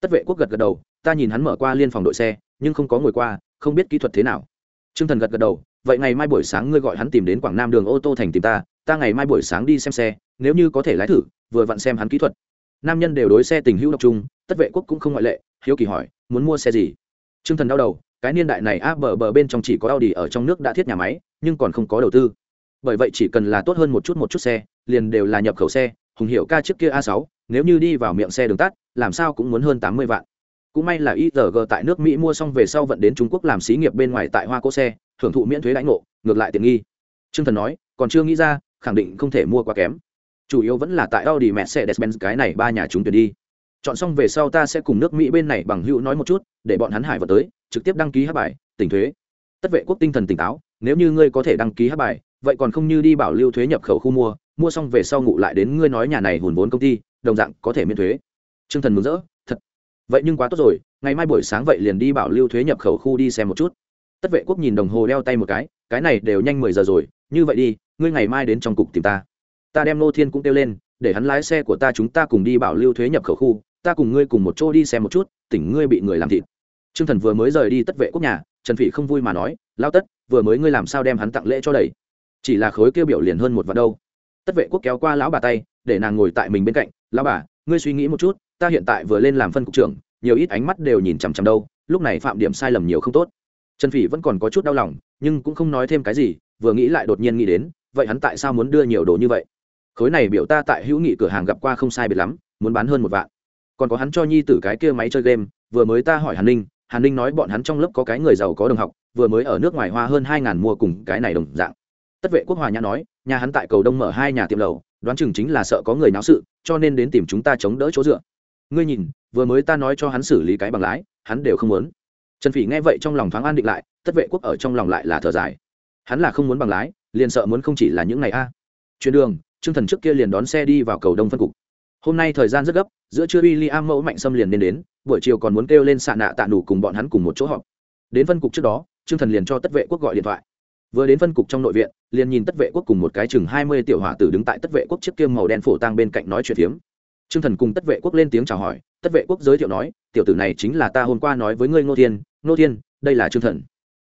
Tất vệ quốc gật gật đầu, ta nhìn hắn mở qua liên phòng đội xe, nhưng không có ngồi qua, không biết kỹ thuật thế nào. T r ư ơ n g thần gật gật đầu vậy ngày mai buổi sáng ngươi gọi hắn tìm đến quảng nam đường ô tô thành tìm ta ta ngày mai buổi sáng đi xem xe nếu như có thể lái thử vừa vặn xem hắn kỹ thuật. Nam nhân đều đối xe tình hữu độc trung tất vệ quốc cũng không ngoại lệ hiếu kỳ hỏi muốn mua xe gì? T r ư ơ n g thần đau đầu cái niên đại này a bờ bờ bên trong chỉ có a u ở trong nước đã thiết nhà máy nhưng còn không có đầu tư. Bởi vậy chỉ cần là tốt hơn một chút một chút xe liền đều là nhập khẩu xe hùng hiệu ca trước kia a sáu nếu như đi vào miệng xe đường tắt làm sao cũng muốn hơn tám mươi vạn. Cũng may là IRG tại nước Mỹ mua xong về sau vận đến Trung Quốc làm xí nghiệp bên ngoài tại Hoa cỗ xe, hưởng thụ miễn thuế lãnh ngộ, ngược lại tiện nghi. Trương thần nói, còn chưa nghĩ ra, khẳng định không thể mua quá kém. Chủ yếu vẫn là tại audi mercedes benz cái này ba nhà chúng tuyển đi. Chọn xong về sau ta sẽ cùng nước mỹ bên này bằng hữu nói một chút, để bọn hắn hải vào tới, trực tiếp đăng ký hát bài tỉnh thuế. Tất vệ quốc tinh thần tỉnh táo, nếu như ngươi có thể đăng ký hát bài, vậy còn không như đi bảo lưu thuế nhập khẩu khu mua mua xong về sau ngụ lại đến ngươi nói nhà này hùn vốn công ty, đồng dạng có thể miễn thuế. T r ư ơ n g thần mừng rỡ, thật. Vậy nhưng quá tốt rồi, ngày mai buổi sáng vậy liền đi bảo lưu thuế nhập khẩu khu đi xem một chút tất vệ quốc nhìn đồng hồ đeo tay một cái cái này đều nhanh mười giờ rồi, như vậy đi, ngươi ngày mai đến trong cục tìm ta. Ta đem nô thiên cũng kêu lên, để hắn lái xe của ta chúng ta cùng đi bảo lưu thuế nhập khẩu khu, ta cùng ngươi cùng một chỗ đi xem một chút, tỉnh ngươi bị người làm thịt. T r ư ơ n g thần vừa mới rời đi tất vệ quốc nhà, trần phỉ không vui mà nói, lao tất, vừa mới ngươi làm sao đem hắn tặng lễ cho đầy? Chỉ là khối kêu biểu liền hơn một vạn đâu. Tất vệ quốc kéo qua lão bà tay, để nàng ngồi tại mình bên cạnh, lão bà, ngươi suy nghĩ một chút, ta hiện tại vừa lên làm phân cục trưởng, nhiều ít ánh mắt đều nhìn chằm chằm đâu, lúc này phạm điểm sai lầm nhiều không tốt trần phỉ vẫn còn có chút đau lòng, nhưng cũng không nói thêm cái gì, vừa nghĩ lại đột nhiên nghĩ đến, vậy hắn tại sao muốn đưa nhiều đồ như vậy? Khối này biểu ta tại hữu nghị cửa hàng gặp qua không sai biệt lắm, muốn bán hơn một vạn. Còn có hắn cho nhi tử cái kia máy chơi game, vừa mới ta hỏi hàn ninh hàn ninh nói bọn hắn trong lớp có cái người giàu có đồng học, vừa mới ở nước ngoài hoa hơn hai ngàn mua cùng cái này đồng dạng. Tất vệ quốc hòa nhã nói, nhà hắn tại cầu đông mở hai nhà tiệm lầu, đoán chừng chính là sợ có người náo sự, cho nên đến tìm chúng ta chống đỡ chỗ dựa. Ngươi nhìn, vừa mới ta nói cho hắn xử lý cái bằng lái, hắn đều không muốn trần phỉ nghe vậy trong lòng thoáng an định lại, tất vệ quốc ở trong lòng lại là thở dài. Hắn là không muốn bằng lái, liền sợ muốn không chỉ là những ngày a. À. chuyến đường, trương thần trước kia liền đón xe đi vào cầu đông phân cục. Hôm nay thời gian rất gấp, giữa trưa uy ly am mẫu mạnh xâm liền nên đến, buổi chiều còn muốn kêu lên xạ nạ tạ đủ cùng bọn hắn cùng một chỗ họp. Đến phân cục trước đó, trương thần liền cho tất vệ quốc gọi điện thoại. Vừa đến phân cục trong nội viện, liền nhìn tất vệ quốc cùng một cái chừng hai mươi tiểu hỏa tử đứng tại tất vệ quốc chiếc kiêm màu đen phổ tang bên cạnh nói chuyện phiếm. Trương thần cùng tất vệ quốc lên tiếng chào hỏi, tất vệ quốc giới thiệu nói, tiểu tử này chính là ta hôm qua nói với ngươi ngô thiên Nô thiên, đây là trương thần.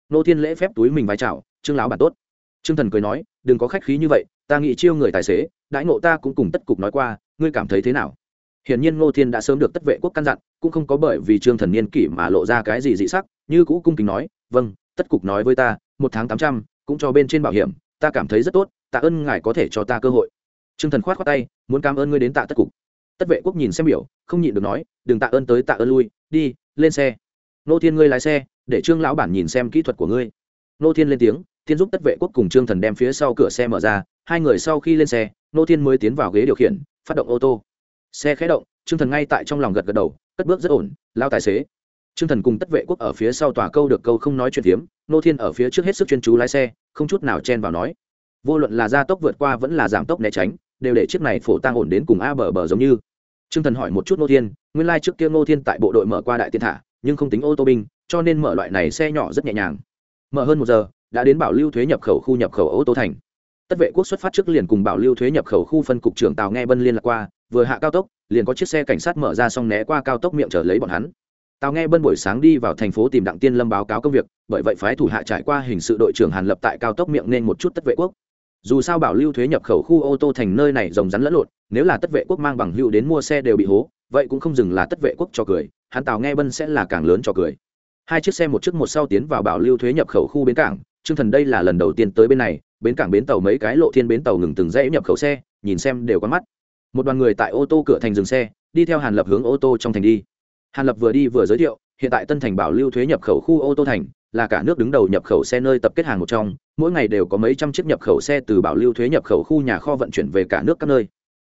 Nô thiên lễ phép túi mình vai chào trương lão bản tốt. Trương thần cười nói, đừng có khách khí như vậy, ta nghĩ chiêu người tài xế, đãi ngộ ta cũng cùng tất cục nói qua, ngươi cảm thấy thế nào? Hiển nhiên ngô thiên đã sớm được tất vệ quốc căn dặn, cũng không có bởi vì trương thần niên kỷ mà lộ ra cái gì dị sắc, như cũ cung kính nói vâng tất cục nói với ta, một tháng tám trăm, cũng cho bên trên bảo hiểm, ta cảm thấy rất tốt, tạ ơn ngài có thể cho ta cơ hội. Trương thần khoát khoát tay, muốn cảm ơn ngươi đến tạ tất cục. Tất vệ quốc nhìn xem biểu, không nhịn được nói, đừng tạ ơn tới tạ ơn lui, đi, lên xe nô thiên ngươi lái xe, để trương lão bản nhìn xem kỹ thuật của ngươi. Nô thiên lên tiếng, thiên giúp tất vệ quốc cùng trương thần đem phía sau cửa xe mở ra, hai người sau khi lên xe, nô thiên mới tiến vào ghế điều khiển, phát động ô tô. Xe khé động, trương thần ngay tại trong lòng gật gật đầu, cất bước rất ổn, lao tài xế. Trương thần cùng tất vệ quốc ở phía sau tòa câu được câu không nói chuyện tiếm nô thiên ở phía trước hết sức chuyên chú lái xe, không chút nào chen vào nói. Vô luận là gia tốc vượt qua vẫn là giảm tốc né tránh, đều để chiếc này phổ tăng ổn đến cùng a bờ bờ giống như. Trương thần hỏi một chút nô thiên, nguyên lai、like、trước kia nô thiên tại bộ đội mở qua đại tiên thả nhưng không tính ô tô binh, cho nên mở loại này xe nhỏ rất nhẹ nhàng. Mở hơn một giờ, đã đến bảo lưu thuế nhập khẩu khu nhập khẩu ô tô thành. Tất vệ quốc xuất phát trước liền cùng bảo lưu thuế nhập khẩu khu phân cục trưởng tàu nghe bân liên lạc qua, vừa hạ cao tốc, liền có chiếc xe cảnh sát mở ra xong né qua cao tốc miệng trở lấy bọn hắn. Tàu nghe bân buổi sáng đi vào thành phố tìm đặng tiên lâm báo cáo công việc, bởi vậy phái thủ hạ trải qua hình sự đội trưởng hàn lập tại cao tốc miệng nên một chút tất vệ quốc. Dù sao bảo lưu thuế nhập khẩu khu ô tô thành nơi này rồng rắn lẫn lộn, nếu là tất vệ quốc mang bằng hữu đến mua xe đều bị hố, vậy cũng không dừng là tất vệ quốc cho cười hắn tàu nghe bân sẽ là càng lớn cho cười hai chiếc xe một trước một sau tiến vào bảo lưu thuế nhập khẩu khu bến cảng Trương Thần đây là lần đầu tiên tới bên này, bến cảng bến tàu mấy cái lộ thiên bến tàu ngừng từng dãy nhập khẩu xe, nhìn xem đều có mắt. Một đoàn người tại ô tô cửa thành dừng xe, đi theo Hàn Lập hướng ô tô trong thành đi. Hàn Lập vừa đi vừa giới thiệu, hiện tại Tân Thành bảo lưu thuế nhập khẩu khu ô tô thành, là cả nước đứng đầu nhập khẩu xe nơi tập kết hàng một trong, mỗi ngày đều có mấy trăm chiếc nhập khẩu xe từ bảo lưu thuế nhập khẩu khu nhà kho vận chuyển về cả nước các nơi.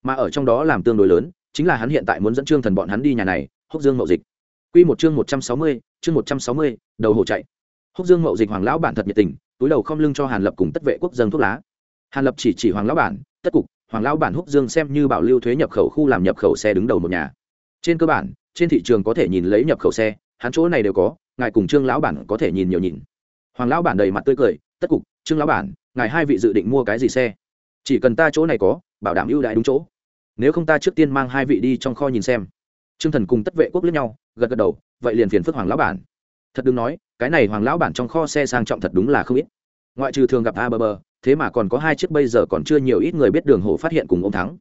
Mà ở trong đó làm tương đối lớn, chính là hắn hiện tại muốn dẫn Trương Thần bọn hắn đi nhà này, Húc Dương Mậu Dịch. Quy một chương một trăm sáu mươi, chương một trăm sáu mươi, đầu hồ chạy. Húc dương mậu dịch hoàng lão bản thật nhiệt tình túi đầu không lưng cho hàn lập cùng tất vệ quốc dân thuốc lá. Hàn lập chỉ chỉ hoàng lão bản tất cục hoàng lão bản húc dương xem như bảo lưu thuế nhập khẩu khu làm nhập khẩu xe đứng đầu một nhà. Trên cơ bản trên thị trường có thể nhìn lấy nhập khẩu xe hắn chỗ này đều có ngài cùng trương lão bản có thể nhìn nhiều nhìn. Hoàng lão bản đầy mặt tươi cười tất cục trương lão bản ngài hai vị dự định mua cái gì xe? Chỉ cần ta chỗ này có bảo đảm ưu đãi đúng chỗ. Nếu không ta trước tiên mang hai vị đi trong kho nhìn xem trương thần cùng tất vệ quốc lẫn nhau, gật gật đầu, vậy liền phiền phức hoàng lão bản. Thật đừng nói, cái này hoàng lão bản trong kho xe sang trọng thật đúng là không ít. Ngoại trừ thường gặp a bờ bờ, thế mà còn có hai chiếc bây giờ còn chưa nhiều ít người biết đường hồ phát hiện cùng ông thắng.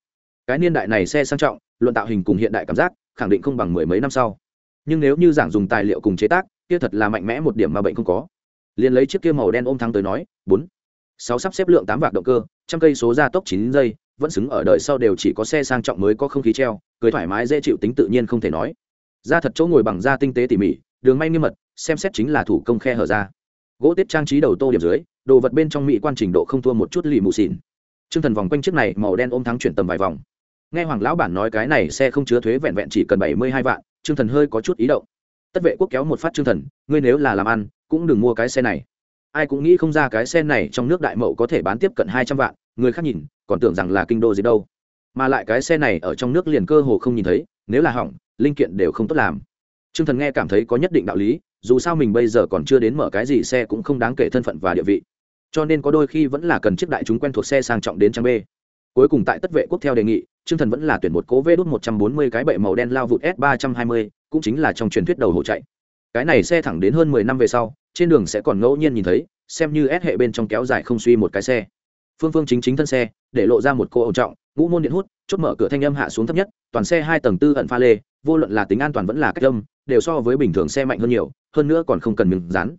Cái niên đại này xe sang trọng, luận tạo hình cùng hiện đại cảm giác, khẳng định không bằng mười mấy năm sau. Nhưng nếu như giảng dùng tài liệu cùng chế tác, kia thật là mạnh mẽ một điểm mà bệnh không có. Liền lấy chiếc kia màu đen ôm thắng tới nói, bốn, sáu sắp xếp lượng tám vạc động cơ, trăm cây số gia tốc chín giây vẫn xứng ở đời sau đều chỉ có xe sang trọng mới có không khí treo, cười thoải mái dễ chịu tính tự nhiên không thể nói. Da thật chỗ ngồi bằng da tinh tế tỉ mỉ, đường may nghiêm mật, xem xét chính là thủ công khe hở ra. Gỗ tết trang trí đầu tô điểm dưới, đồ vật bên trong mỹ quan trình độ không thua một chút lì mù xỉn. T r ư ơ n g thần vòng quanh chiếc này màu đen ôm thắng chuyển tầm vài vòng. Nghe hoàng lão bản nói cái này xe không chứa thuế vẹn vẹn chỉ cần bảy mươi hai vạn t r ư ơ n g thần hơi có chút ý động. Tất vệ quốc kéo một phát t r ư ơ n g thần, ngươi nếu là làm ăn, cũng đừng mua cái xe này. Ai cũng nghĩ không ra cái xe này trong nước đại mậu có thể bán tiếp cận hai trăm vạn người khác nhìn, còn tưởng rằng là kinh đô gì đâu. Mà lại cái xe này ở trong nước liền cơ hồ không nhìn thấy, nếu là hỏng, linh kiện đều không tốt làm. T r ư ơ n g thần nghe cảm thấy có nhất định đạo lý, dù sao mình bây giờ còn chưa đến mở cái gì xe cũng không đáng kể thân phận và địa vị. Cho nên có đôi khi vẫn là cần chiếc đại chúng quen thuộc xe sang trọng đến trang b. Cuối cùng tại tất vệ quốc theo đề nghị, trương thần vẫn là tuyển một cố vê đốt một trăm bốn mươi cái bệ màu đen lao vụt s ba trăm hai mươi, cũng chính là trong truyền thuyết đầu hộ chạy. Cái này xe thẳng đến hơn mười năm về sau, trên đường sẽ còn ngẫu nhiên nhìn thấy, xem như s hệ bên trong kéo dài không suy một cái xe phương phương chính chính thân xe, để lộ ra một cô ẩu trọng, ngũ môn điện hút, chốt mở cửa thanh âm hạ xuống thấp nhất, toàn xe hai tầng tư ẩn pha lê, vô luận là tính an toàn vẫn là cách âm, đều so với bình thường xe mạnh hơn nhiều, hơn nữa còn không cần miếng rán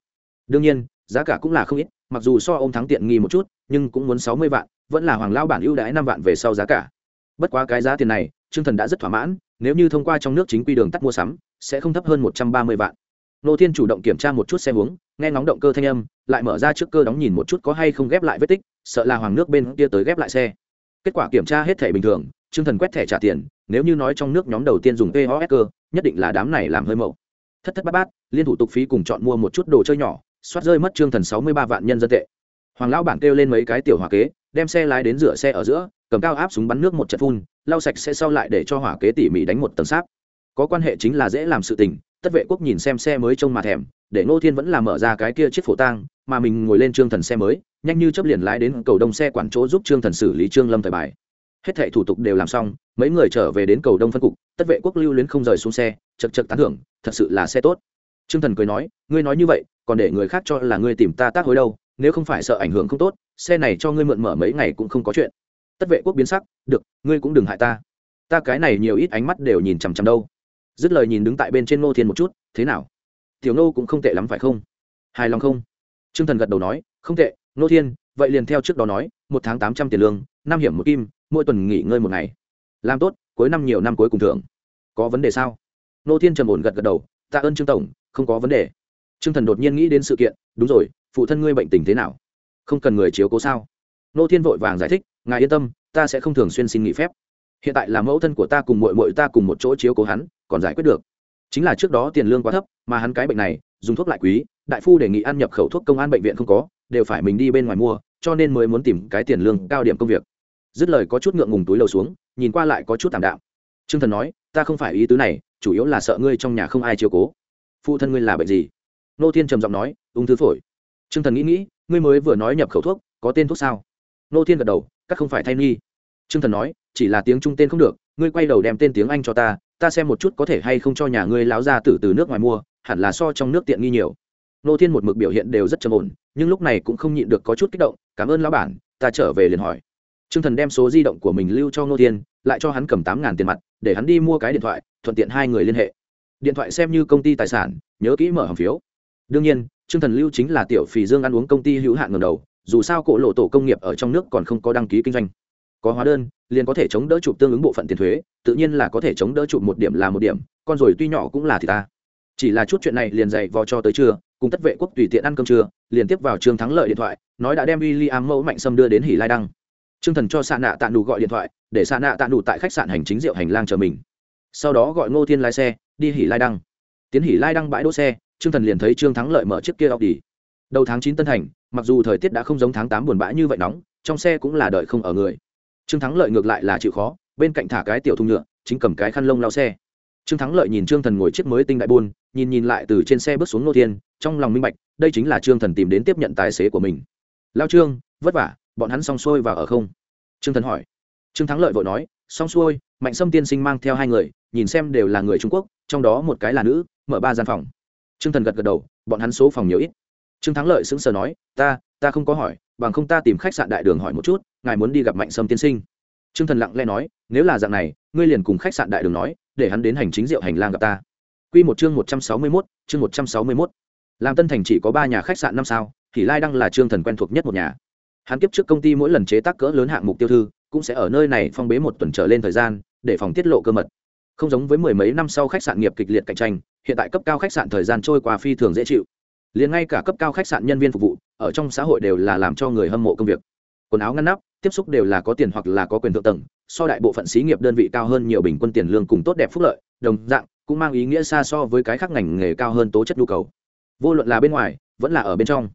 đương nhiên, giá cả cũng là không ít, mặc dù so ô m thắng tiện nghi một chút, nhưng cũng muốn sáu mươi vạn, vẫn là hoàng lao bản ưu đãi năm vạn về sau giá cả. Bất quá cái giá tiền này, trương thần đã rất thỏa mãn, nếu như thông qua trong nước chính quy đường tắt mua sắm, sẽ không thấp hơn một trăm ba mươi vạn. Nô thiên chủ động kiểm tra một chút xe hướng nghe ngóng động cơ thanh âm, lại mở ra trước cơ đóng nhìn một chút có hay không ghép lại vết tích sợ là hoàng nước bên kia tới ghép lại xe. Kết quả kiểm tra hết thẻ bình thường chương thần quét thẻ trả tiền, nếu như nói trong nước nhóm đầu tiên dùng pos cơ, nhất định là đám này làm hơi mậu. Thất thất bát bát, liên thủ tục phí cùng chọn mua một chút đồ chơi nhỏ, soát rơi mất trương thần sáu mươi ba vạn nhân dân tệ. Hoàng lão bản kêu lên mấy cái tiểu hỏa kế, đem xe lái đến rửa xe ở giữa, cầm cao áp súng bắn nước một trận phun, lau sạch sẽ sau lại để cho hỏa kế tỉ mỉ đánh một tầng sáp. Có quan hệ chính là dễ làm sự tình, tất vệ quốc nhìn xem xe mới trông mà thèm, để ngô thiên vẫn là mở ra cái kia chiếc phổ tang mà mình ngồi lên trương thần xe mới, nhanh như chấp liền lái đến cầu đông xe quản chỗ giúp trương thần xử lý trương lâm thời bài. Hết thảy thủ tục đều làm xong, mấy người trở về đến cầu đông phân cục, tất vệ quốc lưu luyến không rời xuống xe chật chật tán thưởng, thật sự là xe tốt. Trương thần cười nói, ngươi nói như vậy, còn để người khác cho là ngươi tìm ta tác hối đâu, nếu không phải sợ ảnh hưởng không tốt, xe này cho ngươi mượn mở mấy ngày cũng không có chuyện. Tất vệ quốc biến sắc, được, ngươi cũng đừng hại ta. Ta cái này nhiều ít ánh mắt đều nhìn chằm chằm đâu. Dứt lời nhìn đứng tại bên trên ngô thiên một chút, thế nào? Tiểu nô cũng không tệ lắm phải không? Hài lòng không? Trương thần gật đầu nói, không tệ, nô thiên, vậy liền theo trước đó nói, một tháng tám trăm tiền lương, năm hiểm một kim, mỗi tuần nghỉ ngơi một ngày. Làm tốt, cuối năm nhiều năm cuối cùng thưởng. Có vấn đề sao? Nô thiên trầm ổn gật gật đầu, tạ ơn trương tổng, không có vấn đề. Trương thần đột nhiên nghĩ đến sự kiện, đúng rồi, phụ thân ngươi bệnh tình thế nào? Không cần người chiếu cố sao? Nô thiên vội vàng giải thích, ngài yên tâm, ta sẽ không thường xuyên xin nghỉ phép. Hiện tại là mẫu thân của ta cùng muội muội ta cùng một chỗ chiếu cố hắn, còn giải quyết được. Chính là trước đó tiền lương quá thấp, mà hắn cái bệnh này, dùng thuốc lại quý đại phu đề nghị ăn nhập khẩu thuốc công an bệnh viện không có, đều phải mình đi bên ngoài mua, cho nên mới muốn tìm cái tiền lương cao điểm công việc. Dứt lời có chút ngượng ngùng túi lầu xuống, nhìn qua lại có chút tạm đạm. T r ư ơ n g thần nói, ta không phải ý tứ này, chủ yếu là sợ ngươi trong nhà không ai chiều cố. Phụ thân ngươi là bệnh gì? Nô thiên trầm giọng nói, ung thư phổi. T r ư ơ n g thần nghĩ nghĩ, ngươi mới vừa nói nhập khẩu thuốc, có tên thuốc sao? Nô thiên gật đầu, các không phải thay nghi. T r ư ơ n g thần nói, chỉ là tiếng trung tên không được, ngươi quay đầu đem tên tiếng anh cho ta ta xem một chút có thể hay không cho nhà ngươi láo ra tử từ nước ngoài mua, hẳn là so trong nước tiện nghi nhiều nô thiên một mực biểu hiện đều rất trầm ổn, nhưng lúc này cũng không nhịn được có chút kích động, cảm ơn lão bản, ta trở về liền hỏi. T r ư ơ n g thần đem số di động của mình lưu cho nô thiên, lại cho hắn cầm tám ngàn tiền mặt, để hắn đi mua cái điện thoại, thuận tiện hai người liên hệ. Điện thoại xem như công ty tài sản, nhớ kỹ mở hòm phiếu. Đương nhiên t r ư ơ n g thần lưu chính là tiểu phì dương ăn uống công ty hữu hạn ngầm đầu, dù sao cổ lộ tổ công nghiệp ở trong nước còn không có đăng ký kinh doanh. Có hóa đơn, liền có thể chống đỡ chụp tương ứng bộ phận tiền thuế, tự nhiên là có thể chống đỡ chụp một điểm là một điểm, con rồi tuy nhỏ cũng là thì ta chỉ là chút chuyện này liền dày vò cho tới trưa, cùng tất vệ quốc tùy tiện ăn cơm trưa, liền tiếp vào trương thắng lợi điện thoại, nói đã đem w i am mẫu mạnh sâm đưa đến hỉ lai đăng. Trương thần cho xạ nạ tạ nụ gọi điện thoại, để xạ nạ tạ nụ tại khách sạn hành chính rượu hành lang chờ mình. Sau đó gọi ngô thiên lái xe, đi hỉ lai đăng. Tiến hỉ lai đăng bãi đỗ xe, trương thần liền thấy trương thắng lợi mở chiếc kia ọc đi đầu tháng chín tân thành mặc dù thời tiết đã không giống tháng tám buồn bã như vậy nóng, trong xe cũng là đợi không ở người. Trương thắng lợi ngược lại là chịu khó, bên cạnh thả cái tiểu thùng nhựa, chính cầm cái khăn lông lao xe trương thắng lợi nhìn trương thần ngồi chiếc mới tinh đại buôn, nhìn nhìn lại từ trên xe bước xuống nô thiên, trong lòng minh bạch, đây chính là trương thần tìm đến tiếp nhận tài xế của mình. Lao trương, vất vả, bọn hắn xong xuôi và ở không? Trương thần hỏi. Trương thắng lợi vội nói, xong xuôi, mạnh sâm tiên sinh mang theo hai người, nhìn xem đều là người trung quốc, trong đó một cái là nữ, mở ba gian phòng. Trương thần gật gật đầu, bọn hắn số phòng nhiều ít. Trương thắng lợi sững sờ nói, ta ta không có hỏi, bằng không ta tìm khách sạn đại đường hỏi một chút, ngài muốn đi gặp mạnh sâm tiên sinh. Trương thần lặng lẽ nói, nếu là dạng này, ngươi liền cùng khách sạn đại đường nói để hắn đến hành chính rượu hành lang gặp ta. Quy một chương một trăm sáu mươi mốt, chương một trăm sáu mươi mốt. Làm tân thành chỉ có ba nhà khách sạn năm sao, thì lai đăng là trương thần quen thuộc nhất một nhà. Hắn kiếp trước công ty mỗi lần chế tác cỡ lớn hạng mục tiêu thư, cũng sẽ ở nơi này phong bế một tuần trở lên thời gian, để phòng tiết lộ cơ mật. Không giống với mười mấy năm sau khách sạn nghiệp kịch liệt cạnh tranh, hiện tại cấp cao khách sạn thời gian trôi qua phi thường dễ chịu. Liền ngay cả cấp cao khách sạn nhân viên phục vụ, ở trong xã hội đều là làm cho người hâm mộ công việc. Quần áo ngăn nắp, tiếp xúc đều là có tiền hoặc là có quyền thượng tầng so đại bộ phận xí nghiệp đơn vị cao hơn nhiều bình quân tiền lương cùng tốt đẹp phúc lợi, đồng dạng, cũng mang ý nghĩa xa so với cái khác ngành nghề cao hơn tố chất nhu cầu. Vô luận là bên ngoài, vẫn là ở bên trong.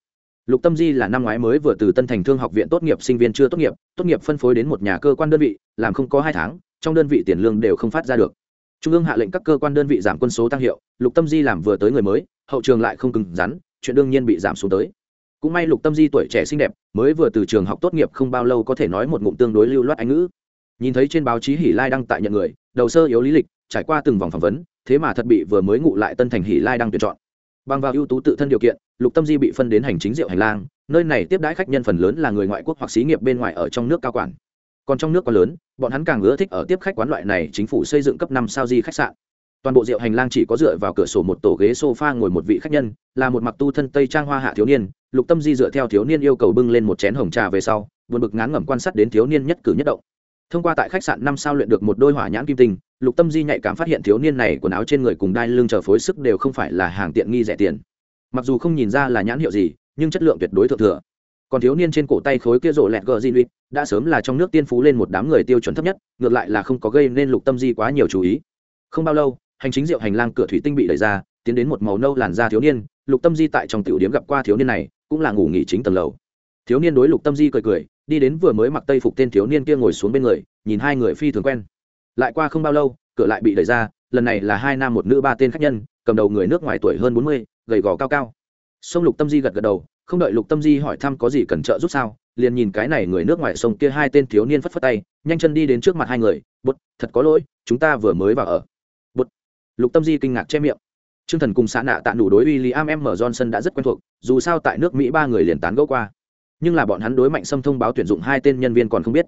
Lục tâm di là năm ngoái mới vừa từ tân thành thương học viện tốt nghiệp sinh viên chưa tốt nghiệp tốt nghiệp phân phối đến một nhà cơ quan đơn vị, làm không có hai tháng, trong đơn vị tiền lương đều không phát ra được. Trung ương hạ lệnh các cơ quan đơn vị giảm quân số tăng hiệu, lục tâm di làm vừa tới người mới, hậu trường lại không cứng rắn, chuyện đương nhiên bị giảm xuống tới. Cũng may lục tâm di tuổi trẻ xinh đẹp, mới vừa từ trường học tốt nghiệp không bao lâu có thể nói một ngụm tương đối lưu loát anh ngữ nhìn thấy trên báo chí hỷ lai đăng tại nhận người, đầu sơ yếu lý lịch, trải qua từng vòng phỏng vấn, thế mà thật bị vừa mới ngụ lại tân thành hỷ lai đăng tuyển chọn. Bằng vào ưu tú tự thân điều kiện, lục tâm di bị phân đến hành chính rượu hành lang, nơi này tiếp đãi khách nhân phần lớn là người ngoại quốc hoặc xí nghiệp bên ngoài ở trong nước cao quản. Còn trong nước quá lớn, bọn hắn càng ưa thích ở tiếp khách quán loại này chính phủ xây dựng cấp năm sao di khách sạn. Toàn bộ rượu hành lang chỉ có dựa vào cửa sổ một tổ ghế sofa ngồi một vị khách nhân, là một mặc tu thân tây trang hoa hạ thiếu niên, lục tâm di dựa theo thiếu niên yêu cầu bưng lên một chén hồng trà về sau vượt bực ngán ngẩm quan sát đến thiếu niên nhất cử nhất động thông qua tại khách sạn năm sao luyện được một đôi hỏa nhãn kim tinh, lục tâm di nhạy cảm phát hiện thiếu niên này quần áo trên người cùng đai lưng chờ phối sức đều không phải là hàng tiện nghi rẻ tiền. Mặc dù không nhìn ra là nhãn hiệu gì, nhưng chất lượng tuyệt đối thượng thừa. Còn thiếu niên trên cổ tay khối kia rộ lẹt gờ di luyện, đã sớm là trong nước tiên phú lên một đám người tiêu chuẩn thấp nhất, ngược lại là không có gây nên lục tâm di quá nhiều chú ý. Không bao lâu, hành chính rượu hành lang cửa thủy tinh bị đẩy ra, tiến đến một màu nâu làn da thiếu niên, lục tâm di tại trong tiểu điếm gặp qua thiếu niên này, cũng là ngủ nghỉ chính tầng lầu. Thiếu niên đối lục tâm di cười cười đi đến vừa mới mặc tây phục tên thiếu niên kia ngồi xuống bên người, nhìn hai người phi thường quen. Lại qua không bao lâu, cửa lại bị đẩy ra, lần này là hai nam một nữ ba tên khách nhân, cầm đầu người nước ngoài tuổi hơn bốn mươi, gầy gò cao cao. Sông lục tâm di gật gật đầu, không đợi lục tâm di hỏi thăm có gì cần trợ giúp sao, liền nhìn cái này người nước ngoài sông kia hai tên thiếu niên phất phất tay, nhanh chân đi đến trước mặt hai người bút thật có lỗi, chúng ta vừa mới vào ở. Bút lục tâm di kinh ngạc che miệng. T r ư ơ n g thần cùng xã nạ tạ đủ đối w i l l i am m. Johnson đã rất quen thuộc, dù sao tại nước mỹ ba người liền tán gẫu qua nhưng là bọn hắn đối mạnh xâm thông báo tuyển dụng hai tên nhân viên còn không biết.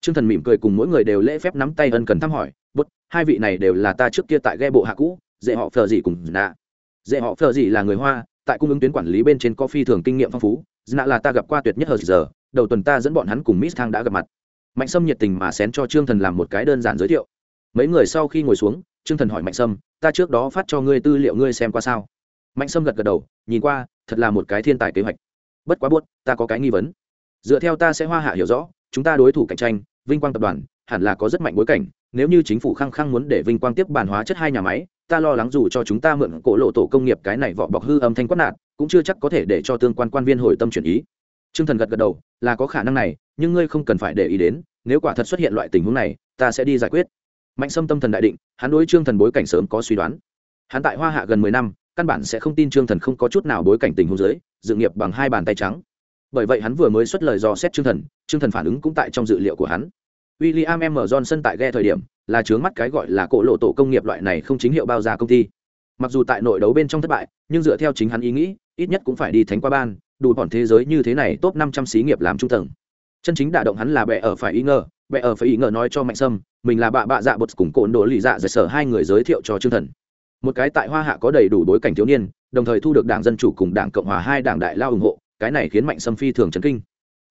T r ư ơ n g thần mỉm cười cùng mỗi người đều lễ phép nắm tay ân cần thăm hỏi, bút, hai vị này đều là ta trước kia tại ghe bộ hạ cũ, dễ họ phờ gì cùng nạ dễ họ phờ gì là người hoa, tại cung ứng tuyến quản lý bên trên có phi thường kinh nghiệm phong phú dna là ta gặp qua tuyệt nhất hờ giờ, đầu tuần ta dẫn bọn hắn cùng miss thang đã gặp mặt. Mạnh sâm nhiệt tình mà xén cho trương thần làm một cái đơn giản giới thiệu. Mấy người sau khi ngồi xuống, trương thần hỏi mạnh sâm ta trước đó phát cho ngươi tư liệu ngươi xem qua sao? Mạnh sâm gật gật đầu, nhìn qua, thật là một cái thiên tài kế hoạch bất quá buốt, ta có cái nghi vấn. Dựa theo ta sẽ hoa hạ hiểu rõ, chúng ta đối thủ cạnh tranh, vinh quang tập đoàn, hẳn là có rất mạnh bối cảnh. Nếu như chính phủ khăng khăng muốn để vinh quang tiếp bản hóa chất hai nhà máy, ta lo lắng dù cho chúng ta mượn cổ lộ tổ công nghiệp cái này vỏ bọc hư âm thanh quát nạt cũng chưa chắc có thể để cho tương quan quan viên hồi tâm chuyển ý. T r ư ơ n g thần gật gật đầu, là có khả năng này, nhưng ngươi không cần phải để ý đến, nếu quả thật xuất hiện loại tình huống này, ta sẽ đi giải quyết. Mạnh sâm tâm thần đại định, hắn đối trương thần bối cảnh sớm có suy đoán. Hắn tại hoa hạ gần mười năm căn bản sẽ không tin trương thần không có chút nào bối cảnh tình hôn giới, dự nghiệp bằng hai bàn tay trắng. Bởi vậy hắn vừa mới xuất lời dò xét trương thần trương thần phản ứng cũng tại trong dự liệu của hắn. W i l l i am m. Johnson tại ghe thời điểm là chướng mắt cái gọi là cổ lộ tổ công nghiệp loại này không chính hiệu bao giá công ty. Mặc dù tại nội đấu bên trong thất bại nhưng dựa theo chính hắn ý nghĩ ít nhất cũng phải đi thánh qua ban đủ bọn thế giới như thế này top năm trăm xí nghiệp làm trung tầng. Chân chính đả động hắn là bệ ở phải ý ngờ bệ ở phải ý ngờ nói cho mạnh sâm mình là bạ bạ dạ bột cùng cồn đồ lì dạ dạy sở hai người giới thiệu cho chương thần một cái tại hoa hạ có đầy đủ bối cảnh thiếu niên, đồng thời thu được đảng dân chủ cùng đảng cộng hòa hai đảng đại lao ủng hộ, cái này khiến mạnh sâm phi thường chấn kinh.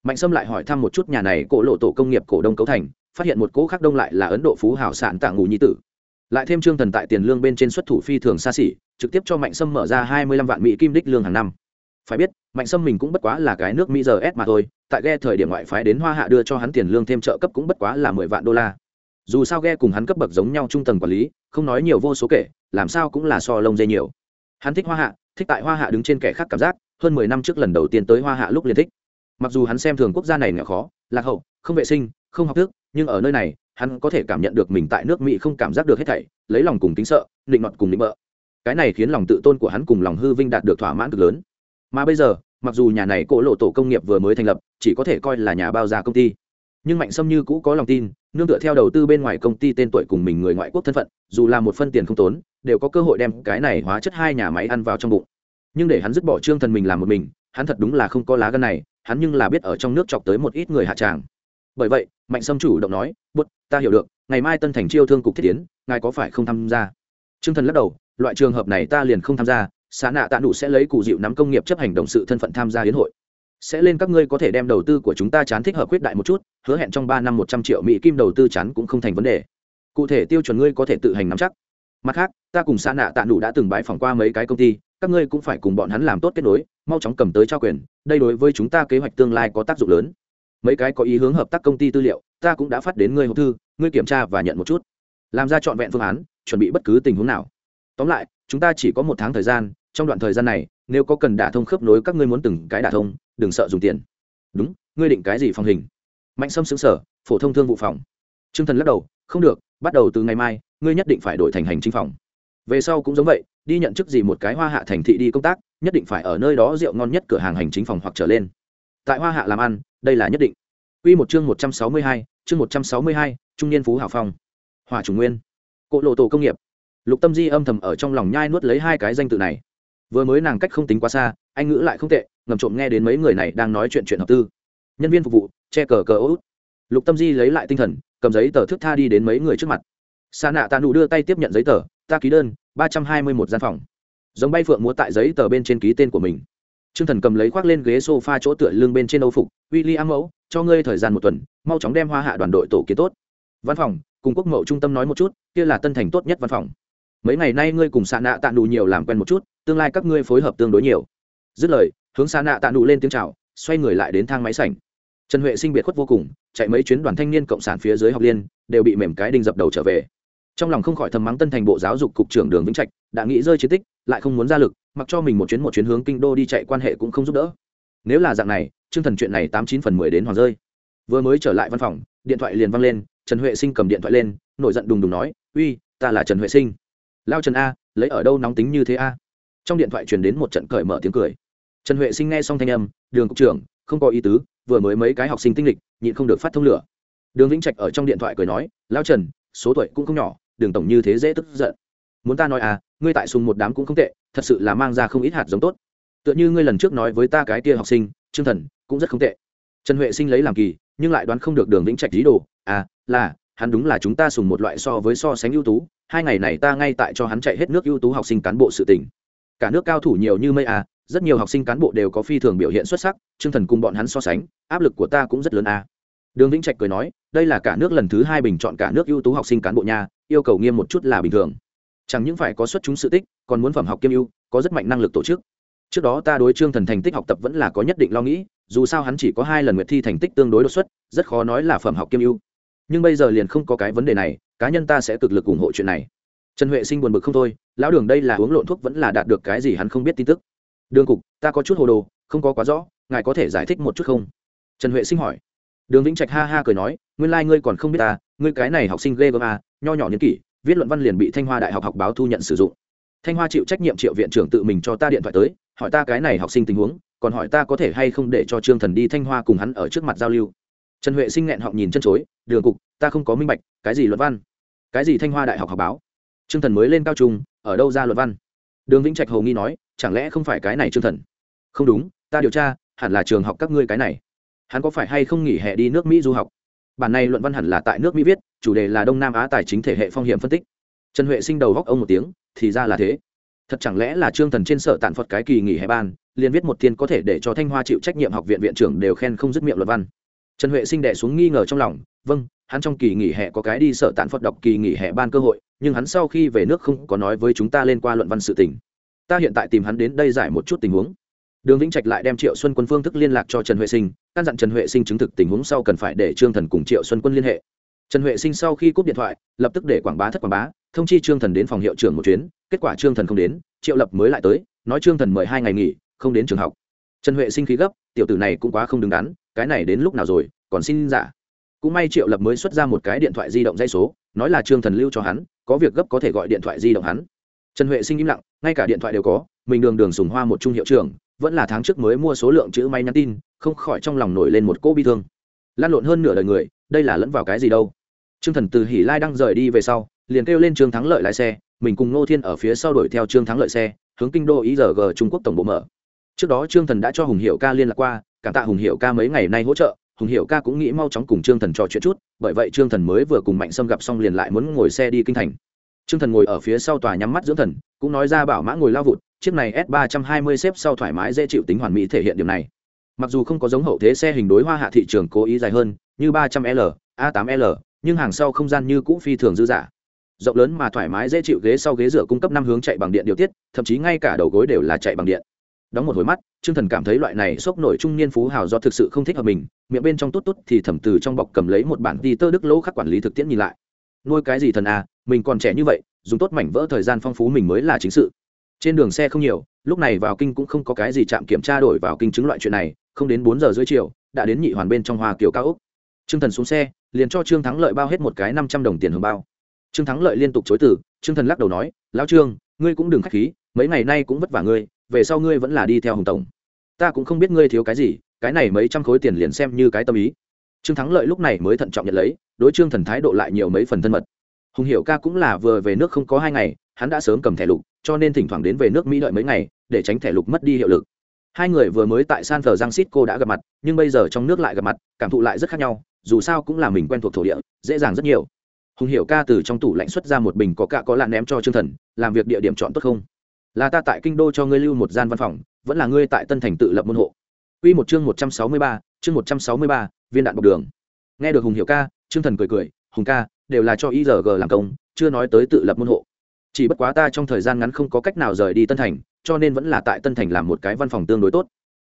Mạnh sâm lại hỏi thăm một chút nhà này cổ lộ tổ công nghiệp cổ đông cấu thành, phát hiện một cỗ khác đông lại là ấn độ phú hảo sản tạ ngủ nhi tử. Lại thêm trương thần tại tiền lương bên trên xuất thủ phi thường xa xỉ, trực tiếp cho mạnh sâm mở ra hai mươi lăm vạn mỹ kim đích lương hàng năm. Phải biết, mạnh sâm mình cũng bất quá là cái nước mỹ giờ s mà thôi, tại ghe thời điểm ngoại phái đến hoa hạ đưa cho hắn tiền lương thêm trợ cấp cũng bất quá là mười vạn đô la dù sao ghe cùng hắn cấp bậc giống nhau trung tầng quản lý, không nói nhiều vô số kể, làm sao cũng là so lông dây nhiều. Hắn thích hoa hạ, thích tại hoa hạ đứng trên kẻ khác cảm giác, hơn mười năm trước lần đầu tiên tới hoa hạ lúc liền thích. Mặc dù hắn xem thường quốc gia này nghèo khó, lạc hậu, không vệ sinh, không học thức, nhưng ở nơi này, hắn có thể cảm nhận được mình tại nước mỹ không cảm giác được hết thảy, lấy lòng cùng tính sợ định mọt cùng định bợ. Cái này khiến lòng tự tôn của hắn cùng lòng hư vinh đạt được thỏa mãn cực lớn. Mà bây giờ, mặc dù nhà này cỗ lộ tổ công nghiệp vừa mới thành lập, chỉ có thể coi là nhà bao gia công ty nhưng mạnh sâm như cũ có lòng tin, nương tựa theo đầu tư bên ngoài công ty tên tuổi cùng mình người ngoại quốc thân phận, dù là một phân tiền không tốn, đều có cơ hội đem cái này hóa chất hai nhà máy ăn vào trong bụng. Nhưng để hắn dứt bỏ trương thần mình làm một mình, hắn thật đúng là không có lá gân này, hắn nhưng là biết ở trong nước chọc tới một ít người hạ tràng. Bởi vậy, mạnh sâm chủ động nói, bút, ta hiểu được, ngày mai tân thành chiêu thương cục thiết tiến, ngài có phải không tham gia? Trương thần lắc đầu, loại trường hợp này ta liền không tham gia xã nạ tạ nụ sẽ lấy cụ dịu nắm công nghiệp chấp hành động sự thân phận tham gia hiến hội. Sẽ lên các ngươi có thể đem đầu tư của chúng ta chán thích hợp quyết đại một chút hứa hẹn trong ba năm một trăm triệu mỹ kim đầu tư chắn cũng không thành vấn đề. Cụ thể tiêu chuẩn ngươi có thể tự hành nắm chắc. Mặt khác, ta cùng sa nạ tạ nụ đã từng bãi phỏng qua mấy cái công ty, các ngươi cũng phải cùng bọn hắn làm tốt kết nối, mau chóng cầm tới trao quyền, đây đối với chúng ta kế hoạch tương lai có tác dụng lớn. Mấy cái có ý hướng hợp tác công ty tư liệu, ta cũng đã phát đến ngươi hộp thư, ngươi kiểm tra và nhận một chút. Làm ra trọn vẹn phương án, chuẩn bị bất cứ tình huống nào. Tóm lại, chúng ta chỉ có một tháng thời gian, trong đoạn thời gian này, nếu có cần đả thông khớp nối các ngươi muốn từng cái đả thông, đừng sợ dùng tiền. Đúng, ngươi định cái gì phòng hình? Mạnh sâm xứng sở phổ thông thương vụ phòng t r ư ơ n g thần lắc đầu không được bắt đầu từ ngày mai ngươi nhất định phải đổi thành hành chính phòng về sau cũng giống vậy đi nhận chức gì một cái hoa hạ thành thị đi công tác nhất định phải ở nơi đó rượu ngon nhất cửa hàng hành chính phòng hoặc trở lên tại hoa hạ làm ăn đây là nhất định Quy một chương 162, chương 162, trung niên phú hảo phong. Hỏa trùng nguyên. Cộ lộ tổ công nghiệp. Lục Tâm Di âm thầm ở trong lòng nhai nuốt lấy hai cái danh tự này. Vừa mới nàng cách không tính quá xa, anh ngữ lại không tệ, ngầm trộm nghe đến mấy người này đang nói chuyện chuyện hợp tư. Nhân viên phục vụ, che cờ cờ út. Lục Tâm Di lấy lại tinh thần, cầm giấy tờ thước tha đi đến mấy người trước mặt. Sa nạ Tạ Nụ đưa tay tiếp nhận giấy tờ, ta ký đơn, 321 gian phòng. Giống bay phượng múa tại giấy tờ bên trên ký tên của mình. Trương Thần cầm lấy khoác lên ghế sofa chỗ tựa lưng bên trên Âu phục, "William mẫu, cho ngươi thời gian một tuần, mau chóng đem Hoa Hạ đoàn đội tổ kiến tốt." văn phòng cùng quốc mậu trung tâm nói một chút kia là tân thành tốt nhất văn phòng mấy ngày nay ngươi cùng xa nạ tạ nụ nhiều làm quen một chút tương lai các ngươi phối hợp tương đối nhiều dứt lời hướng xa nạ tạ nụ lên tiếng chào xoay người lại đến thang máy sảnh trần huệ sinh biệt khuất vô cùng, chạy mấy chuyến đoàn thanh niên cộng sản phía dưới học liên, đều bị mềm cái đinh dập đầu trở về. Trong lòng không khỏi thầm mắng tân thành bộ giáo dục cục trưởng đường vĩnh trạch, đã nghĩ rơi chiến tích, lại không muốn ra lực, mặc cho mình một chuyến một chuyến hướng kinh đô đi chạy quan hệ cũng không giúp đỡ. Nếu là dạng này, chương thần chuyện này tám chín phần mười đến hoàng rơi. Vừa mới trở lại văn phòng, điện thoại liền văng lên, trần huệ sinh cầm điện thoại lên, nổi giận đùng đùng nói, uy, ta là trần huệ sinh. Lao trần a, lấy ở đâu nóng tính như thế a? Trong điện thoại truyền đến một trận cởi mở tiếng cười. Trần huệ sinh nghe xong thanh âm, đường cục trưởng, không có ý tứ vừa mới mấy cái học sinh tinh lịch, nhịn không được phát thông lửa. Đường vĩnh trạch ở trong điện thoại cười nói lao trần, số tuổi cũng không nhỏ đường tổng như thế dễ tức giận. Muốn ta nói à ngươi tại sùng một đám cũng không tệ, thật sự là mang ra không ít hạt giống tốt. Tựa như ngươi lần trước nói với ta cái kia học sinh, trương thần, cũng rất không tệ. Trần huệ sinh lấy làm kỳ, nhưng lại đoán không được đường vĩnh trạch lý đồ. À là, hắn đúng là chúng ta sùng một loại so với so sánh ưu tú, hai ngày này ta ngay tại cho hắn chạy hết nước ưu tú học sinh cán bộ sự tỉnh cả nước cao thủ nhiều như mây à rất nhiều học sinh cán bộ đều có phi thường biểu hiện xuất sắc chương thần cùng bọn hắn so sánh, áp lực của ta cũng rất lớn à. đường vĩnh trạch cười nói, đây là cả nước lần thứ hai bình chọn cả nước ưu tú học sinh cán bộ nha, yêu cầu nghiêm một chút là bình thường. Chẳng những phải có xuất chúng sự tích, còn muốn phẩm học kiêm ưu, có rất mạnh năng lực tổ chức. Trước đó ta đối trương thần thành tích học tập vẫn là có nhất định lo nghĩ, dù sao hắn chỉ có hai lần nguyệt thi thành tích tương đối đột xuất, rất khó nói là phẩm học kiêm ưu. Nhưng bây giờ liền không có cái vấn đề này, cá nhân ta sẽ cực lực ủng hộ chuyện này. Trần huệ sinh buồn bực không thôi, lão đường đây là uống lộn thuốc vẫn là đạt được cái gì hắn không biết tin tức đường cục ta có chút hồ đồ không có quá rõ ngài có thể giải thích một chút không? Trần huệ sinh hỏi. Đường vĩnh trạch ha ha cười nói nguyên lai、like、ngươi còn không biết ta ngươi cái này học sinh ghê gớm à, nho nhỏ niên kỷ viết luận văn liền bị thanh hoa đại học học báo thu nhận sử dụng. Thanh hoa chịu trách nhiệm triệu viện trưởng tự mình cho ta điện thoại tới hỏi ta cái này học sinh tình huống còn hỏi ta có thể hay không để cho trương thần đi thanh hoa cùng hắn ở trước mặt giao lưu. Trần huệ sinh nghẹn họng nhìn chân chối đường cục ta không có minh bạch cái gì luận văn? Cái gì thanh hoa đại học học báo? Trương thần mới lên cao trung ở đâu ra luận văn? Đường vĩnh trạch hầu nghi nói chẳng lẽ không phải cái này trương thần? Không đúng, ta điều tra, hẳn là trường học các ngươi cái này. Hắn có phải hay không nghỉ hè đi nước mỹ du học? Bản này luận văn hẳn là tại nước mỹ viết, chủ đề là đông nam á tài chính thể hệ phong hiểm phân tích. Trần huệ sinh đầu góc ông một tiếng, thì ra là thế. Thật chẳng lẽ là trương thần trên sở tàn phật cái kỳ nghỉ hè ban, liền viết một thiên có thể để cho thanh hoa chịu trách nhiệm học viện viện trưởng đều khen không dứt miệng luận văn. Trần huệ sinh đẻ xuống nghi ngờ trong lòng vâng hắn trong kỳ nghỉ hè có cái đi sở tàn phật đọc kỳ nghỉ hè ban cơ hội, nhưng hắn sau khi về nước không có nói với chúng ta lên qua luận văn sự tình ta hiện tại tìm hắn đến đây giải một chút tình huống. Đường vĩnh trạch lại đem triệu xuân quân phương thức liên lạc cho trần huệ sinh, căn dặn trần huệ sinh chứng thực tình huống sau cần phải để trương thần cùng triệu xuân quân liên hệ. Trần huệ sinh sau khi cúp điện thoại, lập tức để quảng bá thất quảng bá, thông chi trương thần đến phòng hiệu trưởng một chuyến, kết quả trương thần không đến, triệu lập mới lại tới, nói trương thần mời hai ngày nghỉ, không đến trường học. Trần huệ sinh khí gấp, tiểu tử này cũng quá không đứng đắn, cái này đến lúc nào rồi, còn xin giả. Cũng may triệu lập mới xuất ra một cái điện thoại di động dây số, nói là trương thần lưu cho hắn, có việc gấp có thể gọi điện thoại di động hắn trần huệ sinh im lặng, ngay cả điện thoại đều có, mình đường đường sùng hoa một trung hiệu trưởng, vẫn là tháng trước mới mua số lượng chữ may nhắn tin, không khỏi trong lòng nổi lên một cỗ bi thương. Lan lộn hơn nửa đời người, đây là lẫn vào cái gì đâu? Trương thần từ hỉ lai đang rời đi về sau, liền kêu lên trương thắng lợi lái xe, mình cùng ngô thiên ở phía sau đuổi theo trương thắng lợi xe, hướng kinh đô ý giờ g trung quốc tổng bộ mở. Trước đó trương thần đã cho hùng hiệu ca liên lạc qua, cảm tạ hùng hiệu ca mấy ngày nay hỗ trợ, hùng hiệu ca cũng nghĩ mau chóng cùng trương thần trò chuyện chút, bởi vậy trương thần mới vừa cùng mạnh sâm gặp xong liền lại muốn ngồi xe đi kinh thành trương thần ngồi ở phía sau tòa nhắm mắt dưỡng thần, cũng nói ra bảo mã ngồi lao vụt, chiếc này s 320 xếp sau thoải mái dễ chịu tính hoàn mỹ thể hiện điểm này. Mặc dù không có giống hậu thế xe hình đối hoa hạ thị trường cố ý dài hơn, như 300 l, a 8 l, nhưng hàng sau không gian như cũ phi thường dư dả. Rộng lớn mà thoải mái dễ chịu ghế sau ghế rửa cung cấp năm hướng chạy bằng điện điều tiết, thậm chí ngay cả đầu gối đều là chạy bằng điện. Đóng một hồi mắt, trương thần cảm thấy loại này sốc nổi trung niên phú hào do thực sự không thích hợp mình, miệng bên trong tốt tốt thì thẩm từ trong bọc cầm lấy một bản đi tơ đức lỗ khắc quản lý thực tiễn nhìn lại. Nuôi cái gì thần à mình còn trẻ như vậy, dùng tốt mảnh vỡ thời gian phong phú mình mới là chính sự. Trên đường xe không nhiều, lúc này vào kinh cũng không có cái gì chạm kiểm tra đổi vào kinh chứng loại chuyện này, không đến bốn giờ rưỡi chiều, đã đến nhị hoàn bên trong hoa kiều cao úc. Trương thần xuống xe, liền cho trương thắng lợi bao hết một cái năm trăm đồng tiền hưởng bao. Trương thắng lợi liên tục chối từ, trương thần lắc đầu nói, lão trương, ngươi cũng đừng k h á c h khí, mấy ngày nay cũng vất vả ngươi, về sau ngươi vẫn là đi theo hồng tổng. Ta cũng không biết ngươi thiếu cái gì, cái này mấy trăm khối tiền liền xem như cái tâm ý. Trương thắng lợi lúc này mới thận trọng nhận lấy, đối trương thần thái độ lại nhiều mấy phần thân mật hùng hiệu ca cũng là vừa về nước không có hai ngày hắn đã sớm cầm thẻ lục cho nên thỉnh thoảng đến về nước mỹ đợi mấy ngày để tránh thẻ lục mất đi hiệu lực. Hai người vừa mới tại san thờ giang xít cô đã gặp mặt nhưng bây giờ trong nước lại gặp mặt cảm thụ lại rất khác nhau dù sao cũng là mình quen thuộc thổ địa dễ dàng rất nhiều. Hùng hiệu ca từ trong tủ lạnh xuất ra một bình có cạ có lạ ném cho trương thần làm việc địa điểm chọn tốt không? Là ta tại kinh đô cho ngươi lưu một gian văn phòng vẫn là ngươi tại tân thành tự lập môn hộ. Quy một chương một trăm sáu mươi ba, chương một trăm sáu mươi ba, viên đạn bọc đường. Nghe được Hùng Hiểu ca, Trương Thần cười cười, hùng ca đều là cho igg làm công, chưa nói tới tự lập môn hộ. Chỉ bất quá ta trong thời gian ngắn không có cách nào rời đi tân thành, cho nên vẫn là tại tân thành làm một cái văn phòng tương đối tốt.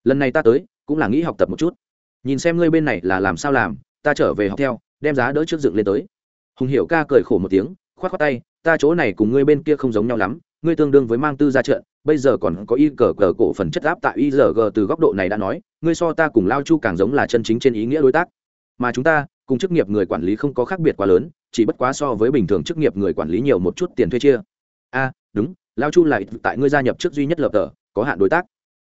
Lần này ta tới, cũng là nghĩ học tập một chút. Nhìn xem ngươi bên này là làm sao làm, ta trở về học theo, đem giá đỡ trước dựng lên tới. Hùng hiểu ca cười khổ một tiếng, khoát khoát tay, ta chỗ này cùng ngươi bên kia không giống nhau lắm, ngươi tương đương với mang tư ra trận, bây giờ còn có y cờ cờ cổ phần chất áp tại y từ góc độ này đã nói, ngươi so ta cùng lao chu càng giống là chân chính trên ý nghĩa đối tác. Mà chúng ta cùng chức nghiệp người quản lý không có khác biệt quá lớn, chỉ bất quá so với bình thường chức nghiệp người quản lý nhiều một chút tiền thuê chia. A, đúng, lao chu lại tại ngươi gia nhập trước duy nhất lập tờ, có hạn đối tác.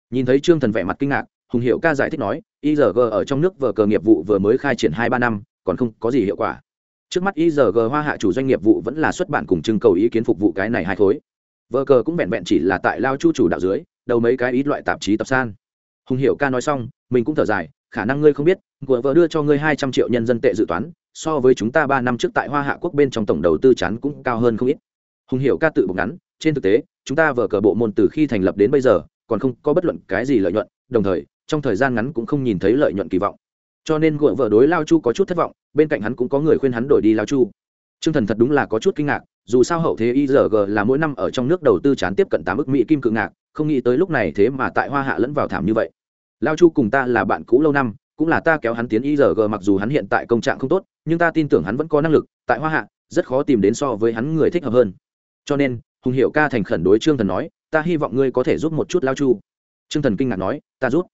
Nhìn thấy trương thần vẻ mặt kinh ngạc, hùng hiệu ca giải thích nói igg ở trong nước vờ cờ nghiệp vụ vừa mới khai triển hai ba năm, còn không có gì hiệu quả. Trước mắt igg hoa hạ chủ doanh nghiệp vụ vẫn là xuất bản cùng trưng cầu ý kiến phục vụ cái này hai khối. Vờ cờ cũng vẹn vẹn chỉ là tại lao chu chủ đạo dưới, đầu mấy cái ý loại tạp chí tập san. Hùng hiệu ca nói xong, mình cũng thở dài khả năng ngươi không biết vừa vợ đưa cho ngươi hai trăm triệu nhân dân tệ dự toán, so với chúng ta ba năm trước tại hoa hạ quốc bên trong tổng đầu tư chán cũng cao hơn không ít. Hùng hiểu ca tự bục ngắn, trên thực tế, chúng ta vở cờ bộ môn từ khi thành lập đến bây giờ, còn không có bất luận cái gì lợi nhuận, đồng thời, trong thời gian ngắn cũng không nhìn thấy lợi nhuận kỳ vọng. Cho nên gội vợ đối lao chu có chút thất vọng, bên cạnh hắn cũng có người khuyên hắn đổi đi lao chu. T r ư ơ n g thần thật đúng là có chút kinh ngạc, dù sao hậu thế igg là mỗi năm ở trong nước đầu tư chán tiếp cận tám ước mỹ kim cự ngạc, không nghĩ tới lúc này thế mà tại hoa hạ lẫn vào thảm như vậy lao chu cùng ta là bạn cũ lâu năm, cũng là ta kéo hắn tiến igg mặc dù hắn hiện tại công trạng không tốt, nhưng ta tin tưởng hắn vẫn có năng lực, tại hoa hạ, rất khó tìm đến so với hắn người thích hợp hơn. Cho nên, hùng hiệu ca thành khẩn đối trương thần nói, ta hy vọng ngươi có thể giúp một chút lao chu. Trương thần kinh ngạc nói, ta giúp?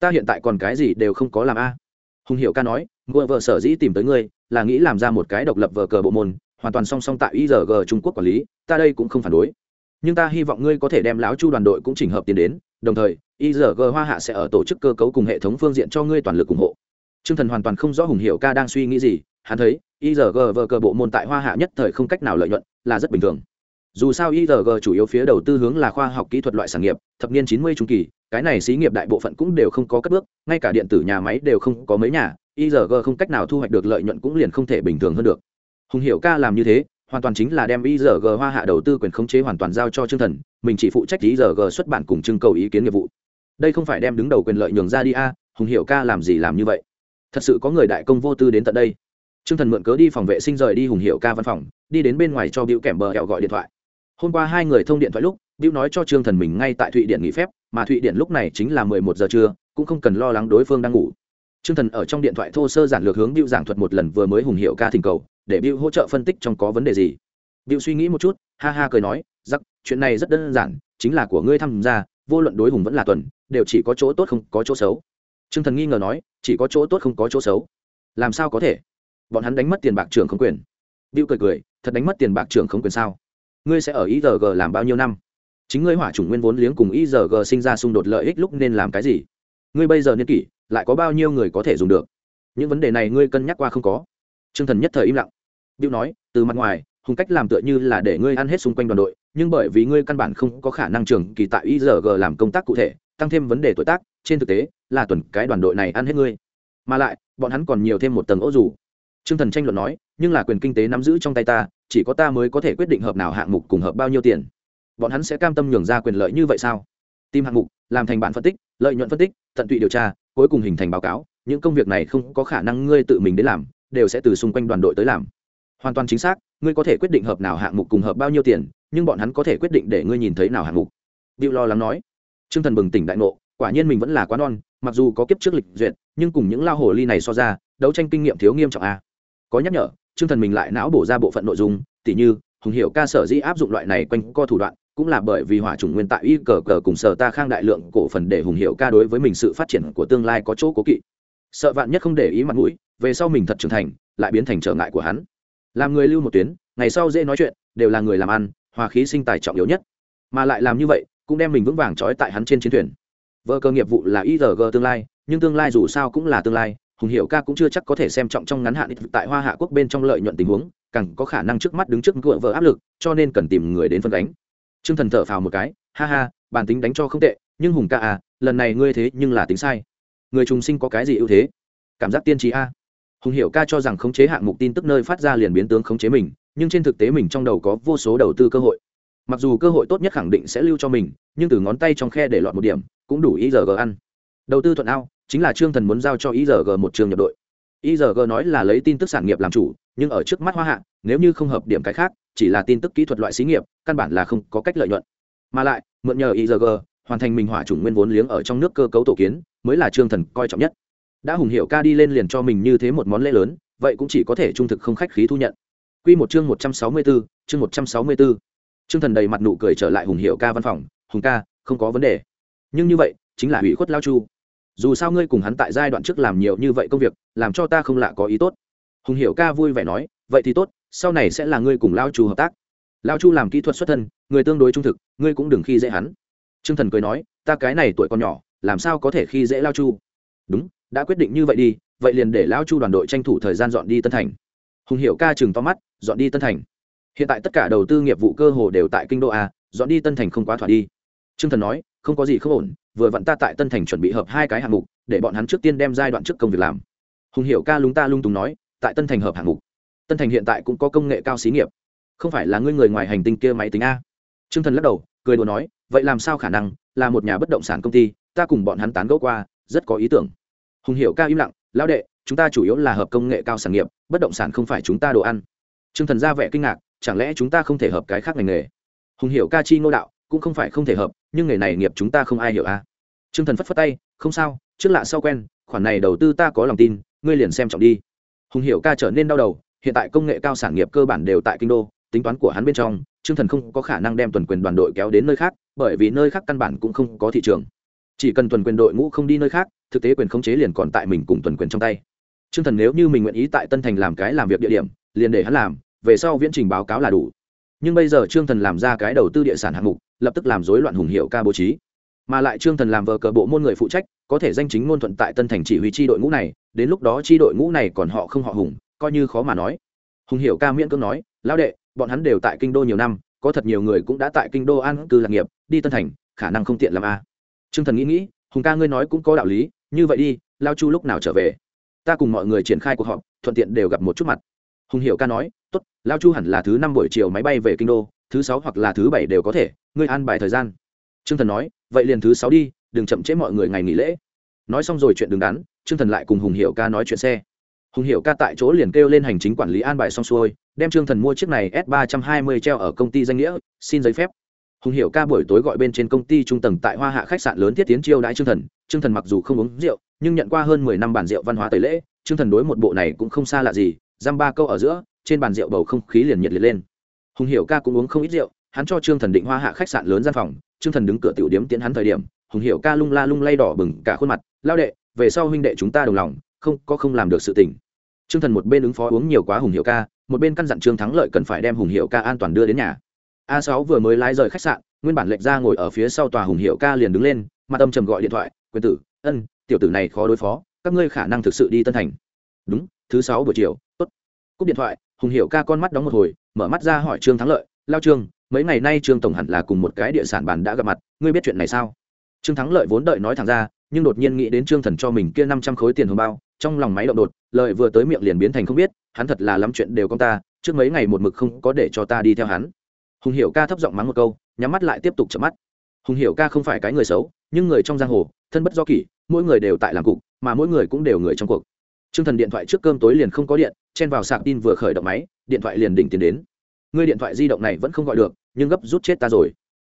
Ta hiện tại còn cái gì đều không có làm a. Hùng hiệu ca nói ngựa vợ sở dĩ tìm tới ngươi, là nghĩ làm ra một cái độc lập vờ cờ bộ môn, hoàn toàn song song tại igg trung quốc quản lý, ta đây cũng không phản đối nhưng ta hy vọng ngươi có thể đem lão chu đoàn đội cũng chỉnh hợp tiền đến, đồng thời igg hoa hạ sẽ ở tổ chức cơ cấu cùng hệ thống phương diện cho ngươi toàn lực ủng hộ. T r ư ơ n g thần hoàn toàn không rõ hùng hiệu ca đang suy nghĩ gì, hắn thấy igg vờ cờ bộ môn tại hoa hạ nhất thời không cách nào lợi nhuận, là rất bình thường. Dù sao igg chủ yếu phía đầu tư hướng là khoa học kỹ thuật loại sản nghiệp, thập niên chín mươi trung kỳ, cái này xí nghiệp đại bộ phận cũng đều không có cất bước, ngay cả điện tử nhà máy đều không có mấy nhà igg không cách nào thu hoạch được lợi nhuận cũng liền không thể bình thường hơn được. Hùng hiệu ca làm như thế hoàn toàn chính là đem igg hoa hạ đầu tư quyền khống chế hoàn toàn giao cho trương thần mình chỉ phụ trách igg xuất bản cùng trưng cầu ý kiến nghiệp vụ. Đây không phải đem đứng đầu quyền lợi nhường ra đi a hùng hiểu ca làm gì làm như vậy? Thật sự có người đại công vô tư đến tận đây. Trương Thần mượn cớ đi phòng vệ sinh rời đi Hùng Hiểu Ca văn phòng, đi đến bên ngoài cho Bưu Kèm bờ hẹo gọi điện thoại. Hôm qua hai người thông điện thoại lúc Bưu nói cho trương thần mình ngay tại thụy điển nghỉ phép mà thụy điển lúc này chính là mười một giờ trưa cũng không cần lo lắng đối phương đang ngủ. Trương thần ở trong điện thoại thô sơ giản lược hướng Bưu giảng thuật một lần vừa mới hùng hiệu ca thỉnh cầu để Bill hỗ trợ phân tích trong có vấn đề gì. Bill suy nghĩ một chút, ha ha cười nói giặc chuyện này rất đơn giản, chính là của ngươi tham gia, vô luận đối hùng vẫn là tuần, đều chỉ có chỗ tốt không có chỗ xấu. Trương thần nghi ngờ nói, chỉ có chỗ tốt không có chỗ xấu? Làm sao có thể? Bọn hắn đánh mất tiền bạc trưởng không quyền. Bill cười cười, thật đánh mất tiền bạc trưởng không quyền sao? Ngươi sẽ ở IRG làm bao nhiêu năm? Chính ngươi hỏa chủng nguyên vốn liếng cùng IRG sinh ra xung đột lợi ích lúc nên làm cái gì? Ngươi bây giờ niên kỷ, lại có bao nhiêu người có thể dùng được? Những vấn đề này ngươi cân nhắc qua không có? T r ư ơ n g thần nhất thời im lặng. Điệu nói, từ mặt ngoài, hùng cách làm tựa như là để ngươi ăn hết xung quanh đoàn đội, nhưng bởi vì ngươi căn bản không có khả năng trường kỳ tại igg làm công tác cụ thể, tăng thêm vấn đề tuổi tác, trên thực tế, là tuần cái đoàn đội này ăn hết ngươi. Mà lại, bọn hắn còn nhiều thêm một tầng ô dù. T r ư ơ n g thần tranh luận nói, nhưng là quyền kinh tế nắm giữ trong tay ta, chỉ có ta mới có thể quyết định hợp nào hạng mục cùng hợp bao nhiêu tiền. Bọn hắn sẽ cam tâm nhường ra quyền lợi như vậy sao? Tìm hạng mục, làm thành bản phân tích, lợi nhuận phân tích, tận tụy điều tra, cuối cùng hình thành báo cáo, những công việc này không có khả năng ngươi tự mình đến làm đều sẽ từ xung quanh đoàn đội tới làm. Hoàn toàn chính xác, ngươi có thể quyết định hợp nào hạng mục cùng hợp bao nhiêu tiền, nhưng bọn hắn có thể quyết định để ngươi nhìn thấy nào hạng mục. Điệu lo lắng nói. T r ư ơ n g thần bừng tỉnh đại ngộ, quả nhiên mình vẫn là quá non, mặc dù có kiếp trước lịch duyệt, nhưng cùng những lao hồ ly này so ra, đấu tranh kinh nghiệm thiếu nghiêm trọng a có nhắc nhở, Trương thần mình lại não bổ ra bộ phận nội dung, tỉ như, hùng hiểu ca sở dĩ áp dụng loại này quanh co thủ đoạn, cũng là bởi vì hỏa chủng nguyên tại y cờ cờ cùng sở ta khang đại lượng cổ phần để hùng hiểu ca đối với mình sự phát triển của tương lai có chỗ cố kỵ sợ vạn nhất không để ý mặt mũi, về sau mình thật trưởng thành, lại biến thành trở ngại của hắn. Làm người lưu một tuyến, ngày sau dễ nói chuyện, đều là người làm ăn, hòa khí sinh tài trọng yếu nhất. Mà lại làm như vậy, cũng đem mình vững vàng trói tại hắn trên chiến thuyền. Vợ cơ nghiệp vụ là irg tương lai, nhưng tương lai dù sao cũng là tương lai, hùng hiệu ca cũng chưa chắc có thể xem trọng trong ngắn hạn tại hoa hạ quốc bên trong lợi nhuận tình huống, càng có khả năng trước mắt đứng trước ngựa vợ áp lực, cho nên cần tìm người đến phân đánh t r ư ơ n g thần thở phào một cái, ha ha, bản tính đánh cho không tệ, nhưng hùng ca à lần này ngươi thế nhưng là tính sai người trùng sinh có cái gì ưu thế? Cảm giác tiên trí a. Hùng hiệu ca cho rằng khống chế hạng mục tin tức nơi phát ra liền biến tướng khống chế mình, nhưng trên thực tế mình trong đầu có vô số đầu tư cơ hội. Mặc dù cơ hội tốt nhất khẳng định sẽ lưu cho mình, nhưng từ ngón tay trong khe để lọt một điểm, cũng đủ ý giờ g ăn. Đầu tư thuận ao, chính là trương thần muốn giao cho ý giờ g một trường nhập đội. ý giờ g nói là lấy tin tức sản nghiệp làm chủ, nhưng ở trước mắt hoa hạ, nếu như không hợp điểm cái khác, chỉ là tin tức kỹ thuật loại xí nghiệp, căn bản là không có cách lợi nhuận. Mà lại, mượn nhờ ý giờ g hoàn thành mình hỏa chủng nguyên vốn liếng ở trong nước cơ cấu tổ kiến mới là trương thần coi trọng nhất đã hùng hiệu ca đi lên liền cho mình như thế một món lễ lớn vậy cũng chỉ có thể trung thực không khách khí thu nhận Quy một chương 164, chương 164. Trương Thần đầy mặt nụ cười trở lại Hùng Hiểu ca văn phòng, "Hùng ca, không có vấn đề." Nhưng như vậy, chính là ủy khuất lao chu. Dù sao ngươi cùng hắn tại giai đoạn trước làm nhiều như vậy công việc, làm cho ta không lạ có ý tốt. Hùng Hiểu ca vui vẻ nói, "Vậy thì tốt, sau này sẽ là ngươi cùng lao chu hợp tác." Lao chu làm kỹ thuật xuất thân, người tương đối trung thực, ngươi cũng đừng khi dễ hắn. Trương Thần cười nói, "Ta cái này tuổi còn nhỏ, làm sao có thể khi dễ lao chu?" "Đúng, đã quyết định như vậy đi, vậy liền để lao chu đoàn đội tranh thủ thời gian dọn đi Tân Thành." Hùng Hiểu ca chừng to mắt, dọn đi Tân Thành hiện tại tất cả đầu tư nghiệp vụ cơ hồ đều tại kinh đô a dọn đi tân thành không quá thỏa đi t r ư ơ n g thần nói không có gì không ổn vừa vặn ta tại tân thành chuẩn bị hợp hai cái hạng mục để bọn hắn trước tiên đem giai đoạn trước công việc làm hùng hiệu ca lúng ta lung tung nói tại tân thành hợp hạng mục tân thành hiện tại cũng có công nghệ cao xí nghiệp không phải là ngươi người ngoài hành tinh kia máy tính a t r ư ơ n g thần lắc đầu cười đùa nói, vậy làm sao khả năng? Là một nhà bất động sản công ty, ta cùng bọn hắn tán gẫu qua, rất có ý tưởng. Hùng hiệu ca im lặng, lão đệ, chúng ta chủ yếu là hợp công nghệ cao sản nghiệp, bất động sản không phải chúng ta đồ ăn. T r ư ơ n g thần ra vẻ kinh ngạc, chẳng lẽ chúng ta không thể hợp cái khác ngành nghề? Hùng hiểu ca chi ngô đạo, cũng không phải không thể hợp, nhưng nghề này nghiệp chúng ta không ai hiểu a à. t r ư ơ n g thần phất phất tay, không sao, trước lạ sau quen, khoản này đầu tư ta có lòng tin, ngươi liền xem trọng đi. Hùng hiểu ca trở nên đau đầu, hiện tại công nghệ cao sản nghiệp cơ bản đều tại kinh đô, tính toán của hắn bên trong Trương thần không có khả năng đem tuần quyền đoàn đội kéo đến nơi khác, bởi vì nơi khác căn bản cũng không có thị trường. Chỉ cần tuần quyền đội ngũ không đi nơi khác, thực tế quyền khống chế liền còn tại mình cùng tuần quyền trong tay. Trương thần nếu như mình nguyện ý tại tân thành làm cái làm việc địa điểm, liền để hắn làm, về sau viễn trình báo cáo là đủ. Nhưng bây giờ trương thần làm ra cái đầu tư địa sản hạng mục, lập tức làm rối loạn hùng hiệu ca bố trí. Mà lại trương thần làm vờ cờ bộ môn người phụ trách, có thể danh chính ngôn thuận tại tân thành chỉ huy chi đội ngũ này, đến lúc đó chi đội ngũ này còn họ không họ hùng, coi như khó mà nói. Hùng hiệu ca miễn cưỡng nói, lão đệ bọn hắn đều tại kinh đô nhiều năm, có thật nhiều người cũng đã tại kinh đô an cư lạc nghiệp, đi tân thành, khả năng không tiện làm a. Trương thần nghĩ nghĩ, hùng ca ngươi nói cũng có đạo lý, như vậy đi, lao chu lúc nào trở về? Ta cùng mọi người triển khai cuộc họp, thuận tiện đều gặp một chút mặt. Hùng hiệu ca nói, tốt, lao chu hẳn là thứ năm buổi chiều máy bay về kinh đô, thứ sáu hoặc là thứ bảy đều có thể, ngươi an bài thời gian. T r ư ơ n g thần nói, vậy liền thứ sáu đi, đừng chậm trễ mọi người ngày nghỉ lễ. Nói xong rồi chuyện đứng đắn t r ư ơ n g thần lại cùng hùng hiệu ca nói chuyện xe hùng hiệu ca tại chỗ liền kêu lên hành chính quản lý an bài xong xuôi, đem Trương thần mua chiếc này s ba trăm hai mươi treo ở công ty danh nghĩa, xin giấy phép. Hùng hiệu ca buổi tối gọi bên trên công ty trung tầng tại hoa hạ khách sạn lớn thiết tiến chiêu đãi Trương thần. Trương thần mặc dù không uống rượu, nhưng nhận qua hơn mười năm bản rượu văn hóa tẩy lễ, Trương thần đối một bộ này cũng không xa lạ gì, giam ba câu ở giữa, trên bàn rượu bầu không khí liền nhiệt liệt lên. Hùng hiểu ca cũng uống không ít rượu, hắn cho trương thần định hoa hạ khách sạn lớn gian phòng, trương thần đứng cửa tiểu điếm tiến hắn thời điểm, hùng hiểu ca lung la lung lay đỏ bừng cả khuôn mặt, lao đệ, về sau huynh đệ chúng ta đồng lòng không có không làm được sự tình. Trương thần một bên ứng phó uống nhiều quá hùng hiểu ca, một bên căn dặn trương thắng lợi cần phải đem hùng hiểu ca an toàn đưa đến nhà. A sáu vừa mới lái rời khách sạn, nguyên bản lệch ra ngồi ở phía sau tòa hùng hiểu ca liền đứng lên, mặt âm trầm gọi điện thoại, quyền tử, ân, tiểu tử này khó đối phó, các ngươi khả năng thực sự đi tân thành. Đúng, thứ sáu buổi chiều, tốt. Cúp điện thoại, hùng hiệu ca con mắt đóng một hồi, mở mắt ra hỏi trương thắng lợi, lao trương, mấy ngày nay trương tổng hẳn là cùng một cái địa sản bàn đã gặp mặt, ngươi biết chuyện này sao? Trương thắng lợi vốn đợi nói thẳng ra, nhưng đột nhiên nghĩ đến trương thần cho mình kia năm trăm khối tiền hồng bao trong lòng máy động đột lợi vừa tới miệng liền biến thành không biết hắn thật là lắm chuyện đều con ta trước mấy ngày một mực không có để cho ta đi theo hắn hùng hiệu ca thấp giọng mắng một câu nhắm mắt lại tiếp tục chợp mắt hùng hiệu ca không phải cái người xấu nhưng người trong giang hồ thân bất do kỷ mỗi người đều tại làm cục mà mỗi người cũng đều người trong cuộc Trương Thần điện thoại trước cơm tối liền không có điện, chen vào sạc tin vừa khởi động máy, điện thoại liền đỉnh tiền đến. người điện thoại di động này vẫn không gọi được, nhưng gấp rút chết ta rồi.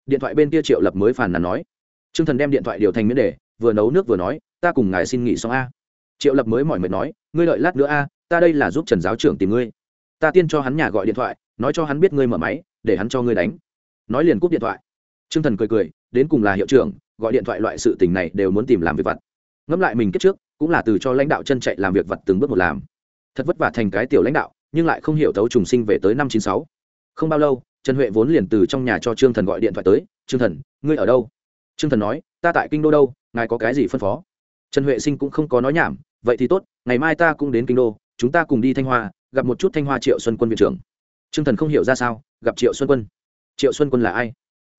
Điện thoại bên kia Triệu Lập mới phàn nàn nói. Trương Thần đem điện thoại điều thành miễn đề, vừa nấu nước vừa nói, ta cùng ngài xin nghỉ xong a. Triệu Lập mới mỏi mệt nói, ngươi đợi lát nữa a, ta đây là giúp Trần giáo trưởng tìm ngươi. Ta tiên cho hắn nhà gọi điện thoại, nói cho hắn biết ngươi mở máy, để hắn cho ngươi đánh. Nói liền cúp điện thoại. Trương Thần cười cười, đến cùng là hiệu trưởng, gọi điện thoại loại sự tình này đều muốn tìm làm việc vặt. Ngẫm lại mình kết trước, cũng là từ cho lãnh đạo chân chạy làm việc vật từng bước một làm thật vất vả thành cái tiểu lãnh đạo nhưng lại không hiểu tấu trùng sinh về tới năm chín sáu không bao lâu trần huệ vốn liền từ trong nhà cho trương thần gọi điện thoại tới trương thần ngươi ở đâu trương thần nói ta tại kinh đô đâu ngài có cái gì phân phó trần huệ sinh cũng không có nói nhảm vậy thì tốt, ngày mai ta cũng đến kinh đô, chúng ta cùng đi thanh hoa, gặp một chút thanh hoa triệu xuân quân viện trưởng. Trương thần không hiểu ra sao, gặp triệu xuân quân. Triệu xuân quân là ai?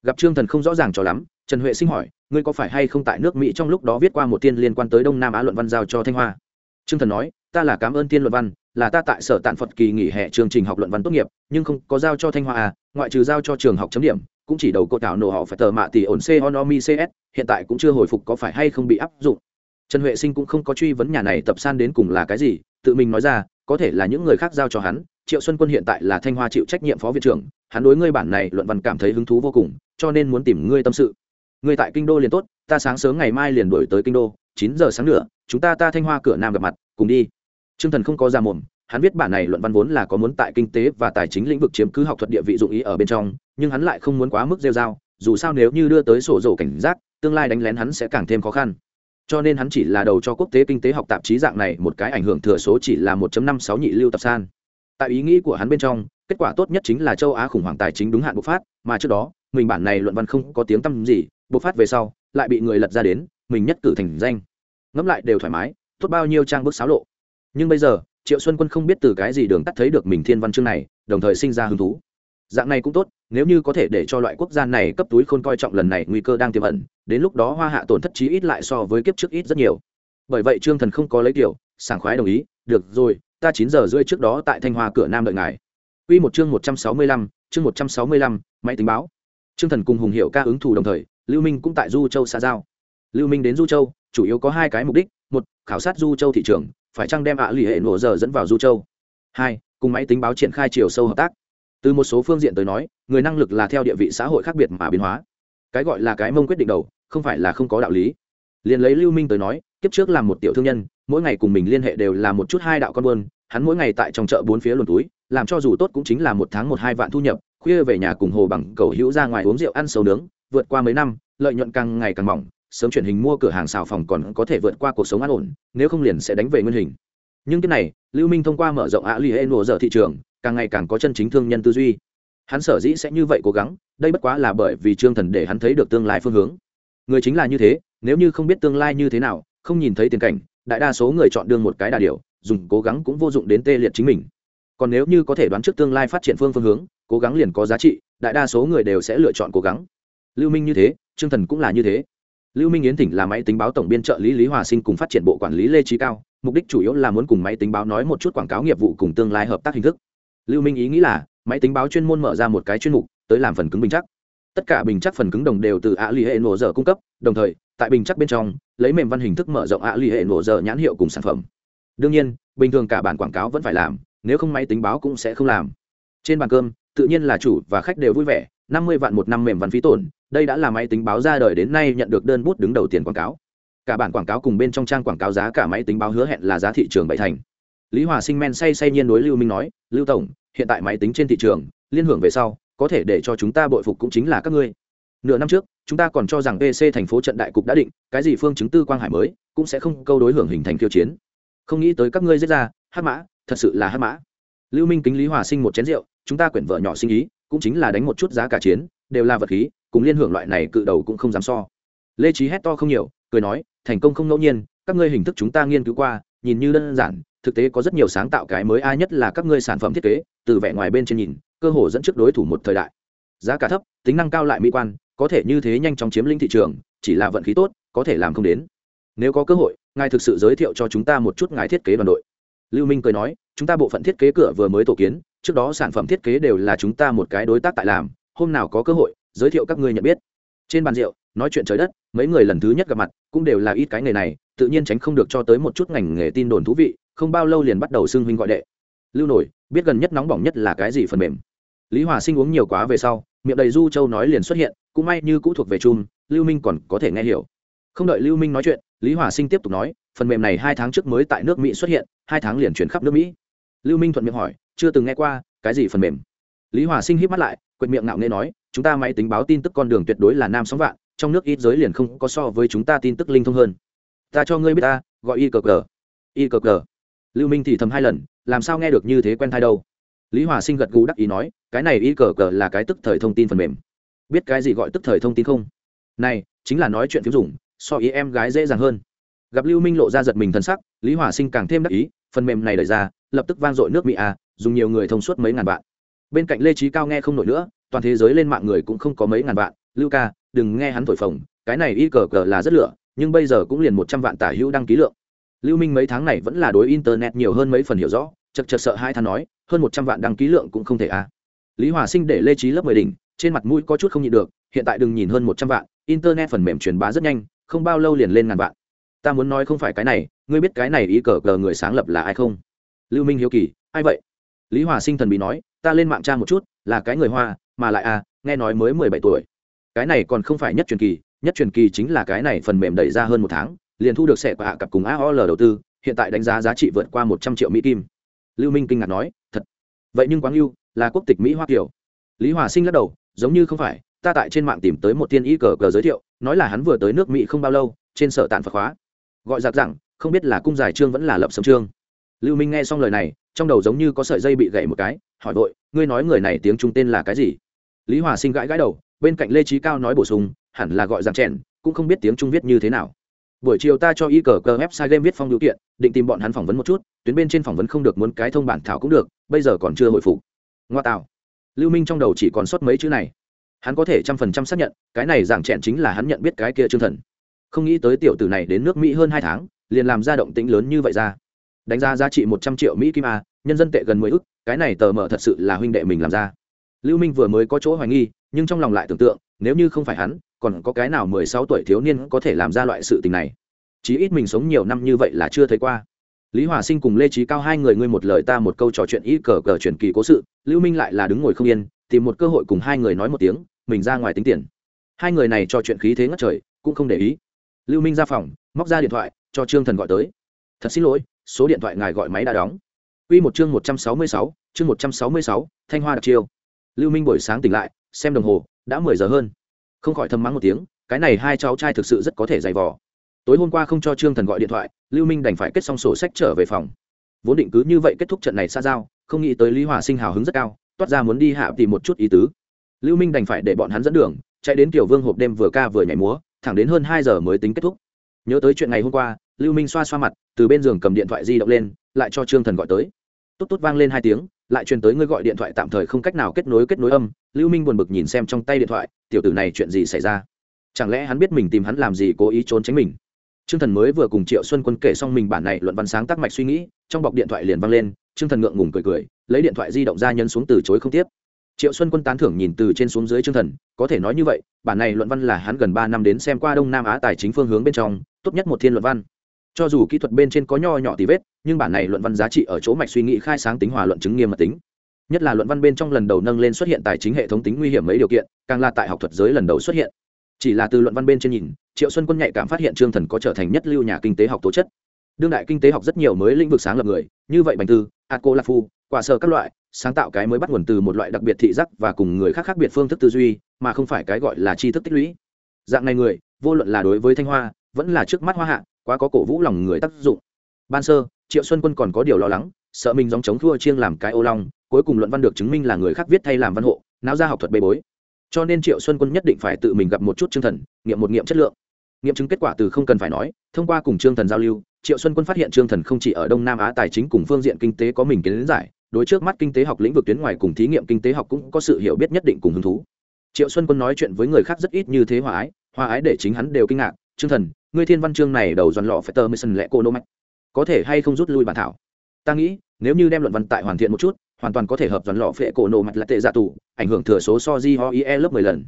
Gặp trương thần không rõ ràng cho lắm, trần huệ sinh hỏi, ngươi có phải hay không tại nước mỹ trong lúc đó viết qua một tiên liên quan tới đông nam á luận văn giao cho thanh hoa? Trương thần nói, ta là cảm ơn tiên luận văn, là ta tại sở tạn phật kỳ nghỉ hè chương trình học luận văn tốt nghiệp, nhưng không có giao cho thanh hoa à ngoại trừ giao cho trường học chấm điểm, cũng chỉ đầu cô thảo nổ họ phải tờ mạ tỷ ổn c onomi cs hiện tại cũng chưa hồi phục có phải hay không bị áp dụng trần huệ sinh cũng không có truy vấn nhà này tập san đến cùng là cái gì, tự mình nói ra, có thể là những người khác giao cho hắn, triệu xuân quân hiện tại là thanh hoa chịu trách nhiệm phó viện trưởng, hắn đối ngươi bản này luận văn cảm thấy hứng thú vô cùng, cho nên muốn tìm ngươi tâm sự. Ngươi tại kinh đô liền tốt, ta sáng sớm ngày mai liền đổi tới kinh đô, chín giờ sáng nữa, chúng ta ta thanh hoa cửa nam gặp mặt, cùng đi. T r ư ơ n g thần không có ra mồm, hắn viết bản này luận văn vốn là có muốn tại kinh tế và tài chính lĩnh vực chiếm cứ học thuật địa vị dụng ý ở bên trong, nhưng hắn lại không muốn quá mức rêu r a o dù sao nếu như đưa tới sổ dầu cảnh giác, tương lai đánh lén hắn sẽ càng thêm khó khăn cho nên hắn chỉ là đầu cho quốc tế kinh tế học tạp chí dạng này một cái ảnh hưởng thừa số chỉ là một năm sáu nhị lưu tập san. Tại ý nghĩ của hắn bên trong, kết quả tốt nhất chính là châu á khủng hoảng tài chính đúng hạn bộc phát, mà trước đó, mình bản này luận văn không có tiếng tăm gì, bộc phát về sau, lại bị người lật ra đến, mình nhất cử thành danh. Ngẫm lại đều thoải mái, tốt bao nhiêu trang bức xáo lộ. Nhưng bây giờ, triệu xuân quân không biết từ cái gì đường tắt thấy được mình thiên văn chương này, đồng thời sinh ra hứng thú. Dạng này cũng tốt nếu như có thể để cho loại quốc gia này cấp túi khôn coi trọng lần này nguy cơ đang tiềm ẩn đến lúc đó hoa hạ tổn thất chí ít lại so với kiếp trước ít rất nhiều bởi vậy trương thần không có lấy tiểu sảng khoái đồng ý được rồi ta chín giờ rưỡi trước đó tại thanh hoa cửa nam đợi ngài Quy một chương một trăm sáu mươi lăm, chương một trăm sáu mươi lăm, máy tính báo. Trương Thần cùng Hùng Hiệu ca ứng thủ đồng thời, Lưu Minh cũng tại Du Châu xã giao. Lưu Minh đến Du Châu, chủ yếu có hai cái mục đích, một, khảo sát Du Châu thị trường, phải chăng đem ạ lì hệ nổ giờ dẫn vào Du Châu. Hai, cùng máy tính báo triển khai chiều sâu hợp tác. Từ một số phương diện tới nói, người năng lực là theo địa vị xã hội khác biệt mà biến hóa. Cái gọi là cái mông quyết định đầu, không phải là không có đạo lý. Liên lấy Lưu Minh tới nói, kiếp trước là một tiểu thương nhân, mỗi ngày cùng mình liên hệ đều là một chút hai đạo con buôn, hắn mỗi ngày tại trong chợ bốn phía luồn túi, làm cho dù tốt cũng chính là một tháng một hai vạn thu nhập khuya về nhà cùng hồ bằng cầu hữu ra ngoài uống rượu ăn sầu nướng vượt qua mấy năm lợi nhuận càng ngày càng mỏng sớm chuyển hình mua cửa hàng xào phòng còn có thể vượt qua cuộc sống an ổn nếu không liền sẽ đánh về nguyên hình nhưng cái này lưu minh thông qua mở rộng ạ lì hệ nổ dở thị trường càng ngày càng có chân chính thương nhân tư duy. Hắn sở dĩ sẽ như vậy cố gắng, đây bất quá là bởi vì trương thần để hắn thấy được tương lai phương hướng. Người chính là như thế, nếu như không biết tương lai như thế nào, không nhìn thấy tiền cảnh, đại đa số người chọn đương một cái đà điều, dùng cố gắng cũng vô dụng đến tê liệt chính mình. Còn nếu như có thể đoán trước tương lai phát triển phương phương hướng, cố gắng liền có giá trị, đại đa số người đều sẽ lựa chọn cố gắng. Lưu minh như thế, trương thần cũng là như thế. Lưu minh yến thỉnh là máy tính báo tổng biên trợ lý lý hòa sinh cùng phát triển bộ quản lý lê trí cao, mục đích chủ yếu là muốn cùng máy tính báo nói một chút quảng cáo nghiệp vụ cùng tương lai hợp tác hình thức lưu minh ý nghĩ là, máy tính báo chuyên môn mở ra một cái chuyên mục, tới làm phần cứng bình chắc. Tất cả bình chắc phần cứng đồng đều từ ạ l ì hệ nổ dở cung cấp, đồng thời, tại bình chắc bên trong, lấy mềm văn hình thức mở rộng ạ l ì hệ nổ dở nhãn hiệu cùng sản phẩm. Đương nhiên, bình thường cả bản quảng cáo vẫn phải làm, nếu không máy tính báo cũng sẽ không làm. Trên bàn cơm, tự nhiên là chủ và khách đều vui vẻ, năm mươi vạn một năm mềm văn phí tổn, đây đã là máy tính báo ra đời đến nay nhận được đơn bút đứng đầu tiền quảng cáo. Cả bản quảng cáo cùng bên trong trang quảng cáo giá cả máy tính báo hứa hẹn là giá thị trường bảy thành. Lý hòa sinh men say say nhiên đối lưu minh nói, lưu tổng hiện tại máy tính trên thị trường, liên hưởng về sau, có thể để cho chúng ta bội phục cũng chính là các ngươi. Nửa năm trước, chúng ta còn cho rằng pc thành phố trận đại cục đã định, cái gì phương chứng tư quang hải mới, cũng sẽ không câu đối hưởng hình thành kiêu chiến. Không nghĩ tới các ngươi giết ra, hát mã, thật sự là hát mã. Lưu minh kính lý hòa sinh một chén rượu, chúng ta quyển vợ nhỏ sinh ý, cũng chính là đánh một chút giá cả chiến, đều là vật khí, cùng liên hưởng loại này cự đầu cũng không dám so. Lê trí hét to không nhiều, cười nói, thành công không ngẫu nhiên, các ngươi hình thức chúng ta nghiên cứu qua, nhìn như đơn giản thực tế có rất nhiều sáng tạo cái mới, ai nhất là các ngươi sản phẩm thiết kế, từ vẻ ngoài bên trên nhìn, cơ hồ dẫn trước đối thủ một thời đại. Giá cả thấp, tính năng cao lại mỹ quan, có thể như thế nhanh chóng chiếm lĩnh thị trường, chỉ là vận khí tốt, có thể làm không đến. Nếu có cơ hội, ngài thực sự giới thiệu cho chúng ta một chút ngài thiết kế đoàn đội. Lưu minh cười nói, chúng ta bộ phận thiết kế cửa vừa mới tổ kiến, trước đó sản phẩm thiết kế đều là chúng ta một cái đối tác tại làm, hôm nào có cơ hội, giới thiệu các ngươi nhận biết. Trên bàn rượu, nói chuyện trời đất, mấy người lần thứ nhất gặp mặt, cũng đều là ít cái nghề này, tự nhiên tránh không được cho tới một chút ngành nghề tin đồn thú vị không bao lâu liền bắt đầu xưng huynh gọi đệ. Lưu nổi, biết gần nhất nóng bỏng nhất là cái gì phần mềm? Lý hòa sinh uống nhiều quá về sau, miệng đầy du châu nói liền xuất hiện, cũng may như cũ thuộc về chung, lưu minh còn có thể nghe hiểu. Không đợi lưu minh nói chuyện, lý hòa sinh tiếp tục nói, phần mềm này hai tháng trước mới tại nước mỹ xuất hiện, hai tháng liền chuyển khắp nước mỹ. Lưu minh thuận miệng hỏi, chưa từng nghe qua, cái gì phần mềm? Lý hòa sinh hít mắt lại, quệt miệng ngạo nghe nói, chúng ta máy tính báo tin tức con đường tuyệt đối là nam sóng vạn, trong nước ít giới liền không có so với chúng ta tin tức linh thông hơn. Ta cho ngươi biết ta, gọi y cờ cờ y cờ cờ lưu minh thì thầm hai lần, làm sao nghe được như thế quen thai đâu. Lý hòa sinh gật gù đắc ý nói, cái này y cờ cờ là cái tức thời thông tin phần mềm. Biết cái gì gọi tức thời thông tin không? Này, chính là nói chuyện phiếm dùng, so ý em gái dễ dàng hơn. Gặp lưu minh lộ ra giật mình thân sắc, lý hòa sinh càng thêm đắc ý, phần mềm này đẩy ra, lập tức vang dội nước mỹ a, dùng nhiều người thông suốt mấy ngàn vạn. Bên cạnh lê trí cao nghe không nổi nữa, toàn thế giới lên mạng người cũng không có mấy ngàn vạn. Lưu ca, đừng nghe hắn thổi phồng, cái này y cờ cờ là rất lựa nhưng bây giờ cũng liền một trăm vạn tả hữu đăng ký lượng lưu minh mấy tháng này vẫn là đối internet nhiều hơn mấy phần hiểu rõ, chật chật sợ hai than nói, hơn một trăm vạn đăng ký lượng cũng không thể à? lý hòa sinh để lê trí lớp mười đỉnh, trên mặt mũi có chút không nhịn được, hiện tại đừng nhìn hơn một trăm vạn, internet phần mềm truyền bá rất nhanh, không bao lâu liền lên ngàn vạn. Ta muốn nói không phải cái này, ngươi biết cái này ý cờ cờ người sáng lập là ai không? Lưu minh hiếu kỳ, ai vậy? Lý hòa sinh thần bị nói, ta lên mạng tra một chút, là cái người hoa, mà lại à nghe nói mới mười bảy tuổi. Cái này còn không phải nhất truyền kỳ, nhất truyền kỳ chính là cái này phần mềm đẩy ra hơn một tháng liền thu được sẻ của hạ cặp cùng aol đầu tư, hiện tại đánh giá giá trị vượt qua một trăm triệu mỹ kim. Lưu minh kinh ngạc nói, thật? Vậy nhưng Quang lưu là quốc tịch mỹ hoa kiều. Lý hòa sinh lắc đầu, giống như không phải, ta tại trên mạng tìm tới một tiên y cờ cờ giới thiệu, nói là hắn vừa tới nước mỹ không bao lâu, trên sở tạn phật khóa. Gọi giặc rằng, không biết là cung giải trương vẫn là lập sấm trương. Lưu minh nghe xong lời này, trong đầu giống như có sợi dây bị gãy một cái, hỏi vội, ngươi nói người này tiếng trung tên là cái gì? Lý hòa sinh gãi gãi đầu, bên cạnh lê Chí cao nói bổ sung, hẳn là gọi giặc chèn, cũng không biết tiếng trung viết như thế nào buổi chiều ta cho y cờ cờ website game viết phong điều kiện, định tìm bọn hắn phỏng vấn một chút, tuyến bên trên phỏng vấn không được muốn cái thông bản thảo cũng được, bây giờ còn chưa hồi phục. Ngoa tạo. Lưu minh trong đầu chỉ còn sót mấy chữ này. Hắn có thể trăm phần trăm xác nhận, cái này giảng trẹn chính là hắn nhận biết cái kia trương thần. Không nghĩ tới tiểu tử này đến nước mỹ hơn hai tháng, liền làm ra động tĩnh lớn như vậy ra. Đánh giá giá trị một trăm triệu mỹ kim a, nhân dân tệ gần mười ức, cái này tờ mở thật sự là huynh đệ mình làm ra. Lưu minh vừa mới có chỗ hoài nghi, nhưng trong lòng lại tưởng tượng, nếu như không phải hắn còn có cái nào mười sáu tuổi thiếu niên có thể làm ra loại sự tình này? Chí ít mình sống nhiều năm như vậy là chưa thấy qua. Lý hòa sinh cùng lê trí cao hai người ngươi một lời ta một câu trò chuyện ít cờ cờ truyền kỳ cố sự lưu minh lại là đứng ngồi không yên tìm một cơ hội cùng hai người nói một tiếng mình ra ngoài tính tiền. Hai người này trò chuyện khí thế ngất trời cũng không để ý. Lưu minh ra phòng móc ra điện thoại cho trương thần gọi tới. Thật xin lỗi số điện thoại ngài gọi máy đã đóng. Quy một chương một trăm sáu mươi sáu, chương một trăm sáu mươi sáu, Thanh Hoa đặc chiêu. Lưu Minh buổi sáng tỉnh lại, xem đồng hồ, đã mười giờ hơn. Không khỏi thầm mắng một tiếng, cái này hai cháu trai thực sự rất có thể dày vò. Tối hôm qua không cho Trương Thần gọi điện thoại, Lưu Minh đành phải kết xong sổ sách trở về phòng. Vốn định cứ như vậy kết thúc trận này xa giao, không nghĩ tới Lý Hòa Sinh hào hứng rất cao, toát ra muốn đi hạ tìm một chút ý tứ. Lưu Minh đành phải để bọn hắn dẫn đường, chạy đến Tiểu Vương hộp đêm vừa ca vừa nhảy múa, thẳng đến hơn hai giờ mới tính kết thúc. Nhớ tới chuyện ngày hôm qua, Lưu Minh xoa xoa mặt, từ bên giường cầm điện thoại di động lên, lại cho Trương Thần gọi tới tốt tốt vang lên hai tiếng lại truyền tới ngươi gọi điện thoại tạm thời không cách nào kết nối kết nối âm lưu minh buồn bực nhìn xem trong tay điện thoại tiểu tử này chuyện gì xảy ra? Chẳng lẽ hắn biết mình tìm hắn làm gì cố ý trốn tránh mình? Trương Thần mới vừa cùng Triệu Xuân Quân kể xong mình bản này luận văn sáng tác mạch suy nghĩ, trong bọc điện thoại liền vang lên, Trương Thần ngượng ngùng cười cười, lấy điện thoại di động ra nhân xuống từ chối không tiếp. Triệu Xuân Quân tán thưởng nhìn từ trên xuống dưới Trương Thần, có thể nói như vậy, bản này luận văn là hắn gần ba năm đến xem qua Đông Nam Á tài chính phương hướng bên trong, tốt nhất một thiên luận văn. Cho dù kỹ thuật bên trên có nho nhỏ tí vết nhưng bản này luận văn giá trị ở chỗ mạch suy nghĩ khai sáng tính hòa luận chứng nghiêm mật tính nhất là luận văn bên trong lần đầu nâng lên xuất hiện tài chính hệ thống tính nguy hiểm mấy điều kiện, càng là tại học thuật giới lần đầu xuất hiện. Chỉ là từ luận văn bên trên nhìn, triệu xuân quân nhạy cảm phát hiện trương thần có trở thành nhất lưu nhà kinh tế học tố chất. Đương đại kinh tế học rất nhiều mới lĩnh vực sáng lập người, như vậy bành tư a cô la phu, quả sơ các loại, sáng tạo cái mới bắt nguồn từ một loại đặc biệt thị giác và cùng người khác khác biệt phương thức tư duy, mà không phải cái gọi là tri thức tích lũy. Dạng này người, vô luận là đối với thanh hoa, vẫn là trước mắt hoa hạ, quá có cổ vũ lòng người tác dụng. Ban sơ, triệu xuân quân còn có điều lo lắng sợ mình dòng chống thua chiêng làm cái ô long, cuối cùng luận văn được chứng minh là người khác viết thay làm văn hộ, náo ra học thuật bê bối. Cho nên triệu xuân quân nhất định phải tự mình gặp một chút chương thần, nghiệm một nghiệm chất lượng. Nghiệm chứng kết quả từ không cần phải nói, thông qua cùng trương thần giao lưu, triệu xuân quân phát hiện trương thần không chỉ ở đông nam á tài chính cùng phương diện kinh tế có mình kiến giải, đối trước mắt kinh tế học lĩnh vực tuyến ngoài cùng thí nghiệm kinh tế học cũng có sự hiểu biết nhất định cùng hứng thú. Triệu xuân quân nói chuyện với người khác rất ít như thế hòa ái hòa ái để chính hắn đều kinh ngạc, trương thần, ngươi thiên văn chương này đầu dọn lọ phải tơ mới sân lẽ cô nô mạch, có thể hay không rút lui bản thảo? Ta nghĩ nếu như đem luận văn tại hoàn thiện một chút, hoàn toàn có thể hợp dần lọ phệ cổ nổ mặt là tệ giả tù, ảnh hưởng thừa số so di ho ie lớp mười lần.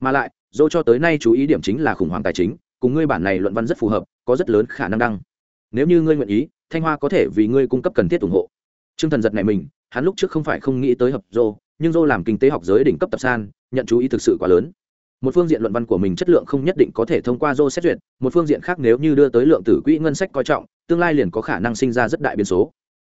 Mà lại, dô cho tới nay chú ý điểm chính là khủng hoảng tài chính, cùng ngươi bản này luận văn rất phù hợp, có rất lớn khả năng đăng. Nếu như ngươi nguyện ý, thanh hoa có thể vì ngươi cung cấp cần thiết ủng hộ. Trương thần giật này mình, hắn lúc trước không phải không nghĩ tới hợp dô, nhưng dô làm kinh tế học giới đỉnh cấp tập san, nhận chú ý thực sự quá lớn. Một phương diện luận văn của mình chất lượng không nhất định có thể thông qua dô xét duyệt, một phương diện khác nếu như đưa tới lượng tử quỹ ngân sách coi trọng, tương lai liền có khả năng sinh ra rất đại biến số.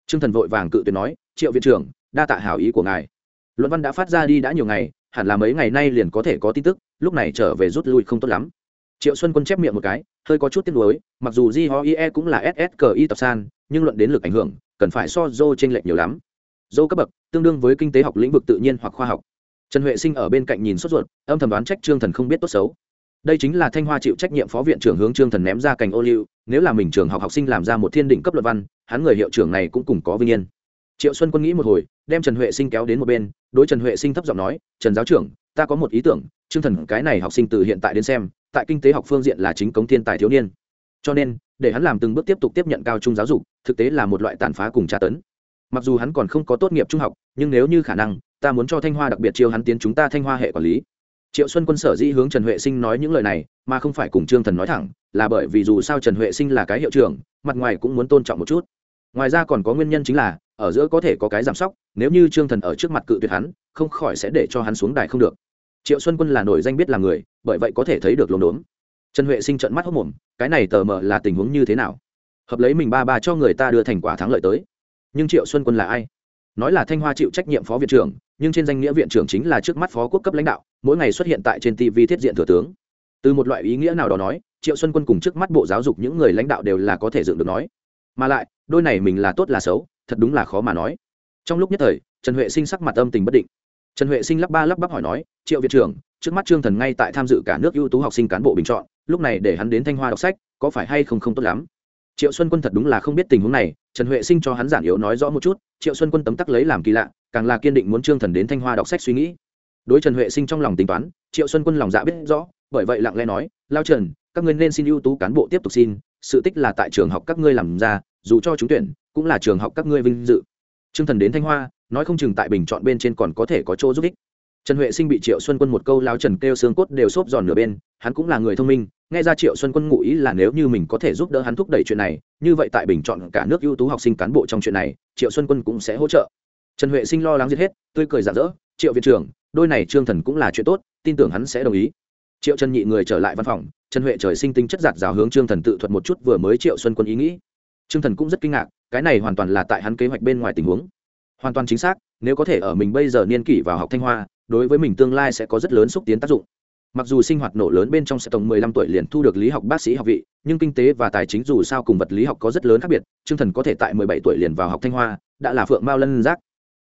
Trương thần vội vàng cự tuyệt nói, triệu viện trưởng, đa tạ hảo ý của ngài. Luận văn đã phát ra đi đã nhiều ngày, hẳn là mấy ngày nay liền có thể có tin tức, lúc này trở về rút lui không tốt lắm. Triệu xuân quân chép miệng một cái, hơi có chút tiếc nuối, mặc dù di ho ie cũng là ssqi tập san, nhưng luận đến lực ảnh hưởng, cần phải so dô t r ê n lệch nhiều lắm. Dô cấp bậc, tương đương với kinh tế học lĩnh vực tự nhiên hoặc khoa học. Trần huệ sinh ở bên cạnh nhìn sốt ruột, âm thầm đoán trách trương thần không biết tốt xấu đây chính là thanh hoa chịu trách nhiệm phó viện trưởng hướng trương thần ném ra cành ô liu, nếu là mình trường học học sinh làm ra một thiên đỉnh cấp luật văn, hắn người hiệu trưởng này cũng cùng có vinh yên. Triệu xuân quân nghĩ một hồi, đem trần huệ sinh kéo đến một bên, đối trần huệ sinh thấp giọng nói, trần giáo trưởng, ta có một ý tưởng, trương thần cái này học sinh từ hiện tại đến xem, tại kinh tế học phương diện là chính cống thiên tài thiếu niên. Cho nên, để hắn làm từng bước tiếp tục tiếp nhận cao trung giáo dục, thực tế là một loại tàn phá cùng tra tấn. Mặc dù hắn còn không có tốt nghiệp trung học, nhưng nếu như khả năng, ta muốn cho thanh hoa đặc biệt chiêu hắn tiến chúng ta thanh hoa hệ quản lý triệu xuân quân sở dĩ hướng trần huệ sinh nói những lời này, mà không phải cùng trương thần nói thẳng, là bởi vì dù sao trần huệ sinh là cái hiệu trưởng, mặt ngoài cũng muốn tôn trọng một chút. Ngoài ra còn có nguyên nhân chính là, ở giữa có thể có cái giảm sóc, nếu như trương thần ở trước mặt cự tuyệt hắn, không khỏi sẽ để cho hắn xuống đài không được. Triệu xuân quân là nổi danh biết là người, bởi vậy có thể thấy được lồn đốn trần huệ sinh trận mắt hốc mồm, cái này tờ mờ là tình huống như thế nào? Hợp lấy mình ba ba cho người ta đưa thành quả thắng lợi tới. Nhưng triệu xuân quân là ai? Nói là thanh hoa chịu trách nhiệm phó viện trưởng, nhưng trên danh nghĩa viện trưởng chính là trước mắt phó quốc cấp lãnh đạo mỗi ngày xuất hiện tại trên tv thiết diện thừa tướng. Từ một loại ý nghĩa nào đó nói, triệu xuân quân cùng trước mắt bộ giáo dục những người lãnh đạo đều là có thể dựng được nói. Mà lại, đôi này mình là tốt là xấu, thật đúng là khó mà nói. Trong lúc nhất thời, trần huệ sinh sắc mặt âm tình bất định. Trần huệ sinh lắp ba lắp bắp hỏi nói, triệu viện trưởng, trước mắt trương thần ngay tại tham dự cả nước ưu tú học sinh cán bộ bình chọn, lúc này để hắn đến thanh hoa đọc sách, có phải hay không không tốt lắm? Triệu xuân quân thật đúng là không biết tình huống này, trần huệ sinh cho hắn giản yếu nói rõ một chút, triệu xuân quân tấm tắc lấy làm kỳ lạ, càng là kiên định muốn trương thần đến thanh hoa đọc sách suy nghĩ đối trần huệ sinh trong lòng tính toán, triệu xuân quân lòng dạ biết rõ, bởi vậy lặng lẽ nói, lao trần, các ngươi nên xin ưu tú cán bộ tiếp tục xin, sự tích là tại trường học các ngươi làm ra, dù cho trúng tuyển, cũng là trường học các ngươi vinh dự trương thần đến thanh hoa, nói không chừng tại bình chọn bên trên còn có thể có chỗ giúp ích trần huệ sinh bị triệu xuân quân một câu lao trần kêu xương cốt đều xốp giòn nửa bên, hắn cũng là người thông minh, nghe ra triệu xuân quân ngụ ý là nếu như mình có thể giúp đỡ hắn thúc đẩy chuyện này, như vậy tại bình chọn cả nước ưu tú học sinh cán bộ trong chuyện này, triệu xuân quân cũng sẽ hỗ trợ trần huệ sinh lo lắng giết hết, tươi cười giả dỡ triệu viện trưởng, đôi này trương thần cũng là chuyện tốt, tin tưởng hắn sẽ đồng ý. Triệu trần nhị người trở lại văn phòng, trần huệ trời sinh tinh chất giạt rào hướng trương thần tự thuật một chút vừa mới triệu xuân quân ý nghĩ. Trương thần cũng rất kinh ngạc, cái này hoàn toàn là tại hắn kế hoạch bên ngoài tình huống. Hoàn toàn chính xác, nếu có thể ở mình bây giờ niên kỷ vào học thanh hoa, đối với mình tương lai sẽ có rất lớn xúc tiến tác dụng. Mặc dù sinh hoạt nổ lớn bên trong sẽ tổng 15 tuổi liền thu được lý học bác sĩ học vị, nhưng kinh tế và tài chính dù sao cùng vật lý học có rất lớn khác biệt, trương thần có thể tại 17 tuổi liền vào học thanh hoa, đã là phượng mao lân giác.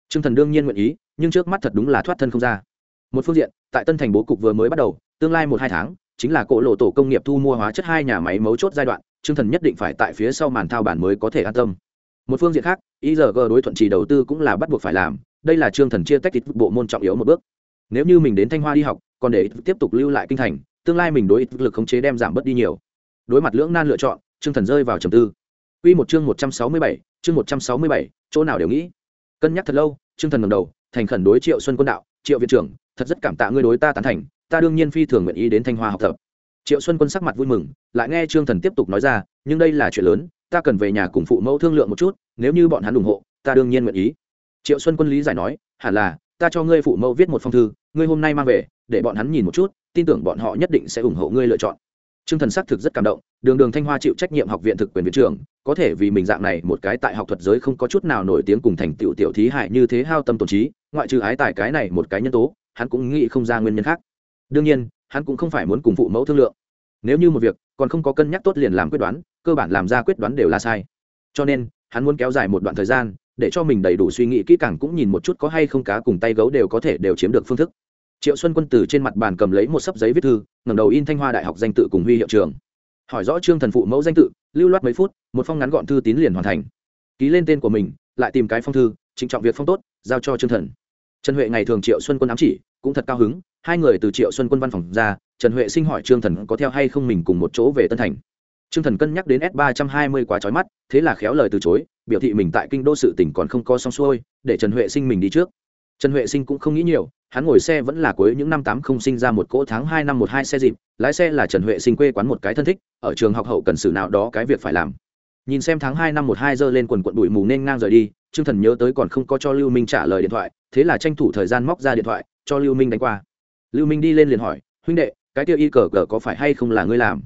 Trương thần đương nhiên nguyện ý nhưng trước mắt thật đúng là thoát thân không ra. Một phương diện tại tân thành bố cục vừa mới bắt đầu tương lai một hai tháng chính là cỗ lộ tổ công nghiệp thu mua hóa chất hai nhà máy mấu chốt giai đoạn trương thần nhất định phải tại phía sau màn thao bản mới có thể an tâm. Một phương diện khác igg đối thuận trì đầu tư cũng là bắt buộc phải làm đây là trương thần chia tách bộ môn trọng yếu một bước. Nếu như mình đến thanh hoa đi học còn để tiếp tục lưu lại kinh thành tương lai mình đối ít lực khống chế đem giảm bớt đi nhiều. Đối mặt lưỡng nan lựa chọn trương thần rơi vào trầm tư. Quy một chương một trăm sáu mươi bảy, chương một trăm sáu mươi bảy, chỗ nào đều nghĩ. Cân nhắc thật lâu, Trương Thần ngẩng đầu, thành khẩn đối Triệu Xuân Quân đạo, "Triệu viện trưởng, thật rất cảm tạ ngươi đối ta tán thành, ta đương nhiên phi thường nguyện ý đến Thanh Hoa học tập." Triệu Xuân Quân sắc mặt vui mừng, lại nghe Trương Thần tiếp tục nói ra, "Nhưng đây là chuyện lớn, ta cần về nhà cùng phụ mẫu thương lượng một chút, nếu như bọn hắn ủng hộ, ta đương nhiên nguyện ý." Triệu Xuân Quân lý giải nói, "Hẳn là, ta cho ngươi phụ mẫu viết một phong thư, ngươi hôm nay mang về, để bọn hắn nhìn một chút tin tưởng bọn họ nhất định sẽ ủng hộ ngươi lựa chọn Trương Thần sắc thực rất cảm động, Đường Đường Thanh Hoa chịu trách nhiệm học viện thực quyền viện trưởng, có thể vì mình dạng này một cái tại học thuật giới không có chút nào nổi tiếng cùng thành tiểu tiểu thí hại như thế hao tâm tổn trí, ngoại trừ ái tài cái này một cái nhân tố, hắn cũng nghĩ không ra nguyên nhân khác. Đương nhiên, hắn cũng không phải muốn cùng phụ mẫu thương lượng. Nếu như một việc còn không có cân nhắc tốt liền làm quyết đoán, cơ bản làm ra quyết đoán đều là sai. Cho nên, hắn muốn kéo dài một đoạn thời gian, để cho mình đầy đủ suy nghĩ kỹ càng cũng nhìn một chút có hay không cá cùng tay gấu đều có thể đều chiếm được phương thức triệu xuân quân từ trên mặt bàn cầm lấy một sấp giấy viết thư, ngẩng đầu in thanh hoa đại học danh tự cùng huy hiệu trường. Hỏi rõ trương thần phụ mẫu danh tự, lưu loát mấy phút, một phong ngắn gọn thư tín liền hoàn thành. Ký lên tên của mình, lại tìm cái phong thư trịnh trọng việc phong tốt, giao cho trương thần. Trần huệ ngày thường triệu xuân quân ám chỉ, cũng thật cao hứng, hai người từ triệu xuân quân văn phòng ra, trần huệ sinh hỏi trương thần có theo hay không mình cùng một chỗ về tân thành. Trương thần cân nhắc đến s ba trăm hai mươi quá trói mắt, thế là khéo lời từ chối, biểu thị mình tại kinh đô sự tỉnh còn không có xong xuôi, để trần huệ sinh mình đi trước. Trần huệ sinh cũng không nghĩ nhiều hắn ngồi xe vẫn là cuối những năm tám không sinh ra một cỗ tháng hai năm một hai xe dịp, lái xe là trần huệ sinh quê quán một cái thân thích, ở trường học hậu cần xử nào đó cái việc phải làm. Nhìn xem tháng hai năm một hai giờ lên quần quận bụi mù nên ngang rời đi, trương thần nhớ tới còn không có cho lưu minh trả lời điện thoại, thế là tranh thủ thời gian móc ra điện thoại, cho lưu minh đánh qua. Lưu minh đi lên liền hỏi, huynh đệ, cái tiêu y cờ cờ có phải hay không là ngươi làm?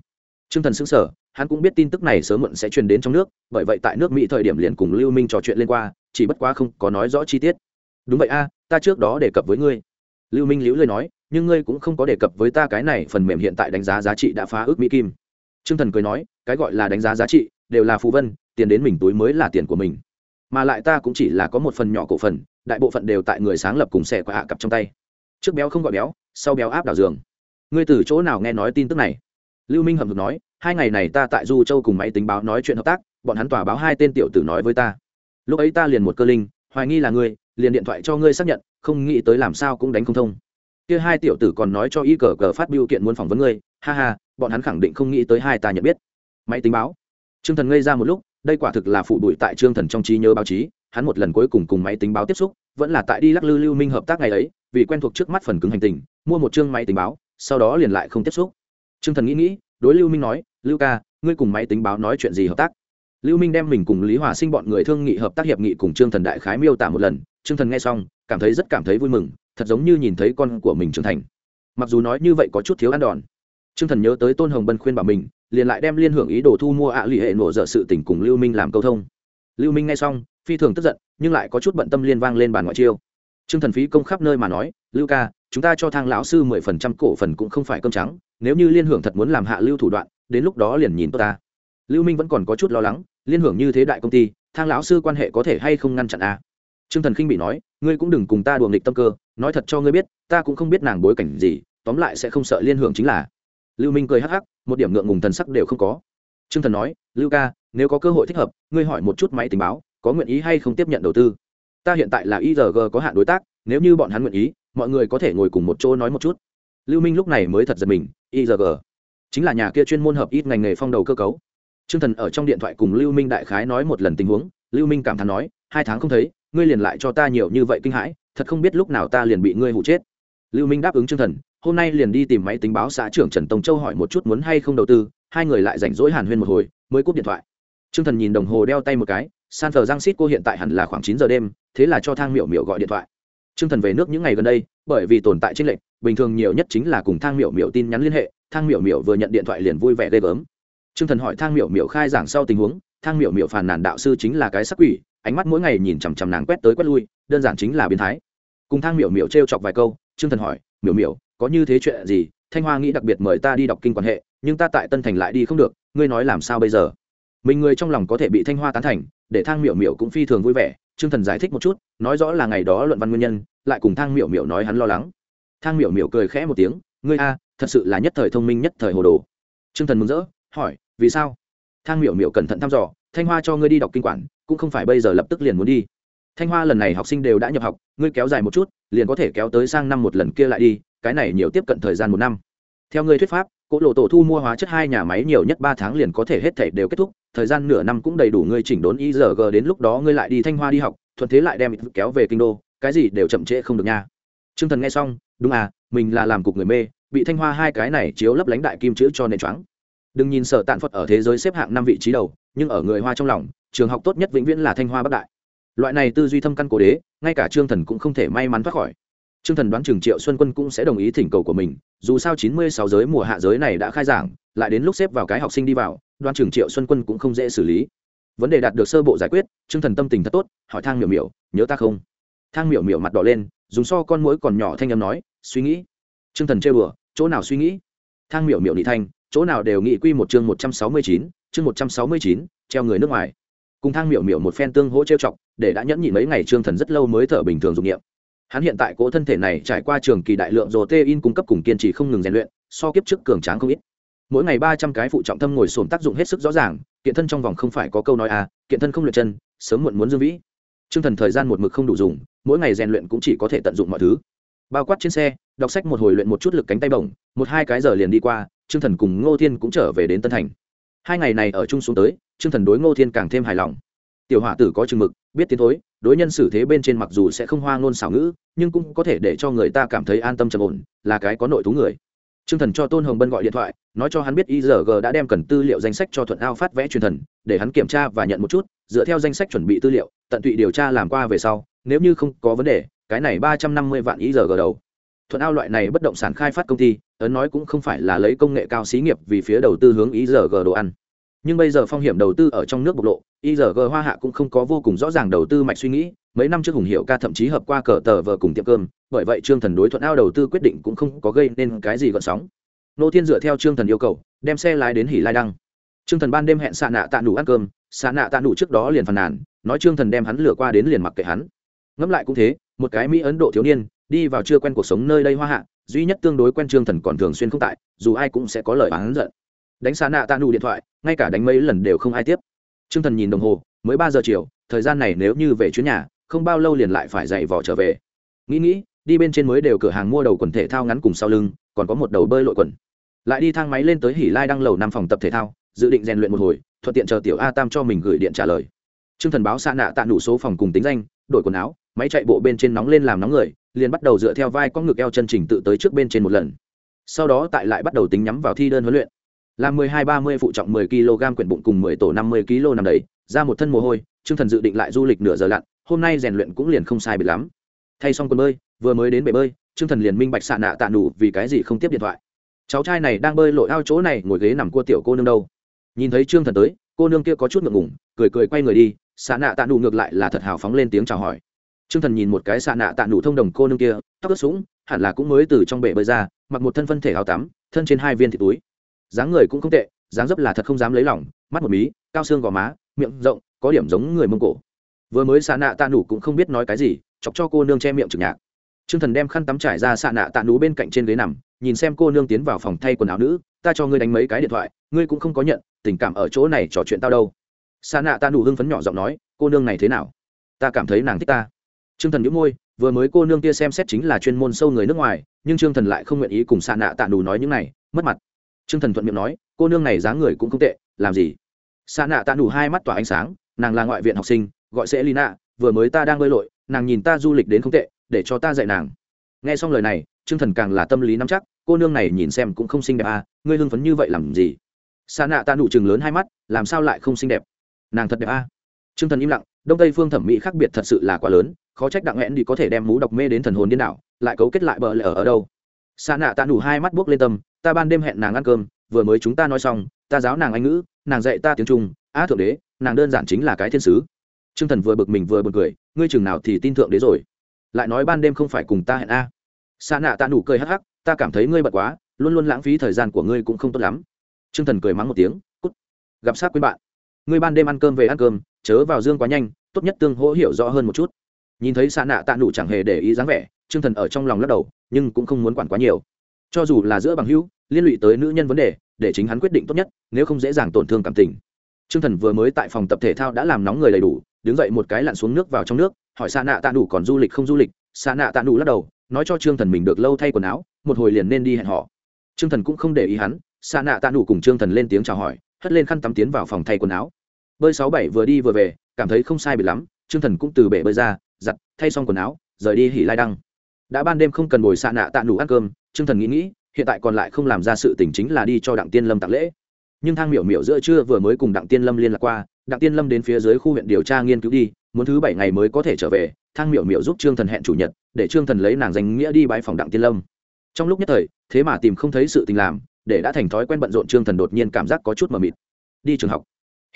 Trương thần xứng sở hắn cũng biết tin tức này sớm muộn sẽ truyền đến trong nước, bởi vậy tại nước mỹ thời điểm liền cùng lưu minh trò chuyện lên qua, chỉ bất quá không có nói rõ chi tiết. Đúng vậy a, ta trước đó đề cập với ngươi lưu minh liễu lời nói, nhưng ngươi cũng không có đề cập với ta cái này phần mềm hiện tại đánh giá giá trị đã phá ước mỹ kim. Trương thần cười nói, cái gọi là đánh giá giá trị đều là phù vân, tiền đến mình túi mới là tiền của mình. Mà lại ta cũng chỉ là có một phần nhỏ cổ phần, đại bộ phận đều tại người sáng lập cùng xẻ qua hạ cặp trong tay. Trước béo không gọi béo, sau béo áp đảo giường. Ngươi từ chỗ nào nghe nói tin tức này? Lưu minh hầm hực nói, hai ngày này ta tại du châu cùng máy tính báo nói chuyện hợp tác, bọn hắn tòa báo hai tên tiểu tử nói với ta. Lúc ấy ta liền một cơ linh hoài nghi là ngươi, liền điện thoại cho ngươi xác nhận, không nghĩ tới làm sao cũng đánh không thông. Kia hai tiểu tử còn nói cho y cờ cờ phát biểu kiện muốn phỏng vấn ngươi, ha ha, bọn hắn khẳng định không nghĩ tới hai ta nhận biết. Máy tính báo. Trương thần ngây ra một lúc, đây quả thực là phụ bụi tại trương thần trong trí nhớ báo chí, hắn một lần cuối cùng cùng máy tính báo tiếp xúc, vẫn là tại đi lắc lư lưu minh hợp tác ngày ấy, vì quen thuộc trước mắt phần cứng hành tình, mua một chương máy tính báo, sau đó liền lại không tiếp xúc. Trương thần nghĩ nghĩ, đối lưu minh nói, lưu ca, ngươi cùng máy tính báo nói chuyện gì hợp tác? Lưu minh đem mình cùng lý hòa sinh bọn người thương nghị hợp tác hiệp nghị cùng trương thần đại khái miêu tả một lần. Trương thần nghe xong, cảm thấy rất cảm thấy vui mừng, thật giống như nhìn thấy con của mình trưởng thành. Mặc dù nói như vậy có chút thiếu ăn đòn. Trương thần nhớ tới tôn hồng bân khuyên bảo mình, liền lại đem liên hưởng ý đồ thu mua ạ à hệ nổ dở sự tình cùng lưu minh làm câu thông. Lưu minh nghe xong, phi thường tức giận, nhưng lại có chút bận tâm liên vang lên bàn ngoại chiêu. Trương thần phí công khắp nơi mà nói, lưu ca, chúng ta cho thang lão sư mười phần trăm cổ phần cũng không phải cơm trắng, nếu như liên hưởng thật muốn làm hạ lưu thủ đoạn, đến lúc đó liền nhìn tôi ta. Lưu minh vẫn còn có chút lo lắng liên hưởng như thế đại công ty, thang lão sư quan hệ có thể hay không ngăn chặn a à? trương thần khinh bị nói, ngươi cũng đừng cùng ta đùa nghịch tâm cơ, nói thật cho ngươi biết, ta cũng không biết nàng bối cảnh gì, tóm lại sẽ không sợ liên hưởng chính là. Lưu minh cười hắc hắc, một điểm ngượng ngùng thần sắc đều không có. Trương thần nói, lưu ca, nếu có cơ hội thích hợp, ngươi hỏi một chút máy tình báo, có nguyện ý hay không tiếp nhận đầu tư? Ta hiện tại là irg có hạn đối tác, nếu như bọn hắn nguyện ý, mọi người có thể ngồi cùng một chỗ nói một chút. Lưu minh lúc này mới thật giật mình irg chính là nhà kia chuyên môn hợp ít ngành nghề phong đầu cơ cấu trương thần ở trong điện thoại cùng lưu minh đại khái nói một lần tình huống, lưu minh cảm thán nói, hai tháng không thấy, ngươi liền lại cho ta nhiều như vậy kinh hãi, thật không biết lúc nào ta liền bị ngươi hụ chết. Lưu minh đáp ứng trương thần, hôm nay liền đi tìm máy tính báo xã trưởng trần tông châu hỏi một chút muốn hay không đầu tư, hai người lại rảnh rỗi hàn huyên một hồi, mới cúp điện thoại. Trương thần nhìn đồng hồ đeo tay một cái, san giang xít cô hiện tại hẳn là khoảng chín giờ đêm, thế là cho thang miểu miểu gọi điện thoại. Trương thần về nước những ngày gần đây, bởi vì tồn tại trên lệnh bình thường nhiều nhất chính là cùng thang miểu miểu tin nhắn liên hệ, thang miểu miểu vừa nhận điện thoại liền vui vẻ ghê gớm trương thần hỏi thang miểu miểu khai giảng sau tình huống, thang miểu miểu phàn nàn đạo sư chính là cái sắc quỷ, ánh mắt mỗi ngày nhìn chằm chằm nàng quét tới quét lui, đơn giản chính là biến thái. Cùng thang miểu miểu trêu chọc vài câu, trương thần hỏi, miểu miểu, có như thế chuyện gì? Thanh hoa nghĩ đặc biệt mời ta đi đọc kinh quan hệ, nhưng ta tại tân thành lại đi không được, ngươi nói làm sao bây giờ? Mình người trong lòng có thể bị thanh hoa tán thành, để thang miểu miểu cũng phi thường vui vẻ, trương thần giải thích một chút, nói rõ là ngày đó luận văn nguyên nhân, lại cùng thang miểu miểu nói hắn lo lắng. Thang miểu miểu cười khẽ một tiếng, ngươi a, thật sự là nhất thời thông minh nhất thời hồ đồ. Trương thần mừng rỡ hỏi, vì sao? Thang miểu miểu cẩn thận thăm dò, thanh hoa cho ngươi đi đọc kinh quản, cũng không phải bây giờ lập tức liền muốn đi. Thanh hoa lần này học sinh đều đã nhập học, ngươi kéo dài một chút, liền có thể kéo tới sang năm một lần kia lại đi, cái này nhiều tiếp cận thời gian một năm. Theo ngươi thuyết pháp cỗ lộ tổ thu mua hóa chất hai nhà máy nhiều nhất ba tháng liền có thể hết thể đều kết thúc, thời gian nửa năm cũng đầy đủ ngươi chỉnh đốn ý giờ g đến lúc đó ngươi lại đi thanh hoa đi học, thuận thế lại đem kéo về kinh đô, cái gì đều chậm trễ không được nha. T r ư ơ n g thần nghe xong, đúng à mình là làm cục người mê, bị thanh hoa hai cái này chiếu lấp lánh đại kim chữ cho nền choáng đừng nhìn sở tạn phật ở thế giới xếp hạng năm vị trí đầu, nhưng ở người hoa trong lòng, trường học tốt nhất vĩnh viễn là thanh hoa bắc đại. Loại này tư duy thâm căn cố đế, ngay cả trương thần cũng không thể may mắn thoát khỏi. Trương thần đoán trường triệu xuân quân cũng sẽ đồng ý thỉnh cầu của mình, dù sao chín mươi sáu giới mùa hạ giới này đã khai giảng, lại đến lúc xếp vào cái học sinh đi vào, đoán trường triệu xuân quân cũng không dễ xử lý. Vấn đề đạt được sơ bộ giải quyết, trương thần tâm tình thật tốt, hỏi thang miểu miểu, nhớ ta không? Thang miểu miểu mặt đỏ lên, dùng so con mũi còn nhỏ thanh âm nói, suy nghĩ. Trương thần trêu bừa chỗ nào suy nghĩ? Thang miểu miểu nị thanh chỗ nào đều nghị quy một chương một trăm sáu mươi chín, chương một trăm sáu mươi chín, treo người nước ngoài. Cùng thang miểu miểu một phen tương hỗ trêu chọc, để đã nhẫn nhịn mấy ngày trương thần rất lâu mới thở bình thường dụng nghiệm. Hắn hiện tại cỗ thân thể này trải qua trường kỳ đại lượng rồ tê in cung cấp cùng kiên trì không ngừng rèn luyện, so kiếp trước cường tráng không ít. Mỗi ngày ba trăm cái phụ trọng thâm ngồi sồn tác dụng hết sức rõ ràng, kiện thân trong vòng không phải có câu nói à kiện thân không luyện chân, sớm muộn muốn dương vĩ. Trương thần thời gian một mực không đủ dùng, mỗi ngày rèn luyện cũng chỉ có thể tận dụng mọi thứ. Bao quát trên xe, đọc sách một hồi luyện một chút lực cánh tay bổng, một hai cái giờ liền đi qua trương thần cùng ngô thiên cũng trở về đến tân thành. Hai ngày này ở chung xuống tới trương thần đối ngô thiên càng thêm hài lòng. Tiểu hỏa tử có chừng mực biết tiến thối đối nhân xử thế bên trên mặc dù sẽ không hoa ngôn xảo ngữ nhưng cũng có thể để cho người ta cảm thấy an tâm trầm ổn là cái có nội thú người. Trương Thần cho Tôn Hồng Bân gọi điện thoại, nói cho hắn biết igg đã đem cần tư liệu danh sách cho Thuận Ao phát vẽ truyền thần, để hắn kiểm tra và nhận một chút, dựa theo danh sách chuẩn bị tư liệu, tận tụy điều tra làm qua về sau, nếu như không có vấn đề, cái này ba trăm năm mươi vạn igg đầu. Thuận Ao loại này bất động sản khai phát công ty, ấn nói cũng không phải là lấy công nghệ cao xí nghiệp vì phía đầu tư hướng IRG đồ ăn. Nhưng bây giờ phong hiểm đầu tư ở trong nước bộc lộ igg hoa hạ cũng không có vô cùng rõ ràng đầu tư mạch suy nghĩ. Mấy năm trước hùng hiệu ca thậm chí hợp qua cờ tờ vờ cùng tiệm cơm, bởi vậy trương thần đối thuận ao đầu tư quyết định cũng không có gây nên cái gì gợn sóng. Nô thiên dựa theo trương thần yêu cầu, đem xe lái đến hỉ lai đăng. Trương thần ban đêm hẹn xạ nạ tạ đủ ăn cơm xạ nạ tạ đủ trước đó liền phàn nàn, nói trương thần đem hắn lừa qua đến liền mặc kệ hắn. Ngẫm lại cũng thế, một cái mỹ ấn độ thiếu niên, đi vào chưa quen cuộc sống nơi đây hoa hạ duy nhất tương đối quen trương thần còn thường xuyên không tại, dù ai cũng sẽ có lời bán giận. Đánh xa nạ tạ nụ điện thoại, ngay cả đánh mấy lần đều không ai tiếp. Trương thần nhìn đồng hồ, mới ba giờ chiều, thời gian này nếu như về chuyến nhà, không bao lâu liền lại phải dậy vỏ trở về. Nghĩ nghĩ, đi bên trên mới đều cửa hàng mua đầu quần thể thao ngắn cùng sau lưng, còn có một đầu bơi lội quần. Lại đi thang máy lên tới hỉ lai đăng lầu năm phòng tập thể thao, dự định rèn luyện một hồi, thuận tiện chờ tiểu a tam cho mình gửi điện trả lời. T r ư ơ n g thần báo xa nạ tạ đủ số phòng cùng tính danh, đổi quần áo, máy chạy bộ bên trên nóng lên làm nóng người liền bắt đầu dựa theo vai có ngực eo chân trình tự tới trước bên trên một lần. Sau đó tại lại bắt đầu tính nhắm vào thi đơn huấn luyện. Làm mười hai ba mươi phụ trọng mười kg quyển bụng cùng mười tổ năm mươi kg nằm đầy, ra một thân mồ hôi, trương thần dự định lại du lịch nửa giờ lặn, hôm nay rèn luyện cũng liền không sai biệt lắm. Thay xong quần bơi, vừa mới đến bể bơi, trương thần liền minh bạch xạ nạ tạ nủ vì cái gì không tiếp điện thoại. Cháu trai này đang bơi lội ao chỗ này ngồi ghế nằm cua tiểu cô nương đâu. Nhìn thấy trương thần tới, cô nương kia có chút ngượng ngủng cười cười quay người đi, xạ nạ tạ nụ ngược lại là thật hào phóng lên tiếng chào hỏi trương thần nhìn một cái xạ nạ tạ nụ thông đồng cô nương kia, tóc ướt sũng, hẳn là cũng mới từ trong bể bơi ra, mặc một thân phân thể áo tắm, thân trên hai viên thịt túi. Dáng người cũng không tệ, dáng dấp là thật không dám lấy lòng, mắt một mí, cao xương gò má, miệng rộng, có điểm giống người mông cổ. Vừa mới xạ nạ tạ nụ cũng không biết nói cái gì, chọc cho cô nương che miệng trực nhạc. Trương thần đem khăn tắm trải ra xạ nạ tạ nụ bên cạnh trên ghế nằm, nhìn xem cô nương tiến vào phòng thay quần áo nữ, ta cho ngươi đánh mấy cái điện thoại, ngươi cũng không có nhận, tình cảm ở chỗ này trò chuyện tao đâu. Xạ nạ tạ nụ hưng phấn nhỏ giọng nói, cô nương này thế nào? Ta cảm thấy nàng thích ta. Trương thần nhíu môi, vừa mới cô nương kia xem xét chính là chuyên môn sâu người nước ngoài, nhưng Trương thần lại không nguyện ý cùng Sa nạ tạ nụ nói những này, mất mặt. Trương thần thuận miệng nói, cô nương này dáng người cũng không tệ, làm gì? Sa nạ tạ nụ hai mắt tỏa ánh sáng, nàng là ngoại viện học sinh, gọi sẽ lina, vừa mới ta đang bơi lội, nàng nhìn ta du lịch đến không tệ, để cho ta dạy nàng. Nghe xong lời này, trương thần càng là tâm lý nắm chắc, cô nương này nhìn xem cũng không xinh đẹp à ngươi hưng phấn như vậy làm gì? Sa nạ Tạ nụ trừng lớn hai mắt, làm sao lại không xinh đẹp? Nàng thật đẹp à? Trương thần im lặng đông tây phương thẩm mỹ khác biệt thật sự là quá lớn khó trách đặng nghẽn đi có thể đem mũ độc mê đến thần hồn điên đảo lại cấu kết lại bờ lệ ở, ở đâu. Xa nạ ta đủ hai mắt buốc lên tâm ta ban đêm hẹn nàng ăn cơm vừa mới chúng ta nói xong ta giáo nàng anh ngữ nàng dạy ta tiếng trung á thượng đế nàng đơn giản chính là cái thiên sứ. T r ư ơ n g thần vừa bực mình vừa bực cười ngươi chừng nào thì tin thượng đế rồi. Lại nói ban đêm không phải cùng ta hẹn a. À. xa nạ ta đủ cười hắc hắc ta cảm thấy ngươi bật quá luôn luôn lãng phí thời gian của ngươi cũng không tốt lắm. T r ư ơ n g thần cười mắng một tiếng cút gặp sát quên bạn. Ngươi ban đêm ăn cơm về ăn cơm chớ vào dương quá nhanh tốt nhất tương hỗ hiểu rõ hơn một chút nhìn thấy xa nạ tạ nụ chẳng hề để ý dáng vẻ t r ư ơ n g thần ở trong lòng lắc đầu nhưng cũng không muốn quản quá nhiều cho dù là giữa bằng hữu liên lụy tới nữ nhân vấn đề để chính hắn quyết định tốt nhất nếu không dễ dàng tổn thương cảm tình Trương Thần vừa mới tại phòng tập thể thao đã làm nóng người đầy đủ, đứng dậy một cái lặn xuống nước vào trong nước, hỏi Sa Nạ Tạ Nụ còn du lịch không du lịch, Sa Nạ Tạ Nụ lắc đầu, nói cho Trương Thần mình được lâu thay quần áo, một hồi liền nên đi hẹn họ. Trương Thần cũng không để ý hắn, Sa Nạ Tạ Nụ cùng Trương Thần lên tiếng chào hỏi, hất lên khăn tắm tiến vào phòng thay quần áo. Bơi sáu bảy vừa đi vừa về, cảm thấy không sai biệt lắm, Trương Thần cũng từ bể bơi ra, giặt, thay xong quần áo, rời đi hỉ lai đăng. Đã ban đêm không cần bồi Sa Nạ Tạ Đủ ăn cơm, Trương Thần nghĩ nghĩ, hiện tại còn lại không làm ra sự tình chính là đi cho Đặng Tiên Lâm tặng lễ. Nhưng thang miểu miểu giữa trưa vừa mới cùng đặng tiên lâm liên lạc qua đặng tiên lâm đến phía dưới khu huyện điều tra nghiên cứu đi muốn thứ bảy ngày mới có thể trở về thang miểu miểu giúp trương thần hẹn chủ nhật để trương thần lấy nàng danh nghĩa đi bãi phòng đặng tiên lâm. Trong lúc nhất thời thế mà tìm không thấy sự tình làm để đã thành thói quen bận rộn trương thần đột nhiên cảm giác có chút mờ mịt. Đi trường học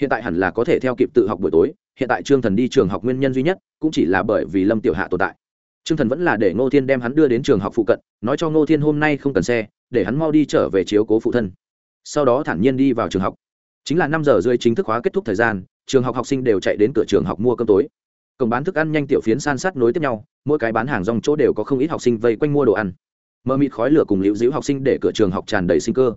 hiện tại hẳn là có thể theo kịp tự học buổi tối, hiện tại trương thần đi trường học nguyên nhân duy nhất cũng chỉ là bởi vì lâm tiểu hạ tồn tại. Trương thần vẫn là để ngô thiên đem hắn đưa đến trường học phụ cận, nói cho ngô thiên hôm nay không cần xe, để hắn mau đi trở về chiếu cố phụ thân. Sau đó thản nhiên đi vào trường học. Chính là năm giờ rưỡi chính thức hóa kết thúc thời gian, trường học học sinh đều chạy đến cửa trường học mua cơm tối. Cổng bán thức ăn nhanh tiểu phiến san sát nối tiếp nhau, mỗi cái bán hàng rong chỗ đều có không ít học sinh vây quanh mua đồ ăn. Mờ mịt khói lửa cùng liễu dĩu học sinh để cửa trường học tràn đầy sinh cơ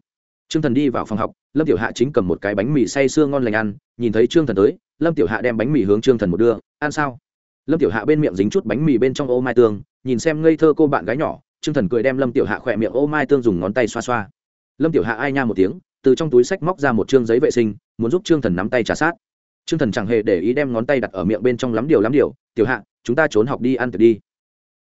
trương thần đi vào phòng học, lâm tiểu hạ chính cầm một cái bánh mì say sưa ngon lành ăn, nhìn thấy trương thần tới, lâm tiểu hạ đem bánh mì hướng trương thần một đưa, ăn sao? Lâm tiểu hạ bên miệng dính chút bánh mì bên trong ô mai tương, nhìn xem ngây thơ cô bạn gái nhỏ, trương thần cười đem lâm tiểu hạ khỏe miệng ô mai tương dùng ngón tay xoa xoa. Lâm tiểu hạ ai nha một tiếng, từ trong túi sách móc ra một chương giấy vệ sinh, muốn giúp trương thần nắm tay trả sát. Trương thần chẳng hề để ý đem ngón tay đặt ở miệng bên trong lắm điều lắm điều, tiểu hạ, chúng ta trốn học đi ăn tiệc đi.